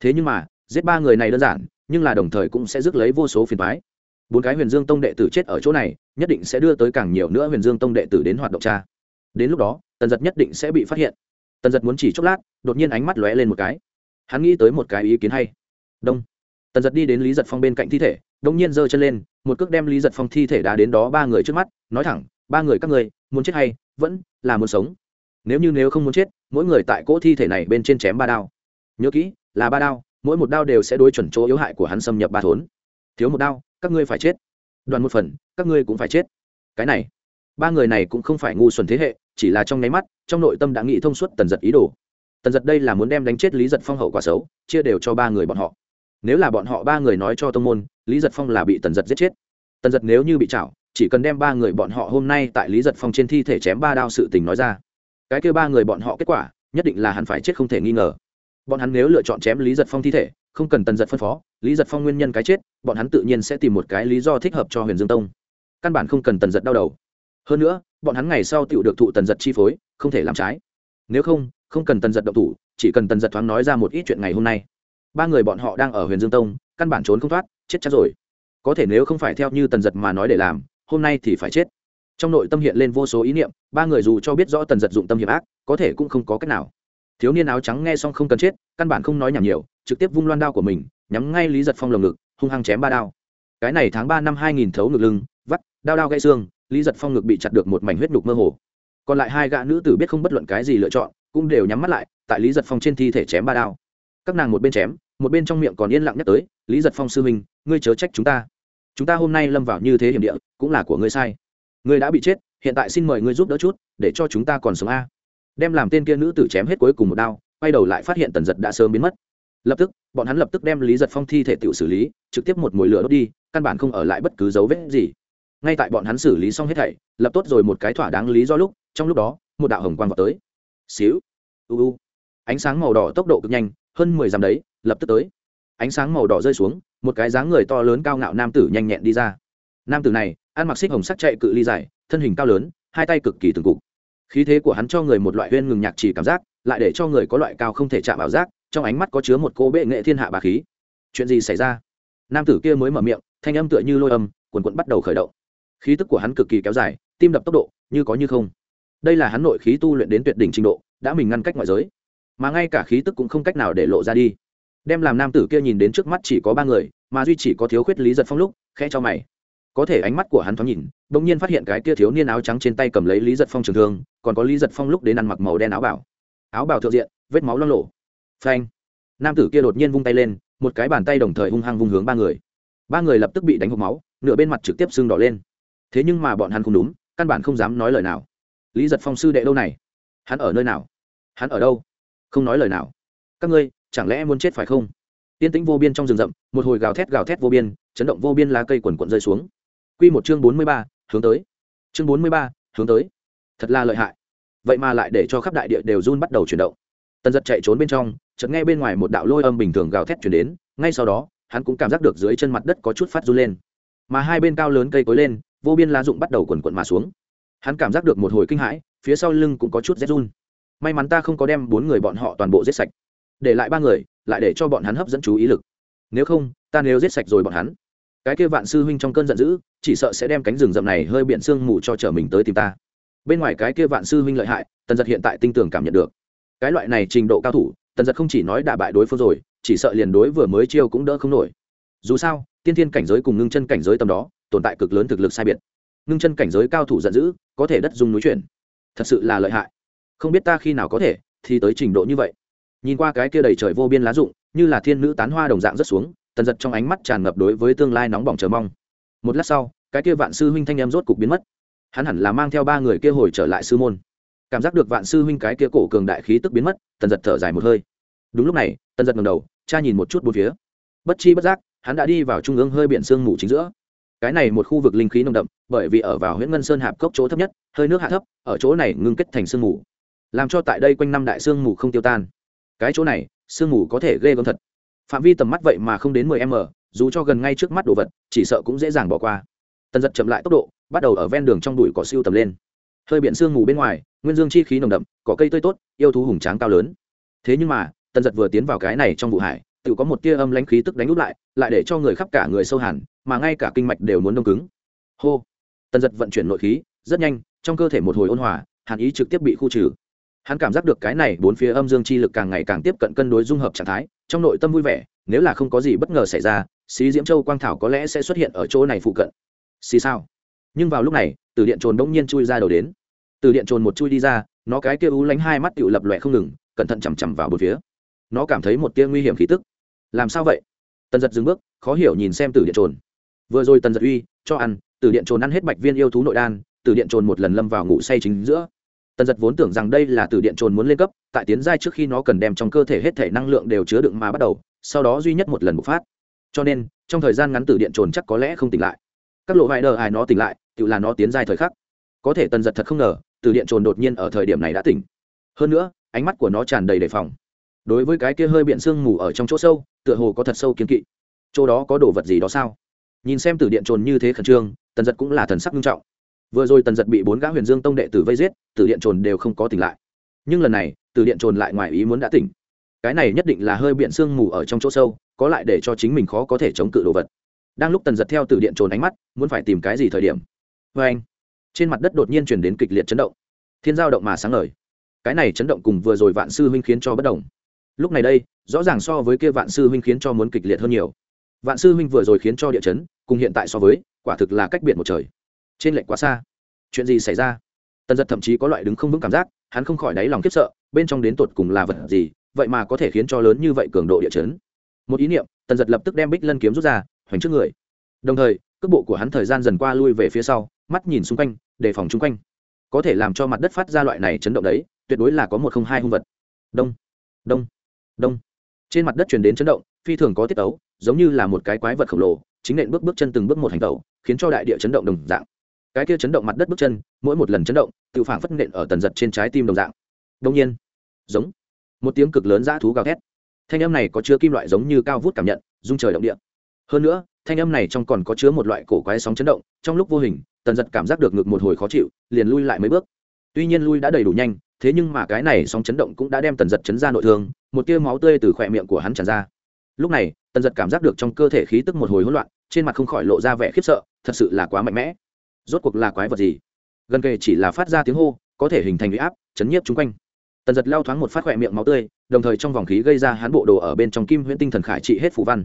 Thế nhưng mà, giết ba người này đơn giản, nhưng là đồng thời cũng sẽ rước lấy vô số phiền thoái bốn cái huyền dương tông đệ tử chết ở chỗ này, nhất định sẽ đưa tới càng nhiều nữa huyền dương tông đệ tử đến hoạt động cha đến lúc đó, tần giật nhất định sẽ bị phát hiện. Tần giật muốn chỉ chốc lát, đột nhiên ánh mắt lóe lên một cái. Hắn nghĩ tới một cái ý kiến hay. Đông. Tần giật đi đến lý giật phong bên cạnh thi thể, đông nhiên giơ chân lên, một cước đem lý giật phong thi thể đá đến đó ba người trước mắt, nói thẳng, ba người các người muốn chết hay, vẫn là muốn sống. Nếu như nếu không muốn chết, mỗi người tại cỗ thi thể này bên trên chém ba đao. Nhớ kỹ, là ba đao, mỗi một đao đều sẽ đối chuẩn chỗ yếu hại của hắn xâm nhập ba thốn. Thiếu một đao, các ngươi phải chết. Đoàn một phần, các ngươi cũng phải chết. Cái này ba người này cũng không phải ngu xuẩn thế hệ, chỉ là trong nháy mắt, trong nội tâm đã nghĩ thông suốt tần giật ý đồ. Tần giật đây là muốn đem đánh chết lý giật phong hậu quả xấu, chia đều cho ba người bọn họ. Nếu là bọn họ ba người nói cho tông môn, lý giật phong là bị tần giật giết chết. Tần giật nếu như bị chảo, chỉ cần đem ba người bọn họ hôm nay tại lý giật phong trên thi thể chém ba đao sự tình nói ra. Cái kêu ba người bọn họ kết quả, nhất định là hắn phải chết không thể nghi ngờ. Bọn hắn nếu lựa chọn chém lý giật phong thi thể, không cần tần giật phân phó, lý giật phong nguyên nhân cái chết, bọn hắn tự nhiên sẽ tìm một cái lý do thích hợp cho huyền dương tông. Căn bản không cần tần giật đau đầu hơn nữa, bọn hắn ngày sau tựu được thụ tần giật chi phối, không thể làm trái. Nếu không không cần tần giật động thủ, chỉ cần tần giật thoáng nói ra một ít chuyện ngày hôm nay. Ba người bọn họ đang ở huyền dương tông, căn bản trốn không thoát, chết chắc rồi. Có thể nếu không phải theo như tần giật mà nói để làm, hôm nay thì phải chết. Trong nội tâm hiện lên vô số ý niệm, ba người dù cho biết rõ tần giật dụng tâm hiểm ác, có thể cũng không có cách nào. Thiếu niên áo trắng nghe xong không cần chết, căn bản không nói nhảm nhiều, trực tiếp vung loan đao của mình, nhắm ngay lý giật phong lồng ngực, hung hăng chém ba đao. Cái này tháng ba năm hai nghìn thấu ngực lưng, vắt, đao đao gãy xương lý giật phong ngực bị chặt được một mảnh huyết nhục mơ hồ. Còn lại hai gã nữ tử biết không bất luận cái gì lựa chọn, cũng đều nhắm mắt lại, tại lý giật phong trên thi thể chém ba đao. Các nàng một bên chém, một bên trong miệng còn yên lặng nhắc tới, lý giật phong sư minh ngươi chớ trách chúng ta. Chúng ta hôm nay lâm vào như thế hiểm địa, cũng là của ngươi sai. Ngươi đã bị chết, hiện tại xin mời ngươi giúp đỡ chút, để cho chúng ta còn sống a. Đem làm tên kia nữ tử chém hết cuối cùng một đao, quay đầu lại phát hiện tần giật đã sớm biến mất. Lập tức, bọn hắn lập tức đem lý giật phong thi thể tự xử lý, trực tiếp một mồi lửa đốt đi, căn bản không ở lại bất cứ dấu vết gì ngay tại bọn hắn xử lý xong hết thảy, lập tốt rồi một cái thỏa đáng lý do lúc, trong lúc đó, một đạo hồng quang vào tới. Xíu. U u. Ánh sáng màu đỏ tốc độ cực nhanh, hơn mười dặm đấy, lập tức tới. Ánh sáng màu đỏ rơi xuống, một cái dáng người to lớn cao ngạo nam tử nhanh nhẹn đi ra. Nam tử này, ăn mặc xích hồng sắc chạy cự ly dài, thân hình cao lớn, hai tay cực kỳ từng cục. Khí thế của hắn cho người một loại huyên ngừng nhạc chỉ cảm giác, lại để cho người có loại cao không thể chạm ảo giác, trong ánh mắt có chứa một cô bệ nghệ thiên hạ bà khí. Chuyện gì xảy ra? Nam tử kia mới mở miệng, thanh âm tựa như lôi âm quần quận bắt đầu khởi động khí tức của hắn cực kỳ kéo dài, tim đập tốc độ, như có như không. Đây là hắn nội khí tu luyện đến tuyệt đỉnh trình độ, đã mình ngăn cách ngoại giới. Mà ngay cả khí tức cũng không cách nào để lộ ra đi. Đem làm nam tử kia nhìn đến trước mắt chỉ có ba người, mà duy chỉ có thiếu khuyết lý giật phong lúc, khẽ cho mày. Có thể ánh mắt của hắn thoáng nhìn đ ỗ n g nhiên phát hiện cái kia thiếu niên áo trắng trên tay cầm lấy lý giật phong trường thương, còn có lý giật phong lúc đến ăn mặc màu đen áo bảo áo bảo thượng diện, vết máu lo lộ phanh! Nam tử kia đột nhiên vung tay lên, một cái bàn tay đồng thời hung hăng vung hướng ba người. Ba người lập tức bị đánh hộp máu, nửa bên mặt trực tiếp sưng đỏ lên thế nhưng mà bọn hắn không đúng, căn bản không dám nói lời nào. Lý giật phong sư đệ đâu này? Hắn ở nơi nào? Hắn ở đâu? Không nói lời nào. Các ngươi, chẳng lẽ muốn chết phải không? Tiên tĩnh vô biên trong rừng rậm, một hồi gào thét gào thét vô biên, chấn động vô biên lá cây quần quận rơi xuống. Q một chương bốn mươi ba, hướng tới. Chương bốn mươi ba, hướng tới. Thật là lợi hại. Vậy mà lại để cho khắp đại địa đều run bắt đầu chuyển động. Tần giật chạy trốn bên trong, chợt nghe bên ngoài một đạo lôi âm bình thường gào thét chuyển đến, ngay sau đó, hắn cũng cảm giác được dưới chân mặt đất có chút phát run lên. Mà hai bên cao lớn cây cối lên vô biên lá dụng bắt đầu quần quận mà xuống. Hắn cảm giác được một hồi kinh hãi, phía sau lưng cũng có chút rét run. May mắn ta không có đem bốn người bọn họ toàn bộ giết sạch. Để lại ba người, lại để cho bọn hắn hấp dẫn chú ý lực. Nếu không, ta nếu giết sạch rồi bọn hắn. Cái kia vạn sư huynh trong cơn giận dữ, chỉ sợ sẽ đem cánh rừng rậm này hơi biển sương mù cho trở mình tới tìm ta. Bên ngoài cái kia vạn sư huynh lợi hại, tần giật hiện tại tinh tường cảm nhận được. Cái loại này trình độ cao thủ, tần giật không chỉ nói đả bại đối phương rồi, chỉ sợ liền đối vừa mới chiêu cũng đỡ không nổi. Dù sao, tiên thiên cảnh giới cùng ngưng chân cảnh giới tầm đó tồn tại cực lớn thực lực sai biệt. Ngưng chân cảnh giới cao thủ giận dữ, có thể đất dung núi chuyển. Thật sự là lợi hại. Không biết ta khi nào có thể thì tới trình độ như vậy. Nhìn qua cái kia đầy trời vô biên lá rụng, như là thiên nữ tán hoa đồng dạng rất xuống, tần giật trong ánh mắt tràn ngập đối với tương lai nóng bỏng chờ mong. Một lát sau, cái kia vạn sư huynh thanh em rốt cục biến mất. Hắn hẳn là mang theo ba người kia hồi trở lại sư môn. Cảm giác được vạn sư huynh cái kia cổ cường đại khí tức biến mất, tần giật thở dài một hơi. Đúng lúc này, tần giật ngầm đầu, cha nhìn một chút bốn phía. Bất chi bất giác, hắn đã đi vào trung ương hơi biển sương mù chính giữa cái này một khu vực linh khí nồng đậm, bởi vì ở vào huyện ngân sơn hạp cốc chỗ thấp nhất, hơi nước hạ thấp, ở chỗ này ngưng kết thành sương mù. Làm cho tại đây quanh năm đại sương mù không tiêu tan. Cái chỗ này, sương mù có thể ghê gớm thật. Phạm vi tầm mắt vậy mà không đến mười m, dù cho gần ngay trước mắt đồ vật, chỉ sợ cũng dễ dàng bỏ qua. Tần giật chậm lại tốc độ, bắt đầu ở ven đường trong đùi cỏ siêu tầm lên. Hơi biển sương mù bên ngoài, nguyên dương chi khí nồng đậm, cỏ cây tươi tốt, yêu thú hùng tráng cao lớn. Thế nhưng mà, tần giật vừa tiến vào cái này trong vụ hải tự có một tia âm lãnh khí tức đánh úp lại lại để cho người khắp cả người sâu hẳn mà ngay cả kinh mạch đều muốn đông cứng. Hô! Tần giật vận chuyển nội khí, rất nhanh, trong cơ thể một hồi ôn hòa, hàn ý trực tiếp bị khu trừ. Hắn cảm giác được cái này bốn phía âm dương chi lực càng ngày càng tiếp cận cân đối dung hợp trạng thái, trong nội tâm vui vẻ, nếu là không có gì bất ngờ xảy ra, xí diễm châu quang thảo có lẽ sẽ xuất hiện ở chỗ này phụ cận. Xí sao? Nhưng vào lúc này, từ điện trồn đông nhiên chui ra đầu đến. Từ điện trồn một chui đi ra, nó cái kia ú lánh hai mắt tựu lập lòe không ngừng, cẩn thận chằm chằm vào bốn phía. Nó cảm thấy một tia nguy hiểm khí tức làm sao vậy? Tần giật dừng bước, khó hiểu nhìn xem Tử điện trồn. Vừa rồi tần giật uy, cho ăn, Tử điện trồn ăn hết bạch viên yêu thú nội đan, Tử điện trồn một lần lâm vào ngủ say chính giữa. Tần giật vốn tưởng rằng đây là Tử điện trồn muốn lên cấp, tại tiến giai trước khi nó cần đem trong cơ thể hết thể năng lượng đều chứa đựng mà bắt đầu, sau đó duy nhất một lần bộc phát. Cho nên, trong thời gian ngắn Tử điện trồn chắc có lẽ không tỉnh lại. Các lộ vải đờ ai nó tỉnh lại, tự là nó tiến giai thời khắc. Có thể tần giật thật không ngờ, Tử điện trồn đột nhiên ở thời điểm này đã tỉnh. Hơn nữa, ánh mắt của nó tràn đầy đề phòng. Đối với cái kia hơi biện sương mù ở trong chỗ sâu tựa hồ có thật sâu kiên kỵ. Chỗ đó có đồ vật gì đó sao? Nhìn xem tử điện trồn như thế khẩn trương, tần giật cũng là thần sắc nghiêm trọng. Vừa rồi tần giật bị bốn gã huyền dương tông đệ tử vây giết, tử điện trồn đều không có tỉnh lại. Nhưng lần này, tử điện trồn lại ngoài ý muốn đã tỉnh. Cái này nhất định là hơi biện sương mù ở trong chỗ sâu, có lại để cho chính mình khó có thể chống cự đồ vật. Đang lúc tần giật theo từ điện trồn ánh mắt, muốn phải tìm cái gì thời điểm? Vê anh, trên mặt đất đột nhiên chuyển đến kịch liệt chấn động. Thiên giao động mà sáng lời cái này chấn động cùng vừa rồi vạn sư huynh khiến cho bất đồng lúc này đây, rõ ràng so với kia vạn sư huynh khiến cho muốn kịch liệt hơn nhiều. Vạn sư huynh vừa rồi khiến cho địa chấn, cùng hiện tại so với, quả thực là cách biệt một trời. Trên lệnh quá xa. Chuyện gì xảy ra? Tần giật thậm chí có loại đứng không vững cảm giác, hắn không khỏi đáy lòng khiếp sợ, bên trong đến tột cùng là vật gì, vậy mà có thể khiến cho lớn như vậy cường độ địa chấn. Một ý niệm, tần giật lập tức đem bích lân kiếm rút ra, hoành trước người. Đồng thời, cước bộ của hắn thời gian dần qua lui về phía sau, mắt nhìn xung quanh, đề phòng chung quanh. Có thể làm cho mặt đất phát ra loại này chấn động đấy, tuyệt đối là có một không hai hung vật. Đông. Đông đông. Trên mặt đất chuyển đến chấn động, phi thường có tiết ấu, giống như là một cái quái vật khổng lồ, chính nện bước bước chân từng bước một hành tẩu, khiến cho đại địa chấn động đồng dạng. Cái kia chấn động mặt đất bước chân, mỗi một lần chấn động, tự phản phất nện ở tần giật trên trái tim đồng dạng. Đông nhiên, giống một tiếng cực lớn dã thú gào thét. Thanh âm này có chứa kim loại giống như cao vút cảm nhận, rung trời động địa. Hơn nữa, thanh âm này trong còn có chứa một loại cổ quái sóng chấn động, trong lúc vô hình, tần giật cảm giác được ngực một hồi khó chịu, liền lui lại mấy bước. Tuy nhiên lui đã đầy đủ nhanh, thế nhưng mà cái này sóng chấn động cũng đã đem tần giật chấn ra nội thương một tia máu tươi từ khỏe miệng của hắn tràn ra. Lúc này, tần giật cảm giác được trong cơ thể khí tức một hồi hỗn loạn, trên mặt không khỏi lộ ra vẻ khiếp sợ, thật sự là quá mạnh mẽ. Rốt cuộc là quái vật gì? Gần kề chỉ là phát ra tiếng hô, có thể hình thành huy áp, chấn nhiếp chung quanh. Tần giật lao thoáng một phát khỏe miệng máu tươi, đồng thời trong vòng khí gây ra hắn bộ đồ ở bên trong kim huyễn tinh thần khải trị hết phủ văn.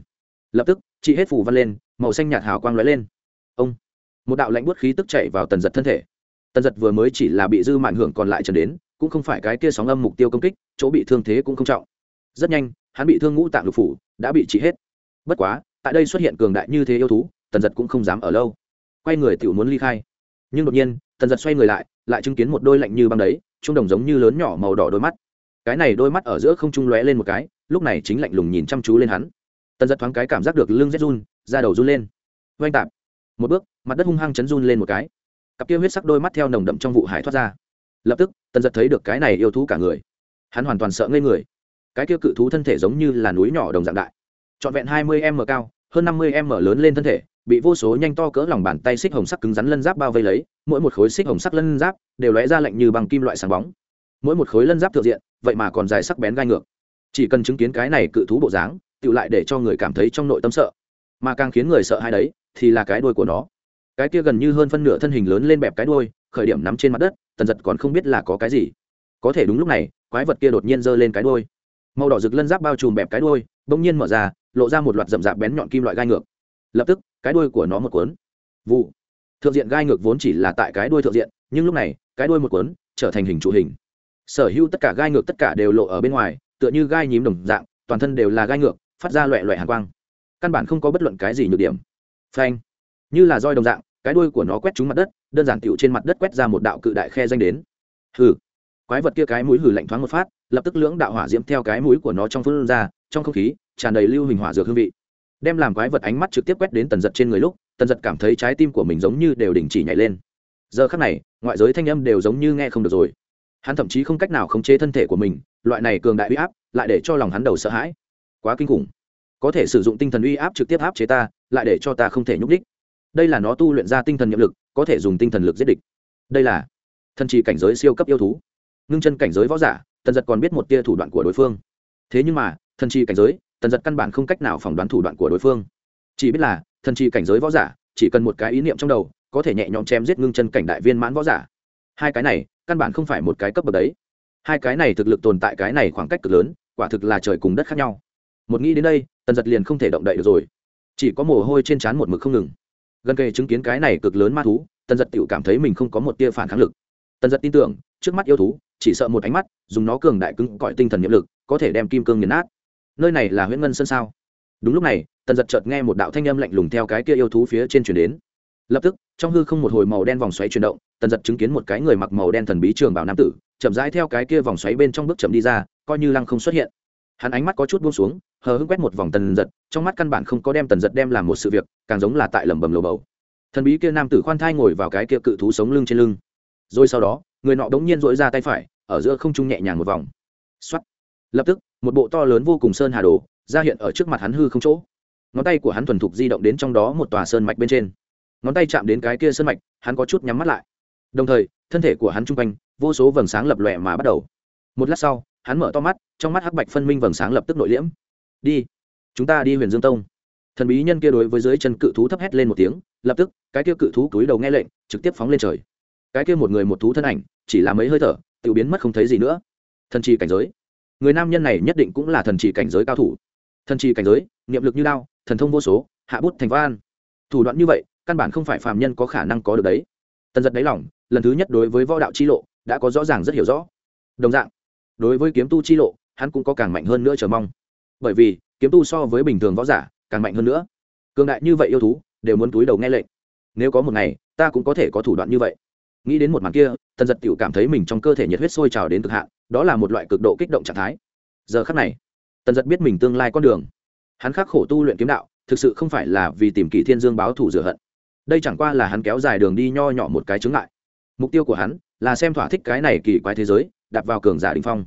Lập tức, trị hết phủ văn lên, màu xanh nhạt hào quang lóe lên. Ông! Một đạo lạnh bút khí tức chạy vào tần giật thân thể. Tần giật vừa mới chỉ là bị dư mạn hưởng còn lại trần đến cũng không phải cái kia sóng âm mục tiêu công kích, chỗ bị thương thế cũng không trọng. Rất nhanh, hắn bị thương ngũ tạng lục phủ, đã bị trị hết. Bất quá, tại đây xuất hiện cường đại như thế yêu thú, tần giật cũng không dám ở lâu. Quay người tự muốn ly khai. Nhưng đột nhiên, tần giật xoay người lại lại chứng kiến một đôi lạnh như băng đấy trung đồng giống như lớn nhỏ màu đỏ đôi mắt. Cái này đôi mắt ở giữa không trung lóe lên một cái, lúc này chính lạnh lùng nhìn chăm chú lên hắn. Tần giật thoáng cái cảm giác được lưng rét run, da đầu run lên. Oanh tạp. Một bước, mặt đất hung hăng chấn run lên một cái. Cặp kia huyết sắc đôi mắt theo nồng đậm trong vụ hải thoát ra lập tức, tần giật thấy được cái này yêu thú cả người. Hắn hoàn toàn sợ ngây người. Cái kia cự thú thân thể giống như là núi nhỏ đồng dạng đại. Trọn vẹn hai mươi m cao, hơn năm mươi m lớn lên thân thể, bị vô số nhanh to cỡ lòng bàn tay xích hồng sắc cứng rắn lân giáp bao vây lấy, mỗi một khối xích hồng sắc lân giáp đều lóe ra lạnh như bằng kim loại sáng bóng. Mỗi một khối lân giáp thượng diện, vậy mà còn dài sắc bén gai ngược. Chỉ cần chứng kiến cái này cự thú bộ dáng tự lại để cho người cảm thấy trong nội tâm sợ. Mà càng khiến người sợ hai đấy, thì là cái đuôi của nó. Cái kia gần như hơn phân nửa thân hình lớn lên bẹp cái đuôi, khởi điểm nắm trên mặt đất tần giật còn không biết là có cái gì. Có thể đúng lúc này, quái vật kia đột nhiên giơ lên cái đuôi. Màu đỏ rực lân giáp bao trùm bẹp cái đuôi, bỗng nhiên mở ra, lộ ra một loạt rậm rạp bén nhọn kim loại gai ngược. Lập tức, cái đuôi của nó một cuốn. Vụ. Thượng diện gai ngược vốn chỉ là tại cái đuôi thượng diện, nhưng lúc này, cái đuôi một cuốn, trở thành hình trụ hình. Sở hữu tất cả gai ngược tất cả đều lộ ở bên ngoài, tựa như gai nhím đồng dạng, toàn thân đều là gai ngược, phát ra loẹ loẹ hàng quang. Căn bản không có bất luận cái gì nhược điểm. Phanh. Như là roi đồng dạng cái đuôi của nó quét trúng mặt đất, đơn giản tựu trên mặt đất quét ra một đạo cự đại khe danh đến. Hừ. Quái vật kia cái mũi hử lạnh thoáng một phát, lập tức lưỡng đạo hỏa diễm theo cái mũi của nó trong phương ra, trong không khí, tràn đầy lưu hình hỏa dược hương vị. Đem làm quái vật ánh mắt trực tiếp quét đến tần giật trên người lúc, tần giật cảm thấy trái tim của mình giống như đều đình chỉ nhảy lên. Giờ khắc này, ngoại giới thanh âm đều giống như nghe không được rồi. Hắn thậm chí không cách nào khống chế thân thể của mình, loại này cường đại uy áp, lại để cho lòng hắn đầu sợ hãi. Quá kinh khủng. Có thể sử dụng tinh thần uy áp trực tiếp áp chế ta, lại để cho ta không thể nhúc đích đây là nó tu luyện ra tinh thần nhiệm lực, có thể dùng tinh thần lực giết địch. Đây là thần trì cảnh giới siêu cấp yêu thú. Ngưng chân cảnh giới võ giả tần giật còn biết một tia thủ đoạn của đối phương. Thế nhưng mà, thần trì cảnh giới tần giật căn bản không cách nào phỏng đoán thủ đoạn của đối phương. Chỉ biết là, thần trì cảnh giới võ giả, chỉ cần một cái ý niệm trong đầu, có thể nhẹ nhõm chém giết ngưng chân cảnh đại viên mãn võ giả. Hai cái này, căn bản không phải một cái cấp bậc đấy. Hai cái này thực lực tồn tại cái này khoảng cách cực lớn, quả thực là trời cùng đất khác nhau. Một nghĩ đến đây tần giật liền không thể động đậy được rồi. Chỉ có mồ hôi trên trán một mực không ngừng gần kề chứng kiến cái này cực lớn ma thú, tần giật tự cảm thấy mình không có một tia phản kháng lực. Tần giật tin tưởng, trước mắt yêu thú, chỉ sợ một ánh mắt, dùng nó cường đại cứng cõi tinh thần nhiệm lực, có thể đem kim cương nghiền nát. Nơi này là huyện ngân sơn sao? Đúng lúc này, tần giật chợt nghe một đạo thanh âm lạnh lùng theo cái kia yêu thú phía trên chuyển đến. Lập tức, trong hư không một hồi màu đen vòng xoáy chuyển động, tần giật chứng kiến một cái người mặc màu đen thần bí trường bảo nam tử, chậm rãi theo cái kia vòng xoáy bên trong bước chậm đi ra, coi như lăng không xuất hiện. Hắn ánh mắt có chút buông xuống hờ hững quét một vòng tần giật, trong mắt căn bản không có đem tần giật đem làm một sự việc, càng giống là tại lẩm bẩm lồ bầu. Thần bí kia nam tử khoan thai ngồi vào cái kia cự thú sống lưng trên lưng. Rồi sau đó, người nọ đống nhiên dỗi ra tay phải, ở giữa không trung nhẹ nhàng một vòng. X lập tức, một bộ to lớn vô cùng sơn hà đồ, ra hiện ở trước mặt hắn hư không chỗ. Ngón tay của hắn thuần thục di động đến trong đó một tòa sơn mạch bên trên. Ngón tay chạm đến cái kia sơn mạch, hắn có chút nhắm mắt lại. Đồng thời, thân thể của hắn chung quanh, vô số vầng sáng lập lòe mà bắt đầu. Một lát sau, hắn mở to mắt, trong mắt hắc bạch phân minh vầng sáng lập tức nội liễm đi. Chúng ta đi huyền dương tông. Thần bí nhân kia đối với dưới chân cự thú thấp hét lên một tiếng, lập tức, cái kia cự thú túi đầu nghe lệnh, trực tiếp phóng lên trời. Cái kia một người một thú thân ảnh, chỉ là mấy hơi thở tự biến mất không thấy gì nữa. Thần trì cảnh giới. Người nam nhân này nhất định cũng là thần trì cảnh giới cao thủ. Thần trì cảnh giới, niệm lực như lao thần thông vô số, hạ bút thành văn. Thủ đoạn như vậy, căn bản không phải phàm nhân có khả năng có được đấy. Tần giật đáy lòng, lần thứ nhất đối với võ đạo chi lộ, đã có rõ ràng rất hiểu rõ. Đồng dạng, đối với kiếm tu chi lộ, hắn cũng có càng mạnh hơn nữa chờ mong bởi vì kiếm tu so với bình thường võ giả càng mạnh hơn nữa. Cường đại như vậy yêu thú đều muốn túi đầu nghe lệnh. Nếu có một ngày, ta cũng có thể có thủ đoạn như vậy. Nghĩ đến một màn kia, tần giật tự cảm thấy mình trong cơ thể nhiệt huyết sôi trào đến cực hạn, đó là một loại cực độ kích động trạng thái. Giờ khắc này, tần giật biết mình tương lai con đường. Hắn khắc khổ tu luyện kiếm đạo, thực sự không phải là vì tìm kỷ thiên dương báo thủ rửa hận. Đây chẳng qua là hắn kéo dài đường đi nho nhỏ một cái chướng lại mục tiêu của hắn là xem thỏa thích cái này kỳ quái thế giới đặt vào cường giả đình phong.